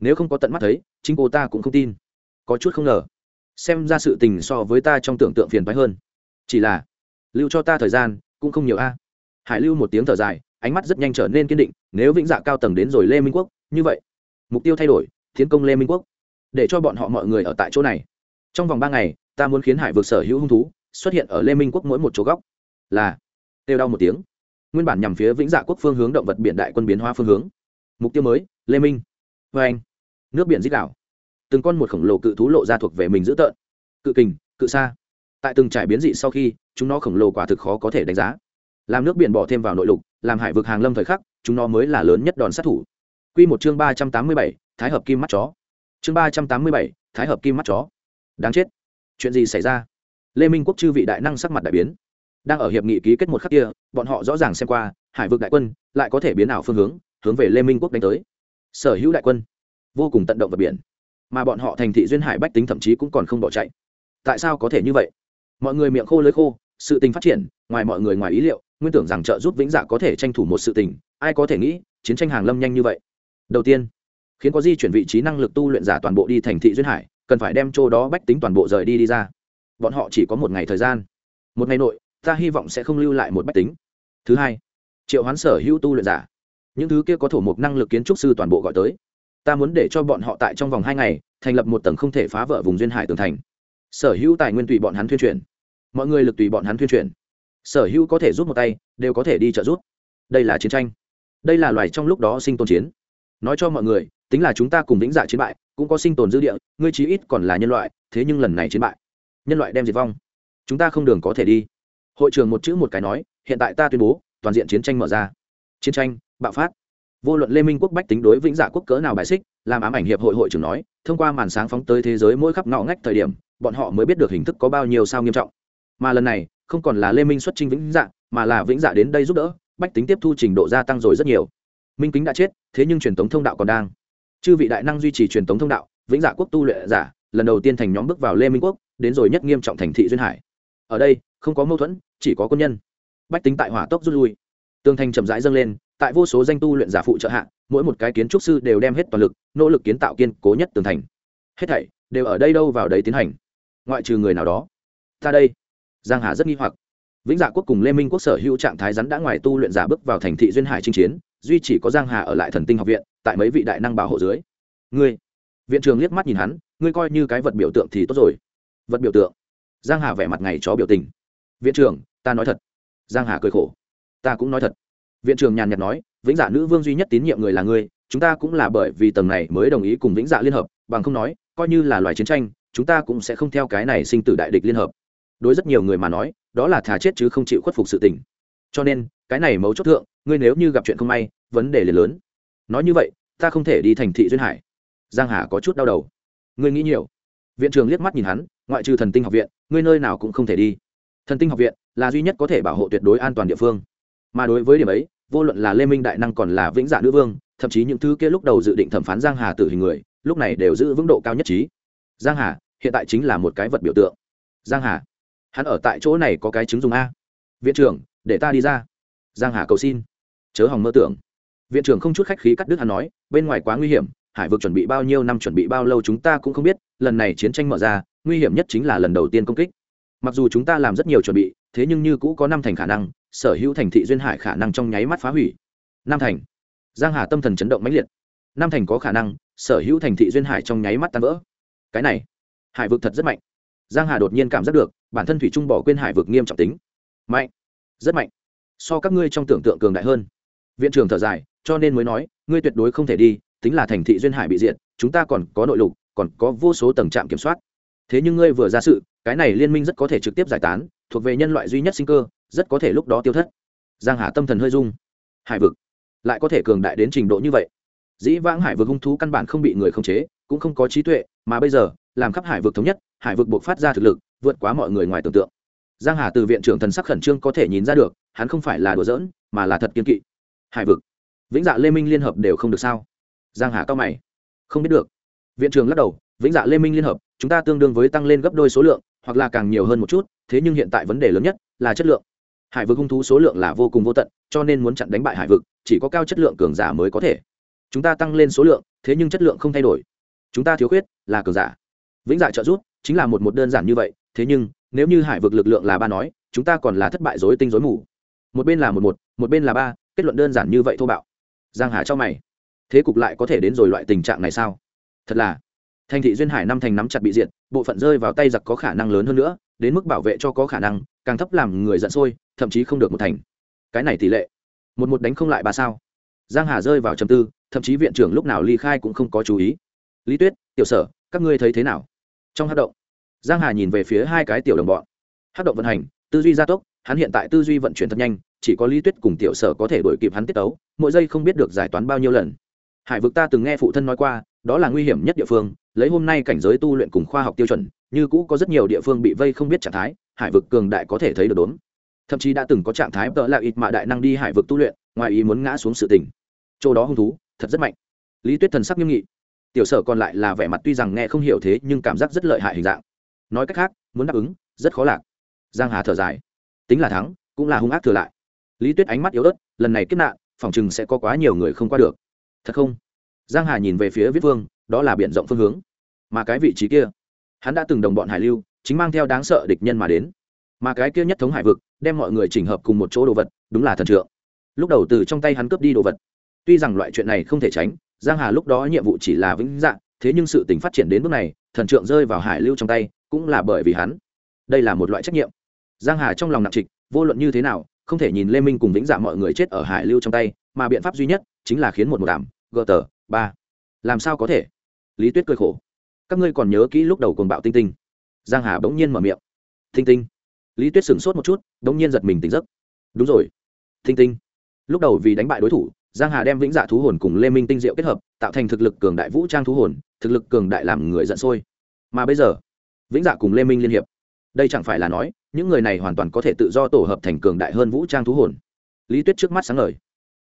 Nếu không có tận mắt thấy, chính cô ta cũng không tin. Có chút không ngờ xem ra sự tình so với ta trong tưởng tượng phiền phái hơn. Chỉ là, lưu cho ta thời gian, cũng không nhiều a. Hải lưu một tiếng thở dài, ánh mắt rất nhanh trở nên kiên định, nếu vĩnh dạ cao tầng đến rồi lê minh quốc, như vậy, mục tiêu thay đổi, tiến công lê minh quốc. Để cho bọn họ mọi người ở tại chỗ này. Trong vòng ba ngày, ta muốn khiến hải vực sở hữu hung thú xuất hiện ở lê minh quốc mỗi một chỗ góc. Là, kêu đau một tiếng. Nguyên bản nhằm phía vĩnh dạ quốc phương hướng động vật biển đại quân biến hóa phương hướng. Mục tiêu mới, lê minh. Vê anh nước biển dích đảo từng con một khổng lồ cự thú lộ ra thuộc về mình dữ tợn. Cự kình, cự xa tại từng trải biến dị sau khi, chúng nó khổng lồ quả thực khó có thể đánh giá. Làm nước biển bỏ thêm vào nội lục, làm hải vực hàng lâm thời khắc, chúng nó mới là lớn nhất đòn sát thủ. Quy một chương ba trăm tám mươi bảy, thái hợp kim mắt chó. Chương ba trăm tám mươi bảy, thái hợp kim mắt chó. Đáng chết. Chuyện gì xảy ra? Lê minh quốc chư vị đại năng sắc mặt đại biến. Đang ở hiệp nghị ký kết một khắc kia, bọn họ rõ ràng xem qua, hải vực đại quân lại có thể biến ảo phương hướng hướng về lê minh quốc đánh tới. Sở hữu đại quân, vô cùng tận động vật biển mà bọn họ thành thị duyên hải bách tính thậm chí cũng còn không bỏ chạy. Tại sao có thể như vậy? Mọi người miệng khô lưới khô, sự tình phát triển, ngoài mọi người ngoài ý liệu, nguyên tưởng rằng trợ giúp vĩnh dạ có thể tranh thủ một sự tình, ai có thể nghĩ, chiến tranh hàng lâm nhanh như vậy. Đầu tiên, khiến có di chuyển vị trí năng lực tu luyện giả toàn bộ đi thành thị duyên hải, cần phải đem chỗ đó bách tính toàn bộ rời đi đi ra. Bọn họ chỉ có một ngày thời gian. Một ngày nội, ta hy vọng sẽ không lưu lại một bách tính. Thứ hai, triệu hoán sở hữu tu luyện giả. Những thứ kia có thổ mục năng lực kiến trúc sư toàn bộ gọi tới ta muốn để cho bọn họ tại trong vòng hai ngày, thành lập một tầng không thể phá vỡ vùng duyên hải tường thành. Sở hữu tài nguyên tùy bọn hắn tuyên truyền mọi người lực tùy bọn hắn tuyên truyền sở hữu có thể rút một tay, đều có thể đi trợ giúp. Đây là chiến tranh. Đây là loài trong lúc đó sinh tồn chiến. Nói cho mọi người, tính là chúng ta cùng vĩnh dạ chiến bại, cũng có sinh tồn dư địa, ngươi chí ít còn là nhân loại, thế nhưng lần này chiến bại. Nhân loại đem diệt vong. Chúng ta không đường có thể đi. Hội trường một chữ một cái nói, hiện tại ta tuyên bố, toàn diện chiến tranh mở ra. Chiến tranh, bạo phát vô luận lê minh quốc bách tính đối vĩnh dạ quốc cỡ nào bài xích, làm ám ảnh hiệp hội hội trưởng nói, thông qua màn sáng phóng tới thế giới mỗi khắp ngõ ngách thời điểm, bọn họ mới biết được hình thức có bao nhiêu sao nghiêm trọng. Mà lần này, không còn là lê minh xuất trình vĩnh dạ mà là vĩnh dạ đến đây giúp đỡ, bách tính tiếp thu trình độ gia tăng rồi rất nhiều. Minh kính đã chết, thế nhưng truyền thống thông đạo còn đang. Chư vị đại năng duy trì truyền thống thông đạo, vĩnh dạ quốc tu luyện giả, lần đầu tiên thành nhóm bước vào lê minh quốc, đến rồi nhất nghiêm trọng thành thị duyên hải. Ở đây, không có mâu thuẫn, chỉ có quân nhân. Bách tính tại hỏa tốc rút lui. Tương thành chậm rãi dâng lên tại vô số danh tu luyện giả phụ trợ hạ, mỗi một cái kiến trúc sư đều đem hết toàn lực, nỗ lực kiến tạo kiên cố nhất tường thành. Hết thảy đều ở đây đâu vào đấy tiến hành. Ngoại trừ người nào đó. Ta đây. Giang hà rất nghi hoặc. Vĩnh dạ quốc cùng lê minh quốc sở hữu trạng thái rắn đã ngoài tu luyện giả bước vào thành thị duyên hải chinh chiến, duy chỉ có giang hà ở lại thần tinh học viện, tại mấy vị đại năng bảo hộ dưới. Ngươi. Viện trường liếc mắt nhìn hắn, ngươi coi như cái vật biểu tượng thì tốt rồi. Vật biểu tượng. Giang hà vẻ mặt ngày chó biểu tình. Viện trưởng, ta nói thật. Giang hà cười khổ. Ta cũng nói thật viện trưởng nhàn nhạt nói, vĩnh dạ nữ vương duy nhất tín nhiệm người là ngươi, chúng ta cũng là bởi vì tầng này mới đồng ý cùng vĩnh dạ liên hợp, bằng không nói, coi như là loài chiến tranh, chúng ta cũng sẽ không theo cái này sinh tử đại địch liên hợp. Đối rất nhiều người mà nói, đó là thà chết chứ không chịu khuất phục sự tình. Cho nên, cái này mấu chốt thượng, ngươi nếu như gặp chuyện không may, vấn đề liền lớn. Nói như vậy, ta không thể đi thành thị duyên hải. Giang hà có chút đau đầu. Ngươi nghĩ nhiều. Viện trưởng liếc mắt nhìn hắn, ngoại trừ thần tinh học viện, ngươi nơi nào cũng không thể đi. Thần tinh học viện là duy nhất có thể bảo hộ tuyệt đối an toàn địa phương mà đối với điểm ấy, vô luận là lê minh đại năng còn là vĩnh dạ nữ vương, thậm chí những thứ kia lúc đầu dự định thẩm phán giang hà tử hình người, lúc này đều giữ vững độ cao nhất trí. Giang hà, hiện tại chính là một cái vật biểu tượng. Giang hà, hắn ở tại chỗ này có cái chứng dùng a. Viện trưởng, để ta đi ra. Giang hà cầu xin. Chớ hòng mơ tưởng. Viện trưởng không chút khách khí cắt đứt hắn nói, bên ngoài quá nguy hiểm, hải vực chuẩn bị bao nhiêu năm chuẩn bị bao lâu chúng ta cũng không biết, lần này chiến tranh mở ra, nguy hiểm nhất chính là lần đầu tiên công kích. Mặc dù chúng ta làm rất nhiều chuẩn bị, thế nhưng như cũ có năm thành khả năng sở hữu thành thị duyên hải khả năng trong nháy mắt phá hủy. Nam thành. Giang hà tâm thần chấn động mãnh liệt. Nam thành có khả năng, sở hữu thành thị duyên hải trong nháy mắt tan vỡ. Cái này, hải vực thật rất mạnh. Giang hà đột nhiên cảm giác được, bản thân thủy trung bỏ quên hải vực nghiêm trọng tính. Mạnh. Rất mạnh. So các ngươi trong tưởng tượng cường đại hơn. Viện trưởng thở dài, cho nên mới nói, ngươi tuyệt đối không thể đi, tính là thành thị duyên hải bị diệt, chúng ta còn có nội lục, còn có vô số tầng trạm kiểm soát. Thế nhưng ngươi vừa ra sự, cái này liên minh rất có thể trực tiếp giải tán, thuộc về nhân loại duy nhất sinh cơ rất có thể lúc đó tiêu thất. Giang hà tâm thần hơi rung. Hải vực. Lại có thể cường đại đến trình độ như vậy. Dĩ vãng hải vực hung thú căn bản không bị người khống chế, cũng không có trí tuệ, mà bây giờ, làm khắp hải vực thống nhất, hải vực buộc phát ra thực lực, vượt quá mọi người ngoài tưởng tượng. Giang hà từ viện trưởng thần sắc khẩn trương có thể nhìn ra được, hắn không phải là đùa giỡn, mà là thật kiên kỵ. Hải vực. Vĩnh dạ lê minh liên hợp đều không được sao? Giang hà cao mày. Không biết được. Viện trưởng lắc đầu, vĩnh dạ lê minh liên hợp, chúng ta tương đương với tăng lên gấp đôi số lượng, hoặc là càng nhiều hơn một chút, thế nhưng hiện tại vấn đề lớn nhất là chất lượng hải vực hung thú số lượng là vô cùng vô tận, cho nên muốn chặn đánh bại hải vực, chỉ có cao chất lượng cường giả mới có thể. Chúng ta tăng lên số lượng, thế nhưng chất lượng không thay đổi. Chúng ta thiếu khuyết, là cường giả. Vĩnh dạ trợ giúp, chính là một một đơn giản như vậy, thế nhưng, nếu như hải vực lực lượng là ba nói, chúng ta còn là thất bại dối tinh dối mù. Một bên là một một một bên là ba, kết luận đơn giản như vậy thô bạo. Giang hà cho mày. Thế cục lại có thể đến rồi loại tình trạng này sao? Thật là. Thành thị duyên hải năm thành nắm chặt bị diệt, bộ phận rơi vào tay giặc có khả năng lớn hơn nữa, đến mức bảo vệ cho có khả năng, càng thấp làm người giận sôi thậm chí không được một thành. Cái này tỷ lệ, một một đánh không lại ba sao? Giang hà rơi vào trầm tư, thậm chí viện trưởng lúc nào ly khai cũng không có chú ý. Lý tuyết, tiểu sở, các ngươi thấy thế nào? Trong hát động, giang hà nhìn về phía hai cái tiểu đồng bọn. Hát động vận hành, tư duy gia tốc, hắn hiện tại tư duy vận chuyển thật nhanh, chỉ có lý tuyết cùng tiểu sở có thể đổi kịp hắn tiết tấu, mỗi giây không biết được giải toán bao nhiêu lần. Hải vực ta từng nghe phụ thân nói qua, đó là nguy hiểm nhất địa phương, lấy hôm nay cảnh giới tu luyện cùng khoa học tiêu chuẩn, như cũ có rất nhiều địa phương bị vây không biết trạng thái, hải vực cường đại có thể thấy được đốn thậm chí đã từng có trạng thái tợ là ít mà đại năng đi hải vực tu luyện, ngoài ý muốn ngã xuống sự tình. Chỗ đó hung thú, thật rất mạnh. Lý tuyết thần sắc nghiêm nghị. Tiểu sở còn lại là vẻ mặt tuy rằng nghe không hiểu thế, nhưng cảm giác rất lợi hại hình dạng. Nói cách khác, muốn đáp ứng, rất khó lạc. Giang hà thở dài. Tính là thắng, cũng là hung ác thừa lại. Lý tuyết ánh mắt yếu ớt, lần này kết nạn, phòng chừng sẽ có quá nhiều người không qua được. Thật không? Giang hà nhìn về phía viết vương, đó là biển rộng phương hướng. Mà cái vị trí kia, hắn đã từng đồng bọn hải lưu, chính mang theo đáng sợ địch nhân mà đến mà cái kia nhất thống hải vực, đem mọi người chỉnh hợp cùng một chỗ đồ vật, đúng là thần trượng. Lúc đầu từ trong tay hắn cướp đi đồ vật. Tuy rằng loại chuyện này không thể tránh, giang hà lúc đó nhiệm vụ chỉ là vĩnh dạng, thế nhưng sự tình phát triển đến bước này, thần trượng rơi vào hải lưu trong tay, cũng là bởi vì hắn. Đây là một loại trách nhiệm. Giang hà trong lòng nặng trịch, vô luận như thế nào, không thể nhìn lê minh cùng vĩnh dạ mọi người chết ở hải lưu trong tay, mà biện pháp duy nhất chính là khiến một một đảm gờ tờ, ba. Làm sao có thể? Lý tuyết cười khổ. Các ngươi còn nhớ kỹ lúc đầu cồn bạo tinh tinh. Giang hà bỗng nhiên mở miệng. Tinh tinh lý tuyết sửng sốt một chút bỗng nhiên giật mình tỉnh giấc. Đúng rồi. Thinh tinh. Lúc đầu vì đánh bại đối thủ, giang hà đem vĩnh dạ thú hồn cùng lê minh tinh diệu kết hợp, tạo thành thực lực cường đại vũ trang thú hồn, thực lực cường đại làm người giận sôi. Mà bây giờ, vĩnh dạ cùng lê minh liên hiệp. Đây chẳng phải là nói, những người này hoàn toàn có thể tự do tổ hợp thành cường đại hơn vũ trang thú hồn. Lý tuyết trước mắt sáng ngời.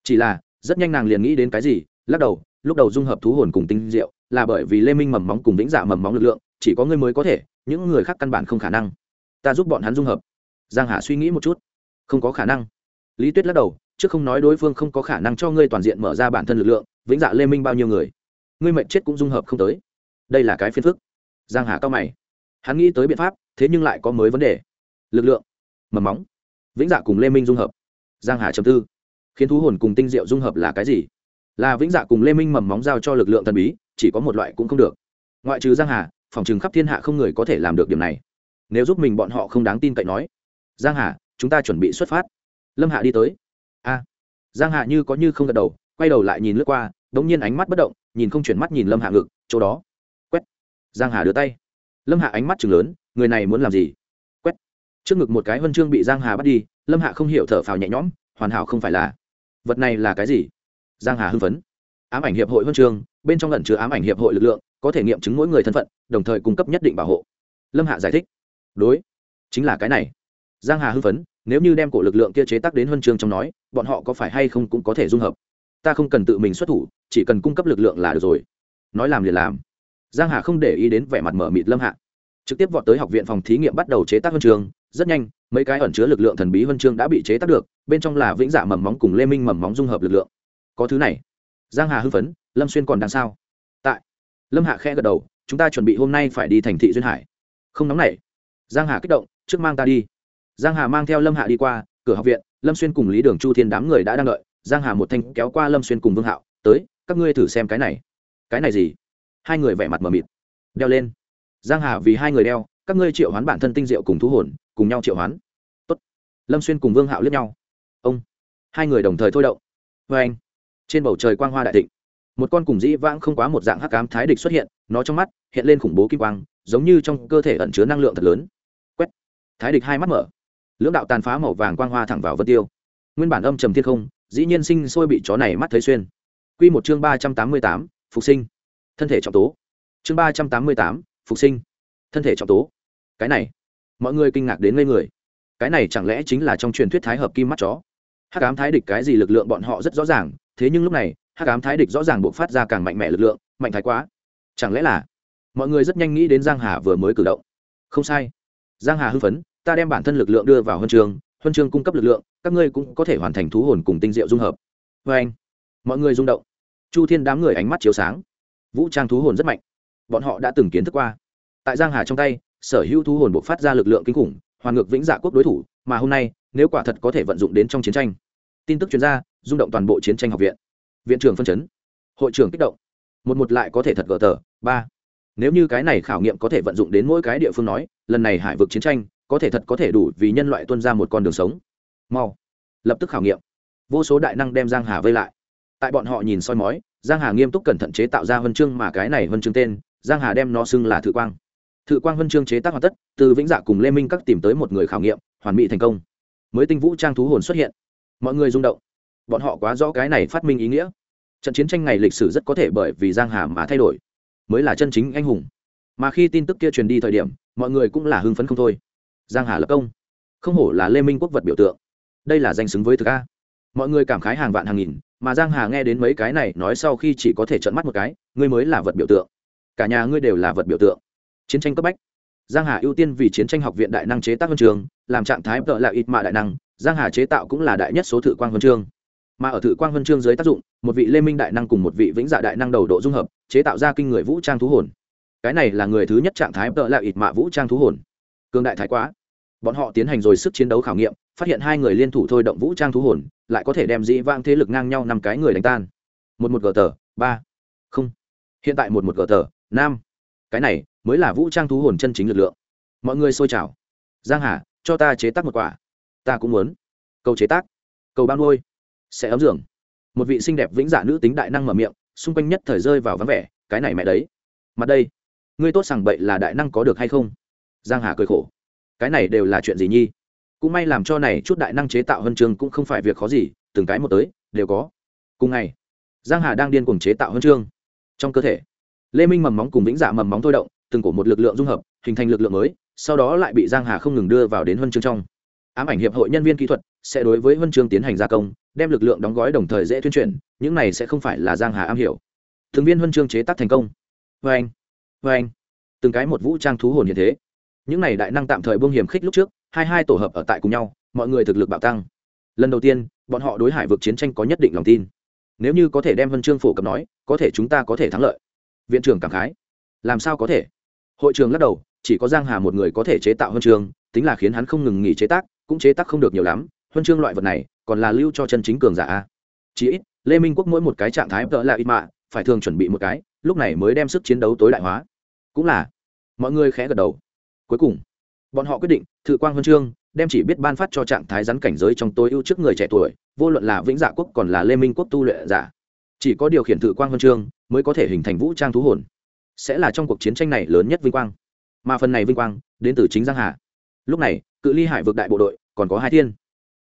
Chỉ là, rất nhanh nàng liền nghĩ đến cái gì, lắc đầu, lúc đầu dung hợp thú hồn cùng tinh diệu là bởi vì lê minh mầm móng cùng vĩnh dạ mầm móng lực lượng, chỉ có ngươi mới có thể, những người khác căn bản không khả năng ta giúp bọn hắn dung hợp. Giang hà suy nghĩ một chút. Không có khả năng. Lý tuyết lắc đầu chứ không nói đối phương không có khả năng cho ngươi toàn diện mở ra bản thân lực lượng, vĩnh dạ lê minh bao nhiêu người. Ngươi mệnh chết cũng dung hợp không tới. Đây là cái phiền phức. Giang hà cao mày. Hắn nghĩ tới biện pháp, thế nhưng lại có mới vấn đề. Lực lượng. Mầm móng. Vĩnh dạ cùng lê minh dung hợp. Giang hà chấm tư. Khiến thú hồn cùng tinh diệu dung hợp là cái gì? Là vĩnh dạ cùng lê minh mầm móng giao cho lực lượng thần bí, chỉ có một loại cũng không được. Ngoại trừ giang hà, phòng trừng khắp thiên hạ không người có thể làm được điểm này nếu giúp mình bọn họ không đáng tin cậy nói. Giang hà, chúng ta chuẩn bị xuất phát. Lâm hạ đi tới. A. Giang hạ như có như không gật đầu, quay đầu lại nhìn lướt qua, đống nhiên ánh mắt bất động, nhìn không chuyển mắt nhìn lâm hạ ngực, chỗ đó. Quét. Giang hà đưa tay. Lâm hạ ánh mắt chừng lớn, người này muốn làm gì? Quét. Trước ngực một cái huân chương bị giang hà bắt đi, lâm hạ không hiểu thở phào nhẹ nhõm, hoàn hảo không phải là. Vật này là cái gì? Giang hà hưng phấn. Ám ảnh hiệp hội huân chương, bên trong lần chứa ám ảnh hiệp hội lực lượng, có thể nghiệm chứng mỗi người thân phận, đồng thời cung cấp nhất định bảo hộ. Lâm hạ giải thích đối, chính là cái này. Giang hà hưng phấn, nếu như đem cổ lực lượng kia chế tác đến huân chương trong nói, bọn họ có phải hay không cũng có thể dung hợp. Ta không cần tự mình xuất thủ, chỉ cần cung cấp lực lượng là được rồi. Nói làm liền làm. Giang hà không để ý đến vẻ mặt mở mịt lâm hạ. Trực tiếp vọt tới học viện phòng thí nghiệm bắt đầu chế tác huân chương, rất nhanh, mấy cái ẩn chứa lực lượng thần bí huân chương đã bị chế tác được, bên trong là vĩnh giả mầm móng cùng lê minh mầm móng dung hợp lực lượng. Có thứ này. Giang hà hưng phấn, lâm xuyên còn đằng sao? Tại. Lâm hạ khẽ gật đầu, chúng ta chuẩn bị hôm nay phải đi thành thị duyên hải. Không nóng nảy giang hà kích động, trước mang ta đi. Giang hà mang theo lâm hạ đi qua, cửa học viện, lâm xuyên cùng lý đường chu thiên đám người đã đang đợi. Giang hà một thanh kéo qua lâm xuyên cùng vương hạo, tới, các ngươi thử xem cái này. Cái này gì? Hai người vẻ mặt mờ mịt. Đeo lên. Giang hà vì hai người đeo, các ngươi triệu hoán bản thân tinh diệu cùng thú hồn, cùng nhau triệu hoán. Tốt. lâm xuyên cùng vương hạo liếc nhau. Ông. Hai người đồng thời thôi động. Vê anh. Trên bầu trời quang hoa đại thịnh, một con cùng dĩ vãng không quá một dạng hắc ám thái địch xuất hiện, nó trong mắt hiện lên khủng bố kim quang giống như trong cơ thể ẩn chứa năng lượng thật lớn. Quét. Thái địch hai mắt mở. Lưỡng đạo tàn phá màu vàng quang hoa thẳng vào vân tiêu. Nguyên bản âm trầm thiên không, dĩ nhiên sinh sôi bị chó này mắt thấy xuyên. Quy một chương ba trăm tám mươi tám, phục sinh. Thân thể trọng tố. Chương ba trăm tám mươi tám, phục sinh. Thân thể trọng tố. Cái này. Mọi người kinh ngạc đến ngây người. Cái này chẳng lẽ chính là trong truyền thuyết thái hợp kim mắt chó? Hắc ám thái địch cái gì lực lượng bọn họ rất rõ ràng, thế nhưng lúc này, hắc ám thái địch rõ ràng buộc phát ra càng mạnh mẽ lực lượng, mạnh thái quá. Chẳng lẽ là mọi người rất nhanh nghĩ đến giang hà vừa mới cử động. Không sai. Giang hà hưng phấn, ta đem bản thân lực lượng đưa vào huân trường huân trường cung cấp lực lượng, các ngươi cũng có thể hoàn thành thú hồn cùng tinh diệu dung hợp. Vê anh, mọi người rung động. Chu thiên đám người ánh mắt chiếu sáng. Vũ trang thú hồn rất mạnh. Bọn họ đã từng kiến thức qua. Tại giang hà trong tay, sở hữu thú hồn buộc phát ra lực lượng kinh khủng, hoàn ngược vĩnh dạ quốc đối thủ, mà hôm nay, nếu quả thật có thể vận dụng đến trong chiến tranh. Tin tức chuyên gia rung động toàn bộ chiến tranh học viện. Viện trưởng phân chấn. Hội trưởng kích động. Một một lại có thể thật gỡ tờ. Ba nếu như cái này khảo nghiệm có thể vận dụng đến mỗi cái địa phương nói, lần này hải vực chiến tranh, có thể thật có thể đủ vì nhân loại tuân ra một con đường sống. Mau. Lập tức khảo nghiệm. Vô số đại năng đem giang hà vây lại. Tại bọn họ nhìn soi mói, giang hà nghiêm túc cẩn thận chế tạo ra huân chương mà cái này huân chương tên, giang hà đem nó xưng là thự quang. Thự quang huân chương chế tác hoàn tất, từ vĩnh dạ cùng lê minh các tìm tới một người khảo nghiệm, hoàn mỹ thành công. Mới tinh vũ trang thú hồn xuất hiện. Mọi người rung động. Bọn họ quá rõ cái này phát minh ý nghĩa. Trận chiến tranh ngày lịch sử rất có thể bởi vì giang hà mà thay đổi mới là chân chính anh hùng. Mà khi tin tức kia truyền đi thời điểm, mọi người cũng là hưng phấn không thôi. Giang hà lập công. Không hổ là lê minh quốc vật biểu tượng. Đây là danh xứng với thực a. Mọi người cảm khái hàng vạn hàng nghìn, mà giang hà nghe đến mấy cái này nói sau khi chỉ có thể trợn mắt một cái, ngươi mới là vật biểu tượng. Cả nhà ngươi đều là vật biểu tượng. Chiến tranh cấp bách. Giang hà ưu tiên vì chiến tranh học viện đại năng chế tác huân trường, làm trạng thái tợ là ít mạ đại năng, giang hà chế tạo cũng là đại nhất số thự quang huân chương mà ở thử quang huân chương dưới tác dụng, một vị lê minh đại năng cùng một vị vĩnh dạ đại năng đầu độ dung hợp, chế tạo ra kinh người vũ trang thú hồn. Cái này là người thứ nhất trạng thái tợ là ít mạ vũ trang thú hồn. Cương đại thái quá. Bọn họ tiến hành rồi sức chiến đấu khảo nghiệm, phát hiện hai người liên thủ thôi động vũ trang thú hồn, lại có thể đem dĩ vang thế lực ngang nhau năm cái người đánh tan. Một một gờ tờ, ba. Không. Hiện tại một một gờ tờ, năm. Cái này mới là vũ trang thú hồn chân chính lực lượng. Mọi người xôi chào giang hà, cho ta chế tác một quả. Ta cũng muốn. Cầu chế tác. Cầu bao nuôi sẽ ấm giường. Một vị xinh đẹp vĩnh dạ nữ tính đại năng mở miệng, xung quanh nhất thời rơi vào vắng vẻ, cái này mẹ đấy. Mặt đây, ngươi tốt sằng bậy là đại năng có được hay không? Giang hà cười khổ. Cái này đều là chuyện gì nhi? Cũng may làm cho này chút đại năng chế tạo huân chương cũng không phải việc khó gì, từng cái một tới, đều có. Cùng ngày, giang hà đang điên cuồng chế tạo huân chương. Trong cơ thể, lê minh mầm móng cùng vĩnh dạ mầm móng thôi động, từng cổ một lực lượng dung hợp, hình thành lực lượng mới, sau đó lại bị giang hà không ngừng đưa vào đến huân chương trong. Ám ảnh hiệp hội nhân viên kỹ thuật sẽ đối với huân chương tiến hành gia công đem lực lượng đóng gói đồng thời dễ tuyên truyền những này sẽ không phải là giang hà am hiểu. Thường viên huân chương chế tác thành công. Vê anh vê anh. Từng cái một vũ trang thú hồn như thế. Những này đại năng tạm thời buông hiểm khích lúc trước, hai hai tổ hợp ở tại cùng nhau, mọi người thực lực bạo tăng. Lần đầu tiên, bọn họ đối hải vực chiến tranh có nhất định lòng tin. Nếu như có thể đem huân chương phổ cập nói, có thể chúng ta có thể thắng lợi. Viện trưởng cảm khái. Làm sao có thể? Hội trường lắc đầu, chỉ có giang hà một người có thể chế tạo huân chương, tính là khiến hắn không ngừng nghỉ chế tác, cũng chế tác không được nhiều lắm, huân chương loại vật này còn là lưu cho chân chính cường giả a. Chỉ ít, lê minh quốc mỗi một cái trạng thái tợ là ít mạ phải thường chuẩn bị một cái, lúc này mới đem sức chiến đấu tối đại hóa. Cũng là. Mọi người khẽ gật đầu. Cuối cùng, bọn họ quyết định, thự quang huân chương, đem chỉ biết ban phát cho trạng thái rắn cảnh giới trong tối ưu trước người trẻ tuổi, vô luận là vĩnh dạ quốc còn là lê minh quốc tu luyện giả. Chỉ có điều khiển thự quang huân chương, mới có thể hình thành vũ trang thú hồn. Sẽ là trong cuộc chiến tranh này lớn nhất vinh quang. Mà phần này vinh quang, đến từ chính giang hà. Lúc này, cự ly hải vượt đại bộ đội, còn có hai thiên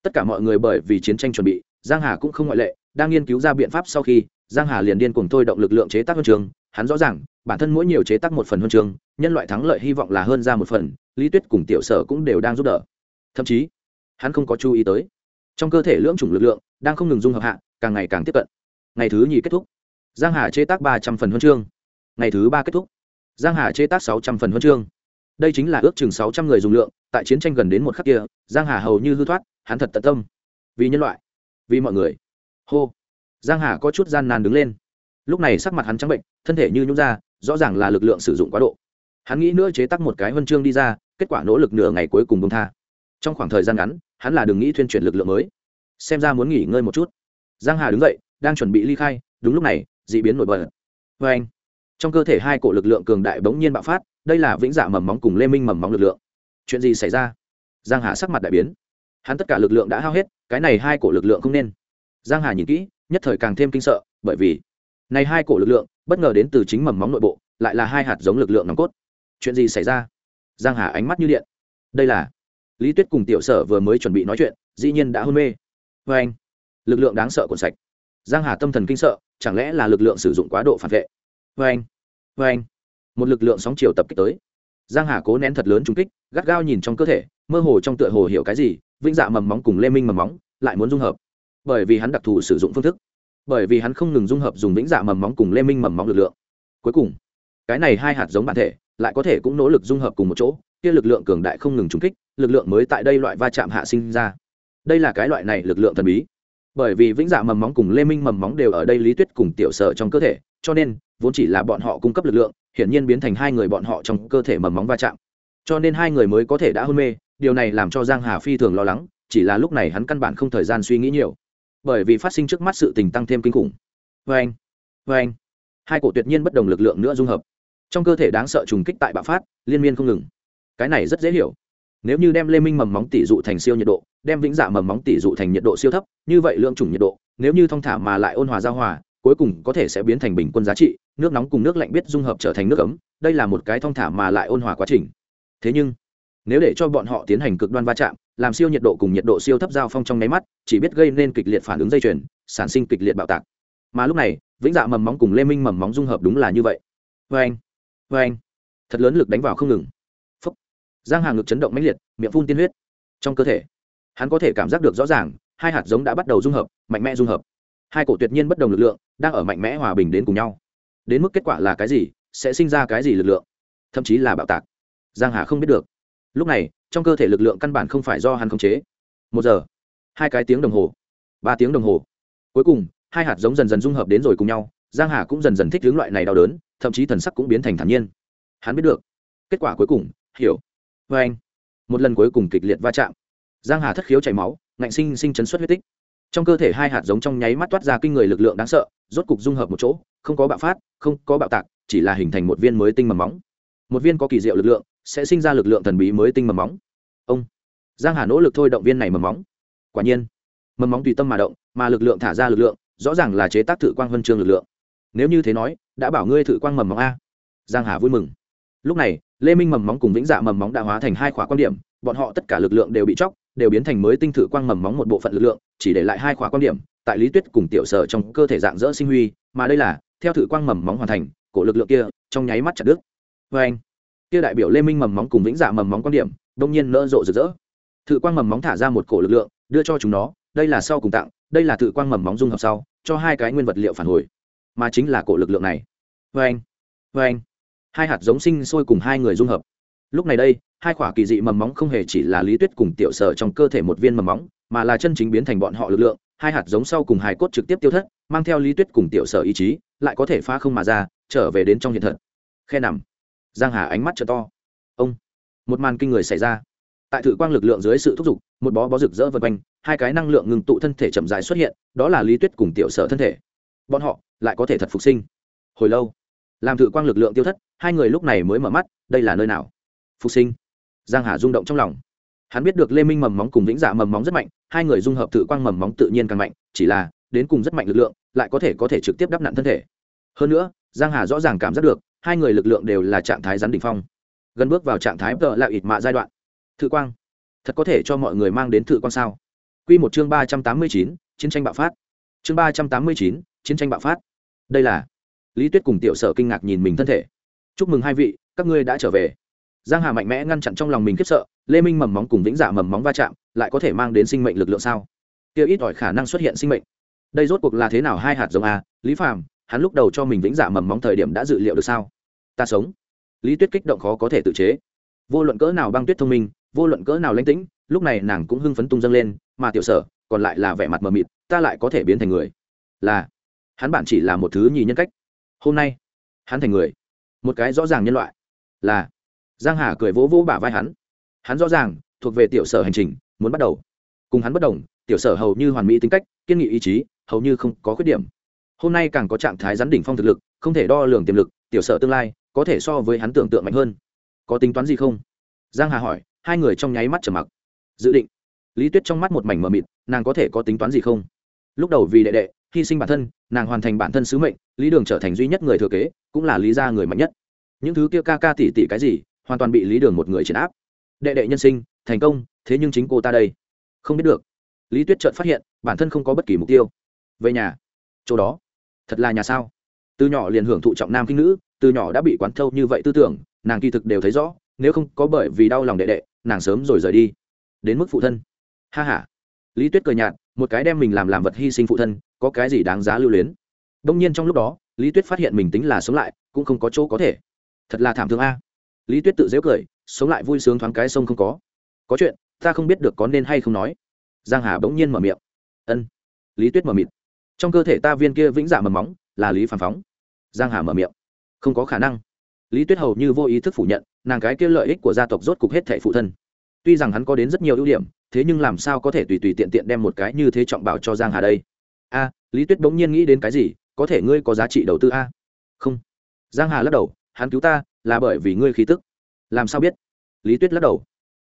tất cả mọi người bởi vì chiến tranh chuẩn bị, giang hà cũng không ngoại lệ, đang nghiên cứu ra biện pháp sau khi, giang hà liền điên cùng thôi động lực lượng chế tác huân trường hắn rõ ràng, bản thân mỗi nhiều chế tác một phần huân trường nhân loại thắng lợi hy vọng là hơn ra một phần, lý tuyết cùng tiểu sở cũng đều đang giúp đỡ. Thậm chí, hắn không có chú ý tới, trong cơ thể lưỡng chủng lực lượng đang không ngừng dung hợp hạ, càng ngày càng tiếp cận. Ngày thứ nhì kết thúc, giang hà chế tác ba trăm phần huân chương. Ngày thứ ba kết thúc, giang hà chế tác sáu trăm phần huân chương đây chính là ước chừng sáu trăm người dùng lượng, tại chiến tranh gần đến một khắc kia, giang hà hầu như hư thoát, hắn thật tận tâm. Vì nhân loại, vì mọi người. Hô. Giang hà có chút gian nan đứng lên. Lúc này sắc mặt hắn trắng bệnh, thân thể như nhũ ra, rõ ràng là lực lượng sử dụng quá độ. Hắn nghĩ nữa chế tác một cái huân chương đi ra, kết quả nỗ lực nửa ngày cuối cùng bông tha. Trong khoảng thời gian ngắn, hắn là đừng nghĩ thuyên chuyển lực lượng mới. Xem ra muốn nghỉ ngơi một chút. Giang hà đứng dậy, đang chuẩn bị ly khai, đúng lúc này, dị biến nổi bật. Vê anh trong cơ thể hai cổ lực lượng cường đại bỗng nhiên bạo phát đây là vĩnh dạ mầm móng cùng lê minh mầm móng lực lượng. Chuyện gì xảy ra? Giang hà sắc mặt đại biến. Hắn tất cả lực lượng đã hao hết, cái này hai cổ lực lượng không nên. Giang hà nhìn kỹ, nhất thời càng thêm kinh sợ, bởi vì này hai cổ lực lượng, bất ngờ đến từ chính mầm móng nội bộ, lại là hai hạt giống lực lượng nòng cốt. Chuyện gì xảy ra? Giang hà ánh mắt như điện. Đây là lý tuyết cùng tiểu sở vừa mới chuẩn bị nói chuyện, dĩ nhiên đã hôn mê. Vê anh, lực lượng đáng sợ cuộn sạch. Giang hà tâm thần kinh sợ, chẳng lẽ là lực lượng sử dụng quá độ phản vệ? Vê anh vê anh một lực lượng sóng chiều tập kích tới. Giang hà cố nén thật lớn trung kích, gắt gao nhìn trong cơ thể, mơ hồ trong tựa hồ hiểu cái gì, vĩnh dạ mầm móng cùng lê minh mầm móng lại muốn dung hợp. Bởi vì hắn đặc thù sử dụng phương thức, bởi vì hắn không ngừng dung hợp dùng vĩnh dạ mầm móng cùng lê minh mầm móng lực lượng. Cuối cùng, cái này hai hạt giống bản thể lại có thể cũng nỗ lực dung hợp cùng một chỗ, kia lực lượng cường đại không ngừng trúng kích, lực lượng mới tại đây loại va chạm hạ sinh ra. Đây là cái loại này lực lượng thần bí. Bởi vì vĩnh dạ mầm móng cùng lê minh mầm móng đều ở đây lý tuyết cùng tiểu sở trong cơ thể, cho nên vốn chỉ là bọn họ cung cấp lực lượng hiển nhiên biến thành hai người bọn họ trong cơ thể mầm móng va chạm. Cho nên hai người mới có thể đã hôn mê, điều này làm cho giang hà phi thường lo lắng, chỉ là lúc này hắn căn bản không thời gian suy nghĩ nhiều. Bởi vì phát sinh trước mắt sự tình tăng thêm kinh khủng. Vê anh vê anh. Hai cổ tuyệt nhiên bất đồng lực lượng nữa dung hợp. Trong cơ thể đáng sợ trùng kích tại bạo phát, liên miên không ngừng. Cái này rất dễ hiểu. Nếu như đem lê minh mầm móng tỷ dụ thành siêu nhiệt độ, đem vĩnh dạ mầm móng tỷ dụ thành nhiệt độ siêu thấp, như vậy lượng chủng nhiệt độ, nếu như thong thả mà lại ôn hòa giao hòa, cuối cùng có thể sẽ biến thành bình quân giá trị nước nóng cùng nước lạnh biết dung hợp trở thành nước ấm, đây là một cái thong thả mà lại ôn hòa quá trình. Thế nhưng, nếu để cho bọn họ tiến hành cực đoan va chạm, làm siêu nhiệt độ cùng nhiệt độ siêu thấp giao phong trong nháy mắt, chỉ biết gây nên kịch liệt phản ứng dây chuyền, sản sinh kịch liệt bạo tạc. Mà lúc này, vĩnh dạ mầm móng cùng lê minh mầm móng dung hợp đúng là như vậy. Vê anh vê anh, thật lớn lực đánh vào không ngừng. Phúc. Giang hàng ngực chấn động mãnh liệt, miệng phun tiên huyết. Trong cơ thể, hắn có thể cảm giác được rõ ràng, hai hạt giống đã bắt đầu dung hợp, mạnh mẽ dung hợp. Hai cổ tuyệt nhiên bất đồng lực lượng đang ở mạnh mẽ hòa bình đến cùng nhau đến mức kết quả là cái gì, sẽ sinh ra cái gì lực lượng? Thậm chí là bạo tạc. Giang hà không biết được. Lúc này, trong cơ thể lực lượng căn bản không phải do hắn khống chế. Một giờ, hai cái tiếng đồng hồ, ba tiếng đồng hồ. Cuối cùng, hai hạt giống dần dần dung hợp đến rồi cùng nhau, giang hà cũng dần dần thích hướng loại này đau đớn, thậm chí thần sắc cũng biến thành thản nhiên. Hắn biết được. Kết quả cuối cùng, hiểu. Với anh, một lần cuối cùng kịch liệt va chạm. Giang hà thất khiếu chảy máu, ngạnh sinh sinh chấn xuất huyết tích trong cơ thể hai hạt giống trong nháy mắt toát ra kinh người lực lượng đáng sợ, rốt cục dung hợp một chỗ, không có bạo phát, không có bạo tạc, chỉ là hình thành một viên mới tinh mầm móng. Một viên có kỳ diệu lực lượng, sẽ sinh ra lực lượng thần bí mới tinh mầm móng. Ông. Giang hà nỗ lực thôi động viên này mầm móng. Quả nhiên, mầm móng tùy tâm mà động, mà lực lượng thả ra lực lượng, rõ ràng là chế tác thử quang huân chương lực lượng. Nếu như thế nói, đã bảo ngươi thử quang mầm móng a. Giang hà vui mừng. Lúc này, lê minh mầm móng cùng vĩnh dạ mầm móng đã hóa thành hai khóa quan điểm, bọn họ tất cả lực lượng đều bị chóc đều biến thành mới tinh thử quang mầm móng một bộ phận lực lượng, chỉ để lại hai khóa quan điểm, tại lý tuyết cùng tiểu sở trong cơ thể dạng dỡ sinh huy, mà đây là, theo thử quang mầm móng hoàn thành, cổ lực lượng kia, trong nháy mắt chặt đứt. Vê anh kia đại biểu lê minh mầm móng cùng vĩnh dạ mầm móng quan điểm, đông nhiên nỡ rộ rực rỡ. Thử quang mầm móng thả ra một cổ lực lượng, đưa cho chúng nó, đây là sau cùng tặng, đây là thử quang mầm móng dung hợp sau, cho hai cái nguyên vật liệu phản hồi. Mà chính là cổ lực lượng này. Vê anh vê anh hai hạt giống sinh sôi cùng hai người dung hợp. Lúc này đây hai quả kỳ dị mầm móng không hề chỉ là lý tuyết cùng tiểu sở trong cơ thể một viên mầm móng, mà là chân chính biến thành bọn họ lực lượng, hai hạt giống sau cùng hài cốt trực tiếp tiêu thất, mang theo lý tuyết cùng tiểu sở ý chí, lại có thể phá không mà ra, trở về đến trong hiện thật. Khe nằm. Giang hà ánh mắt trở to. Ông. Một màn kinh người xảy ra. Tại thử quang lực lượng dưới sự thúc giục, một bó bó rực rỡ vân quanh, hai cái năng lượng ngừng tụ thân thể chậm dài xuất hiện, đó là lý tuyết cùng tiểu sở thân thể. Bọn họ lại có thể thật phục sinh. Hồi lâu, làm thử quang lực lượng tiêu thất, hai người lúc này mới mở mắt, đây là nơi nào? Phục sinh giang hà rung động trong lòng. Hắn biết được lê minh mầm móng cùng vĩnh dạ mầm móng rất mạnh, hai người dung hợp tự quang mầm móng tự nhiên càng mạnh, chỉ là, đến cùng rất mạnh lực lượng, lại có thể có thể trực tiếp đắp nặn thân thể. Hơn nữa, giang hà rõ ràng cảm giác được, hai người lực lượng đều là trạng thái rắn đỉnh phong. Gần bước vào trạng thái vợ là ịt mạ giai đoạn. Thự quang. Thật có thể cho mọi người mang đến thự quang sao? Quy một chương ba trăm tám mươi chín, chiến tranh bạo phát. Chương ba trăm tám mươi chín, chiến tranh bạo phát. Đây là lý tuyết cùng tiểu sở kinh ngạc nhìn mình thân thể. Chúc mừng hai vị, các ngươi đã trở về giang hà mạnh mẽ ngăn chặn trong lòng mình khiếp sợ, lê minh mầm móng cùng vĩnh dạ mầm móng va chạm, lại có thể mang đến sinh mệnh lực lượng sao? Tiêu ít ỏi khả năng xuất hiện sinh mệnh. Đây rốt cuộc là thế nào hai hạt giống a? Lý phàm, hắn lúc đầu cho mình vĩnh dạ mầm móng thời điểm đã dự liệu được sao? Ta sống. Lý tuyết kích động khó có thể tự chế. Vô luận cỡ nào băng tuyết thông minh, vô luận cỡ nào lãnh tĩnh, lúc này nàng cũng hưng phấn tung dâng lên, mà tiểu sở, còn lại là vẻ mặt mờ mịt, ta lại có thể biến thành người. Là, hắn bản chỉ là một thứ nhì nhân cách. Hôm nay, hắn thành người. Một cái rõ ràng nhân loại. Là giang hà cười vỗ vỗ bả vai hắn. Hắn rõ ràng, thuộc về tiểu sở hành trình, muốn bắt đầu. Cùng hắn bất đồng, tiểu sở hầu như hoàn mỹ tính cách, kiên nghị ý chí, hầu như không có khuyết điểm. Hôm nay càng có trạng thái rắn đỉnh phong thực lực, không thể đo lường tiềm lực, tiểu sở tương lai, có thể so với hắn tưởng tượng mạnh hơn. Có tính toán gì không? Giang hà hỏi, hai người trong nháy mắt trở mặc. Dự định. Lý tuyết trong mắt một mảnh mờ mịt, nàng có thể có tính toán gì không? Lúc đầu vì đệ đệ, hy sinh bản thân, nàng hoàn thành bản thân sứ mệnh, lý đường trở thành duy nhất người thừa kế, cũng là lý gia người mạnh nhất. Những thứ kia ca ca tỉ tỉ cái gì hoàn toàn bị lý đường một người triển áp. Đệ đệ nhân sinh, thành công, thế nhưng chính cô ta đây. Không biết được. Lý tuyết chợt phát hiện, bản thân không có bất kỳ mục tiêu. Về nhà. Chỗ đó. Thật là nhà sao? Từ nhỏ liền hưởng thụ trọng nam kinh nữ, từ nhỏ đã bị quán thâu như vậy tư tưởng, nàng kỳ thực đều thấy rõ, nếu không có bởi vì đau lòng đệ đệ, nàng sớm rồi rời đi. Đến mức phụ thân. Ha h a lý tuyết cười nhạt, một cái đem mình làm làm vật hy sinh phụ thân, có cái gì đáng giá lưu luyến? Đông nhiên trong lúc đó, lý tuyết phát hiện mình tính là sống lại, cũng không có chỗ có thể. Thật là thảm thương a lý tuyết tự dễu cười, sống lại vui sướng thoáng cái sông không có. Có chuyện, ta không biết được có nên hay không nói. Giang hà bỗng nhiên mở miệng. Ân. Lý tuyết mở mịt. Trong cơ thể ta viên kia vĩnh dạ mầm móng, là lý phản phóng. Giang hà mở miệng. Không có khả năng. Lý tuyết hầu như vô ý thức phủ nhận, nàng cái kia lợi ích của gia tộc rốt cục hết thệ phụ thân. Tuy rằng hắn có đến rất nhiều ưu điểm, thế nhưng làm sao có thể tùy tùy tiện tiện đem một cái như thế trọng bảo cho giang hà đây? A, lý tuyết bỗng nhiên nghĩ đến cái gì? Có thể ngươi có giá trị đầu tư a? Không. Giang hà lắc đầu, hắn cứu ta là bởi vì ngươi khí tức. Làm sao biết? Lý tuyết lắc đầu.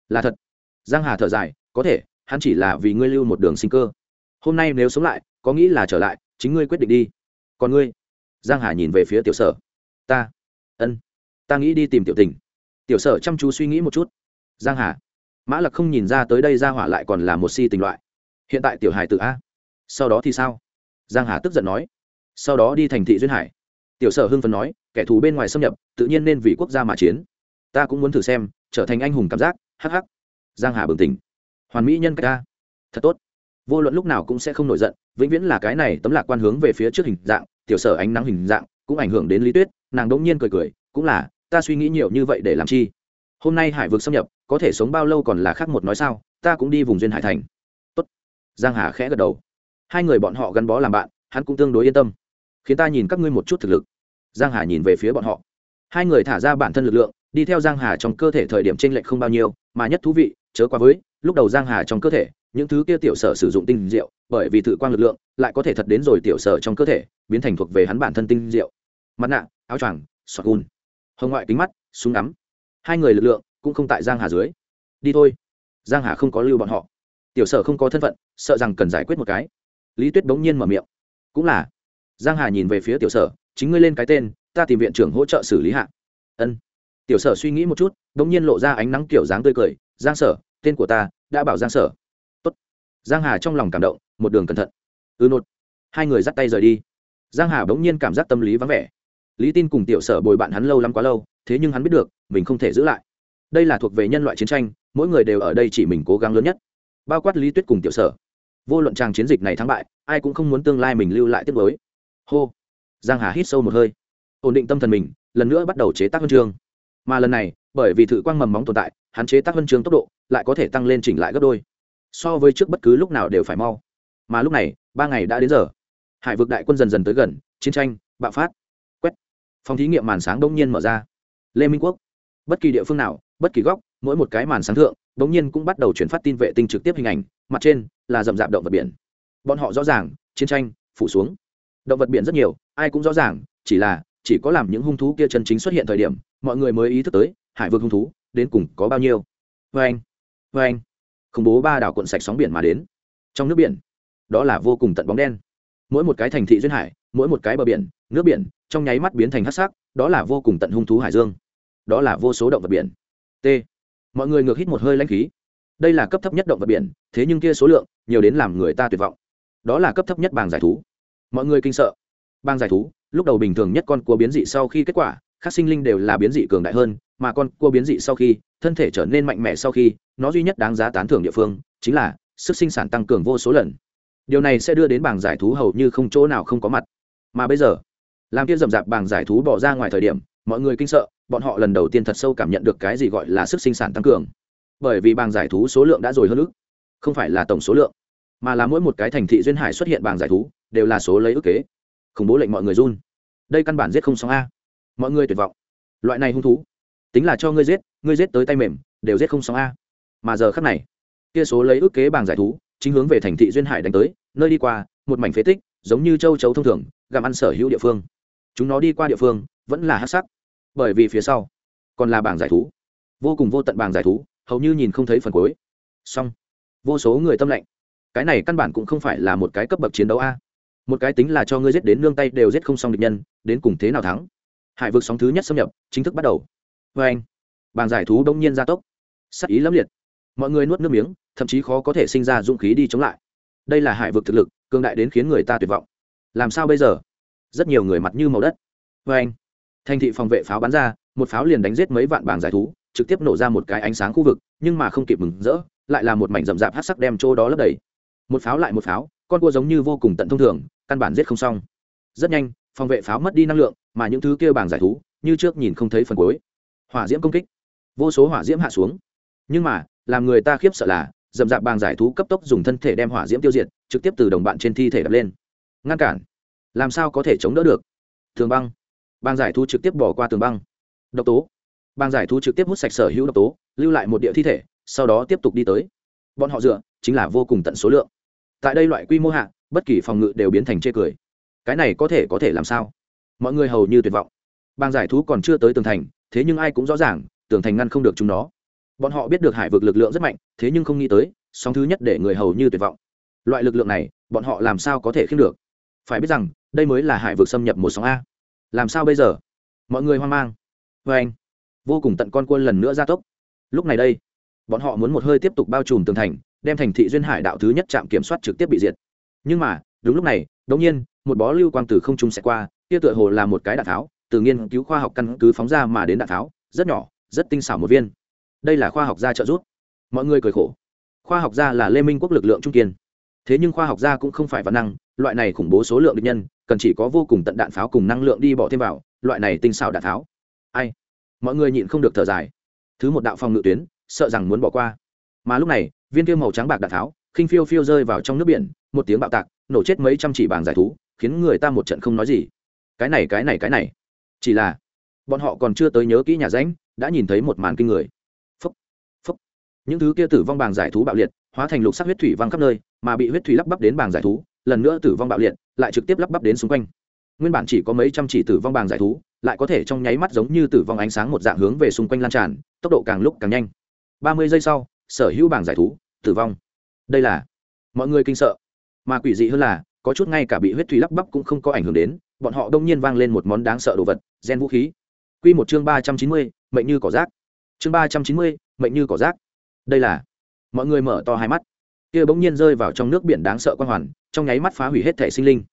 Là thật. Giang hà thở dài, có thể, hắn chỉ là vì ngươi lưu một đường sinh cơ. Hôm nay nếu sống lại, có nghĩ là trở lại, chính ngươi quyết định đi. Còn ngươi? Giang hà nhìn về phía tiểu sở. Ta. Ân. Ta nghĩ đi tìm tiểu tình. Tiểu sở chăm chú suy nghĩ một chút. Giang hà. Mã lặc không nhìn ra tới đây ra hỏa lại còn là một si tình loại. Hiện tại tiểu hải tự a. Sau đó thì sao? Giang hà tức giận nói. Sau đó đi thành thị duyên hải tiểu sở hưng phấn nói, kẻ thù bên ngoài xâm nhập, tự nhiên nên vì quốc gia mà chiến. Ta cũng muốn thử xem, trở thành anh hùng cảm giác, hắc hắc. Giang hà bừng tỉnh. Hoàn mỹ nhân cách ta. Thật tốt. Vô luận lúc nào cũng sẽ không nổi giận, vĩnh viễn là cái này tấm lạc quan hướng về phía trước hình dạng, tiểu sở ánh nắng hình dạng, cũng ảnh hưởng đến lý tuyết, nàng đỗng nhiên cười cười, cũng là, ta suy nghĩ nhiều như vậy để làm chi? Hôm nay hải vực xâm nhập, có thể sống bao lâu còn là khác một nói sao, ta cũng đi vùng duyên hải thành. Tốt. Giang hà khẽ gật đầu. Hai người bọn họ gắn bó làm bạn, hắn cũng tương đối yên tâm. Khiến ta nhìn các ngươi một chút thực lực giang hà nhìn về phía bọn họ. Hai người thả ra bản thân lực lượng, đi theo giang hà trong cơ thể thời điểm chênh lệch không bao nhiêu, mà nhất thú vị, chớ quá với, lúc đầu giang hà trong cơ thể, những thứ kia tiểu sở sử dụng tinh diệu, bởi vì thử quang lực lượng, lại có thể thật đến rồi tiểu sở trong cơ thể, biến thành thuộc về hắn bản thân tinh diệu. Mặt nạ, áo choàng, sọt gun hồng ngoại kính mắt, súng ngắm. Hai người lực lượng cũng không tại giang hà dưới. Đi thôi. Giang hà không có lưu bọn họ. Tiểu sở không có thân phận, sợ rằng cần giải quyết một cái. Lý tuyết bỗng nhiên mở miệng. Cũng là. Giang hà nhìn về phía tiểu sở chính ngươi lên cái tên, ta tìm viện trưởng hỗ trợ xử lý hạ. Ân. Tiểu sở suy nghĩ một chút bỗng nhiên lộ ra ánh nắng kiểu dáng tươi cười, giang sở, tên của ta đã bảo giang sở. Tốt. giang hà trong lòng cảm động, một đường cẩn thận. Ư ừ nột. Hai người dắt tay rời đi. Giang hà bỗng nhiên cảm giác tâm lý vắng vẻ. Lý tin cùng tiểu sở bồi bạn hắn lâu lắm quá lâu, thế nhưng hắn biết được, mình không thể giữ lại. Đây là thuộc về nhân loại chiến tranh, mỗi người đều ở đây chỉ mình cố gắng lớn nhất. Bao quát lý tuyết cùng tiểu sở. Vô luận tràng chiến dịch này thắng bại, ai cũng không muốn tương lai mình lưu lại tiếp với hô giang hà hít sâu một hơi. Ổn định tâm thần mình, lần nữa bắt đầu chế tác huân chương. Mà lần này, bởi vì thử quang mầm móng tồn tại, hắn chế tác huân chương tốc độ lại có thể tăng lên chỉnh lại gấp đôi. So với trước bất cứ lúc nào đều phải mau. Mà lúc này, ba ngày đã đến giờ. Hải vực đại quân dần dần tới gần, chiến tranh, bạo phát. Quét. Phòng thí nghiệm màn sáng đông nhiên mở ra. Lê minh quốc. Bất kỳ địa phương nào, bất kỳ góc, mỗi một cái màn sáng thượng đông nhiên cũng bắt đầu chuyển phát tin vệ tinh trực tiếp hình ảnh, mặt trên là rậm rạp động vật biển. Bọn họ rõ ràng, chiến tranh, phủ xuống động vật biển rất nhiều, ai cũng rõ ràng, chỉ là, chỉ có làm những hung thú kia chân chính xuất hiện thời điểm, mọi người mới ý thức tới, hải vực hung thú, đến cùng có bao nhiêu. Vê anh vê anh, khủng bố ba đảo cuộn sạch sóng biển mà đến. Trong nước biển, đó là vô cùng tận bóng đen. Mỗi một cái thành thị duyên hải, mỗi một cái bờ biển, nước biển, trong nháy mắt biến thành hát sắc, đó là vô cùng tận hung thú hải dương. Đó là vô số động vật biển. T. Mọi người ngược hít một hơi lãnh khí. Đây là cấp thấp nhất động vật biển, thế nhưng kia số lượng, nhiều đến làm người ta tuyệt vọng. Đó là cấp thấp nhất bàng giải thú mọi người kinh sợ. Bang giải thú, lúc đầu bình thường nhất con cua biến dị sau khi kết quả, các sinh linh đều là biến dị cường đại hơn, mà con cua biến dị sau khi, thân thể trở nên mạnh mẽ sau khi, nó duy nhất đáng giá tán thưởng địa phương chính là sức sinh sản tăng cường vô số lần. Điều này sẽ đưa đến bảng giải thú hầu như không chỗ nào không có mặt. Mà bây giờ, làm kia rậm rạp bảng giải thú bỏ ra ngoài thời điểm, mọi người kinh sợ, bọn họ lần đầu tiên thật sâu cảm nhận được cái gì gọi là sức sinh sản tăng cường. Bởi vì bảng giải thú số lượng đã rồi hơn ước không phải là tổng số lượng, mà là mỗi một cái thành thị duyên hải xuất hiện bảng giải thú đều là số lấy ước kế. Khủng bố lệnh mọi người run. Đây căn bản giết không xong a. Mọi người tuyệt vọng. Loại này hung thú, tính là cho ngươi giết ngươi giết tới tay mềm, đều giết không xong a. Mà giờ khắc này, kia số lấy ước kế bảng giải thú, chính hướng về thành thị duyên hải đánh tới, nơi đi qua, một mảnh phế tích, giống như châu chấu thông thường, gặm ăn sở hữu địa phương. Chúng nó đi qua địa phương, vẫn là hát sắc. Bởi vì phía sau, còn là bảng giải thú. Vô cùng vô tận bảng giải thú, hầu như nhìn không thấy phần cuối. Song vô số người tâm lệnh. Cái này căn bản cũng không phải là một cái cấp bậc chiến đấu a một cái tính là cho ngươi giết đến nương tay đều giết không xong địch nhân, đến cùng thế nào thắng? Hải vực sóng thứ nhất xâm nhập, chính thức bắt đầu. Vê anh bàn giải thú đông nhiên gia tốc. Sắc ý lẫm liệt. Mọi người nuốt nước miếng, thậm chí khó có thể sinh ra dũng khí đi chống lại. Đây là hải vực thực lực, cường đại đến khiến người ta tuyệt vọng. Làm sao bây giờ? Rất nhiều người mặt như màu đất. Vê anh, thành thị phòng vệ pháo bắn ra, một pháo liền đánh giết mấy vạn bảng giải thú, trực tiếp nổ ra một cái ánh sáng khu vực, nhưng mà không kịp mừng rỡ, lại là một mảnh rậm rạp hát sắc đem chỗ đó lấp đầy. Một pháo lại một pháo con cua giống như vô cùng tận thông thường, căn bản giết không xong. Rất nhanh, phòng vệ pháo mất đi năng lượng, mà những thứ kia bảng giải thú, như trước nhìn không thấy phần cuối. Hỏa diễm công kích. Vô số hỏa diễm hạ xuống. Nhưng mà, làm người ta khiếp sợ là dầm dạp bàng giải thú cấp tốc dùng thân thể đem hỏa diễm tiêu diệt, trực tiếp từ đồng bạn trên thi thể đập lên. Ngăn cản. Làm sao có thể chống đỡ được? Tường băng. Bàng giải thú trực tiếp bỏ qua tường băng. Độc tố. Bàng giải thú trực tiếp hút sạch sở hữu độc tố, lưu lại một địa thi thể, sau đó tiếp tục đi tới. Bọn họ dựa, chính là vô cùng tận số lượng tại đây loại quy mô hạ, bất kỳ phòng ngự đều biến thành chê cười. Cái này có thể có thể làm sao? Mọi người hầu như tuyệt vọng. Bang giải thú còn chưa tới tường thành, thế nhưng ai cũng rõ ràng, tường thành ngăn không được chúng nó. Bọn họ biết được hải vực lực lượng rất mạnh, thế nhưng không nghĩ tới song thứ nhất để người hầu như tuyệt vọng. Loại lực lượng này, bọn họ làm sao có thể khiêm được? Phải biết rằng, đây mới là hải vực xâm nhập một sóng a. Làm sao bây giờ? Mọi người hoang mang. Vê anh, vô cùng tận con quân lần nữa ra tốc. Lúc này đây, bọn họ muốn một hơi tiếp tục bao trùm tường thành đem thành thị duyên hải đạo thứ nhất trạm kiểm soát trực tiếp bị diệt. Nhưng mà, đúng lúc này đống nhiên, một bó lưu quang từ không trung sẽ qua, kia tựa hồ là một cái đạn tháo, từ nghiên cứu khoa học căn cứ phóng ra mà đến đạn tháo, rất nhỏ, rất tinh xảo một viên. Đây là khoa học gia trợ giúp. Mọi người cười khổ. Khoa học gia là lê minh quốc lực lượng trung kiên. Thế nhưng khoa học gia cũng không phải văn năng, loại này khủng bố số lượng địch nhân, cần chỉ có vô cùng tận đạn pháo cùng năng lượng đi bỏ thêm vào, loại này tinh xảo đạn pháo ai? Mọi người nhịn không được thở dài. Thứ một đạo phòng ngự tuyến, sợ rằng muốn bỏ qua. Mà lúc này viên kia màu trắng bạc đạn tháo, khinh phiêu phiêu rơi vào trong nước biển, một tiếng bạo tạc, nổ chết mấy trăm chỉ bảng giải thú, khiến người ta một trận không nói gì. Cái này cái này cái này. Chỉ là, bọn họ còn chưa tới nhớ kỹ nhà ránh đã nhìn thấy một màn kinh người. Phúc phúc những thứ kia tử vong bảng giải thú bạo liệt, hóa thành lục sắc huyết thủy văng khắp nơi, mà bị huyết thủy lắp bắp đến bảng giải thú, lần nữa tử vong bạo liệt, lại trực tiếp lắp bắp đến xung quanh. Nguyên bản chỉ có mấy trăm chỉ tử vong bảng giải thú, lại có thể trong nháy mắt giống như tử vong ánh sáng một dạng hướng về xung quanh lan tràn, tốc độ càng lúc càng nhanh. Ba mươi giây sau sở hữu bảng giải thú, tử vong. Đây là, mọi người kinh sợ. Mà quỷ dị hơn là, có chút ngay cả bị huyết thủy lắp bắp cũng không có ảnh hưởng đến, bọn họ đông nhiên vang lên một món đáng sợ đồ vật, gen vũ khí. Q một chương ba trăm chín mươi, mệnh như cỏ rác. Chương ba trăm chín mươi, mệnh như cỏ rác. Đây là, mọi người mở to hai mắt. Kia bỗng nhiên rơi vào trong nước biển đáng sợ quan hoàn, trong nháy mắt phá hủy hết thể sinh linh.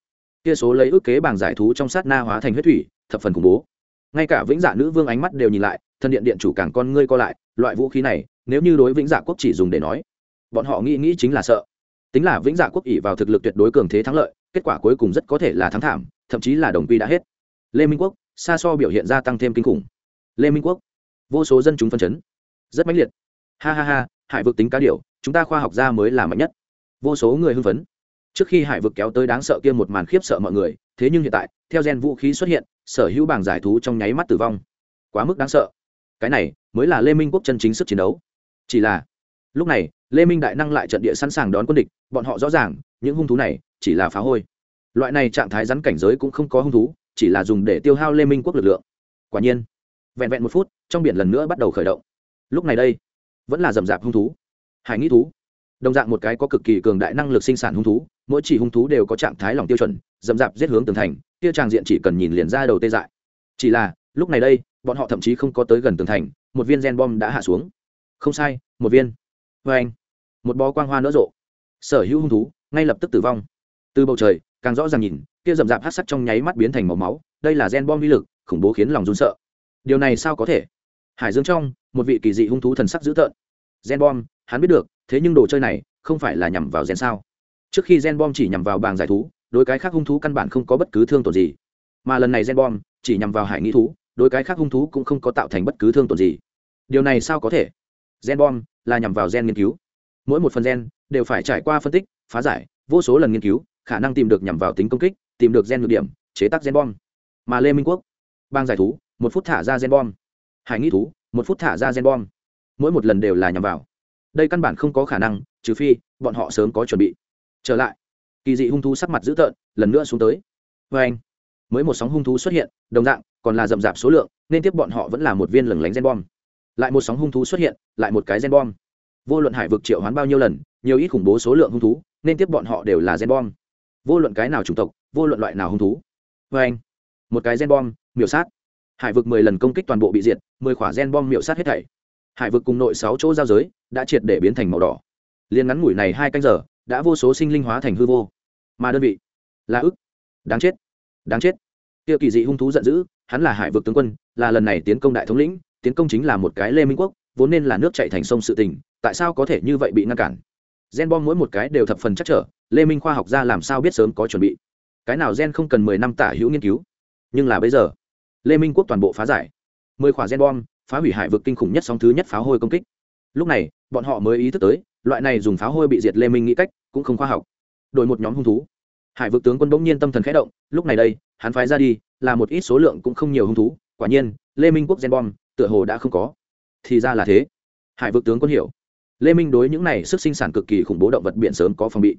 Kia số lấy ước kế bảng giải thú trong sát na hóa thành huyết thủy, thập phần khủng bố. Ngay cả vĩnh dạ nữ vương ánh mắt đều nhìn lại thân điện điện chủ càng con ngươi co lại, loại vũ khí này nếu như đối vĩnh dạ quốc chỉ dùng để nói, bọn họ nghĩ nghĩ chính là sợ. Tính là vĩnh dạ quốc ỉ vào thực lực tuyệt đối cường thế thắng lợi, kết quả cuối cùng rất có thể là thắng thảm, thậm chí là đồng quy đã hết. Lê minh quốc, xa so biểu hiện ra tăng thêm kinh khủng. Lê minh quốc, vô số dân chúng phân chấn. Rất mãnh liệt. Ha ha ha, hải vực tính cá điều chúng ta khoa học gia mới là mạnh nhất. Vô số người hưng phấn. Trước khi hải vực kéo tới đáng sợ kia một màn khiếp sợ mọi người, thế nhưng hiện tại, theo gen vũ khí xuất hiện, sở hữu bảng giải thú trong nháy mắt tử vong. Quá mức đáng sợ. Cái này mới là lê minh quốc chân chính sức chiến đấu chỉ là, lúc này, lê minh đại năng lại trận địa sẵn sàng đón quân địch, bọn họ rõ ràng, những hung thú này chỉ là phá hôi. Loại này trạng thái rắn cảnh giới cũng không có hung thú, chỉ là dùng để tiêu hao lê minh quốc lực lượng. Quả nhiên, vẹn vẹn một phút, trong biển lần nữa bắt đầu khởi động. Lúc này đây, vẫn là rầm rạp hung thú, hải nghĩ thú. Đồng dạng một cái có cực kỳ cường đại năng lực sinh sản hung thú, mỗi chỉ hung thú đều có trạng thái lòng tiêu chuẩn rầm rạp giết hướng tường thành tiêu tràng diện chỉ cần nhìn liền ra đầu tê dại. Chỉ là, lúc này đây, bọn họ thậm chí không có tới gần tường thành, một viên gen bom đã hạ xuống không sai, một viên. Vê anh, một bó quang hoa nở rộ. Sở hữu hung thú, ngay lập tức tử vong. Từ bầu trời, càng rõ ràng nhìn kia rậm rạp hát sắc trong nháy mắt biến thành màu máu. Đây là gen bom vi lực, khủng bố khiến lòng run sợ. Điều này sao có thể? Hải dương trong, một vị kỳ dị hung thú thần sắc dữ tợn. Gen bom, hắn biết được, thế nhưng đồ chơi này không phải là nhằm vào gen sao? Trước khi gen bom chỉ nhằm vào bàng giải thú, đối cái khác hung thú căn bản không có bất cứ thương tổn gì. Mà lần này gen bom chỉ nhằm vào hải nghĩ thú, đối cái khác hung thú cũng không có tạo thành bất cứ thương tổn gì. Điều này sao có thể? Gen bom là nhằm vào gen nghiên cứu. Mỗi một phần gen đều phải trải qua phân tích, phá giải, vô số lần nghiên cứu, khả năng tìm được nhằm vào tính công kích, tìm được gen ngược điểm, chế tác gen bom. Mà lê minh quốc, bang giải thú, một phút thả ra gen bom. Hải nghĩ thú, một phút thả ra gen bom. Mỗi một lần đều là nhằm vào. Đây căn bản không có khả năng, trừ phi bọn họ sớm có chuẩn bị. Trở lại, kỳ dị hung thú sắc mặt dữ tợn, lần nữa xuống tới. Vê anh, mới một sóng hung thú xuất hiện, đồng dạng còn là rậm rạp số lượng, nên tiếp bọn họ vẫn là một viên lửng lánh gen bom lại một sóng hung thú xuất hiện, lại một cái gen bom. Vô luận hải vực triệu hoán bao nhiêu lần, nhiều ít khủng bố số lượng hung thú, nên tiếp bọn họ đều là gen bom. Vô luận cái nào chủng tộc, vô luận loại nào hung thú. Vê anh, một cái gen bom, miểu sát. Hải vực mười lần công kích toàn bộ bị diệt, mười khỏa gen bom miểu sát hết thảy. Hải vực cùng nội sáu chỗ giao giới đã triệt để biến thành màu đỏ. Liên ngắn ngủi này hai canh giờ, đã vô số sinh linh hóa thành hư vô. Mà đơn vị, là ức. Đáng chết. Đáng chết. Tiêu kỳ dị hung thú giận dữ, hắn là hải vực tướng quân, là lần này tiến công đại thống lĩnh tiến công chính là một cái lê minh quốc, vốn nên là nước chạy thành sông sự tình, tại sao có thể như vậy bị ngăn cản? Gen bom mỗi một cái đều thập phần chắc trở, lê minh khoa học gia làm sao biết sớm có chuẩn bị? Cái nào gen không cần mười năm tả hữu nghiên cứu? Nhưng là bây giờ, lê minh quốc toàn bộ phá giải. Mười khỏa gen bom, phá hủy hải vực kinh khủng nhất sóng thứ nhất pháo hôi công kích. Lúc này, bọn họ mới ý thức tới, loại này dùng pháo hôi bị diệt lê minh nghĩ cách, cũng không khoa học. Đổi một nhóm hung thú. Hải vực tướng quân bỗng nhiên tâm thần khẽ động, lúc này đây, hắn phái ra đi, là một ít số lượng cũng không nhiều hung thú. Quả nhiên, lê minh quốc gen bom tựa hồ đã không có. Thì ra là thế. Hải vực tướng quân hiểu. Lê minh đối những này sức sinh sản cực kỳ khủng bố động vật biển sớm có phòng bị.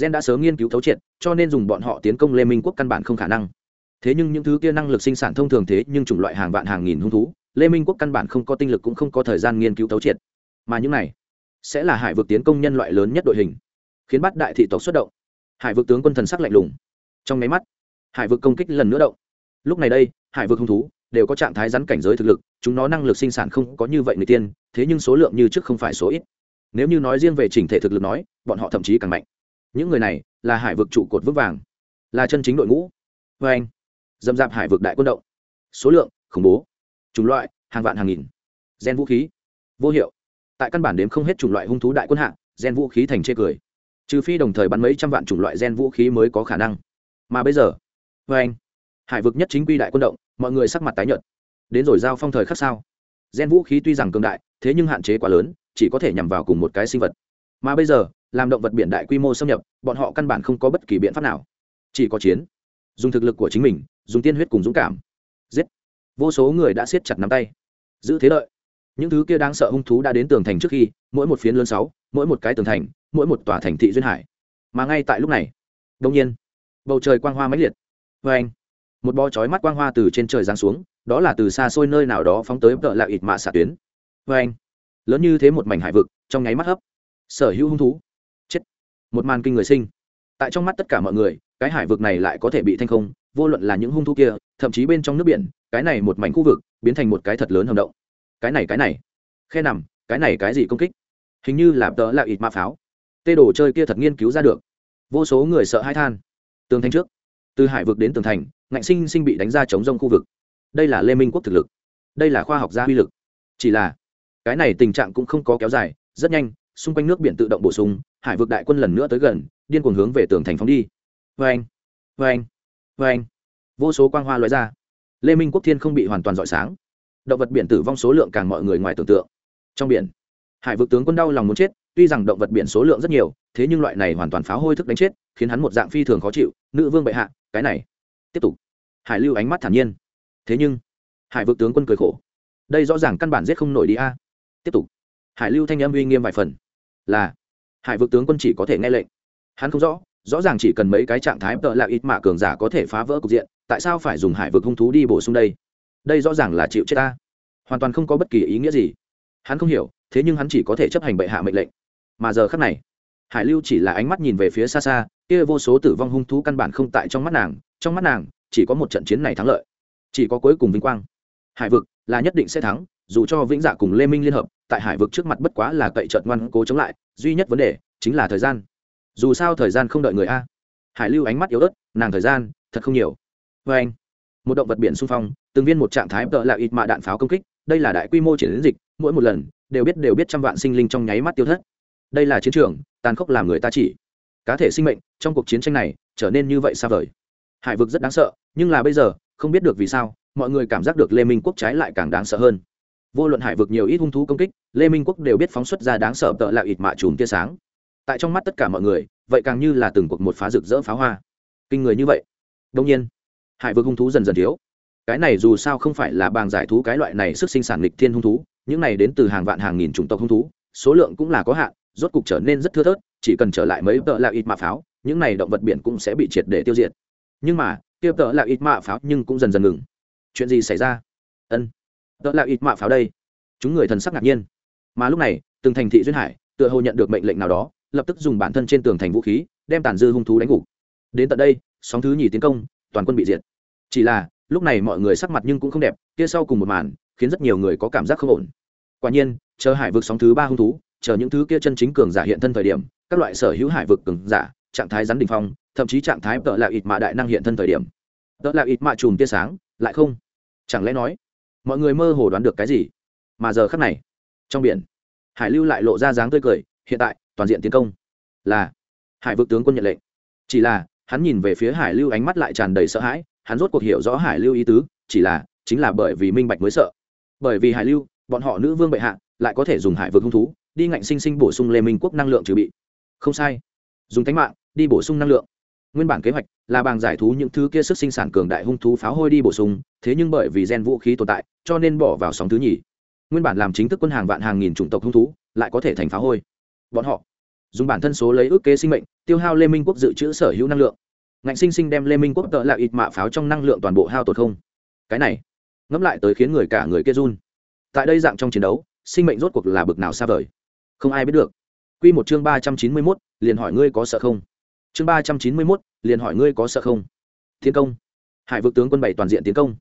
Gen đã sớm nghiên cứu thấu triệt, cho nên dùng bọn họ tiến công lê minh quốc căn bản không khả năng. Thế nhưng những thứ kia năng lực sinh sản thông thường thế nhưng chủng loại hàng vạn hàng nghìn hung thú, lê minh quốc căn bản không có tinh lực cũng không có thời gian nghiên cứu thấu triệt. Mà những này sẽ là hải vực tiến công nhân loại lớn nhất đội hình, khiến bắt đại thị tộc xuất động. Hải vực tướng quân thần sắc lạnh lùng. Trong máy mắt, hải vực công kích lần nữa động. Lúc này đây, hải vực hung thú đều có trạng thái rắn cảnh giới thực lực, chúng nó năng lực sinh sản không có như vậy người tiên, thế nhưng số lượng như trước không phải số ít. Nếu như nói riêng về chỉnh thể thực lực nói, bọn họ thậm chí càng mạnh. Những người này là hải vực trụ cột vững vàng, là chân chính đội ngũ. Vê anh, dâm dạp hải vực đại quân động. Số lượng, khủng bố. Chủng loại, hàng vạn hàng nghìn. Gen vũ khí. Vô hiệu. Tại căn bản đếm không hết chủng loại hung thú đại quân hạng gen vũ khí thành chê cười. Trừ phi đồng thời bắn mấy trăm vạn chủng loại gen vũ khí mới có khả năng. Mà bây giờ vê anh, hải vực nhất chính quy đại quân động mọi người sắc mặt tái nhợt. Đến rồi giao phong thời khắc sao? Gen vũ khí tuy rằng cường đại, thế nhưng hạn chế quá lớn, chỉ có thể nhằm vào cùng một cái sinh vật. Mà bây giờ, làm động vật biển đại quy mô xâm nhập, bọn họ căn bản không có bất kỳ biện pháp nào. Chỉ có chiến. Dùng thực lực của chính mình, dùng tiên huyết cùng dũng cảm. Giết. Vô số người đã siết chặt nắm tay. Giữ thế lợi. Những thứ kia đáng sợ hung thú đã đến tường thành trước khi, mỗi một phiến lớn sáu, mỗi một cái tường thành, mỗi một tòa thành thị duyên hải. Mà ngay tại lúc này đông nhiên, bầu trời quang hoa mãnh liệt. Vê anh một bó chói mắt quang hoa từ trên trời giáng xuống, đó là từ xa xôi nơi nào đó phóng tới vợ lạ ịt mạ xạ tuyến. Vê anh. Lớn như thế một mảnh hải vực, trong nháy mắt hấp. Sở hữu hung thú. Chết. Một màn kinh người sinh. Tại trong mắt tất cả mọi người, cái hải vực này lại có thể bị thanh không, vô luận là những hung thú kia, thậm chí bên trong nước biển, cái này một mảnh khu vực biến thành một cái thật lớn hầm động. Cái này cái này. Khe nằm, cái này cái gì công kích? Hình như là tớ là ịt ma pháo. Tê đồ chơi kia thật nghiên cứu ra được. Vô số người sợ hai than. Tường thành trước. Từ hải vực đến tường thành ngạnh sinh sinh bị đánh ra chống rông khu vực. Đây là lê minh quốc thực lực. Đây là khoa học gia uy lực. Chỉ là, cái này tình trạng cũng không có kéo dài, rất nhanh, xung quanh nước biển tự động bổ sung, hải vực đại quân lần nữa tới gần, điên cuồng hướng về tường thành phóng đi. Vê anh vê anh vê anh vô số quang hoa loại ra. Lê minh quốc thiên không bị hoàn toàn rọi sáng. Động vật biển tử vong số lượng càng mọi người ngoài tưởng tượng. Trong biển, hải vực tướng quân đau lòng muốn chết, tuy rằng động vật biển số lượng rất nhiều, thế nhưng loại này hoàn toàn phá hôi thức đánh chết, khiến hắn một dạng phi thường khó chịu. Nữ vương bệ hạ, cái này, tiếp tục hải lưu ánh mắt thản nhiên. Thế nhưng, hải vực tướng quân cười khổ. Đây rõ ràng căn bản giết không nổi đi a. Tiếp tục. Hải lưu thanh âm uy nghiêm vài phần. Là, hải vực tướng quân chỉ có thể nghe lệnh. Hắn không rõ rõ ràng chỉ cần mấy cái trạng thái tợ là ít mạ cường giả có thể phá vỡ cục diện, tại sao phải dùng hải vực hung thú đi bổ sung đây? Đây rõ ràng là chịu chết ta. Hoàn toàn không có bất kỳ ý nghĩa gì. Hắn không hiểu, thế nhưng hắn chỉ có thể chấp hành bệ hạ mệnh lệnh. Mà giờ khắc này, hải lưu chỉ là ánh mắt nhìn về phía xa xa, kia vô số tử vong hung thú căn bản không tại trong mắt nàng, trong mắt nàng chỉ có một trận chiến này thắng lợi. Chỉ có cuối cùng vinh quang. Hải vực là nhất định sẽ thắng, dù cho vĩnh dạ cùng lê minh liên hợp, tại hải vực trước mặt bất quá là cậy trợt ngoan cố chống lại, duy nhất vấn đề chính là thời gian. Dù sao thời gian không đợi người a. Hải lưu ánh mắt yếu ớt, nàng thời gian thật không nhiều. Vê anh, một động vật biển xung phong, từng viên một trạng thái tợ là ít mạ đạn pháo công kích, đây là đại quy mô triển dịch, mỗi một lần đều biết đều biết trăm vạn sinh linh trong nháy mắt tiêu thất. Đây là chiến trường, tàn khốc làm người ta chỉ. Cá thể sinh mệnh trong cuộc chiến tranh này trở nên như vậy xa vời hải vực rất đáng sợ, nhưng là bây giờ, không biết được vì sao, mọi người cảm giác được lê minh quốc trái lại càng đáng sợ hơn. Vô luận hải vực nhiều ít hung thú công kích, lê minh quốc đều biết phóng xuất ra đáng sợ tợ là ít mạ chùm tia sáng. Tại trong mắt tất cả mọi người, vậy càng như là từng cuộc một phá rực rỡ pháo hoa. Kinh người như vậy. Đông nhiên, hải vực hung thú dần dần thiếu. Cái này dù sao không phải là bàng giải thú cái loại này sức sinh sản lịch thiên hung thú, những này đến từ hàng vạn hàng nghìn chủng tộc hung thú, số lượng cũng là có hạn, rốt cục trở nên rất thưa thớt, chỉ cần trở lại mấy tợ là ít mạ pháo, những này động vật biển cũng sẽ bị triệt để tiêu diệt nhưng mà tiêu tợ là ít mạ pháo nhưng cũng dần dần ngừng. Chuyện gì xảy ra? Ân, tợ là ít mạ pháo đây. Chúng người thần sắc ngạc nhiên. Mà lúc này, từng thành thị duyên hải, tựa hồ nhận được mệnh lệnh nào đó, lập tức dùng bản thân trên tường thành vũ khí, đem tàn dư hung thú đánh gục. Đến tận đây, sóng thứ nhì tiến công, toàn quân bị diệt. Chỉ là, lúc này mọi người sắc mặt nhưng cũng không đẹp, kia sau cùng một màn, khiến rất nhiều người có cảm giác không ổn. Quả nhiên, chờ hải vực sóng thứ ba hung thú, chờ những thứ kia chân chính cường giả hiện thân thời điểm, các loại sở hữu hải vực cường giả trạng thái rắn đình phong, thậm chí trạng thái tợ là ít mạ đại năng hiện thân thời điểm. Tợ là ít mạ chùm tia sáng, lại không. Chẳng lẽ nói, mọi người mơ hồ đoán được cái gì? Mà giờ khắc này, trong biển, hải lưu lại lộ ra dáng tươi cười, hiện tại, toàn diện tiến công. Là, hải vực tướng quân nhận lệnh. Chỉ là, hắn nhìn về phía hải lưu ánh mắt lại tràn đầy sợ hãi, hắn rốt cuộc hiểu rõ hải lưu ý tứ, chỉ là, chính là bởi vì minh bạch mới sợ. Bởi vì hải lưu, bọn họ nữ vương bệ hạ, lại có thể dùng hải vực hung thú, đi ngạnh sinh sinh bổ sung lê minh quốc năng lượng trừ bị. Không sai. Dùng tánh mạng đi bổ sung năng lượng. Nguyên bản kế hoạch là bằng giải thú những thứ kia sức sinh sản cường đại hung thú pháo hôi đi bổ sung thế nhưng bởi vì gen vũ khí tồn tại cho nên bỏ vào sóng thứ nhì. Nguyên bản làm chính thức quân hàng vạn hàng nghìn chủng tộc hung thú lại có thể thành pháo hôi. Bọn họ dùng bản thân số lấy ước kế sinh mệnh tiêu hao lê minh quốc dự trữ sở hữu năng lượng. Ngạnh sinh sinh đem lê minh quốc tợ lại ít mạ pháo trong năng lượng toàn bộ hao tột không. Cái này ngẫm lại tới khiến người cả người kia run. Tại đây dạng trong chiến đấu sinh mệnh rốt cuộc là bực nào xa vời. Không ai biết được. Quy một chương ba trăm chín mươi 391, liền hỏi ngươi có sợ không? Chương ba trăm chín mươi mốt liền hỏi ngươi có sợ không? Tiến công. Hải vực tướng quân bảy toàn diện tiến công.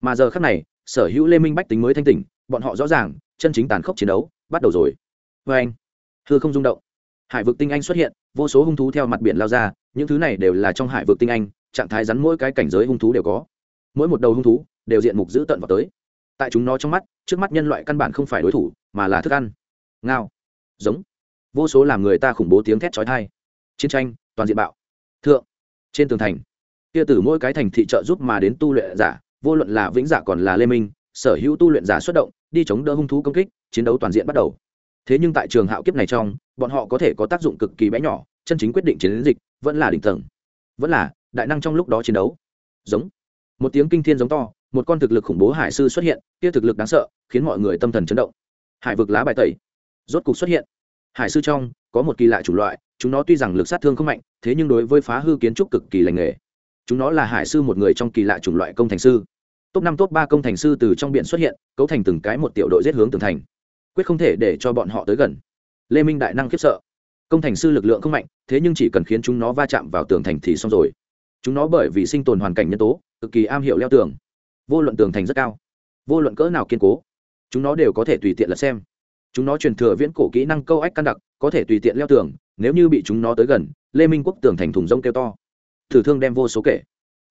Mà giờ khắc này, sở hữu Lê Minh Bách tính mới thanh tỉnh, bọn họ rõ ràng, chân chính tàn khốc chiến đấu bắt đầu rồi. vê anh, thưa không rung động. Hải vực tinh anh xuất hiện, vô số hung thú theo mặt biển lao ra, những thứ này đều là trong hải vực tinh anh, trạng thái rắn mỗi cái cảnh giới hung thú đều có. Mỗi một đầu hung thú đều diện mục dữ tận vào tới. Tại chúng nó trong mắt, trước mắt nhân loại căn bản không phải đối thủ, mà là thức ăn. Ngao, giống vô số làm người ta khủng bố tiếng thét chói tai chiến tranh toàn diện bạo. Thượng, trên tường thành, kia từ mỗi cái thành thị trợ giúp mà đến tu luyện giả, vô luận là vĩnh giả còn là lê minh, sở hữu tu luyện giả xuất động, đi chống đỡ hung thú công kích, chiến đấu toàn diện bắt đầu. Thế nhưng tại trường hạo kiếp này trong, bọn họ có thể có tác dụng cực kỳ bé nhỏ, chân chính quyết định chiến dịch vẫn là đỉnh tầng. Vẫn là, đại năng trong lúc đó chiến đấu. Giống. Một tiếng kinh thiên giống to, một con thực lực khủng bố hải sư xuất hiện, kia thực lực đáng sợ, khiến mọi người tâm thần chấn động. Hải vực lá bài tẩy. Rốt cục xuất hiện. Hải sư trong, có một kỳ lạ chủng loại chúng nó tuy rằng lực sát thương không mạnh, thế nhưng đối với phá hư kiến trúc cực kỳ lành nghề. Chúng nó là hải sư một người trong kỳ lạ chủng loại công thành sư. Top năm, top ba công thành sư từ trong biển xuất hiện, cấu thành từng cái một tiểu đội giết hướng tường thành. Quyết không thể để cho bọn họ tới gần. Lê minh đại năng khiếp sợ. Công thành sư lực lượng không mạnh, thế nhưng chỉ cần khiến chúng nó va chạm vào tường thành thì xong rồi. Chúng nó bởi vì sinh tồn hoàn cảnh nhân tố, cực kỳ am hiểu leo tường. Vô luận tường thành rất cao, vô luận cỡ nào kiên cố, chúng nó đều có thể tùy tiện là xem. Chúng nó truyền thừa viễn cổ kỹ năng câu ách căn đặc có thể tùy tiện leo tường, nếu như bị chúng nó tới gần, lê minh quốc tường thành thùng rông kêu to. Thử thương đem vô số kể.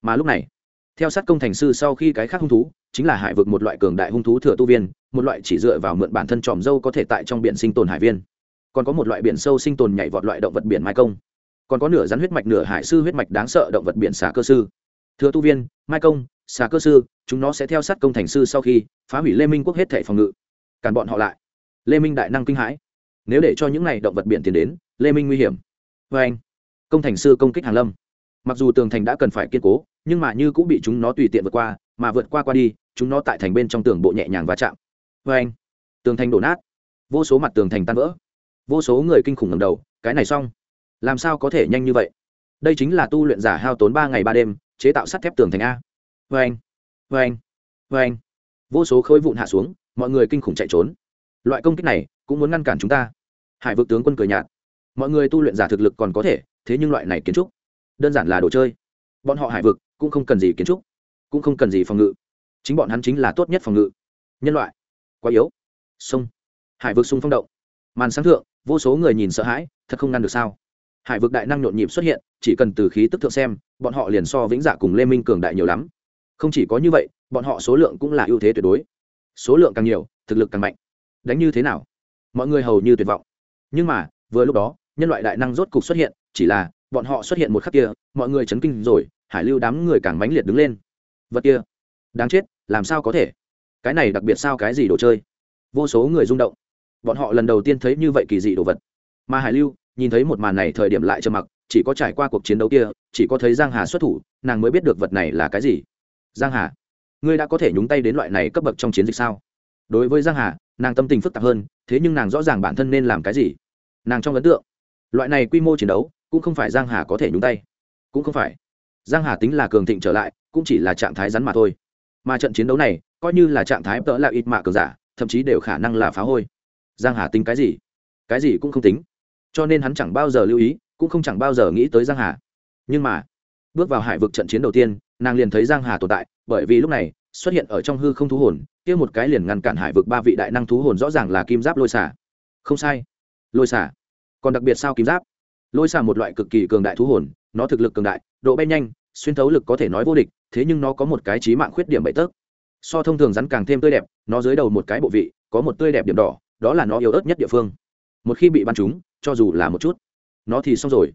Mà lúc này, theo sát công thành sư sau khi cái khác hung thú, chính là hải vực một loại cường đại hung thú thừa tu viên, một loại chỉ dựa vào mượn bản thân tròm dâu có thể tại trong biển sinh tồn hải viên. Còn có một loại biển sâu sinh tồn nhảy vọt loại động vật biển mai công. Còn có nửa rắn huyết mạch nửa hải sư huyết mạch đáng sợ động vật biển xà cơ sư. Thừa tu viên, mai công, xà cơ sư, chúng nó sẽ theo sát công thành sư sau khi phá hủy lê minh quốc hết thể phòng ngự. Cản bọn họ lại. Lê minh đại năng kinh hãi nếu để cho những này động vật biển tiến đến, lê minh nguy hiểm. Vê anh, công thành sư công kích hàn lâm. Mặc dù tường thành đã cần phải kiên cố, nhưng mà như cũng bị chúng nó tùy tiện vượt qua, mà vượt qua qua đi, chúng nó tại thành bên trong tường bộ nhẹ nhàng va chạm. Vê anh, tường thành đổ nát. Vô số mặt tường thành tan vỡ. Vô số người kinh khủng ngầm đầu, cái này xong. Làm sao có thể nhanh như vậy? Đây chính là tu luyện giả hao tốn ba ngày ba đêm, chế tạo sắt thép tường thành a. Vê anh vê anh vê anh. Vô số khối vụn hạ xuống, mọi người kinh khủng chạy trốn. Loại công kích này cũng muốn ngăn cản chúng ta hải vực tướng quân cười nhạt. Mọi người tu luyện giả thực lực còn có thể, thế nhưng loại này kiến trúc, đơn giản là đồ chơi. Bọn họ hải vực cũng không cần gì kiến trúc, cũng không cần gì phòng ngự. Chính bọn hắn chính là tốt nhất phòng ngự. Nhân loại, quá yếu. Sông. Hải vực sung phong động. Màn sáng thượng, vô số người nhìn sợ hãi, thật không ngăn được sao? Hải vực đại năng nhộn nhịp xuất hiện, chỉ cần từ khí tức thượng xem, bọn họ liền so vĩnh giả cùng lê minh cường đại nhiều lắm. Không chỉ có như vậy, bọn họ số lượng cũng là ưu thế tuyệt đối. Số lượng càng nhiều, thực lực càng mạnh. Đánh như thế nào? Mọi người hầu như tuyệt vọng nhưng mà, vừa lúc đó, nhân loại đại năng rốt cục xuất hiện, chỉ là, bọn họ xuất hiện một khắc kia, mọi người chấn kinh rồi, hải lưu đám người càng mãnh liệt đứng lên. Vật kia, đáng chết, làm sao có thể? Cái này đặc biệt sao cái gì đồ chơi? Vô số người rung động. Bọn họ lần đầu tiên thấy như vậy kỳ dị đồ vật. Mà hải lưu, nhìn thấy một màn này thời điểm lại trầm mặc, chỉ có trải qua cuộc chiến đấu kia, chỉ có thấy giang hà xuất thủ, nàng mới biết được vật này là cái gì. Giang hà, ngươi đã có thể nhúng tay đến loại này cấp bậc trong chiến dịch sao? Đối với giang hà nàng tâm tình phức tạp hơn, thế nhưng nàng rõ ràng bản thân nên làm cái gì. Nàng trong ấn tượng, loại này quy mô chiến đấu, cũng không phải giang hà có thể nhúng tay. Cũng không phải. Giang hà tính là cường thịnh trở lại, cũng chỉ là trạng thái rắn mà thôi. Mà trận chiến đấu này, coi như là trạng thái tỡ là ít mạ cường giả, thậm chí đều khả năng là phá hôi. Giang hà tính cái gì? Cái gì cũng không tính. Cho nên hắn chẳng bao giờ lưu ý, cũng không chẳng bao giờ nghĩ tới giang hà. Nhưng mà, bước vào hải vực trận chiến đầu tiên, nàng liền thấy giang hà tồn tại, bởi vì lúc này, xuất hiện ở trong hư không thú hồn kia một cái liền ngăn cản hải vực ba vị đại năng thú hồn rõ ràng là kim giáp lôi xả không sai. Lôi xả còn đặc biệt sao kim giáp? Lôi xả một loại cực kỳ cường đại thú hồn, nó thực lực cường đại, độ bay nhanh, xuyên thấu lực có thể nói vô địch, thế nhưng nó có một cái trí mạng khuyết điểm bậy tớp so thông thường rắn càng thêm tươi đẹp, nó dưới đầu một cái bộ vị, có một tươi đẹp điểm đỏ, đó là nó yếu ớt nhất địa phương. Một khi bị bắn trúng, cho dù là một chút, nó thì xong rồi.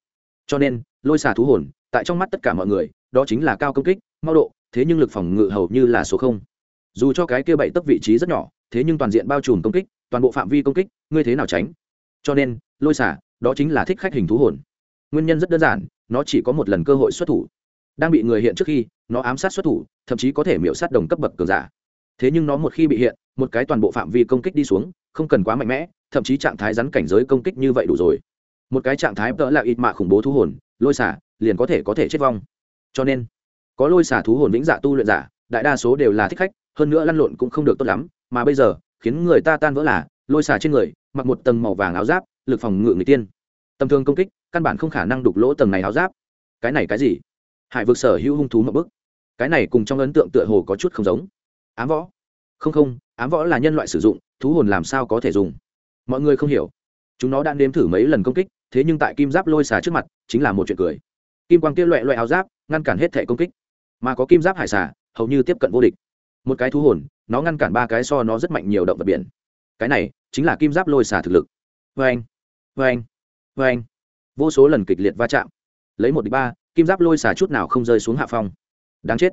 Cho nên, lôi xà thú hồn, tại trong mắt tất cả mọi người, đó chính là cao công kích, mau độ, thế nhưng lực phòng ngự hầu như là số không dù cho cái kia bảy tấp vị trí rất nhỏ, thế nhưng toàn diện bao trùm công kích, toàn bộ phạm vi công kích, ngươi thế nào tránh? Cho nên, lôi xả đó chính là thích khách hình thú hồn. Nguyên nhân rất đơn giản, nó chỉ có một lần cơ hội xuất thủ. Đang bị người hiện trước khi, nó ám sát xuất thủ, thậm chí có thể miễu sát đồng cấp bậc cường giả. Thế nhưng nó một khi bị hiện, một cái toàn bộ phạm vi công kích đi xuống, không cần quá mạnh mẽ, thậm chí trạng thái rắn cảnh giới công kích như vậy đủ rồi. Một cái trạng thái đỡ là ít mạ khủng bố thú hồn, lôi xả liền có thể có thể chết vong. Cho nên, có lôi xả thú hồn vĩnh dạ tu luyện giả, đại đa số đều là thích khách hơn nữa lăn lộn cũng không được tốt lắm, mà bây giờ, khiến người ta tan vỡ là, lôi xả trên người, mặc một tầng màu vàng áo giáp, lực phòng ngự người tiên. Tầm thường công kích, căn bản không khả năng đục lỗ tầng này áo giáp. Cái này cái gì? Hải vực sở hữu hung thú mậu bức cái này cùng trong ấn tượng tựa hồ có chút không giống. Ám võ. Không không, ám võ là nhân loại sử dụng, thú hồn làm sao có thể dùng? Mọi người không hiểu. Chúng nó đã nếm thử mấy lần công kích, thế nhưng tại kim giáp lôi xà trước mặt, chính là một chuyện cười. Kim quang kia loại loại áo giáp, ngăn cản hết thể công kích. Mà có kim giáp hải xà, hầu như tiếp cận vô địch một cái thú hồn, nó ngăn cản ba cái so nó rất mạnh nhiều động vật biển. Cái này chính là kim giáp lôi xả thực lực. Vê anh vê anh vê anh vô số lần kịch liệt va chạm. Lấy một đ ba, kim giáp lôi xả chút nào không rơi xuống hạ phong. Đáng chết.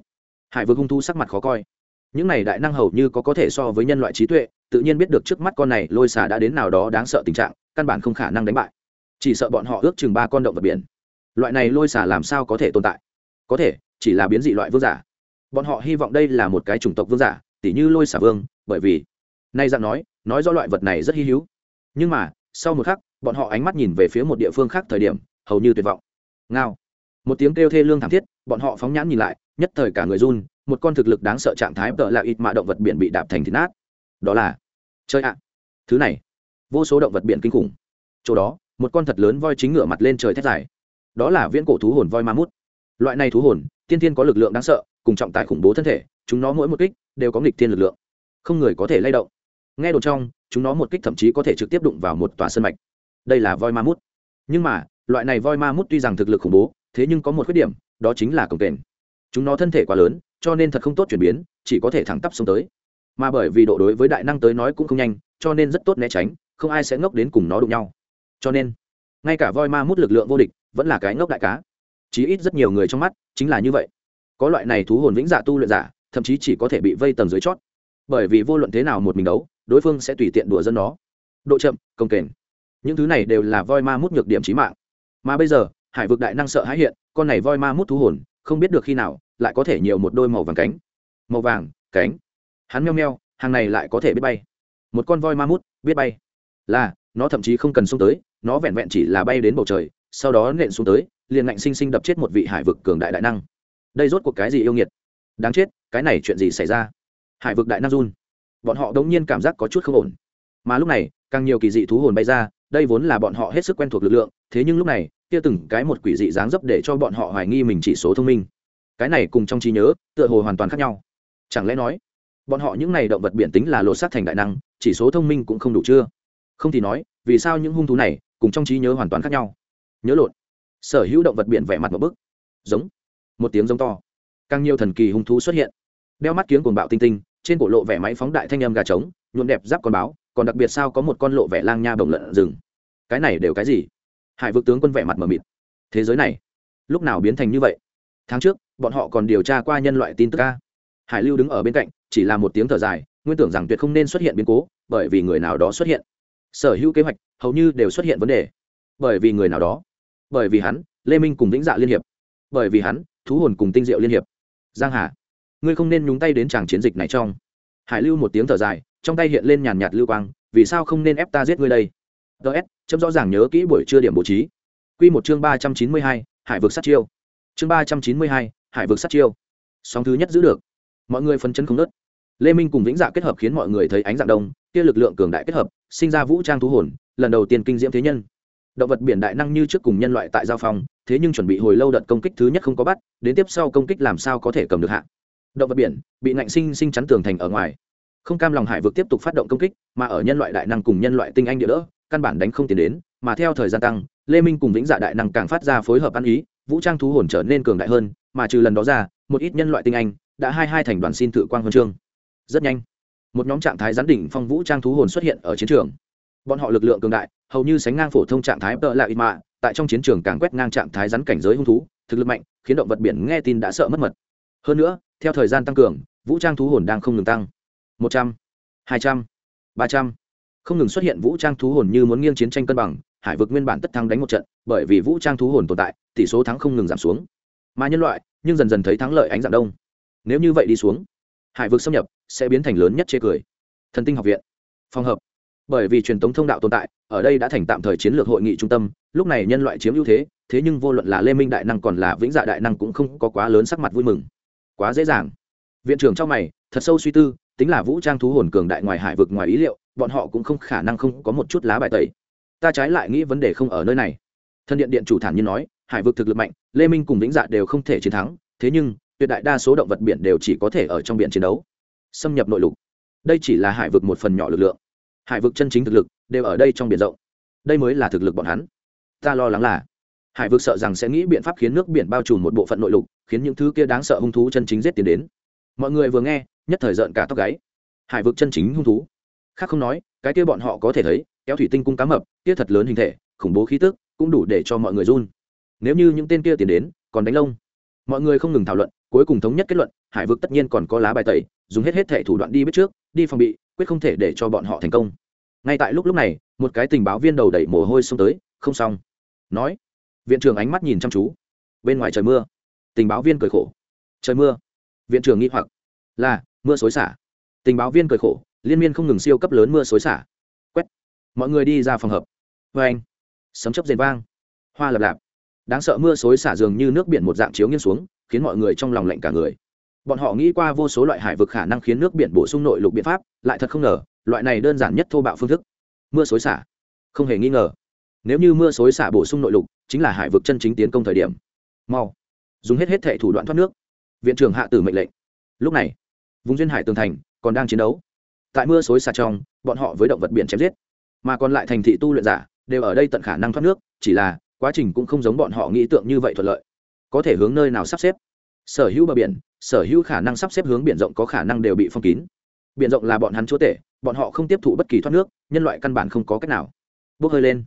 Hải vực hung thu sắc mặt khó coi. Những này đại năng hầu như có có thể so với nhân loại trí tuệ, tự nhiên biết được trước mắt con này lôi xả đã đến nào đó đáng sợ tình trạng, căn bản không khả năng đánh bại. Chỉ sợ bọn họ ước chừng ba con động vật biển. Loại này lôi xả làm sao có thể tồn tại? Có thể, chỉ là biến dị loại vương giả bọn họ hy vọng đây là một cái chủng tộc vương giả, tỉ như lôi xà vương, bởi vì, nay dạng nói nói do loại vật này rất hy hữu. Nhưng mà, sau một khắc, bọn họ ánh mắt nhìn về phía một địa phương khác thời điểm, hầu như tuyệt vọng. Ngao. Một tiếng kêu thê lương thảm thiết, bọn họ phóng nhãn nhìn lại, nhất thời cả người run, một con thực lực đáng sợ trạng thái tợ là ít mạ động vật biển bị đạp thành thịt nát. Đó là chơi ạ. Thứ này, vô số động vật biển kinh khủng. Chỗ đó, một con thật lớn voi chính ngửa mặt lên trời thét dài. Đó là viễn cổ thú hồn voi ma mút. Loại này thú hồn, tiên tiên có lực lượng đáng sợ cùng trọng tài khủng bố thân thể, chúng nó mỗi một kích đều có nghịch thiên lực lượng. Không người có thể lay động. Nghe đồn trong, chúng nó một kích thậm chí có thể trực tiếp đụng vào một tòa sân mạch. Đây là voi ma mút. Nhưng mà, loại này voi ma mút tuy rằng thực lực khủng bố, thế nhưng có một khuyết điểm, đó chính là cổng kềnh. Chúng nó thân thể quá lớn, cho nên thật không tốt chuyển biến, chỉ có thể thẳng tắp xuống tới. Mà bởi vì độ đối với đại năng tới nói cũng không nhanh, cho nên rất tốt né tránh, không ai sẽ ngốc đến cùng nó đụng nhau. Cho nên, ngay cả voi ma mút lực lượng vô địch vẫn là cái ngốc đại cá. Chí ít rất nhiều người trong mắt chính là như vậy có loại này thú hồn vĩnh dạ tu luyện giả, thậm chí chỉ có thể bị vây tầng dưới chót. Bởi vì vô luận thế nào một mình đấu, đối phương sẽ tùy tiện đùa dân nó. Độ chậm, công kềnh. Những thứ này đều là voi ma mút nhược điểm trí mạng. Mà bây giờ, hải vực đại năng sợ hãi hiện, con này voi ma mút thú hồn, không biết được khi nào, lại có thể nhiều một đôi màu vàng cánh. Màu vàng, cánh. Hắn meo meo, hàng này lại có thể biết bay. Một con voi ma mút, biết bay. Là, nó thậm chí không cần xuống tới, nó vẹn vẹn chỉ là bay đến bầu trời, sau đó nện xuống tới, liền ngạnh sinh sinh đập chết một vị hải vực cường đại đại năng đây rốt cuộc cái gì yêu nghiệt? Đáng chết, cái này chuyện gì xảy ra? Hải vực đại năng run. Bọn họ đống nhiên cảm giác có chút không ổn. Mà lúc này, càng nhiều kỳ dị thú hồn bay ra, đây vốn là bọn họ hết sức quen thuộc lực lượng, thế nhưng lúc này, kia từng cái một quỷ dị dáng dấp để cho bọn họ hoài nghi mình chỉ số thông minh. Cái này cùng trong trí nhớ, tựa hồ hoàn toàn khác nhau. Chẳng lẽ nói, bọn họ những này động vật biển tính là lột sát thành đại năng, chỉ số thông minh cũng không đủ chưa? Không thì nói, vì sao những hung thú này cùng trong trí nhớ hoàn toàn khác nhau? Nhớ lộn. Sở hữu động vật biển vẻ mặt một bức. Giống một tiếng giống to. Càng nhiều thần kỳ hung thú xuất hiện. Đeo mắt kiếng cuồng bạo tinh tinh, trên cổ lộ vẻ máy phóng đại thanh âm gà trống, nhuộm đẹp giáp con báo, còn đặc biệt sao có một con lộ vẻ lang nha bồng lợn rừng. Cái này đều cái gì? Hải vực tướng quân vẻ mặt mờ mịt. Thế giới này, lúc nào biến thành như vậy? Tháng trước, bọn họ còn điều tra qua nhân loại tin tức ca hải lưu đứng ở bên cạnh, chỉ là một tiếng thở dài, nguyên tưởng rằng tuyệt không nên xuất hiện biến cố, bởi vì người nào đó xuất hiện. Sở hữu kế hoạch, hầu như đều xuất hiện vấn đề. Bởi vì người nào đó, bởi vì hắn, lê minh cùng vĩnh dạ liên hiệp. Bởi vì hắn thú hồn cùng tinh diệu liên hiệp. Giang hà, ngươi không nên nhúng tay đến tràng chiến dịch này trong. Hải lưu một tiếng thở dài, trong tay hiện lên nhàn nhạt lưu quang, vì sao không nên ép ta giết ngươi đây? Ts chấm rõ ràng nhớ kỹ buổi trưa điểm bố trí. Quy một chương ba trăm chín mươi hai, hải vực sát chiêu. Chương ba trăm chín mươi hai, hải vực sát chiêu. Sóng thứ nhất giữ được. Mọi người phấn chân không nớt lê minh cùng vĩnh dạ kết hợp khiến mọi người thấy ánh dạng đông, kia lực lượng cường đại kết hợp, sinh ra vũ trang thú hồn, lần đầu tiên kinh diễm thế nhân. Động vật biển đại năng như trước cùng nhân loại tại giao phòng thế nhưng chuẩn bị hồi lâu đợt công kích thứ nhất không có bắt, đến tiếp sau công kích làm sao có thể cầm được hạ. Động vật biển, bị ngạnh sinh sinh chắn tường thành ở ngoài. Không cam lòng hải vực tiếp tục phát động công kích, mà ở nhân loại đại năng cùng nhân loại tinh anh địa đỡ, căn bản đánh không tiến đến, mà theo thời gian tăng, lê minh cùng vĩnh dạ đại năng càng phát ra phối hợp ăn ý, vũ trang thú hồn trở nên cường đại hơn, mà trừ lần đó ra, một ít nhân loại tinh anh đã hai hai thành đoàn xin tự quang huân chương. Rất nhanh, một nhóm trạng thái gián đỉnh phong vũ trang thú hồn xuất hiện ở chiến trường. Bọn họ lực lượng cường đại, hầu như sánh ngang phổ thông trạng thái tợ lạ ít mạ tại trong chiến trường càng quét ngang trạng thái rắn cảnh giới hung thú, thực lực mạnh, khiến động vật biển nghe tin đã sợ mất mật. Hơn nữa, theo thời gian tăng cường, vũ trang thú hồn đang không ngừng tăng. Một trăm, hai trăm, ba trăm. Không ngừng xuất hiện vũ trang thú hồn như muốn nghiêng chiến tranh cân bằng, hải vực nguyên bản tất thắng đánh một trận, bởi vì vũ trang thú hồn tồn tại, tỷ số thắng không ngừng giảm xuống. Mà nhân loại, nhưng dần dần thấy thắng lợi ánh dạng đông. Nếu như vậy đi xuống, hải vực xâm nhập, sẽ biến thành lớn nhất chê cười. Thần tinh học viện. Phòng hợp bởi vì truyền thống thông đạo tồn tại, ở đây đã thành tạm thời chiến lược hội nghị trung tâm, lúc này nhân loại chiếm ưu thế thế nhưng vô luận là lê minh đại năng còn là vĩnh dạ đại năng cũng không có quá lớn sắc mặt vui mừng. Quá dễ dàng. Viện trưởng trong mày, thật sâu suy tư, tính là vũ trang thú hồn cường đại ngoài hải vực ngoài ý liệu, bọn họ cũng không khả năng không có một chút lá bài tẩy. Ta trái lại nghĩ vấn đề không ở nơi này. Thân điện điện chủ thản nhiên nói, hải vực thực lực mạnh, lê minh cùng vĩnh dạ đều không thể chiến thắng, thế nhưng, tuyệt đại đa số động vật biển đều chỉ có thể ở trong biển chiến đấu. Xâm nhập nội lục. Đây chỉ là hải vực một phần nhỏ lực lượng hải vực chân chính thực lực đều ở đây trong biển rộng. Đây mới là thực lực bọn hắn. Ta lo lắng là, hải vực sợ rằng sẽ nghĩ biện pháp khiến nước biển bao trùm một bộ phận nội lục, khiến những thứ kia đáng sợ hung thú chân chính giết tiến đến. Mọi người vừa nghe, nhất thời rợn cả tóc gáy. Hải vực chân chính hung thú. Khác không nói, cái kia bọn họ có thể thấy, kéo thủy tinh cung cá mập, kia thật lớn hình thể, khủng bố khí tức, cũng đủ để cho mọi người run. Nếu như những tên kia tiến đến, còn đánh lông. Mọi người không ngừng thảo luận, cuối cùng thống nhất kết luận, hải vực tất nhiên còn có lá bài tẩy, dùng hết hết thể thủ đoạn đi biết trước, đi phòng bị quyết không thể để cho bọn họ thành công. Ngay tại lúc lúc này, một cái tình báo viên đầu đẩy mồ hôi xông tới, không xong. Nói, viện trưởng ánh mắt nhìn chăm chú. Bên ngoài trời mưa. Tình báo viên cười khổ. Trời mưa. Viện trưởng nghĩ hoặc. Là, mưa xối xả. Tình báo viên cười khổ, liên miên không ngừng siêu cấp lớn mưa xối xả. Quét. Mọi người đi ra phòng hợp. Vê anh. Sấm chấp rền vang. Hoa lập lạp. Đáng sợ mưa xối xả dường như nước biển một dạng chiếu nghiêng xuống, khiến mọi người trong lòng lạnh cả người bọn họ nghĩ qua vô số loại hải vực khả năng khiến nước biển bổ sung nội lục biện pháp, lại thật không ngờ, loại này đơn giản nhất thô bạo phương thức. Mưa xối xả. Không hề nghi ngờ. Nếu như mưa xối xả bổ sung nội lục, chính là hải vực chân chính tiến công thời điểm. Mau. Dùng hết hết thệ thủ đoạn thoát nước. Viện trưởng hạ tử mệnh lệnh. Lúc này, vùng duyên hải tường thành còn đang chiến đấu. Tại mưa xối xả trong, bọn họ với động vật biển chém giết. Mà còn lại thành thị tu luyện giả đều ở đây tận khả năng thoát nước, chỉ là quá trình cũng không giống bọn họ nghĩ tượng như vậy thuận lợi. Có thể hướng nơi nào sắp xếp? Sở hữu bờ biển, sở hữu khả năng sắp xếp hướng biển rộng có khả năng đều bị phong kín. Biển rộng là bọn hắn chúa tể, bọn họ không tiếp thụ bất kỳ thoát nước, nhân loại căn bản không có cách nào. Bốc hơi lên.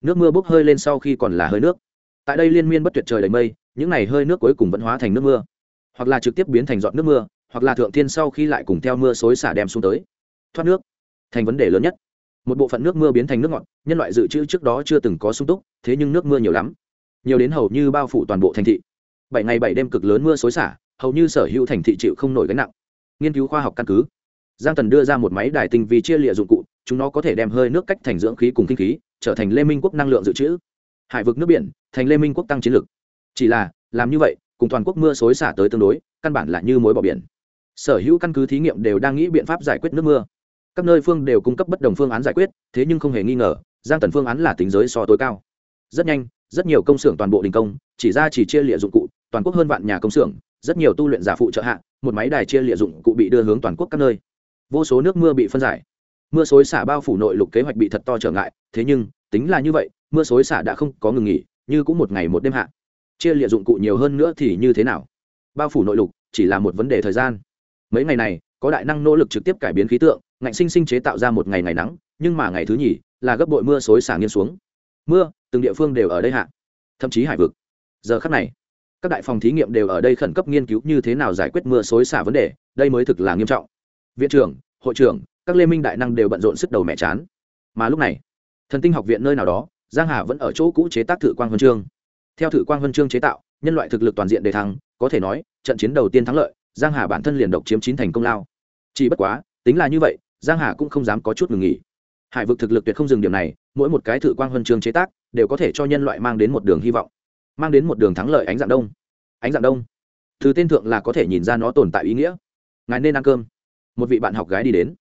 Nước mưa bốc hơi lên sau khi còn là hơi nước. Tại đây liên miên bất tuyệt trời đầy mây, những này hơi nước cuối cùng vẫn hóa thành nước mưa. Hoặc là trực tiếp biến thành dọn nước mưa, hoặc là thượng thiên sau khi lại cùng theo mưa xối xả đem xuống tới. Thoát nước. Thành vấn đề lớn nhất. Một bộ phận nước mưa biến thành nước ngọt, nhân loại dự trữ trước đó chưa từng có sung túc, thế nhưng nước mưa nhiều lắm. Nhiều đến hầu như bao phủ toàn bộ thành thị bảy ngày bảy đêm cực lớn mưa xối xả, hầu như sở hữu thành thị chịu không nổi gánh nặng. Nghiên cứu khoa học căn cứ. Giang tần đưa ra một máy đài tinh vi chia lịa dụng cụ, chúng nó có thể đem hơi nước cách thành dưỡng khí cùng kinh khí, trở thành lê minh quốc năng lượng dự trữ. Hải vực nước biển, thành lê minh quốc tăng chiến lực. Chỉ là, làm như vậy, cùng toàn quốc mưa xối xả tới tương đối, căn bản là như mối bỏ biển. Sở hữu căn cứ thí nghiệm đều đang nghĩ biện pháp giải quyết nước mưa. Các nơi phương đều cung cấp bất đồng phương án giải quyết, thế nhưng không hề nghi ngờ, giang tần phương án là tính giới so tối cao. Rất nhanh, rất nhiều công xưởng toàn bộ đình công, chỉ ra chỉ chia lịa dụng cụ toàn quốc hơn vạn nhà công xưởng, rất nhiều tu luyện giả phụ trợ hạ, một máy đài chia lịa dụng cụ bị đưa hướng toàn quốc các nơi. Vô số nước mưa bị phân giải. Mưa xối xả bao phủ nội lục kế hoạch bị thật to trở ngại, thế nhưng, tính là như vậy, mưa xối xả đã không có ngừng nghỉ, như cũng một ngày một đêm hạ. Chia lịa dụng cụ nhiều hơn nữa thì như thế nào? Bao phủ nội lục, chỉ là một vấn đề thời gian. Mấy ngày này, có đại năng nỗ lực trực tiếp cải biến khí tượng, ngạnh sinh sinh chế tạo ra một ngày ngày nắng, nhưng mà ngày thứ nhì, là gấp bội mưa xối xả nghiêng xuống. Mưa, từng địa phương đều ở đây hạ. Thậm chí hải vực. Giờ khắc này các đại phòng thí nghiệm đều ở đây khẩn cấp nghiên cứu như thế nào giải quyết mưa xối xả vấn đề, đây mới thực là nghiêm trọng. Viện trưởng, hội trưởng, các lê minh đại năng đều bận rộn sức đầu mẹ chán. Mà lúc này, thần tinh học viện nơi nào đó, giang hà vẫn ở chỗ cũ chế tác thử quang huân chương. Theo thử quang huân chương chế tạo, nhân loại thực lực toàn diện đề thăng, có thể nói, trận chiến đầu tiên thắng lợi, giang hà bản thân liền độc chiếm chín thành công lao. Chỉ bất quá, tính là như vậy, giang hà cũng không dám có chút ngừng nghỉ. Hải vực thực lực tuyệt không dừng điểm này, mỗi một cái thử quang huân chương chế tác, đều có thể cho nhân loại mang đến một đường hy vọng mang đến một đường thắng lợi ánh dạng đông. Ánh dạng đông. Từ tên thượng là có thể nhìn ra nó tồn tại ý nghĩa. Ngài nên ăn cơm. Một vị bạn học gái đi đến.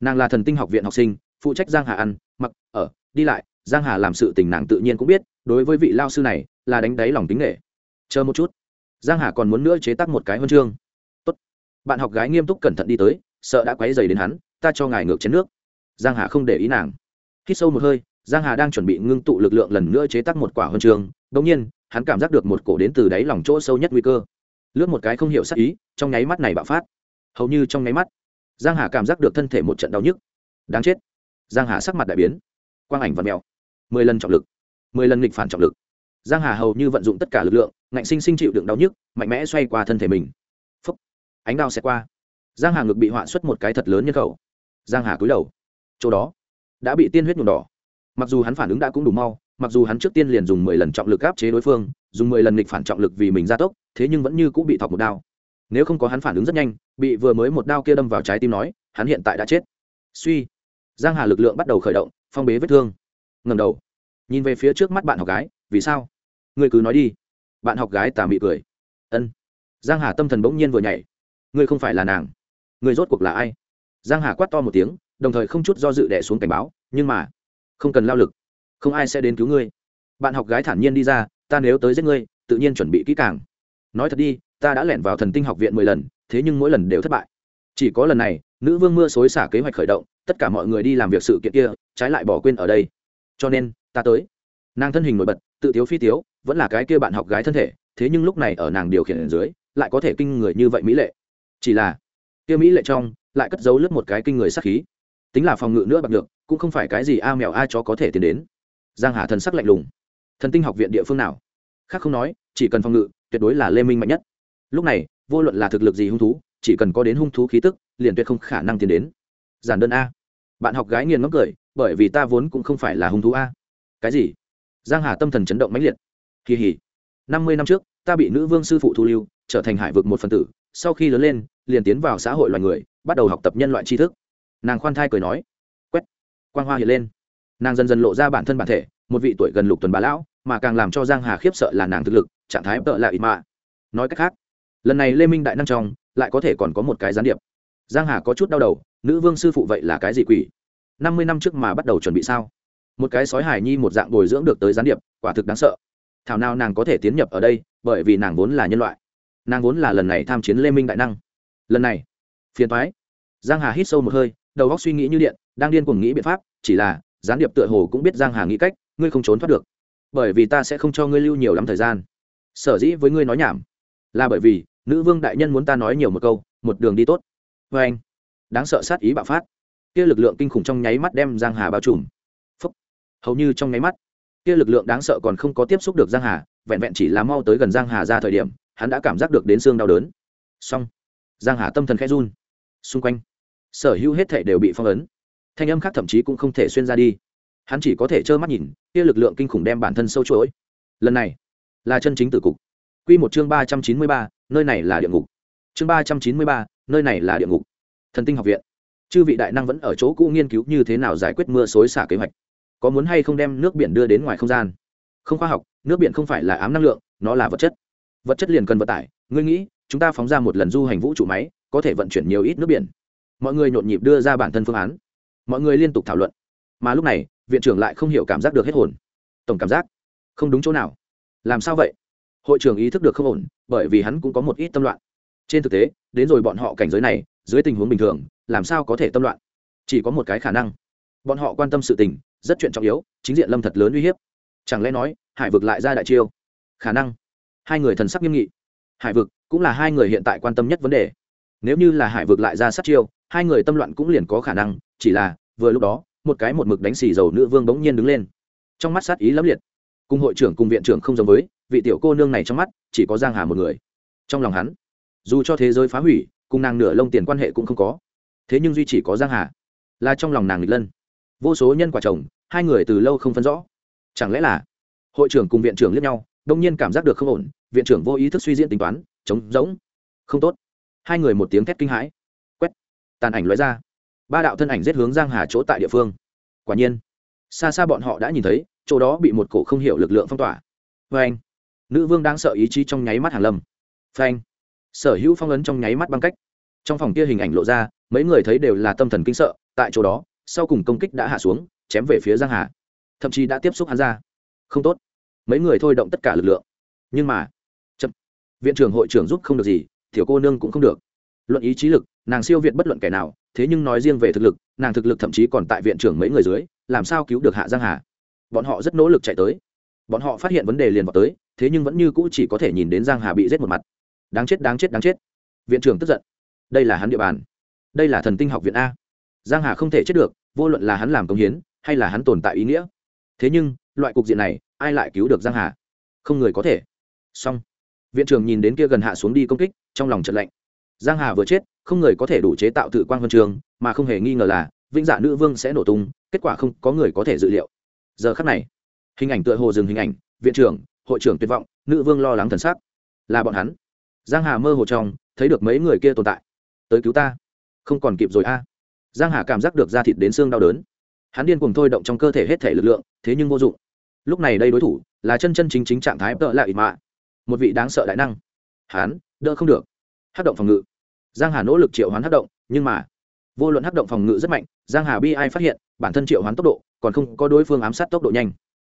Nàng là thần tinh học viện học sinh, phụ trách giang hà ăn, mặc, ở, đi lại. Giang hà làm sự tình nàng tự nhiên cũng biết, đối với vị lao sư này, là đánh đáy lòng tính nghệ chờ một chút. Giang hà còn muốn nữa chế tác một cái huân chương. Tốt. Bạn học gái nghiêm túc cẩn thận đi tới, sợ đã quấy dày đến hắn, ta cho ngài ngược chén nước. Giang hà không để ý nàng. Hít sâu một hơi, giang hà đang chuẩn bị ngưng tụ lực lượng lần nữa chế tác một quả huân chương. Đống nhiên hắn cảm giác được một cổ đến từ đáy lòng chỗ sâu nhất nguy cơ. Lướt một cái không hiểu sắc ý, trong nháy mắt này bạo phát. Hầu như trong nháy mắt, giang hà cảm giác được thân thể một trận đau nhức. Đáng chết. Giang hà sắc mặt đại biến. Quang ảnh và mèo. Mười lần trọng lực. Mười lần nghịch phản trọng lực. Giang hà hầu như vận dụng tất cả lực lượng, ngạnh sinh sinh chịu đựng đau nhức, mạnh mẽ xoay qua thân thể mình. Phúc. Ánh đao sẽ qua. Giang hà ngực bị họa xuất một cái thật lớn nhân khẩu. Giang hà cúi đầu. Chỗ đó đã bị tiên huyết nhuộm đỏ. Mặc dù hắn phản ứng đã cũng đủ mau mặc dù hắn trước tiên liền dùng mười lần trọng lực áp chế đối phương, dùng mười lần nghịch phản trọng lực vì mình gia tốc, thế nhưng vẫn như cũng bị thọc một đao. Nếu không có hắn phản ứng rất nhanh, bị vừa mới một đao kia đâm vào trái tim nói, hắn hiện tại đã chết. Suy. Giang hà lực lượng bắt đầu khởi động, phong bế vết thương. Ngầm đầu. Nhìn về phía trước mắt bạn học gái, vì sao? Ngươi cứ nói đi. Bạn học gái tà mị cười. Ân. Giang hà tâm thần bỗng nhiên vừa nhảy. Ngươi không phải là nàng. Ngươi rốt cuộc là ai? Giang hà quát to một tiếng, đồng thời không chút do dự đẻ xuống cảnh báo, nhưng mà, không cần lao lực không ai sẽ đến cứu ngươi. Bạn học gái thản nhiên đi ra, ta nếu tới giết ngươi, tự nhiên chuẩn bị kỹ càng. Nói thật đi, ta đã lẻn vào thần tinh học viện mười lần, thế nhưng mỗi lần đều thất bại. Chỉ có lần này, nữ vương mưa xối xả kế hoạch khởi động, tất cả mọi người đi làm việc sự kiện kia, trái lại bỏ quên ở đây. Cho nên, ta tới. Nàng thân hình nổi bật, tự tiếu phi tiếu, vẫn là cái kia bạn học gái thân thể, thế nhưng lúc này ở nàng điều khiển ở dưới, lại có thể kinh người như vậy mỹ lệ. Chỉ là, kia mỹ lệ trong, lại cất giấu lướt một cái kinh người sắc khí. Tính là phòng ngự nữa bằng được, cũng không phải cái gì a mèo a chó có thể tiến đến giang hà thần sắc lạnh lùng. Thần tinh học viện địa phương nào? Khác không nói, chỉ cần phòng ngự, tuyệt đối là lê minh mạnh nhất. Lúc này, vô luận là thực lực gì hung thú, chỉ cần có đến hung thú khí tức, liền tuyệt không khả năng tiến đến. Giản đơn a. Bạn học gái nghiền ngốc cười, bởi vì ta vốn cũng không phải là hung thú a. Cái gì? Giang hà tâm thần chấn động mãnh liệt. Kỳ hỉ. Năm mươi năm trước, ta bị nữ vương sư phụ thu lưu, trở thành hải vực một phần tử. Sau khi lớn lên, liền tiến vào xã hội loài người, bắt đầu học tập nhân loại tri thức. Nàng khoan thai cười nói. Quét. Quang hoa hiện lên nàng dần dần lộ ra bản thân bản thể, một vị tuổi gần lục tuần bà lão, mà càng làm cho giang hà khiếp sợ là nàng thực lực, trạng thái vợ là ít mạ. Nói cách khác, lần này lê minh đại năng trong, lại có thể còn có một cái gián điệp. Giang hà có chút đau đầu, nữ vương sư phụ vậy là cái gì quỷ? Năm mươi năm trước mà bắt đầu chuẩn bị sao? Một cái sói hải nhi một dạng bồi dưỡng được tới gián điệp, quả thực đáng sợ. Thảo nào nàng có thể tiến nhập ở đây, bởi vì nàng vốn là nhân loại. Nàng vốn là lần này tham chiến lê minh đại năng. Lần này, phiền thoái giang hà hít sâu một hơi, đầu góc suy nghĩ như điện, đang điên cuồng nghĩ biện pháp, chỉ là gián điệp tựa hồ cũng biết giang hà nghĩ cách, ngươi không trốn thoát được. Bởi vì ta sẽ không cho ngươi lưu nhiều lắm thời gian. Sở dĩ với ngươi nói nhảm, là bởi vì, nữ vương đại nhân muốn ta nói nhiều một câu, một đường đi tốt. Vê anh, đáng sợ sát ý bạo phát. Kia lực lượng kinh khủng trong nháy mắt đem giang hà bao trùm. Phúc. hầu như trong nháy mắt, kia lực lượng đáng sợ còn không có tiếp xúc được giang hà, vẹn vẹn chỉ là mau tới gần giang hà ra thời điểm, hắn đã cảm giác được đến xương đau đớn. Xong, giang hà tâm thần khẽ run. Xung quanh, sở hữu hết thảy đều bị phong ấn thanh âm khác thậm chí cũng không thể xuyên ra đi. Hắn chỉ có thể trơ mắt nhìn, kia lực lượng kinh khủng đem bản thân sâu chuỗi. Lần này, là chân chính tử cục. Quy một chương ba trăm chín mươi ba, nơi này là địa ngục. Chương ba trăm chín mươi ba, nơi này là địa ngục. Thần tinh học viện. Chư vị đại năng vẫn ở chỗ cũ nghiên cứu như thế nào giải quyết mưa xối xả kế hoạch. Có muốn hay không đem nước biển đưa đến ngoài không gian? Không khoa học, nước biển không phải là ám năng lượng, nó là vật chất. Vật chất liền cần vận tải. Ngươi nghĩ, chúng ta phóng ra một lần du hành vũ trụ máy, có thể vận chuyển nhiều ít nước biển. Mọi người nhộn nhịp đưa ra bản thân phương án mọi người liên tục thảo luận. Mà lúc này, viện trưởng lại không hiểu cảm giác được hết hồn. Tổng cảm giác, không đúng chỗ nào. Làm sao vậy? Hội trưởng ý thức được không ổn, bởi vì hắn cũng có một ít tâm loạn. Trên thực tế, đến rồi bọn họ cảnh giới này, dưới tình huống bình thường, làm sao có thể tâm loạn? Chỉ có một cái khả năng. Bọn họ quan tâm sự tình, rất chuyện trọng yếu, chính diện lâm thật lớn uy hiếp. Chẳng lẽ nói, hải vực lại ra đại chiêu? Khả năng. Hai người thần sắc nghiêm nghị. Hải vực cũng là hai người hiện tại quan tâm nhất vấn đề. Nếu như là hải vực lại ra sát chiêu, hai người tâm loạn cũng liền có khả năng chỉ là, vừa lúc đó, một cái một mực đánh xì dầu nữ vương bỗng nhiên đứng lên. Trong mắt sát ý lẫm liệt. Cùng hội trưởng cùng viện trưởng không giống với, vị tiểu cô nương này trong mắt, chỉ có giang hà một người. Trong lòng hắn, dù cho thế giới phá hủy, cùng nàng nửa lông tiền quan hệ cũng không có. Thế nhưng duy chỉ có giang hà. Là trong lòng nàng nghịch lân. Vô số nhân quả chồng, hai người từ lâu không phân rõ. Chẳng lẽ là, hội trưởng cùng viện trưởng liếc nhau, đông nhiên cảm giác được không ổn, viện trưởng vô ý thức suy diễn tính toán chống giống không tốt. Hai người một tiếng thét kinh hãi. Quét. Tàn ảnh loại ra ba đạo thân ảnh giết hướng giang hà chỗ tại địa phương. Quả nhiên, xa xa bọn họ đã nhìn thấy, chỗ đó bị một cổ không hiểu lực lượng phong tỏa. Vê anh nữ vương đang sợ ý chí trong nháy mắt hàng lâm. Phanh! Sở hữu phong ấn trong nháy mắt băng cách. Trong phòng kia hình ảnh lộ ra, mấy người thấy đều là tâm thần kinh sợ, tại chỗ đó, sau cùng công kích đã hạ xuống, chém về phía giang hà. Thậm chí đã tiếp xúc hắn ra. Không tốt. Mấy người thôi động tất cả lực lượng. Nhưng mà, chậm. Viện trưởng hội trưởng giúp không được gì, tiểu cô nương cũng không được. Luận ý chí lực, nàng siêu việt bất luận kẻ nào thế nhưng nói riêng về thực lực, nàng thực lực thậm chí còn tại viện trưởng mấy người dưới, làm sao cứu được hạ giang hà? Bọn họ rất nỗ lực chạy tới. Bọn họ phát hiện vấn đề liền vào tới, thế nhưng vẫn như cũ chỉ có thể nhìn đến giang hà bị giết một mặt. Đáng chết đáng chết đáng chết. Viện trưởng tức giận. Đây là hắn địa bàn. Đây là thần tinh học viện a. Giang hà không thể chết được, vô luận là hắn làm công hiến, hay là hắn tồn tại ý nghĩa. Thế nhưng, loại cục diện này, ai lại cứu được giang hà? Không người có thể. Xong. Viện trưởng nhìn đến kia gần hạ xuống đi công kích, trong lòng trận lạnh. Giang hà vừa chết không người có thể đủ chế tạo tự quan huân trường, mà không hề nghi ngờ là, vĩnh dạ nữ vương sẽ nổ tung, kết quả không có người có thể dự liệu. Giờ khắc này, hình ảnh tựa hồ dừng hình ảnh, viện trưởng, hội trưởng tuyệt vọng, nữ vương lo lắng thần sắc. Là bọn hắn. Giang hà mơ hồ trong, thấy được mấy người kia tồn tại. Tới cứu ta. Không còn kịp rồi a. Giang hà cảm giác được da thịt đến xương đau đớn. Hắn điên cuồng thôi động trong cơ thể hết thể lực lượng, thế nhưng vô dụng. Lúc này đây đối thủ, là chân chân chính chính trạng thái tợ lại mạ. Một vị đáng sợ đại năng. Hắn, đỡ không được. Hát động phòng ngự giang hà nỗ lực triệu hoán hát động, nhưng mà, vô luận hát động phòng ngự rất mạnh, giang hà bi ai phát hiện, bản thân triệu hoán tốc độ còn không có đối phương ám sát tốc độ nhanh.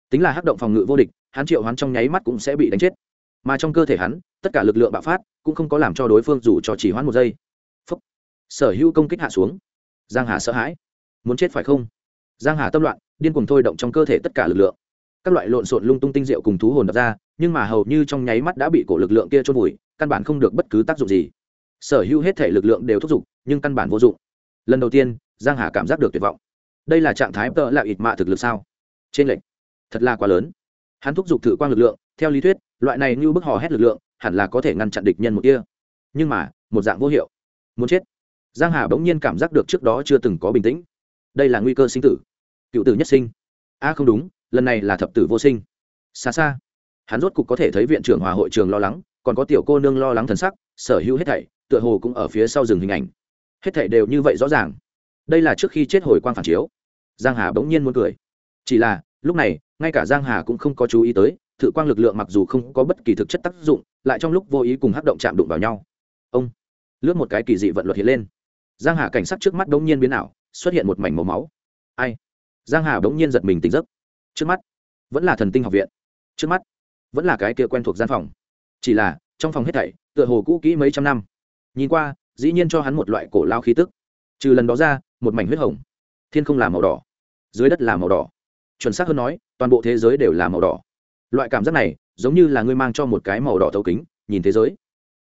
Tính là hát động phòng ngự vô địch, hắn triệu hoán trong nháy mắt cũng sẽ bị đánh chết. Mà trong cơ thể hắn, tất cả lực lượng bạo phát cũng không có làm cho đối phương dù cho chỉ hoãn một giây. Phúc. sở hữu công kích hạ xuống. Giang hà sợ hãi. Muốn chết phải không? Giang hà tâm loạn, điên cuồng thôi động trong cơ thể tất cả lực lượng. Các loại lộn xộn lung tung tinh diệu cùng thú hồn đập ra, nhưng mà hầu như trong nháy mắt đã bị cổ lực lượng kia trôn vùi, căn bản không được bất cứ tác dụng gì sở hữu hết thể lực lượng đều thúc giục, nhưng căn bản vô dụng. Lần đầu tiên, giang hà cảm giác được tuyệt vọng. Đây là trạng thái tợ là ít mạ thực lực sao? Trên lệnh thật là quá lớn. Hắn thúc giục thử quang lực lượng, theo lý thuyết, loại này như bức hò hét lực lượng, hẳn là có thể ngăn chặn địch nhân một kia. Nhưng mà, một dạng vô hiệu. Muốn chết. Giang hà bỗng nhiên cảm giác được trước đó chưa từng có bình tĩnh. Đây là nguy cơ sinh tử. Cựu tử nhất sinh. A không đúng, lần này là thập tử vô sinh. Xa xa, hắn rốt cục có thể thấy viện trưởng hòa hội trường lo lắng, còn có tiểu cô nương lo lắng thần sắc, sở hữu hết thảy tựa hồ cũng ở phía sau rừng hình ảnh. Hết thảy đều như vậy rõ ràng. Đây là trước khi chết hồi quang phản chiếu. Giang hà bỗng nhiên muốn cười. Chỉ là, lúc này, ngay cả giang hà cũng không có chú ý tới thử quang lực lượng mặc dù không có bất kỳ thực chất tác dụng, lại trong lúc vô ý cùng hắc động chạm đụng vào nhau. Ông, lướt một cái kỳ dị vận luật hiện lên. Giang hà cảnh sát trước mắt đống nhiên biến ảo, xuất hiện một mảnh màu máu. Ai? Giang hà đống nhiên giật mình tỉnh giấc. Trước mắt, vẫn là thần tinh học viện. Trước mắt, vẫn là cái kia quen thuộc gian phòng. Chỉ là, trong phòng hết thảy, tựa hồ cũ kỹ mấy trăm năm nhìn qua, dĩ nhiên cho hắn một loại cổ lao khí tức. Trừ lần đó ra, một mảnh huyết hồng. Thiên không là màu đỏ, dưới đất là màu đỏ. Chuẩn xác hơn nói, toàn bộ thế giới đều là màu đỏ. Loại cảm giác này, giống như là ngươi mang cho một cái màu đỏ thấu kính, nhìn thế giới.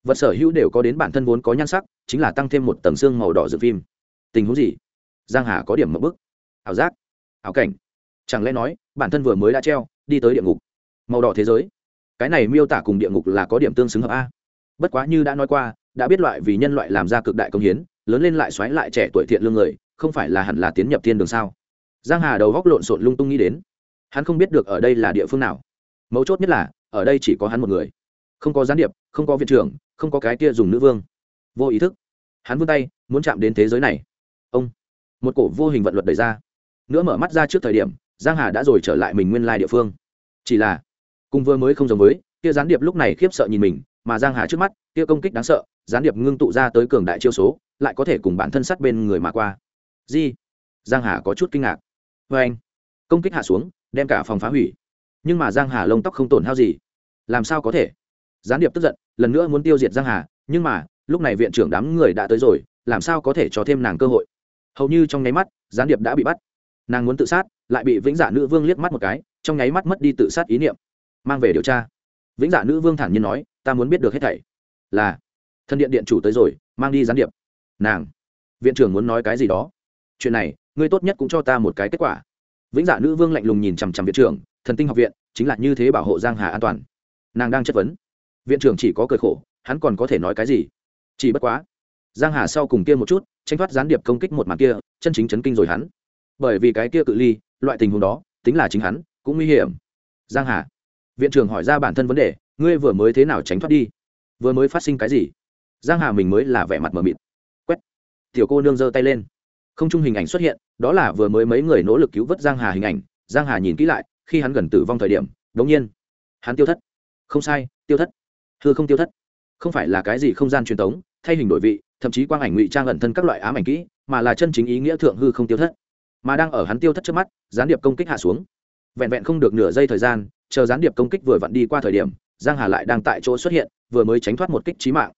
Vật sở hữu đều có đến bản thân vốn có nhan sắc, chính là tăng thêm một tầng xương màu đỏ dự phim. Tình huống gì? Giang hà có điểm mập bức. Ảo giác. Ảo cảnh. Chẳng lẽ nói, bản thân vừa mới đã treo, đi tới địa ngục? Màu đỏ thế giới. Cái này miêu tả cùng địa ngục là có điểm tương xứng hợp a. Bất quá như đã nói qua đã biết loại vì nhân loại làm ra cực đại công hiến, lớn lên lại xoáy lại trẻ tuổi thiện lương người, không phải là hẳn là tiến nhập thiên đường sao? Giang hà đầu góc lộn xộn lung tung nghĩ đến. Hắn không biết được ở đây là địa phương nào. Mấu chốt nhất là, ở đây chỉ có hắn một người. Không có gián điệp, không có viện trưởng, không có cái kia dùng nữ vương. Vô ý thức, hắn vươn tay, muốn chạm đến thế giới này. Ông, một cổ vô hình vận luật đẩy ra. Nữa mở mắt ra trước thời điểm, giang hà đã rồi trở lại mình nguyên lai địa phương. Chỉ là, cùng vừa mới không giống với, kia gián điệp lúc này khiếp sợ nhìn mình, mà giang hà trước mắt, kia công kích đáng sợ gián điệp ngưng tụ ra tới cường đại chiêu số, lại có thể cùng bản thân sát bên người mà qua. Di, giang hà có chút kinh ngạc. Vê anh, công kích hạ xuống, đem cả phòng phá hủy. Nhưng mà giang hà lông tóc không tổn hao gì. Làm sao có thể? Gián điệp tức giận, lần nữa muốn tiêu diệt giang hà, nhưng mà, lúc này viện trưởng đám người đã tới rồi, làm sao có thể cho thêm nàng cơ hội? Hầu như trong nháy mắt, gián điệp đã bị bắt. Nàng muốn tự sát, lại bị vĩnh giả nữ vương liếc mắt một cái, trong nháy mắt mất đi tự sát ý niệm. Mang về điều tra. Vĩnh giả nữ vương thản nhiên nói, ta muốn biết được hết thảy. Là thân điện điện chủ tới rồi, mang đi gián điệp. Nàng, viện trưởng muốn nói cái gì đó? Chuyện này, ngươi tốt nhất cũng cho ta một cái kết quả. Vĩnh dạ nữ vương lạnh lùng nhìn chằm chằm viện trưởng, thần tinh học viện, chính là như thế bảo hộ giang hà an toàn. Nàng đang chất vấn. Viện trưởng chỉ có cười khổ, hắn còn có thể nói cái gì? Chỉ bất quá, giang hà sau cùng kia một chút, tranh thoát gián điệp công kích một màn kia, chân chính chấn kinh rồi hắn. Bởi vì cái kia cự ly, loại tình huống đó, tính là chính hắn, cũng nguy hiểm. Giang hà, viện trưởng hỏi ra bản thân vấn đề, ngươi vừa mới thế nào tránh thoát đi? Vừa mới phát sinh cái gì? Giang hà mình mới là vẻ mặt mờ mịt. Quét. Tiểu cô nương giơ tay lên. Không chung hình ảnh xuất hiện, đó là vừa mới mấy người nỗ lực cứu vớt giang hà hình ảnh. Giang hà nhìn kỹ lại, khi hắn gần tử vong thời điểm, đống nhiên, hắn tiêu thất. Không sai, tiêu thất. Hư không tiêu thất. Không phải là cái gì không gian truyền tống, thay hình đổi vị, thậm chí quang ảnh ngụy trang ẩn thân các loại ám ảnh kỹ, mà là chân chính ý nghĩa thượng hư không tiêu thất. Mà đang ở hắn tiêu thất trước mắt, gián điệp công kích hạ xuống. Vẹn vẹn không được nửa giây thời gian, chờ gián điệp công kích vừa vặn đi qua thời điểm, giang hà lại đang tại chỗ xuất hiện, vừa mới tránh thoát một kích trí mạng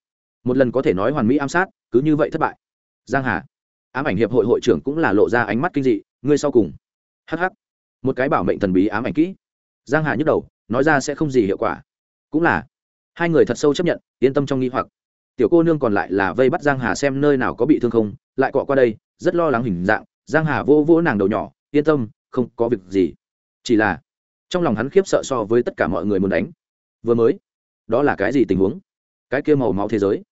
một lần có thể nói hoàn mỹ ám sát, cứ như vậy thất bại. Giang hà. Ám ảnh hiệp hội hội trưởng cũng là lộ ra ánh mắt kinh dị, ngươi sau cùng. Hh một cái bảo mệnh thần bí ám ảnh kỹ. Giang hà nhức đầu, nói ra sẽ không gì hiệu quả. Cũng là. Hai người thật sâu chấp nhận, yên tâm trong nghi hoặc. Tiểu cô nương còn lại là vây bắt giang hà xem nơi nào có bị thương không, lại cọ qua đây, rất lo lắng hình dạng, giang hà vô vô nàng đầu nhỏ, yên tâm, không có việc gì. Chỉ là, trong lòng hắn khiếp sợ so với tất cả mọi người muốn đánh. Vừa mới, đó là cái gì tình huống? Cái kia màu máu thế giới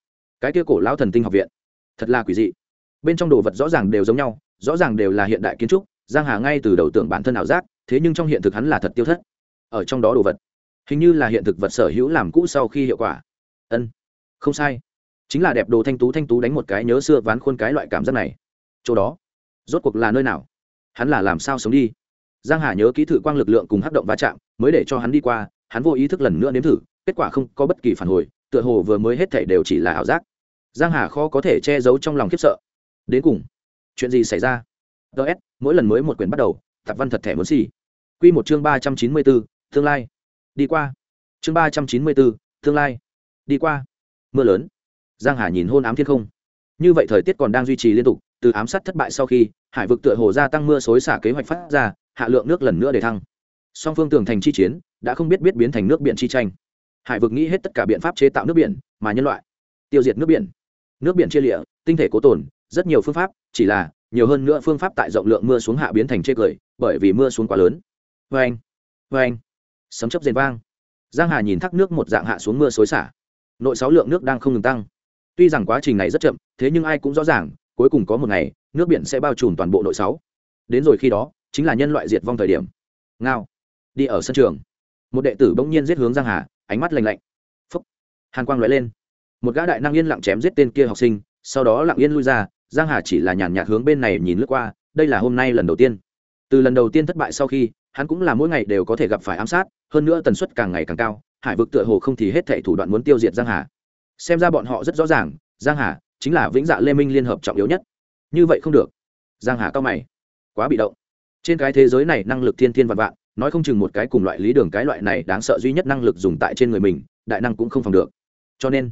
cái kia cổ lão thần tinh học viện. Thật là quỷ dị. Bên trong đồ vật rõ ràng đều giống nhau, rõ ràng đều là hiện đại kiến trúc, giang hà ngay từ đầu tưởng bản thân ảo giác, thế nhưng trong hiện thực hắn là thật tiêu thất. Ở trong đó đồ vật, hình như là hiện thực vật sở hữu làm cũ sau khi hiệu quả. Ân, không sai. Chính là đẹp đồ thanh tú thanh tú đánh một cái nhớ xưa ván khuôn cái loại cảm giác này. Chỗ đó, rốt cuộc là nơi nào? Hắn là làm sao sống đi? Giang hà nhớ ký thử quang lực lượng cùng hắc động va chạm, mới để cho hắn đi qua, hắn vô ý thức lần nữa nếm thử, kết quả không có bất kỳ phản hồi tựa hồ vừa mới hết thảy đều chỉ là ảo giác. Giang hà khó có thể che giấu trong lòng khiếp sợ. Đến cùng, chuyện gì xảy ra? Ts mỗi lần mới một quyển bắt đầu, tạp văn thật thẻ muốn xì. Quy một chương ba trăm chín mươi bốn tương lai. Đi qua. Chương ba trăm chín mươi bốn tương lai. Đi qua. Mưa lớn. Giang hà nhìn hôn ám thiên không. Như vậy thời tiết còn đang duy trì liên tục, từ ám sát thất bại sau khi, hải vực tựa hồ gia tăng mưa xối xả kế hoạch phát ra, hạ lượng nước lần nữa để thăng. Song phương tường thành chi chiến, đã không biết biết biến thành nước biển chi tranh hải vực nghĩ hết tất cả biện pháp chế tạo nước biển mà nhân loại, tiêu diệt nước biển. Nước biển chia lịa, tinh thể cố tồn, rất nhiều phương pháp, chỉ là nhiều hơn nữa phương pháp tại rộng lượng mưa xuống hạ biến thành chê cười, bởi vì mưa xuống quá lớn. Vê anh vê anh, sấm chấp rền vang. Giang hà nhìn thác nước một dạng hạ xuống mưa xối xả. Nội sáu lượng nước đang không ngừng tăng. Tuy rằng quá trình này rất chậm, thế nhưng ai cũng rõ ràng, cuối cùng có một ngày, nước biển sẽ bao trùm toàn bộ nội sáu. Đến rồi khi đó, chính là nhân loại diệt vong thời điểm. Ngao, đi ở sân trường. Một đệ tử bỗng nhiên giết hướng giang hà ánh mắt lạnh lạnh. Phúc. Hàn quang lóe lên. Một gã đại năng yên lặng chém giết tên kia học sinh, sau đó lặng yên lui ra, giang hà chỉ là nhàn nhạt hướng bên này nhìn lướt qua, đây là hôm nay lần đầu tiên. Từ lần đầu tiên thất bại sau khi, hắn cũng là mỗi ngày đều có thể gặp phải ám sát, hơn nữa tần suất càng ngày càng cao, hải vực tựa hồ không thì hết thệ thủ đoạn muốn tiêu diệt giang hà. Xem ra bọn họ rất rõ ràng, giang hà chính là vĩnh dạ lê minh liên hợp trọng yếu nhất. Như vậy không được. Giang hà cao mày. Quá bị động. Trên cái thế giới này năng lực thiên thiên vạn vạn nói không chừng một cái cùng loại lý đường cái loại này đáng sợ duy nhất năng lực dùng tại trên người mình, đại năng cũng không phòng được. Cho nên,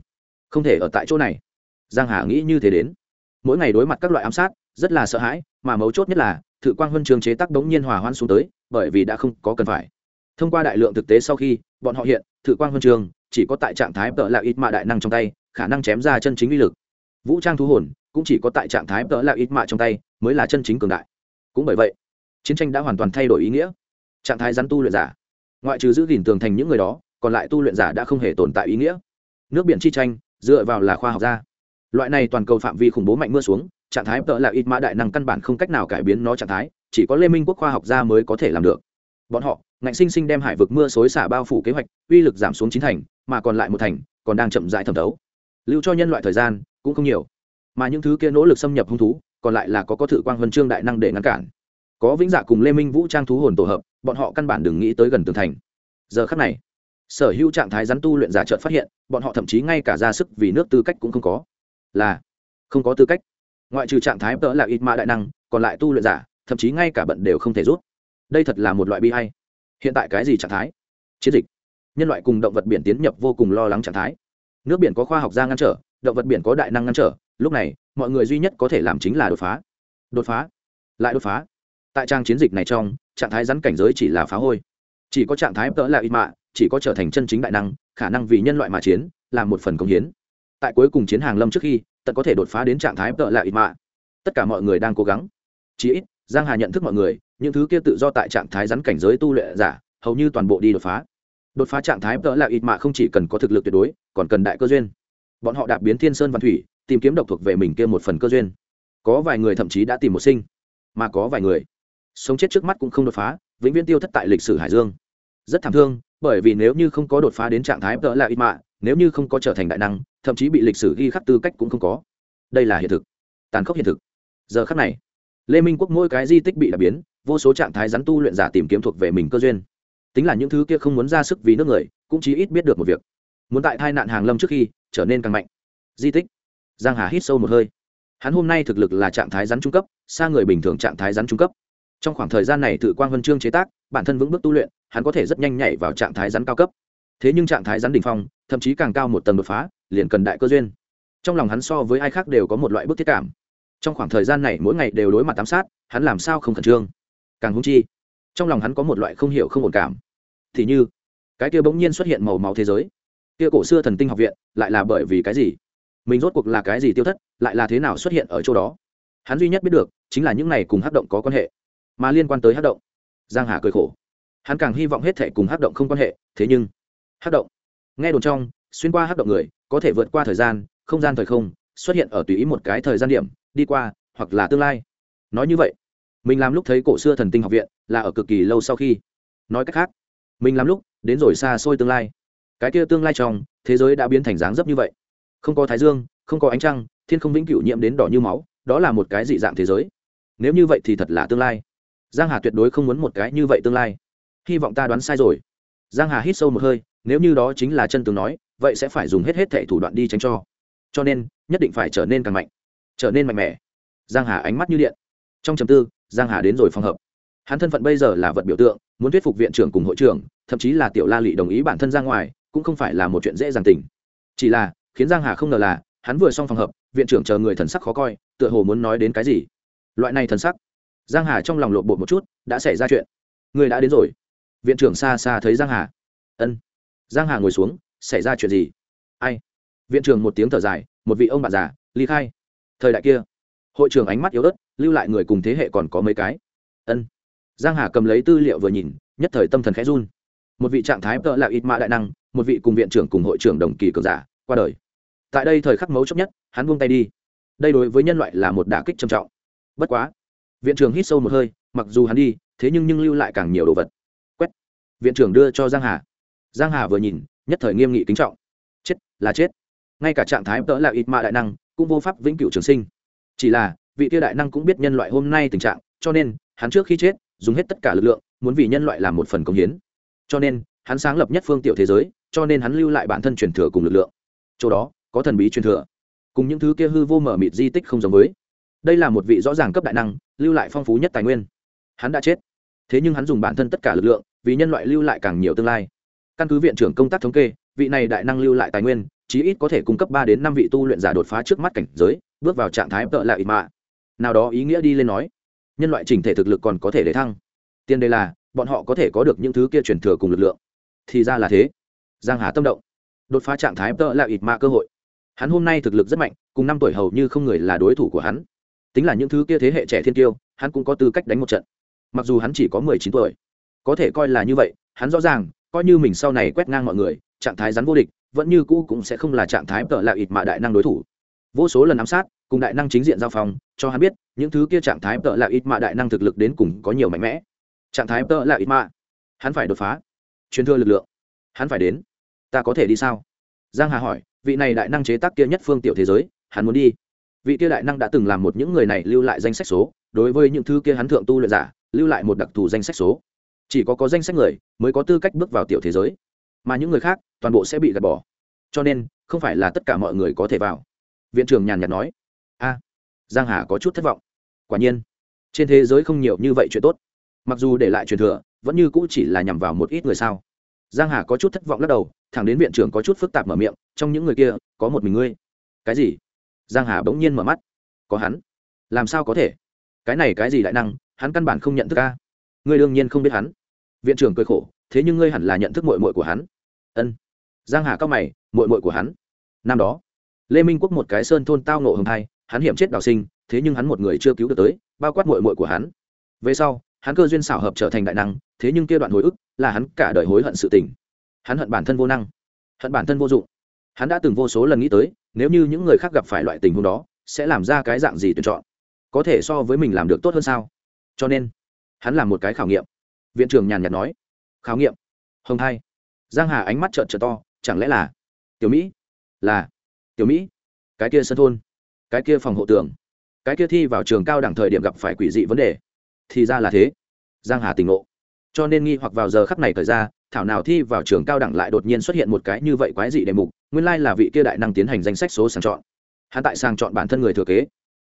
không thể ở tại chỗ này. Giang hà nghĩ như thế đến. Mỗi ngày đối mặt các loại ám sát, rất là sợ hãi, mà mấu chốt nhất là, thự quang huân trường chế tác đống nhiên hòa hoan xuống tới, bởi vì đã không có cần phải. Thông qua đại lượng thực tế sau khi, bọn họ hiện, thự quang huân trường chỉ có tại trạng thái tợ là ít mạ đại năng trong tay, khả năng chém ra chân chính uy lực. Vũ trang thú hồn cũng chỉ có tại trạng thái tợ là ít mạ trong tay mới là chân chính cường đại. Cũng bởi vậy, chiến tranh đã hoàn toàn thay đổi ý nghĩa trạng thái rắn tu luyện giả. Ngoại trừ giữ gìn tường thành những người đó, còn lại tu luyện giả đã không hề tồn tại ý nghĩa. Nước biển chi tranh, dựa vào là khoa học gia. Loại này toàn cầu phạm vi khủng bố mạnh mưa xuống, trạng thái tợ là ít mã đại năng căn bản không cách nào cải biến nó trạng thái, chỉ có lê minh quốc khoa học gia mới có thể làm được. Bọn họ, ngạnh sinh sinh đem hải vực mưa xối xả bao phủ kế hoạch, uy lực giảm xuống chín thành, mà còn lại một thành, còn đang chậm rãi thẩm thấu. Lưu cho nhân loại thời gian, cũng không nhiều. Mà những thứ kia nỗ lực xâm nhập hung thú, còn lại là có có thử quang huân chương đại năng để ngăn cản. Có vĩnh dạ cùng lê minh vũ trang thú hồn tổ hợp bọn họ căn bản đừng nghĩ tới gần tường thành. Giờ khắc này, sở hữu trạng thái rắn tu luyện giả trợt phát hiện, bọn họ thậm chí ngay cả ra sức vì nước tư cách cũng không có. Là, không có tư cách. Ngoại trừ trạng thái tớ là ít mã đại năng, còn lại tu luyện giả, thậm chí ngay cả bận đều không thể rút. Đây thật là một loại bi hay hiện tại cái gì trạng thái? Chiến dịch. Nhân loại cùng động vật biển tiến nhập vô cùng lo lắng trạng thái. Nước biển có khoa học gia ngăn trở, động vật biển có đại năng ngăn trở, lúc này, mọi người duy nhất có thể làm chính là đột phá. Đột phá. Lại đột phá tại trang chiến dịch này trong, trạng thái rắn cảnh giới chỉ là phá hôi. Chỉ có trạng thái tớ là ít mạ, chỉ có trở thành chân chính đại năng, khả năng vì nhân loại mà chiến, là một phần công hiến. Tại cuối cùng chiến hàng lâm trước khi, tận có thể đột phá đến trạng thái tợ lại ít mạ. Tất cả mọi người đang cố gắng. Chí ít, giang hà nhận thức mọi người, những thứ kia tự do tại trạng thái rắn cảnh giới tu luyện giả, hầu như toàn bộ đi đột phá. Đột phá trạng thái tợ lại ít mạ không chỉ cần có thực lực tuyệt đối, còn cần đại cơ duyên. Bọn họ đạp biến thiên sơn văn thủy, tìm kiếm độc thuộc về mình kia một phần cơ duyên. Có vài người thậm chí đã tìm một sinh, mà có vài người sống chết trước mắt cũng không đột phá, vĩnh viễn tiêu thất tại lịch sử hải dương. Rất thảm thương, bởi vì nếu như không có đột phá đến trạng thái tợ là ít mạ, nếu như không có trở thành đại năng, thậm chí bị lịch sử ghi khắc tư cách cũng không có. Đây là hiện thực. Tàn khốc hiện thực. Giờ khắc này, lê minh quốc mỗi cái di tích bị đạp biến, vô số trạng thái rắn tu luyện giả tìm kiếm thuộc về mình cơ duyên. Tính là những thứ kia không muốn ra sức vì nước người, cũng chí ít biết được một việc. Muốn tại thai nạn hàng lâm trước khi, trở nên càng mạnh. Di tích. Giang hà hít sâu một hơi. Hắn hôm nay thực lực là trạng thái rắn trung cấp, xa người bình thường trạng thái rắn trung cấp trong khoảng thời gian này tự quang huân chương chế tác, bản thân vững bước tu luyện, hắn có thể rất nhanh nhảy vào trạng thái rắn cao cấp. Thế nhưng trạng thái rắn đỉnh phong, thậm chí càng cao một tầng đột phá, liền cần đại cơ duyên. Trong lòng hắn so với ai khác đều có một loại bức thiết cảm. Trong khoảng thời gian này mỗi ngày đều đối mặt giám sát, hắn làm sao không khẩn trương? Càng hung chi, trong lòng hắn có một loại không hiểu không ổn cảm. Thì như, cái kia bỗng nhiên xuất hiện màu máu thế giới. Kia cổ xưa thần tinh học viện, lại là bởi vì cái gì? Mình rốt cuộc là cái gì tiêu thất, lại là thế nào xuất hiện ở chỗ đó? Hắn duy nhất biết được, chính là những này cùng hát động có quan hệ mà liên quan tới hát động. Giang hà cười khổ. Hắn càng hy vọng hết thể cùng hát động không quan hệ, thế nhưng, hát động, nghe đồn trong, xuyên qua hát động người, có thể vượt qua thời gian, không gian thời không, xuất hiện ở tùy ý một cái thời gian điểm, đi qua, hoặc là tương lai. Nói như vậy, mình làm lúc thấy cổ xưa thần tinh học viện, là ở cực kỳ lâu sau khi. Nói cách khác, mình làm lúc, đến rồi xa xôi tương lai. Cái kia tương lai trong, thế giới đã biến thành dáng dấp như vậy. Không có thái dương, không có ánh trăng, thiên không vĩnh cửu nhiễm đến đỏ như máu, đó là một cái dị dạng thế giới. Nếu như vậy thì thật là tương lai giang hà tuyệt đối không muốn một cái như vậy tương lai. Hy vọng ta đoán sai rồi. Giang hà hít sâu một hơi, nếu như đó chính là chân tướng nói, vậy sẽ phải dùng hết hết thẻ thủ đoạn đi tránh cho. Cho nên, nhất định phải trở nên càng mạnh, trở nên mạnh mẽ. Giang hà ánh mắt như điện. Trong chầm tư, giang hà đến rồi phòng hợp hắn thân phận bây giờ là vật biểu tượng, muốn thuyết phục viện trưởng cùng hội trưởng, thậm chí là tiểu la lị đồng ý bản thân ra ngoài, cũng không phải là một chuyện dễ dàng tình. Chỉ là, khiến giang hà không ngờ là, hắn vừa xong phòng hợp viện trưởng chờ người thần sắc khó coi, tựa hồ muốn nói đến cái gì. Loại này thần sắc giang hà trong lòng lộn bột một chút, đã xảy ra chuyện. Người đã đến rồi. Viện trưởng xa xa thấy giang hà. Ân. Giang hà ngồi xuống, xảy ra chuyện gì? Ai? Viện trưởng một tiếng thở dài, một vị ông bạn già, ly khai. Thời đại kia, hội trưởng ánh mắt yếu ớt, lưu lại người cùng thế hệ còn có mấy cái. Ân. Giang hà cầm lấy tư liệu vừa nhìn, nhất thời tâm thần khẽ run. Một vị trạng thái tợ là ít mã đại năng, một vị cùng viện trưởng cùng hội trưởng đồng kỳ cường giả, qua đời. Tại đây thời khắc mấu chốc nhất, hắn buông tay đi. Đây đối với nhân loại là một đả kích trầm trọng. Bất quá viện trưởng hít sâu một hơi, mặc dù hắn đi, thế nhưng nhưng lưu lại càng nhiều đồ vật. Quét. Viện trưởng đưa cho giang hà. Giang hà vừa nhìn, nhất thời nghiêm nghị kính trọng. Chết, là chết. Ngay cả trạng thái tớ là ít mạ đại năng, cũng vô pháp vĩnh cửu trường sinh. Chỉ là, vị tiêu đại năng cũng biết nhân loại hôm nay tình trạng, cho nên, hắn trước khi chết, dùng hết tất cả lực lượng, muốn vì nhân loại làm một phần công hiến. Cho nên, hắn sáng lập nhất phương tiểu thế giới, cho nên hắn lưu lại bản thân truyền thừa cùng lực lượng. Chỗ đó, có thần bí truyền thừa. Cùng những thứ kia hư vô mở mịt di tích không giống với đây là một vị rõ ràng cấp đại năng, lưu lại phong phú nhất tài nguyên. Hắn đã chết. Thế nhưng hắn dùng bản thân tất cả lực lượng, vì nhân loại lưu lại càng nhiều tương lai. Căn cứ viện trưởng công tác thống kê, vị này đại năng lưu lại tài nguyên, chí ít có thể cung cấp ba đến năm vị tu luyện giả đột phá trước mắt cảnh giới, bước vào trạng thái tợ lại ít mạ. Nào đó ý nghĩa đi lên nói, nhân loại chỉnh thể thực lực còn có thể để thăng. Tiền đề là, bọn họ có thể có được những thứ kia truyền thừa cùng lực lượng. Thì ra là thế. Giang hà tâm động. Đột phá trạng thái tợ lại ít mạ cơ hội. Hắn hôm nay thực lực rất mạnh, cùng năm tuổi hầu như không người là đối thủ của hắn tính là những thứ kia thế hệ trẻ thiên tiêu hắn cũng có tư cách đánh một trận. Mặc dù hắn chỉ có mười chín tuổi có thể coi là như vậy hắn rõ ràng coi như mình sau này quét ngang mọi người trạng thái rắn vô địch vẫn như cũ cũng sẽ không là trạng thái tợ lại ít mạ đại năng đối thủ. Vô số lần ám sát cùng đại năng chính diện giao phòng, cho hắn biết những thứ kia trạng thái tợ là ít mạ đại năng thực lực đến cùng có nhiều mạnh mẽ. Trạng thái tợ là ít mạ hắn phải đột phá. Truyền thừa lực lượng hắn phải đến. Ta có thể đi sao? Giang hà hỏi vị này đại năng chế tác kia nhất phương tiểu thế giới hắn muốn đi vị kia đại năng đã từng làm một những người này lưu lại danh sách số, đối với những thứ kia hắn thượng tu luyện giả, lưu lại một đặc thù danh sách số. Chỉ có có danh sách người mới có tư cách bước vào tiểu thế giới, mà những người khác toàn bộ sẽ bị gạt bỏ. Cho nên, không phải là tất cả mọi người có thể vào. Viện trưởng nhàn nhạt nói. A, giang hà có chút thất vọng. Quả nhiên, trên thế giới không nhiều như vậy chuyện tốt. Mặc dù để lại truyền thừa, vẫn như cũ chỉ là nhằm vào một ít người sao. Giang hà có chút thất vọng lắc đầu, thẳng đến viện trưởng có chút phức tạp mở miệng, trong những người kia, có một mình ngươi. Cái gì? Giang hà bỗng nhiên mở mắt. Có hắn? Làm sao có thể? Cái này cái gì đại năng, hắn căn bản không nhận thức ca ngươi đương nhiên không biết hắn. Viện trưởng cười khổ, thế nhưng ngươi hẳn là nhận thức mội mội của hắn. Ân. Giang hà cao mày mội mội của hắn. Năm đó, lê minh quốc một cái sơn thôn tao nộ hồng hai hắn hiểm chết đào sinh, thế nhưng hắn một người chưa cứu được tới, bao quát mội mội của hắn. Về sau, hắn cơ duyên xảo hợp trở thành đại năng, thế nhưng kia đoạn hồi ức là hắn cả đời hối hận sự tình. Hắn hận bản thân vô năng, hận bản thân vô dụng hắn đã từng vô số lần nghĩ tới, nếu như những người khác gặp phải loại tình huống đó, sẽ làm ra cái dạng gì tuyển chọn? Có thể so với mình làm được tốt hơn sao? Cho nên, hắn làm một cái khảo nghiệm. Viện trưởng nhàn nhạt nói. Khảo nghiệm? Hồng hai giang hà ánh mắt trợn trợn to, chẳng lẽ là tiểu mỹ? Là tiểu mỹ? Cái kia sân thôn? Cái kia phòng hộ tường? Cái kia thi vào trường cao đẳng thời điểm gặp phải quỷ dị vấn đề? Thì ra là thế. Giang hà tỉnh ngộ. Cho nên nghi hoặc vào giờ khắc này thời ra, thảo nào thi vào trường cao đẳng lại đột nhiên xuất hiện một cái như vậy quái dị đề mục nguyên lai là vị kia đại năng tiến hành danh sách số sàng chọn. Hắn tại sàng chọn bản thân người thừa kế,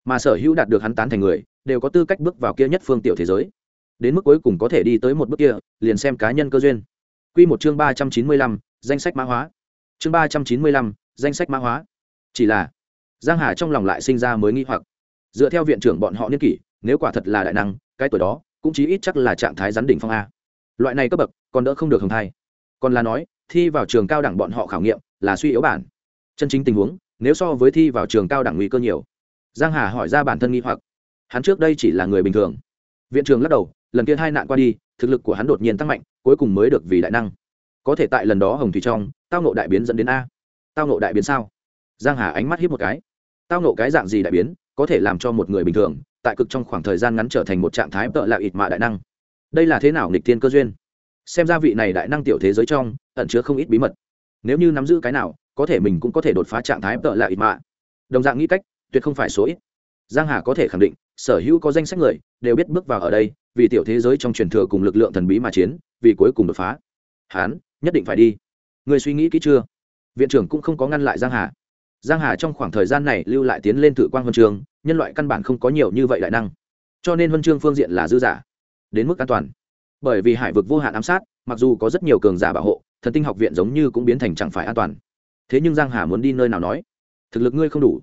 mà sở hữu đạt được hắn tán thành người, đều có tư cách bước vào kia nhất phương tiểu thế giới. Đến mức cuối cùng có thể đi tới một bước kia, liền xem cá nhân cơ duyên. Quy một chương ba trăm chín mươi lăm, danh sách mã hóa. Chương ba trăm chín mươi lăm, danh sách mã hóa. Chỉ là, giang hà trong lòng lại sinh ra mới nghi hoặc. Dựa theo viện trưởng bọn họ niên kỷ, nếu quả thật là đại năng, cái tuổi đó, cũng chí ít chắc là trạng thái gián đỉnh phong a. Loại này cấp bậc, còn đỡ không được hồng thai. Còn là nói, thi vào trường cao đẳng bọn họ khảo nghiệm là suy yếu bản. Chân chính tình huống, nếu so với thi vào trường cao đẳng nguy cơ nhiều. Giang hà hỏi ra bản thân nghi hoặc. Hắn trước đây chỉ là người bình thường. Viện trường lắc đầu, lần kia hai nạn qua đi, thực lực của hắn đột nhiên tăng mạnh, cuối cùng mới được vì đại năng. Có thể tại lần đó hồng thủy trong, tao nộ đại biến dẫn đến a. Tao nộ đại biến sao? Giang hà ánh mắt hiếp một cái. Tao nộ cái dạng gì đại biến, có thể làm cho một người bình thường, tại cực trong khoảng thời gian ngắn trở thành một trạng thái tợ lạ ịt mạ đại năng. Đây là thế nào nghịch tiên cơ duyên? Xem ra vị này đại năng tiểu thế giới trong, ẩn chứa không ít bí mật nếu như nắm giữ cái nào, có thể mình cũng có thể đột phá trạng thái tợ lạ ít mạ. Đồng dạng nghĩ cách, tuyệt không phải số ít. Giang hà có thể khẳng định, sở hữu có danh sách người đều biết bước vào ở đây, vì tiểu thế giới trong truyền thừa cùng lực lượng thần bí mà chiến, vì cuối cùng đột phá. Hán, nhất định phải đi. Người suy nghĩ kỹ chưa? Viện trưởng cũng không có ngăn lại giang hà. Giang hà trong khoảng thời gian này lưu lại tiến lên tự quan huân trường nhân loại căn bản không có nhiều như vậy đại năng. Cho nên huân chương phương diện là dư giả, đến mức an toàn. Bởi vì hải vực vô hạn ám sát, mặc dù có rất nhiều cường giả bảo hộ thần tinh học viện giống như cũng biến thành chẳng phải an toàn. Thế nhưng giang hà muốn đi nơi nào nói? Thực lực ngươi không đủ.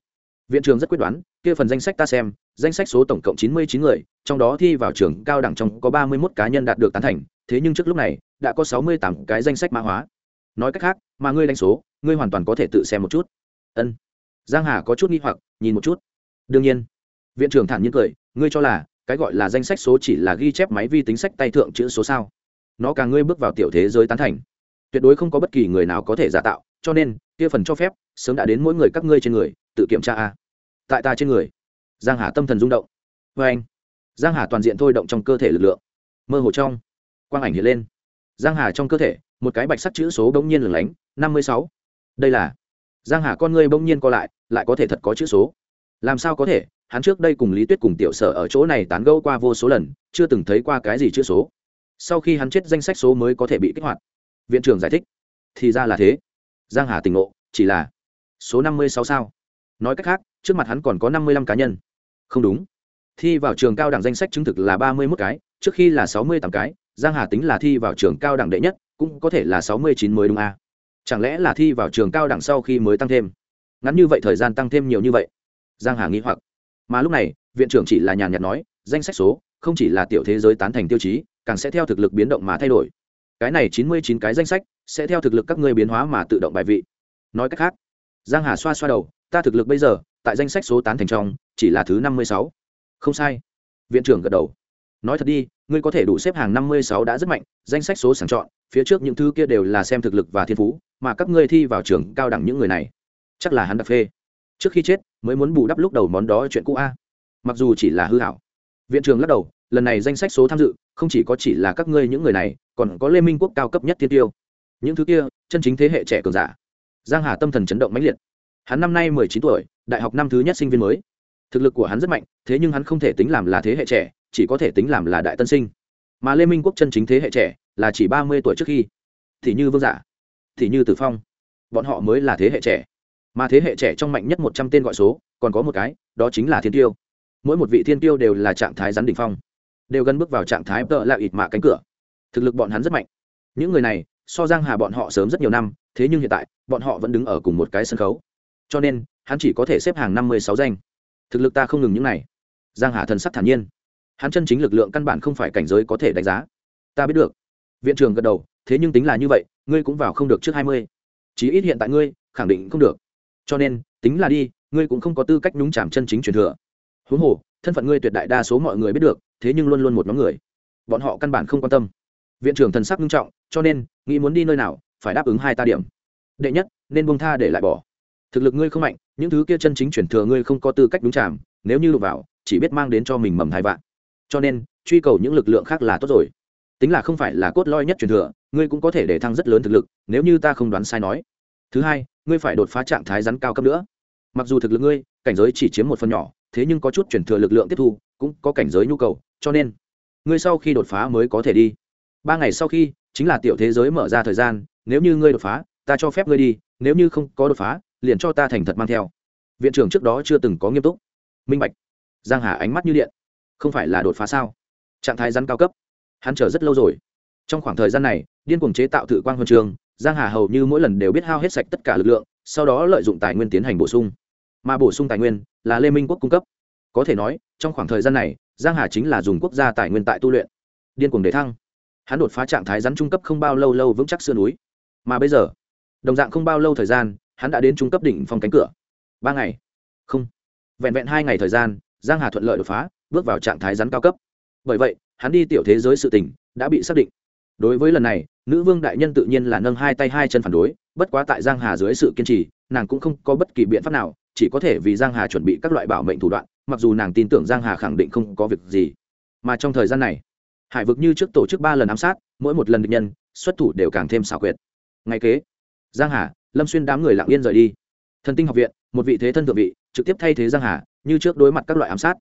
Viện trường rất quyết đoán, kia phần danh sách ta xem, danh sách số tổng cộng chín mươi chín người, trong đó thi vào trường cao đẳng trong có ba mươi 31 cá nhân đạt được tán thành, thế nhưng trước lúc này, đã có sáu mươi tám cái danh sách mã hóa. Nói cách khác, mà ngươi đánh số, ngươi hoàn toàn có thể tự xem một chút. Ân. Giang hà có chút nghi hoặc, nhìn một chút. Đương nhiên. Viện trưởng thản nhiên cười, ngươi cho là, cái gọi là danh sách số chỉ là ghi chép máy vi tính sách tay thượng chữ số sao? Nó càng ngươi bước vào tiểu thế giới tán thành tuyệt đối không có bất kỳ người nào có thể giả tạo, cho nên, kia phần cho phép, sớm đã đến mỗi người các ngươi trên người, tự kiểm tra a. Tại ta trên người. Giang hà tâm thần rung động. Vê anh, giang hà toàn diện thôi động trong cơ thể lực lượng. Mơ hồ trong, quang ảnh hiện lên. Giang hà trong cơ thể, một cái bạch sắc chữ số bỗng nhiên lửng lánh, năm mươi sáu. Đây là, giang hà con ngươi bỗng nhiên co lại lại có thể thật có chữ số. Làm sao có thể, hắn trước đây cùng lý tuyết cùng tiểu sở ở chỗ này tán gẫu qua vô số lần, chưa từng thấy qua cái gì chữ số. Sau khi hắn chết danh sách số mới có thể bị kích hoạt viện trưởng giải thích. Thì ra là thế. Giang hà tỉnh ngộ, chỉ là số năm mươi sáu sao. Nói cách khác, trước mặt hắn còn có năm mươi lăm cá nhân. Không đúng. Thi vào trường cao đẳng danh sách chứng thực là ba mươi mốt cái, trước khi là sáu mươi tám cái, giang hà tính là thi vào trường cao đẳng đệ nhất, cũng có thể là sáu mươi chín mới đúng a. À? chẳng lẽ là thi vào trường cao đẳng sau khi mới tăng thêm? Ngắn như vậy thời gian tăng thêm nhiều như vậy. Giang hà nghĩ hoặc. Mà lúc này, viện trưởng chỉ là nhàn nhạt nói, danh sách số không chỉ là tiểu thế giới tán thành tiêu chí, càng sẽ theo thực lực biến động mà thay đổi cái này chín mươi chín cái danh sách sẽ theo thực lực các ngươi biến hóa mà tự động bài vị. Nói cách khác, giang hà xoa xoa đầu, ta thực lực bây giờ, tại danh sách số tán thành trong, chỉ là thứ năm mươi sáu. Không sai. Viện trưởng gật đầu. Nói thật đi, ngươi có thể đủ xếp hàng năm mươi sáu đã rất mạnh, danh sách số sàng chọn, phía trước những thứ kia đều là xem thực lực và thiên phú, mà các ngươi thi vào trường cao đẳng những người này, chắc là hắn đặc phê. Trước khi chết, mới muốn bù đắp lúc đầu món đó chuyện cũ a. Mặc dù chỉ là hư hảo. Viện trưởng lắc đầu, lần này danh sách số tham dự, không chỉ có chỉ là các ngươi những người này còn có lê minh quốc cao cấp nhất Thiên tiêu. Những thứ kia, chân chính thế hệ trẻ cường giả. Giang hà tâm thần chấn động mãnh liệt. Hắn năm nay mười chín tuổi, đại học năm thứ nhất sinh viên mới. Thực lực của hắn rất mạnh, thế nhưng hắn không thể tính làm là thế hệ trẻ, chỉ có thể tính làm là đại tân sinh. Mà lê minh quốc chân chính thế hệ trẻ là chỉ ba mươi tuổi trước khi thì như vương giả thì như tử phong. Bọn họ mới là thế hệ trẻ. Mà thế hệ trẻ trong mạnh nhất một trăm tên gọi số, còn có một cái, đó chính là thiên tiêu. Mỗi một vị thiên tiêu đều là trạng thái rắn đỉnh phong. Đều gần bước vào trạng thái tợ là ịt mạ cánh cửa thực lực bọn hắn rất mạnh. Những người này, so giang hà bọn họ sớm rất nhiều năm, thế nhưng hiện tại, bọn họ vẫn đứng ở cùng một cái sân khấu. Cho nên, hắn chỉ có thể xếp hàng năm mươi sáu danh. Thực lực ta không ngừng những này. Giang hà thần sắc thản nhiên. Hắn chân chính lực lượng căn bản không phải cảnh giới có thể đánh giá. Ta biết được. Viện trưởng gật đầu, thế nhưng tính là như vậy, ngươi cũng vào không được trước hai mươi. Chí ít hiện tại ngươi, khẳng định không được. Cho nên, tính là đi, ngươi cũng không có tư cách nhúng chạm chân chính truyền thừa. Huống hồ, thân phận ngươi tuyệt đại đa số mọi người biết được, thế nhưng luôn luôn một nhóm người. Bọn họ căn bản không quan tâm viện trưởng thần sắc nghiêm trọng, cho nên, nghĩ muốn đi nơi nào, phải đáp ứng hai ta điểm. Đệ nhất, nên buông tha để lại bỏ. Thực lực ngươi không mạnh, những thứ kia chân chính chuyển thừa ngươi không có tư cách đúng chạm, nếu như đụng vào, chỉ biết mang đến cho mình mầm hai vạn. Cho nên, truy cầu những lực lượng khác là tốt rồi. Tính là không phải là cốt lõi nhất truyền thừa, ngươi cũng có thể để thăng rất lớn thực lực, nếu như ta không đoán sai nói. Thứ hai, ngươi phải đột phá trạng thái rắn cao cấp nữa. Mặc dù thực lực ngươi, cảnh giới chỉ chiếm một phần nhỏ, thế nhưng có chút chuyển thừa lực lượng tiếp thu, cũng có cảnh giới nhu cầu, cho nên, ngươi sau khi đột phá mới có thể đi ba ngày sau khi, chính là tiểu thế giới mở ra thời gian, nếu như ngươi đột phá, ta cho phép ngươi đi, nếu như không có đột phá, liền cho ta thành thật mang theo. Viện trưởng trước đó chưa từng có nghiêm túc. Minh bạch. Giang hà ánh mắt như điện. Không phải là đột phá sao? Trạng thái rắn cao cấp. Hắn chờ rất lâu rồi. Trong khoảng thời gian này, điên cuồng chế tạo tự quang huân trường, giang hà hầu như mỗi lần đều biết hao hết sạch tất cả lực lượng, sau đó lợi dụng tài nguyên tiến hành bổ sung. Mà bổ sung tài nguyên là lê minh quốc cung cấp. Có thể nói, trong khoảng thời gian này, giang hà chính là dùng quốc gia tài nguyên tại tu luyện. Điên cuồng để thăng hắn đột phá trạng thái rắn trung cấp không bao lâu lâu vững chắc xưa núi. Mà bây giờ, đồng dạng không bao lâu thời gian, hắn đã đến trung cấp đỉnh phong cánh cửa. Ba ngày. Không. Vẹn vẹn hai ngày thời gian, giang hà thuận lợi đột phá, bước vào trạng thái rắn cao cấp. Bởi vậy, hắn đi tiểu thế giới sự tình đã bị xác định. Đối với lần này, nữ vương đại nhân tự nhiên là nâng hai tay hai chân phản đối, bất quá tại giang hà dưới sự kiên trì, nàng cũng không có bất kỳ biện pháp nào, chỉ có thể vì giang hà chuẩn bị các loại bảo mệnh thủ đoạn, mặc dù nàng tin tưởng giang hà khẳng định không có việc gì. Mà trong thời gian này hải vực như trước tổ chức ba lần ám sát, mỗi một lần địch nhân, xuất thủ đều càng thêm xảo quyệt. Ngay kế, giang hà, lâm xuyên đám người lặng yên rời đi. Thần tinh học viện, một vị thế thân thượng vị, trực tiếp thay thế giang hà, như trước đối mặt các loại ám sát.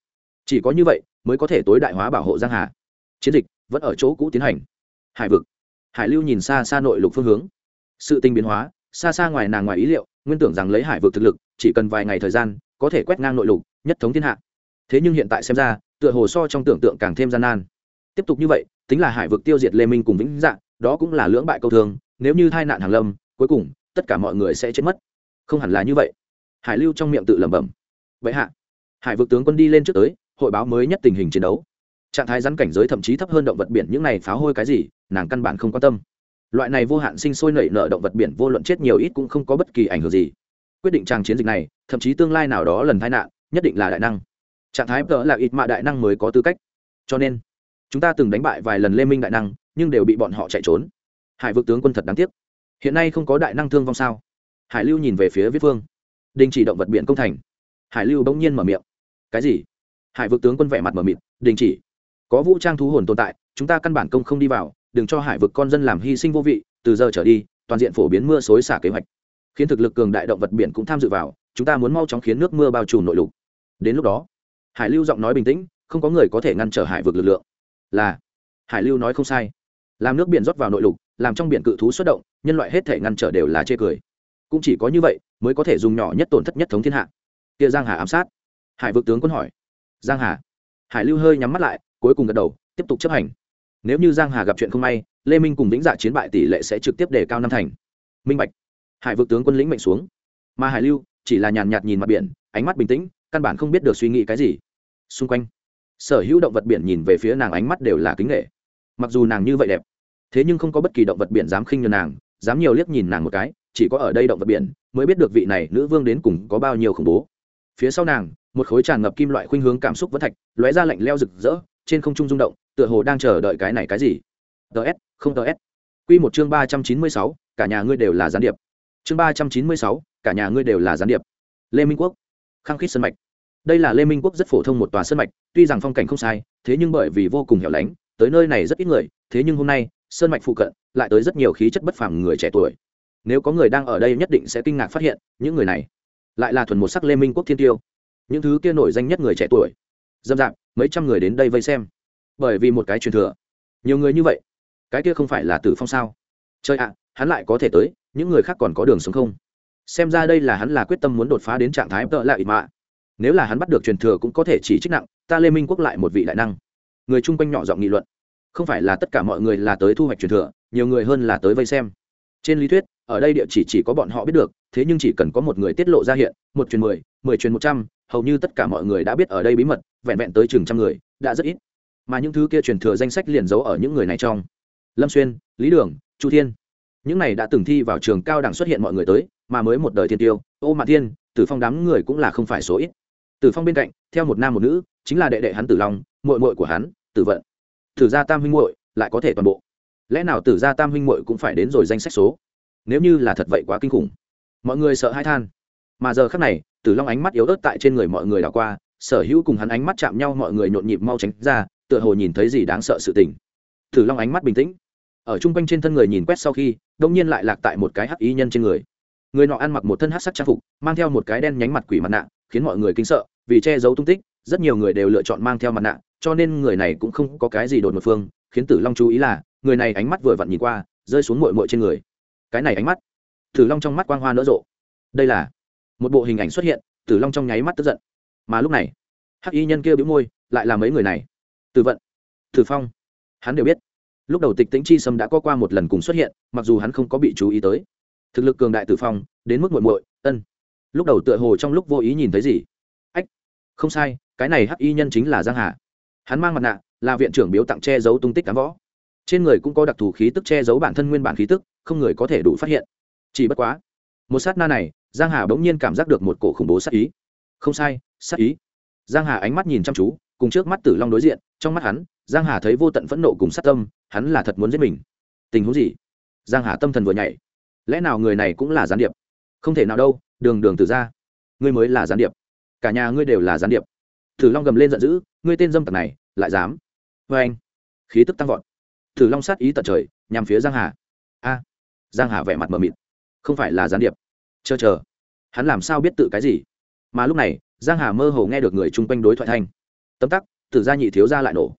Chỉ có như vậy mới có thể tối đại hóa bảo hộ giang hà. Chiến dịch vẫn ở chỗ cũ tiến hành. Hải vực, hải lưu nhìn xa xa nội lục phương hướng. Sự tinh biến hóa, xa xa ngoài nàng ngoài ý liệu, nguyên tưởng rằng lấy hải vực thực lực, chỉ cần vài ngày thời gian, có thể quét ngang nội lục, nhất thống thiên hạ. Thế nhưng hiện tại xem ra, tựa hồ so trong tưởng tượng càng thêm gian nan tiếp tục như vậy, tính là hải vực tiêu diệt lê minh cùng vĩnh dạng đó cũng là lưỡng bại câu thương, nếu như tai nạn hàng lâm, cuối cùng, tất cả mọi người sẽ chết mất. Không hẳn là như vậy. Hải lưu trong miệng tự lẩm bẩm. Vậy hạ, hải vực tướng quân đi lên trước tới, hội báo mới nhất tình hình chiến đấu. Trạng thái rắn cảnh giới thậm chí thấp hơn động vật biển những này pháo hôi cái gì, nàng căn bản không quan tâm. Loại này vô hạn sinh sôi nảy nở động vật biển vô luận chết nhiều ít cũng không có bất kỳ ảnh hưởng gì. Quyết định trang chiến dịch này, thậm chí tương lai nào đó lần tai nạn, nhất định là đại năng. Trạng thái tớ là ít mạ đại năng mới có tư cách. Cho nên chúng ta từng đánh bại vài lần lê minh đại năng, nhưng đều bị bọn họ chạy trốn. Hải vực tướng quân thật đáng tiếc. Hiện nay không có đại năng thương vong sao? Hải lưu nhìn về phía viết phương. Đình chỉ động vật biển công thành. Hải lưu bỗng nhiên mở miệng. Cái gì? Hải vực tướng quân vẻ mặt mở mịt, đình chỉ. Có vũ trang thú hồn tồn tại, chúng ta căn bản công không đi vào, đừng cho hải vực con dân làm hy sinh vô vị, từ giờ trở đi, toàn diện phổ biến mưa xối xả kế hoạch. Khiến thực lực cường đại động vật biển cũng tham dự vào, chúng ta muốn mau chóng khiến nước mưa bao trùm nội lục. Đến lúc đó, hải lưu giọng nói bình tĩnh, không có người có thể ngăn trở hải vực lực lượng là, hải lưu nói không sai. Làm nước biển rót vào nội lục, làm trong biển cự thú xuất động, nhân loại hết thể ngăn trở đều là chê cười. Cũng chỉ có như vậy, mới có thể dùng nhỏ nhất tổn thất nhất thống thiên hạ. Kia giang hà ám sát. Hải vực tướng quân hỏi. Giang hà. Hải lưu hơi nhắm mắt lại, cuối cùng gật đầu, tiếp tục chấp hành. Nếu như giang hà gặp chuyện không may, lê minh cùng lĩnh dạ chiến bại tỷ lệ sẽ trực tiếp đề cao năm thành. Minh bạch. Hải vực tướng quân lĩnh mệnh xuống. Mà hải lưu chỉ là nhàn nhạt nhìn mặt biển, ánh mắt bình tĩnh, căn bản không biết được suy nghĩ cái gì. Xung quanh sở hữu động vật biển nhìn về phía nàng ánh mắt đều là kính nghệ mặc dù nàng như vậy đẹp, thế nhưng không có bất kỳ động vật biển dám khinh nhờ nàng, dám nhiều liếc nhìn nàng một cái, chỉ có ở đây động vật biển mới biết được vị này nữ vương đến cùng có bao nhiêu khủng bố. Phía sau nàng, một khối tràn ngập kim loại khuynh hướng cảm xúc vẫn thạch, lóe ra lạnh leo rực rỡ, trên không trung rung động, tựa hồ đang chờ đợi cái này cái gì. Ts không ts q một chương ba trăm chín mươi sáu, cả nhà ngươi đều là gián điệp. Chương ba trăm chín mươi sáu, cả nhà ngươi đều là gián điệp. Lê minh quốc khăng khít sân mạch. Đây là lê minh quốc rất phổ thông một tòa sân mạch tuy rằng phong cảnh không sai, thế nhưng bởi vì vô cùng hẻo lánh, tới nơi này rất ít người, thế nhưng hôm nay, sơn mạch phụ cận, lại tới rất nhiều khí chất bất phàm người trẻ tuổi. Nếu có người đang ở đây nhất định sẽ kinh ngạc phát hiện, những người này lại là thuần một sắc lê minh quốc thiên tiêu, những thứ kia nổi danh nhất người trẻ tuổi. Dâm dạp, mấy trăm người đến đây vây xem. Bởi vì một cái truyền thừa. Nhiều người như vậy, cái kia không phải là tử phong sao? Chơi ạ, hắn lại có thể tới, những người khác còn có đường sống không? Xem ra đây là hắn là quyết tâm muốn đột phá đến trạng thái tợ lại mạ nếu là hắn bắt được truyền thừa cũng có thể chỉ trích nặng, ta lê minh quốc lại một vị đại năng. Người chung quanh nhỏ giọng nghị luận. Không phải là tất cả mọi người là tới thu hoạch truyền thừa, nhiều người hơn là tới vây xem. Trên lý thuyết, ở đây địa chỉ chỉ có bọn họ biết được, thế nhưng chỉ cần có một người tiết lộ ra hiện, một truyền mười mười truyền một trăm, hầu như tất cả mọi người đã biết ở đây bí mật, vẹn vẹn tới chừng trăm người, đã rất ít. Mà những thứ kia truyền thừa danh sách liền giấu ở những người này trong. Lâm xuyên, lý đường, chu thiên. Những này đã từng thi vào trường cao đẳng xuất hiện mọi người tới, mà mới một đời thiên tiêu, ô mạ thiên, tử phong đám người cũng là không phải số ít tử phong bên cạnh, theo một nam một nữ, chính là đệ đệ hắn tử long, muội muội của hắn, tử vận. Tử gia tam huynh muội, lại có thể toàn bộ. Lẽ nào tử gia tam huynh muội cũng phải đến rồi danh sách số? Nếu như là thật vậy quá kinh khủng. Mọi người sợ hãi than. Mà giờ khắc này, tử long ánh mắt yếu ớt tại trên người mọi người đảo qua, sở hữu cùng hắn ánh mắt chạm nhau mọi người nhộn nhịp mau tránh ra, tựa hồ nhìn thấy gì đáng sợ sự tình. Tử long ánh mắt bình tĩnh. Ở chung quanh trên thân người nhìn quét sau khi, đông nhiên lại lạc tại một cái hắc y nhân trên người. Người nọ ăn mặc một thân hắc sắc trang phục, mang theo một cái đen nhánh mặt quỷ mặt nạ khiến mọi người kinh sợ, vì che giấu tung tích, rất nhiều người đều lựa chọn mang theo mặt nạ, cho nên người này cũng không có cái gì đột một phương, khiến tử long chú ý là, người này ánh mắt vừa vặn nhìn qua, rơi xuống mội mội trên người. Cái này ánh mắt, tử long trong mắt quang hoa nở rộ. Đây là một bộ hình ảnh xuất hiện, tử long trong nháy mắt tức giận. Mà lúc này, hắc y nhân kia bĩu môi, lại là mấy người này. Tử vận, tử phong, hắn đều biết. Lúc đầu tịch tĩnh chi sâm đã có qua một lần cùng xuất hiện, mặc dù hắn không có bị chú ý tới. Thực lực cường đại tử phong, đến mức muội muội, ân lúc đầu tựa hồ trong lúc vô ý nhìn thấy gì. Ách, không sai, cái này hắc y nhân chính là giang hà. Hắn mang mặt nạ, là viện trưởng biếu tặng che giấu tung tích cám võ. Trên người cũng có đặc thù khí tức che giấu bản thân nguyên bản khí tức, không người có thể đủ phát hiện. Chỉ bất quá, một sát na này, giang hà bỗng nhiên cảm giác được một cổ khủng bố sát ý. Không sai, sát ý. Giang hà ánh mắt nhìn chăm chú, cùng trước mắt tử long đối diện, trong mắt hắn, giang hà thấy vô tận phẫn nộ cùng sát tâm, hắn là thật muốn giết mình. Tình huống gì? Giang hà tâm thần vừa nhảy. Lẽ nào người này cũng là gián điệp? Không thể nào đâu đường đường từ ra ngươi mới là gián điệp. Cả nhà ngươi đều là gián điệp. Thử long gầm lên giận dữ, ngươi tên dâm tặc này, lại dám. Vê anh. Khí tức tăng vọt. Thử long sát ý tận trời, nhằm phía giang hà. A. Giang hà vẻ mặt mờ mịt. Không phải là gián điệp. Chờ chờ. Hắn làm sao biết tự cái gì? Mà lúc này, giang hà mơ hồ nghe được người chung quanh đối thoại thanh. Tấm tắc, tử gia nhị thiếu gia lại nổ.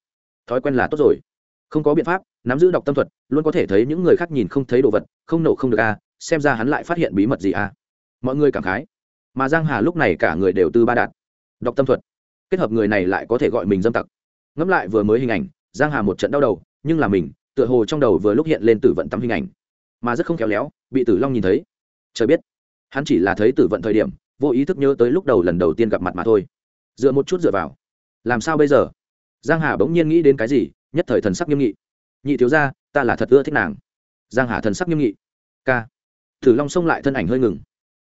Thói quen là tốt rồi. Không có biện pháp, nắm giữ đọc tâm thuật, luôn có thể thấy những người khác nhìn không thấy đồ vật, không nổ không được a, xem ra hắn lại phát hiện bí mật gì a mọi người cảm khái. Mà giang hà lúc này cả người đều tư ba đạt đọc tâm thuật. Kết hợp người này lại có thể gọi mình dâm tặc. Ngẫm lại vừa mới hình ảnh giang hà một trận đau đầu nhưng là mình tựa hồ trong đầu vừa lúc hiện lên tử vận tắm hình ảnh. Mà rất không khéo léo bị tử long nhìn thấy. Trời biết hắn chỉ là thấy tử vận thời điểm vô ý thức nhớ tới lúc đầu lần đầu tiên gặp mặt mà thôi. Dựa một chút dựa vào. Làm sao bây giờ? Giang hà bỗng nhiên nghĩ đến cái gì nhất thời thần sắc nghiêm nghị. Nhị thiếu ra ta là thật ưa thích nàng. Giang hà thần sắc nghiêm nghị. Ca, thử long xông lại thân ảnh hơi ngừng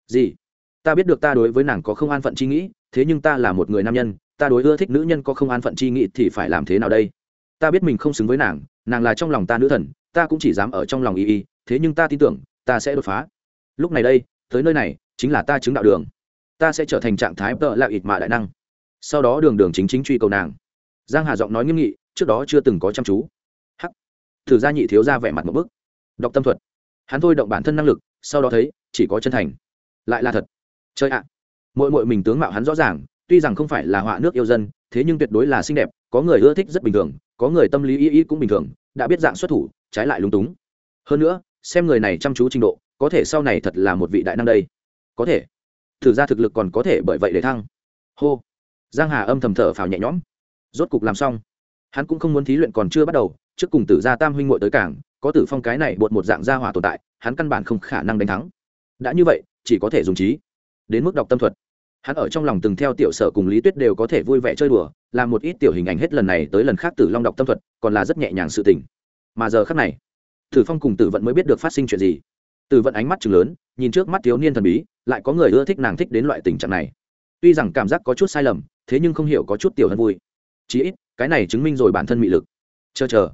gì? Ta biết được ta đối với nàng có không an phận chi nghĩ, thế nhưng ta là một người nam nhân, ta đối ưa thích nữ nhân có không an phận chi nghĩ thì phải làm thế nào đây? Ta biết mình không xứng với nàng nàng là trong lòng ta nữ thần, ta cũng chỉ dám ở trong lòng y y, thế nhưng ta tin tưởng, ta sẽ đột phá. Lúc này đây, tới nơi này, chính là ta chứng đạo đường. Ta sẽ trở thành trạng thái tợ lạ ịt mạ đại năng. Sau đó đường đường chính chính truy cầu nàng. Giang hà giọng nói nghiêm nghị, trước đó chưa từng có chăm chú. Hắc. Thử ra nhị thiếu ra vẻ mặt một bức. Đọc tâm thuật. Hắn thôi động bản thân năng lực, sau đó thấy, chỉ có chân thành lại là thật. Chơi ạ. Mỗi mỗi mình tướng mạo hắn rõ ràng, tuy rằng không phải là họa nước yêu dân, thế nhưng tuyệt đối là xinh đẹp, có người ưa thích rất bình thường, có người tâm lý y y cũng bình thường, đã biết dạng xuất thủ, trái lại lúng túng. Hơn nữa, xem người này chăm chú trình độ, có thể sau này thật là một vị đại năng đây. Có thể. Thử ra thực lực còn có thể bởi vậy để thăng. Hô. Giang hà âm thầm thở phào nhẹ nhõm. Rốt cục làm xong. Hắn cũng không muốn thí luyện còn chưa bắt đầu, trước cùng tử gia tam huynh muội tới cảng, có tử phong cái này bột một dạng gia hỏa tồn tại, hắn căn bản không khả năng đánh thắng đã như vậy, chỉ có thể dùng trí. Đến mức đọc tâm thuật. Hắn ở trong lòng từng theo tiểu sở cùng lý tuyết đều có thể vui vẻ chơi đùa, làm một ít tiểu hình ảnh hết lần này tới lần khác tử long đọc tâm thuật, còn là rất nhẹ nhàng sự tình. Mà giờ khác này, tử phong cùng tử vận mới biết được phát sinh chuyện gì. Tử vận ánh mắt chừng lớn, nhìn trước mắt thiếu niên thần bí, lại có người ưa thích nàng thích đến loại tình trạng này. Tuy rằng cảm giác có chút sai lầm, thế nhưng không hiểu có chút tiểu hơn vui. Chí ít, cái này chứng minh rồi bản thân mị lực. Chờ chờ.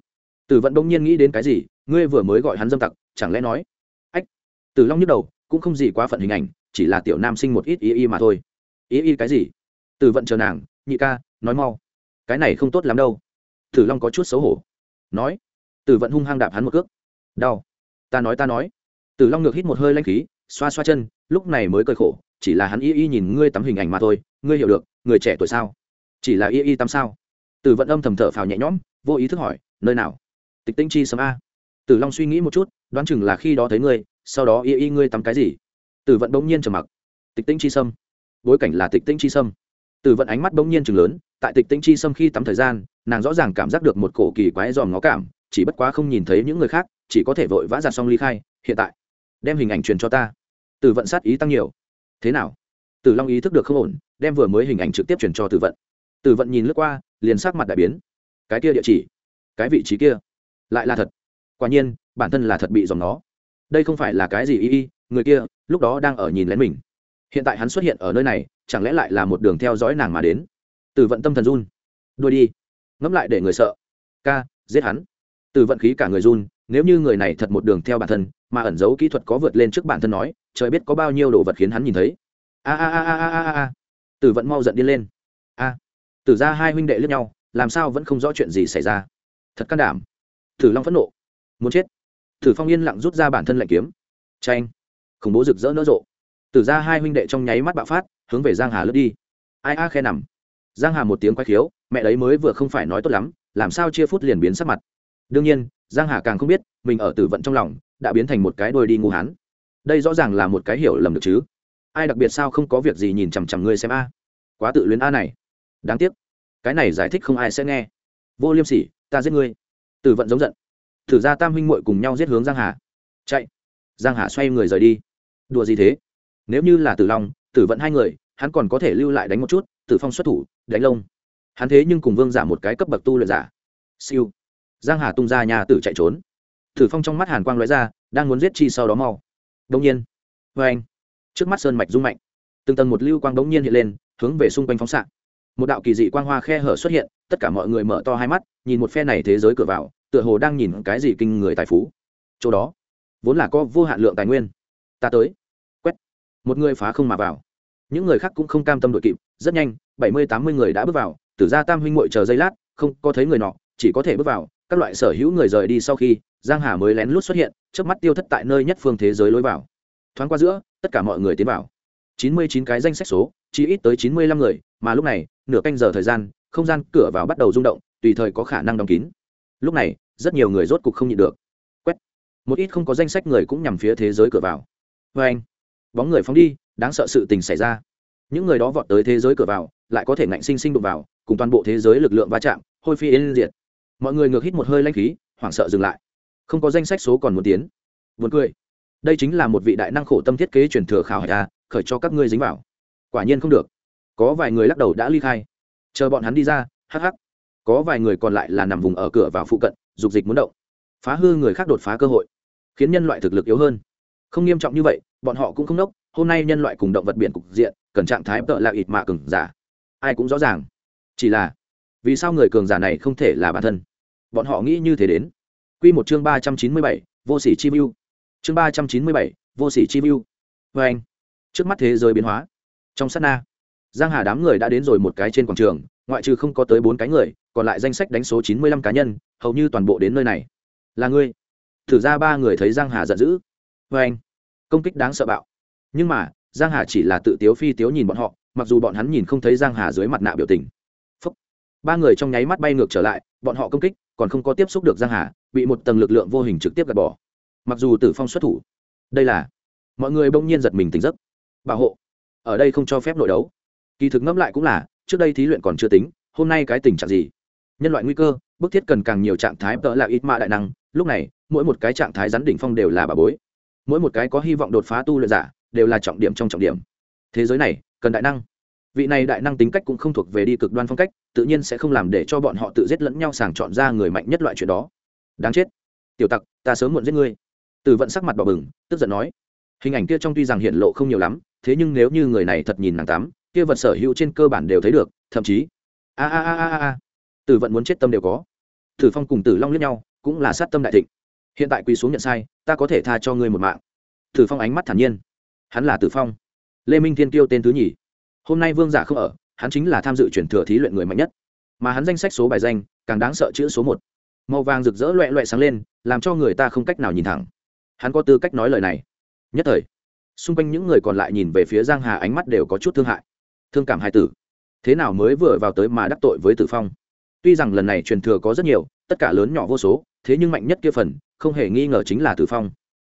Tử vận đông nhiên nghĩ đến cái gì, ngươi vừa mới gọi hắn dâm tặc, chẳng lẽ nói? Ách. Tử long nhức đầu cũng không gì quá phận hình ảnh, chỉ là tiểu nam sinh một ít y y mà thôi. Y y cái gì? Từ vận chờ nàng, nhị ca, nói mau. Cái này không tốt lắm đâu. Tử long có chút xấu hổ. Nói. Tử vận hung hăng đạp hắn một cước. Đau. Ta nói ta nói. Tử long ngược hít một hơi lanh khí, xoa xoa chân, lúc này mới cơi khổ, chỉ là hắn y y nhìn ngươi tắm hình ảnh mà thôi, ngươi hiểu được, người trẻ tuổi sao? Chỉ là y y tắm sao? Tử vận âm thầm thở phào nhẹ nhõm, vô ý thức hỏi, nơi nào? Tịch tinh chi sớm a. Tử long suy nghĩ một chút, đoán chừng là khi đó thấy ngươi sau đó y y ngươi tắm cái gì? Tử vận bỗng nhiên trầm mặc. Tịch tinh chi sâm. Bối cảnh là tịch tinh chi sâm. Tử vận ánh mắt bỗng nhiên chừng lớn, tại tịch tinh chi sâm khi tắm thời gian, nàng rõ ràng cảm giác được một cổ kỳ quái dòm ngó cảm, chỉ bất quá không nhìn thấy những người khác, chỉ có thể vội vã giặt xong ly khai, hiện tại, đem hình ảnh truyền cho ta. Tử vận sát ý tăng nhiều. Thế nào? Tử long ý thức được không ổn, đem vừa mới hình ảnh trực tiếp truyền cho tử vận. Tử vận nhìn lướt qua, liền sắc mặt đại biến. Cái kia địa chỉ, cái vị trí kia, lại là thật. Quả nhiên, bản thân là thật bị dòng nó đây không phải là cái gì y y, người kia lúc đó đang ở nhìn lén mình. Hiện tại hắn xuất hiện ở nơi này, chẳng lẽ lại là một đường theo dõi nàng mà đến? Từ vận tâm thần run. Đuôi đi. Ngẫm lại để người sợ. Ca, giết hắn. Từ vận khí cả người run, nếu như người này thật một đường theo bản thân, mà ẩn giấu kỹ thuật có vượt lên trước bản thân nói, trời biết có bao nhiêu đồ vật khiến hắn nhìn thấy. A a a a a a a. Từ vận mau giận đi lên. A. Tử ra hai huynh đệ lướt nhau, làm sao vẫn không rõ chuyện gì xảy ra? Thật can đảm. Tử long phẫn nộ. Muốn chết. Thử phong yên lặng rút ra bản thân lạnh kiếm. Tranh khủng bố rực rỡ nở rộ. Tử ra hai huynh đệ trong nháy mắt bạo phát, hướng về giang hà lướt đi. Ai a khe nằm. Giang hà một tiếng quay khiếu, mẹ đấy mới vừa không phải nói tốt lắm, làm sao chia phút liền biến sắc mặt. Đương nhiên, giang hà càng không biết, mình ở tử vận trong lòng, đã biến thành một cái đôi đi ngu hán. Đây rõ ràng là một cái hiểu lầm được chứ. Ai đặc biệt sao không có việc gì nhìn chằm chằm ngươi xem a. Quá tự luyến a này. Đáng tiếc. Cái này giải thích không ai sẽ nghe. Vô liêm sỉ, ta giết ngươi. Tử vận giống giận thử ra tam huynh muội cùng nhau giết hướng giang hà. Chạy. Giang hà xoay người rời đi. Đùa gì thế? Nếu như là tử long, tử vận hai người, hắn còn có thể lưu lại đánh một chút, tử phong xuất thủ, đánh lông. Hắn thế nhưng cùng vương giả một cái cấp bậc tu luyện giả. Siêu. Giang hà tung ra nhà tử chạy trốn. Tử phong trong mắt hàn quang lóe ra, đang muốn giết chi sau đó mau. Đông nhiên. Vê anh. Trước mắt sơn mạch rung mạnh. Từng tầng một lưu quang đống nhiên hiện lên, hướng về xung quanh phóng xạ. Một đạo kỳ dị quang hoa khe hở xuất hiện, tất cả mọi người mở to hai mắt, nhìn một phe này thế giới cửa vào tựa hồ đang nhìn cái gì kinh người tài phú. Chỗ đó, vốn là có vô hạn lượng tài nguyên. Ta tới. Quét. Một người phá không mà vào. Những người khác cũng không cam tâm đội kịp, rất nhanh, bảy mươi, tám mươi người đã bước vào, tử ra tam huynh ngội chờ giây lát, không có thấy người nọ, chỉ có thể bước vào, các loại sở hữu người rời đi sau khi, giang hà mới lén lút xuất hiện trước mắt tiêu thất tại nơi nhất phương thế giới lối vào. Thoáng qua giữa, tất cả mọi người tiến vào. chín mươi chín cái danh sách số, chỉ ít tới chín mươi lăm người, mà lúc này, nửa canh giờ thời gian, không gian cửa vào bắt đầu rung động, tùy thời có khả năng đóng kín lúc này, rất nhiều người rốt cục không nhịn được. Quét. Một ít không có danh sách người cũng nhằm phía thế giới cửa vào. Vê anh, bóng người phóng đi, đáng sợ sự tình xảy ra. Những người đó vọt tới thế giới cửa vào, lại có thể ngạnh sinh sinh đụng vào, cùng toàn bộ thế giới lực lượng va chạm, hôi phi yên diệt. Mọi người ngược hít một hơi lanh khí, hoảng sợ dừng lại. Không có danh sách số còn muốn tiến. Vượt cười. Đây chính là một vị đại năng khổ tâm thiết kế truyền thừa khảo hải khởi cho các ngươi dính vào. Quả nhiên không được. Có vài người lắc đầu đã ly khai. Chờ bọn hắn đi ra, hắc hắc có vài người còn lại là nằm vùng ở cửa vào phụ cận, dục dịch muốn động. Phá hư người khác đột phá cơ hội, khiến nhân loại thực lực yếu hơn. Không nghiêm trọng như vậy, bọn họ cũng không đốc hôm nay nhân loại cùng động vật biển cục diện, cần trạng thái tợ là ít mạ cường giả. Ai cũng rõ ràng. Chỉ là, vì sao người cường giả này không thể là bản thân? Bọn họ nghĩ như thế đến. Q một chương ba trăm chín mươi bảy, vô sỉ chi mưu. Chương ba trăm chín mươi bảy, vô sỉ chi mưu. Vê anh, trước mắt thế giới biến hóa. Trong sát na, giang hà đám người đã đến rồi một cái trên quảng trường ngoại trừ không có tới bốn cái người, còn lại danh sách đánh số chín mươi lăm cá nhân, hầu như toàn bộ đến nơi này. Là ngươi. Thử ra ba người thấy giang hà giận dữ. Vê anh. Công kích đáng sợ bạo. Nhưng mà, giang hà chỉ là tự tiếu phi tiếu nhìn bọn họ, mặc dù bọn hắn nhìn không thấy giang hà dưới mặt nạ biểu tình. Phúc. ba người trong nháy mắt bay ngược trở lại, bọn họ công kích, còn không có tiếp xúc được giang hà, bị một tầng lực lượng vô hình trực tiếp gạt bỏ. Mặc dù tử phong xuất thủ, đây là, mọi người bỗng nhiên giật mình tỉnh giấc. Bảo hộ. Ở đây không cho phép nội đấu. Kỳ thực ngẫm lại cũng là trước đây thí luyện còn chưa tính, hôm nay cái tình trạng gì? Nhân loại nguy cơ, bức thiết cần càng nhiều trạng thái tợ là ít mạ đại năng, lúc này, mỗi một cái trạng thái rắn đỉnh phong đều là bà bối. Mỗi một cái có hy vọng đột phá tu luyện giả, đều là trọng điểm trong trọng điểm. Thế giới này, cần đại năng. Vị này đại năng tính cách cũng không thuộc về đi cực đoan phong cách, tự nhiên sẽ không làm để cho bọn họ tự giết lẫn nhau sàng chọn ra người mạnh nhất loại chuyện đó. Đáng chết. Tiểu tặc, ta sớm muộn giết ngươi. Từ vận sắc mặt bỏ bừng, tức giận nói. Hình ảnh kia trong tuy rằng hiện lộ không nhiều lắm, thế nhưng nếu như người này thật nhìn nàng tám kia vật sở hữu trên cơ bản đều thấy được, thậm chí, a a a a a từ vận muốn chết tâm đều có. Tử phong cùng tử long liếc nhau, cũng là sát tâm đại thịnh. Hiện tại quỳ xuống nhận sai, ta có thể tha cho ngươi một mạng. Tử phong ánh mắt thản nhiên. Hắn là tử phong. Lê minh thiên kiêu tên thứ nhì. Hôm nay vương giả không ở, hắn chính là tham dự chuyển thừa thí luyện người mạnh nhất. Mà hắn danh sách số bài danh, càng đáng sợ chữ số một. Màu vàng rực rỡ loẹ loẹ sáng lên, làm cho người ta không cách nào nhìn thẳng. Hắn có tư cách nói lời này. Nhất thời, xung quanh những người còn lại nhìn về phía giang hà ánh mắt đều có chút thương hại thương cảm hai tử. Thế nào mới vừa vào tới mà đắc tội với tử phong? Tuy rằng lần này truyền thừa có rất nhiều, tất cả lớn nhỏ vô số, thế nhưng mạnh nhất kia phần, không hề nghi ngờ chính là tử phong.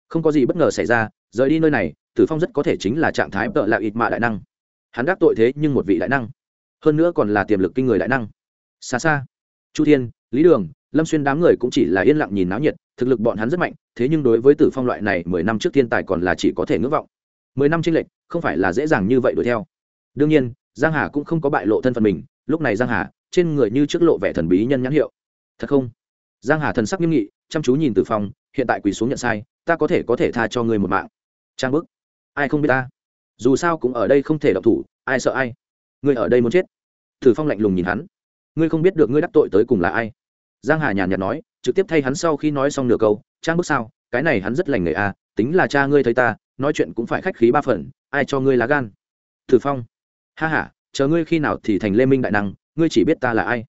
Không có gì bất ngờ xảy ra, rời đi nơi này, tử phong rất có thể chính là trạng thái tợ lạ ít mạ đại năng. Hắn đắc tội thế nhưng một vị đại năng. Hơn nữa còn là tiềm lực kinh người đại năng. Xa xa. Chu thiên, lý đường, lâm xuyên đám người cũng chỉ là yên lặng nhìn náo nhiệt, thực lực bọn hắn rất mạnh, thế nhưng đối với tử phong loại này mười năm trước thiên tài còn là chỉ có thể ngưỡng vọng. Mười năm tranh lệch, không phải là dễ dàng như vậy đuổi theo đương nhiên, giang hà cũng không có bại lộ thân phận mình, lúc này giang hà, trên người như trước lộ vẻ thần bí nhân nhãn hiệu. Thật không? Giang hà thần sắc nghiêm nghị, chăm chú nhìn từ phòng hiện tại quỳ xuống nhận sai, ta có thể có thể tha cho ngươi một mạng. Trang bức. Ai không biết ta? Dù sao cũng ở đây không thể độc thủ, ai sợ ai? Ngươi ở đây muốn chết. Tử phong lạnh lùng nhìn hắn. Ngươi không biết được ngươi đắc tội tới cùng là ai. Giang hà nhàn nhạt nói, trực tiếp thay hắn sau khi nói xong nửa câu, trang bức sao? Cái này hắn rất lành nghề à tính là cha ngươi thấy ta, nói chuyện cũng phải khách khí ba phần, ai cho ngươi lá gan? Tử phong ha ha, chờ ngươi khi nào thì thành lê minh đại năng, ngươi chỉ biết ta là ai.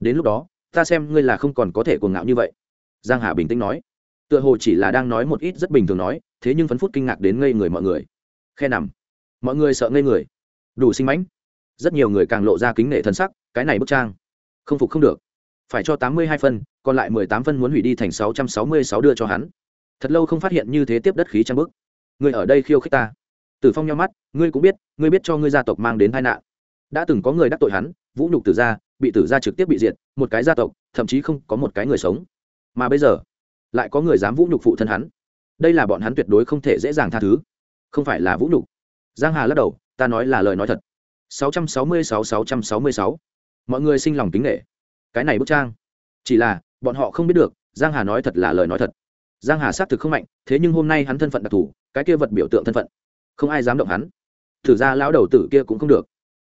Đến lúc đó, ta xem ngươi là không còn có thể cuồng ngạo như vậy. Giang hà bình tĩnh nói. Tựa hồ chỉ là đang nói một ít rất bình thường nói, thế nhưng phấn phút kinh ngạc đến ngây người mọi người. Khe nằm. Mọi người sợ ngây người. Đủ sinh mãnh rất nhiều người càng lộ ra kính nể thân sắc, cái này bức trang. Không phục không được. Phải cho tám mươi hai phân, còn lại mười tám phân muốn hủy đi thành sáu trăm sáu mươi sáu đưa cho hắn. Thật lâu không phát hiện như thế tiếp đất khí trang bức. Người ở đây khiêu khích ta tử phong nhau mắt, ngươi cũng biết, ngươi biết cho ngươi gia tộc mang đến tai nạn. Đã từng có người đắc tội hắn, vũ nhục tử gia, bị tử gia trực tiếp bị diệt, một cái gia tộc, thậm chí không có một cái người sống. Mà bây giờ, lại có người dám vũ nhục phụ thân hắn. Đây là bọn hắn tuyệt đối không thể dễ dàng tha thứ. Không phải là vũ nhục. Giang hà lắc đầu, ta nói là lời nói thật. 666-666. mọi người sinh lòng kính nghệ cái này bức trang. Chỉ là, bọn họ không biết được, giang hà nói thật là lời nói thật. Giang hà xác thực không mạnh, thế nhưng hôm nay hắn thân phận đặc thù, cái kia vật biểu tượng thân phận không ai dám động hắn. Thử ra lão đầu tử kia cũng không được.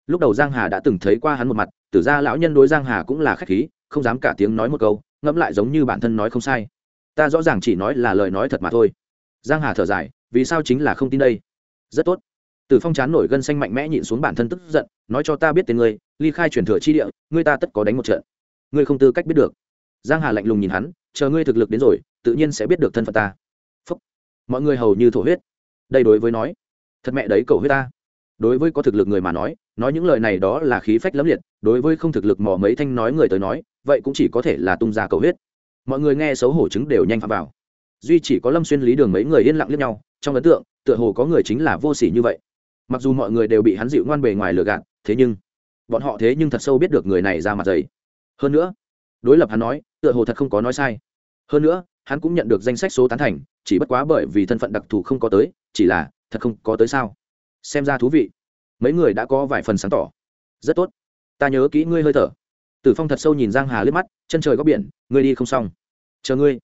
Lúc đầu giang hà đã từng thấy qua hắn một mặt tử ra lão nhân đối giang hà cũng là khách khí, không dám cả tiếng nói một câu, ngẫm lại giống như bản thân nói không sai. Ta rõ ràng chỉ nói là lời nói thật mà thôi. Giang hà thở dài, vì sao chính là không tin đây? Rất tốt. Tử phong chán nổi gân xanh mạnh mẽ nhịn xuống bản thân tức giận, nói cho ta biết tên ngươi, ly khai truyền thừa chi địa, ngươi ta tất có đánh một trận. Ngươi không tư cách biết được. Giang hà lạnh lùng nhìn hắn, chờ ngươi thực lực đến rồi, tự nhiên sẽ biết được thân phận ta. Phúc. mọi người hầu như thổ huyết. Đây đối với nói thật mẹ đấy cầu huyết ta. Đối với có thực lực người mà nói nói những lời này đó là khí phách lẫm liệt, đối với không thực lực mò mấy thanh nói người tới nói, vậy cũng chỉ có thể là tung ra cầu huyết. Mọi người nghe xấu hổ chứng đều nhanh phạm vào. Duy chỉ có lâm xuyên lý đường mấy người yên lặng lẫn nhau, trong ấn tượng, tựa hồ có người chính là vô sỉ như vậy. Mặc dù mọi người đều bị hắn dịu ngoan bề ngoài lừa gạt, thế nhưng, bọn họ thế nhưng thật sâu biết được người này ra mặt dày. Hơn nữa, đối lập hắn nói, tựa hồ thật không có nói sai. Hơn nữa, hắn cũng nhận được danh sách số tán thành, chỉ bất quá bởi vì thân phận đặc thù không có tới, chỉ là thật không có tới sao? Xem ra thú vị. Mấy người đã có vài phần sáng tỏ. Rất tốt. Ta nhớ kỹ ngươi hơi thở. Tử phong thật sâu nhìn giang hà lướt mắt, chân trời góc biển, ngươi đi không xong. Chờ ngươi.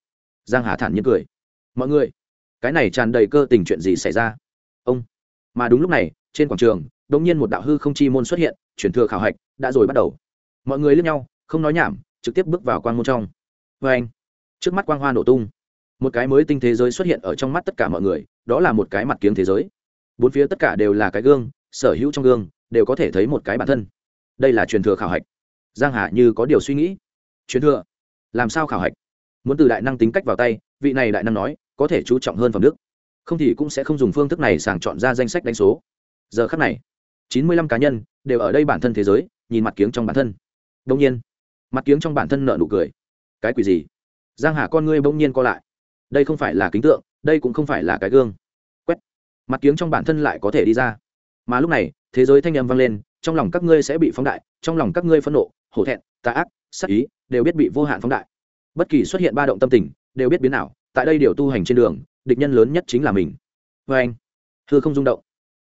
Giang hà thản nhiên cười. Mọi người, cái này tràn đầy cơ tình chuyện gì xảy ra? Ông. Mà đúng lúc này, trên quảng trường, đột nhiên một đạo hư không chi môn xuất hiện, chuyển thừa khảo hạch, đã rồi bắt đầu. Mọi người liếc nhau, không nói nhảm, trực tiếp bước vào quang môn trong. Vê anh trước mắt quang hoa nổ tung. Một cái mới tinh thế giới xuất hiện ở trong mắt tất cả mọi người đó là một cái mặt kiếng thế giới. Bốn phía tất cả đều là cái gương, sở hữu trong gương, đều có thể thấy một cái bản thân. Đây là truyền thừa khảo hạch. Giang hà như có điều suy nghĩ. Truyền thừa? Làm sao khảo hạch? Muốn từ đại năng tính cách vào tay, vị này đại năng nói, có thể chú trọng hơn phẩm đức. Không thì cũng sẽ không dùng phương thức này sàng chọn ra danh sách đánh số. Giờ khắc này, chín mươi lăm cá nhân đều ở đây bản thân thế giới, nhìn mặt kiếng trong bản thân. Đông nhiên, mặt kiếng trong bản thân nợ nụ cười. Cái quỷ gì? Giang hà con ngươi bỗng nhiên co lại. Đây không phải là kính tượng, đây cũng không phải là cái gương mặt kiếng trong bản thân lại có thể đi ra. Mà lúc này, thế giới thanh âm vang lên, trong lòng các ngươi sẽ bị phóng đại, trong lòng các ngươi phẫn nộ, hổ thẹn, tà ác sắc ý, đều biết bị vô hạn phóng đại. Bất kỳ xuất hiện ba động tâm tình, đều biết biến nào tại đây điều tu hành trên đường, địch nhân lớn nhất chính là mình. Vê anh thưa không rung động.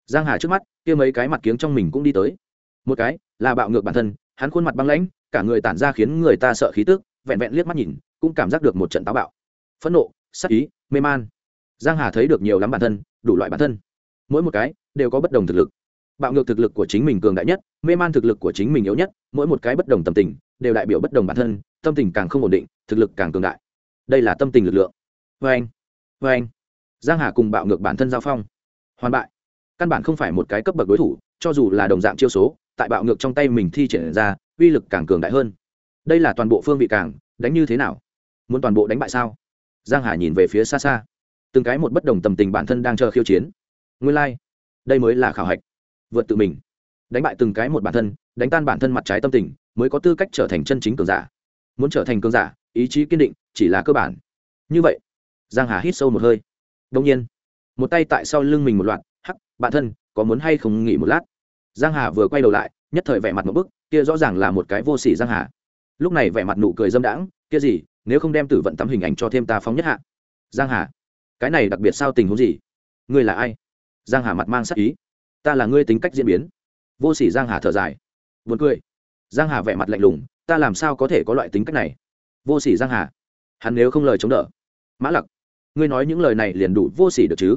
Giang hà trước mắt, kia mấy cái mặt kiếng trong mình cũng đi tới. Một cái là bạo ngược bản thân, hắn khuôn mặt băng lãnh, cả người tản ra khiến người ta sợ khí tức, vẹn vẹn liếc mắt nhìn, cũng cảm giác được một trận táo bạo. Phẫn nộ sắc ý, mê man giang hà thấy được nhiều lắm bản thân, đủ loại bản thân. Mỗi một cái đều có bất đồng thực lực. Bạo ngược thực lực của chính mình cường đại nhất, mê man thực lực của chính mình yếu nhất, mỗi một cái bất đồng tâm tình đều đại biểu bất đồng bản thân, tâm tình càng không ổn định, thực lực càng cường đại. Đây là tâm tình lực lượng. Vê anh vê anh. Giang hà cùng bạo ngược bản thân giao phong. Hoàn bại. Căn bản không phải một cái cấp bậc đối thủ, cho dù là đồng dạng chiêu số, tại bạo ngược trong tay mình thi triển ra, uy lực càng cường đại hơn. Đây là toàn bộ phương vị càng, đánh như thế nào? Muốn toàn bộ đánh bại sao? Giang hà nhìn về phía xa xa từng cái một bất đồng tầm tình bản thân đang chờ khiêu chiến. Nguyên lai、like. đây mới là khảo hạch. Vượt tự mình. Đánh bại từng cái một bản thân, đánh tan bản thân mặt trái tâm tình, mới có tư cách trở thành chân chính cường giả. Muốn trở thành cường giả, ý chí kiên định, chỉ là cơ bản. Như vậy, giang hà hít sâu một hơi. Đông nhiên, một tay tại sau lưng mình một loạt, hắc, bạn thân, có muốn hay không nghỉ một lát? Giang hà vừa quay đầu lại, nhất thời vẻ mặt một bức, kia rõ ràng là một cái vô sỉ giang hà. Lúc này vẻ mặt nụ cười dâm đãng, kia gì, nếu không đem tử vận tắm hình ảnh cho thêm ta phóng nhất hạ. Giang hà cái này đặc biệt sao tình huống gì? Ngươi là ai? Giang hà mặt mang sắc ý. Ta là ngươi tính cách diễn biến. Vô sỉ giang hà thở dài. Buồn cười. Giang hà vẻ mặt lạnh lùng ta làm sao có thể có loại tính cách này? Vô sỉ giang hà. Hắn nếu không lời chống đỡ. Mã lặc ngươi nói những lời này liền đủ vô sỉ được chứ?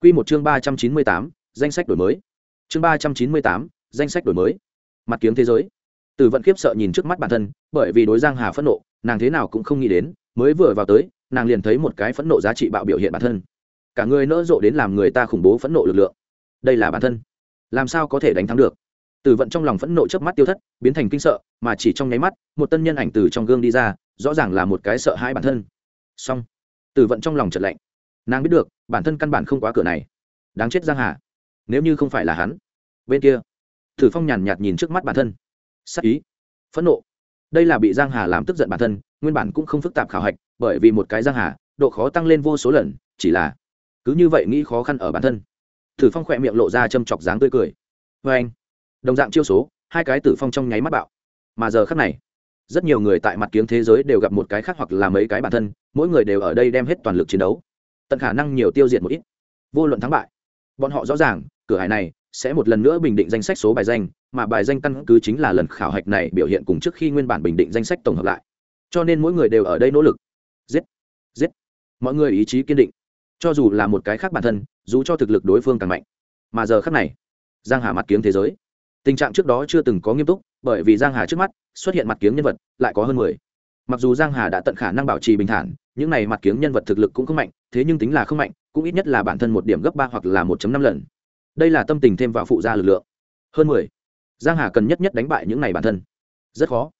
Quy một chương ba trăm chín mươi tám, danh sách đổi mới. Chương ba trăm chín mươi tám, danh sách đổi mới. Mặt kiếng thế giới. Từ vận khiếp sợ nhìn trước mắt bản thân bởi vì đối giang hà phẫn nộ nàng thế nào cũng không nghĩ đến mới vừa vào tới nàng liền thấy một cái phẫn nộ giá trị bạo biểu hiện bản thân. Cả người nỡ rộ đến làm người ta khủng bố phẫn nộ lực lượng. Đây là bản thân. Làm sao có thể đánh thắng được? Từ vận trong lòng phẫn nộ chớp mắt tiêu thất, biến thành kinh sợ, mà chỉ trong nháy mắt, một tân nhân ảnh từ trong gương đi ra, rõ ràng là một cái sợ hãi bản thân. Song từ vận trong lòng chợt lạnh. Nàng biết được, bản thân căn bản không quá cửa này. Đáng chết giang hà. Nếu như không phải là hắn. Bên kia. Thử phong nhàn nhạt nhìn trước mắt bản thân. Sắc ý. Phẫn nộ. Đây là bị giang hà làm tức giận bản thân, nguyên bản cũng không phức tạp khảo hạch bởi vì một cái giang hà, độ khó tăng lên vô số lần, chỉ là cứ như vậy nghĩ khó khăn ở bản thân. Thử phong khỏe miệng lộ ra châm chọc dáng tươi cười. Vê anh, đồng dạng chiêu số, hai cái tử phong trong nháy mắt bạo. Mà giờ khắc này, rất nhiều người tại mặt kiếng thế giới đều gặp một cái khác hoặc là mấy cái bản thân, mỗi người đều ở đây đem hết toàn lực chiến đấu. Tận khả năng nhiều tiêu diệt một ít. Vô luận thắng bại, bọn họ rõ ràng, cửa hải này sẽ một lần nữa bình định danh sách số bài danh, mà bài danh căn cứ chính là lần khảo hạch này biểu hiện cùng trước khi nguyên bản bình định danh sách tổng hợp lại. Cho nên mỗi người đều ở đây nỗ lực giết. Giết. Mọi người ý chí kiên định. Cho dù là một cái khác bản thân, dù cho thực lực đối phương càng mạnh. Mà giờ khác này, giang hà mặt kiếm thế giới. Tình trạng trước đó chưa từng có nghiêm túc, bởi vì giang hà trước mắt xuất hiện mặt kiếm nhân vật lại có hơn mười. Mặc dù giang hà đã tận khả năng bảo trì bình thản, những này mặt kiếm nhân vật thực lực cũng không mạnh, thế nhưng tính là không mạnh, cũng ít nhất là bản thân một điểm gấp ba hoặc là 1 năm lần. Đây là tâm tình thêm vào phụ gia lực lượng. Hơn mười. Giang hà cần nhất nhất đánh bại những này bản thân. Rất khó.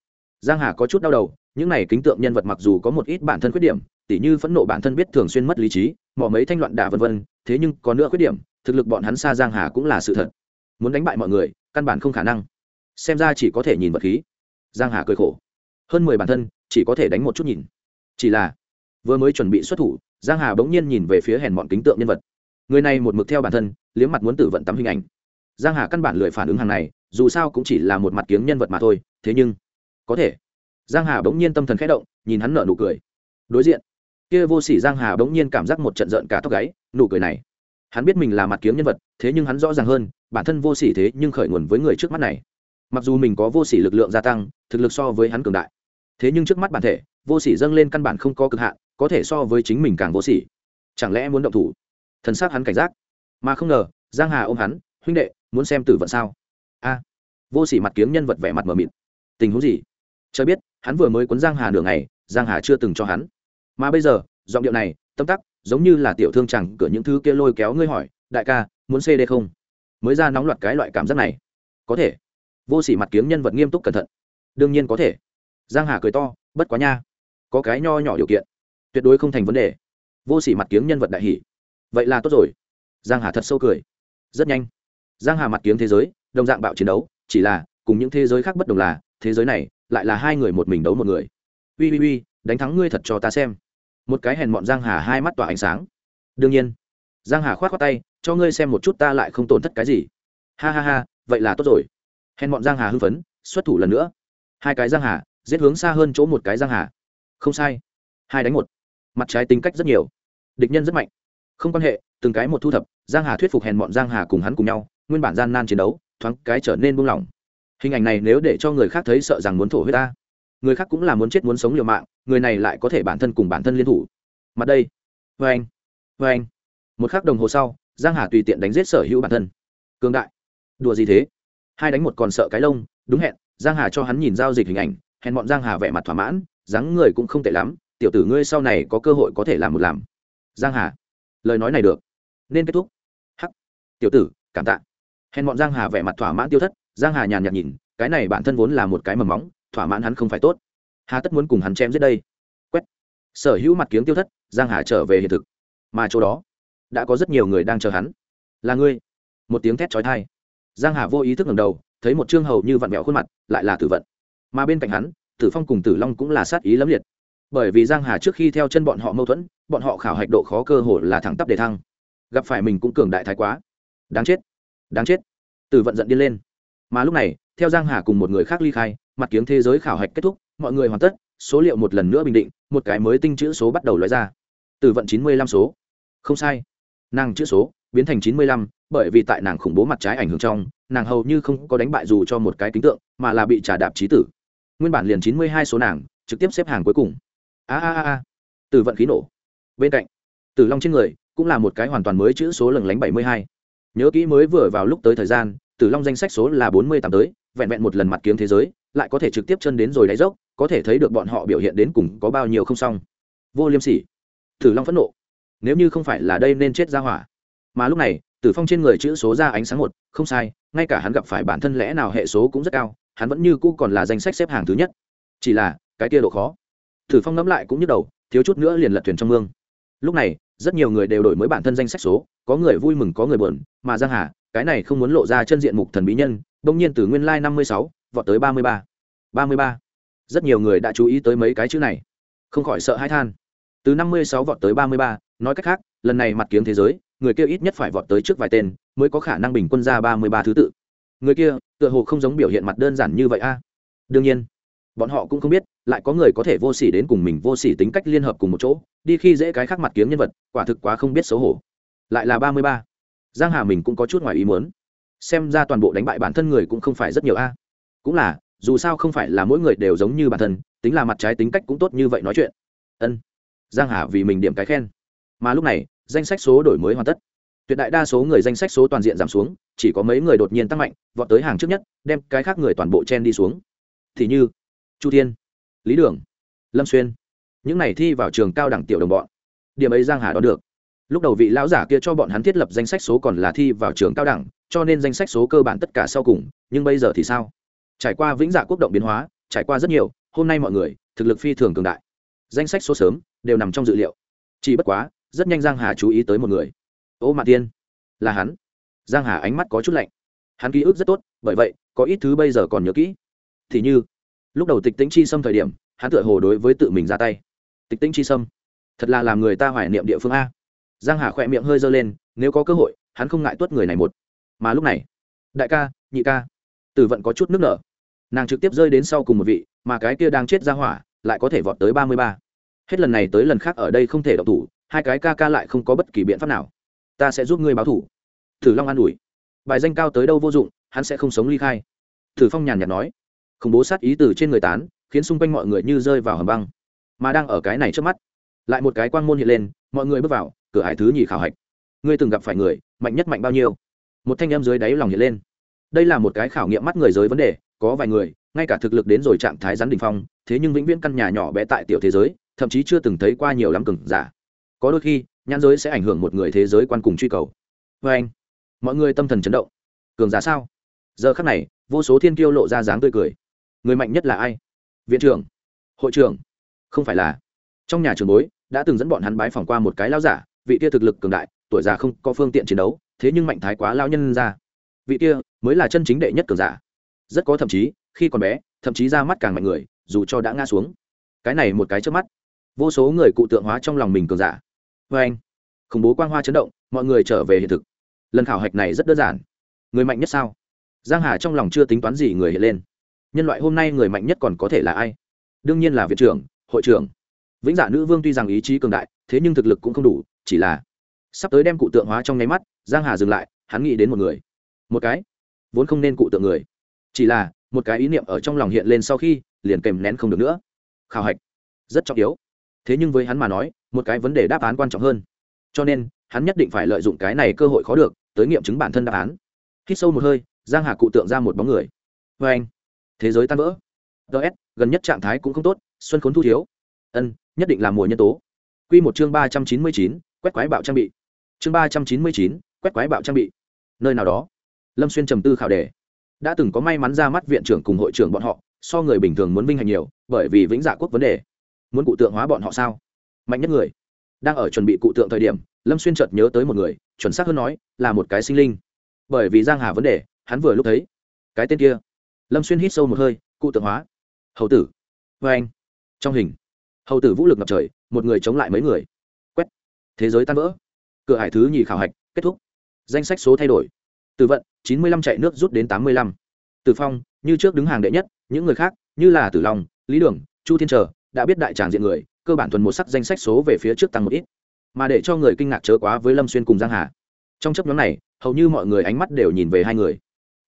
Giang hà có chút đau đầu những này kính tượng nhân vật mặc dù có một ít bản thân khuyết điểm, tỉ như phẫn nộ bản thân biết thường xuyên mất lý trí mỏ mấy thanh loạn đả vân vân, thế nhưng có nữa khuyết điểm, thực lực bọn hắn xa giang hà cũng là sự thật. Muốn đánh bại mọi người, căn bản không khả năng. Xem ra chỉ có thể nhìn vật khí. Giang hà cười khổ. Hơn mười bản thân, chỉ có thể đánh một chút nhìn. Chỉ là, vừa mới chuẩn bị xuất thủ, giang hà bỗng nhiên nhìn về phía hèn bọn kính tượng nhân vật. Người này một mực theo bản thân, liếm mặt muốn tử vận tắm hình ảnh. Giang hà căn bản lười phản ứng hàng này, dù sao cũng chỉ là một mặt kiếng nhân vật mà thôi, thế nhưng, có thể giang hà bỗng nhiên tâm thần khẽ động, nhìn hắn nở nụ cười. Đối diện, kia vô sỉ giang hà bỗng nhiên cảm giác một trận giận cả tóc gáy, nụ cười này. Hắn biết mình là mặt kiếm nhân vật, thế nhưng hắn rõ ràng hơn, bản thân vô sỉ thế nhưng khởi nguồn với người trước mắt này. Mặc dù mình có vô sỉ lực lượng gia tăng, thực lực so với hắn cường đại, thế nhưng trước mắt bản thể, vô sỉ dâng lên căn bản không có cực hạn, có thể so với chính mình càng vô sỉ. Chẳng lẽ muốn động thủ? Thần sát hắn cảnh giác. Mà không ngờ, giang hà ôm hắn, huynh đệ, muốn xem tử vận sao? A. Vô sỉ mặt kiếm nhân vật vẻ mặt mờ mịt. Tình huống gì? Cho biết hắn vừa mới quấn giang hà nửa ngày, giang hà chưa từng cho hắn. Mà bây giờ, giọng điệu này, tâm tắc, giống như là tiểu thương chẳng cửa những thứ kia lôi kéo ngươi hỏi, đại ca, muốn cd không? Mới ra nóng loạt cái loại cảm giác này. Có thể. Vô sỉ mặt kiếng nhân vật nghiêm túc cẩn thận. Đương nhiên có thể. Giang hà cười to, bất quá nha, có cái nho nhỏ điều kiện, tuyệt đối không thành vấn đề. Vô sỉ mặt kiếng nhân vật đại hỷ vậy là tốt rồi. Giang hà thật sâu cười. Rất nhanh. Giang hà mặt kiếng thế giới, đồng dạng bạo chiến đấu, chỉ là, cùng những thế giới khác bất đồng là, thế giới này lại là hai người một mình đấu một người. Ui ui ui đánh thắng ngươi thật cho ta xem. Một cái hèn mọn giang hà hai mắt tỏa ánh sáng. Đương nhiên, giang hà khoát khoát tay, cho ngươi xem một chút ta lại không tổn thất cái gì. Ha ha ha, vậy là tốt rồi. Hèn mọn giang hà hưng phấn, xuất thủ lần nữa. Hai cái giang hà, giết hướng xa hơn chỗ một cái giang hà. Không sai. Hai đánh một. Mặt trái tính cách rất nhiều. Địch nhân rất mạnh. Không quan hệ, từng cái một thu thập, giang hà thuyết phục hèn mọn giang hà cùng hắn cùng nhau, nguyên bản gian nan chiến đấu, thoáng cái trở nên buông lỏng hình ảnh này nếu để cho người khác thấy sợ rằng muốn thổ huyết ta. Người khác cũng là muốn chết muốn sống liều mạng, người này lại có thể bản thân cùng bản thân liên thủ. Mặt đây. Vê anh. Vê anh. Một khắc đồng hồ sau, giang hà tùy tiện đánh giết sở hữu bản thân. Cương đại. Đùa gì thế? Hai đánh một còn sợ cái lông, đúng hẹn, giang hà cho hắn nhìn giao dịch hình ảnh, hẹn bọn giang hà vẻ mặt thỏa mãn, dáng người cũng không tệ lắm, tiểu tử ngươi sau này có cơ hội có thể làm một làm. Giang hà. Lời nói này được. Nên kết thúc. Hắc. Tiểu tử, cảm tạ. Hẹn bọn giang hà vẻ mặt thỏa mãn tiêu thất giang hà nhàn nhạt nhìn, cái này bản thân vốn là một cái mầm móng, thỏa mãn hắn không phải tốt. Hà tất muốn cùng hắn chém giết đây. Quét. Sở hữu mặt kiếng tiêu thất, giang hà trở về hiện thực. Mà chỗ đó, đã có rất nhiều người đang chờ hắn. Là ngươi. Một tiếng thét chói tai. Giang hà vô ý thức ngẩng đầu, thấy một trương hầu như vặn vẹo khuôn mặt, lại là tử vận. Mà bên cạnh hắn, tử phong cùng tử long cũng là sát ý lắm liệt. Bởi vì giang hà trước khi theo chân bọn họ mâu thuẫn, bọn họ khảo hạch độ khó cơ hồ là thẳng tắp để thăng. Gặp phải mình cũng cường đại thái quá. Đáng chết. Đáng chết. Tử vận giận điên lên mà lúc này, theo giang hà cùng một người khác ly khai, mặt kiếng thế giới khảo hạch kết thúc, mọi người hoàn tất, số liệu một lần nữa bình định, một cái mới tinh chữ số bắt đầu loại ra. Tử vận chín mươi lăm số. Không sai. Nàng chữ số biến thành chín mươi lăm, bởi vì tại nàng khủng bố mặt trái ảnh hưởng trong, nàng hầu như không có đánh bại dù cho một cái kính tượng, mà là bị trả đạp trí tử. Nguyên bản liền chín mươi hai số nàng, trực tiếp xếp hàng cuối cùng. A a a từ vận khí nổ. Bên cạnh tử long trên người cũng là một cái hoàn toàn mới chữ số lừng lánh bảy mươi hai. Nhớ kỹ mới vừa vào lúc tới thời gian tử long danh sách số là bốn mươi tám tới, vẹn vẹn một lần mặt kiếm thế giới, lại có thể trực tiếp chân đến rồi đáy dốc, có thể thấy được bọn họ biểu hiện đến cùng có bao nhiêu không xong. Vô liêm sỉ. Tử long phẫn nộ. Nếu như không phải là đây nên chết ra hỏa. Mà lúc này, tử phong trên người chữ số ra ánh sáng một, không sai, ngay cả hắn gặp phải bản thân lẽ nào hệ số cũng rất cao, hắn vẫn như cũ còn là danh sách xếp hàng thứ nhất. Chỉ là, cái kia độ khó. Tử phong ngẫm lại cũng nhức đầu, thiếu chút nữa liền lật thuyền trong mương. Lúc này rất nhiều người đều đổi mới bản thân danh sách số, có người vui mừng, có người buồn, mà giang hà, cái này không muốn lộ ra chân diện mục thần bí nhân, đông nhiên từ nguyên lai năm mươi sáu, vọt tới ba mươi ba. ba mươi ba. Rất nhiều người đã chú ý tới mấy cái chữ này. Không khỏi sợ hãi than. Từ năm mươi sáu vọt tới ba mươi ba, nói cách khác, lần này mặt kiếng thế giới, người kia ít nhất phải vọt tới trước vài tên, mới có khả năng bình quân ra ba mươi ba thứ tự. Người kia, tựa hồ không giống biểu hiện mặt đơn giản như vậy a. Đương nhiên bọn họ cũng không biết, lại có người có thể vô sỉ đến cùng mình vô sỉ tính cách liên hợp cùng một chỗ, đi khi dễ cái khác mặt kiếm nhân vật, quả thực quá không biết xấu hổ. Lại là ba mươi ba. Giang hà mình cũng có chút ngoài ý muốn. Xem ra toàn bộ đánh bại bản thân người cũng không phải rất nhiều a. Cũng là, dù sao không phải là mỗi người đều giống như bản thân, tính là mặt trái tính cách cũng tốt như vậy nói chuyện. Ân. Giang hà vì mình điểm cái khen. Mà lúc này, danh sách số đổi mới hoàn tất. Tuyệt đại đa số người danh sách số toàn diện giảm xuống, chỉ có mấy người đột nhiên tăng mạnh, vọt tới hàng trước nhất, đem cái khác người toàn bộ chen đi xuống. Thì như chu thiên, lý đường, lâm xuyên, những này thi vào trường cao đẳng tiểu đồng bọn, điểm ấy giang hà đón được. Lúc đầu vị lão giả kia cho bọn hắn thiết lập danh sách số còn là thi vào trường cao đẳng, cho nên danh sách số cơ bản tất cả sau cùng, nhưng bây giờ thì sao? Trải qua vĩnh dạ quốc động biến hóa, trải qua rất nhiều, hôm nay mọi người, thực lực phi thường cường đại. Danh sách số sớm, đều nằm trong dự liệu. Chỉ bất quá, rất nhanh giang hà chú ý tới một người. Ô mạ tiên là hắn. Giang hà ánh mắt có chút lạnh. Hắn ký ức rất tốt, bởi vậy, có ít thứ bây giờ còn nhớ kỹ. Thì như lúc đầu tịch tĩnh chi xâm thời điểm, hắn tựa hồ đối với tự mình ra tay. Tịch tĩnh chi xâm thật là làm người ta hoài niệm địa phương a. Giang hà khỏe miệng hơi dơ lên, nếu có cơ hội, hắn không ngại tuất người này một. Mà lúc này, đại ca, nhị ca, tử vận có chút nước nở. Nàng trực tiếp rơi đến sau cùng một vị, mà cái kia đang chết ra hỏa lại có thể vọt tới ba mươi ba. Hết lần này tới lần khác ở đây không thể độc thủ, hai cái ca ca lại không có bất kỳ biện pháp nào. Ta sẽ giúp ngươi báo thủ. Thử long an ủi. Bài danh cao tới đâu vô dụng, hắn sẽ không sống ly khai. Thử phong nhàn nhạt nói khủng bố sát ý từ trên người tán, khiến xung quanh mọi người như rơi vào hầm băng. Mà đang ở cái này trước mắt, lại một cái quang môn hiện lên, mọi người bước vào, cửa hải thứ nhì khảo hạch. Ngươi từng gặp phải người, mạnh nhất mạnh bao nhiêu? Một thanh em dưới đáy lòng hiện lên. Đây là một cái khảo nghiệm mắt người giới vấn đề, có vài người, ngay cả thực lực đến rồi trạng thái rắn đình phong, thế nhưng vĩnh viễn căn nhà nhỏ bé tại tiểu thế giới, thậm chí chưa từng thấy qua nhiều lắm cừng giả. Có đôi khi, nhãn giới sẽ ảnh hưởng một người thế giới quan cùng truy cầu. Vê anh, mọi người tâm thần chấn động. Cường giả sao? Giờ khắc này, vô số thiên kiêu lộ ra dáng tươi cười người mạnh nhất là ai? Viện trưởng. Hội trưởng. Không phải là. Trong nhà trường bối, đã từng dẫn bọn hắn bái phỏng qua một cái lao giả, vị kia thực lực cường đại, tuổi già không có phương tiện chiến đấu, thế nhưng mạnh thái quá lao nhân ra. Vị kia mới là chân chính đệ nhất cường giả. Rất có thậm chí, khi còn bé, thậm chí ra mắt càng mạnh người, dù cho đã ngã xuống. Cái này một cái trước mắt. Vô số người cụ tượng hóa trong lòng mình cường giả. Vê anh, khủng bố quang hoa chấn động, mọi người trở về hiện thực. Lần khảo hạch này rất đơn giản. Người mạnh nhất sao? Giang hà trong lòng chưa tính toán gì người hiện lên nhân loại hôm nay người mạnh nhất còn có thể là ai? Đương nhiên là viện trưởng, hội trưởng. Vĩnh giả nữ vương tuy rằng ý chí cường đại, thế nhưng thực lực cũng không đủ, chỉ là sắp tới đem cụ tượng hóa trong nháy mắt, giang hà dừng lại, hắn nghĩ đến một người. Một cái? Vốn không nên cụ tượng người. Chỉ là, một cái ý niệm ở trong lòng hiện lên sau khi, liền kèm nén không được nữa. Khảo hạch. Rất trọng yếu. Thế nhưng với hắn mà nói, một cái vấn đề đáp án quan trọng hơn. Cho nên, hắn nhất định phải lợi dụng cái này cơ hội khó được, tới nghiệm chứng bản thân đáp án. Hít sâu một hơi, giang hà cụ tượng ra một bóng người. Vê anh thế giới tan vỡ. Ts gần nhất trạng thái cũng không tốt, xuân khốn thu thiếu. Ân, nhất định là mùa nhân tố. Quy một chương ba trăm chín mươi chín, quét quái bạo trang bị. Chương ba trăm chín mươi chín, quét quái bạo trang bị. Nơi nào đó. Lâm xuyên trầm tư khảo đề. Đã từng có may mắn ra mắt viện trưởng cùng hội trưởng bọn họ, so người bình thường muốn vinh hành nhiều, bởi vì vĩnh dạ quốc vấn đề. Muốn cụ tượng hóa bọn họ sao? Mạnh nhất người. Đang ở chuẩn bị cụ tượng thời điểm, lâm xuyên chợt nhớ tới một người, chuẩn xác hơn nói, là một cái sinh linh. Bởi vì giang hà vấn đề, hắn vừa lúc thấy, cái tên kia lâm xuyên hít sâu một hơi, cụ tượng hóa. Hầu tử. Vê anh. Trong hình. Hầu tử vũ lực ngập trời, một người chống lại mấy người. Quét. Thế giới tan vỡ. Cửa hải thứ nhì khảo hạch, kết thúc. Danh sách số thay đổi. Từ vận, chín mươi lăm chạy nước rút đến tám mươi lăm. Từ phong, như trước đứng hàng đệ nhất, những người khác, như là tử long, lý đường, chu thiên trở, đã biết đại tràng diện người, cơ bản thuần một sắc danh sách số về phía trước tăng một ít. Mà để cho người kinh ngạc chớ quá với lâm xuyên cùng giang hà. Trong chấp nhóm này, hầu như mọi người ánh mắt đều nhìn về hai người.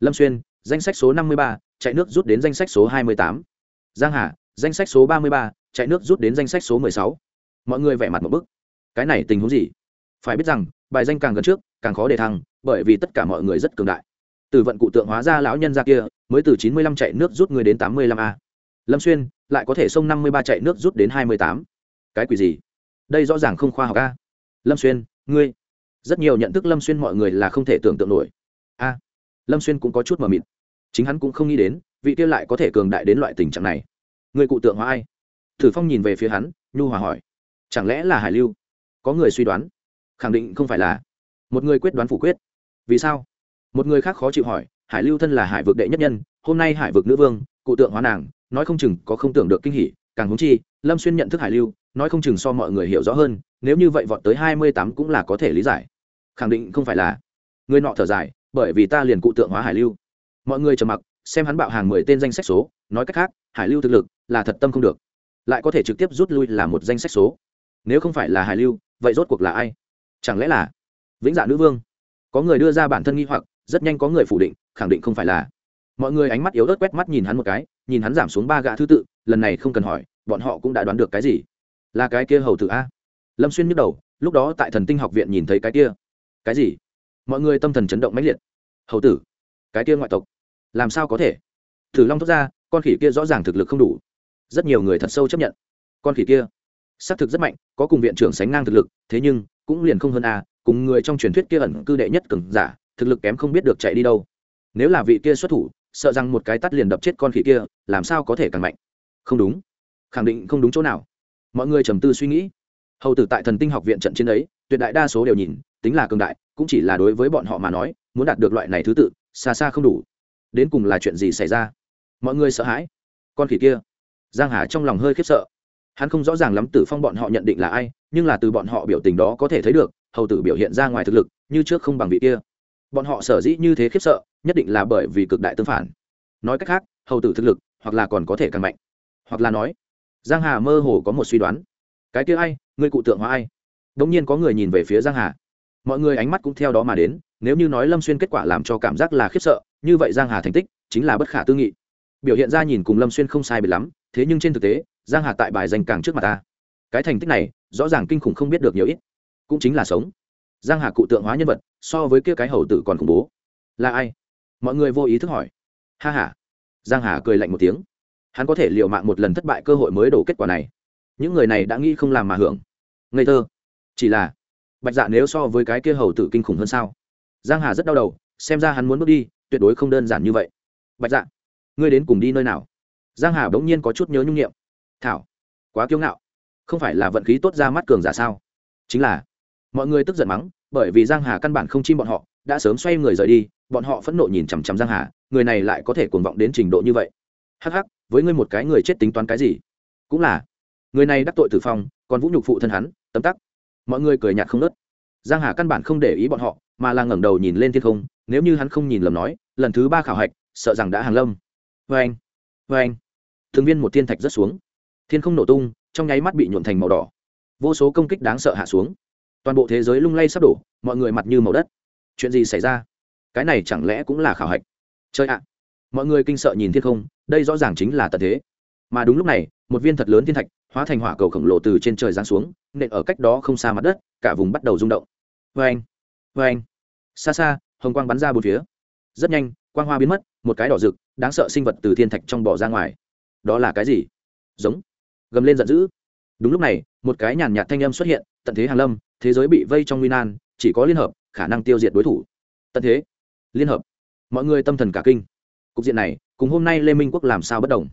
Lâm xuyên, danh sách số năm mươi ba chạy nước rút đến danh sách số hai mươi tám. Giang hà, danh sách số ba mươi ba, chạy nước rút đến danh sách số mười sáu. Mọi người vẻ mặt một bức. Cái này tình huống gì? Phải biết rằng, bài danh càng gần trước, càng khó để thăng, bởi vì tất cả mọi người rất cường đại. Từ vận cụ tượng hóa ra lão nhân ra kia, mới từ chín mươi lăm chạy nước rút người đến tám mươi lăm a. Lâm xuyên, lại có thể xông năm mươi ba chạy nước rút đến hai mươi tám. Cái quỷ gì? Đây rõ ràng không khoa học a. Lâm xuyên, ngươi. Rất nhiều nhận thức lâm xuyên mọi người là không thể tưởng tượng nổi. A. Lâm xuyên cũng có chút mờ mịt chính hắn cũng không nghĩ đến, vị kia lại có thể cường đại đến loại tình trạng này. Người cụ tượng hóa ai? Thử phong nhìn về phía hắn, nhu hòa hỏi. Chẳng lẽ là hải lưu? Có người suy đoán. Khẳng định không phải là. Một người quyết đoán phủ quyết. Vì sao? Một người khác khó chịu hỏi, hải lưu thân là hải vực đệ nhất nhân, hôm nay hải vực nữ vương, cụ tượng hóa nàng, nói không chừng có không tưởng được kinh hỉ, càng húng chi, lâm xuyên nhận thức hải lưu, nói không chừng so mọi người hiểu rõ hơn, nếu như vậy vọt tới hai mươi tám cũng là có thể lý giải. Khẳng định không phải là. Người nọ thở dài, bởi vì ta liền cụ tượng hóa hải lưu mọi người trầm mặc, xem hắn bạo hàng mười tên danh sách số, nói cách khác, hải lưu thực lực là thật tâm không được. Lại có thể trực tiếp rút lui là một danh sách số. Nếu không phải là hải lưu, vậy rốt cuộc là ai? Chẳng lẽ là vĩnh dạ nữ vương? Có người đưa ra bản thân nghi hoặc, rất nhanh có người phủ định, khẳng định không phải là. Mọi người ánh mắt yếu ớt quét mắt nhìn hắn một cái, nhìn hắn giảm xuống ba gã thứ tự, lần này không cần hỏi, bọn họ cũng đã đoán được cái gì? Là cái kia hầu tử a. Lâm xuyên nhức đầu, lúc đó tại thần tinh học viện nhìn thấy cái kia. Cái gì? Mọi người tâm thần chấn động mãnh liệt. Hầu tử? Cái kia ngoại tộc? Làm sao có thể? Thử long thốt ra, con khỉ kia rõ ràng thực lực không đủ. Rất nhiều người thật sâu chấp nhận. Con khỉ kia, xác thực rất mạnh, có cùng viện trưởng sánh ngang thực lực, thế nhưng, cũng liền không hơn a, cùng người trong truyền thuyết kia ẩn cư đệ nhất cường giả, thực lực kém không biết được chạy đi đâu. Nếu là vị kia xuất thủ, sợ rằng một cái tắt liền đập chết con khỉ kia, làm sao có thể càng mạnh? Không đúng. Khẳng định không đúng chỗ nào. Mọi người trầm tư suy nghĩ. Hầu tử tại thần tinh học viện trận chiến ấy, tuyệt đại đa số đều nhìn, tính là cường đại, cũng chỉ là đối với bọn họ mà nói, muốn đạt được loại này thứ tự, xa xa không đủ đến cùng là chuyện gì xảy ra? Mọi người sợ hãi. Con khỉ kia. Giang hà trong lòng hơi khiếp sợ. Hắn không rõ ràng lắm tử phong bọn họ nhận định là ai, nhưng là từ bọn họ biểu tình đó có thể thấy được, hầu tử biểu hiện ra ngoài thực lực, như trước không bằng vị kia. Bọn họ sở dĩ như thế khiếp sợ, nhất định là bởi vì cực đại tương phản. Nói cách khác, hầu tử thực lực, hoặc là còn có thể càng mạnh. Hoặc là nói, giang hà mơ hồ có một suy đoán. Cái kia ai người cụ tượng hóa ai? Đống nhiên có người nhìn về phía giang hà. Mọi người ánh mắt cũng theo đó mà đến, nếu như nói lâm xuyên kết quả làm cho cảm giác là khiếp sợ như vậy giang hà thành tích chính là bất khả tư nghị. Biểu hiện ra nhìn cùng lâm xuyên không sai biệt lắm, thế nhưng trên thực tế, giang hà tại bài danh càng trước mặt ta. Cái thành tích này, rõ ràng kinh khủng không biết được nhiều ít. Cũng chính là sống. Giang hà cụ tượng hóa nhân vật, so với kia cái hầu tử còn khủng bố. Là ai? Mọi người vô ý thức hỏi. Ha ha. Giang hà cười lạnh một tiếng. Hắn có thể liều mạng một lần thất bại cơ hội mới đổ kết quả này. Những người này đã nghĩ không làm mà hưởng. Ngây thơ. Chỉ là, bạch dạ nếu so với cái kia hầu tử kinh khủng hơn sao? Giang hà rất đau đầu, xem ra hắn muốn bước đi tuyệt đối không đơn giản như vậy. Bạch dạ ngươi đến cùng đi nơi nào? Giang hà bỗng nhiên có chút nhớ nhung nghiệm thảo, quá kiêu ngạo. Không phải là vận khí tốt ra mắt cường giả sao? Chính là, mọi người tức giận mắng, bởi vì giang hà căn bản không chim bọn họ, đã sớm xoay người rời đi, bọn họ phẫn nộ nhìn chằm chằm giang hà, người này lại có thể cuồng vọng đến trình độ như vậy. Hắc hắc, với ngươi một cái người chết tính toán cái gì? Cũng là, người này đắc tội tử phong, còn vũ nhục phụ thân hắn, tấm tắc. Mọi người cười nhạt không nớt giang hà căn bản không để ý bọn họ, mà là ngẩng đầu nhìn lên thiên không nếu như hắn không nhìn lầm nói, lần thứ ba khảo hạch, sợ rằng đã hàng lâm. Vê anh vê anh. Thường viên một thiên thạch rất xuống. Thiên không nổ tung, trong nháy mắt bị nhuộn thành màu đỏ. Vô số công kích đáng sợ hạ xuống. Toàn bộ thế giới lung lay sắp đổ, mọi người mặt như màu đất. Chuyện gì xảy ra? Cái này chẳng lẽ cũng là khảo hạch? Chơi ạ! Mọi người kinh sợ nhìn thiên không, đây rõ ràng chính là tật thế. Mà đúng lúc này, một viên thật lớn thiên thạch, hóa thành hỏa cầu khổng lồ từ trên trời giáng xuống, nện ở cách đó không xa mặt đất, cả vùng bắt đầu rung động. Vê anh vê anh. Xa xa hồng quang bắn ra bốn phía. Rất nhanh, quang hoa biến mất, một cái đỏ rực, đáng sợ sinh vật từ thiên thạch trong bỏ ra ngoài. Đó là cái gì? Giống. Gầm lên giận dữ. Đúng lúc này, một cái nhàn nhạt thanh âm xuất hiện, tận thế hàng lâm, thế giới bị vây trong nguy nan, chỉ có liên hợp, khả năng tiêu diệt đối thủ. Tận thế. Liên hợp. Mọi người tâm thần cả kinh. Cục diện này, cùng hôm nay lê minh quốc làm sao bất đồng?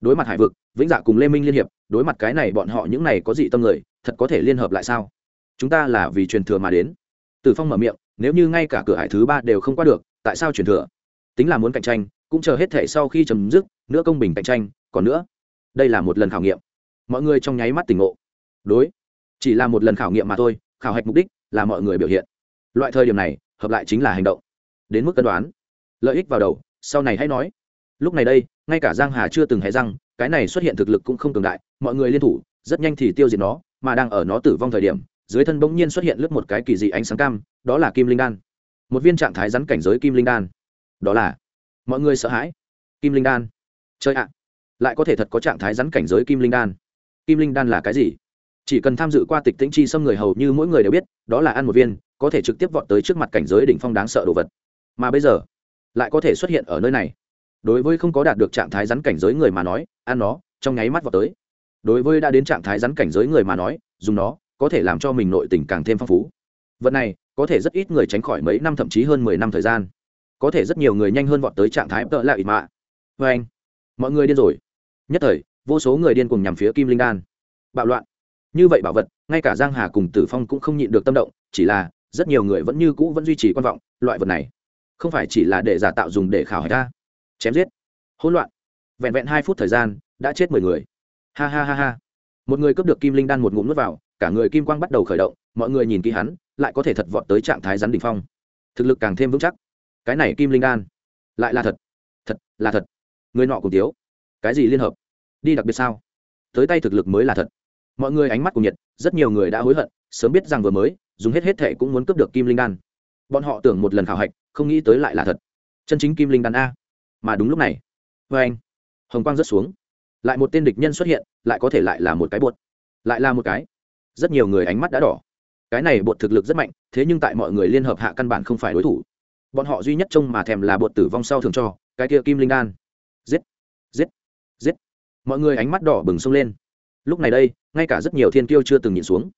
Đối mặt hải vực, vĩnh dạ cùng lê minh liên hiệp, đối mặt cái này bọn họ những này có dị tâm người, thật có thể liên hợp lại sao? Chúng ta là vì truyền thừa mà đến. Tử phong mở miệng nếu như ngay cả cửa hải thứ ba đều không qua được, tại sao chuyển thừa? Tính là muốn cạnh tranh, cũng chờ hết thể sau khi chấm dứt, nữa công bình cạnh tranh, còn nữa. Đây là một lần khảo nghiệm. Mọi người trong nháy mắt tỉnh ngộ. Đối, chỉ là một lần khảo nghiệm mà thôi, khảo hạch mục đích là mọi người biểu hiện. Loại thời điểm này, hợp lại chính là hành động. Đến mức cân đoán. Lợi ích vào đầu, sau này hãy nói. Lúc này đây, ngay cả giang hà chưa từng hề răng, cái này xuất hiện thực lực cũng không cường đại, mọi người liên thủ, rất nhanh thì tiêu diệt nó, mà đang ở nó tử vong thời điểm dưới thân bỗng nhiên xuất hiện lướt một cái kỳ dị ánh sáng cam, đó là kim linh đan. Một viên trạng thái rắn cảnh giới kim linh đan. Đó là, mọi người sợ hãi. Kim linh đan. Chơi ạ, lại có thể thật có trạng thái rắn cảnh giới kim linh đan. Kim linh đan là cái gì? Chỉ cần tham dự qua tịch tĩnh chi xâm người hầu như mỗi người đều biết, đó là ăn một viên, có thể trực tiếp vọt tới trước mặt cảnh giới đỉnh phong đáng sợ đồ vật. Mà bây giờ, lại có thể xuất hiện ở nơi này. Đối với không có đạt được trạng thái rắn cảnh giới người mà nói, ăn nó, trong nháy mắt vọt tới. Đối với đã đến trạng thái rắn cảnh giới người mà nói, dùng nó có thể làm cho mình nội tình càng thêm phong phú. Vật này, có thể rất ít người tránh khỏi mấy năm, thậm chí hơn mười năm thời gian. Có thể rất nhiều người nhanh hơn vọt tới trạng thái tợ lại mạ. Vê anh. Mọi người điên rồi. Nhất thời, vô số người điên cùng nhằm phía kim linh đan. Bạo loạn. Như vậy bảo vật, ngay cả giang hà cùng tử phong cũng không nhịn được tâm động, chỉ là rất nhiều người vẫn như cũ vẫn duy trì quan vọng, loại vật này không phải chỉ là để giả tạo dùng để khảo hỏi ta chém giết. Hỗn loạn. Vẹn vẹn hai phút thời gian, đã chết mười người. Ha ha ha ha. Một người cướp được kim linh đan một ngụm nuốt vào cả người kim quang bắt đầu khởi động, mọi người nhìn kỹ hắn, lại có thể thật vọt tới trạng thái rắn đỉnh phong. Thực lực càng thêm vững chắc. Cái này kim linh đan, lại là thật. Thật, là thật. Người nọ cùng tiếu cái gì liên hợp? Đi đặc biệt sao? Tới tay thực lực mới là thật. Mọi người ánh mắt cùng nhiệt, rất nhiều người đã hối hận, sớm biết rằng vừa mới, dùng hết hết thệ cũng muốn cướp được kim linh đan. Bọn họ tưởng một lần khảo hạch, không nghĩ tới lại là thật. Chân chính kim linh đan a. Mà đúng lúc này vê anh, hồng quang rớt xuống. Lại một tên địch nhân xuất hiện, lại có thể lại là một cái buột lại là một cái rất nhiều người ánh mắt đã đỏ. Cái này bột thực lực rất mạnh, thế nhưng tại mọi người liên hợp hạ căn bản không phải đối thủ. Bọn họ duy nhất trông mà thèm là bột tử vong sau thường cho, cái kia kim linh đan. Giết giết giết. Mọi người ánh mắt đỏ bừng sông lên. Lúc này đây, ngay cả rất nhiều thiên kiêu chưa từng nhìn xuống.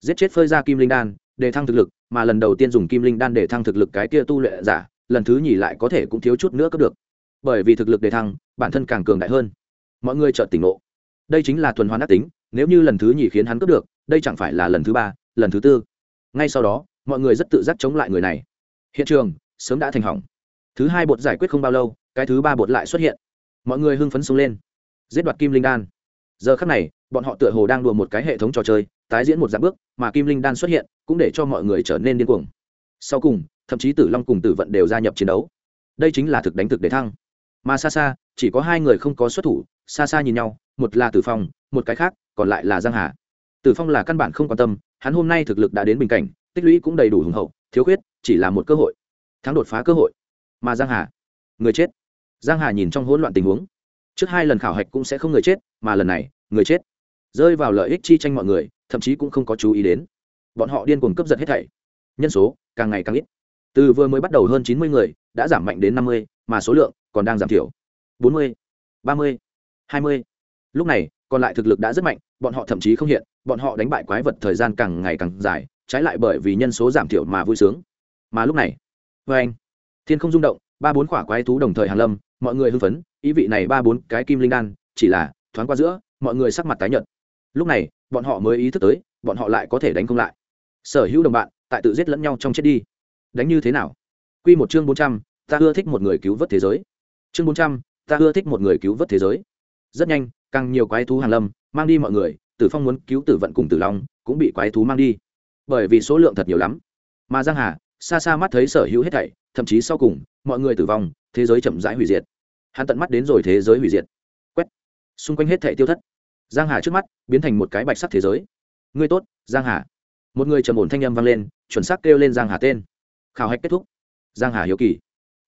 Giết chết phơi ra kim linh đan, để thăng thực lực, mà lần đầu tiên dùng kim linh đan để thăng thực lực cái kia tu luyện giả, lần thứ nhì lại có thể cũng thiếu chút nữa cấp được. Bởi vì thực lực để thăng, bản thân càng cường đại hơn. Mọi người chợt tỉnh ngộ. Đây chính là thuần hoàn ác tính, nếu như lần thứ nhì khiến hắn cướp được đây chẳng phải là lần thứ ba, lần thứ tư. Ngay sau đó, mọi người rất tự giác chống lại người này. Hiện trường, sớm đã thành hỏng. Thứ hai bột giải quyết không bao lâu, cái thứ ba bột lại xuất hiện. Mọi người hưng phấn xuống lên. Giết đoạt kim linh đan. Giờ khắc này, bọn họ tựa hồ đang đùa một cái hệ thống trò chơi, tái diễn một dạng bước, mà kim linh đan xuất hiện, cũng để cho mọi người trở nên điên cuồng. Sau cùng, thậm chí tử long cùng tử vận đều gia nhập chiến đấu. Đây chính là thực đánh thực để thăng. Mà xa xa chỉ có hai người không có xuất thủ xa xa nhìn nhau, một là tử phong, một cái khác, còn lại là giang hà tử phong là căn bản không quan tâm, hắn hôm nay thực lực đã đến bình cảnh, tích lũy cũng đầy đủ hùng hậu, thiếu khuyết, chỉ là một cơ hội. Thắng đột phá cơ hội. Mà giang hà, người chết. Giang hà nhìn trong hỗn loạn tình huống. Trước hai lần khảo hạch cũng sẽ không người chết, mà lần này, người chết. Rơi vào lợi ích chi tranh mọi người, thậm chí cũng không có chú ý đến. Bọn họ điên cuồng cướp giật hết thảy. Nhân số, càng ngày càng ít. Từ vừa mới bắt đầu hơn chín mươi người, đã giảm mạnh đến năm mươi, mà số lượng còn đang giảm thiểu. bốn mươi, ba mươi, hai mươi. Lúc này, còn lại thực lực đã rất mạnh, bọn họ thậm chí không hiện bọn họ đánh bại quái vật thời gian càng ngày càng dài, trái lại bởi vì nhân số giảm thiểu mà vui sướng. Mà lúc này vê anh, thiên không rung động, ba bốn quả quái thú đồng thời hàn lâm, mọi người hưng phấn, ý vị này ba bốn cái kim linh đan, chỉ là thoáng qua giữa, mọi người sắc mặt tái nhợt. Lúc này, bọn họ mới ý thức tới, bọn họ lại có thể đánh không lại. Sở hữu đồng bạn, tại tự giết lẫn nhau trong chết đi. Đánh như thế nào? Quy một chương bốn trăm, ta ưa thích một người cứu vớt thế giới. Chương bốn trăm, ta ưa thích một người cứu vớt thế giới. Rất nhanh, càng nhiều quái thú hàn lâm, mang đi mọi người tử phong muốn cứu tử vận cùng tử long, cũng bị quái thú mang đi. Bởi vì số lượng thật nhiều lắm. Mà giang hà, xa xa mắt thấy sở hữu hết thảy, thậm chí sau cùng, mọi người tử vong, thế giới chậm rãi hủy diệt. Hắn tận mắt đến rồi thế giới hủy diệt. Quét. Xung quanh hết thảy tiêu thất. Giang hà trước mắt, biến thành một cái bạch sắc thế giới. Ngươi tốt, giang hà. Một người trầm ổn thanh âm vang lên, chuẩn xác kêu lên giang hà tên. Khảo hạch kết thúc. Giang hà hiếu kỳ.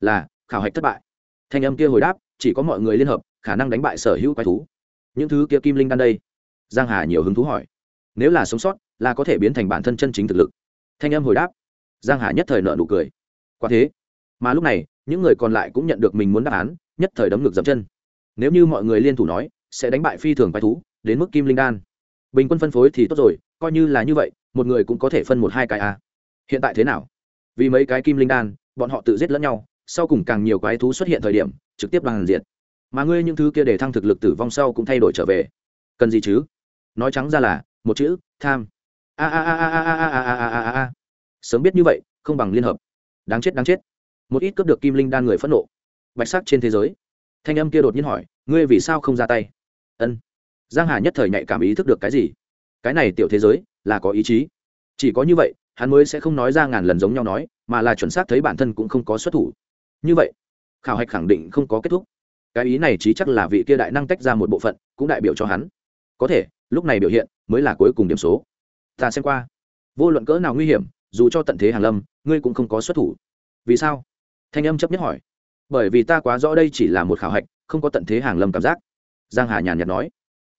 Là, khảo hạch thất bại. Thanh âm kia hồi đáp, chỉ có mọi người liên hợp, khả năng đánh bại sở hữu quái thú. Những thứ kia kim linh đan đây giang hà nhiều hứng thú hỏi. Nếu là sống sót, là có thể biến thành bản thân chân chính thực lực. Thanh âm hồi đáp. Giang hà nhất thời nợ nụ cười. Quả thế. Mà lúc này, những người còn lại cũng nhận được mình muốn đáp án, nhất thời đấm ngực dậm chân. Nếu như mọi người liên thủ nói, sẽ đánh bại phi thường quái thú, đến mức kim linh đan. Bình quân phân phối thì tốt rồi, coi như là như vậy, một người cũng có thể phân một hai cái a. À. hiện tại thế nào? Vì mấy cái kim linh đan, bọn họ tự giết lẫn nhau, sau cùng càng nhiều quái thú xuất hiện thời điểm, trực tiếp đoàn diệt. Mà ngươi những thứ kia để thăng thực lực tử vong sau cũng thay đổi trở về. Cần gì chứ? Nói trắng ra là một chữ tham a a a a a a a a a a a sớm biết như vậy không bằng liên hợp đáng chết đáng chết một ít cướp được kim linh đan người phẫn nộ bạch sắc trên thế giới thanh âm kia đột nhiên hỏi ngươi vì sao không ra tay ân giang hà nhất thời nhạy cảm ý thức được cái gì cái này tiểu thế giới là có ý chí chỉ có như vậy hắn mới sẽ không nói ra ngàn lần giống nhau nói mà là chuẩn xác thấy bản thân cũng không có xuất thủ như vậy khảo hạch khẳng định không có kết thúc cái ý này chí chắc là vị kia đại năng tách ra một bộ phận cũng đại biểu cho hắn có thể lúc này biểu hiện mới là cuối cùng điểm số. Ta xem qua. Vô luận cỡ nào nguy hiểm, dù cho tận thế hàn lâm, ngươi cũng không có xuất thủ. Vì sao? Thanh âm chấp nhất hỏi. Bởi vì ta quá rõ đây chỉ là một khảo hạch, không có tận thế hàng lâm cảm giác. Giang hà nhàn nhạt nói.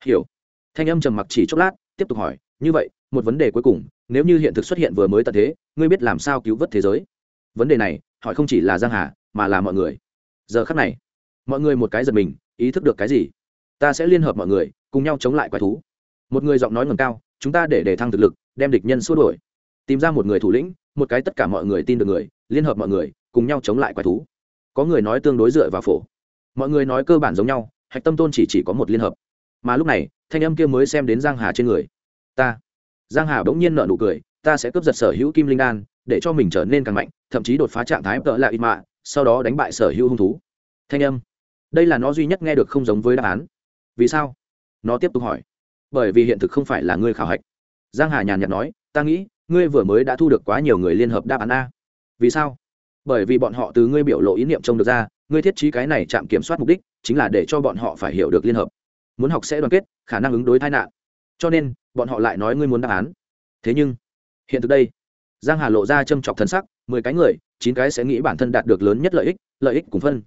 Hiểu. Thanh âm trầm mặc chỉ chốc lát, tiếp tục hỏi. Như vậy, một vấn đề cuối cùng, nếu như hiện thực xuất hiện vừa mới tận thế, ngươi biết làm sao cứu vớt thế giới? Vấn đề này, hỏi không chỉ là giang hà, mà là mọi người. Giờ khắc này, mọi người một cái giật mình, ý thức được cái gì? Ta sẽ liên hợp mọi người, cùng nhau chống lại quái thú một người giọng nói ngầm cao, chúng ta để để thăng thực lực, đem địch nhân xua đuổi. Tìm ra một người thủ lĩnh, một cái tất cả mọi người tin được người, liên hợp mọi người, cùng nhau chống lại quái thú. Có người nói tương đối dựa vào phổ. Mọi người nói cơ bản giống nhau, hạch tâm tôn chỉ chỉ có một liên hợp. Mà lúc này, thanh âm kia mới xem đến giang hà trên người. Ta. Giang hà bỗng nhiên nợ nụ cười, ta sẽ cướp giật sở hữu kim linh đan, để cho mình trở nên càng mạnh, thậm chí đột phá trạng thái tợ lại ít mạ, sau đó đánh bại sở hữu hung thú. Thanh âm. Đây là nó duy nhất nghe được không giống với đáp án. Vì sao? Nó tiếp tục hỏi bởi vì hiện thực không phải là ngươi khảo hạch. Giang hà nhàn nhạt nói, ta nghĩ, ngươi vừa mới đã thu được quá nhiều người liên hợp đáp án a. Vì sao? Bởi vì bọn họ từ ngươi biểu lộ ý niệm trông được ra, ngươi thiết trí cái này chạm kiểm soát mục đích chính là để cho bọn họ phải hiểu được liên hợp. Muốn học sẽ đoàn kết, khả năng ứng đối tai nạn. Cho nên, bọn họ lại nói ngươi muốn đáp án. Thế nhưng, hiện thực đây. Giang hà lộ ra châm chọc thân sắc, mười cái người, chín cái sẽ nghĩ bản thân đạt được lớn nhất lợi ích lợi ích cùng phân.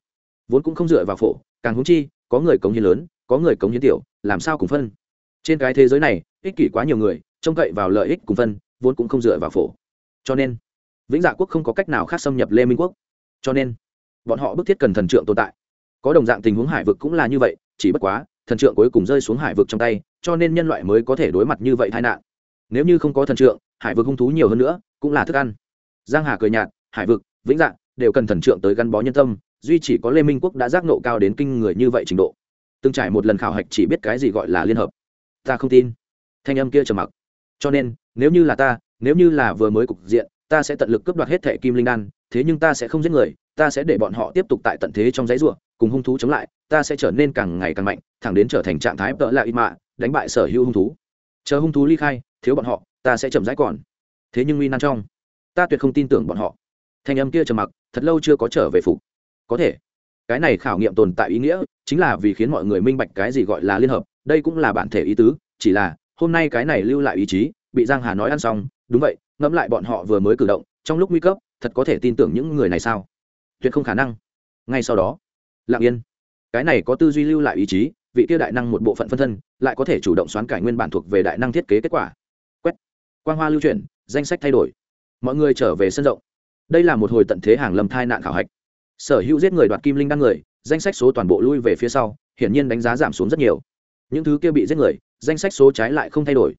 Vốn cũng không dựa vào phổ, càng húng chi, có người cống hiến lớn, có người cống hiến tiểu, làm sao cùng phân? Trên cái thế giới này, ích kỷ quá nhiều người, trông cậy vào lợi ích cùng phân, vốn cũng không dựa vào phổ. Cho nên, vĩnh dạ quốc không có cách nào khác xâm nhập lê minh quốc. Cho nên, bọn họ bức thiết cần thần trượng tồn tại. Có đồng dạng tình huống hải vực cũng là như vậy, chỉ bất quá, thần trượng cuối cùng rơi xuống hải vực trong tay, cho nên nhân loại mới có thể đối mặt như vậy tai nạn. Nếu như không có thần trượng, hải vực hung thú nhiều hơn nữa, cũng là thức ăn. Giang hà cười nhạt, hải vực, vĩnh dạng đều cần thần trượng tới gắn bó nhân tâm, duy chỉ có lê minh quốc đã giác nộ cao đến kinh người như vậy trình độ. Từng trải một lần khảo hạch chỉ biết cái gì gọi là liên hợp ta không tin. Thanh âm kia trầm mặc. Cho nên, nếu như là ta, nếu như là vừa mới cục diện, ta sẽ tận lực cướp đoạt hết thẻ kim linh đan, thế nhưng ta sẽ không giết người, ta sẽ để bọn họ tiếp tục tại tận thế trong giấy ruộng cùng hung thú chống lại, ta sẽ trở nên càng ngày càng mạnh, thẳng đến trở thành trạng thái tợ lại ít mạ, đánh bại sở hữu hung thú. Chờ hung thú ly khai, thiếu bọn họ, ta sẽ chậm rãi còn. Thế nhưng nguy nan trong, ta tuyệt không tin tưởng bọn họ. Thanh âm kia trầm mặc, thật lâu chưa có trở về phục. Có thể, cái này khảo nghiệm tồn tại ý nghĩa, chính là vì khiến mọi người minh bạch cái gì gọi là liên hợp đây cũng là bản thể ý tứ, chỉ là, hôm nay cái này lưu lại ý chí, bị giang hà nói ăn xong, đúng vậy, ngẫm lại bọn họ vừa mới cử động, trong lúc nguy cấp, thật có thể tin tưởng những người này sao? Tuyệt không khả năng. Ngay sau đó, lặng yên. Cái này có tư duy lưu lại ý chí, vị tiêu đại năng một bộ phận phân thân, lại có thể chủ động xoán cải nguyên bản thuộc về đại năng thiết kế kết quả. Quét. Quang hoa lưu chuyển, danh sách thay đổi. Mọi người trở về sân rộng. Đây là một hồi tận thế hàng lâm thai nạn khảo hạch. Sở hữu giết người đoạt kim linh đăng người, danh sách số toàn bộ lui về phía sau, hiển nhiên đánh giá giảm xuống rất nhiều những thứ kia bị giết người, danh sách số trái lại không thay đổi.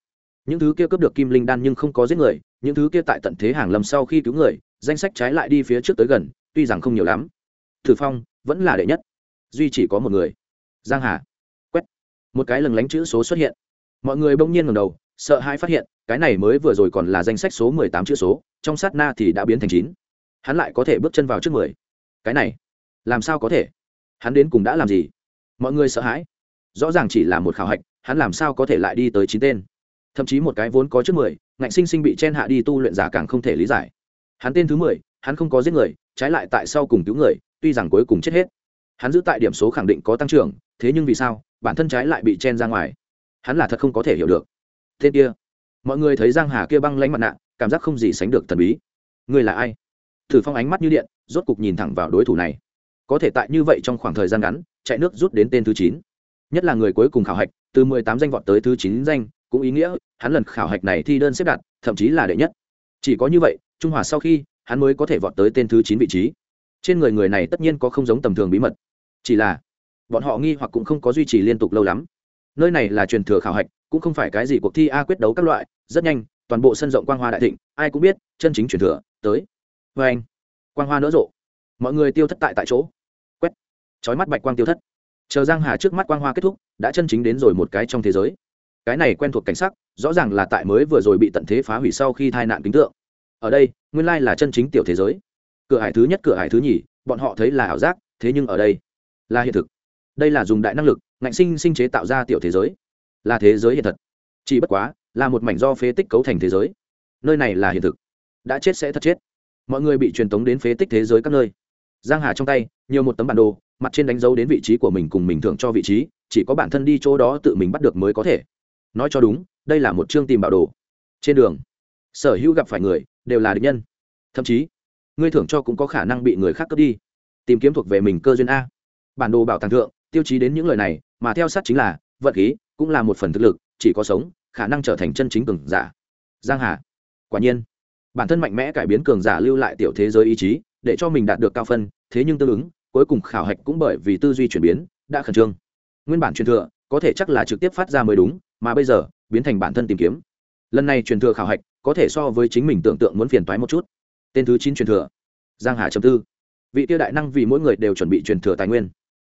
Những thứ kia cướp được kim linh đan nhưng không có giết người, những thứ kia tại tận thế hàng lầm sau khi cứu người, danh sách trái lại đi phía trước tới gần, tuy rằng không nhiều lắm. Thử phong, vẫn là đệ nhất. Duy chỉ có một người. Giang hà. Quét. Một cái lừng lánh chữ số xuất hiện. Mọi người bỗng nhiên ngầm đầu, sợ hãi phát hiện, cái này mới vừa rồi còn là danh sách số mười tám chữ số, trong sát na thì đã biến thành chín. Hắn lại có thể bước chân vào trước mười. Cái này, làm sao có thể? Hắn đến cùng đã làm gì? Mọi người sợ hãi rõ ràng chỉ là một khảo hạch, hắn làm sao có thể lại đi tới chín tên? Thậm chí một cái vốn có trước mười, ngạnh sinh sinh bị chen hạ đi tu luyện giả càng không thể lý giải. Hắn tên thứ mười, hắn không có giết người, trái lại tại sau cùng cứu người, tuy rằng cuối cùng chết hết. Hắn giữ tại điểm số khẳng định có tăng trưởng, thế nhưng vì sao, bản thân trái lại bị chen ra ngoài? Hắn là thật không có thể hiểu được. Tên kia. Mọi người thấy giang hà kia băng lánh mặt nạ, cảm giác không gì sánh được thần bí. Người là ai? Thử phong ánh mắt như điện, rốt cục nhìn thẳng vào đối thủ này. Có thể tại như vậy trong khoảng thời gian ngắn, chạy nước rút đến tên thứ chín nhất là người cuối cùng khảo hạch, từ mười tám danh vọt tới thứ chín danh, cũng ý nghĩa hắn lần khảo hạch này thi đơn xếp đặt, thậm chí là đệ nhất. Chỉ có như vậy, trung hòa sau khi, hắn mới có thể vọt tới tên thứ chín vị trí. Trên người người này tất nhiên có không giống tầm thường bí mật. Chỉ là, bọn họ nghi hoặc cũng không có duy trì liên tục lâu lắm. Nơi này là truyền thừa khảo hạch, cũng không phải cái gì cuộc thi a quyết đấu các loại, rất nhanh, toàn bộ sân rộng quang hoa đại thịnh, ai cũng biết, chân chính truyền thừa, tới. Vê anh. Quang hoa nỡ rộ. Mọi người tiêu thất tại tại chỗ. Quét. Trói mắt bạch quang tiêu thất chờ giang hà trước mắt quang hoa kết thúc, đã chân chính đến rồi một cái trong thế giới. Cái này quen thuộc cảnh sắc, rõ ràng là tại mới vừa rồi bị tận thế phá hủy sau khi tai nạn kính tượng. Ở đây, nguyên lai là chân chính tiểu thế giới. Cửa hải thứ nhất, cửa hải thứ nhì, bọn họ thấy là ảo giác, thế nhưng ở đây là hiện thực. Đây là dùng đại năng lực, ngạnh sinh sinh chế tạo ra tiểu thế giới. Là thế giới hiện thật. Chỉ bất quá, là một mảnh do phế tích cấu thành thế giới. Nơi này là hiện thực. Đã chết sẽ thật chết. Mọi người bị truyền tống đến phế tích thế giới các nơi giang hà trong tay, nhiều một tấm bản đồ, mặt trên đánh dấu đến vị trí của mình cùng mình thưởng cho vị trí, chỉ có bản thân đi chỗ đó tự mình bắt được mới có thể. Nói cho đúng, đây là một chương tìm bảo đồ. Trên đường, sở hữu gặp phải người, đều là địch nhân. Thậm chí, ngươi thưởng cho cũng có khả năng bị người khác cướp đi. Tìm kiếm thuộc về mình cơ duyên a. Bản đồ bảo tàng thượng, tiêu chí đến những lời này, mà theo sát chính là vận khí, cũng là một phần thực lực, chỉ có sống, khả năng trở thành chân chính cường giả. Giang hà, quả nhiên. Bản thân mạnh mẽ cải biến cường giả lưu lại tiểu thế giới ý chí để cho mình đạt được cao phân, thế nhưng tương ứng, cuối cùng khảo hạch cũng bởi vì tư duy chuyển biến, đã khẩn trương. Nguyên bản truyền thừa, có thể chắc là trực tiếp phát ra mới đúng, mà bây giờ, biến thành bản thân tìm kiếm. Lần này truyền thừa khảo hạch, có thể so với chính mình tưởng tượng muốn phiền toái một chút. Tên thứ chín truyền thừa, giang hà chấm tư. Vị tiêu đại năng vì mỗi người đều chuẩn bị truyền thừa tài nguyên.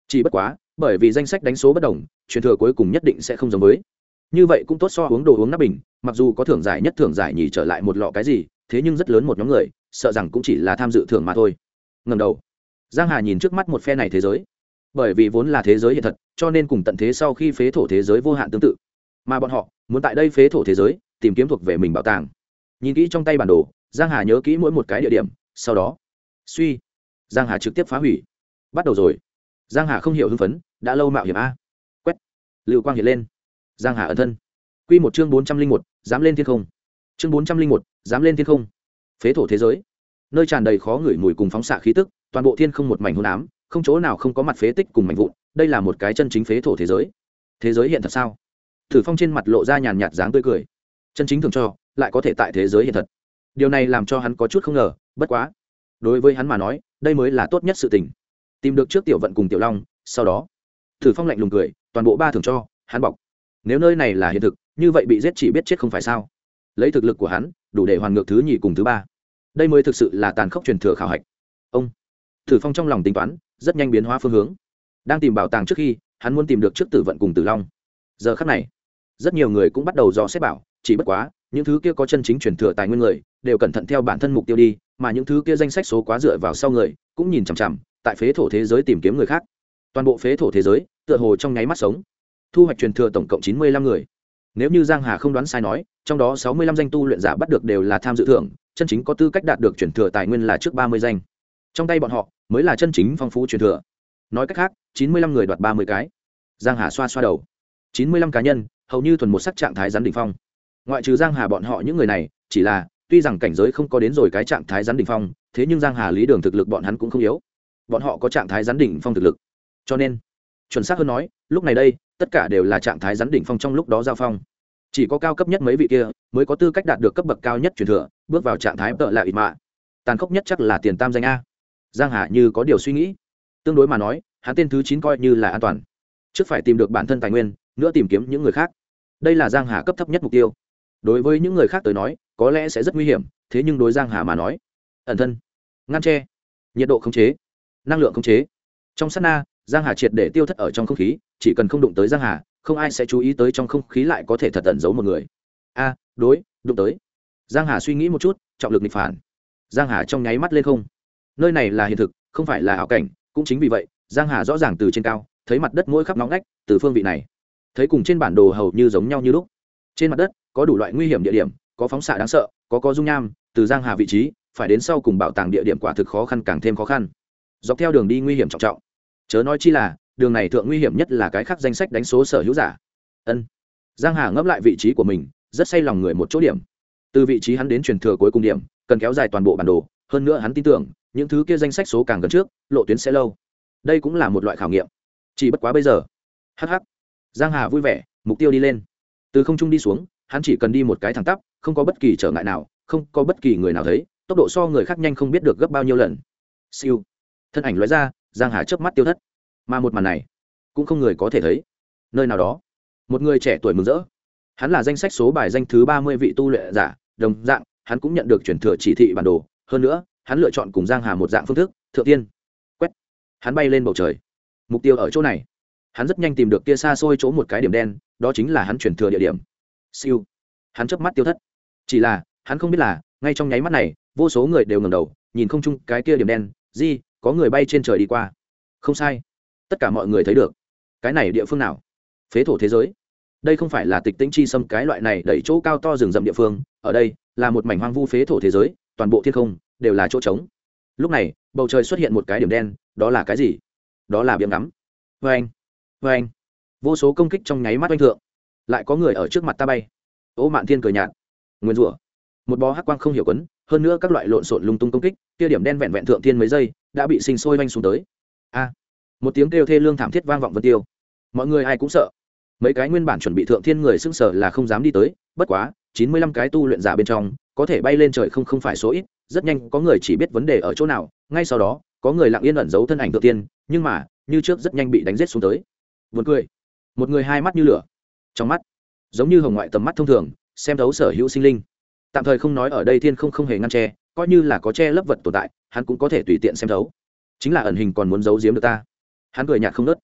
Chỉ bất quá, bởi vì danh sách đánh số bất đồng, truyền thừa cuối cùng nhất định sẽ không giống với. Như vậy cũng tốt so uống đồ uống nắp bình, mặc dù có thưởng giải nhất thưởng giải nhì trở lại một lọ cái gì, thế nhưng rất lớn một nhóm người sợ rằng cũng chỉ là tham dự thưởng mà thôi. Ngầm đầu, giang hà nhìn trước mắt một phe này thế giới. Bởi vì vốn là thế giới hiện thật, cho nên cùng tận thế sau khi phế thổ thế giới vô hạn tương tự. Mà bọn họ, muốn tại đây phế thổ thế giới, tìm kiếm thuộc về mình bảo tàng. Nhìn kỹ trong tay bản đồ, giang hà nhớ kỹ mỗi một cái địa điểm, sau đó, suy, giang hà trực tiếp phá hủy. Bắt đầu rồi. Giang hà không hiểu hưng phấn, đã lâu mạo hiểm a. Quét. Lưu quang hiện lên. Giang hà ẩn thân. Quy một chương bốn trăm linh một, dám lên thiên không. Chương bốn trăm linh một, dám lên thiên không phế thổ thế giới. Nơi tràn đầy khó ngửi mùi cùng phóng xạ khí tức, toàn bộ thiên không một mảnh hôn ám, không chỗ nào không có mặt phế tích cùng mảnh vụn, đây là một cái chân chính phế thổ thế giới. Thế giới hiện thật sao? Thử phong trên mặt lộ ra nhàn nhạt dáng tươi cười. Chân chính thường cho, lại có thể tại thế giới hiện thật. Điều này làm cho hắn có chút không ngờ, bất quá. Đối với hắn mà nói, đây mới là tốt nhất sự tình. Tìm được trước tiểu vận cùng tiểu long, sau đó, thử phong lạnh lùng cười, toàn bộ ba thường cho, hắn bọc. Nếu nơi này là hiện thực, như vậy bị giết chỉ biết chết không phải sao? Lấy thực lực của hắn, đủ để hoàn ngược thứ nhì cùng thứ ba đây mới thực sự là tàn khốc truyền thừa khảo hạch. Ông thử phong trong lòng tính toán, rất nhanh biến hóa phương hướng. Đang tìm bảo tàng trước khi, hắn muốn tìm được trước tử vận cùng tử long. Giờ khắc này, rất nhiều người cũng bắt đầu dò xét bảo, chỉ bất quá, những thứ kia có chân chính truyền thừa tài nguyên người, đều cẩn thận theo bản thân mục tiêu đi, mà những thứ kia danh sách số quá dựa vào sau người, cũng nhìn chằm chằm, tại phế thổ thế giới tìm kiếm người khác. Toàn bộ phế thổ thế giới, tựa hồ trong nháy mắt sống. Thu hoạch truyền thừa tổng cộng chín mươi lăm người. Nếu như giang hà không đoán sai nói, trong đó sáu mươi lăm danh tu luyện giả bắt được đều là tham dự thưởng chân chính có tư cách đạt được truyền thừa tài nguyên là trước ba mươi danh. Trong tay bọn họ, mới là chân chính phong phú truyền thừa. Nói cách khác, chín mươi lăm người đoạt ba mươi cái. Giang hà xoa xoa đầu. chín mươi lăm cá nhân, hầu như thuần một sắc trạng thái rắn đỉnh phong. Ngoại trừ giang hà bọn họ những người này, chỉ là, tuy rằng cảnh giới không có đến rồi cái trạng thái rắn đỉnh phong, thế nhưng giang hà lý đường thực lực bọn hắn cũng không yếu. Bọn họ có trạng thái rắn đỉnh phong thực lực. Cho nên, chuẩn xác hơn nói, lúc này đây, tất cả đều là trạng thái rắn đỉnh phong trong lúc đó giao phong chỉ có cao cấp nhất mấy vị kia mới có tư cách đạt được cấp bậc cao nhất truyền thừa, bước vào trạng thái tợ là ít mạ. Tàn khốc nhất chắc là tiền tam danh a. Giang hà như có điều suy nghĩ. Tương đối mà nói, hắn tên thứ chín coi như là an toàn. Trước phải tìm được bản thân tài nguyên, nữa tìm kiếm những người khác. Đây là giang hà cấp thấp nhất mục tiêu. Đối với những người khác tới nói, có lẽ sẽ rất nguy hiểm, thế nhưng đối giang hà mà nói, ẩn thân, ngăn tre nhiệt độ khống chế, năng lượng khống chế. Trong sát na, giang hà triệt để tiêu thất ở trong không khí, chỉ cần không đụng tới giang hà không ai sẽ chú ý tới trong không khí lại có thể thật tẩn giấu một người. A, đối, đụng tới. Giang hà suy nghĩ một chút, trọng lực nghịch phản. Giang hà trong nháy mắt lên không. Nơi này là hiện thực, không phải là ảo cảnh, cũng chính vì vậy, giang hà rõ ràng từ trên cao, thấy mặt đất mỗi khắp nóng ngách, từ phương vị này. Thấy cùng trên bản đồ hầu như giống nhau như lúc. Trên mặt đất, có đủ loại nguy hiểm địa điểm, có phóng xạ đáng sợ, có có dung nham, từ giang hà vị trí, phải đến sau cùng bảo tàng địa điểm quả thực khó khăn càng thêm khó khăn. Dọc theo đường đi nguy hiểm trọng trọng. Chớ nói chi là đường này thượng nguy hiểm nhất là cái khác danh sách đánh số sở hữu giả. Ân. Giang hà ngấp lại vị trí của mình, rất say lòng người một chỗ điểm. Từ vị trí hắn đến truyền thừa cuối cùng điểm, cần kéo dài toàn bộ bản đồ, hơn nữa hắn tin tưởng, những thứ kia danh sách số càng gần trước, lộ tuyến sẽ lâu. Đây cũng là một loại khảo nghiệm. Chỉ bất quá bây giờ. Hh giang hà vui vẻ, mục tiêu đi lên. Từ không trung đi xuống, hắn chỉ cần đi một cái thẳng tắp, không có bất kỳ trở ngại nào, không có bất kỳ người nào thấy, tốc độ so người khác nhanh không biết được gấp bao nhiêu lần. Siêu. Thân ảnh lóe ra, giang hà chớp mắt tiêu thất mà một màn này cũng không người có thể thấy. Nơi nào đó, một người trẻ tuổi mừng rỡ. Hắn là danh sách số bài danh thứ ba mươi vị tu luyện giả, đồng dạng, hắn cũng nhận được chuyển thừa chỉ thị bản đồ. Hơn nữa, hắn lựa chọn cùng giang hà một dạng phương thức, thượng tiên, quét. Hắn bay lên bầu trời. Mục tiêu ở chỗ này. Hắn rất nhanh tìm được kia xa xôi chỗ một cái điểm đen, đó chính là hắn chuyển thừa địa điểm. Siêu. Hắn chớp mắt tiêu thất. Chỉ là, hắn không biết là, ngay trong nháy mắt này, vô số người đều ngẩng đầu, nhìn không chung cái kia điểm đen. Di, có người bay trên trời đi qua. Không sai tất cả mọi người thấy được. Cái này địa phương nào? Phế thổ thế giới. Đây không phải là tịch tĩnh chi xâm cái loại này đẩy chỗ cao to rừng rậm địa phương, ở đây là một mảnh hoang vu phế thổ thế giới, toàn bộ thiên không đều là chỗ trống. Lúc này, bầu trời xuất hiện một cái điểm đen, đó là cái gì? Đó là biếm ngắm. Vê anh vê anh. Vô số công kích trong nháy mắt oanh thượng. Lại có người ở trước mặt ta bay. Ô mạn thiên cười nhạt. Nguyên rủa. Một bó hắc quang không hiểu quấn, hơn nữa các loại lộn xộn lung tung công kích, kia điểm đen vẹn vẹn thượng thiên mấy giây, đã bị sinh sôi oanh xuống tới. A một tiếng kêu thê lương thảm thiết vang vọng vân tiêu. Mọi người ai cũng sợ. Mấy cái nguyên bản chuẩn bị thượng thiên người xưng sở là không dám đi tới, bất quá, chín mươi lăm cái tu luyện giả bên trong, có thể bay lên trời không không phải số ít, rất nhanh có người chỉ biết vấn đề ở chỗ nào, ngay sau đó, có người lặng yên ẩn giấu thân ảnh thượng tiên, nhưng mà, như trước rất nhanh bị đánh rết xuống tới. Vượt cười. Một người hai mắt như lửa. Trong mắt, giống như hồng ngoại tầm mắt thông thường, xem thấu sở hữu sinh linh. Tạm thời không nói ở đây thiên không không hề ngăn che, coi như là có che lấp vật tồn tại, hắn cũng có thể tùy tiện xem thấu. Chính là ẩn hình còn muốn giấu giếm được ta hắn cười nhạt không nớt.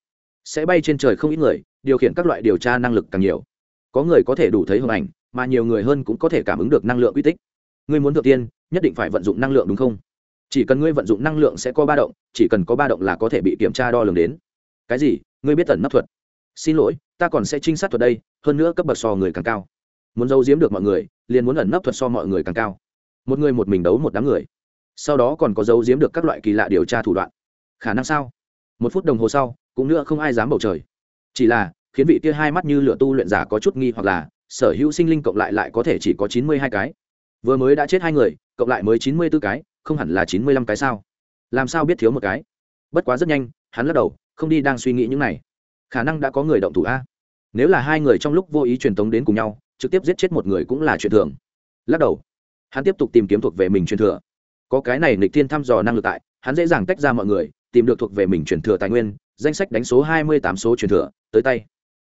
Sẽ bay trên trời không ít người, điều khiển các loại điều tra năng lực càng nhiều. Có người có thể đủ thấy hình ảnh, mà nhiều người hơn cũng có thể cảm ứng được năng lượng uy tích. Ngươi muốn thượng tiên, nhất định phải vận dụng năng lượng đúng không? Chỉ cần ngươi vận dụng năng lượng sẽ có ba động, chỉ cần có ba động là có thể bị kiểm tra đo lường đến. Cái gì? Ngươi biết tẩn nấp thuật. Xin lỗi, ta còn sẽ trinh sát thuật đây, hơn nữa cấp bậc so người càng cao. Muốn giấu giếm được mọi người, liền muốn ẩn nấp thuật so mọi người càng cao. Một người một mình đấu một đám người. Sau đó còn có giấu giếm được các loại kỳ lạ điều tra thủ đoạn. Khả năng sao? Một phút đồng hồ sau, cũng nữa không ai dám bầu trời. Chỉ là, khiến vị kia hai mắt như lửa tu luyện giả có chút nghi hoặc là, sở hữu sinh linh cộng lại lại có thể chỉ có chín mươi hai cái. Vừa mới đã chết hai người, cộng lại mới chín mươi b ố cái, không hẳn là chín mươi lăm cái sao? Làm sao biết thiếu một cái? Bất quá rất nhanh, hắn lắc đầu, không đi đang suy nghĩ những này. Khả năng đã có người động thủ a. Nếu là hai người trong lúc vô ý truyền tống đến cùng nhau, trực tiếp giết chết một người cũng là chuyện thường. Lắc đầu. Hắn tiếp tục tìm kiếm thuộc về mình truyền thừa. Có cái này nịch thiên thăm dò năng lực tại, hắn dễ dàng tách ra mọi người tìm được thuộc về mình truyền thừa tài nguyên, danh sách đánh số hai mươi tám số truyền thừa, tới tay.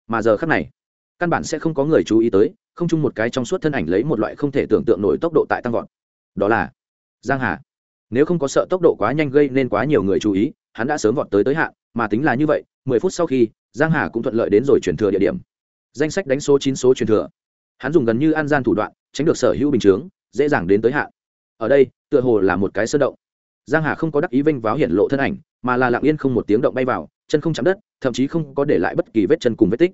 Mà giờ khắc này, căn bản sẽ không có người chú ý tới, không chung một cái trong suốt thân ảnh lấy một loại không thể tưởng tượng nổi tốc độ tại tăng vọt. Đó là giang hà. Nếu không có sợ tốc độ quá nhanh gây nên quá nhiều người chú ý, hắn đã sớm vọt tới tới hạn, mà tính là như vậy, mười phút sau khi, giang hà cũng thuận lợi đến rồi truyền thừa địa điểm. Danh sách đánh số chín số truyền thừa. Hắn dùng gần như an gian thủ đoạn, tránh được sở hữu bình chướng, dễ dàng đến tới hạn. Ở đây, tựa hồ là một cái sơ động giang hà không có đắc ý vinh váo hiện lộ thân ảnh mà là lặng yên không một tiếng động bay vào chân không chạm đất thậm chí không có để lại bất kỳ vết chân cùng vết tích.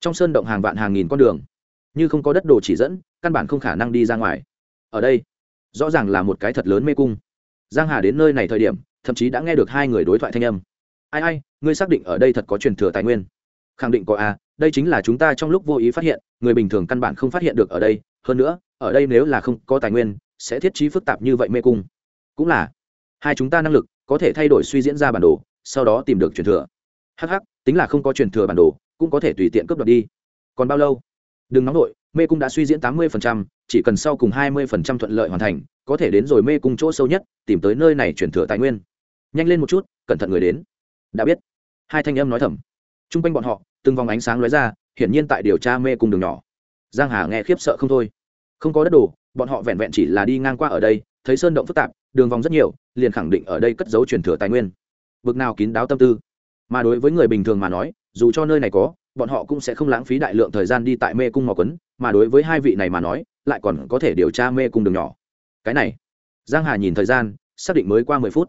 Trong sơn động hàng vạn hàng nghìn con đường như không có đất đồ chỉ dẫn căn bản không khả năng đi ra ngoài. Ở đây rõ ràng là một cái thật lớn mê cung. Giang hà đến nơi này thời điểm thậm chí đã nghe được hai người đối thoại thanh âm. Ai ai ngươi xác định ở đây thật có truyền thừa tài nguyên? Khẳng định có a à, đây chính là chúng ta trong lúc vô ý phát hiện người bình thường căn bản không phát hiện được ở đây. Hơn nữa ở đây nếu là không có tài nguyên sẽ thiết trí phức tạp như vậy mê cung. Cũng là hai chúng ta năng lực có thể thay đổi suy diễn ra bản đồ, sau đó tìm được truyền thừa. Hh tính là không có truyền thừa bản đồ, cũng có thể tùy tiện cướp đoạt đi. Còn bao lâu? Đừng nóng nổi mê cung đã suy diễn tám mươi chỉ cần sau cùng hai mươi thuận lợi hoàn thành, có thể đến rồi mê cung chỗ sâu nhất, tìm tới nơi này truyền thừa tài nguyên. Nhanh lên một chút, cẩn thận người đến. Đã biết. Hai thanh âm nói thầm. T r u n g quanh bọn họ, từng vòng ánh sáng lóe ra, hiển nhiên tại điều tra mê cung đường nhỏ. Giang hà nghe khiếp sợ không thôi. Không có đất đồ, bọn họ vẹn vẹn chỉ là đi ngang qua ở đây, thấy sơn động phức tạp đường vòng rất nhiều, liền khẳng định ở đây cất dấu truyền thừa tài nguyên. Vực nào kín đáo tâm tư. Mà đối với người bình thường mà nói, dù cho nơi này có, bọn họ cũng sẽ không lãng phí đại lượng thời gian đi tại mê cung mò quấn, mà đối với hai vị này mà nói, lại còn có thể điều tra mê cung đường nhỏ. Cái này, giang hà nhìn thời gian, xác định mới qua mười phút.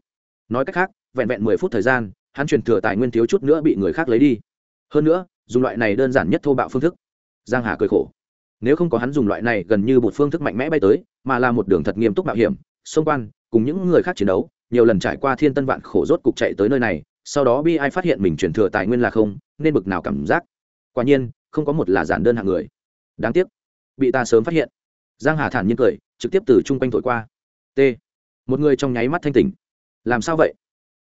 Nói cách khác, vẹn vẹn mười phút thời gian, hắn truyền thừa tài nguyên thiếu chút nữa bị người khác lấy đi. Hơn nữa, dùng loại này đơn giản nhất thô bạo phương thức. Giang hà cười khổ. Nếu không có hắn dùng loại này gần như một phương thức mạnh mẽ bay tới, mà là một đường thật nghiêm túc mạo hiểm, xung quanh cùng những người khác chiến đấu, nhiều lần trải qua thiên tân vạn khổ rốt cục chạy tới nơi này, sau đó bi ai phát hiện mình chuyển thừa tài nguyên là không, nên bực nào cảm giác. Quả nhiên, không có một là giản đơn hạng người. Đáng tiếc, bị ta sớm phát hiện. Giang hà thản nhiên cười, trực tiếp từ chung quanh thổi qua. T. Một người trong nháy mắt thanh tỉnh. Làm sao vậy?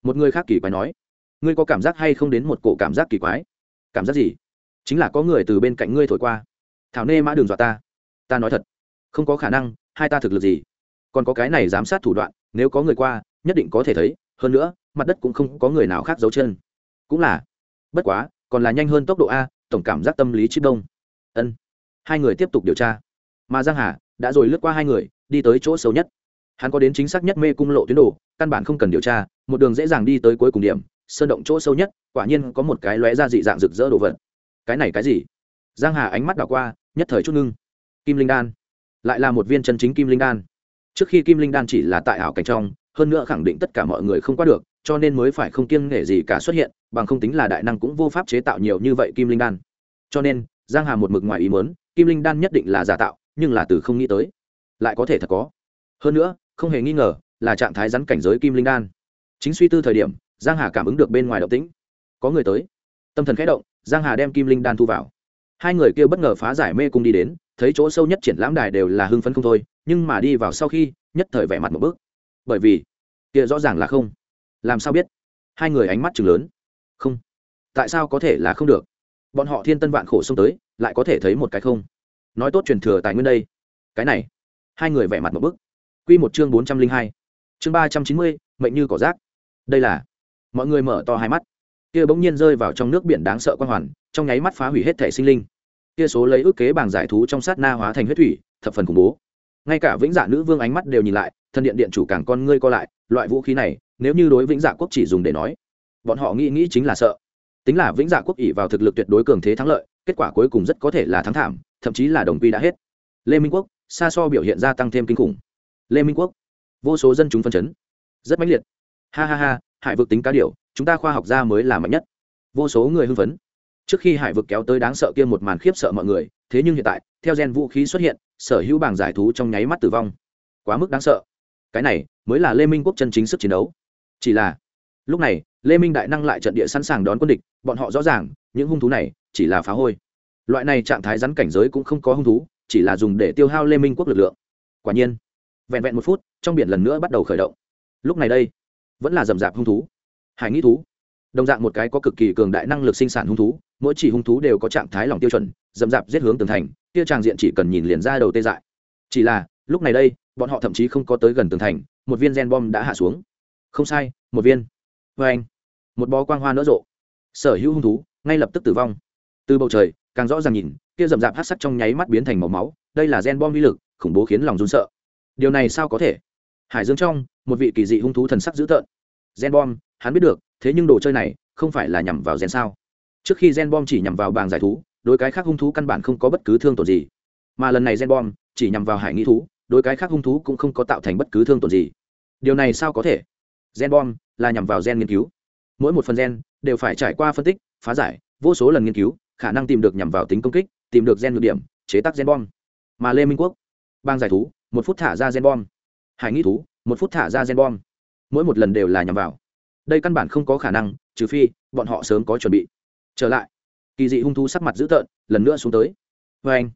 Một người khác kỳ quái nói. Ngươi có cảm giác hay không đến một cổ cảm giác kỳ quái? Cảm giác gì? Chính là có người từ bên cạnh ngươi thổi qua. Thảo nê mã đường dọa ta. Ta nói thật. Không có khả năng, hai ta thực lực gì? Còn có cái này giám sát thủ đoạn, nếu có người qua, nhất định có thể thấy, hơn nữa, mặt đất cũng không có người nào khác giấu chân. Cũng là, bất quá, còn là nhanh hơn tốc độ a, tổng cảm giác tâm lý chip đông. Ân. Hai người tiếp tục điều tra. Mà giang hà, đã rồi lướt qua hai người, đi tới chỗ sâu nhất. Hắn có đến chính xác nhất mê cung lộ tuyến đồ, căn bản không cần điều tra, một đường dễ dàng đi tới cuối cùng điểm, sơn động chỗ sâu nhất, quả nhiên có một cái lóe ra dị dạng rực rỡ đồ vật. Cái này cái gì? Giang hà ánh mắt đảo qua, nhất thời chút ngưng. Kim linh đan. Lại là một viên chân chính kim linh đan trước khi kim linh đan chỉ là tại ảo cảnh trong, hơn nữa khẳng định tất cả mọi người không qua được, cho nên mới phải không kiêng nể gì cả xuất hiện, bằng không tính là đại năng cũng vô pháp chế tạo nhiều như vậy kim linh đan. Cho nên, giang hà một mực ngoài ý muốn, kim linh đan nhất định là giả tạo, nhưng là từ không nghĩ tới, lại có thể thật có. Hơn nữa, không hề nghi ngờ là trạng thái rắn cảnh giới kim linh đan. Chính suy tư thời điểm, giang hà cảm ứng được bên ngoài động tĩnh. Có người tới. Tâm thần khẽ động, giang hà đem kim linh đan thu vào. Hai người kia bất ngờ phá giải mê cung đi đến, thấy chỗ sâu nhất triển lãm đài đều là hưng phấn không thôi nhưng mà đi vào sau khi, nhất thời vẻ mặt một bước. Bởi vì, kia rõ ràng là không. Làm sao biết? Hai người ánh mắt chừng lớn. Không. Tại sao có thể là không được? Bọn họ thiên tân vạn khổ xông tới, lại có thể thấy một cái không. Nói tốt truyền thừa tài nguyên đây. Cái này. Hai người vẻ mặt một bức q một chương bốn trăm linh hai. Chương ba trăm chín mươi, mệnh như cỏ rác. Đây là. Mọi người mở to hai mắt. Kia bỗng nhiên rơi vào trong nước biển đáng sợ quan hoàn, trong nháy mắt phá hủy hết thể sinh linh. Kia số lấy ước kế bảng giải thú trong sát na hóa thành huyết thủy, thập phần khủng bố ngay cả vĩnh dạ nữ vương ánh mắt đều nhìn lại, thân điện điện chủ càng con ngươi co lại, loại vũ khí này, nếu như đối vĩnh dạ quốc chỉ dùng để nói, bọn họ nghĩ nghĩ chính là sợ. Tính là vĩnh dạ quốc ỉ vào thực lực tuyệt đối cường thế thắng lợi, kết quả cuối cùng rất có thể là thắng thảm, thậm chí là đồng quy đã hết. Lê minh quốc, xa so biểu hiện ra tăng thêm kinh khủng. Lê minh quốc, vô số dân chúng phân chấn. Rất mãnh liệt. Ha ha ha hải vực tính cá điều chúng ta khoa học gia mới là mạnh nhất. Vô số người hưng phấn trước khi hải vực kéo tới đáng sợ kia một màn khiếp sợ mọi người, thế nhưng hiện tại, theo gen vũ khí xuất hiện, sở hữu bảng giải thú trong nháy mắt tử vong. Quá mức đáng sợ. Cái này mới là lê minh quốc chân chính sức chiến đấu. Chỉ là, lúc này, lê minh đại năng lại trận địa sẵn sàng đón quân địch, bọn họ rõ ràng, những hung thú này chỉ là phá hôi. Loại này trạng thái rắn cảnh giới cũng không có hung thú, chỉ là dùng để tiêu hao lê minh quốc lực lượng. Quả nhiên, vẹn vẹn một phút, trong biển lần nữa bắt đầu khởi động. Lúc này đây, vẫn là rầm rạp hung thú. Hải nghĩ thú đồng dạng một cái có cực kỳ cường đại năng lực sinh sản hung thú, mỗi chỉ hung thú đều có trạng thái lòng tiêu chuẩn dầm dạp giết hướng tường thành, kia tràng diện chỉ cần nhìn liền ra đầu tê dại. Chỉ là, lúc này đây, bọn họ thậm chí không có tới gần tường thành, một viên gen bom đã hạ xuống. Không sai, một viên. Vê anh, một bó quang hoa nở rộ. Sở hữu hung thú ngay lập tức tử vong. Từ bầu trời, càng rõ ràng nhìn, kia rậm rạp hát sắc trong nháy mắt biến thành màu máu, đây là gen bom uy lực, khủng bố khiến lòng run sợ. Điều này sao có thể? Hải dương trong, một vị kỳ dị hung thú thần sắc dữ tợn. Gen bom, hắn biết được thế nhưng đồ chơi này không phải là nhằm vào gen sao? Trước khi gen bom chỉ nhằm vào bàng giải thú, đối cái khác hung thú căn bản không có bất cứ thương tổn gì. Mà lần này gen bom chỉ nhằm vào hải nghĩ thú, đối cái khác hung thú cũng không có tạo thành bất cứ thương tổn gì. Điều này sao có thể? Gen bom là nhằm vào gen nghiên cứu. Mỗi một phần gen đều phải trải qua phân tích, phá giải, vô số lần nghiên cứu, khả năng tìm được nhằm vào tính công kích, tìm được gen nhược điểm, chế tác gen bom. Mà lê minh quốc, bang giải thú, một phút thả ra gen bom. Hải nghĩ thú, một phút thả ra gen bom. Mỗi một lần đều là nhằm vào đây căn bản không có khả năng, trừ phi, bọn họ sớm có chuẩn bị. Trở lại, kỳ dị hung thú sắc mặt dữ tợn, lần nữa xuống tới. Vê anh,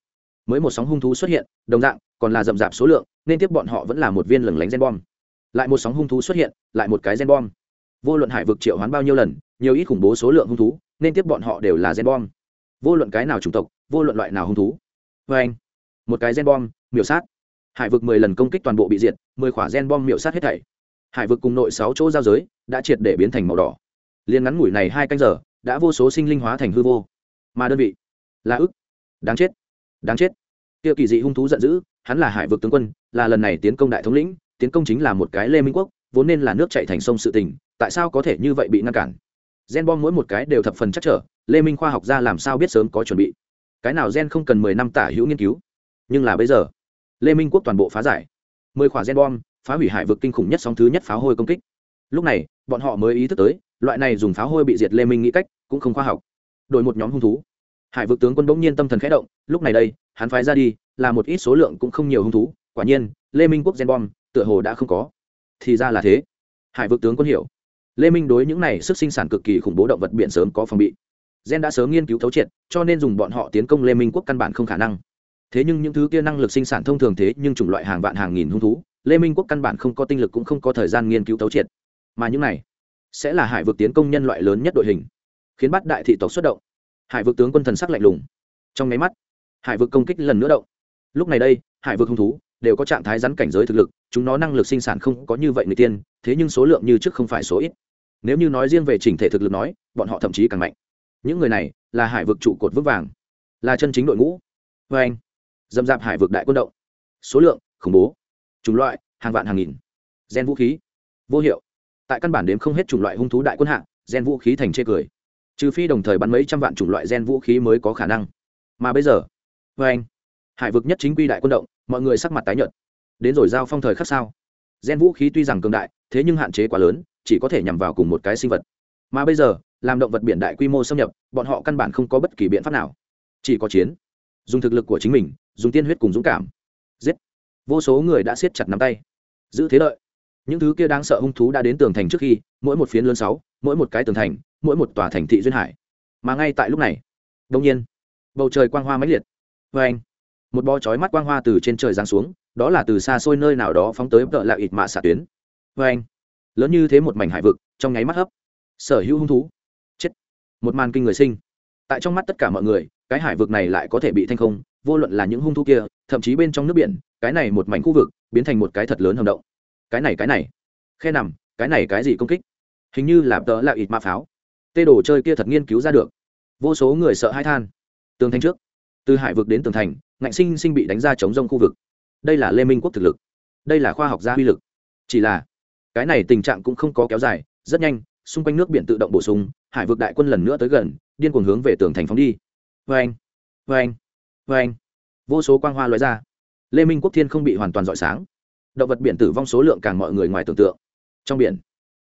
mới một sóng hung thú xuất hiện, đồng dạng, còn là rậm rạp số lượng, nên tiếp bọn họ vẫn là một viên lửng lánh gen bom. Lại một sóng hung thú xuất hiện, lại một cái gen bom. Vô luận hải vực triệu hoán bao nhiêu lần, nhiều ít khủng bố số lượng hung thú, nên tiếp bọn họ đều là gen bom. Vô luận cái nào chủng tộc, vô luận loại nào hung thú. Vê anh, một cái gen bom, miểu sát. Hải vực mười lần công kích toàn bộ bị diệt, mười khỏa gen bom miểu sát hết thảy hải vực cùng nội sáu chỗ giao giới đã triệt để biến thành màu đỏ. Liên ngắn ngủi này hai canh giờ đã vô số sinh linh hóa thành hư vô. Mà đơn vị là ức. Đáng chết. Đáng chết. Tiêu kỳ dị hung thú giận dữ, hắn là hải vực tướng quân, là lần này tiến công đại thống lĩnh, tiến công chính là một cái lê minh quốc, vốn nên là nước chạy thành sông sự tình, tại sao có thể như vậy bị ngăn cản? Gen bom mỗi một cái đều thập phần chắc trở, lê minh khoa học gia làm sao biết sớm có chuẩn bị? Cái nào gen không cần mười năm tả hữu nghiên cứu? Nhưng là bây giờ, lê minh quốc toàn bộ phá giải. Mười khỏa gen bom phá hủy hải vực kinh khủng nhất sóng thứ nhất pháo hôi công kích. Lúc này, bọn họ mới ý thức tới, loại này dùng pháo hôi bị diệt lê minh nghĩ cách cũng không khoa học. Đổi một nhóm hung thú. Hải vực tướng quân bỗng nhiên tâm thần khẽ động, lúc này đây, hắn phái ra đi, là một ít số lượng cũng không nhiều hung thú, quả nhiên, lê minh quốc gen bom, tựa hồ đã không có. Thì ra là thế. Hải vực tướng quân hiểu. Lê minh đối những này sức sinh sản cực kỳ khủng bố động vật biển sớm có phòng bị. Gen đã sớm nghiên cứu thấu triệt, cho nên dùng bọn họ tiến công lê minh quốc căn bản không khả năng. Thế nhưng những thứ kia năng lực sinh sản thông thường thế nhưng chủng loại hàng vạn hàng nghìn hung thú lê minh quốc căn bản không có tinh lực cũng không có thời gian nghiên cứu tấu triệt mà những này sẽ là hải vực tiến công nhân loại lớn nhất đội hình khiến bắt đại thị tộc xuất động hải vực tướng quân thần sắc lạnh lùng trong máy mắt hải vực công kích lần nữa động lúc này đây hải vực hung thú đều có trạng thái rắn cảnh giới thực lực chúng nó năng lực sinh sản không có như vậy người tiên thế nhưng số lượng như trước không phải số ít nếu như nói riêng về chỉnh thể thực lực nói bọn họ thậm chí càng mạnh những người này là hải vực trụ cột vững vàng là chân chính đội ngũ vê anh dâm dạp hải vực đại quân động số lượng khủng bố chủng loại, hàng vạn hàng nghìn. Gen vũ khí. Vô hiệu. Tại căn bản đếm không hết chủng loại hung thú đại quân hạng gen vũ khí thành chê cười. Trừ phi đồng thời bắn mấy trăm vạn chủng loại gen vũ khí mới có khả năng. Mà bây giờ vê anh, hải vực nhất chính quy đại quân động, mọi người sắc mặt tái nhợt. Đến rồi giao phong thời khắc sao gen vũ khí tuy rằng cường đại, thế nhưng hạn chế quá lớn, chỉ có thể nhằm vào cùng một cái sinh vật. Mà bây giờ, làm động vật biển đại quy mô xâm nhập, bọn họ căn bản không có bất kỳ biện pháp nào. Chỉ có chiến, dùng thực lực của chính mình, dùng tiên huyết cùng dũng cảm. Giết vô số người đã siết chặt nắm tay. Giữ thế lợi. Những thứ kia đáng sợ hung thú đã đến tường thành trước khi, mỗi một phiến lớn sáu, mỗi một cái tường thành, mỗi một tòa thành thị duyên hải. Mà ngay tại lúc này đông nhiên, bầu trời quang hoa mãnh liệt. Vê anh, một bó chói mắt quang hoa từ trên trời giáng xuống, đó là từ xa xôi nơi nào đó phóng tới vợ lạ ịt mạ xạ tuyến. Vê anh, lớn như thế một mảnh hải vực, trong nháy mắt hấp, sở hữu hung thú. Chết. Một màn kinh người sinh. Tại trong mắt tất cả mọi người, cái hải vực này lại có thể bị thanh không vô luận là những hung thu kia, thậm chí bên trong nước biển, cái này một mảnh khu vực biến thành một cái thật lớn hầm động. Cái này cái này. Khe nằm, cái này cái gì công kích? Hình như là tớ là ít ma pháo. Tê đồ chơi kia thật nghiên cứu ra được. Vô số người sợ hãi than. Tường thành trước. Từ hải vực đến tường thành, ngạnh sinh sinh bị đánh ra chống rông khu vực. Đây là lê minh quốc thực lực. Đây là khoa học gia uy lực. Chỉ là, cái này tình trạng cũng không có kéo dài, rất nhanh, xung quanh nước biển tự động bổ sung, hải vực đại quân lần nữa tới gần, điên cuồng hướng về tường thành phóng đi. Vê anh vê anh vê anh. Vô số quang hoa loại ra. Lê minh quốc thiên không bị hoàn toàn rọi sáng. Động vật biển tử vong số lượng càng mọi người ngoài tưởng tượng. Trong biển,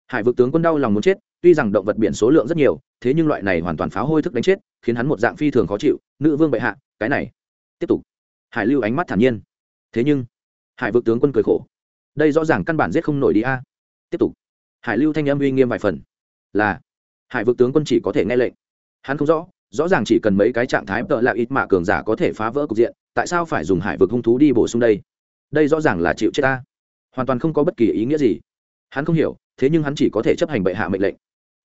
hải vực tướng quân đau lòng muốn chết, tuy rằng động vật biển số lượng rất nhiều, thế nhưng loại này hoàn toàn phá hôi thức đánh chết, khiến hắn một dạng phi thường khó chịu, nữ vương bệ hạ, cái này. Tiếp tục. Hải lưu ánh mắt thản nhiên. Thế nhưng, hải vực tướng quân cười khổ. Đây rõ ràng căn bản giết không nổi đi a. Tiếp tục. Hải lưu thanh âm uy nghiêm vài phần. Là, hải vực tướng quân chỉ có thể nghe lệnh. Hắn không rõ rõ ràng chỉ cần mấy cái trạng thái tợ là ít mà cường giả có thể phá vỡ cục diện, tại sao phải dùng hải vực hung thú đi bổ sung đây? Đây rõ ràng là chịu chết ta. Hoàn toàn không có bất kỳ ý nghĩa gì. Hắn không hiểu, thế nhưng hắn chỉ có thể chấp hành bệ hạ mệnh lệnh.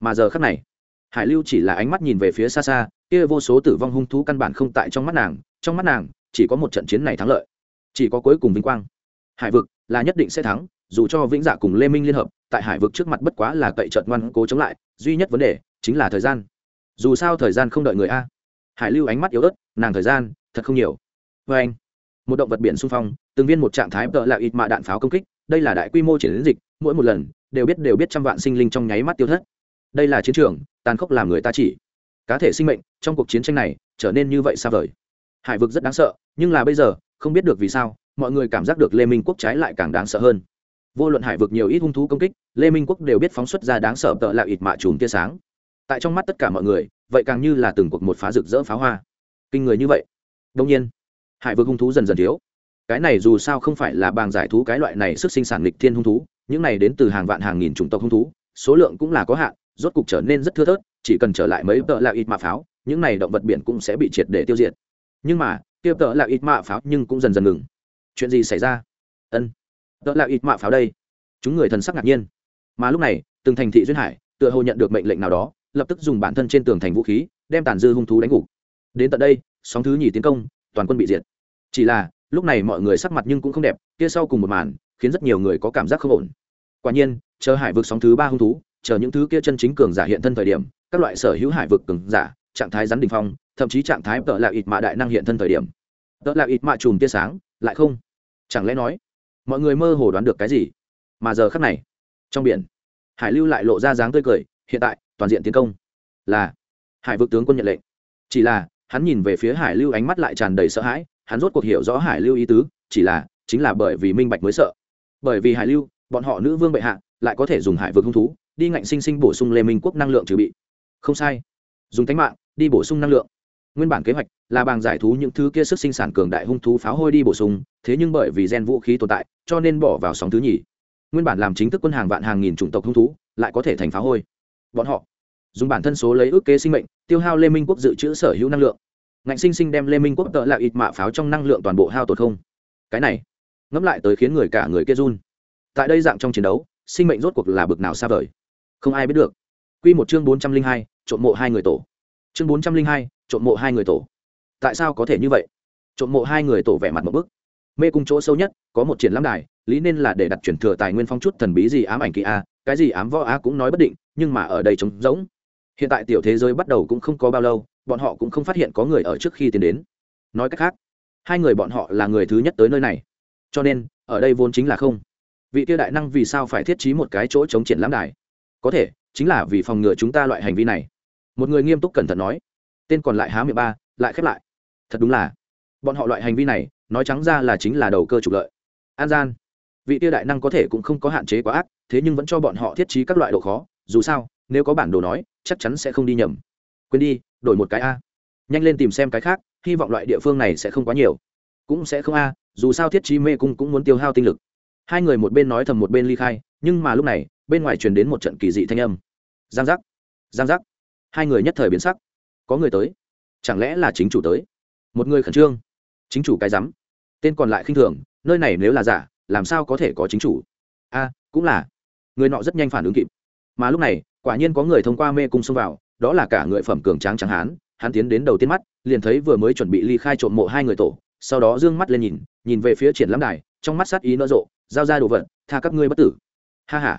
Mà giờ khắc này, hải lưu chỉ là ánh mắt nhìn về phía xa xa, kia vô số tử vong hung thú căn bản không tại trong mắt nàng, trong mắt nàng, chỉ có một trận chiến này thắng lợi. Chỉ có cuối cùng vinh quang. Hải vực là nhất định sẽ thắng, dù cho vĩnh dạ cùng lê minh liên hợp, tại hải vực trước mặt bất quá là cậy trận ngoan cố chống lại, duy nhất vấn đề chính là thời gian dù sao thời gian không đợi người a. Hải lưu ánh mắt yếu ớt, nàng thời gian, thật không nhiều. Vê anh, một động vật biển xung phong, từng viên một trạng thái tợ là ít mạ đạn pháo công kích, đây là đại quy mô chiến dịch, mỗi một lần, đều biết đều biết trăm vạn sinh linh trong nháy mắt tiêu thất. Đây là chiến trường, tàn khốc làm người ta chỉ. Cá thể sinh mệnh, trong cuộc chiến tranh này, trở nên như vậy xa vời. Hải vực rất đáng sợ, nhưng là bây giờ, không biết được vì sao, mọi người cảm giác được lê minh quốc trái lại càng đáng sợ hơn. Vô luận hải vực nhiều ít hung thú công kích, lê minh quốc đều biết phóng xuất ra đáng sợ tợ là ít mạ chùm tia sáng tại trong mắt tất cả mọi người, vậy càng như là từng cuộc một phá rực rỡ pháo hoa. Kinh người như vậy. Đông nhiên, hải vực hung thú dần dần thiếu. Cái này dù sao không phải là bàng giải thú cái loại này sức sinh sản lịch thiên hung thú, những này đến từ hàng vạn hàng nghìn chủng tộc hung thú, số lượng cũng là có hạn, rốt cục trở nên rất thưa thớt, chỉ cần trở lại mấy tợ là ít mạ pháo, những này động vật biển cũng sẽ bị triệt để tiêu diệt. Nhưng mà tiêu tợ là ít mạ pháo nhưng cũng dần dần ngừng. Chuyện gì xảy ra? Ân tợ là ít mạ pháo đây. Chúng người thần sắc ngạc nhiên. Mà lúc này, từng thành thị duyên hải, tựa hồ nhận được mệnh lệnh nào đó lập tức dùng bản thân trên tường thành vũ khí, đem tàn dư hung thú đánh gục. Đến tận đây, sóng thứ nhì tiến công, toàn quân bị diệt. Chỉ là, lúc này mọi người sắc mặt nhưng cũng không đẹp, kia sau cùng một màn, khiến rất nhiều người có cảm giác không ổn. Quả nhiên, chờ hải vực sóng thứ ba hung thú, chờ những thứ kia chân chính cường giả hiện thân thời điểm, các loại sở hữu hải vực cường giả, trạng thái rắn đình phong, thậm chí trạng thái tợ là ít mạ đại năng hiện thân thời điểm. Tợ là ít mạ chùm tia sáng, lại không. Chẳng lẽ nói, mọi người mơ hồ đoán được cái gì? Mà giờ khắc này, trong biển, hải lưu lại lộ ra dáng tươi cười, hiện tại toàn diện tiến công. Là, hải vực tướng quân nhận lệnh. Chỉ là, hắn nhìn về phía hải lưu ánh mắt lại tràn đầy sợ hãi, hắn rốt cuộc hiểu rõ hải lưu ý tứ, chỉ là, chính là bởi vì minh bạch mới sợ. Bởi vì hải lưu, bọn họ nữ vương bệ hạ, lại có thể dùng hải vực hung thú, đi ngạnh sinh sinh bổ sung lê minh quốc năng lượng trừ bị. Không sai. Dùng tánh mạng, đi bổ sung năng lượng. Nguyên bản kế hoạch là bằng giải thú những thứ kia sức sinh sản cường đại hung thú pháo hôi đi bổ sung, thế nhưng bởi vì gen vũ khí tồn tại, cho nên bỏ vào sóng thứ nhì. Nguyên bản làm chính thức quân hàng vạn hàng nghìn chủng tộc hung thú, lại có thể thành pháo hôi bọn họ. Dùng bản thân số lấy ước kế sinh mệnh, tiêu hao lê minh quốc dự trữ sở hữu năng lượng. Ngạnh sinh sinh đem lê minh quốc tợ lại ít mạ pháo trong năng lượng toàn bộ hao tổn không. Cái này, ngẫm lại tới khiến người cả người kia run. Tại đây dạng trong chiến đấu, sinh mệnh rốt cuộc là bực nào xa vời. Không ai biết được. Q một chương bốn trăm linh hai, trộm mộ hai người tổ. Chương bốn trăm linh hai, trộm mộ hai người tổ. Tại sao có thể như vậy? Trộm mộ hai người tổ vẻ mặt một bức. Mê cung chỗ sâu nhất, có một triển lãm đài, lý nên là để đặt chuyển thừa tài nguyên phong chút thần bí gì ám ảnh kỳ a cái gì ám võ a cũng nói bất định, nhưng mà ở đây trống rỗng. Hiện tại tiểu thế giới bắt đầu cũng không có bao lâu, bọn họ cũng không phát hiện có người ở trước khi tiến đến. Nói cách khác, hai người bọn họ là người thứ nhất tới nơi này. Cho nên, ở đây vốn chính là không. Vị tiêu đại năng vì sao phải thiết trí một cái chỗ chống triển lãm đài? Có thể, chính là vì phòng ngừa chúng ta loại hành vi này. Một người nghiêm túc cẩn thận nói. Tên còn lại há miệng ba, lại khép lại. Thật đúng là, bọn họ loại hành vi này, nói trắng ra là chính là đầu cơ trục lợi. An gian vị tiêu đại năng có thể cũng không có hạn chế quá ác, thế nhưng vẫn cho bọn họ thiết trí các loại độ khó, dù sao, nếu có bản đồ nói, chắc chắn sẽ không đi nhầm. Quên đi, đổi một cái a. Nhanh lên tìm xem cái khác, hy vọng loại địa phương này sẽ không quá nhiều. Cũng sẽ không a, dù sao thiết trí mê cung cũng muốn tiêu hao tinh lực. Hai người một bên nói thầm một bên ly khai, nhưng mà lúc này, bên ngoài truyền đến một trận kỳ dị thanh âm. Giang giác giang giác. Hai người nhất thời biến sắc. Có người tới. Chẳng lẽ là chính chủ tới? Một người khẩn trương. Chính chủ cái rắm. Tên còn lại khinh thường, nơi này nếu là giả làm sao có thể có chính chủ? A, cũng là. Người nọ rất nhanh phản ứng kịp. Mà lúc này, quả nhiên có người thông qua mê cung xông vào, đó là cả người phẩm cường tráng Tráng hán, hắn tiến đến đầu tiên mắt, liền thấy vừa mới chuẩn bị ly khai trộm mộ hai người tổ, sau đó d ư ơ n g mắt lên nhìn nhìn về phía triển lãm đài, trong mắt sát ý nở rộ, giao ra đồ vật, tha các ngươi bất tử. Ha h a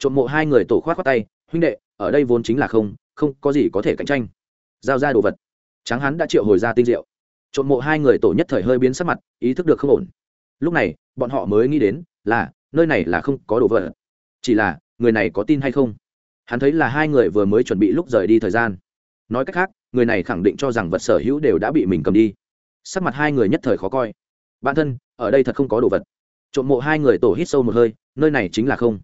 trộm mộ hai người tổ k h o á t khoác tay, huynh đệ, ở đây vốn chính là không không có gì có thể cạnh tranh. Giao ra đồ vật. Tráng Hán đã triệu hồi ra tinh diệu. Trộm mộ hai người tổ nhất thời hơi biến sắc mặt, ý thức được không ổn lúc này, bọn họ mới nghĩ đến là, nơi này là không có đồ vật. Chỉ là, người này có tin hay không? Hắn thấy là hai người vừa mới chuẩn bị lúc rời đi thời gian. Nói cách khác, người này khẳng định cho rằng vật sở hữu đều đã bị mình cầm đi. Sắc mặt hai người nhất thời khó coi. Bản thân, ở đây thật không có đồ vật. Trộm mộ hai người tổ hít sâu một hơi, nơi này chính là không.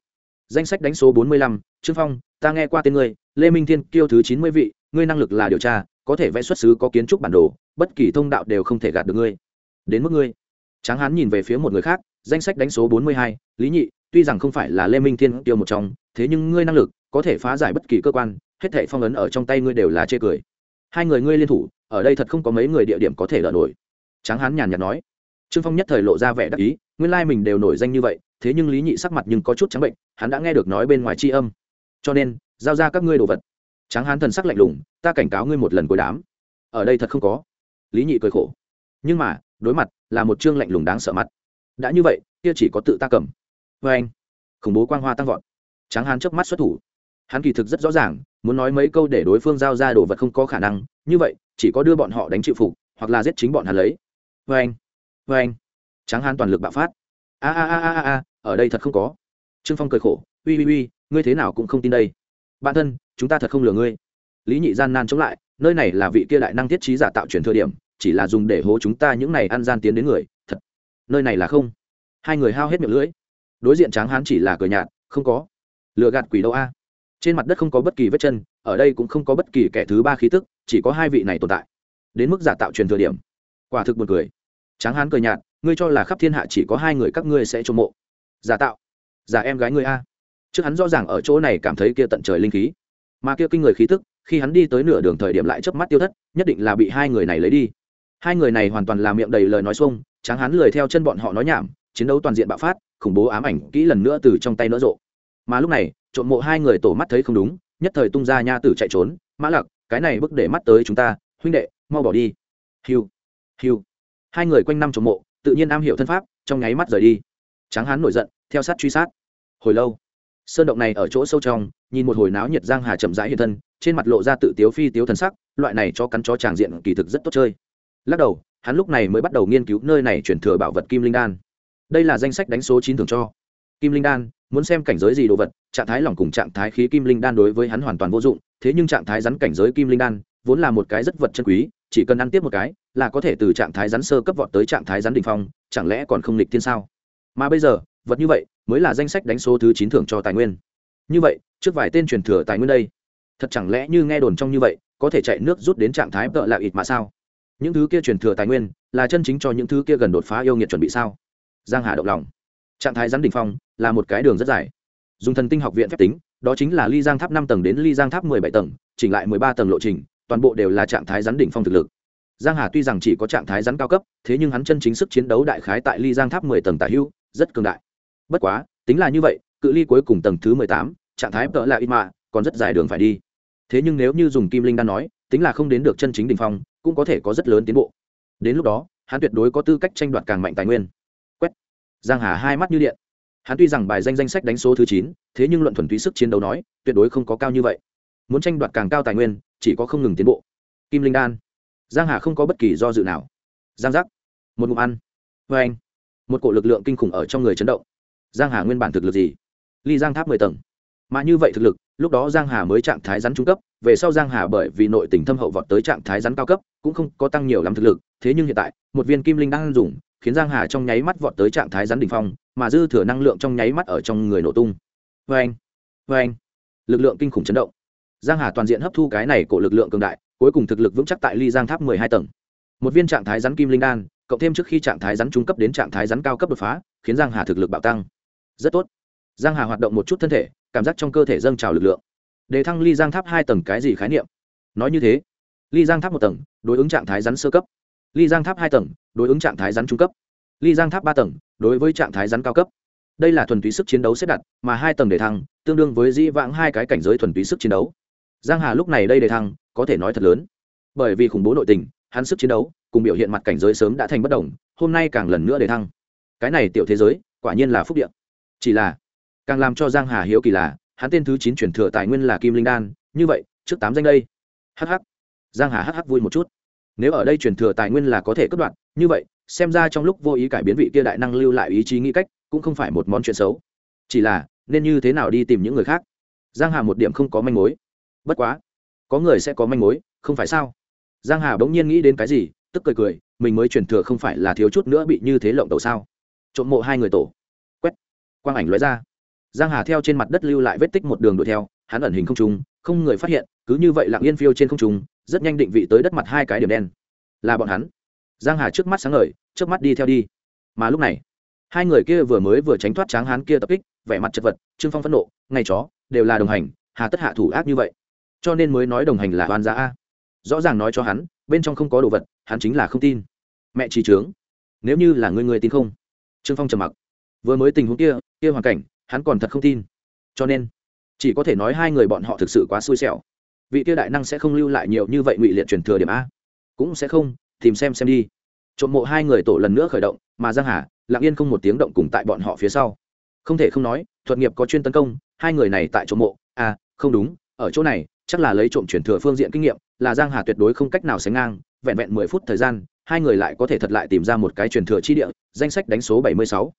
Danh sách đánh số bốn mươi lăm, trương phong, ta nghe qua tên ngươi, lê minh thiên, kiêu thứ chín mươi vị, ngươi năng lực là điều tra, có thể vẽ xuất xứ có kiến trúc bản đồ, bất kỳ thông đạo đều không thể gạt được ngươi. Đến mức ngươi tráng hán nhìn về phía một người khác, danh sách đánh số bốn mươi hai, lý nhị, tuy rằng không phải là lê minh thiên tiêu một trong, thế nhưng ngươi năng lực có thể phá giải bất kỳ cơ quan, hết thảy phong ấn ở trong tay ngươi đều là chê cười. Hai người ngươi liên thủ, ở đây thật không có mấy người địa điểm có thể lỡ nổi. Tráng hán nhàn nhạt nói. Trương phong nhất thời lộ ra vẻ đắc ý, nguyên lai mình đều nổi danh như vậy, thế nhưng lý nhị sắc mặt nhưng có chút trắng bệnh, hắn đã nghe được nói bên ngoài tri âm. Cho nên, giao ra các ngươi đồ vật. Tráng hán thần sắc lạnh lùng, ta cảnh cáo ngươi một lần cuối đám. Ở đây thật không có. Lý nhị cười khổ. Nhưng mà đối mặt là một chương lạnh lùng đáng sợ mặt. Đã như vậy, kia chỉ có tự ta cầm. Vê anh, khủng bố quang hoa tăng vọt. Tráng hán chớp mắt xuất thủ. Hắn kỳ thực rất rõ ràng, muốn nói mấy câu để đối phương giao ra đồ vật không có khả năng, như vậy, chỉ có đưa bọn họ đánh chịu phục, hoặc là giết chính bọn hắn lấy. Vê anh vê anh. Tráng hán toàn lực bạo phát. A a a a a, ở đây thật không có. Trương phong cười khổ, uy uy uy, ngươi thế nào cũng không tin đây. Bạn thân, chúng ta thật không lừa ngươi. Lý nhị gian nan chống lại, nơi này là vị kia đại năng thiết trí giả tạo truyền thừa điểm chỉ là dùng để hố chúng ta những này ăn gian tiến đến người, thật. Nơi này là không. Hai người hao hết miệng lưỡi. Đối diện tráng hán chỉ là cười nhạt, không có. Lừa gạt quỷ đâu a? Trên mặt đất không có bất kỳ vết chân, ở đây cũng không có bất kỳ kẻ thứ ba khí tức, chỉ có hai vị này tồn tại. Đến mức giả tạo truyền thừa điểm. Quả thực buồn cười. Tráng hán cười nhạt, ngươi cho là khắp thiên hạ chỉ có hai người các ngươi sẽ trộm mộ. Giả tạo. Giả em gái ngươi a. Trước hắn rõ ràng ở chỗ này cảm thấy kia tận trời linh khí. Mà kia kinh người khí tức, khi hắn đi tới nửa đường thời điểm lại chớp mắt tiêu thất, nhất định là bị hai người này lấy đi hai người này hoàn toàn là miệng đầy lời nói xuông, tráng Hán lười theo chân bọn họ nói nhảm, chiến đấu toàn diện bạo phát, khủng bố ám ảnh kỹ lần nữa từ trong tay nỡ rộ. Mà lúc này, trộm mộ hai người tổ mắt thấy không đúng, nhất thời tung ra nha tử chạy trốn, mã lặc, cái này bức để mắt tới chúng ta, huynh đệ, mau bỏ đi. Hiu hiu. Hai người quanh năm trộm mộ, tự nhiên am hiểu thân pháp, trong nháy mắt rời đi. Tráng hán nổi giận, theo sát truy sát. Hồi lâu, sơn động này ở chỗ sâu trong, nhìn một hồi náo nhiệt giang hà chậm rãi hiện thân, trên mặt lộ ra tự tiếu phi tiếu thần sắc, loại này cho cắn chó tràng diện kỳ thực rất tốt chơi lắc đầu, hắn lúc này mới bắt đầu nghiên cứu nơi này chuyển thừa bảo vật kim linh đan. Đây là danh sách đánh số chín thường cho. Kim linh đan, muốn xem cảnh giới gì đồ vật, trạng thái lỏng cùng trạng thái khí kim linh đan đối với hắn hoàn toàn vô dụng, thế nhưng trạng thái rắn cảnh giới kim linh đan, vốn là một cái rất vật chân quý, chỉ cần ăn tiếp một cái, là có thể từ trạng thái rắn sơ cấp vọt tới trạng thái rắn đ ỉ n h phong, chẳng lẽ còn không lịch thiên sao? Mà bây giờ, vật như vậy, mới là danh sách đánh số thứ chín thưởng cho tài nguyên. Như vậy, trước vài tên truyền thừa tài nguyên đây, thật chẳng lẽ như nghe đồn trong như vậy, có thể chạy nước rút đến trạng thái vợ lạ ít mà sao? Những thứ kia truyền thừa tài nguyên, là chân chính cho những thứ kia gần đột phá yêu nghiệt chuẩn bị sao? Giang hà động lòng. Trạng thái rắn đỉnh phong, là một cái đường rất dài. Dùng thần tinh học viện phép tính, đó chính là ly giang tháp năm tầng đến ly giang tháp mười bảy tầng, chỉnh lại mười ba tầng lộ trình, toàn bộ đều là trạng thái rắn đỉnh phong thực lực. Giang hà tuy rằng chỉ có trạng thái rắn cao cấp, thế nhưng hắn chân chính sức chiến đấu đại khái tại ly giang tháp mười tầng tả hưu, rất cường đại. Bất quá, tính là như vậy, cự ly cuối cùng tầng thứ mười tám, trạng thái tợ là ít mạ, còn rất dài đường phải đi. Thế nhưng nếu như dùng kim linh đan nói, tính là không đến được chân chính đỉnh phong cũng có thể có rất lớn tiến bộ. Đến lúc đó, hắn tuyệt đối có tư cách tranh đoạt càng mạnh tài nguyên. Quét. Giang hà hai mắt như điện. Hắn tuy rằng bài danh danh sách đánh số thứ chín, thế nhưng luận thuần túy sức chiến đấu nói, tuyệt đối không có cao như vậy. Muốn tranh đoạt càng cao tài nguyên, chỉ có không ngừng tiến bộ. Kim linh đan. Giang hà không có bất kỳ do dự nào. Giang giác. Một ngụm ăn. Vê anh một cổ lực lượng kinh khủng ở trong người chấn động. Giang hà nguyên bản thực lực gì? Ly giang tháp mười tầng mà như vậy thực lực, lúc đó giang hà mới trạng thái rắn trung cấp, về sau giang hà bởi vì nội tình thâm hậu vọt tới trạng thái rắn cao cấp, cũng không có tăng nhiều lắm thực lực, thế nhưng hiện tại, một viên kim linh đang dùng, khiến giang hà trong nháy mắt vọt tới trạng thái rắn đỉnh phong, mà dư thừa năng lượng trong nháy mắt ở trong người nổ tung. Vê anh vê anh lực lượng kinh khủng chấn động. Giang hà toàn diện hấp thu cái này của lực lượng cường đại, cuối cùng thực lực vững chắc tại ly giang tháp mười hai tầng. Một viên trạng thái rắn kim linh đan, cộng thêm trước khi trạng thái rắn trung cấp đến trạng thái rắn cao cấp đột phá, khiến giang hà thực lực bạo tăng. Rất tốt. Giang hà hoạt động một chút thân thể cảm giác trong cơ thể dâng trào lực lượng. Đề thăng ly giang tháp hai tầng cái gì khái niệm? Nói như thế, ly giang tháp một tầng, đối ứng trạng thái rắn sơ cấp. Ly giang tháp hai tầng, đối ứng trạng thái rắn trung cấp. Ly giang tháp ba tầng, đối với trạng thái rắn cao cấp. Đây là thuần túy sức chiến đấu xếp đặt, mà hai tầng đề thăng, tương đương với dĩ vãng hai cái cảnh giới thuần túy sức chiến đấu. Giang hà lúc này đây đề thăng, có thể nói thật lớn. Bởi vì khủng bố nội tình, hắn sức chiến đấu, cùng biểu hiện mặt cảnh giới sớm đã thành bất đồng, hôm nay càng lần nữa đề thăng. Cái này tiểu thế giới, quả nhiên là phúc điện chỉ là càng làm cho giang hà hiếu kỳ là, hắn tên thứ chín chuyển thừa tài nguyên là kim linh đan, như vậy, trước tám danh đây. Hh giang hà hh vui một chút. Nếu ở đây chuyển thừa tài nguyên là có thể cất đoạn, như vậy, xem ra trong lúc vô ý cải biến vị kia đại năng lưu lại ý chí nghĩ cách, cũng không phải một món chuyện xấu. Chỉ là, nên như thế nào đi tìm những người khác? Giang hà một điểm không có manh mối. Bất quá, có người sẽ có manh mối, không phải sao? Giang hà bỗng nhiên nghĩ đến cái gì, tức cười cười, mình mới truyền thừa không phải là thiếu chút nữa bị như thế lộng đầu sao? Trộm mộ hai người tổ. Quét. Quang ảnh lóe ra giang hà theo trên mặt đất lưu lại vết tích một đường đuổi theo, hắn ẩn hình không trùng không người phát hiện, cứ như vậy lặng yên phiêu trên không trùng rất nhanh định vị tới đất mặt hai cái điểm đen. Là bọn hắn. Giang hà trước mắt sáng ngời, trước mắt đi theo đi. Mà lúc này, hai người kia vừa mới vừa tránh thoát tráng hán kia tập kích, vẻ mặt chật vật, trương phong phẫn nộ ngay chó, đều là đồng hành, hà tất hạ thủ ác như vậy. Cho nên mới nói đồng hành là oan gia a. Rõ ràng nói cho hắn, bên trong không có đồ vật, hắn chính là không tin. Mẹ trí trướng. Nếu như là người người tin không? Trương phong trầm mặc. Vừa mới tình huống kia kia hoàn cảnh hắn còn thật không tin. Cho nên, chỉ có thể nói hai người bọn họ thực sự quá xui xẻo. Vị tiêu đại năng sẽ không lưu lại nhiều như vậy ngụy liệt truyền thừa điểm a. Cũng sẽ không, tìm xem xem đi. Trộm mộ hai người tổ lần nữa khởi động, mà giang hà, lặng yên không một tiếng động cùng tại bọn họ phía sau. Không thể không nói, thuật nghiệp có chuyên tấn công, hai người này tại trộm mộ à không đúng, ở chỗ này, chắc là lấy trộm truyền thừa phương diện kinh nghiệm, là giang hà tuyệt đối không cách nào sánh ngang, vẹn vẹn mười phút thời gian, hai người lại có thể thật lại tìm ra một cái truyền thừa chi địa, danh sách đánh số bảy mươi sáu.